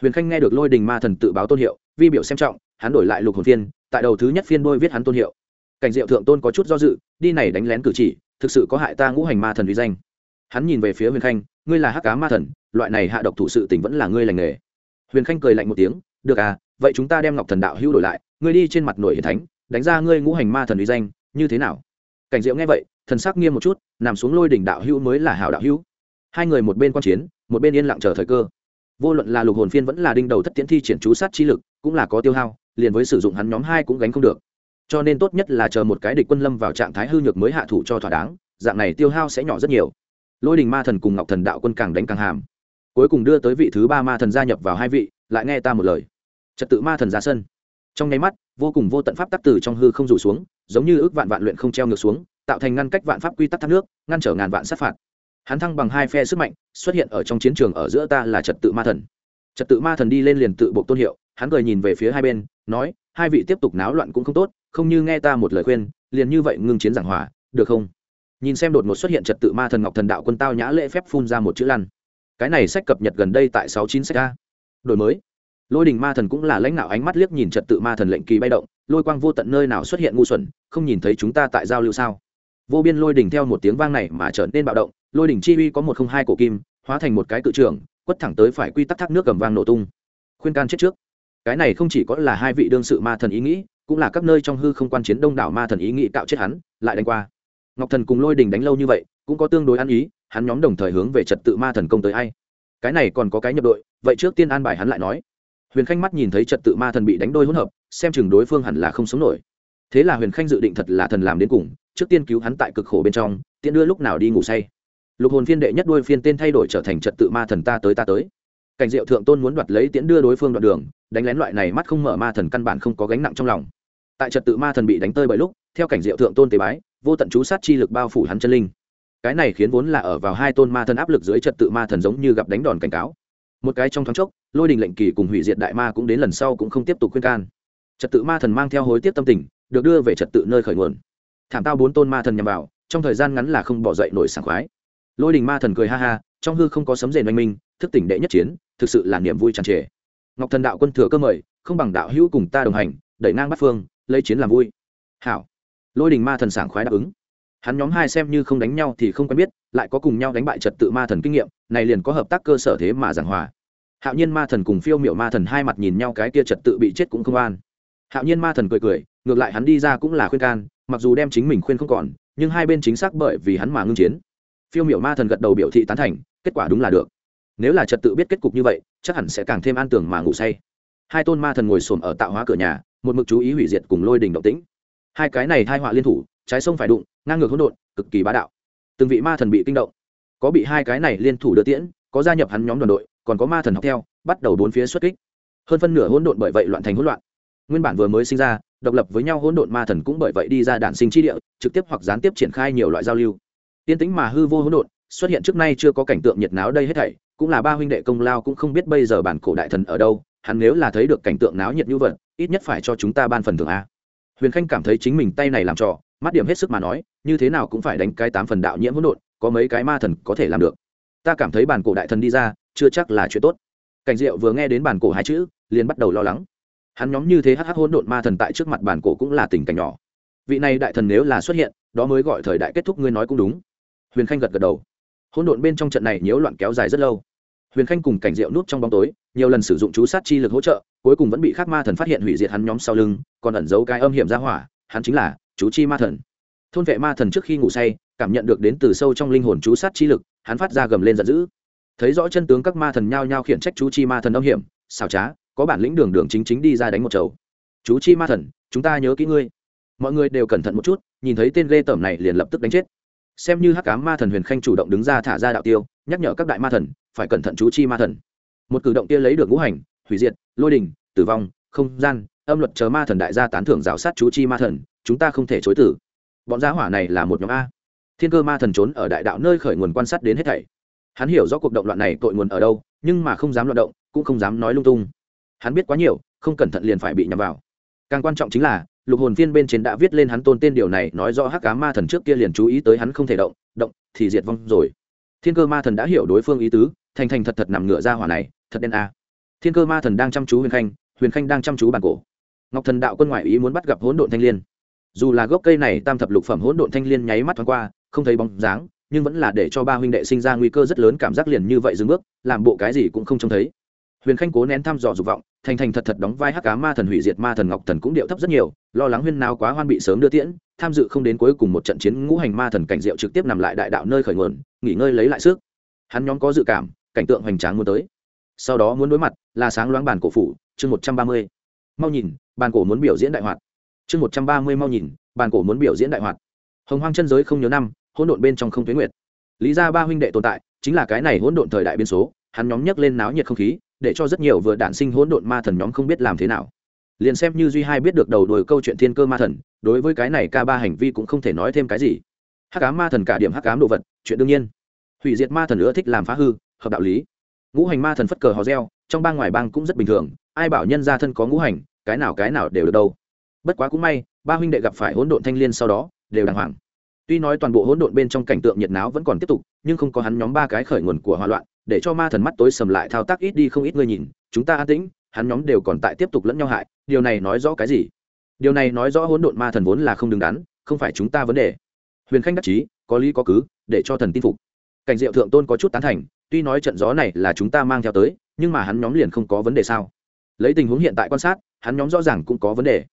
Huyền khanh nghe được lôi đình ma thần tự báo tôn hiệu, vi biểu xem trọng, hắn đổi lại lục hồn phiên, tại đầu thứ nhất phiên đôi viết hắn tôn hiệu. Cảnh diệu thượng tôn có chút do dự, đi này đánh lén cử chỉ, thực sự có hại ta ngũ hành ma thần uy danh. Hắn nhìn về phía huyền khanh, ngươi là hắc cá ma thần, loại này hạ độc thủ sự tình vẫn là ngươi lành nghề huyền khanh cười lạnh một tiếng, được à vậy chúng ta đem ngọc thần đạo hưu đổi lại, ngươi đi trên mặt nổi hiền thánh, đánh ra ngươi ngũ hành ma thần uy danh, như thế nào? Cảnh diệu nghe vậy, thần sắc nghiêm một chút, nằm xuống lôi đỉnh đạo hưu mới là hảo đạo hưu hai người một bên quan chiến, một bên yên lặng chờ thời cơ. Vô luận là lục hồn phiên vẫn là đinh đầu thất tiễn thi triển chú sát chi lực, cũng là có tiêu hao, liền với sử dụng hắn nhóm hai cũng gánh không được. Cho nên tốt nhất là chờ một cái địch quân lâm vào trạng thái hư nhược mới hạ thủ cho thỏa đáng, dạng này tiêu hao sẽ nhỏ rất nhiều. Lôi đình ma thần cùng ngọc thần đạo quân càng đánh càng hàm cuối cùng đưa tới vị thứ ba ma thần gia nhập vào hai vị, lại nghe ta một lời. Trật tự ma thần ra sân. Trong nháy mắt, vô cùng vô tận pháp tắc từ trong hư không rủ xuống, giống như ước vạn vạn luyện không treo ngược xuống, tạo thành ngăn cách vạn pháp quy tắc thác nước, ngăn trở ngàn vạn sát phạt. Hắn thăng bằng hai phe sức mạnh, xuất hiện ở trong chiến trường ở giữa ta là trật tự ma thần. Trật tự ma thần đi lên liền tự bộ tôn hiệu, hắn cười nhìn về phía hai bên, nói, hai vị tiếp tục náo loạn cũng không tốt, không như nghe ta một lời khuyên, liền như vậy ngưng chiến giảng hòa, được không? Nhìn xem đột ngột xuất hiện trật tự ma thần ngọc thần đạo quân tao nhã lễ phép phun ra một chữ lăn cái này sách cập nhật gần đây tại sáu chín sách a. Đổi mới. Lôi đình ma thần cũng là lãnh đạo ánh mắt liếc nhìn trật tự ma thần lệnh kỳ bay động, lôi quang vô tận nơi nào xuất hiện ngu xuẩn, không nhìn thấy chúng ta tại giao lưu sao? Vô biên lôi đình theo một tiếng vang này mà trở nên bạo động, lôi đỉnh chi uy có một không hai cổ kim, hóa thành một cái cự trường quất thẳng tới phải quy tắc thác nước cầm vang nổ tung. Khuyên can chết trước. Cái này không chỉ có là hai vị đương sự ma thần ý nghĩ, cũng là các nơi trong hư không quan chiến đông đảo ma thần ý nghĩ cạo chết hắn, lại đánh qua. Ngọc thần cùng lôi đình đánh lâu như vậy, cũng có tương đối ăn ý hắn nhóm đồng thời hướng về trật tự ma thần công tới ai? Cái này còn có cái nhập đội, vậy trước tiên an bài hắn lại nói. Huyền khanh mắt nhìn thấy trật tự ma thần bị đánh đôi hỗn hợp, xem chừng đối phương hẳn là không sống nổi. Thế là huyền khanh dự định thật là thần làm đến cùng, trước tiên cứu hắn tại cực khổ bên trong tiện đưa lúc nào đi ngủ say. Lục hồn phiên đệ nhất đôi phiên tên thay đổi trở thành trật tự ma thần ta tới ta tới. Cảnh diệu thượng tôn muốn đoạt lấy tiễn đưa đối phương đoạn đường, đánh lén loại này mắt không mở ma thần căn bản không có gánh nặng trong lòng. Tại trật tự ma thần bị đánh tơi bởi lúc, theo cảnh diệu thượng tôn tế bái, vô tận chú sát chi lực bao phủ hắn chân linh cái này khiến vốn là ở vào hai tôn ma thần áp lực dưới trật tự ma thần giống như gặp đánh đòn cảnh cáo. Một cái trong thoáng chốc, lôi đình lệnh kỳ cùng hủy diệt đại ma cũng đến lần sau cũng không tiếp tục khuyên can. Trật tự ma thần mang theo hối tiếc tâm tình, được đưa về trật tự nơi khởi nguồn. Thảm tao bốn tôn ma thần nhằm vào, trong thời gian ngắn là không bỏ dậy nổi sảng khoái. Lôi đình ma thần cười ha ha, trong hư không có sấm rền oanh minh, thức tỉnh đệ nhất chiến, thực sự là niềm vui tràn trề. Ngọc thần đạo quân thừa cơ mời, không bằng đạo hữu cùng ta đồng hành, đẩy ngang bắt phương, lấy chiến làm vui. Hảo. Lôi đình ma thần sảng khoái đáp ứng hắn nhóm hai xem như không đánh nhau thì không quen biết, lại có cùng nhau đánh bại trật tự ma thần kinh nghiệm, này liền có hợp tác cơ sở thế mà giảng hòa. Hạo nhiên ma thần cùng phiêu miệu ma thần hai mặt nhìn nhau cái kia trật tự bị chết cũng không an. Hạo nhiên ma thần cười cười, ngược lại hắn đi ra cũng là khuyên can, mặc dù đem chính mình khuyên không còn, nhưng hai bên chính xác bởi vì hắn mà ngưng chiến. Phiêu miểu ma thần gật đầu biểu thị tán thành, kết quả đúng là được. Nếu là trật tự biết kết cục như vậy, chắc hẳn sẽ càng thêm an tường mà ngủ say. Hai tôn ma thần ngồi xổm ở tạo hóa cửa nhà, một mực chú ý hủy diệt cùng lôi đình động tĩnh. Hai cái này hai họa liên thủ trái sông phải đụng, ngang ngược hỗn độn, cực kỳ bá đạo. Từng vị ma thần bị kinh động. Có bị hai cái này liên thủ đưa tiễn, có gia nhập hắn nhóm đoàn đội, còn có ma thần học theo, bắt đầu bốn phía xuất kích. Hơn phân nửa hỗn độn bởi vậy loạn thành hỗn loạn. Nguyên bản vừa mới sinh ra, độc lập với nhau hỗn độn ma thần cũng bởi vậy đi ra đạn sinh chi địa, trực tiếp hoặc gián tiếp triển khai nhiều loại giao lưu. Tiên tính mà hư vô hỗn độn, xuất hiện trước nay chưa có cảnh tượng nhiệt náo đây hết thảy, cũng là ba huynh đệ công lao cũng không biết bây giờ bản cổ đại thần ở đâu, hắn nếu là thấy được cảnh tượng náo nhiệt như vậy, ít nhất phải cho chúng ta ban phần thưởng a. Huyền khanh cảm thấy chính mình tay này làm trò mắt điểm hết sức mà nói, như thế nào cũng phải đánh cái tám phần đạo nhiễm hỗn độn, có mấy cái ma thần có thể làm được. Ta cảm thấy bản cổ đại thần đi ra, chưa chắc là chuyện tốt. Cảnh diệu vừa nghe đến bản cổ hai chữ, liền bắt đầu lo lắng. Hắn nhóm như thế hắc hỗn độn ma thần tại trước mặt bản cổ cũng là tình cảnh nhỏ. Vị này đại thần nếu là xuất hiện, đó mới gọi thời đại kết thúc ngươi nói cũng đúng. Huyền khanh gật gật đầu. Hỗn độn bên trong trận này nhiễu loạn kéo dài rất lâu. Huyền khanh cùng cảnh diệu nút trong bóng tối, nhiều lần sử dụng chú sát chi lực hỗ trợ, cuối cùng vẫn bị khắc ma thần phát hiện hủy diệt hắn nhóm sau lưng, còn ẩn giấu cái âm hiểm ra hỏa, hắn chính là chú chi ma thần. Thôn vệ ma thần trước khi ngủ say, cảm nhận được đến từ sâu trong linh hồn chú sát chi lực, hắn phát ra gầm lên giận dữ. Thấy rõ chân tướng các ma thần nhao nhao khiển trách chú chi ma thần âm hiểm, xảo trá, có bản lĩnh đường đường chính chính đi ra đánh một chầu. Chú chi ma thần, chúng ta nhớ kỹ ngươi. Mọi người đều cẩn thận một chút, nhìn thấy tên ghê tởm này liền lập tức đánh chết. Xem như hắc cá ma thần huyền khanh chủ động đứng ra thả ra đạo tiêu, nhắc nhở các đại ma thần, phải cẩn thận chú chi ma thần. Một cử động kia lấy được ngũ hành, hủy diệt, lôi đình, tử vong, không gian âm luật chờ ma thần đại gia tán thưởng rào sát chú chi ma thần, chúng ta không thể chối tử bọn gia hỏa này là một nhóm a. Thiên cơ ma thần trốn ở đại đạo nơi khởi nguồn quan sát đến hết thảy. Hắn hiểu rõ cuộc động loạn này tội nguồn ở đâu, nhưng mà không dám loạn động, cũng không dám nói lung tung. Hắn biết quá nhiều, không cẩn thận liền phải bị nhầm vào. Càng quan trọng chính là, lục hồn phiên bên trên đã viết lên hắn tôn tên điều này, nói rõ hắc cá ma thần trước kia liền chú ý tới hắn không thể động động thì diệt vong rồi. Thiên cơ ma thần đã hiểu đối phương ý tứ, thành thành thật thật nằm ngựa ra hỏa này, thật đen a. Thiên cơ ma thần đang chăm chú huyền khanh huyền khanh đang chăm chú bàn cổ ngọc thần đạo quân ngoại ý muốn bắt gặp hỗn độn thanh liên. Dù là gốc cây này tam thập lục phẩm hỗn độn thanh liên nháy mắt thoáng qua, không thấy bóng dáng, nhưng vẫn là để cho ba huynh đệ sinh ra nguy cơ rất lớn cảm giác liền như vậy dừng bước, làm bộ cái gì cũng không trông thấy. Huyền khanh cố nén thăm dò dục vọng, thành thành thật thật đóng vai hắc cá ma thần, hủy diệt ma thần, ngọc thần cũng điệu thấp rất nhiều, lo lắng huyên nào quá hoan bị sớm đưa tiễn, tham dự không đến cuối cùng một trận chiến ngũ hành ma thần cảnh diệu trực tiếp nằm lại đại đạo nơi khởi nguồn, nghỉ ngơi lấy lại sức. Hắn nhóm có dự cảm, cảnh tượng hoành tráng muốn tới. Sau đó muốn đối mặt là sáng loáng bàn cổ phủ, chương một trăm ba mươi. Mau nhìn bàn cổ muốn biểu diễn đại hoạt. Chương một trăm ba mươi mau nhìn, bàn cổ muốn biểu diễn đại hoạt. Hồng hoang chân giới không nhớ năm, hỗn độn bên trong không tuyến nguyệt. Lý ra ba huynh đệ tồn tại, chính là cái này hỗn độn thời đại biên số, hắn nhóm nhấc lên náo nhiệt không khí, để cho rất nhiều vừa đản sinh hỗn độn ma thần nhóm không biết làm thế nào. Liền xem như duy hai biết được đầu đuôi câu chuyện thiên cơ ma thần, đối với cái này ca ba hành vi cũng không thể nói thêm cái gì. Hắc ám ma thần cả điểm hắc ám đồ vật, chuyện đương nhiên. Hủy diệt ma thần nữa thích làm phá hư, hợp đạo lý. Ngũ hành ma thần phất cờ hò reo, trong bang ngoài bang cũng rất bình thường, ai bảo nhân gia thân có ngũ hành cái nào cái nào đều được đâu. Bất quá cũng may, ba huynh đệ gặp phải hỗn độn thanh liên sau đó, đều đàng hoàng. Tuy nói toàn bộ hỗn độn bên trong cảnh tượng nhiệt náo vẫn còn tiếp tục, nhưng không có hắn nhóm ba cái khởi nguồn của hỏa loạn, để cho ma thần mắt tối sầm lại thao tác ít đi không ít người nhìn, chúng ta an tĩnh, hắn nhóm đều còn tại tiếp tục lẫn nhau hại, điều này nói rõ cái gì? Điều này nói rõ hỗn độn ma thần vốn là không đứng đắn, không phải chúng ta vấn đề. Huyền khanh đắc chí, có lý có cứ, để cho thần tin phục. Cảnh diệu thượng tôn có chút tán thành, tuy nói trận gió này là chúng ta mang theo tới, nhưng mà hắn nhóm liền không có vấn đề sao? Lấy tình huống hiện tại quan sát, hắn nhóm rõ ràng cũng có vấn đề.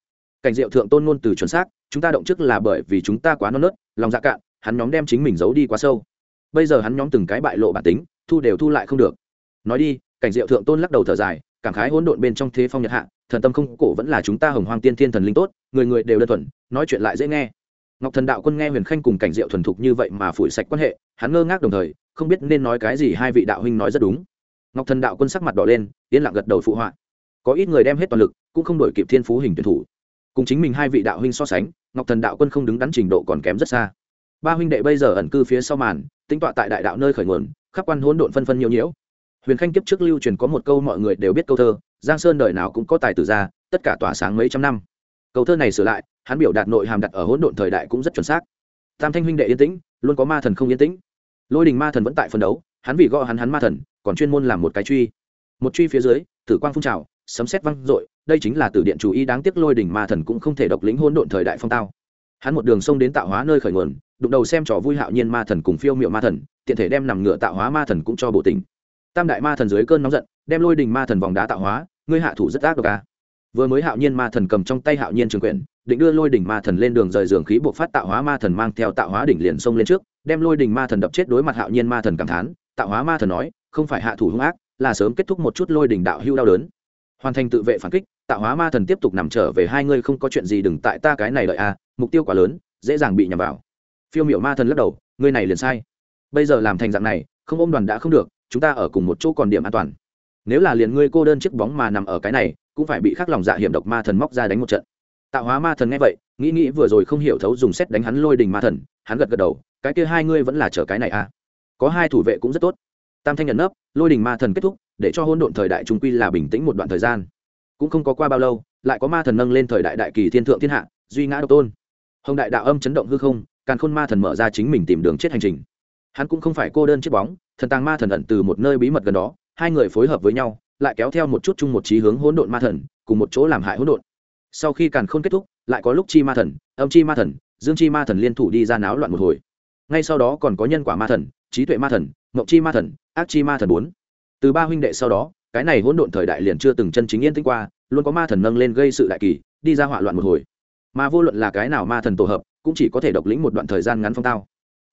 Cảnh diệu thượng tôn ngôn từ chuẩn xác, chúng ta động chức là bởi vì chúng ta quá non nớt, lòng dạ cạn, hắn nhóm đem chính mình giấu đi quá sâu. Bây giờ hắn nhóm từng cái bại lộ bản tính, thu đều thu lại không được. Nói đi, cảnh diệu thượng tôn lắc đầu thở dài, cảm khái hỗn độn bên trong thế phong nhật hạ, thần tâm không cổ vẫn là chúng ta hồng hoang tiên thiên thần linh tốt, người người đều đơn thuần, nói chuyện lại dễ nghe. Ngọc thần đạo quân nghe huyền khanh cùng cảnh diệu thuần thục như vậy mà phủi sạch quan hệ, hắn ngơ ngác đồng thời, không biết nên nói cái gì hai vị đạo huynh nói rất đúng. Ngọc thần đạo quân sắc mặt đỏ lên, yên lặng gật đầu phụ họa có ít người đem hết toàn lực, cũng không đổi kịp thiên phú hình tuyển thủ. Cùng chính mình hai vị đạo huynh so sánh, ngọc thần đạo quân không đứng đắn trình độ còn kém rất xa. Ba huynh đệ bây giờ ẩn cư phía sau màn, tính tọa tại đại đạo nơi khởi nguồn, khắp quan hỗn độn phân phân nhiều nhiễu. Huyền khanh kiếp trước lưu truyền có một câu mọi người đều biết câu thơ, giang sơn đời nào cũng có tài tử ra, tất cả tỏa sáng mấy trăm năm. Câu thơ này sửa lại, hắn biểu đạt nội hàm đặt ở hỗn độn thời đại cũng rất chuẩn xác. Tam thanh huynh đệ yên tĩnh, luôn có ma thần không yên tĩnh. Lôi đình ma thần vẫn tại phân đấu, hắn vì gõ hắn hắn ma thần, còn chuyên môn làm một cái truy. Một truy phía dưới, tử quang phun trào sấm xét văng dội đây chính là tử điện chủ ý đáng tiếc lôi đỉnh ma thần cũng không thể độc lĩnh hỗn độn thời đại phong tao hắn một đường sông đến tạo hóa nơi khởi nguồn đụng đầu xem trò vui hạo nhiên ma thần cùng phiêu miệu ma thần tiện thể đem nằm ngựa tạo hóa ma thần cũng cho bộ tình tam đại ma thần dưới cơn nóng giận đem lôi đình ma thần vòng đá tạo hóa ngươi hạ thủ rất ác độc ca vừa mới hạo nhiên ma thần cầm trong tay hạo nhiên trường quyển định đưa lôi đỉnh ma thần lên đường rời giường khí buộc phát tạo hóa ma thần mang theo tạo hóa đỉnh liền xông lên trước đem lôi đỉnh ma thần đập chết đối mặt hạo nhiên ma thần cảm thán tạo hóa ma thần nói không phải hạ thủ hung ác là sớm kết thúc một chút lôi đỉnh đạo hưu đau đớn hoàn thành tự vệ phản kích tạo hóa ma thần tiếp tục nằm trở về hai ngươi không có chuyện gì đừng tại ta cái này đợi a à, mục tiêu quá lớn dễ dàng bị nhầm vào. Phiêu miểu ma thần lắc đầu ngươi này liền sai. Bây giờ làm thành dạng này không ôm đoàn đã không được chúng ta ở cùng một chỗ còn điểm an toàn. Nếu là liền ngươi cô đơn chiếc bóng mà nằm ở cái này cũng phải bị khắc lòng dạ hiểm độc ma thần móc ra đánh một trận. Tạo hóa ma thần nghe vậy nghĩ nghĩ vừa rồi không hiểu thấu dùng xét đánh hắn lôi đình ma thần hắn gật gật đầu cái kia hai ngươi vẫn là chở cái này à có hai thủ vệ cũng rất tốt. Tam thanh nhận nấp lôi đình ma thần kết thúc để cho hỗn độn thời đại trung quy là bình tĩnh một đoạn thời gian. Cũng không có qua bao lâu, lại có ma thần nâng lên thời đại đại kỳ thiên thượng thiên hạ, duy ngã độc tôn. Hồng đại đạo âm chấn động hư không, càn khôn ma thần mở ra chính mình tìm đường chết hành trình. Hắn cũng không phải cô đơn chiếc bóng, thần tàng ma thần ẩn từ một nơi bí mật gần đó, hai người phối hợp với nhau, lại kéo theo một chút chung một trí hướng hỗn độn ma thần, cùng một chỗ làm hại hỗn độn. Sau khi càn khôn kết thúc, lại có lúc chi ma thần, âm chi ma thần, dương chi ma thần liên thủ đi ra náo loạn một hồi. Ngay sau đó còn có nhân quả ma thần, trí tuệ ma thần, mộng chi ma thần, ác chi ma thần bốn từ ba huynh đệ sau đó, cái này hỗn độn thời đại liền chưa từng chân chính yên tĩnh qua, luôn có ma thần nâng lên gây sự đại kỳ, đi ra hỏa loạn một hồi. Mà vô luận là cái nào ma thần tổ hợp, cũng chỉ có thể độc lĩnh một đoạn thời gian ngắn phong tao.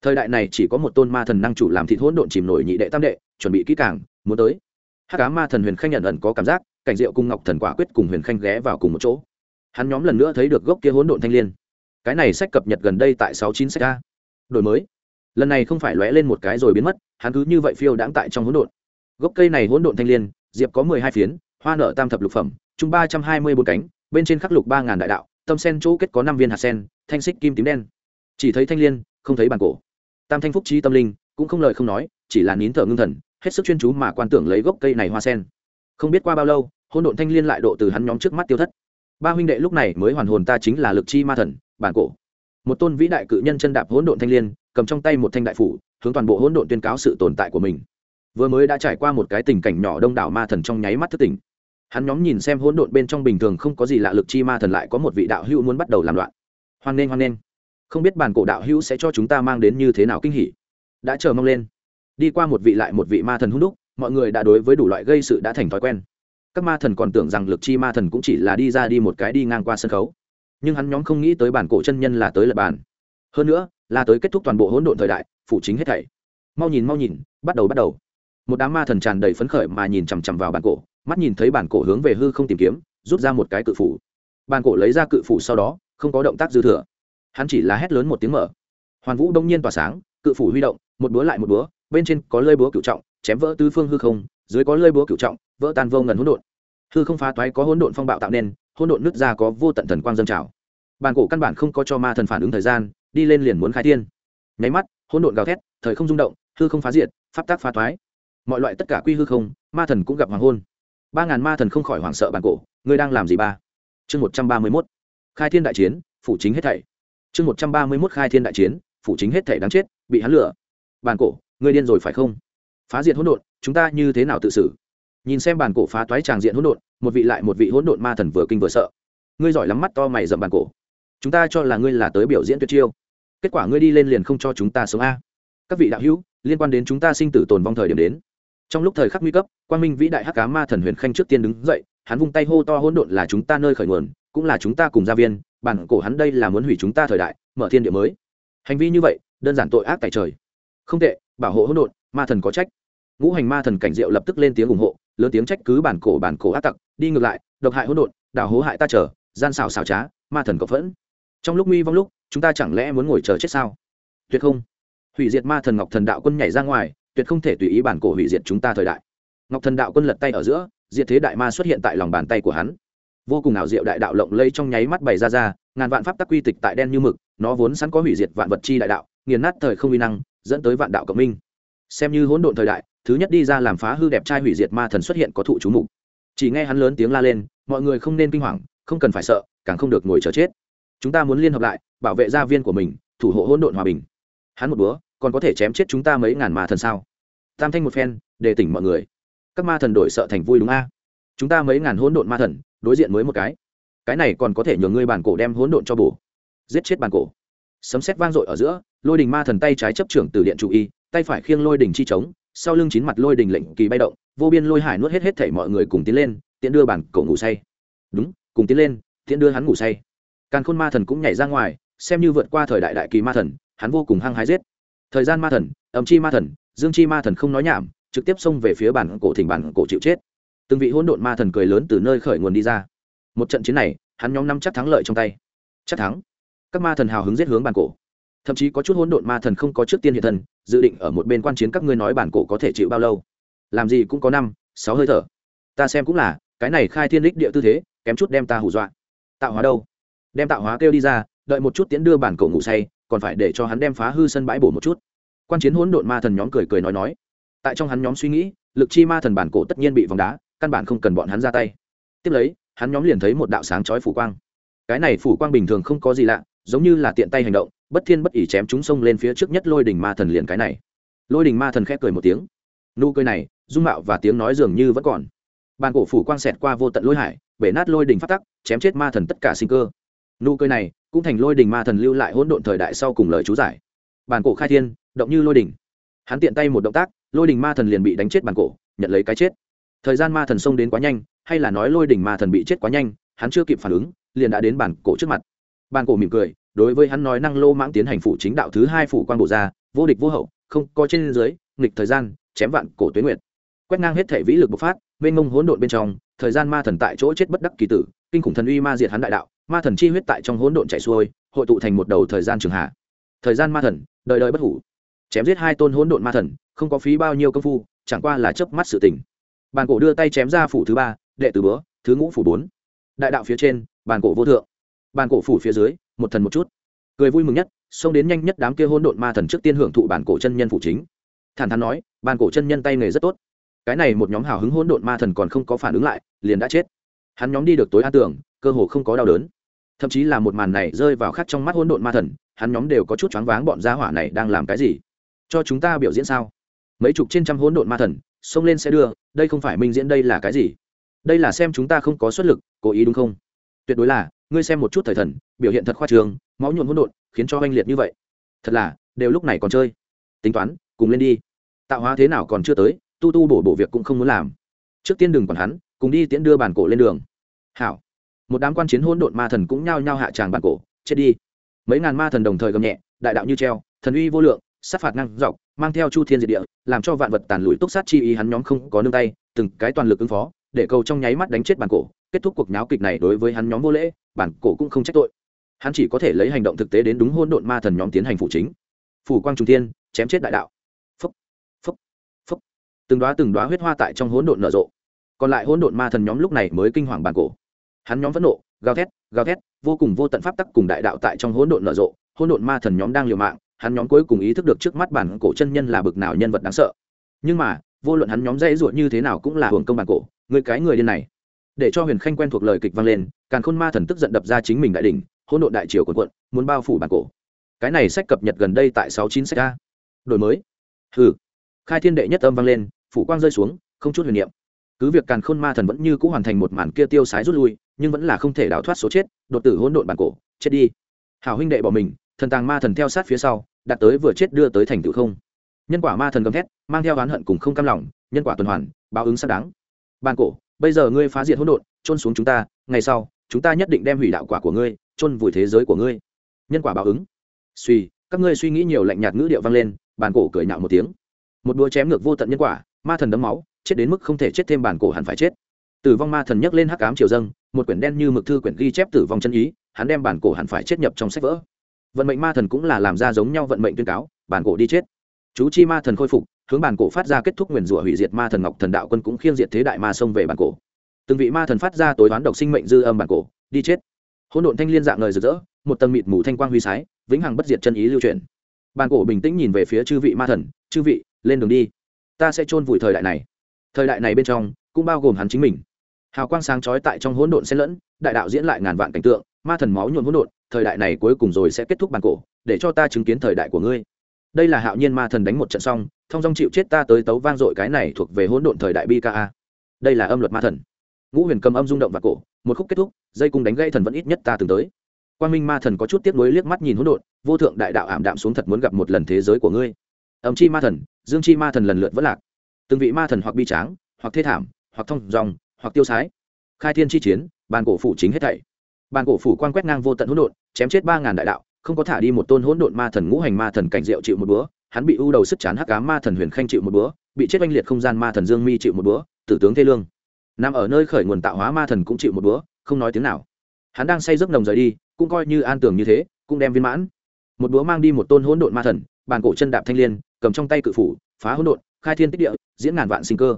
Thời đại này chỉ có một tôn ma thần năng chủ làm thịt hỗn độn chìm nổi nhị đệ tam đệ, chuẩn bị kỹ càng, muốn tới. Hát cá ma thần huyền khanh nhận ẩn có cảm giác, cảnh diệu cùng ngọc thần quả quyết cùng huyền khanh ghé vào cùng một chỗ. Hắn nhóm lần nữa thấy được gốc kia hỗn độn thanh l i ê n cái này sách cập nhật gần đây tại sáu chín sách a. Đổi mới. Lần này không phải lóe lên một cái rồi biến mất, hắn cứ như vậy phiêu đãng tại trong hỗn độn gốc cây này hỗn độn thanh liên, diệp có mười hai phiến hoa nở tam thập lục phẩm chung ba trăm hai mươi bốn cánh bên trên khắc lục ba ngàn đại đạo tâm sen chỗ kết có năm viên hạt sen thanh xích kim tím đen. Chỉ thấy thanh liên, không thấy bàn cổ. Tam thanh phúc trí tâm linh cũng không lời không nói chỉ là nín thở ngưng thần hết sức chuyên chú mà quan tưởng lấy gốc cây này hoa sen. Không biết qua bao lâu hôn độn thanh liên lại độ từ hắn nhóm trước mắt tiêu thất. Ba huynh đệ lúc này mới hoàn hồn ta chính là lực chi ma thần bản cổ. Một tôn vĩ đại cự nhân chân đạp hỗn độn thanh liên cầm trong tay một thanh đại phủ hướng toàn bộ hỗn độn tuyên cáo sự tồn tại của mình vừa mới đã trải qua một cái tình cảnh nhỏ đông đảo ma thần trong nháy mắt thất tỉnh. Hắn nhóm nhìn xem hỗn độn bên trong bình thường không có gì lạ lực chi ma thần lại có một vị đạo hữu muốn bắt đầu làm loạn. Hoan nghênh hoan nghênh. Không biết bản cổ đạo hữu sẽ cho chúng ta mang đến như thế nào kinh hỉ. Đã chờ mong lên. Đi qua một vị lại một vị ma thần hung đúc, mọi người đã đối với đủ loại gây sự đã thành thói quen. Các ma thần còn tưởng rằng lực chi ma thần cũng chỉ là đi ra đi một cái đi ngang qua sân khấu. Nhưng hắn nhóm không nghĩ tới bản cổ chân nhân là tới lập bàn. Hơn nữa, là tới kết thúc toàn bộ hỗn độn thời đại, phủ chính hết thảy. Mau nhìn mau nhìn, bắt đầu bắt đầu một đám ma thần tràn đầy phấn khởi mà nhìn chằm chằm vào bản cổ, mắt nhìn thấy bản cổ hướng về hư không tìm kiếm, rút ra một cái cự phủ. Bản cổ lấy ra cự phủ sau đó, không có động tác dư thừa. Hắn chỉ là hét lớn một tiếng mở. Hoàn vũ đông nhiên tỏa sáng, cự phủ huy động, một búa lại một búa, bên trên có lơi búa cựu trọng, chém vỡ tứ phương hư không, dưới có lơi búa cựu trọng, vỡ tan vô ngần hỗn độn. Hư không phá toái có hỗn độn phong bạo tạo nên, hỗn độn nứt ra có vô tận thần quang dâng trào. Bàn cổ căn bản không có cho ma thần phản ứng thời gian, đi lên liền muốn khai thiên. Nháy mắt, hỗn độn gào thét, thời không rung động, hư không phá diệt, pháp tác phá toái mọi loại tất cả quy hư không, ma thần cũng gặp hoàng hôn. Ba ngàn ma thần không khỏi hoảng sợ bàn cổ, ngươi đang làm gì ba? Chương một trăm ba mươi mốt. Khai thiên đại chiến, phủ chính hết thảy. Chương một trăm ba mươi mốt khai thiên đại chiến, phủ chính hết thảy đáng chết, bị hắn lửa bàn cổ, ngươi điên rồi phải không? Phá diệt hỗn độn, chúng ta như thế nào tự xử? Nhìn xem bàn cổ phá toái tràng diện hỗn độn, một vị lại một vị hỗn độn ma thần vừa kinh vừa sợ. Ngươi giỏi lắm mắt to mày dậm bàn cổ. Chúng ta cho là ngươi là tới biểu diễn tuyệt chiêu. Kết quả ngươi đi lên liền không cho chúng ta sống a. Các vị đạo hữu, liên quan đến chúng ta sinh tử tồn vong thời điểm đến trong lúc thời khắc nguy cấp, quang minh vĩ đại hắc cá ma thần huyền khanh trước tiên đứng dậy, hắn vung tay hô to hỗn độn là chúng ta nơi khởi nguồn, cũng là chúng ta cùng gia viên, bản cổ hắn đây là muốn hủy chúng ta thời đại, mở thiên địa mới. Hành vi như vậy, đơn giản tội ác tại trời. Không tệ, bảo hộ hỗn độn, ma thần có trách. Ngũ hành ma thần cảnh diệu lập tức lên tiếng ủng hộ, lớn tiếng trách cứ bản cổ bản cổ ác tặc, đi ngược lại, độc hại hỗn độn đào hố hại ta chờ, gian xào xào trá, ma thần có phẫn. Trong lúc nguy vong lúc, chúng ta chẳng lẽ muốn ngồi chờ chết sao? Tuyệt không. Hủy diệt ma thần ngọc thần đạo quân nhảy ra ngoài tuyệt không thể tùy ý bản cổ hủy diệt chúng ta thời đại. Ngọc thần đạo quân lật tay ở giữa, diệt thế đại ma xuất hiện tại lòng bàn tay của hắn. Vô cùng ảo diệu đại đạo lộng lây trong nháy mắt bày ra ra, ngàn vạn pháp tắc quy tịch tại đen như mực, nó vốn sẵn có hủy diệt vạn vật chi đại đạo, nghiền nát thời không uy năng, dẫn tới vạn đạo cộng minh. Xem như hỗn độn thời đại, thứ nhất đi ra làm phá hư đẹp trai hủy diệt ma thần xuất hiện có thụ chú mục. Chỉ nghe hắn lớn tiếng la lên, mọi người không nên kinh hoàng, không cần phải sợ, càng không được ngồi chờ chết. Chúng ta muốn liên hợp lại, bảo vệ gia viên của mình, thủ hộ hỗn độn hòa bình. Hắn một búa còn có thể chém chết chúng ta mấy ngàn ma thần sao? Tam thanh một phen, để tỉnh mọi người. Các ma thần đổi sợ thành vui đúng a? Chúng ta mấy ngàn hỗn độn ma thần, đối diện mới một cái. Cái này còn có thể nhường ngươi bản cổ đem hỗn độn cho bổ. Giết chết bản cổ. Sấm sét vang dội ở giữa, lôi đình ma thần tay trái chấp trưởng từ điện chủ y, tay phải khiêng lôi đình chi trống, sau lưng chín mặt lôi đình lệnh kỳ bay động, vô biên lôi hải nuốt hết hết thảy mọi người cùng tiến lên tiện đưa bản cổ ngủ say. Đúng, cùng tiến lên tiện đưa hắn ngủ say. Càn khôn ma thần cũng nhảy ra ngoài, xem như vượt qua thời đại đại kỳ ma thần, hắn vô cùng hăng hái giết thời gian ma thần ẩm chi ma thần, dương chi ma thần không nói nhảm, trực tiếp xông về phía bản cổ thỉnh bản cổ chịu chết. Từng vị hỗn độn ma thần cười lớn từ nơi khởi nguồn đi ra. Một trận chiến này, hắn nhóm năm chắc thắng lợi trong tay. Chắc thắng. Các ma thần hào hứng giết hướng bản cổ. Thậm chí có chút hỗn độn ma thần không có trước tiên hiện thân, dự định ở một bên quan chiến các ngươi nói bản cổ có thể chịu bao lâu. Làm gì cũng có năm, sáu hơi thở. Ta xem cũng là, cái này khai thiên lích địa tư thế, kém chút đem ta hù dọa. Tạo hóa đâu? Đem tạo hóa kêu đi ra, đợi một chút tiến đưa bản cổ ngủ say còn phải để cho hắn đem phá hư sân bãi bổ một chút. Quan chiến hỗn độn ma thần nhóm cười cười nói nói. Tại trong hắn nhóm suy nghĩ, lực chi ma thần bản cổ tất nhiên bị vòng đá, căn bản không cần bọn hắn ra tay. Tiếp lấy, hắn nhóm liền thấy một đạo sáng chói phủ quang. Cái này phủ quang bình thường không có gì lạ, giống như là tiện tay hành động, bất thiên bất ỉ chém chúng sông lên phía trước nhất lôi đình ma thần liền cái này. Lôi đình ma thần khép cười một tiếng. Nụ cười này, dung mạo và tiếng nói dường như vẫn còn. Bàn cổ phủ quang xẹt qua vô tận lôi hải, bể nát lôi đình phát tắc, chém chết ma thần tất cả sinh cơ nụ cười này cũng thành lôi đình ma thần lưu lại hỗn độn thời đại sau cùng lời chú giải. Bàn cổ khai thiên, động như lôi đình. Hắn tiện tay một động tác, lôi đình ma thần liền bị đánh chết bàn cổ, nhận lấy cái chết. Thời gian ma thần xông đến quá nhanh, hay là nói lôi đình ma thần bị chết quá nhanh, hắn chưa kịp phản ứng, liền đã đến bàn cổ trước mặt. Bàn cổ mỉm cười, đối với hắn nói năng lô mãng tiến hành phủ chính đạo thứ hai phủ quan bộ ra, vô địch vô hậu, không có trên dưới, nghịch thời gian, chém vạn cổ tuyến nguyệt. Quét ngang hết thể vĩ lực bộc phát, mênh mông hỗn độn bên trong, thời gian ma thần tại chỗ chết bất đắc kỳ tử, kinh khủng thần uy ma diệt hắn đại đạo ma thần chi huyết tại trong hỗn độn chảy xuôi, hội tụ thành một đầu thời gian trường hạ. Thời gian ma thần, đời đời bất hủ. Chém giết hai tôn hỗn độn ma thần, không có phí bao nhiêu công phu, chẳng qua là chớp mắt sự tình. Bàn cổ đưa tay chém ra phủ thứ ba, đệ tử bữa, thứ ngũ phủ bốn. Đại đạo phía trên, bàn cổ vô thượng. Bàn cổ phủ phía dưới, một thần một chút. Cười vui mừng nhất, xông đến nhanh nhất đám kia hỗn độn ma thần trước tiên hưởng thụ bản cổ chân nhân phụ chính. Thản thắn nói, bàn cổ chân nhân tay nghề rất tốt. Cái này một nhóm hào hứng hỗn độn ma thần còn không có phản ứng lại, liền đã chết. Hắn nhóm đi được tối an tưởng cơ hồ không có đau đớn. Thậm chí là một màn này rơi vào khắc trong mắt hỗn độn ma thần, hắn nhóm đều có chút choáng váng bọn gia hỏa này đang làm cái gì? Cho chúng ta biểu diễn sao? Mấy chục trên trăm hỗn độn ma thần, xông lên xe đưa, đây không phải minh diễn đây là cái gì? Đây là xem chúng ta không có xuất lực, cố ý đúng không? Tuyệt đối là, ngươi xem một chút thời thần, biểu hiện thật khoa trường máu nhuộn hỗn độn, khiến cho oanh liệt như vậy. Thật là, đều lúc này còn chơi. Tính toán, cùng lên đi. Tạo hóa thế nào còn chưa tới, tu tu bổ bổ việc cũng không muốn làm. Trước tiên đừng còn hắn, cùng đi tiễn đưa bản cổ lên đường. Hảo một đám quan chiến hỗn độn ma thần cũng nhao nhao hạ tràng bản cổ, chết đi. Mấy ngàn ma thần đồng thời gầm nhẹ, đại đạo như treo, thần uy vô lượng, sát phạt ngang dọc, mang theo chu thiên diệt địa, làm cho vạn vật tàn lụi túc sát chi ý hắn nhóm không có nương tay, từng cái toàn lực ứng phó, để cầu trong nháy mắt đánh chết bản cổ. Kết thúc cuộc nháo kịch này đối với hắn nhóm vô lễ, bản cổ cũng không trách tội. Hắn chỉ có thể lấy hành động thực tế đến đúng hôn độn ma thần nhóm tiến hành phụ chính. Phủ quang trung thiên, chém chết đại đạo. Phúc phúc phúc. Từng đoá từng đoá huyết hoa tại trong hỗn độn nở rộ. Còn lại hỗn độn ma thần nhóm lúc này mới kinh hoàng bản cổ hắn nhóm phẫn nộ, gào thét gào thét, vô cùng vô tận pháp tắc cùng đại đạo tại trong hỗn độn nở rộ, hỗn độn ma thần nhóm đang liều mạng, hắn nhóm cuối cùng ý thức được trước mắt bản cổ chân nhân là bực nào nhân vật đáng sợ. Nhưng mà, vô luận hắn nhóm dây ruột như thế nào cũng là hưởng công bản cổ, người cái người điên này. Để cho huyền khanh quen thuộc lời kịch vang lên, càn khôn ma thần tức giận đập ra chính mình đại đỉnh, hỗn độn đại triều quần quận, muốn bao phủ bản cổ. Cái này sách cập nhật gần đây tại sáu chín sách a. Đổi mới. Hừ. Khai thiên đệ nhất âm vang lên, phủ quang rơi xuống, không chút huyền niệm cứ việc càn khôn ma thần vẫn như cũ hoàn thành một màn kia tiêu sái rút lui, nhưng vẫn là không thể đào thoát số chết, đột tử hỗn độn bản cổ, chết đi. Hảo huynh đệ bỏ mình, thần tàng ma thần theo sát phía sau, đạt tới vừa chết đưa tới thành tựu không. Nhân quả ma thần gầm thét, mang theo oán hận cùng không cam lòng, nhân quả tuần hoàn, báo ứng xác đáng. Bản cổ, bây giờ ngươi phá diệt hỗn độn trôn xuống chúng ta, ngày sau, chúng ta nhất định đem hủy đạo quả của ngươi trôn vùi thế giới của ngươi. Nhân quả báo ứng. Suy các ngươi suy nghĩ nhiều lạnh nhạt ngữ điệu vang lên bàn cổ cười nhạo một tiếng. Một đũa chém ngược vô tận nhân quả, ma thần đấm máu chết đến mức không thể chết thêm bản cổ hẳn phải chết. Tử vong ma thần nhấc lên hắc ám triều dâng, một quyển đen như mực thư quyển ghi chép tử vong chân ý, hắn đem bản cổ hẳn phải chết nhập trong sách vỡ vận mệnh ma thần cũng là làm ra giống nhau vận mệnh tuyên cáo, bản cổ đi chết. Chú chi ma thần khôi phục, hướng bản cổ phát ra kết thúc nguyền rủa hủy diệt ma thần ngọc thần đạo quân cũng khiêng diệt thế đại ma sông về bản cổ. Từng vị ma thần phát ra tối toán độc sinh mệnh dư âm bản cổ, đi chết. Hỗn độn thanh liên dạng lời rực rỡ, một tầng mịt mù thanh quang huy sái, vĩnh hằng bất diệt chân ý lưu truyền bản cổ bình tĩnh nhìn về phía chư vị ma thần, chư vị, lên đường đi. Ta sẽ chôn vùi thời đại này thời đại này bên trong, cũng bao gồm hắn chính mình. Hào quang sáng chói tại trong hỗn độn xen lẫn, đại đạo diễn lại ngàn vạn cảnh tượng, ma thần máu nhuộm hỗn độn, thời đại này cuối cùng rồi sẽ kết thúc bản cổ, để cho ta chứng kiến thời đại của ngươi. Đây là hạo nhiên ma thần đánh một trận xong, thông dong chịu chết ta tới tấu vang dội cái này thuộc về hỗn độn thời đại bka đây là âm luật ma thần. Ngũ huyền cầm âm rung động và cổ, một khúc kết thúc, dây cung đánh gây thần vẫn ít nhất ta từng tới. Quan minh ma thần có chút tiếc nuối liếc mắt nhìn hỗn độn, vô thượng đại đạo ảm đạm xuống thật muốn gặp một lần thế giới của ngươi. Âm chi ma thần, dương chi ma thần lần lượt vẫn lạc từng vị ma thần hoặc bi tráng, hoặc thê thảm, hoặc thông dòng, hoặc tiêu sái. Khai thiên chi chiến, bàn cổ phủ chính hết thảy. Bàn cổ phủ quan quét ngang vô tận hỗn độn, chém chết ba ngàn đại đạo, không có thả đi một tôn hỗn độn ma thần ngũ hành ma thần cảnh diệu chịu một búa hắn bị ưu đầu sức chán hắc cá ma thần huyền khanh chịu một búa bị chết oanh liệt không gian ma thần dương mi chịu một búa tử tướng thê lương. Nằm ở nơi khởi nguồn tạo hóa ma thần cũng chịu một búa không nói tiếng nào. Hắn đang say giấc nồng rời đi, cũng coi như an tưởng như thế, cũng đem viên mãn. Một búa mang đi một tôn hỗn độn ma thần, bàn cổ chân đạp thanh liên, cầm trong tay cự phủ, phá hỗn độn khai thiên tích địa, diễn ngàn vạn sinh cơ.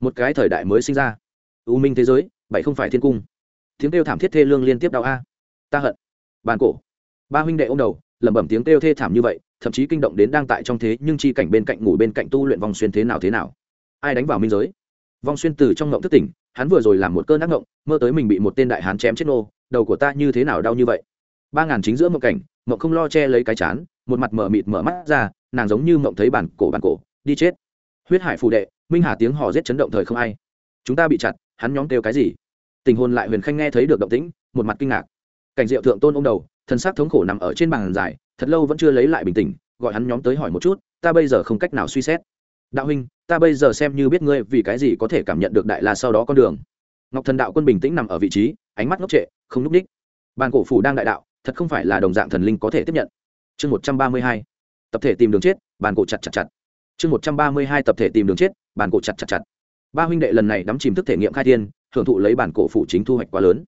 Một cái thời đại mới sinh ra. U minh thế giới, bảy không phải thiên cung. Tiếng kêu thảm thiết thê lương liên tiếp đau a. Ta hận. Bàn cổ. Ba huynh đệ ô m đầu, lẩm bẩm tiếng kêu thê thảm như vậy, thậm chí kinh động đến đang tại trong thế, nhưng chi cảnh bên cạnh ngủ bên cạnh tu luyện vong xuyên thế nào thế nào. Ai đánh vào minh giới? Vong xuyên từ trong ngộng thức tỉnh, hắn vừa rồi làm một cơn ác ngộng, mơ tới mình bị một tên đại hán chém chết nô, đầu của ta như thế nào đau như vậy? Ba ngàn chính giữa mộng cảnh mộng không lo che lấy cái chán, một mặt mở mịt mở mắt ra, nàng giống như mộng thấy bản cổ bản cổ, đi chết huyết hải phù đệ, minh hà tiếng hò rết chấn động thời không ai. Chúng ta bị chặt, hắn nhóm kêu cái gì? Tình hồn lại huyền khanh nghe thấy được động tĩnh, một mặt kinh ngạc. Cảnh diệu thượng tôn ô m đầu thân xác thống khổ nằm ở trên bàn dài, thật lâu vẫn chưa lấy lại bình tĩnh, gọi hắn nhóm tới hỏi một chút, ta bây giờ không cách nào suy xét. Đạo huynh, ta bây giờ xem như biết ngươi vì cái gì có thể cảm nhận được đại la sau đó con đường. Ngọc thần đạo quân bình tĩnh nằm ở vị trí, ánh mắt ngốc trệ, không n ú c ních bàn cổ phủ đang đại đạo, thật không phải là đồng dạng thần linh có thể tiếp nhận. Chương một trăm ba mươi hai. Tập thể tìm đường chết, bàn cổ chặt chặt chặt chương một trăm ba mươi hai tập thể tìm đường chết, bản cổ chặt chặt chặt. Ba huynh đệ lần này đắm chìm thức thể nghiệm khai thiên, hưởng thụ lấy bản cổ phụ chính thu hoạch quá lớn.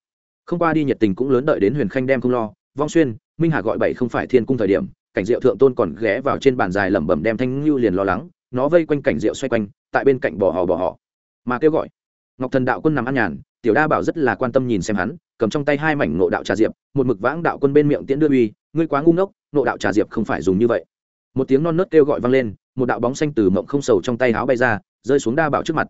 Không qua đi nhiệt tình cũng lớn đợi đến huyền khanh đem không lo, vong xuyên, minh hà gọi bảy không phải thiên cung thời điểm, cảnh diệu thượng tôn còn ghé vào trên bàn dài lẩm bẩm đem thanh ngưu liền lo lắng, nó vây quanh cảnh diệu xoay quanh, tại bên cạnh bỏ họ bỏ họ mà kêu gọi, ngọc thần đạo quân nằm ăn nhàn, tiểu đa bảo rất là quan tâm nhìn xem hắn, cầm trong tay hai mảnh nộ đạo trà diệp, một mực vãng đạo quân bên miệng tiễn đưa uy, ngươi quá ngu ngốc nộ đạo trà diệp không phải dùng như vậy. Một tiếng non nớt kêu gọi vang lên một đạo bóng xanh từ mộng không sầu trong tay áo bay ra, rơi xuống đa bảo trước mặt.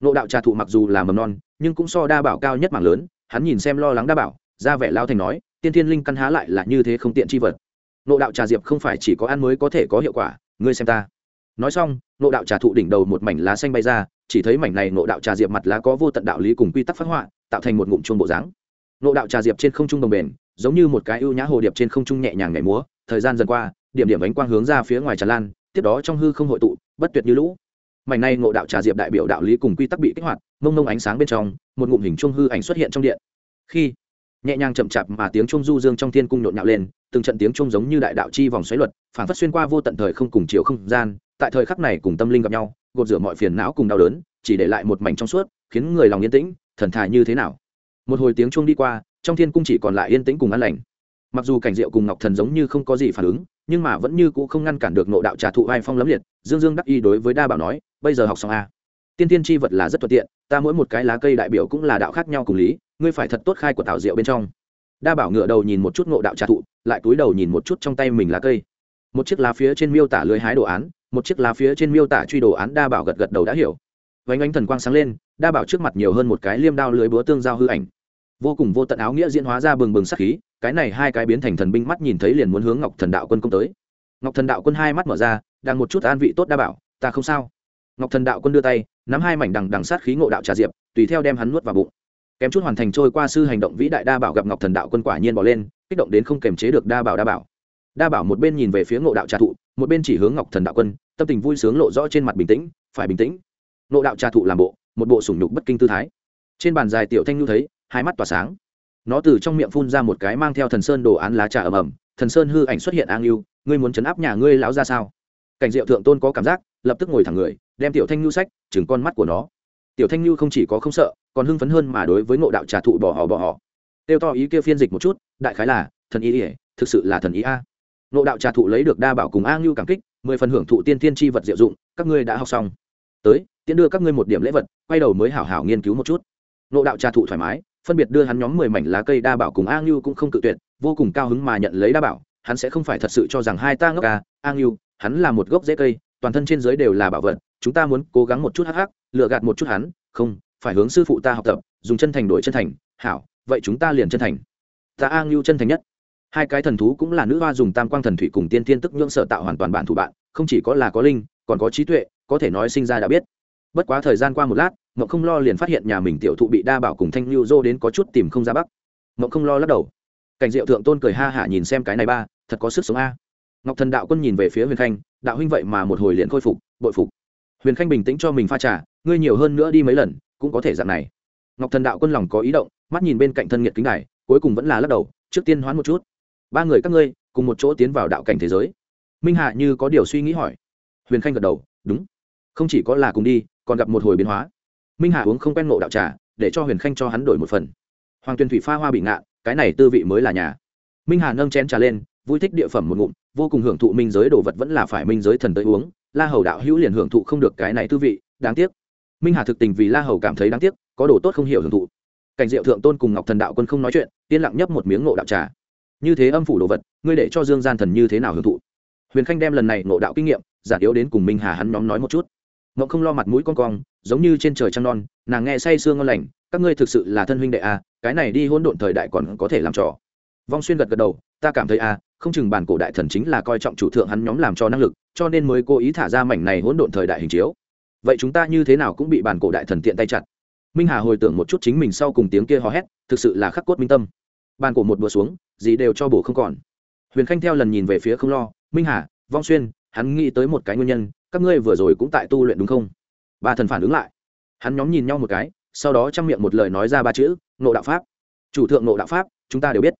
Nộ đạo trà thụ mặc dù là mầm non, nhưng cũng so đa bảo cao nhất mảng lớn, hắn nhìn xem lo lắng đa bảo, ra vẻ lao thành nói, tiên thiên linh căn há lại là như thế không tiện chi vật. Nộ đạo trà diệp không phải chỉ có ăn mới có thể có hiệu quả, ngươi xem ta. Nói xong nộ đạo trà thụ đỉnh đầu một mảnh lá xanh bay ra, chỉ thấy mảnh này nộ đạo trà diệp mặt lá có vô tận đạo lý cùng quy tắc phát họa, tạo thành một ngụm chuông bộ dáng. Nộ đạo trà diệp trên không trung đồng bền, giống như một cái ưu nhã hồ điệp trên không trung nhẹ nhàng nhảy múa, thời gian dần qua, điểm điểm ánh quang hướng ra phía ngoài tràn lan tiếp đó trong hư không hội tụ, bất tuyệt như lũ. Mảnh này ngộ đạo trà diệp đại biểu đạo lý cùng quy tắc bị kích hoạt, mông mông ánh sáng bên trong, một ngụm hình trung hư ảnh xuất hiện trong điện. Khi, nhẹ nhàng chậm chạp mà tiếng trung du dương trong thiên cung nhộn nhạo lên, từng trận tiếng trung giống như đại đạo chi vòng xoáy luật phản phát xuyên qua vô tận thời không cùng chiều không gian, tại thời khắc này cùng tâm linh gặp nhau, gột rửa mọi phiền não cùng đau đớn, chỉ để lại một mảnh trong suốt, khiến người lòng yên tĩnh, thần thà như thế nào? Một hồi tiếng chuông đi qua, trong thiên cung chỉ còn lại yên tĩnh cùng an lành. Mặc dù cảnh diệu cùng ngọc thần giống như không có gì phản ứng nhưng mà vẫn như c ũ không ngăn cản được nộ đạo trà thụ vai phong lấm liệt, dương dương đắc y đối với đa bảo nói, bây giờ học xong a tiên tiên tri vật là rất thuận tiện, ta mỗi một cái lá cây đại biểu cũng là đạo khác nhau cùng lý, ngươi phải thật tốt khai của tạo diệu bên trong. Đa bảo ngựa đầu nhìn một chút ngộ đạo trà thụ lại túi đầu nhìn một chút trong tay mình lá cây. Một chiếc lá phía trên miêu tả lưới hái đồ án, một chiếc lá phía trên miêu tả truy đồ án, đa bảo gật gật đầu đã hiểu. Vánh ánh thần quang sáng lên, đa bảo trước mặt nhiều hơn một cái liêm đao lưới búa tương giao hư ảnh vô cùng vô tận áo nghĩa diễn hóa ra bừng bừng sắc khí, cái này hai cái biến thành thần binh mắt nhìn thấy liền muốn hướng ngọc thần đạo quân công tới. Ngọc thần đạo quân hai mắt mở ra, đang một chút an vị tốt đa bảo, ta không sao. Ngọc thần đạo quân đưa tay, nắm hai mảnh đằng đằng sát khí ngộ đạo trà diệp, tùy theo đem hắn nuốt vào bụng. Kém chút hoàn thành trôi qua sư hành động vĩ đại đa bảo gặp ngọc thần đạo quân quả nhiên bỏ lên, kích động đến không kềm chế được đa bảo đa bảo. Đa bảo một bên nhìn về phía ngộ đạo trà thụ, một bên chỉ hướng ngọc thần đạo quân, tâm tình vui sướng lộ rõ trên mặt bình tĩnh, phải bình tĩnh. Ngộ đạo trà thụ làm bộ, một bộ sủng nhục bất kinh tư thái. Trên bàn dài tiểu thanh nhu thấy hai mắt tỏa sáng. Nó từ trong miệng phun ra một cái mang theo thần sơn đồ án lá trà ầm ầm. Thần sơn hư ảnh xuất hiện an yêu ngươi muốn chấn áp nhà ngươi lão ra sao? Cảnh diệu thượng tôn có cảm giác, lập tức ngồi thẳng người, đem tiểu thanh nhu sách, chừng con mắt của nó. Tiểu thanh nhu không chỉ có không sợ, còn hưng phấn hơn mà đối với ngộ đạo trà thụ bỏ họ bỏ họ tiêu to ý kia phiên dịch một chút, đại khái là, thần ý ỉa, thực sự là thần ý a. Ngộ đạo trà thụ lấy được đa bảo cùng a ngưu cảm kích, mười phần hưởng thụ tiên tiên tri vật diệu dụng, các ngươi đã học xong. Tới, tiễn đưa các ngươi một điểm lễ vật, quay đầu mới hảo hảo nghiên cứu một chút. Ngộ đạo trà thụ thoải mái phân biệt đưa hắn nhóm mười mảnh lá cây đa bảo cùng a ngưu cũng không cự tuyệt, vô cùng cao hứng mà nhận lấy đa bảo, hắn sẽ không phải thật sự cho rằng hai ta ngốc à a ngưu, hắn là một gốc dễ cây, toàn thân trên dưới đều là bảo vật, chúng ta muốn cố gắng một chút hắc hắc lựa gạt một chút hắn, không, phải hướng sư phụ ta học tập, dùng chân thành đổi chân thành, hảo, vậy chúng ta liền chân thành. Ta a ngưu chân thành nhất. Hai cái thần thú cũng là nữ hoa dùng tam quang thần thủy cùng tiên tiên tức nhưỡng sở tạo hoàn toàn bản thủ bạn, không chỉ có là có linh, còn có trí tuệ, có thể nói sinh ra đã biết. Bất quá thời gian qua một lát mộng không lo liền phát hiện nhà mình tiểu thụ bị đa bảo cùng thanh lưu dô đến có chút tìm không ra bắc mộng không lo lắc đầu. Cảnh diệu thượng tôn cười ha hả nhìn xem cái này ba, thật có sức sống a. Ngọc thần đạo quân nhìn về phía huyền khanh, đạo huynh vậy mà một hồi liền khôi phục, bội phục. Huyền khanh bình tĩnh cho mình pha trả ngươi nhiều hơn nữa đi mấy lần, cũng có thể dạng này. Ngọc thần đạo quân lòng có ý động, mắt nhìn bên cạnh thân nhiệt kính này cuối cùng vẫn là lắc đầu, trước tiên hoán một chút. Ba người các ngươi, cùng một chỗ tiến vào đạo cảnh thế giới. Minh hạ như có điều suy nghĩ hỏi. Huyền khanh gật đầu, đúng. Không chỉ có là cùng đi, còn gặp một hồi biến hóa minh hạ uống không quen ngộ đạo trà, để cho huyền khanh cho hắn đổi một phần. Hoàng tuyền thủy pha hoa bị ngạ, cái này tư vị mới là nhà. Minh hà nâng chén trà lên, vui thích địa phẩm một ngụm, vô cùng hưởng thụ minh giới đồ vật vẫn là phải minh giới thần tới uống, la hầu đạo hữu liền hưởng thụ không được cái này tư vị, đáng tiếc. Minh hà thực tình vì la hầu cảm thấy đáng tiếc, có đồ tốt không hiểu hưởng thụ. Cảnh diệu thượng tôn cùng ngọc thần đạo quân không nói chuyện, yên lặng nhấp một miếng ngộ đạo trà. Như thế âm phủ đồ vật, ngươi để cho dương gian thần như thế nào hưởng thụ? Huyền khanh đem lần này ngộ đạo kinh nghiệm giả yếu đến cùng minh hà hắn nhóm nói một chút ngọc không lo mặt mũi con cong giống như trên trời trăng non nàng nghe say sương ngon lành các ngươi thực sự là thân huynh đệ a à, cái này đi hỗn độn thời đại còn có thể làm trò. Vong xuyên gật gật đầu ta cảm thấy a à, không chừng bản cổ đại thần chính là coi trọng chủ thượng hắn nhóm làm cho năng lực cho nên mới cố ý thả ra mảnh này hỗn độn thời đại hình chiếu. Vậy chúng ta như thế nào cũng bị bản cổ đại thần tiện tay chặt. Minh hà hồi tưởng một chút chính mình sau cùng tiếng kia hò hét thực sự là khắc cốt minh tâm. Bàn cổ một bữa xuống gì đều cho bổ không còn. Huyền khanh theo lần nhìn về phía không lo minh hà vong xuyên hắn nghĩ tới một cái nguyên nhân các ngươi vừa rồi cũng tại tu luyện đúng không? Ba thần phản ứng lại. Hắn nhóm nhìn nhau một cái, sau đó trong miệng một lời nói ra ba chữ nộ đạo pháp. Chủ thượng nộ đạo pháp, chúng ta đều biết.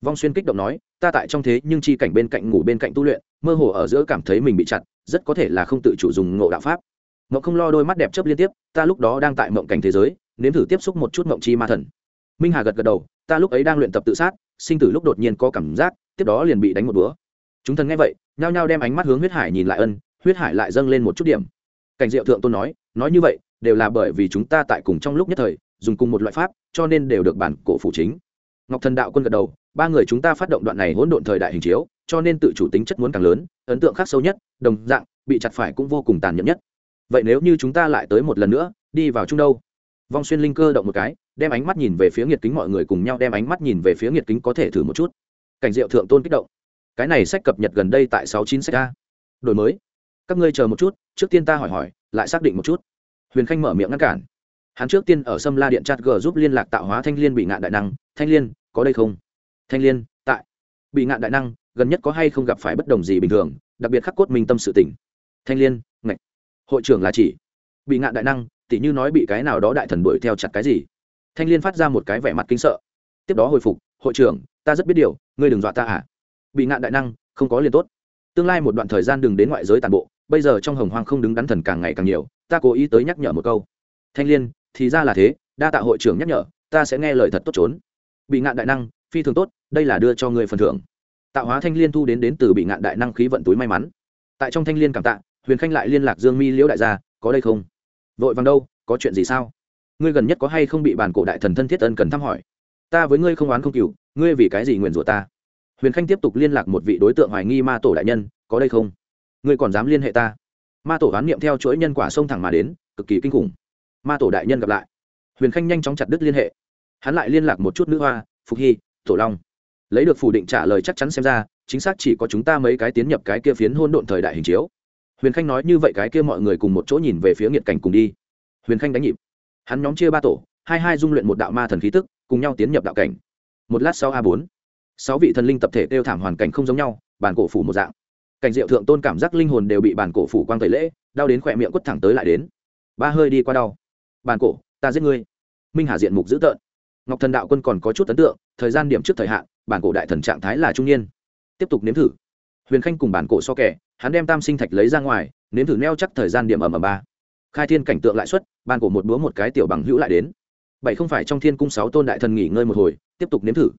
Vong xuyên kích động nói, ta tại trong thế, nhưng chi cảnh bên cạnh ngủ bên cạnh tu luyện, mơ hồ ở giữa cảm thấy mình bị chặt, rất có thể là không tự chủ dùng ngộ đạo pháp. Mộng không lo đôi mắt đẹp chớp liên tiếp, ta lúc đó đang tại mộng cảnh thế giới, nếm thử tiếp xúc một chút mộng chi ma thần. Minh hà gật gật đầu, ta lúc ấy đang luyện tập tự sát, sinh tử lúc đột nhiên có cảm giác, tiếp đó liền bị đánh một búa chúng thần nghe vậy, nhao nhao đem ánh mắt hướng huyết hải nhìn lại ân huyết hải lại dâng lên một chút điểm. Cảnh diệu thượng tôn nói nói như vậy, đều là bởi vì chúng ta tại cùng trong lúc nhất thời, dùng cùng một loại pháp, cho nên đều được bản cổ phủ chính. Ngọc thần đạo quân gật đầu, ba người chúng ta phát động đoạn này hỗn độn thời đại hình chiếu, cho nên tự chủ tính chất muốn càng lớn, ấn tượng khác sâu nhất, đồng dạng, bị chặt phải cũng vô cùng tàn nhẫn nhất. Vậy nếu như chúng ta lại tới một lần nữa, đi vào trung đâu? Vong xuyên linh cơ động một cái, đem ánh mắt nhìn về phía nghiệt kính mọi người cùng nhau đem ánh mắt nhìn về phía nghiệt kính có thể thử một chút. Cảnh diệu thượng tôn kích động. Cái này sách cập nhật gần đây tại sáu chín sách a. Đổi mới các ngươi chờ một chút, trước tiên ta hỏi hỏi, lại xác định một chút. Huyền khanh mở miệng ngăn cản. Hắn trước tiên ở sâm la điện chat g giúp liên lạc tạo hóa thanh l i ê n bị ngạn đại năng, thanh l i ê n có đây không? Thanh l i ê n tại. Bị ngạn đại năng, gần nhất có hay không gặp phải bất đồng gì bình thường, đặc biệt khắc cốt minh tâm sự tỉnh thanh l i ê n ngạch. Hội trưởng là chỉ. Bị ngạn đại năng, tỉ như nói bị cái nào đó đại thần đuổi theo chặt cái gì? Thanh l i ê n phát ra một cái vẻ mặt kinh sợ. Tiếp đó hồi phục, hội trưởng, ta rất biết điều, ngươi đừng dọa ta à? Bị ngạn đại năng, không có liền tốt. Tương lai một đoạn thời gian đừng đến ngoại giới tàn bộ bây giờ trong hồng hoang không đứng đắn thần càng ngày càng nhiều, ta cố ý tới nhắc nhở một câu. Thanh l i ê n thì ra là thế, đa tạ hội trưởng nhắc nhở, ta sẽ nghe lời thật tốt trốn. Bị ngạn đại năng, phi thường tốt, đây là đưa cho người phần thưởng. Tạo hóa thanh l i ê n thu đến đến từ bị ngạn đại năng khí vận túi may mắn. Tại trong thanh l i ê n cảm tạ, huyền khanh lại liên lạc dương mi liễu đại gia, có đây không? Vội vàng đâu, có chuyện gì sao? Ngươi gần nhất có hay không bị bản cổ đại thần thân thiết ân cần thăm hỏi? Ta với ngươi không oán không cừu, ngươi vì cái gì nguyền rủa ta? Huyền khanh tiếp tục liên lạc một vị đối tượng hoài nghi ma tổ đại nhân, có đây không? Ngươi còn dám liên hệ ta? Ma tổ oán niệm theo chuỗi nhân quả sông thẳng mà đến, cực kỳ kinh khủng. Ma tổ đại nhân gặp lại. Huyền khanh nhanh chóng chặt đứt liên hệ. Hắn lại liên lạc một chút nữ hoa, phục hy, tổ long. Lấy được phủ định trả lời chắc chắn xem ra, chính xác chỉ có chúng ta mấy cái tiến nhập cái kia phiến hôn độn thời đại hình chiếu. Huyền khanh nói như vậy cái kia mọi người cùng một chỗ nhìn về phía nghiệt cảnh cùng đi. Huyền khanh đánh nhịp. Hắn nhóm chia ba tổ, hai hai dung luyện một đạo ma thần khí tức, cùng nhau tiến nhập đạo cảnh. Một lát sau a bốn. Sáu vị thần linh tập thể tiêu thảm hoàn cảnh không giống nhau, bản cổ phủ một dạng cảnh diệu thượng tôn cảm giác linh hồn đều bị bản cổ phủ quang tẩy lễ, đau đến khỏe miệng quất thẳng tới lại đến. Ba hơi đi qua đau. Bản cổ, ta giết ngươi. Minh hà diện mục dữ tợn. Ngọc thần đạo quân còn có chút ấn tượng, thời gian điểm trước thời hạn, bản cổ đại thần trạng thái là trung niên. Tiếp tục nếm thử. Huyền khanh cùng bản cổ so kẻ hắn đem tam sinh thạch lấy ra ngoài, nếm thử neo chắc thời gian điểm ở ầm ba. Khai thiên cảnh tượng lại xuất, bản cổ một búa một cái tiểu bằng hữu lại đến. Bảy không phải trong thiên cung sáu tôn đại thần nghỉ ngơi một hồi, tiếp tục nếm thử.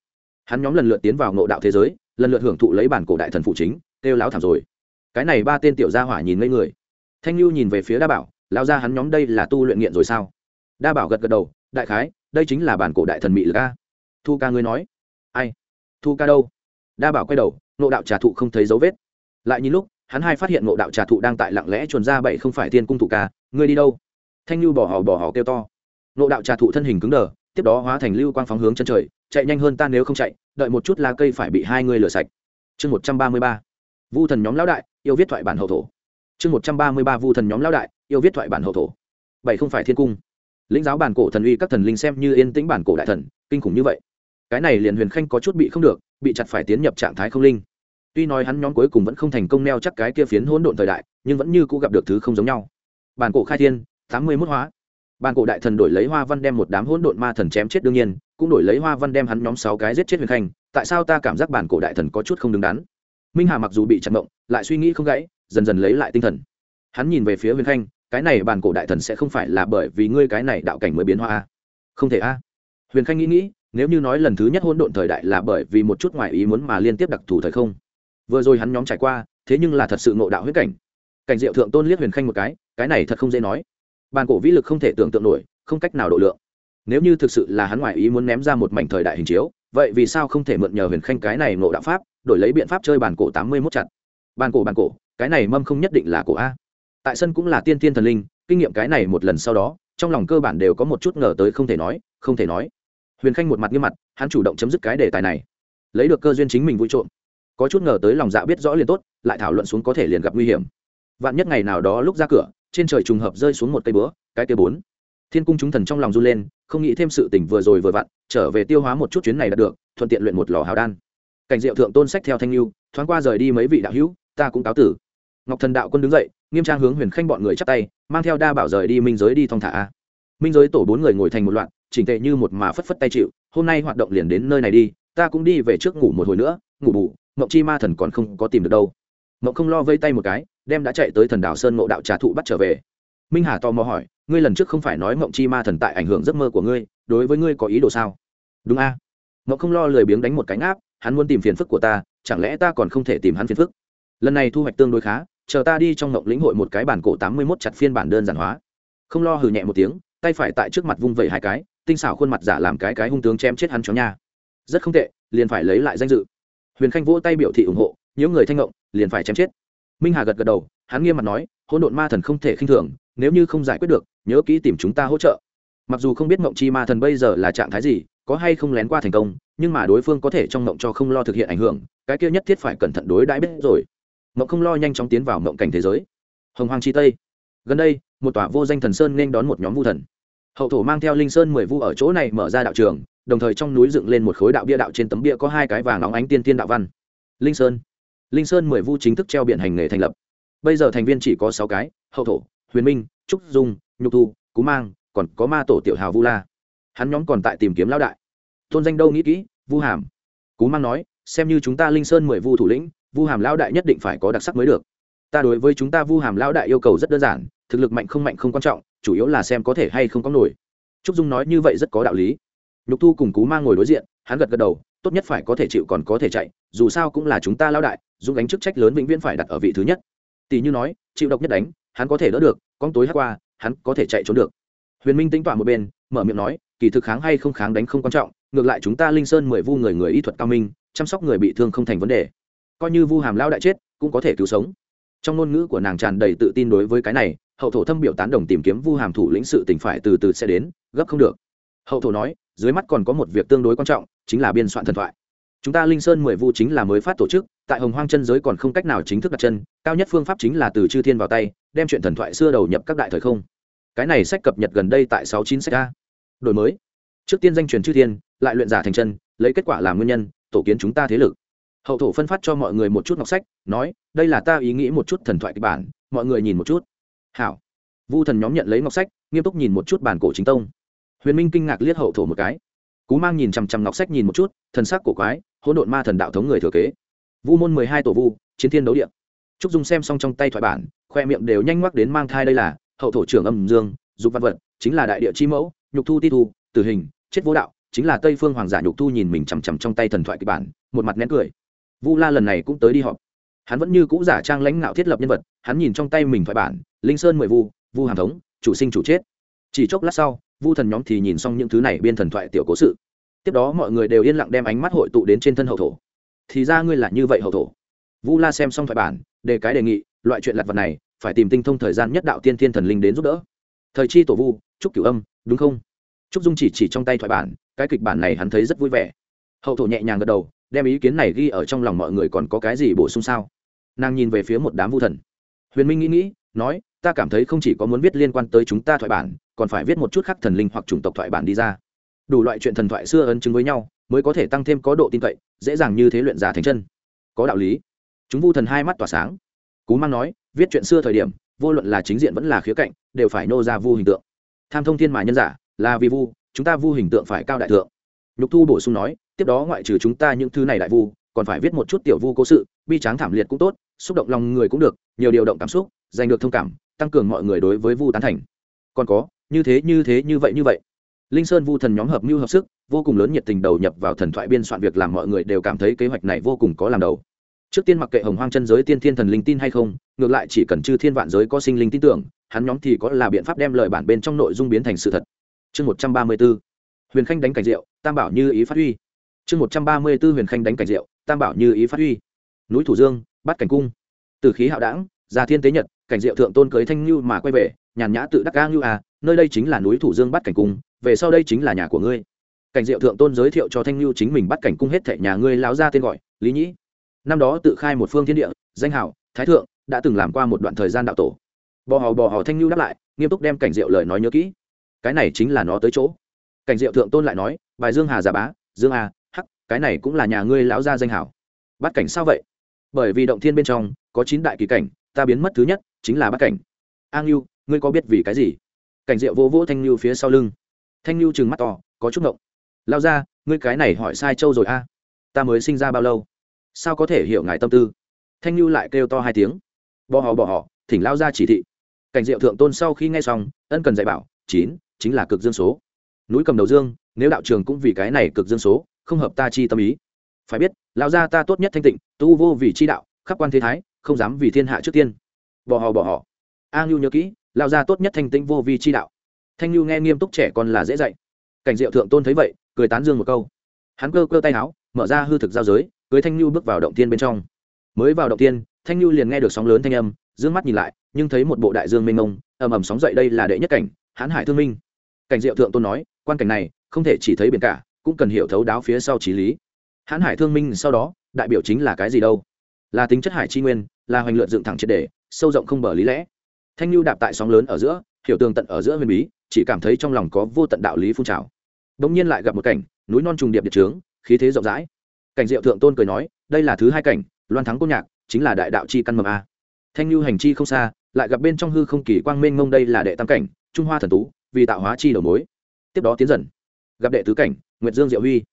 Hắn nhóm lần lượt tiến vào ngộ đạo thế giới, lần lượt hưởng thụ lấy bản cổ đại thần phụ chính kêu láo thảm rồi. Cái này ba tên tiểu gia hỏa nhìn ngây người. Thanh lưu nhìn về phía đa bảo lao ra hắn nhóm đây là tu luyện nghiện rồi sao? Đa bảo gật gật đầu, đại khái, đây chính là bản cổ đại thần mỹ lực a. Thu ca ngươi nói. Ai? Thu ca đâu? Đa bảo quay đầu nộ đạo trà thụ không thấy dấu vết. Lại nhìn lúc, hắn hai phát hiện nộ đạo trà thụ đang tại lặng lẽ chuồn ra bảy không phải tiên cung thủ ca, ngươi đi đâu? Thanh lưu bỏ họ bỏ họ kêu to. Nộ đạo trà thụ thân hình cứng đờ, tiếp đó hóa thành lưu quang phóng hướng chân trời, chạy nhanh hơn ta nếu không chạy, đợi một chút lá cây phải bị hai người lửa sạch. Chương một trăm ba mươi ba vu thần nhóm lão đại, yêu viết thoại bản hậu thổ. Chương một trăm ba mươi ba, vu thần nhóm lão đại, yêu viết thoại bản hậu thổ. Bảy không phải thiên cung. Lĩnh giáo bản cổ thần uy các thần linh xem như yên tĩnh bản cổ đại thần, kinh khủng như vậy. Cái này liền huyền khanh có chút bị không được, bị chặt phải tiến nhập trạng thái không linh. Tuy nói hắn nhóm cuối cùng vẫn không thành công neo chắc cái kia phiến hỗn độn thời đại, nhưng vẫn như cũ gặp được thứ không giống nhau. Bản cổ khai thiên, tám mươi mốt hóa. Bản cổ đại thần đổi lấy hoa văn đem một đám hỗn độn ma thần chém chết đương nhiên, cũng đổi lấy hoa văn đem hắn nhóm sáu cái giết chết huyền khanh. Tại sao ta cảm giác bản cổ đại thần có chút không đứng đắn? Minh hà mặc dù bị chặt mộng, lại suy nghĩ không gãy, dần dần lấy lại tinh thần. Hắn nhìn về phía huyền khanh, cái này bàn cổ đại thần sẽ không phải là bởi vì ngươi cái này đạo cảnh mới biến hoa a à? không thể a huyền khanh nghĩ nghĩ, nếu như nói lần thứ nhất hôn độn thời đại là bởi vì một chút ngoài ý muốn mà liên tiếp đặc thù thời không. Vừa rồi hắn nhóm trải qua, thế nhưng là thật sự ngộ đạo huyết cảnh. Cảnh diệu thượng tôn liếc huyền khanh một cái cái này thật không dễ nói. Bàn cổ vĩ lực không thể tưởng tượng nổi, không cách nào độ lượng. Nếu như thực sự là hắn ngoài ý muốn ném ra một mảnh thời đại hình chiếu, vậy vì sao không thể mượn nhờ huyền khanh cái này ngộ đạo pháp đổi lấy biện pháp chơi bàn cổ tám mươi mốt chặt. Bàn cổ bàn cổ, cái này mâm không nhất định là cổ a. Tại sân cũng là tiên tiên thần linh, kinh nghiệm cái này một lần sau đó, trong lòng cơ bản đều có một chút ngờ tới không thể nói, không thể nói. Huyền khanh một mặt nghiêm mặt, hắn chủ động chấm dứt cái đề tài này. Lấy được cơ duyên chính mình vui trộm. Có chút ngờ tới lòng dạ biết rõ liền tốt, lại thảo luận xuống có thể liền gặp nguy hiểm. Vạn nhất ngày nào đó lúc ra cửa, trên trời trùng hợp rơi xuống một cây búa, cái cây bốn. Thiên cung chúng thần trong lòng run lên, không nghĩ thêm sự tỉnh vừa rồi vừa vặn, trở về tiêu hóa một chút chuyến này đã được, thuận tiện luyện một lò hào đan cảnh diệu thượng tôn sách theo thanh lưu, thoáng qua rời đi mấy vị đạo hữu, ta cũng cáo tử. Ngọc thần đạo quân đứng dậy, nghiêm trang hướng huyền khanh bọn người chắp tay, mang theo đa bảo rời đi minh giới đi thong thả. Minh giới tổ bốn người ngồi thành một loạt, chỉnh tệ như một mà phất phất tay chịu, hôm nay hoạt động liền đến nơi này đi, ta cũng đi về trước ngủ một hồi nữa, ngủ bù, mộng chi ma thần còn không có tìm được đâu. Mộng không lo vây tay một cái, đem đã chạy tới thần đảo sơn ngộ đạo trà thụ bắt trở về. Minh hà tò mò hỏi, ngươi lần trước không phải nói mộng chi ma thần tại ảnh hưởng giấc mơ của ngươi, đối với ngươi có ý đồ sao? Đúng a. Mộng không lo lười biếng đánh một cánh áp hắn muốn tìm phiền phức của ta, chẳng lẽ ta còn không thể tìm hắn phiền phức? Lần này thu hoạch tương đối khá, chờ ta đi trong ngộng lĩnh hội một cái bản cổ tám mươi mốt chặt phiên bản đơn giản hóa. Không lo hừ nhẹ một tiếng, tay phải tại trước mặt vung vẩy hai cái, tinh xảo khuôn mặt giả làm cái cái hung tướng chém chết hắn chó nha. Rất không tệ, liền phải lấy lại danh dự. Huyền khanh vỗ tay biểu thị ủng hộ những người thanh ngộng, liền phải chém chết. Minh hà gật gật đầu, hắn nghiêm mặt nói, hỗn độn ma thần không thể khinh thường, nếu như không giải quyết được, nhớ kỹ tìm chúng ta hỗ trợ. Mặc dù không biết ngộng chi ma thần bây giờ là trạng thái gì có hay không lén qua thành công, nhưng mà đối phương có thể trong mộng cho không lo thực hiện ảnh hưởng, cái kia nhất thiết phải cẩn thận đối đãi biết rồi. Mộng không lo nhanh chóng tiến vào mộng cảnh thế giới. Hồng hoàng chi tây. Gần đây, một tòa vô danh thần sơn nên đón một nhóm vu thần. Hậu thổ mang theo linh sơn mười vu ở chỗ này mở ra đạo trường, đồng thời trong núi dựng lên một khối đạo bia đạo trên tấm bia có hai cái vàng óng ánh tiên tiên đạo văn. Linh sơn. Linh sơn mười vu chính thức treo biển hành nghề thành lập. Bây giờ thành viên chỉ có sáu cái, hậu thổ, huyền minh, trúc dung, nhục thu, cú mang, còn có ma tổ tiểu hào vu la hắn nhóm còn tại tìm kiếm lão đại. Tôn danh đâu nghĩ kỹ, vu hàm. Cú mang nói, xem như chúng ta linh sơn mười vu thủ lĩnh, vu hàm lão đại nhất định phải có đặc sắc mới được. Ta đối với chúng ta vu hàm lão đại yêu cầu rất đơn giản, thực lực mạnh không mạnh không quan trọng, chủ yếu là xem có thể hay không có nổi. Trúc dung nói như vậy rất có đạo lý. Nhục thu cùng cú mang ngồi đối diện, hắn gật gật đầu, tốt nhất phải có thể chịu còn có thể chạy, dù sao cũng là chúng ta lão đại dung gánh chức trách lớn vĩnh viễn phải đặt ở vị thứ nhất. Tỷ như nói, chịu độc nhất đánh, hắn có thể đỡ được, con tối hát qua, hắn có thể chạy trốn được. Huyền minh tính tỏa một bên mở miệng nói, kỳ thực kháng hay không kháng đánh không quan trọng, ngược lại chúng ta linh sơn mười vu người người y thuật cao minh, chăm sóc người bị thương không thành vấn đề. Coi như vu hàm lao đại chết, cũng có thể cứu sống. Trong ngôn ngữ của nàng tràn đầy tự tin đối với cái này, hậu thổ thâm biểu tán đồng tìm kiếm vu hàm thủ lĩnh sự tỉnh phải từ từ sẽ đến, gấp không được. Hậu thổ nói, dưới mắt còn có một việc tương đối quan trọng, chính là biên soạn thần thoại. Chúng ta linh sơn mười vu chính là mới phát tổ chức, tại hồng hoang chân giới còn không cách nào chính thức đặt chân, cao nhất phương pháp chính là từ chư thiên vào tay, đem chuyện thần thoại xưa đầu nhập các đại thời không cái này sách cập nhật gần đây tại sáu chín sách a. Đổi mới. Trước tiên danh truyền chư thiên, lại luyện giả thành chân, lấy kết quả làm nguyên nhân, tổ kiến chúng ta thế lực. Hậu thổ phân phát cho mọi người một chút ngọc sách, nói, đây là ta ý nghĩ một chút thần thoại kịch bản, mọi người nhìn một chút. Hảo. Vu thần nhóm nhận lấy ngọc sách, nghiêm túc nhìn một chút bản cổ chính tông. Huyền minh kinh ngạc liếc hậu thổ một cái. Cú mang nhìn chằm chằm ngọc sách nhìn một chút, thần sắc cổ quái, hỗn độn ma thần đạo thống người thừa kế. Vu môn mười hai tổ vu, chiến thiên đấu điện trúc dung xem xong trong tay thoại bản, khoe miệng đều nhanh ngoắc đến mang thai đây là hậu thổ trưởng âm dương, dục văn vật, chính là đại địa chi mẫu, nhục thu ti thu, tử hình, chết vô đạo, chính là tây phương hoàng giả nhục thu nhìn mình chằm chằm trong tay thần thoại kịch bản, một mặt nén cười. Vu la lần này cũng tới đi họp. Hắn vẫn như cũ giả trang lãnh ngạo thiết lập nhân vật, hắn nhìn trong tay mình thoại bản, linh sơn mười vu vu hàm thống, chủ sinh chủ chết. Chỉ chốc lát sau, vu thần nhóm thì nhìn xong những thứ này biên thần thoại tiểu cố sự. Tiếp đó mọi người đều yên lặng đem ánh mắt hội tụ đến trên thân hậu thổ. Thì ra ngươi là như vậy hậu thổ. Vu la xem xong thoại bản, đề cái đề nghị, loại chuyện lặt vật này phải tìm tinh thông thời gian nhất đạo tiên thiên thần linh đến giúp đỡ. Thời chi tổ vu, trúc cửu âm, đúng không? Trúc dung chỉ chỉ trong tay thoại bản, cái kịch bản này hắn thấy rất vui vẻ. Hậu thổ nhẹ nhàng gật đầu, đem ý kiến này ghi ở trong lòng mọi người còn có cái gì bổ sung sao? Nàng nhìn về phía một đám vu thần. Huyền minh nghĩ nghĩ, nói, ta cảm thấy không chỉ có muốn viết liên quan tới chúng ta thoại bản, còn phải viết một chút khác thần linh hoặc chủng tộc thoại bản đi ra. Đủ loại chuyện thần thoại xưa ấn chứng với nhau, mới có thể tăng thêm có độ tin cậy, dễ dàng như thế luyện giả thành chân. Có đạo lý. Chúng vu thần hai mắt tỏa sáng. Cú mang nói viết chuyện xưa thời điểm, vô luận là chính diện vẫn là khía cạnh, đều phải nô ra vu hình tượng. Tham thông thiên mà nhân giả, là vì vu, chúng ta vu hình tượng phải cao đại thượng. Nhục thu bổ sung nói, tiếp đó ngoại trừ chúng ta những thứ này đại vu, còn phải viết một chút tiểu vu cố sự, bi tráng thảm liệt cũng tốt, xúc động lòng người cũng được, nhiều điều động cảm xúc, giành được thông cảm, tăng cường mọi người đối với vu tán thành. Còn có, như thế như thế, như vậy như vậy. Linh sơn vu thần nhóm hợp mưu hợp sức, vô cùng lớn nhiệt tình đầu nhập vào thần thoại biên soạn việc làm mọi người đều cảm thấy kế hoạch này vô cùng có làm đầu trước tiên mặc kệ hồng hoang chân giới tiên thiên thần linh tin hay không, ngược lại chỉ cần chư thiên vạn giới có sinh linh tin tưởng, hắn nhóm thì có là biện pháp đem lời bản bên trong nội dung biến thành sự thật. Chương một trăm ba mươi b ố huyền khanh đánh cảnh diệu tam bảo như ý phát huy. Chương một trăm ba mươi b ố huyền khanh đánh cảnh diệu tam bảo như ý phát huy. Núi thủ dương bắt cảnh cung. Từ khí hạo đảng già thiên tế nhật, cảnh diệu thượng tôn cưới thanh như mà quay về, nhàn nhã tự đắc ca như à nơi đây chính là núi thủ dương bắt cảnh cung, về sau đây chính là nhà của ngươi. Cảnh diệu thượng tôn giới thiệu cho thanh lưu chính mình bắt cảnh cung hết thệ nhà ngươi láo ra tên gọi, lý nhĩ năm đó tự khai một phương thiên địa, danh hảo thái thượng, đã từng làm qua một đoạn thời gian đạo tổ. Bò hò bò hò thanh lưu đáp lại, nghiêm túc đem cảnh diệu lời nói nhớ kỹ. Cái này chính là nó tới chỗ. Cảnh diệu thượng tôn lại nói, bài dương hà giả bá, dương a, hắc, cái này cũng là nhà ngươi lão gia danh hảo bắt cảnh sao vậy? Bởi vì động thiên bên trong, có chín đại kỳ cảnh, ta biến mất thứ nhất, chính là bắt cảnh. An lưu ngươi có biết vì cái gì? Cảnh diệu vô vỗ thanh lưu phía sau lưng. Thanh lưu trừng mắt to, có chút ngộng. Lao ra ngươi cái này hỏi sai châu rồi a. Ta mới sinh ra bao lâu? Sao có thể hiểu ngài tâm tư? Thanh lưu lại kêu to hai tiếng. Bỏ họ bỏ họ thỉnh lao ra chỉ thị. Cảnh diệu thượng tôn sau khi nghe xong, ân cần dạy bảo, chín, chính là cực dương số. Núi cầm đầu dương, nếu đạo trường cũng vì cái này cực dương số, không hợp ta chi tâm ý. Phải biết, lao gia ta tốt nhất thanh tịnh, tu vô vì chi đạo, khắp quan thế thái, không dám vì thiên hạ trước tiên. Bỏ họ bỏ họ a ngưu nhớ kỹ, lao gia tốt nhất thanh tịnh vô vi chi đạo. Thanh ngưu nghe nghiêm túc trẻ còn là dễ dạy. Cảnh diệu thượng tôn thấy vậy, cười tán dương một câu. Hắn cơ cơ tay áo mở ra hư thực giao giới cưới thanh nhu bước vào động tiên bên trong. Mới vào động tiên, thanh nhu liền nghe được sóng lớn thanh âm d ư ơ n g mắt nhìn lại, nhưng thấy một bộ đại dương mênh mông, ầm ầm sóng dậy đây là đệ nhất cảnh hãn hải thương minh. Cảnh diệu thượng tôn nói, quan cảnh này, không thể chỉ thấy biển cả, cũng cần hiểu thấu đáo phía sau trí lý. Hãn hải thương minh sau đó, đại biểu chính là cái gì đâu? Là tính chất hải tri nguyên, là hoành lượn dựng thẳng triệt đề, sâu rộng không bờ lý lẽ. Thanh nhu đạp tại sóng lớn ở giữa, hiểu tường tận ở giữa huyền bí, chỉ cảm thấy trong lòng có vô tận đạo lý phun trào. Đ ỗ n g nhiên lại gặp một cảnh, núi non trùng điệp địa trướng, khí thế rộng rãi cảnh diệu thượng tôn cười nói, đây là thứ hai cảnh, loan thắng côn nhạc, chính là đại đạo chi căn mầm a. Thanh lưu hành chi không xa, lại gặp bên trong hư không kỳ quang mênh mông đây là đệ tam cảnh, trung hoa thần tú, vì tạo hóa chi đầu mối. Tiếp đó tiến dần, gặp đệ tứ cảnh, nguyệt dương diệu huy.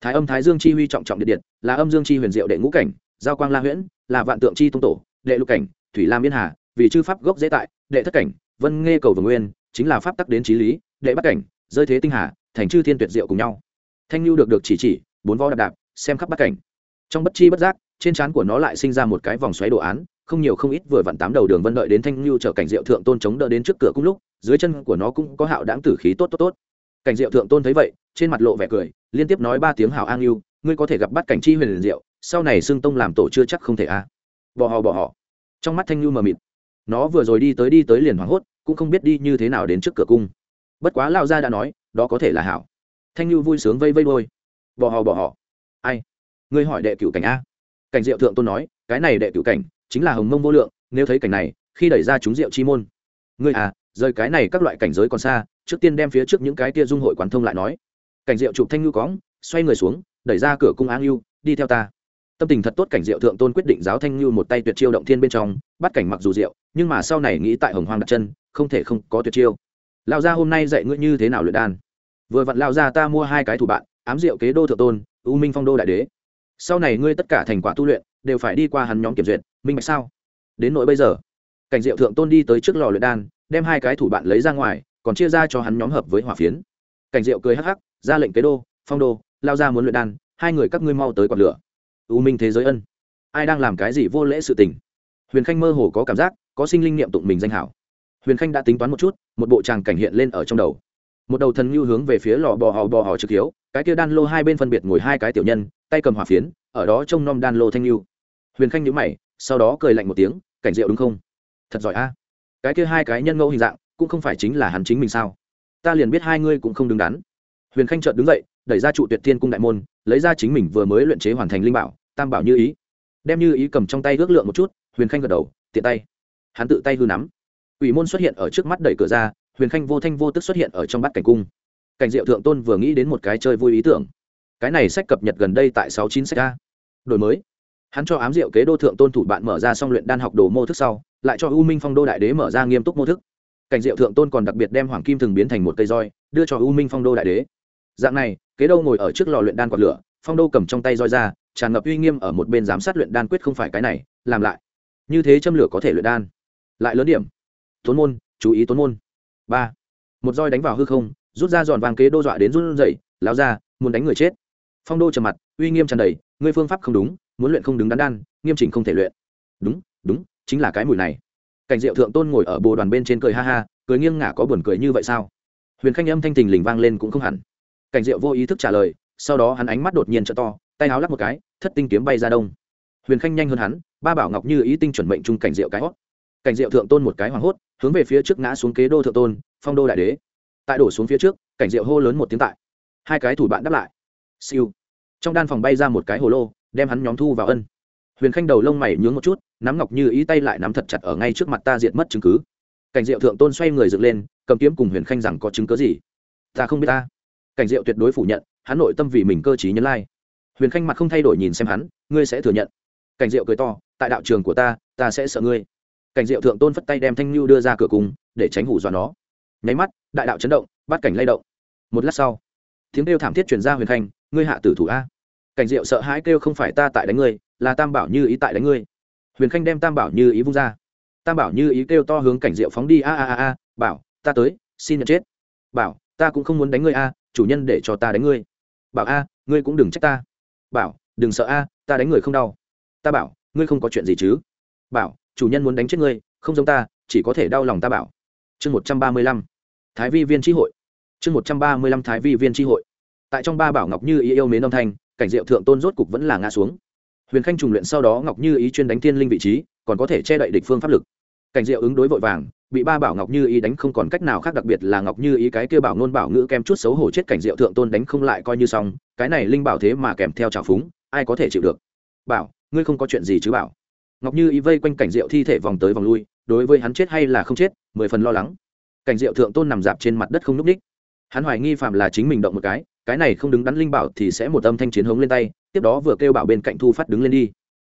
Thái âm thái dương chi huy trọng trọng điện điện, là âm dương chi huyền diệu đệ ngũ cảnh, giao quang la huyễn, là vạn tượng chi tung tổ, đệ lục cảnh, thủy lam yên hà, vì chư pháp gốc dễ tại, đệ thất cảnh, vân nghe cầu vừa nguyên, chính là pháp tắc đến trí lý, đệ bắt cảnh, rơi thế tinh hà, thành chư thiên tuyệt diệu cùng nhau. Thanh lưu được được chỉ chỉ, bốn võ đạp đạp xem khắp bát cảnh. Trong bất chi bất giác, trên trán của nó lại sinh ra một cái vòng xoáy đồ án, không nhiều không ít vừa vặn tám đầu đường vân đợi đến thanh lưu trở cảnh diệu thượng tôn chống đỡ đến trước cửa cung lúc, dưới chân của nó cũng có hạo đáng tử khí tốt tốt tốt. Cảnh diệu thượng tôn thấy vậy, trên mặt lộ vẻ cười, liên tiếp nói ba tiếng hào an lưu ngươi có thể gặp bắt cảnh chi huyền diệu, sau này xương tông làm tổ chưa chắc không thể a. À. bỏ họ bỏ họ trong mắt thanh lưu mờ mịt. Nó vừa rồi đi tới đi tới liền hoảng hốt, cũng không biết đi như thế nào đến trước cửa cung. Bất quá lao gia đã nói, đó có thể là hảo. Thanh lưu vui sướng vây vây đôi bỏ họ bỏ họ ai? Ngươi hỏi đệ cửu cảnh a. Cảnh diệu thượng tôn nói, cái này đệ cửu cảnh chính là hồng mông vô lượng, nếu thấy cảnh này, khi đẩy ra chúng diệu chi môn. Ngươi à rời cái này các loại cảnh giới còn xa, trước tiên đem phía trước những cái tia dung hội quán thông lại nói. Cảnh diệu chụp thanh ngưu cóng, xoay người xuống, đẩy ra cửa cung áng ngưu đi theo ta. Tâm tình thật tốt, cảnh diệu thượng tôn quyết định giáo thanh ngưu một tay tuyệt chiêu động thiên bên trong, bắt cảnh mặc dù diệu, nhưng mà sau này nghĩ tại hồng hoang đặt chân, không thể không có tuyệt chiêu. Lao ra hôm nay dạy ngươi như thế nào luyện đan? Vừa vặn lao ra ta mua hai cái thủ bạn, ám diệu kế đô thượng tôn u minh phong đô đại đế. Sau này ngươi tất cả thành quả tu luyện đều phải đi qua hắn nhóm kiểm duyệt, minh bạch sao? Đến nỗi bây giờ, cảnh diệu thượng tôn đi tới trước lò luyện đan, đem hai cái thủ bạn lấy ra ngoài, còn chia ra cho hắn nhóm hợp với hỏa phiến. Cảnh diệu cười hắc hắc, ra lệnh kế đô, phong đô, lao ra muốn luyện đan, hai người các ngươi mau tới quạt lửa. U minh thế giới ân. Ai đang làm cái gì vô lễ sự tình? Huyền khanh mơ hồ có cảm giác, có sinh linh niệm tụng mình danh hảo. Huyền khanh đã tính toán một chút, một bộ tràng cảnh hiện lên ở trong đầu. Một đầu thần nhu hướng về phía lò bò hò bò hò trực hiếu cái kia đan lô hai bên phân biệt ngồi hai cái tiểu nhân, tay cầm hỏa phiến, ở đó trông nom đan lô thanh lưu huyền khanh nhữ mày, sau đó cười lạnh một tiếng, cảnh diệu đúng không? Thật giỏi a. Cái kia hai cái nhân ngẫu hình dạng, cũng không phải chính là hắn chính mình sao? Ta liền biết hai ngươi cũng không đứng đắn. Huyền khanh chợt đứng dậy, đẩy ra trụ tuyệt thiên cung đại môn, lấy ra chính mình vừa mới luyện chế hoàn thành linh bảo, tam bảo như ý. Đem như ý cầm trong tay ước lượng một chút, huyền khanh gật đầu, tiện tay. Hắn tự tay hư nắm. Ủy môn xuất hiện ở trước mắt đẩy cửa ra, huyền khanh vô thanh vô tức xuất hiện ở trong bát cảnh cung cảnh diệu thượng tôn vừa nghĩ đến một cái chơi vui ý tưởng. Cái này sách cập nhật gần đây tại sáu chín sách a. Đổi mới. Hắn cho ám diệu kế đô thượng tôn thủ bạn mở ra xong luyện đan học đồ mô thức sau, lại cho u minh phong đô đại đế mở ra nghiêm túc mô thức. Cảnh diệu thượng tôn còn đặc biệt đem hoàng kim thường biến thành một cây roi, đưa cho u minh phong đô đại đế. Dạng này, kế đô ngồi ở trước lò luyện đan quạt lửa, phong đô cầm trong tay roi ra, tràn ngập uy nghiêm ở một bên giám sát luyện đan quyết không phải cái này, làm lại. Như thế châm lửa có thể luyện đan. Lại lớn điểm. Tốn môn, chú ý tốn môn. Ba. Một roi đánh vào hư không rút ra giòn vàng kế đô dọa đến run rẩy, lao ra, muốn đánh người chết. Phong đô trầm mặt, uy nghiêm tràn đầy, ngươi phương pháp không đúng, muốn luyện không đứng đắn đan, nghiêm chỉnh không thể luyện. Đúng đúng, chính là cái mùi này. Cảnh diệu thượng tôn ngồi ở bồ đoàn bên trên cười ha ha, cười nghiêng ngả có buồn cười như vậy sao? Huyền khanh âm thanh tình lình vang lên cũng không hẳn. Cảnh diệu vô ý thức trả lời, sau đó hắn ánh mắt đột nhiên t to, tay áo lắp một cái, thất tinh kiếm bay ra đông. Huyền khanh nhanh hơn hắn, ba bảo ngọc như ý tinh chuẩn mệnh chung cảnh diệu cái hót. Cảnh diệu thượng tôn một cái hoảng hốt, hướng về phía trước ngã xuống kế đô thượng tôn, phong đô đại đế tại đổ xuống phía trước, cảnh diệu hô lớn một tiếng tại. Hai cái thủ bạn đáp lại. Siêu. Trong đan phòng bay ra một cái hồ lô, đem hắn nhóm thu vào ân. Huyền khanh đầu lông mày nhướng một chút, nắm ngọc như ý tay lại nắm thật chặt ở ngay trước mặt ta diệt mất chứng cứ. Cảnh diệu thượng tôn xoay người dựng lên, cầm kiếm cùng huyền khanh rằng có chứng cứ gì? Ta không biết ta. Cảnh diệu tuyệt đối phủ nhận, hắn nội tâm vì mình cơ t nhân lai. Huyền khanh mặt không thay đổi nhìn xem hắn, ngươi sẽ thừa nhận. Cảnh diệu cười to, tại đạo trường của ta ta sẽ sợ ngươi. Cảnh diệu thượng tôn phất tay đem thanh lưu đưa ra cửa cùng, để tránh hủ dọa nó. Nháy mắt đại đạo chấn động, bát cảnh lay động. Một lát sau, tiếng kêu thảm thiết chuyển ra huyền khanh, ngươi hạ tử thủ a. Cảnh diệu sợ hãi kêu không phải ta tại đánh ngươi, là tam bảo như ý tại đánh ngươi. Huyền khanh đem tam bảo như ý vung ra. Tam bảo như ý kêu to hướng cảnh diệu phóng đi, a a a a, bảo, ta tới, xin nhận chết. Bảo, ta cũng không muốn đánh ngươi a, chủ nhân để cho ta đánh ngươi. Bảo a, ngươi cũng đừng trách ta. Bảo, đừng sợ a, ta đánh người không đau. Ta bảo, ngươi không có chuyện gì chứ. Bảo, chủ nhân muốn đánh chết ngươi, không giống ta, chỉ có thể đau lòng ta bảo. Chương một trăm ba mươi lăm thái vi viên tri hội. Chương một trăm ba mươi lăm thái vi viên tri hội. Tại trong ba bảo ngọc như ý yêu mến âm thanh, cảnh diệu thượng tôn rốt cục vẫn là ngã xuống. Huyền khanh trùng luyện sau đó ngọc như ý chuyên đánh thiên linh vị trí, còn có thể che đậy địch phương pháp lực. Cảnh diệu ứng đối vội vàng, bị ba bảo ngọc như ý đánh không còn cách nào khác đặc biệt là ngọc như ý cái kia bảo ngôn bảo ngữ kem chút xấu hổ chết cảnh diệu thượng tôn đánh không lại coi như xong, cái này linh bảo thế mà kèm theo trào phúng, ai có thể chịu được? Bảo, ngươi không có chuyện gì chứ bảo? Ngọc như ý vây quanh cảnh diệu thi thể vòng tới vòng lui, đối với hắn chết hay là không chết, mười phần lo lắng cảnh diệu thượng tôn nằm dạp trên mặt đất không núp ních. Hắn hoài nghi phạm là chính mình động một cái cái này không đứng đắn linh bảo thì sẽ một âm thanh chiến hống lên tay, tiếp đó vừa kêu bảo bên cạnh thu phát đứng lên đi.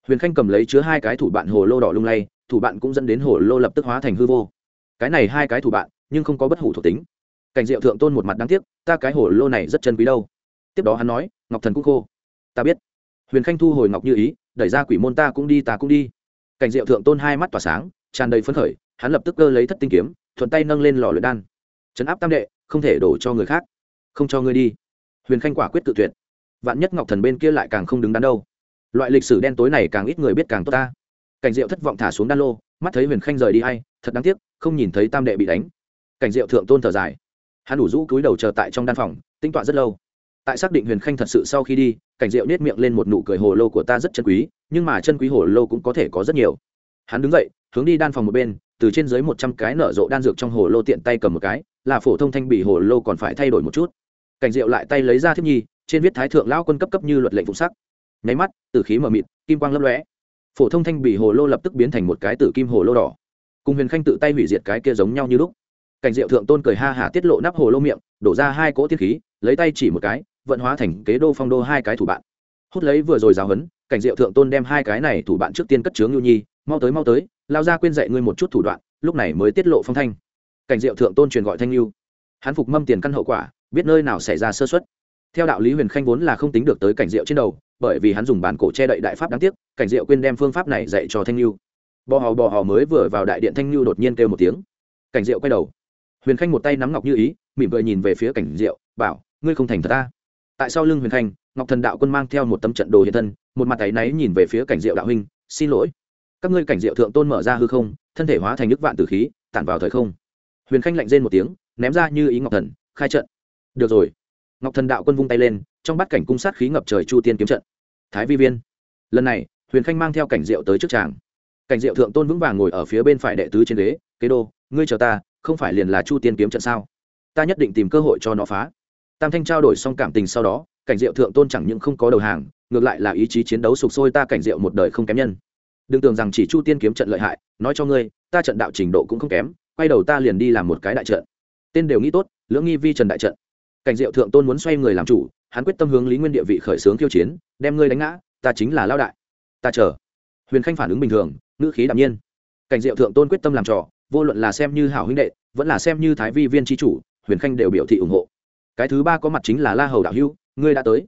Huyền khanh cầm lấy chứa hai cái thủ bạn hồ lô đỏ lung lay, thủ bạn cũng dẫn đến hồ lô lập tức hóa thành hư vô. Cái này hai cái thủ bạn, nhưng không có bất hủ thuộc tính. Cảnh diệu thượng tôn một mặt đáng tiếc, ta cái hồ lô này rất chân quý đâu. Tiếp đó hắn nói, ngọc thần cũng khô, ta biết. Huyền khanh thu hồi ngọc như ý, đẩy ra quỷ môn ta cũng đi, ta cũng đi. Cảnh diệu thượng tôn hai mắt tỏa sáng, tràn đầy phấn khởi, hắn lập tức cơ lấy thất tinh kiếm thuận tay nâng lên lò luyện đan. Chấn áp tam đệ, không thể đổ cho người khác. Không cho ngươi đi. Huyền khanh quả quyết tự tuyệt. Vạn nhất ngọc thần bên kia lại càng không đứng đắn đâu. Loại lịch sử đen tối này càng ít người biết càng tốt ta. Cảnh diệu thất vọng thả xuống đan lô, mắt thấy huyền khanh rời đi hay, thật đáng tiếc, không nhìn thấy tam đệ bị đánh. Cảnh diệu thượng tôn thở dài. Hắn đủ rũ cúi đầu chờ tại trong đan phòng tinh tọa rất lâu. Tại xác định huyền khanh thật sự sau khi đi, cảnh diệu nết miệng lên một nụ cười hồ lô của ta rất chân quý, nhưng mà chân quý hồ lô cũng có thể có rất nhiều. Hắn đứng dậy, hướng đi đan phòng một bên từ trên dưới một trăm cái nở rộ đan dược trong hồ lô tiện tay cầm một cái, là phổ thông thanh bị hồ lô còn phải thay đổi một chút. Cảnh diệu lại tay lấy ra thiết nhi, trên viết thái thượng lão quân cấp cấp như luật lệnh phụ sắc. Nháy mắt, tử khí mờ mịt, kim quang lấp lóe. Phổ thông thanh bị hồ lô lập tức biến thành một cái tử kim hồ lô đỏ. Cùng huyền khanh tự tay hủy diệt cái kia giống nhau như lúc. Cảnh diệu thượng tôn cười ha hả tiết lộ nắp hồ lô miệng, đổ ra hai cỗ tiết khí, lấy tay chỉ một cái, vận hóa thành kế đô phong đô hai cái thủ bạn. Hút lấy vừa rồi giáo huấn, cảnh diệu thượng tôn đem hai cái này thủ bạn trước tiên cất chướng nhu nhi mau tới mau tới, lao ra quên dạy ngươi một chút thủ đoạn, lúc này mới tiết lộ phong thanh. Cảnh diệu thượng tôn truyền gọi thanh lưu hắn phục mâm tiền căn hậu quả, biết nơi nào xảy ra sơ xuất theo đạo lý huyền khanh vốn là không tính được tới cảnh diệu trên đầu, bởi vì hắn dùng bản cổ che đậy đại pháp đáng tiếc, cảnh diệu quên đem phương pháp này dạy cho thanh lưu bò hò bò hò mới vừa vào đại điện thanh lưu đột nhiên kêu một tiếng. Cảnh diệu quay đầu. Huyền khanh một tay nắm ngọc như ý, mỉm cười nhìn về phía cảnh diệu, bảo, ngươi không thành thật ta. Tại sau lưng huyền khanh, ngọc thần đạo quân mang theo một tấm trận đồ hiện thân, một mặt tay náy nhìn về phía cảnh diệu đạo huynh, xin lỗi các ngươi cảnh diệu thượng tôn mở ra hư không, thân thể hóa thành nước vạn tử khí, tản vào thời không. Huyền khanh lạnh rên một tiếng, ném ra như ý ngọc thần, khai trận. Được rồi. Ngọc thần đạo quân vung tay lên, trong bát cảnh cung sát khí ngập trời chu tiên kiếm trận. Thái vi viên. Lần này, huyền khanh mang theo cảnh diệu tới trước tràng. Cảnh diệu thượng tôn vững vàng ngồi ở phía bên phải đệ tứ trên ghế, kế đô, ngươi chờ ta, không phải liền là chu tiên kiếm trận sao? Ta nhất định tìm cơ hội cho nó phá. Tam thanh trao đổi xong cảm tình sau đó, cảnh diệu thượng tôn chẳng những không có đầu hàng, ngược lại là ý chí chiến đấu sục sôi ta cảnh diệu một đời không kém nhân đừng tưởng rằng chỉ chu tiên kiếm trận lợi hại, nói cho ngươi, ta trận đạo trình độ cũng không kém, quay đầu ta liền đi làm một cái đại trận. Tên đều nghĩ tốt, lưỡng nghi vi trần đại trận. Cảnh diệu thượng tôn muốn xoay người làm chủ, hắn quyết tâm hướng lý nguyên địa vị khởi xướng khiêu chiến, đem ngươi đánh ngã, ta chính là lao đại. Ta chờ. Huyền khanh phản ứng bình thường, ngữ khí đạm nhiên. Cảnh diệu thượng tôn quyết tâm làm trò, vô luận là xem như hảo huynh đệ, vẫn là xem như thái vi viên tri chủ, huyền khanh đều biểu thị ủng hộ. Cái thứ ba có mặt chính là la hầu đạo hưu, ngươi đã tới.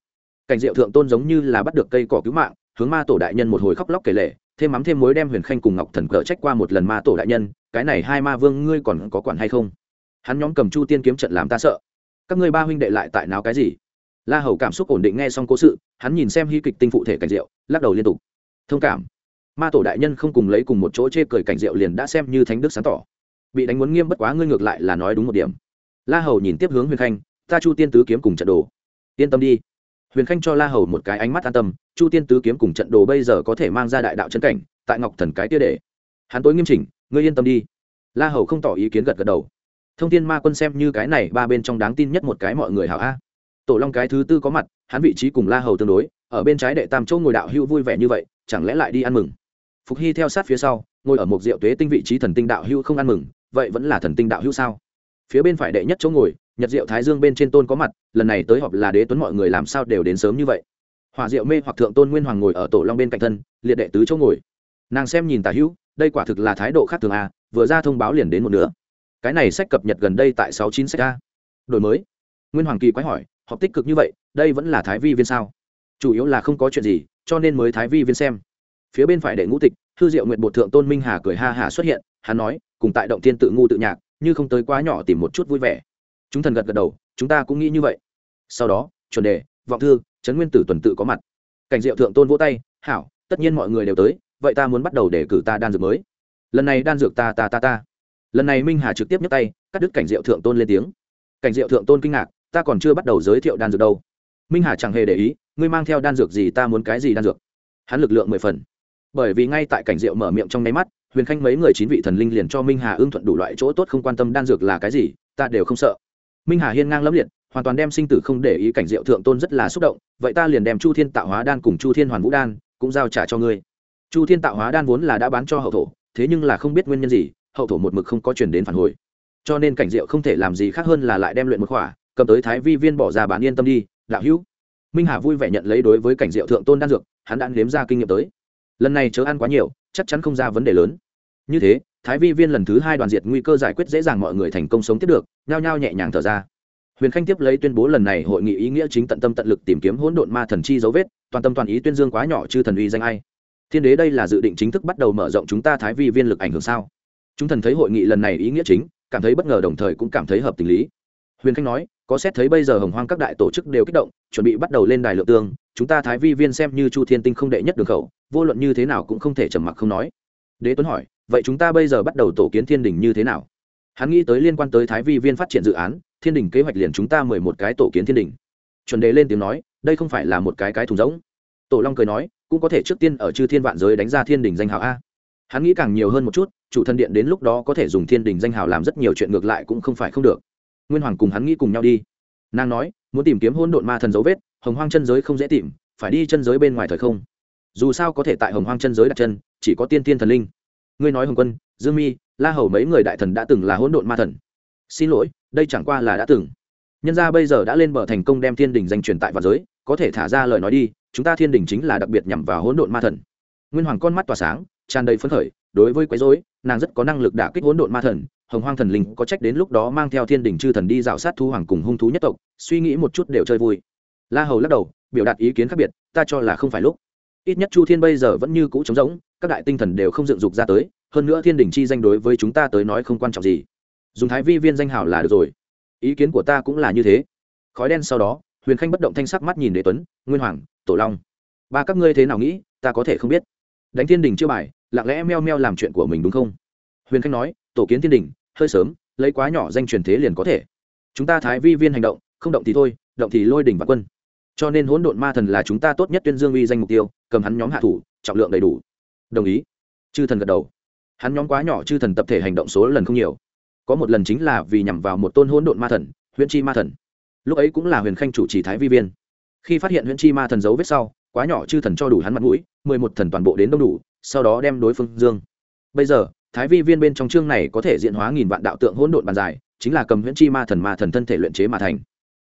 Cảnh diệu thượng tôn giống như là bắt được cây cỏ cứu mạng, hướng ma tổ đại nhân một hồi khóc lóc kể lể thêm mắm thêm mối đem huyền khanh cùng ngọc thần cờ trách qua một lần ma tổ đại nhân, cái này hai ma vương ngươi còn có quản hay không? Hắn nhóm cầm chu tiên kiếm trận làm ta sợ. Các ngươi ba huynh đệ lại tại nào cái gì? La hầu cảm xúc ổn định nghe xong cố sự, hắn nhìn xem hy kịch tinh phụ thể cảnh diệu, lắc đầu liên tục. Thông cảm. Ma tổ đại nhân không cùng lấy cùng một chỗ chê cười cảnh diệu liền đã xem như thánh đức sáng tỏ. Bị đánh muốn nghiêm bất quá ngươi ngược lại là nói đúng một điểm. La hầu nhìn tiếp hướng huyền khanh, ta chu tiên tứ kiếm cùng trận đồ. Yên tâm đi huyền khanh cho la hầu một cái ánh mắt an tâm, chu tiên tứ kiếm cùng trận đồ bây giờ có thể mang ra đại đạo chân cảnh, tại ngọc thần cái tia để. Hắn tối nghiêm chỉnh, ngươi yên tâm đi. La hầu không tỏ ý kiến gật gật đầu. Thông tin ma quân xem như cái này ba bên trong đáng tin nhất một cái mọi người hảo a. Tổ long cái thứ tư có mặt, hắn vị trí cùng la hầu tương đối, ở bên trái đệ tam châu ngồi đạo hữu vui vẻ như vậy, chẳng lẽ lại đi ăn mừng? Phục hy theo sát phía sau, ngồi ở một diệu tuế tinh vị trí thần tinh đạo hữu không ăn mừng, vậy vẫn là thần tinh đạo hữu sao? Phía bên phải đệ nhất chỗ ngồi nhật diệu thái dương bên trên tôn có mặt, lần này tới họp là đế tuấn mọi người làm sao đều đến sớm như vậy. Hòa diệu mê hoặc thượng tôn nguyên hoàng ngồi ở tổ long bên cạnh thân, liệt đệ tứ chỗ ngồi. Nàng xem nhìn tả hữu, đây quả thực là thái độ khác thường a, vừa ra thông báo liền đến một nửa. Cái này sách cập nhật gần đây tại sáu chín sách a. Đổi mới. Nguyên hoàng kỳ quái hỏi, họp tích cực như vậy, đây vẫn là thái vi viên sao? Chủ yếu là không có chuyện gì, cho nên mới thái vi viên xem. Phía bên phải đệ ngũ tịch thư diệu nguyện bột thượng tôn minh hà cười ha hà xuất hiện, hắn nói, cùng tại động tiên tự ngu tự nhạc, như không tới quá nhỏ tìm một chút vui vẻ chúng thần gật gật đầu, chúng ta cũng nghĩ như vậy. Sau đó, chuẩn đề, vọng thư, trấn nguyên tử tuần tự có mặt. Cảnh diệu thượng tôn vỗ tay, hảo, tất nhiên mọi người đều tới, vậy ta muốn bắt đầu để cử ta đan dược mới. Lần này đan dược ta ta ta ta. Lần này minh hà trực tiếp nhấc tay, cắt đứt cảnh diệu thượng tôn lên tiếng. Cảnh diệu thượng tôn kinh ngạc, ta còn chưa bắt đầu giới thiệu đan dược đâu. Minh hà chẳng hề để ý, ngươi mang theo đan dược gì, ta muốn cái gì đan dược? Hắn lực lượng mười phần. Bởi vì ngay tại cảnh diệu mở miệng trong nháy mắt, huyền khanh mấy người chín vị thần linh liền cho minh hà ưng thuận đủ loại chỗ tốt không quan tâm đan dược là cái gì, ta đều không sợ minh hà hiên ngang lẫm liệt, hoàn toàn đem sinh tử không để ý cảnh diệu thượng tôn rất là xúc động, vậy ta liền đem chu thiên tạo hóa đan cùng chu thiên hoàn vũ đan cũng giao trả cho ngươi. Chu thiên tạo hóa đan vốn là đã bán cho hậu thổ, thế nhưng là không biết nguyên nhân gì, hậu thổ một mực không có chuyển đến phản hồi. Cho nên cảnh diệu không thể làm gì khác hơn là lại đem luyện một khỏa, cầm tới thái vi viên bỏ ra bán yên tâm đi, đạo hữu. Minh hà vui vẻ nhận lấy đối với cảnh diệu thượng tôn đan dược, hắn đã nếm ra kinh nghiệm tới. Lần này chớ ăn quá nhiều, chắc chắn không ra vấn đề lớn. Như thế thái vi viên lần thứ hai đoàn diệt nguy cơ giải quyết dễ dàng mọi người thành công sống tiếp được, nhao nhao nhẹ nhàng thở ra. Huyền khanh tiếp lấy tuyên bố lần này hội nghị ý nghĩa chính tận tâm tận lực tìm kiếm hỗn độn ma thần chi dấu vết, toàn tâm toàn ý tuyên dương quá nhỏ chư thần uy danh ai. Thiên đế đây là dự định chính thức bắt đầu mở rộng chúng ta thái vi viên lực ảnh hưởng sao? Chúng thần thấy hội nghị lần này ý nghĩa chính, cảm thấy bất ngờ đồng thời cũng cảm thấy hợp tình lý. Huyền khanh nói, có xét thấy bây giờ hồng hoang các đại tổ chức đều kích động, chuẩn bị bắt đầu lên đài lượng tương, chúng ta thái vi viên xem như chu thiên tinh không đệ nhất đường khẩu, vô luận như thế nào cũng không thể trầm mặc không nói. Đế tuấn hỏi vậy chúng ta bây giờ bắt đầu tổ kiến thiên đình như thế nào? Hắn nghĩ tới liên quan tới thái vi viên phát triển dự án, thiên đình kế hoạch liền chúng ta mười một cái tổ kiến thiên đình. Chuẩn đề lên tiếng nói, đây không phải là một cái cái thùng rỗng. Tổ long cười nói, cũng có thể trước tiên ở chư thiên vạn giới đánh ra thiên đình danh hào a. Hắn nghĩ càng nhiều hơn một chút, chủ thân điện đến lúc đó có thể dùng thiên đình danh hào làm rất nhiều chuyện ngược lại cũng không phải không được. Nguyên hoàng cùng hắn nghĩ cùng nhau đi. Nàng nói, muốn tìm kiếm hôn độn ma thần dấu vết, hồng hoang chân giới không dễ tìm, phải đi chân giới bên ngoài thời không. Dù sao có thể tại hồng hoang chân giới đặt chân, chỉ có tiên tiên thần linh ngươi nói hồng quân, dương mi, la hầu mấy người đại thần đã từng là hỗn độn ma thần. Xin lỗi, đây chẳng qua là đã từng. Nhân gia bây giờ đã lên bờ thành công đem thiên đình danh truyền tại vào giới, có thể thả ra lời nói đi, chúng ta thiên đình chính là đặc biệt nhằm vào hỗn độn ma thần. Nguyên hoàng con mắt tỏa sáng, tràn đầy phấn khởi, đối với quấy rối, nàng rất có năng lực đả kích hỗn độn ma thần, hồng hoang thần linh có trách đến lúc đó mang theo thiên đình chư thần đi dạo sát thu hoàng cùng hung thú nhất tộc, suy nghĩ một chút đều chơi vui. La hầu lắc đầu, biểu đạt ý kiến khác biệt, ta cho là không phải lúc. Ít nhất chu thiên bây giờ vẫn như cũ trống rỗng các đại tinh thần đều không dựng dục ra tới, hơn nữa thiên đình chi danh đối với chúng ta tới nói không quan trọng gì. Dùng thái vi viên danh hảo là được rồi. Ý kiến của ta cũng là như thế. Khói đen sau đó, huyền khanh bất động thanh sắc mắt nhìn đế tuấn, nguyên hoàng, tổ long. Ba các ngươi thế nào nghĩ, ta có thể không biết. Đánh thiên đình chưa bài, lặng lẽ meo meo làm chuyện của mình đúng không? Huyền khanh nói, tổ kiến thiên đình, hơi sớm, lấy quá nhỏ danh truyền thế liền có thể. Chúng ta thái vi viên hành động, không động thì thôi, động thì lôi đỉnh và quân. Cho nên hỗn độn ma thần là chúng ta tốt nhất tuyên dương uy danh mục tiêu, cầm hắn nhóm hạ thủ, trọng lượng đầy đủ đồng ý. Chư thần gật đầu. Hắn nhóm quá nhỏ chư thần tập thể hành động số lần không nhiều. Có một lần chính là vì nhằm vào một tôn hỗn độn ma thần huyện chi ma thần. Lúc ấy cũng là huyền khanh chủ trì thái vi viên. Khi phát hiện huyện chi ma thần dấu vết sau, quá nhỏ chư thần cho đủ hắn mặt mũi, mười một thần toàn bộ đến đông đủ, sau đó đem đối phương dương. Bây giờ, thái vi viên bên trong chương này có thể diện hóa nghìn vạn đạo tượng hỗn độn bàn dài, chính là cầm huyễn chi ma thần ma thần thân thể luyện chế mà thành.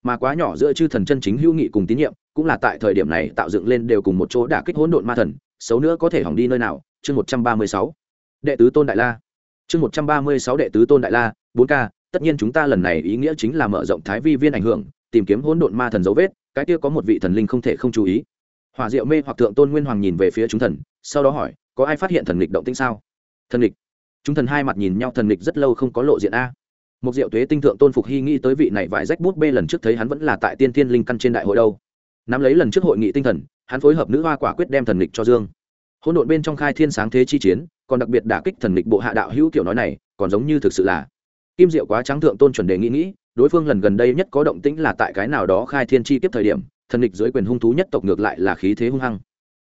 Mà quá nhỏ giữa chư thần chân chính hữu nghị cùng tín nhiệm, cũng là tại thời điểm này tạo dựng lên đều cùng một chỗ đả kích hỗn độn ma thần xấu nữa có thể hỏng đi nơi nào, chương một trăm ba mươi sáu. Đệ tứ tôn đại la. Chương một trăm ba mươi sáu đệ tứ tôn đại la, bốn k tất nhiên chúng ta lần này ý nghĩa chính là mở rộng thái vi viên ảnh hưởng, tìm kiếm hỗn độn ma thần dấu vết, cái kia có một vị thần linh không thể không chú ý. Hòa diệu mê hoặc thượng tôn nguyên hoàng nhìn về phía chúng thần, sau đó hỏi, có ai phát hiện thần lịch động tĩnh sao? Thần lịch chúng thần hai mặt nhìn nhau, thần lịch rất lâu không có lộ diện a. Một diệu tuế tinh thượng tôn phục hy nghĩ tới vị này vài rách bút bê lần trước thấy hắn vẫn là tại tiên tiên linh căn trên đại hội đâu nắm lấy lần trước hội nghị tinh thần, hắn phối hợp nữ hoa quả quyết đem thần lịch cho dương. Hỗn độn bên trong khai thiên sáng thế chi chiến, còn đặc biệt đả kích thần lịch bộ hạ đạo hữu kiểu nói này, còn giống như thực sự là kim diệu quá trắng thượng tôn chuẩn đề nghĩ nghĩ, đối phương lần gần đây nhất có động tĩnh là tại cái nào đó khai thiên chi kiếp thời điểm, thần lịch dưới quyền hung thú nhất tộc ngược lại là khí thế hung hăng.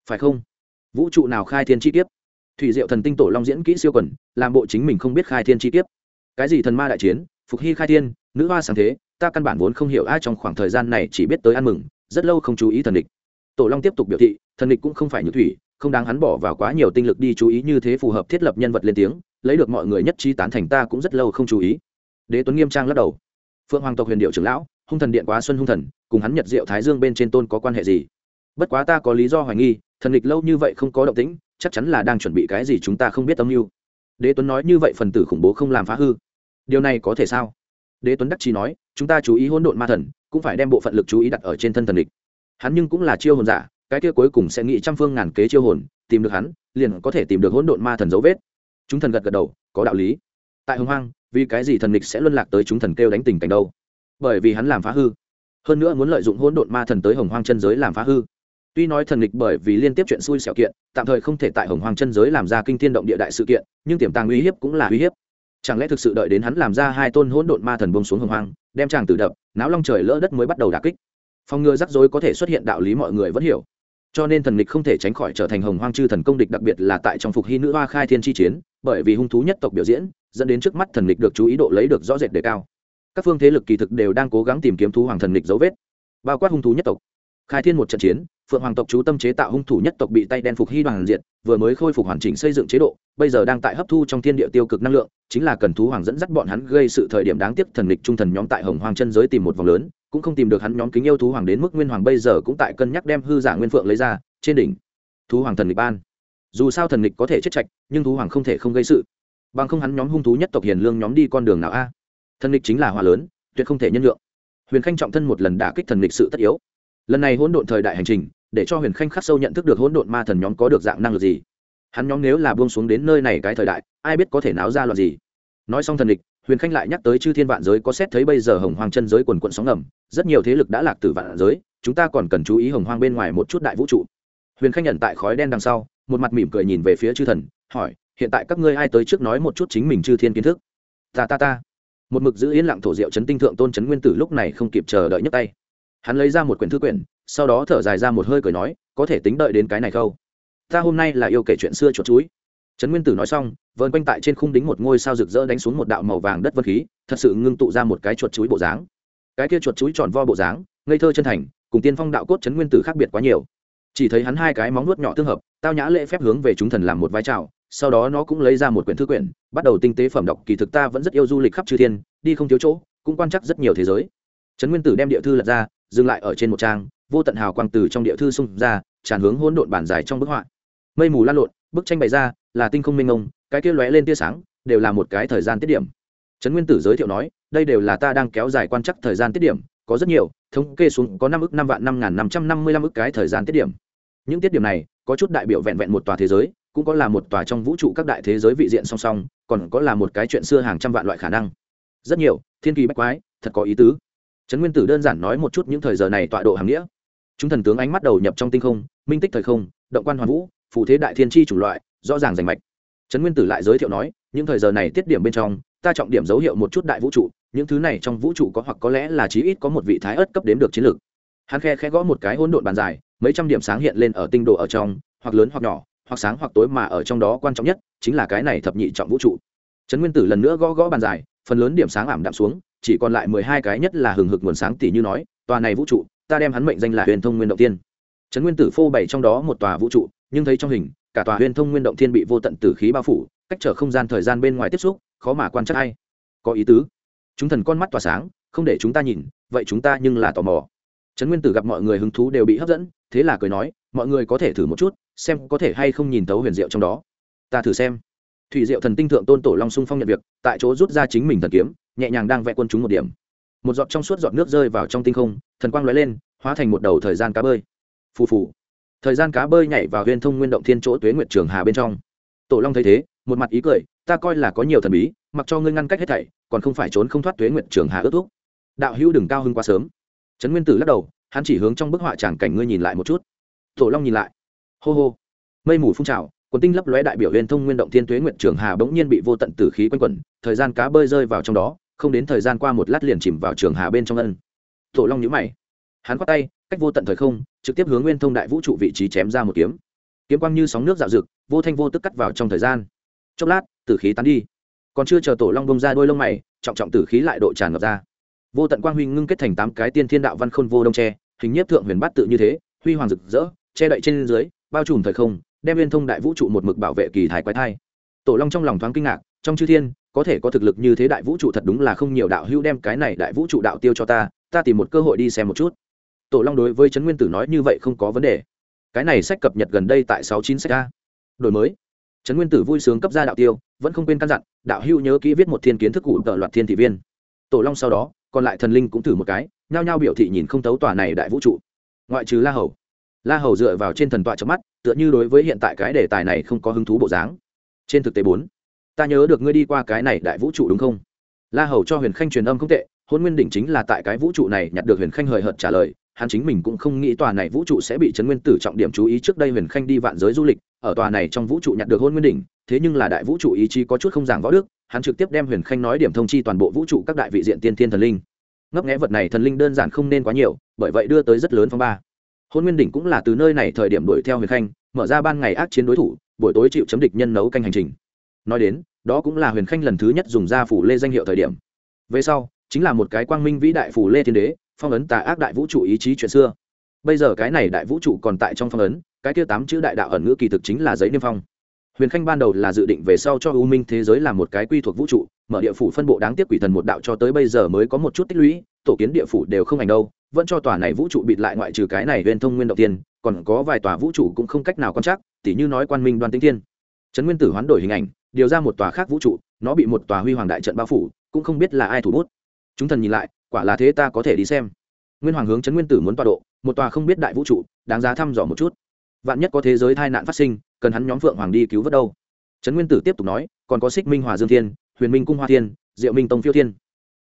Phải không? Vũ trụ nào khai thiên chi kiếp? Thủy diệu thần tinh tổ long diễn kỹ siêu quần, làm bộ chính mình không biết khai thiên chi kiếp. Cái gì thần ma đại chiến? Phục hy khai thiên, nữ hoa sáng thế, ta căn bản vốn không hiểu ai trong khoảng thời gian này chỉ biết tới ăn mừng rất lâu không chú ý thần địch. Tổ long tiếp tục biểu thị, thần địch cũng không phải như thủy, không đáng hắn bỏ vào quá nhiều tinh lực đi chú ý như thế phù hợp thiết lập nhân vật lên tiếng, lấy được mọi người nhất trí tán thành ta cũng rất lâu không chú ý. Đế tuấn nghiêm trang lắc đầu. Phượng hoàng tộc huyền điệu trưởng lão, hung thần điện quá xuân hung thần, cùng hắn nhật diệu thái dương bên trên tôn có quan hệ gì? Bất quá ta có lý do hoài nghi, thần địch lâu như vậy không có động tĩnh, chắc chắn là đang chuẩn bị cái gì chúng ta không biết âm mưu. Đế tuấn nói như vậy phần tử khủng bố không làm phá hư. Điều này có thể sao? Đế tuấn đắc chí nói, chúng ta chú ý hỗn độn ma thần, cũng phải đem bộ phận lực chú ý đặt ở trên thân thần địch. Hắn nhưng cũng là chiêu hồn giả, cái kia cuối cùng sẽ nghĩ trăm phương ngàn kế chiêu hồn, tìm được hắn, liền có thể tìm được hỗn độn ma thần dấu vết. Chúng thần gật gật đầu, có đạo lý. Tại hồng hoang, vì cái gì thần địch sẽ luân lạc tới chúng thần kêu đánh tình cảnh đâu? Bởi vì hắn làm phá hư. Hơn nữa muốn lợi dụng hỗn độn ma thần tới hồng hoang chân giới làm phá hư. Tuy nói thần địch bởi vì liên tiếp chuyện xui xẻo kiện, tạm thời không thể tại hồng hoang chân giới làm ra kinh thiên động địa đại sự kiện, nhưng tiềm tàng uy hiếp cũng là uy hiếp chẳng lẽ thực sự đợi đến hắn làm ra hai tôn hỗn độn ma thần bông xuống hồng hoang, đem chàng tự đập, náo long trời lỡ đất mới bắt đầu đà kích? Phòng ngừa rắc rối có thể xuất hiện đạo lý mọi người vẫn hiểu. Cho nên thần địch không thể tránh khỏi trở thành hồng hoang chư thần công địch, đặc biệt là tại trong phục hy nữ hoa khai thiên chi chiến, bởi vì hung thú nhất tộc biểu diễn, dẫn đến trước mắt thần địch được chú ý độ lấy được rõ rệt đề cao. Các phương thế lực kỳ thực đều đang cố gắng tìm kiếm thú hoàng thần địch dấu vết, bao quát hung thú nhất tộc khai thiên một trận chiến, phượng hoàng tộc chú tâm chế tạo hung thủ nhất tộc bị tay đen phục hy đoàn diệt, vừa mới khôi phục hoàn chỉnh xây dựng chế độ, bây giờ đang tại hấp thu trong thiên địa tiêu cực năng lượng, chính là cần thú hoàng dẫn dắt bọn hắn gây sự thời điểm đáng tiếc thần địch trung thần nhóm tại hồng hoàng chân giới tìm một vòng lớn, cũng không tìm được hắn nhóm kính yêu thú hoàng đến mức nguyên hoàng bây giờ cũng tại cân nhắc đem hư giả nguyên phượng lấy ra, trên đỉnh, thú hoàng thần lịch ban. Dù sao thần địch có thể chết chạch nhưng thú hoàng không thể không gây sự. Bằng không hắn nhóm hung thú nhất tộc hiền lương nhóm đi con đường nào a? Thần địch chính là hòa lớn, tuyệt không thể nhân lượng huyền khanh trọng thân một lần đả kích thần địch sự tất yếu lần này hỗn độn thời đại hành trình, để cho huyền khanh khắc sâu nhận thức được hỗn độn ma thần nhóm có được dạng năng lực gì. Hắn nhóm nếu là buông xuống đến nơi này cái thời đại, ai biết có thể náo ra loạn gì. Nói xong thần địch, huyền khanh lại nhắc tới chư thiên vạn giới có xét thấy bây giờ hồng hoang chân giới quần quận sóng ngầm, rất nhiều thế lực đã lạc từ vạn giới, chúng ta còn cần chú ý hồng hoang bên ngoài một chút đại vũ trụ. Huyền khanh nhận tại khói đen đằng sau, một mặt mỉm cười nhìn về phía chư thần, hỏi, hiện tại các ngươi ai tới trước nói một chút chính mình chư thiên kiến thức? Ta ta ta. Một mực giữ yên lặng thổ diệu chấn tinh thượng tôn chấn nguyên tử lúc này không kịp chờ đợi nhấc tay hắn lấy ra một quyển thư quyển, sau đó thở dài ra một hơi cười nói, có thể tính đợi đến cái này không? Ta hôm nay là yêu kể chuyện xưa chuột chuối trấn nguyên tử nói xong vơn quanh tại trên khung đính một ngôi sao rực rỡ đánh xuống một đạo màu vàng đất vân khí, thật sự ngưng tụ ra một cái chuột chuối bộ dáng. Cái kia chuột chuối tròn vo bộ dáng, ngây thơ chân thành, cùng tiên phong đạo cốt trấn nguyên tử khác biệt quá nhiều. Chỉ thấy hắn hai cái móng nuốt nhỏ tương hợp, tao nhã lễ phép hướng về chúng thần làm một vai trào, sau đó nó cũng lấy ra một quyển thư quyển, bắt đầu tinh tế phẩm đọc, kỳ thực ta vẫn rất yêu du lịch khắp chư thiên, đi không thiếu chỗ, cũng quan chắc rất nhiều thế giới. Trấn nguyên tử đem địa thư lật ra dừng lại ở trên một trang, vô tận hào quang từ trong địa thư xung ra, tràn hướng hỗn độn bản dài trong bức họa. Mây mù lan lộn, bức tranh bày ra, là tinh không minh ông cái kia lóe lên tia sáng, đều là một cái thời gian tiết điểm. Trấn nguyên tử giới thiệu nói, đây đều là ta đang kéo dài quan chắc thời gian tiết điểm, có rất nhiều, thống kê xuống có năm ước năm vạn năm ngàn năm trăm năm mươi lăm ước cái thời gian tiết điểm. Những tiết điểm này, có chút đại biểu vẹn vẹn một tòa thế giới, cũng có là một tòa trong vũ trụ các đại thế giới vị diện song song, còn có là một cái chuyện xưa hàng trăm vạn loại khả năng. Rất nhiều, thiên kỳ bách quái, thật có ý tứ trấn nguyên tử đơn giản nói một chút những thời giờ này tọa độ hàm nghĩa. Chúng thần tướng ánh mắt đầu nhập trong tinh không, minh tích thời không, động quan hoàn vũ, phù thế đại thiên tri chủng loại, rõ ràng rành mạch. Trấn nguyên tử lại giới thiệu nói, những thời giờ này tiết điểm bên trong, ta trọng điểm dấu hiệu một chút đại vũ trụ, những thứ này trong vũ trụ có hoặc có lẽ là chí ít có một vị thái ớt cấp đếm được chiến lược. Hắn khe khe gõ một cái hỗn độn bàn dài, mấy trăm điểm sáng hiện lên ở tinh độ ở trong, hoặc lớn hoặc nhỏ, hoặc sáng hoặc tối mà ở trong đó quan trọng nhất chính là cái này thập nhị trọng vũ trụ. Trấn nguyên tử lần nữa gõ gõ bàn dài, phần lớn điểm sáng ảm đạm xuống chỉ còn lại mười hai cái nhất là hừng hực nguồn sáng tỷ như nói, tòa này vũ trụ, ta đem hắn mệnh danh là huyền thông nguyên động tiên trấn nguyên tử phô bày trong đó một tòa vũ trụ, nhưng thấy trong hình, cả tòa huyền thông nguyên động thiên bị vô tận tử khí bao phủ, cách trở không gian thời gian bên ngoài tiếp xúc, khó mà quan trắc hay có ý tứ. Chúng thần con mắt tỏa sáng, không để chúng ta nhìn, vậy chúng ta nhưng là tò mò. Trấn nguyên tử gặp mọi người hứng thú đều bị hấp dẫn, thế là cười nói, mọi người có thể thử một chút, xem có thể hay không nhìn tấu huyền diệu trong đó. Ta thử xem thủy diệu thần tinh thượng tôn tổ long sung phong nhận việc, tại chỗ rút ra chính mình thần kiếm, nhẹ nhàng đang vẽ quân chúng một điểm. Một giọt trong suốt giọt nước rơi vào trong tinh không, thần quang lóe lên, hóa thành một đầu thời gian cá bơi. Phù phù. Thời gian cá bơi nhảy vào huyên thông nguyên động thiên chỗ tuế nguyệt trường hà bên trong. Tổ long thấy thế, một mặt ý cười, ta coi là có nhiều thần bí, mặc cho ngươi ngăn cách hết thảy, còn không phải trốn không thoát tuế nguyệt trường hà ước thúc. đạo hữu đừng cao hơn quá sớm. Trấn nguyên tử lắc đầu, hắn chỉ hướng trong bức họa tràng cảnh ngươi nhìn lại một chút. Tổ long nhìn lại. Hô hô. Mây mù phun trào quần tinh lấp lóe đại biểu huyền thông nguyên động thiên tuế nguyệt trường hà bỗng nhiên bị vô tận tử khí quanh quẩn, thời gian cá bơi rơi vào trong đó, không đến thời gian qua một lát liền chìm vào trường hà bên trong ân. Tổ long nhíu mày. Hắn quát tay, cách vô tận thời không, trực tiếp hướng nguyên thông đại vũ trụ vị trí chém ra một kiếm. Kiếm quang như sóng nước dạo rực vô thanh vô tức cắt vào trong thời gian. Chốc lát, tử khí tán đi. Còn chưa chờ tổ long bông ra đôi lông mày, trọng trọng tử khí lại độ tràn ngập ra. Vô tận quang huy ngưng kết thành tám cái tiên thiên đạo văn khôn vô đông tre, hình nhiếp thượng huyền bát tự như thế, huy hoàng rực rỡ, che đậy trên dưới, bao trùm thời không đem liên thông đại vũ trụ một mực bảo vệ kỳ thái quái thai. Tổ long trong lòng thoáng kinh ngạc, trong chư thiên, có thể có thực lực như thế đại vũ trụ thật đúng là không nhiều đạo hữu đem cái này đại vũ trụ đạo tiêu cho ta ta tìm một cơ hội đi xem một chút. Tổ long đối với trấn nguyên tử nói như vậy không có vấn đề. Cái này sách cập nhật gần đây tại sáu chín sách a. Đổi mới. Trấn nguyên tử vui sướng cấp ra đạo tiêu, vẫn không quên căn dặn, đạo hữu nhớ kỹ viết một thiên kiến thức cụ tợ loạt thiên thị viên. Tổ long sau đó, còn lại thần linh cũng thử một cái, nhao nhao biểu thị nhìn không tấu tòa này đại vũ trụ. Ngoại trừ la hầu la hầu dựa vào trên thần tọa trong mắt, tựa như đối với hiện tại cái đề tài này không có hứng thú bộ dáng. Trên thực tế bốn, ta nhớ được ngươi đi qua cái này đại vũ trụ đúng không? La hầu cho huyền khanh truyền âm không tệ, hôn nguyên đỉnh chính là tại cái vũ trụ này nhặt được huyền khanh hời hợt trả lời, hắn chính mình cũng không nghĩ tòa này vũ trụ sẽ bị trấn nguyên tử trọng điểm chú ý trước đây huyền khanh đi vạn giới du lịch, ở tòa này trong vũ trụ nhặt được hôn nguyên đỉnh, thế nhưng là đại vũ trụ ý chí có chút không giảng võ đức, hắn trực tiếp đem huyền khanh nói điểm thông chi toàn bộ vũ trụ các đại vị diện tiên thiên thần linh. Ngấp nghẽ vật này thần linh đơn giản không nên quá nhiều, bởi vậy đưa tới rất lớn phong ba hôn nguyên đỉnh cũng là từ nơi này thời điểm đuổi theo huyền khanh, mở ra ban ngày ác chiến đối thủ, buổi tối chịu chấm địch nhân nấu canh hành trình. Nói đến, đó cũng là huyền khanh lần thứ nhất dùng ra phủ lê danh hiệu thời điểm. Về sau, chính là một cái quang minh vĩ đại phủ lê thiên đế, phong ấn tà ác đại vũ trụ ý chí chuyện xưa. Bây giờ cái này đại vũ trụ còn tại trong phong ấn, cái kia tám chữ đại đạo ẩn ngữ kỳ thực chính là giấy niêm phong. Huyền khanh ban đầu là dự định về sau cho u minh thế giới làm một cái quy thuộc vũ trụ, mở địa phủ phân bộ đáng tiếc quỷ thần một đạo cho tới bây giờ mới có một chút tích lũy, tổ kiến địa phủ đều không ảnh đâu vẫn cho tòa này vũ trụ bịt lại ngoại trừ cái này huyền thông nguyên động tiên, còn có vài tòa vũ trụ cũng không cách nào quan trắc, tỉ như nói quan minh đoan tinh thiên. Trấn nguyên tử hoán đổi hình ảnh, điều ra một tòa khác vũ trụ, nó bị một tòa huy hoàng đại trận bao phủ, cũng không biết là ai thủ bút. Chúng thần nhìn lại, quả là thế ta có thể đi xem. Nguyên hoàng hướng trấn nguyên tử muốn tọa độ, một tòa không biết đại vũ trụ, đáng giá thăm dò một chút. Vạn nhất có thế giới tai nạn phát sinh, cần hắn nhóm phượng hoàng đi cứu vớt đâu? Trấn nguyên tử tiếp tục nói, còn có xích minh hòa dương thiên, huyền minh cung hoa thiên, diệu minh tông phiêu thiên.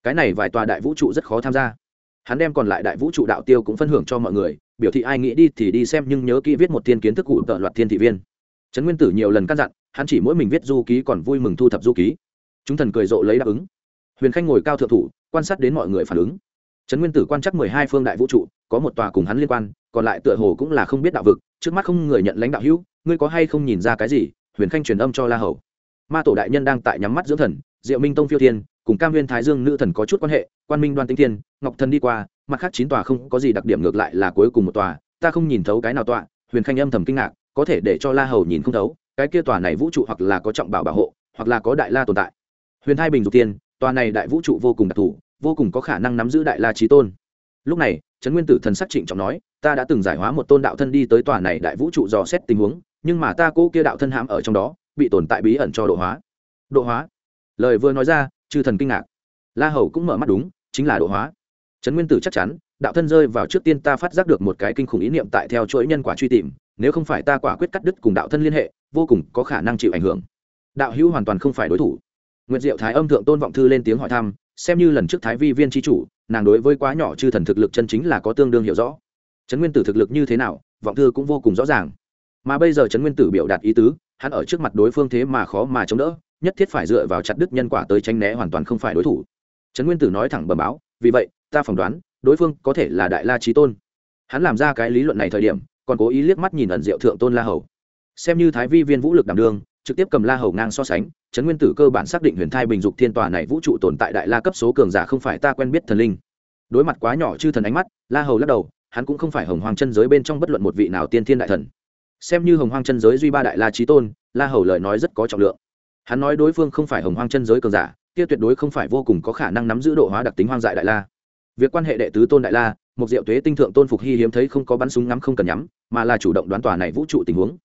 Cái này vài tòa đại vũ trụ rất khó tham gia hắn đem còn lại đại vũ trụ đạo tiêu cũng phân hưởng cho mọi người, biểu thị ai nghĩ đi thì đi xem nhưng nhớ kỹ viết một thiên kiến thức cụ tợ loạt thiên thị viên. Trấn nguyên tử nhiều lần căn dặn, hắn chỉ mỗi mình viết du ký còn vui mừng thu thập du ký. Chúng thần cười rộ lấy đáp ứng. Huyền khanh ngồi cao thượng thủ, quan sát đến mọi người phản ứng. Trấn nguyên tử quan chắc mười hai phương đại vũ trụ, có một tòa cùng hắn liên quan, còn lại tựa hồ cũng là không biết đạo vực, trước mắt không người nhận lãnh đạo hữu, ngươi có hay không nhìn ra cái gì? Huyền khanh truyền âm cho la hầu. Ma tổ đại nhân đang tại nhắm mắt dưỡng thần, diệu minh tông phiêu thiên cùng cam viên thái dương nữ thần có chút quan hệ, quan minh đoan tinh thiên, ngọc thần đi qua, mặt khác chín tòa không có gì đặc điểm ngược lại là cuối cùng một tòa, ta không nhìn thấu cái nào tọa, huyền khanh âm thầm kinh ngạc, có thể để cho la hầu nhìn không thấu, cái kia tòa này vũ trụ hoặc là có trọng bảo bảo hộ, hoặc là có đại la tồn tại. Huyền hai bình dục tiên, tòa này đại vũ trụ vô cùng đặc thù, vô cùng có khả năng nắm giữ đại la trí tôn. Lúc này, trấn nguyên tử thần sắc trịnh trọng nói, ta đã từng giải hóa một tôn đạo thân đi tới tòa này đại vũ trụ dò xét tình huống, nhưng mà ta cố kia đạo thân hãm ở trong đó, bị tồn tại bí ẩn cho độ hóa. Độ hóa? Lời vừa nói ra chư thần kinh ngạc. La hầu cũng mở mắt đúng, chính là độ hóa. Trấn nguyên tử chắc chắn, đạo thân rơi vào trước tiên ta phát giác được một cái kinh khủng ý niệm tại theo chuỗi nhân quả truy tìm, nếu không phải ta quả quyết cắt đứt cùng đạo thân liên hệ, vô cùng có khả năng chịu ảnh hưởng. Đạo hữu hoàn toàn không phải đối thủ. Nguyệt diệu thái âm thượng tôn vọng thư lên tiếng hỏi thăm, xem như lần trước thái vi viên tri chủ, nàng đối với quá nhỏ chư thần thực lực chân chính là có tương đương hiểu rõ. Trấn nguyên tử thực lực như thế nào, vọng thư cũng vô cùng rõ ràng. Mà bây giờ trấn nguyên tử biểu đạt ý tứ, hắn ở trước mặt đối phương thế mà khó mà chống đỡ nhất thiết phải dựa vào chặt đứt nhân quả tới tranh né hoàn toàn không phải đối thủ. Trấn nguyên tử nói thẳng bẩm báo, vì vậy, ta phỏng đoán, đối phương có thể là đại la trí tôn. Hắn làm ra cái lý luận này thời điểm, còn cố ý liếc mắt nhìn ẩn diệu thượng tôn la hầu. Xem như thái vi viên vũ lực đảm đương, trực tiếp cầm la hầu ngang so sánh, trấn nguyên tử cơ bản xác định huyền thai bình dục thiên tòa này vũ trụ tồn tại đại la cấp số cường giả không phải ta quen biết thần linh. Đối mặt quá nhỏ chư thần ánh mắt, la hầu lắc đầu, hắn cũng không phải hồng hoàng chân giới bên trong bất luận một vị nào tiên thiên đại thần. Xem như hồng hoàng chân giới duy ba đại la trí tôn, la hầu lời nói rất có trọng lượng hắn nói đối phương không phải hồng hoang chân giới cường giả, kia tuyệt đối không phải vô cùng có khả năng nắm giữ độ hóa đặc tính hoang dại đại la. Việc quan hệ đệ tứ tôn đại la, một diệu thuế tinh thượng tôn phục hy hiếm thấy không có bắn súng ngắm không cần nhắm, mà là chủ động đoán tòa này vũ trụ tình huống.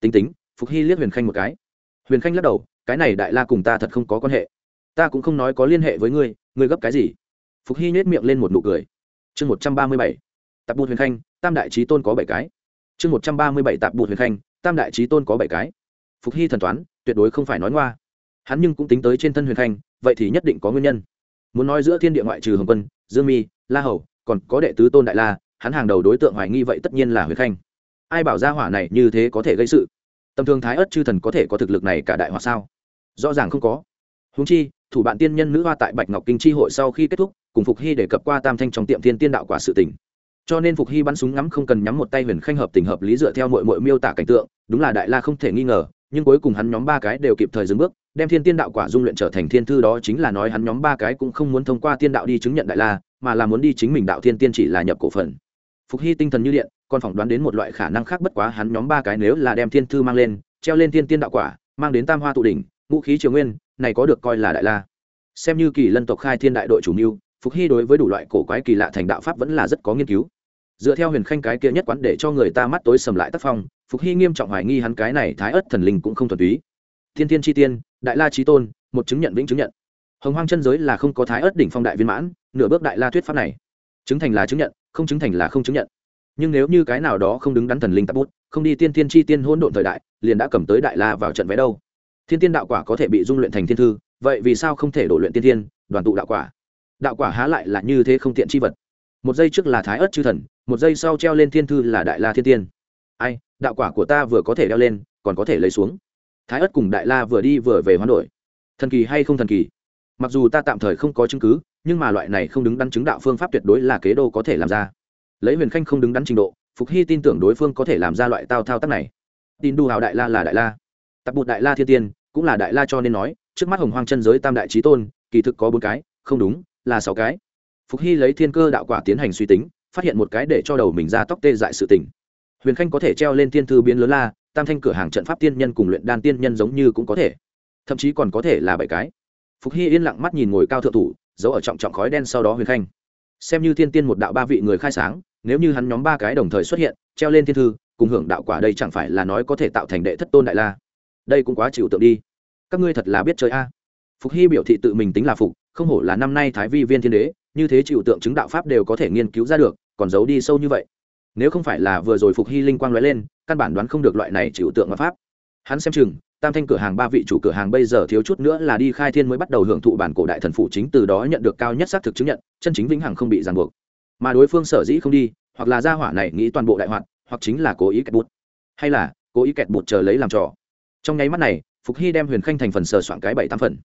Tính tính, phục hy liếc huyền khanh một cái. Huyền khanh lắc đầu, cái này đại la cùng ta thật không có quan hệ. Ta cũng không nói có liên hệ với ngươi ngươi gấp cái gì? Phục hy nhét miệng lên một nụ cười. Chương một trăm ba mươi bảy, tạp bụt huyền khanh, tam đại trí tôn có bảy cái. Chương một trăm ba mươi bảy, tạp bụt huyền khanh, tam đại trí tôn có bảy cái. Phục hy thần toán tuyệt đối không phải nói ngoa. Hắn nhưng cũng tính tới trên thân huyền khanh, vậy thì nhất định có nguyên nhân. Muốn nói giữa thiên địa ngoại trừ hồng quân, dương mi, la hầu, còn có đệ tứ tôn đại la, hắn hàng đầu đối tượng hoài nghi vậy tất nhiên là huyền khanh. Ai bảo ra hỏa này như thế có thể gây sự? Tầm thường thái ất chư thần có thể có thực lực này cả đại hỏa sao? Rõ ràng không có. Húng chi, thủ bạn tiên nhân nữ hoa tại bạch ngọc kinh chi hội sau khi kết thúc, cùng phục hy để cập qua tam thanh trong tiệm thiên tiên đạo quả sự tỉnh cho nên phục hy bắn súng ngắm không cần nhắm một tay huyền khanh hợp tình hợp lý dựa theo mọi mọi miêu tả cảnh tượng, đúng là đại la không thể nghi ngờ nhưng cuối cùng hắn nhóm ba cái đều kịp thời dừng bước, đem thiên tiên đạo quả dung luyện trở thành thiên thư đó chính là nói hắn nhóm ba cái cũng không muốn thông qua tiên đạo đi chứng nhận đại la, mà là muốn đi chính mình đạo thiên tiên chỉ là nhập cổ phần. Phục hy tinh thần như điện, còn phỏng đoán đến một loại khả năng khác bất quá hắn nhóm ba cái nếu là đem thiên thư mang lên, treo lên thiên tiên đạo quả, mang đến tam hoa tụ đỉnh, ngũ khí triều nguyên, này có được coi là đại la. Xem như kỳ lân tộc khai thiên đại đội chủ mưu, phục hy đối với đủ loại cổ quái kỳ lạ thành đạo pháp vẫn là rất có nghiên cứu. Dựa theo huyền khanh cái kia nhất quán để cho người ta mắt tối sầm lại tác phong phục hy nghiêm trọng hoài nghi hắn cái này thái ớt thần linh cũng không thuần túy. Thiên thiên tri tiên, đại la trí tôn, một chứng nhận vĩnh chứng nhận. Hồng hoang chân giới là không có thái ớt đỉnh phong đại viên mãn, nửa bước đại la thuyết pháp này. Chứng thành là chứng nhận, không chứng thành là không chứng nhận. Nhưng nếu như cái nào đó không đứng đắn thần linh tạp bút, không đi tiên tiên chi tiên hỗn độn thời đại, liền đã cầm tới đại la vào trận vé đâu. Thiên tiên đạo quả có thể bị dung luyện thành thiên thư, vậy vì sao không thể đổ luyện tiên tiên đoàn tụ đạo quả? Đạo quả há lại là như thế không tiện chi vật. Một giây trước là thái ớt chư thần, một giây sau treo lên thiên thư là đại la thiên tiên ai, đạo quả của ta vừa có thể đeo lên, còn có thể lấy xuống. Thái ất cùng đại la vừa đi vừa về hoán đổi. Thần kỳ hay không thần kỳ? Mặc dù ta tạm thời không có chứng cứ, nhưng mà loại này không đứng đắn chứng đạo phương pháp tuyệt đối là kế đô có thể làm ra. Lấy huyền khanh không đứng đắn trình độ, phục hy tin tưởng đối phương có thể làm ra loại tao thao tác này. Tin đu hào đại la là đại la. Tập bụt đại la thiên tiên, cũng là đại la cho nên nói, trước mắt hồng hoang chân giới tam đại trí tôn, kỳ thực có bốn cái, không đúng, là sáu cái. Phục hy lấy thiên cơ đạo quả tiến hành suy tính, phát hiện một cái để cho đầu mình ra tóc tê dại sự tình huyền khanh có thể treo lên thiên thư biến lớn la, tam thanh cửa hàng trận pháp tiên nhân cùng luyện đan tiên nhân giống như cũng có thể. Thậm chí còn có thể là bảy cái. Phục hy yên lặng mắt nhìn ngồi cao thượng thủ, giấu ở trọng trọng khói đen sau đó huyền khanh. Xem như thiên tiên một đạo ba vị người khai sáng, nếu như hắn nhóm ba cái đồng thời xuất hiện, treo lên thiên thư, cùng hưởng đạo quả đây chẳng phải là nói có thể tạo thành đệ thất tôn đại la. Đây cũng quá chịu tượng đi. Các ngươi thật là biết chơi a. Phục hy biểu thị tự mình tính là phục, không hổ là năm nay thái vi viên thiên đế, như thế chịu tượng chứng đạo pháp đều có thể nghiên cứu ra được, còn giấu đi sâu như vậy nếu không phải là vừa rồi phục hy linh quang lóe lên, căn bản đoán không được loại này chịu tượng mà pháp. Hắn xem chừng, tam thanh cửa hàng ba vị chủ cửa hàng bây giờ thiếu chút nữa là đi khai thiên mới bắt đầu hưởng thụ bản cổ đại thần phụ chính từ đó nhận được cao nhất xác thực chứng nhận, chân chính vĩnh hằng không bị ràng buộc. Mà đối phương sở dĩ không đi, hoặc là gia hỏa này nghĩ toàn bộ đại hoạn, hoặc chính là cố ý kẹt bút. Hay là cố ý kẹt bút chờ lấy làm trò. Trong nháy mắt này, phục hy đem huyền khanh thành phần sờ soạn cái bảy tám phần.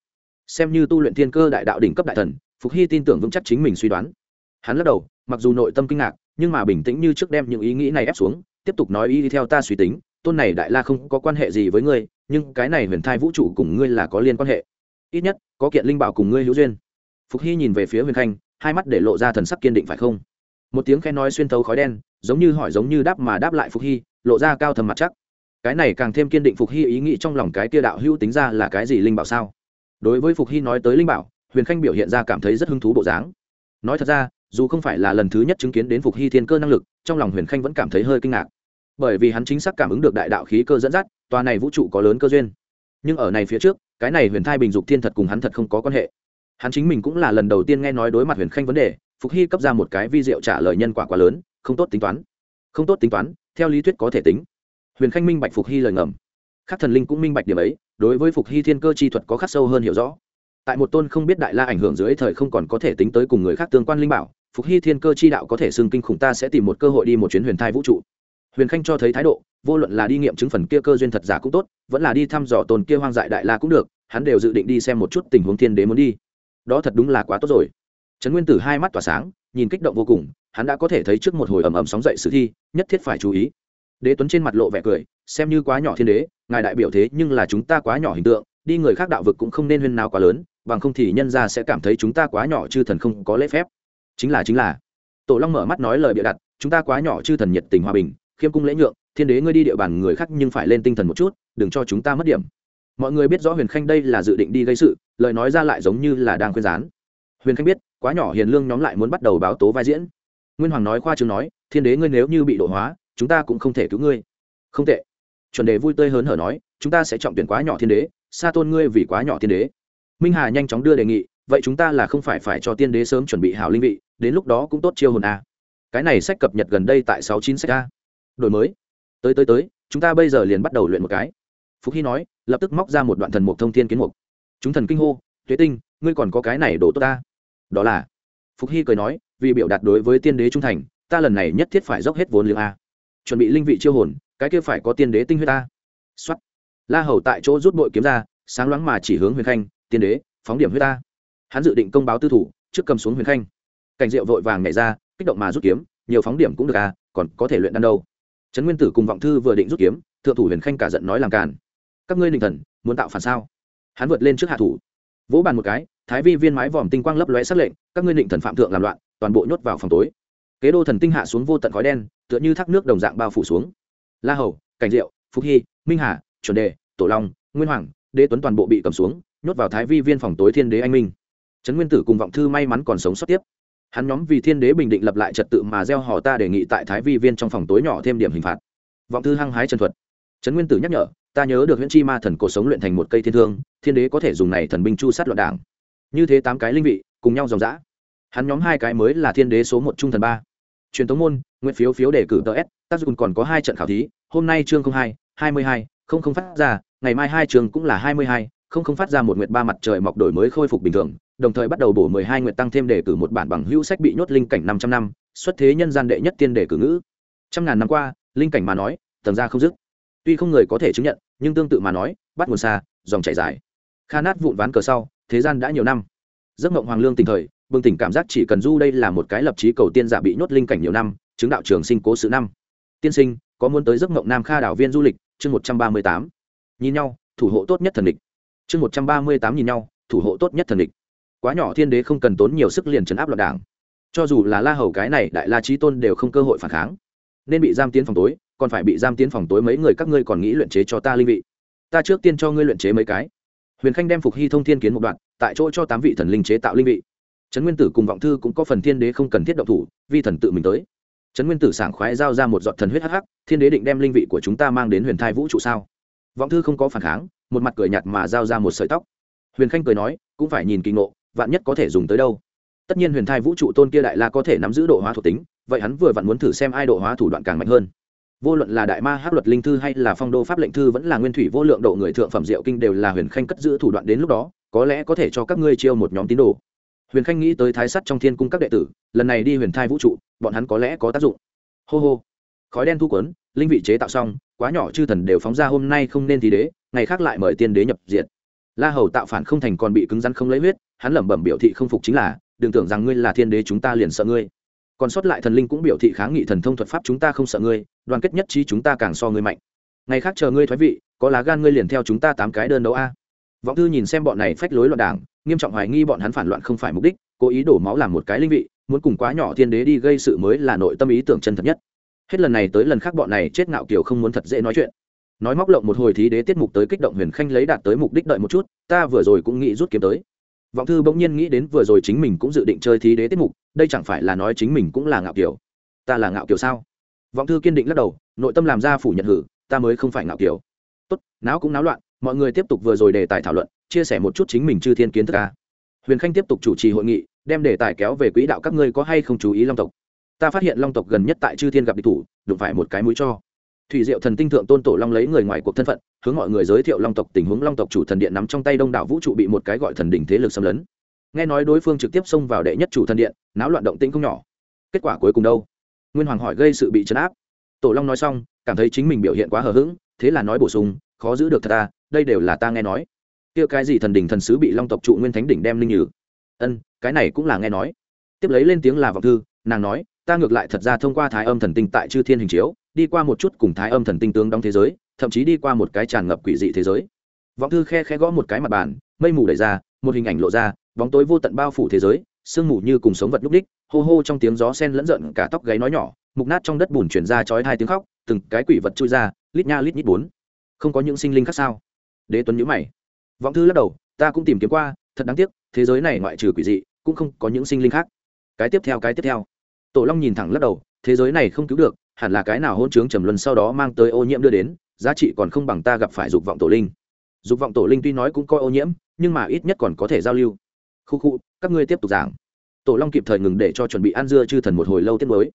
Xem như tu luyện thiên cơ đại đạo đỉnh cấp đại thần, phục hy tin tưởng vững chắc chính mình suy đoán. Hắn lắc đầu, mặc dù nội tâm kinh ngạc nhưng mà bình tĩnh như trước đem những ý nghĩ này ép xuống, tiếp tục nói ý theo ta suy tính, tôn này đại la không có quan hệ gì với ngươi, nhưng cái này huyền thai vũ trụ cùng ngươi là có liên quan hệ. Ít nhất, có kiện linh bảo cùng ngươi hữu duyên. Phục hy nhìn về phía huyền khanh, hai mắt để lộ ra thần sắc kiên định phải không? Một tiếng khen nói xuyên thấu khói đen, giống như hỏi giống như đáp mà đáp lại phục hy, lộ ra cao thầm mặt chắc. Cái này càng thêm kiên định phục hy ý nghĩ trong lòng cái kia đạo hữu tính ra là cái gì linh bảo sao? Đối với phục hy nói tới linh bảo, huyền khanh biểu hiện ra cảm thấy rất hứng thú bộ dáng. Nói thật ra dù không phải là lần thứ nhất chứng kiến đến phục hy thiên cơ năng lực, trong lòng huyền khanh vẫn cảm thấy hơi kinh ngạc. Bởi vì hắn chính xác cảm ứng được đại đạo khí cơ dẫn dắt, tòa này vũ trụ có lớn cơ duyên. Nhưng ở này phía trước, cái này huyền thai bình dục thiên thật cùng hắn thật không có quan hệ. Hắn chính mình cũng là lần đầu tiên nghe nói đối mặt huyền khanh vấn đề, phục hy cấp ra một cái vi diệu trả lời nhân quả quá lớn, không tốt tính toán. Không tốt tính toán, theo lý thuyết có thể tính. Huyền khanh minh bạch phục hy lời ngầm. Khác thần linh cũng minh bạch điểm ấy, đối với phục hy thiên cơ chi thuật có khắc sâu hơn hiểu rõ. Tại một tôn không biết đại la ảnh hưởng dưới thời không còn có thể tính tới cùng người khác tương quan linh bảo phục hy thiên cơ chi đạo có thể xưng kinh khủng, ta sẽ tìm một cơ hội đi một chuyến huyền thai vũ trụ. Huyền khanh cho thấy thái độ, vô luận là đi nghiệm chứng phần kia cơ duyên thật giả cũng tốt, vẫn là đi thăm dò tồn kia hoang dại đại la cũng được, hắn đều dự định đi xem một chút tình huống thiên đế muốn đi. Đó thật đúng là quá tốt rồi. Trấn nguyên tử hai mắt tỏa sáng, nhìn kích động vô cùng, hắn đã có thể thấy trước một hồi ầm ầm sóng dậy sử thi, nhất thiết phải chú ý. Đế tuấn trên mặt lộ vẻ cười, xem như quá nhỏ thiên đế, ngài đại biểu thế nhưng là chúng ta quá nhỏ hình tượng, đi người khác đạo vực cũng không nên huyên nào quá lớn, bằng không thì nhân ra sẽ cảm thấy chúng ta quá nhỏ chư thần không có lễ phép chính là chính là. Tổ long mở mắt nói lời bịa đặt, chúng ta quá nhỏ chư thần nhiệt tình hòa bình, khiêm cung lễ nhượng, thiên đế ngươi đi địa bàn người khác nhưng phải lên tinh thần một chút, đừng cho chúng ta mất điểm. Mọi người biết rõ huyền khanh đây là dự định đi gây sự, lời nói ra lại giống như là đang khuyên gián. Huyền khanh biết, quá nhỏ hiền lương nhóm lại muốn bắt đầu báo tố vai diễn. Nguyên hoàng nói khoa chứng nói, thiên đế ngươi nếu như bị độ hóa, chúng ta cũng không thể cứu ngươi. Không tệ. Chuẩn đề vui tươi hớn hở nói, chúng ta sẽ trọng tuyển quá nhỏ thiên đế xa tôn ngươi vì quá nhỏ thiên đế. Minh hà nhanh chóng đưa đề nghị, vậy chúng ta là không phải phải cho tiên đế sớm chuẩn bị hảo linh vị đến lúc đó cũng tốt chiêu hồn a. Cái này sách cập nhật gần đây tại sáu chín sách a. Đổi mới. Tới tới tới, chúng ta bây giờ liền bắt đầu luyện một cái. Phúc hy nói, lập tức móc ra một đoạn thần mục thông thiên kiến mục. Chúng thần kinh hô, tuế tinh, ngươi còn có cái này đổ tốt ta. Đó là. Phúc hy cười nói, vì biểu đạt đối với tiên đế trung thành, ta lần này nhất thiết phải dốc hết vốn liếng a. Chuẩn bị linh vị chiêu hồn, cái kia phải có tiên đế tinh huyết ta. Xuất la hầu tại chỗ rút bội kiếm ra, sáng loáng mà chỉ hướng huyền khanh, tiên đế, phóng điểm huyết ta. Hắn dự định công báo tư thủ, trước cầm xuống huyền khanh cảnh diệu vội vàng nhảy ra, kích động mà rút kiếm, nhiều phóng điểm cũng được à còn có thể luyện đan đâu. Trấn nguyên tử cùng vọng thư vừa định rút kiếm, thượng thủ huyền khanh cả giận nói làm càn. Các ngươi định thần, muốn tạo phản sao? Hắn vượt lên trước hạ thủ. Vỗ bàn một cái, thái vi viên mái vòm tinh quang lấp lóe sắc lệnh, các ngươi định thần phạm thượng làm loạn, toàn bộ nhốt vào phòng tối. Kế đô thần tinh hạ xuống vô tận khói đen, tựa như thác nước đồng dạng bao phủ xuống. La hầu, cảnh diệu phúc hy, minh hà, chuẩn đề, tổ long, nguyên hoàng, đế tuấn toàn bộ bị cầm xuống, nhốt vào thái vi viên phòng tối thiên đế anh minh. Trấn nguyên tử cùng vọng thư may mắn còn sống sót tiếp hắn nhóm vì thiên đế bình định lập lại trật tự mà gieo hò ta đề nghị tại thái vi viên trong phòng tối nhỏ thêm điểm hình phạt. Vọng thư hăng hái trần thuật. Trấn nguyên tử nhắc nhở, ta nhớ được huyễn chi ma thần cổ sống luyện thành một cây thiên thương, thiên đế có thể dùng này thần binh chu sát loạn đảng. Như thế tám cái linh vị, cùng nhau dòng dã. Hắn nhóm hai cái mới là thiên đế số một trung thần ba. Truyền thống môn nguyện phiếu phiếu đề cử ts tác dụng còn có hai trận khảo thí, hôm nay chương không hai hai mươi hai, không không phát ra, ngày mai hai trường cũng là hai mươi hai, không không phát ra một nguyện ba mặt trời mọc đổi mới khôi phục bình thường đồng thời bắt đầu bổ mười hai nguyện tăng thêm đề cử một bản bằng hữu sách bị nhốt linh cảnh năm trăm năm, xuất thế nhân gian đệ nhất tiên đề cử ngữ. Trăm ngàn năm qua, linh cảnh mà nói, tầng ra không dứt. Tuy không người có thể chứng nhận, nhưng tương tự mà nói, bắt nguồn xa, dòng chảy dài. Kha nát vụn ván cờ sau, thế gian đã nhiều năm. Giấc mộng hoàng lương tình thời, bừng tỉnh cảm giác chỉ cần du đây là một cái lập trí cầu tiên giả bị nhốt linh cảnh nhiều năm, chứng đạo trường sinh cố sự năm. Tiên sinh, có muốn tới giấc mộng nam kha đảo viên du lịch? Chương một trăm ba mươi tám. Nhìn nhau, thủ hộ tốt nhất thần địch. Chương một trăm ba mươi tám nhìn nhau, thủ hộ tốt nhất thần địch quá nhỏ thiên đế không cần tốn nhiều sức liền trấn áp loạn đảng. Cho dù là la hầu cái này đại la trí tôn đều không cơ hội phản kháng. Nên bị giam tiến phòng tối, còn phải bị giam tiến phòng tối mấy người các ngươi còn nghĩ luyện chế cho ta linh vị. Ta trước tiên cho ngươi luyện chế mấy cái. Huyền khanh đem phục hy thông thiên kiến một đoạn, tại chỗ cho tám vị thần linh chế tạo linh vị. Trấn nguyên tử cùng vọng thư cũng có phần thiên đế không cần thiết động thủ, vi thần tự mình tới. Trấn nguyên tử sảng khoái giao ra một giọt thần huyết hắc hắc, thiên đế định đem linh vị của chúng ta mang đến huyền thai vũ trụ sao? Vọng thư không có phản kháng, một mặt cười nhạt mà giao ra một sợi tóc. Huyền khanh cười nói, cũng phải nhìn kỳ ngộ vạn nhất có thể dùng tới đâu. Tất nhiên huyền thai vũ trụ tôn kia đại la có thể nắm giữ độ hóa thuộc tính, vậy hắn vừa vặn muốn thử xem ai độ hóa thủ đoạn càng mạnh hơn. Vô luận là đại ma hát luật linh thư hay là phong đô pháp lệnh thư vẫn là nguyên thủy vô lượng độ người thượng phẩm diệu kinh đều là huyền khanh cất giữ thủ đoạn đến lúc đó, có lẽ có thể cho các ngươi chiêu một nhóm tín đồ. Huyền khanh nghĩ tới thái sắt trong thiên cung các đệ tử, lần này đi huyền thai vũ trụ, bọn hắn có lẽ có tác dụng. Hô hô. Khói đen thu quấn linh vị chế tạo xong, quá nhỏ chư thần đều phóng ra hôm nay không nên thì đế, ngày khác lại mời tiên đế nhập diệt. La hầu tạo phản không thành còn bị cứng rắn không lấy huyết hắn lẩm bẩm biểu thị không phục chính là, đừng tưởng rằng ngươi là thiên đế chúng ta liền sợ ngươi. Còn sót lại thần linh cũng biểu thị kháng nghị thần thông thuật pháp chúng ta không sợ ngươi, đoàn kết nhất trí chúng ta càng so ngươi mạnh. Ngày khác chờ ngươi thoái vị, có lá gan ngươi liền theo chúng ta tám cái đơn đấu a. Vọng thư nhìn xem bọn này phách lối loạn đảng, nghiêm trọng hoài nghi bọn hắn phản loạn không phải mục đích, cố ý đổ máu làm một cái linh vị, muốn cùng quá nhỏ thiên đế đi gây sự mới là nội tâm ý tưởng chân thật nhất. Hết lần này tới lần khác bọn này chết ngạo kiểu không muốn thật dễ nói chuyện. Nói móc lộng một hồi thí đế tiết mục tới kích động huyền khanh lấy đạt tới mục đích đợi một chút, ta vừa rồi cũng nghĩ rút kiếm tới vọng thư bỗng nhiên nghĩ đến vừa rồi chính mình cũng dự định chơi thí đế tiết mục, đây chẳng phải là nói chính mình cũng là ngạo kiểu. Ta là ngạo kiểu sao? Vọng thư kiên định lắc đầu, nội tâm làm ra phủ nhận hử, ta mới không phải ngạo kiểu. Tốt não cũng náo loạn, mọi người tiếp tục vừa rồi đề tài thảo luận, chia sẻ một chút chính mình chư thiên kiến thức ca huyền khanh tiếp tục chủ trì hội nghị, đem đề tài kéo về quỹ đạo các ngươi có hay không chú ý long tộc. Ta phát hiện long tộc gần nhất tại chư thiên gặp địch thủ, đụng phải một cái mũi cho. Thủy diệu thần tinh thượng tôn tổ long lấy người ngoài cuộc thân phận hướng mọi người giới thiệu long tộc tình huống long tộc chủ thần điện nắm trong tay đông đảo vũ trụ bị một cái gọi thần đỉnh thế lực xâm lấn. Nghe nói đối phương trực tiếp xông vào đệ nhất chủ thần điện, náo loạn động tĩnh không nhỏ. Kết quả cuối cùng đâu? Nguyên hoàng hỏi gây sự bị chấn áp. Tổ long nói xong, cảm thấy chính mình biểu hiện quá hờ hững, thế là nói bổ sung, khó giữ được thật ta đây đều là ta nghe nói. Kia cái gì thần đỉnh thần sứ bị long tộc trụ nguyên thánh đỉnh đem linh nhử? Ân, cái này cũng là nghe nói. Tiếp lấy lên tiếng là vọng thư, nàng nói, ta ngược lại thật ra thông qua thái âm thần tinh tại chư thiên hình chiếu, đi qua một chút cùng thái âm thần tinh tướng đóng thế giới thậm chí đi qua một cái tràn ngập quỷ dị thế giới. Vọng thư khe khe gõ một cái mặt bàn, mây mù đẩy ra, một hình ảnh lộ ra, bóng tối vô tận bao phủ thế giới, sương mù như cùng sống vật núp đích, hô hô trong tiếng gió sen lẫn giận, cả tóc gáy nói nhỏ, mục nát trong đất bùn chuyển ra chói hai tiếng khóc, từng cái quỷ vật chui ra, lít nha lít nhít bốn. Không có những sinh linh khác sao? Đế tuấn nhữ mày. Vọng thư lắc đầu, ta cũng tìm kiếm qua, thật đáng tiếc, thế giới này ngoại trừ quỷ dị, cũng không có những sinh linh khác. Cái tiếp theo, cái tiếp theo. Tổ long nhìn thẳng lắc đầu, thế giới này không cứu được, hẳn là cái nào hôn chướng trầm luân sau đó mang tới ô nhiễm đưa đến giá trị còn không bằng ta gặp phải dục vọng tổ linh. Dục vọng tổ linh tuy nói cũng coi ô nhiễm, nhưng mà ít nhất còn có thể giao lưu. Khu khu, các ngươi tiếp tục giảng. Tổ long kịp thời ngừng để cho chuẩn bị ăn dưa chư thần một hồi lâu tiết mới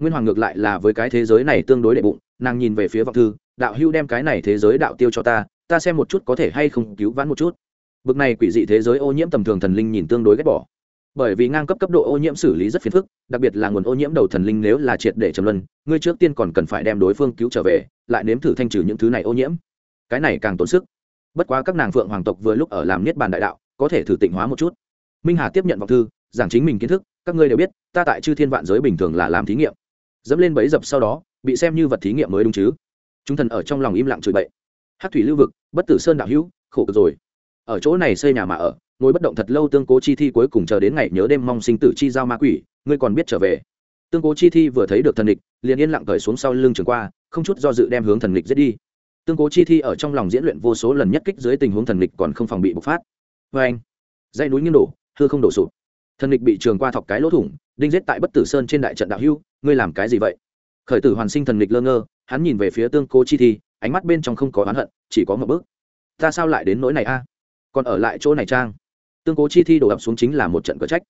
nguyên hoàng ngược lại là với cái thế giới này tương đối đệ bụng, nàng nhìn về phía vọng thư, đạo hưu đem cái này thế giới đạo tiêu cho ta ta xem một chút có thể hay không cứu vãn một chút. Bực này quỷ dị thế giới ô nhiễm tầm thường thần linh nhìn tương đối ghét bỏ bởi vì ngang cấp cấp độ ô nhiễm xử lý rất phiền phức, đặc biệt là nguồn ô nhiễm đầu thần linh nếu là triệt để trầm luân, ngươi trước tiên còn cần phải đem đối phương cứu trở về, lại nếm thử thanh trừ những thứ này ô nhiễm. Cái này càng tốn sức. Bất quá các nàng phượng hoàng tộc vừa lúc ở làm niết bàn đại đạo, có thể thử tịnh hóa một chút. Minh hà tiếp nhận vọng thư, giảng chính mình kiến thức, các ngươi đều biết, ta tại chư thiên vạn giới bình thường là làm thí nghiệm. Dẫm lên bẫy dập sau đó, bị xem như vật thí nghiệm mới đúng chứ. Chúng thần ở trong lòng im lặng chửi bậy. Hát thủy lưu vực, bất tử sơn đạo hữu, khổ cực rồi. Ở chỗ này xây nhà mà ở ngồi bất động thật lâu tương cố chi thi cuối cùng chờ đến ngày nhớ đêm mong sinh tử chi giao ma quỷ, ngươi còn biết trở về. Tương cố chi thi vừa thấy được thần địch, liền yên lặng cởi xuống sau lưng trường qua, không chút do dự đem hướng thần địch giết đi. Tương cố chi thi ở trong lòng diễn luyện vô số lần nhất kích dưới tình huống thần địch còn không phòng bị bộc phát. Vê anh, dãy núi nghiêng đổ, hư không đổ sụp. Thần địch bị trường qua thọc cái lỗ thủng, đinh giết tại bất tử sơn trên đại trận đạo hưu, ngươi làm cái gì vậy? Khởi tử hoàn sinh thần địch lơ ngơ, hắn nhìn về phía tương cố chi thi, ánh mắt bên trong không có oán hận, chỉ có ngập bước. Ta sao lại đến nỗi này a? Còn ở lại chỗ này trang tương cố chi thi đổ ập xuống chính là một trận cờ trách.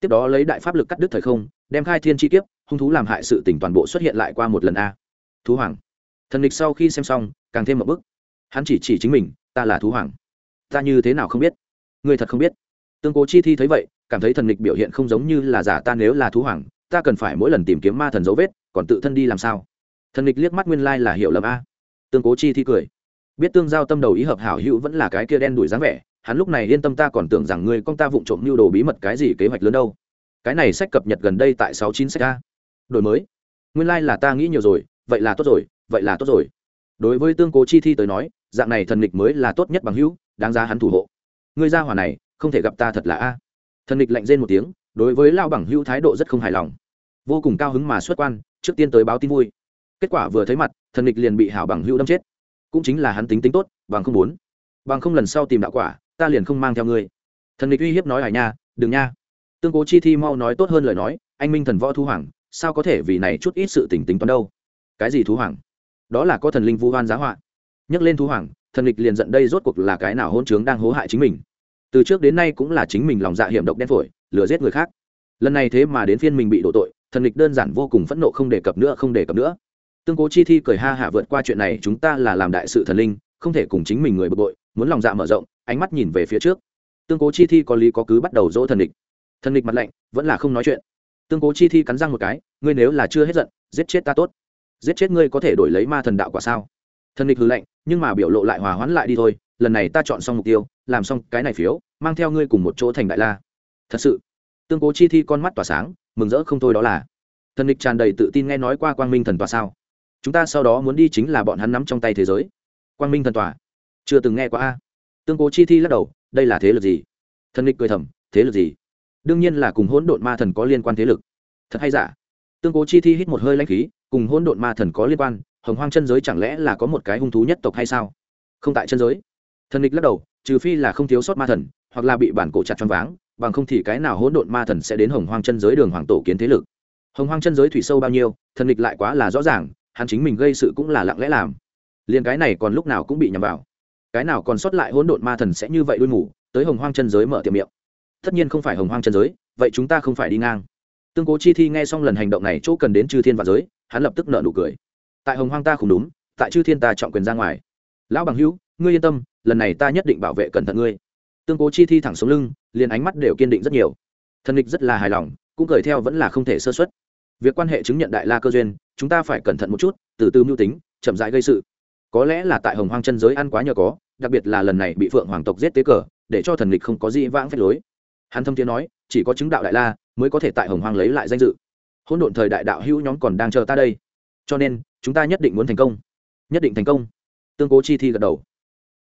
Tiếp đó lấy đại pháp lực cắt đứt thời không, đem khai thiên chi kiếp, hung thú làm hại sự tỉnh toàn bộ xuất hiện lại qua một lần a. Thú hoàng. Thần lịch sau khi xem xong, càng thêm một bức hắn chỉ chỉ chính mình, ta là thú hoàng. Ta như thế nào không biết? Người thật không biết? Tương cố chi thi thấy vậy, cảm thấy thần lịch biểu hiện không giống như là giả ta nếu là thú hoàng, ta cần phải mỗi lần tìm kiếm ma thần dấu vết, còn tự thân đi làm sao? Thần lịch liếc mắt nguyên lai là hiểu lầm a. Tương cố chi thi cười. Biết tương giao tâm đầu ý hợp hảo hữu vẫn là cái kia đen đuổi dáng vẻ hắn lúc này yên tâm ta còn tưởng rằng ngươi con ta vụng trộm mưu đồ bí mật cái gì kế hoạch lớn đâu. Cái này sách cập nhật gần đây tại sáu chín sách a. Đổi mới. Nguyên lai、like、là ta nghĩ nhiều rồi, vậy là tốt rồi, vậy là tốt rồi. Đối với tương cố chi thi tới nói, dạng này thần nghịch mới là tốt nhất bằng hữu, đáng giá hắn thủ hộ. Ngươi ra hỏa này, không thể gặp ta thật là a. Thần nghịch lạnh rên một tiếng, đối với lao bằng hữu thái độ rất không hài lòng. Vô cùng cao hứng mà xuất quan, trước tiên tới báo tin vui. Kết quả vừa thấy mặt, thần nghịch liền bị hảo bằng hữu đâm chết. Cũng chính là hắn tính tính tốt, bằng không muốn. Bằng không lần sau tìm đạo quả ta liền không mang theo ngươi. Thần địch uy hiếp nói, hải nha, đừng nha. Tương cố chi thi mau nói tốt hơn lời nói, anh minh thần võ thu hoàng, sao có thể vì này chút ít sự tỉnh tính toán đâu? Cái gì thú hoàng? Đó là có thần linh vu hoan giá họa. Nhắc lên thú hoàng, thần lịch liền giận đây rốt cuộc là cái nào hôn trướng đang hố hại chính mình. Từ trước đến nay cũng là chính mình lòng dạ hiểm độc đen phổi lừa giết người khác. Lần này thế mà đến phiên mình bị đổ tội, thần lịch đơn giản vô cùng phẫn nộ không đề cập nữa, không đề cập nữa. Tương cố chi thi cười ha hạ vượt qua chuyện này, chúng ta là làm đại sự thần linh, không thể cùng chính mình người bực bội muốn lòng dạ mở rộng, ánh mắt nhìn về phía trước. Tương cố chi thi có lý có cứ bắt đầu dỗ thần địch. Thần địch mặt lạnh, vẫn là không nói chuyện. Tương cố chi thi cắn răng một cái, ngươi nếu là chưa hết giận, giết chết ta tốt. Giết chết ngươi có thể đổi lấy ma thần đạo quả sao? Thần địch hư lạnh, nhưng mà biểu lộ lại hòa hoãn lại đi thôi, lần này ta chọn xong mục tiêu, làm xong cái này phiếu, mang theo ngươi cùng một chỗ thành đại la. Thật sự, tương cố chi thi con mắt tỏa sáng, mừng rỡ không thôi đó là. Thần địch tràn đầy tự tin nghe nói qua quang minh thần tòa sao? Chúng ta sau đó muốn đi chính là bọn hắn nắm trong tay thế giới. Quang minh thần tòa chưa từng nghe qua a. Tương cố chi thi lắc đầu, đây là thế lực gì? Thần địch cười thầm, thế lực gì? Đương nhiên là cùng hỗn độn ma thần có liên quan thế lực. Thật hay giả? Tương cố chi thi hít một hơi lãnh khí, cùng hỗn độn ma thần có liên quan, hồng hoang chân giới chẳng lẽ là có một cái hung thú nhất tộc hay sao? Không tại chân giới. Thần địch lắc đầu, trừ phi là không thiếu sót ma thần, hoặc là bị bản cổ chặt choáng váng, bằng không thì cái nào hỗn độn ma thần sẽ đến hồng hoang chân giới đường hoàng tổ kiến thế lực? Hồng hoang chân giới thủy sâu bao nhiêu, thần địch lại quá là rõ ràng, hắn chính mình gây sự cũng là lặng lẽ làm. Liền cái này còn lúc nào cũng bị nhầm vào cái nào còn sót lại hỗn độn ma thần sẽ như vậy đuôi ngủ tới hồng hoang chân giới mở tiệm miệng. Tất nhiên không phải hồng hoang chân giới, vậy chúng ta không phải đi ngang. Tương cố chi thi nghe xong lần hành động này, chỗ cần đến chư thiên và giới, hắn lập tức nợ nụ cười. Tại hồng hoang ta không đúng, tại chư thiên ta trọng quyền ra ngoài. Lão bằng hữu, ngươi yên tâm, lần này ta nhất định bảo vệ cẩn thận ngươi. Tương cố chi thi thẳng xuống lưng, liền ánh mắt đều kiên định rất nhiều. Thần địch rất là hài lòng, cũng cười theo vẫn là không thể sơ xuất việc quan hệ chứng nhận đại la cơ duyên, chúng ta phải cẩn thận một chút, từ từ mưu tính, chậm rãi gây sự. Có lẽ là tại hồng hoang chân giới ăn quá nhờ có đặc biệt là lần này bị phượng hoàng tộc giết tế cờ, để cho thần lịch không có gì vãng phép lối. Hắn thâm tiếng nói, chỉ có chứng đạo đại la mới có thể tại hồng hoàng lấy lại danh dự. Hỗn độn thời đại đạo hữu nhóm còn đang chờ ta đây. Cho nên, chúng ta nhất định muốn thành công. Nhất định thành công. Tương cố chi thi gật đầu.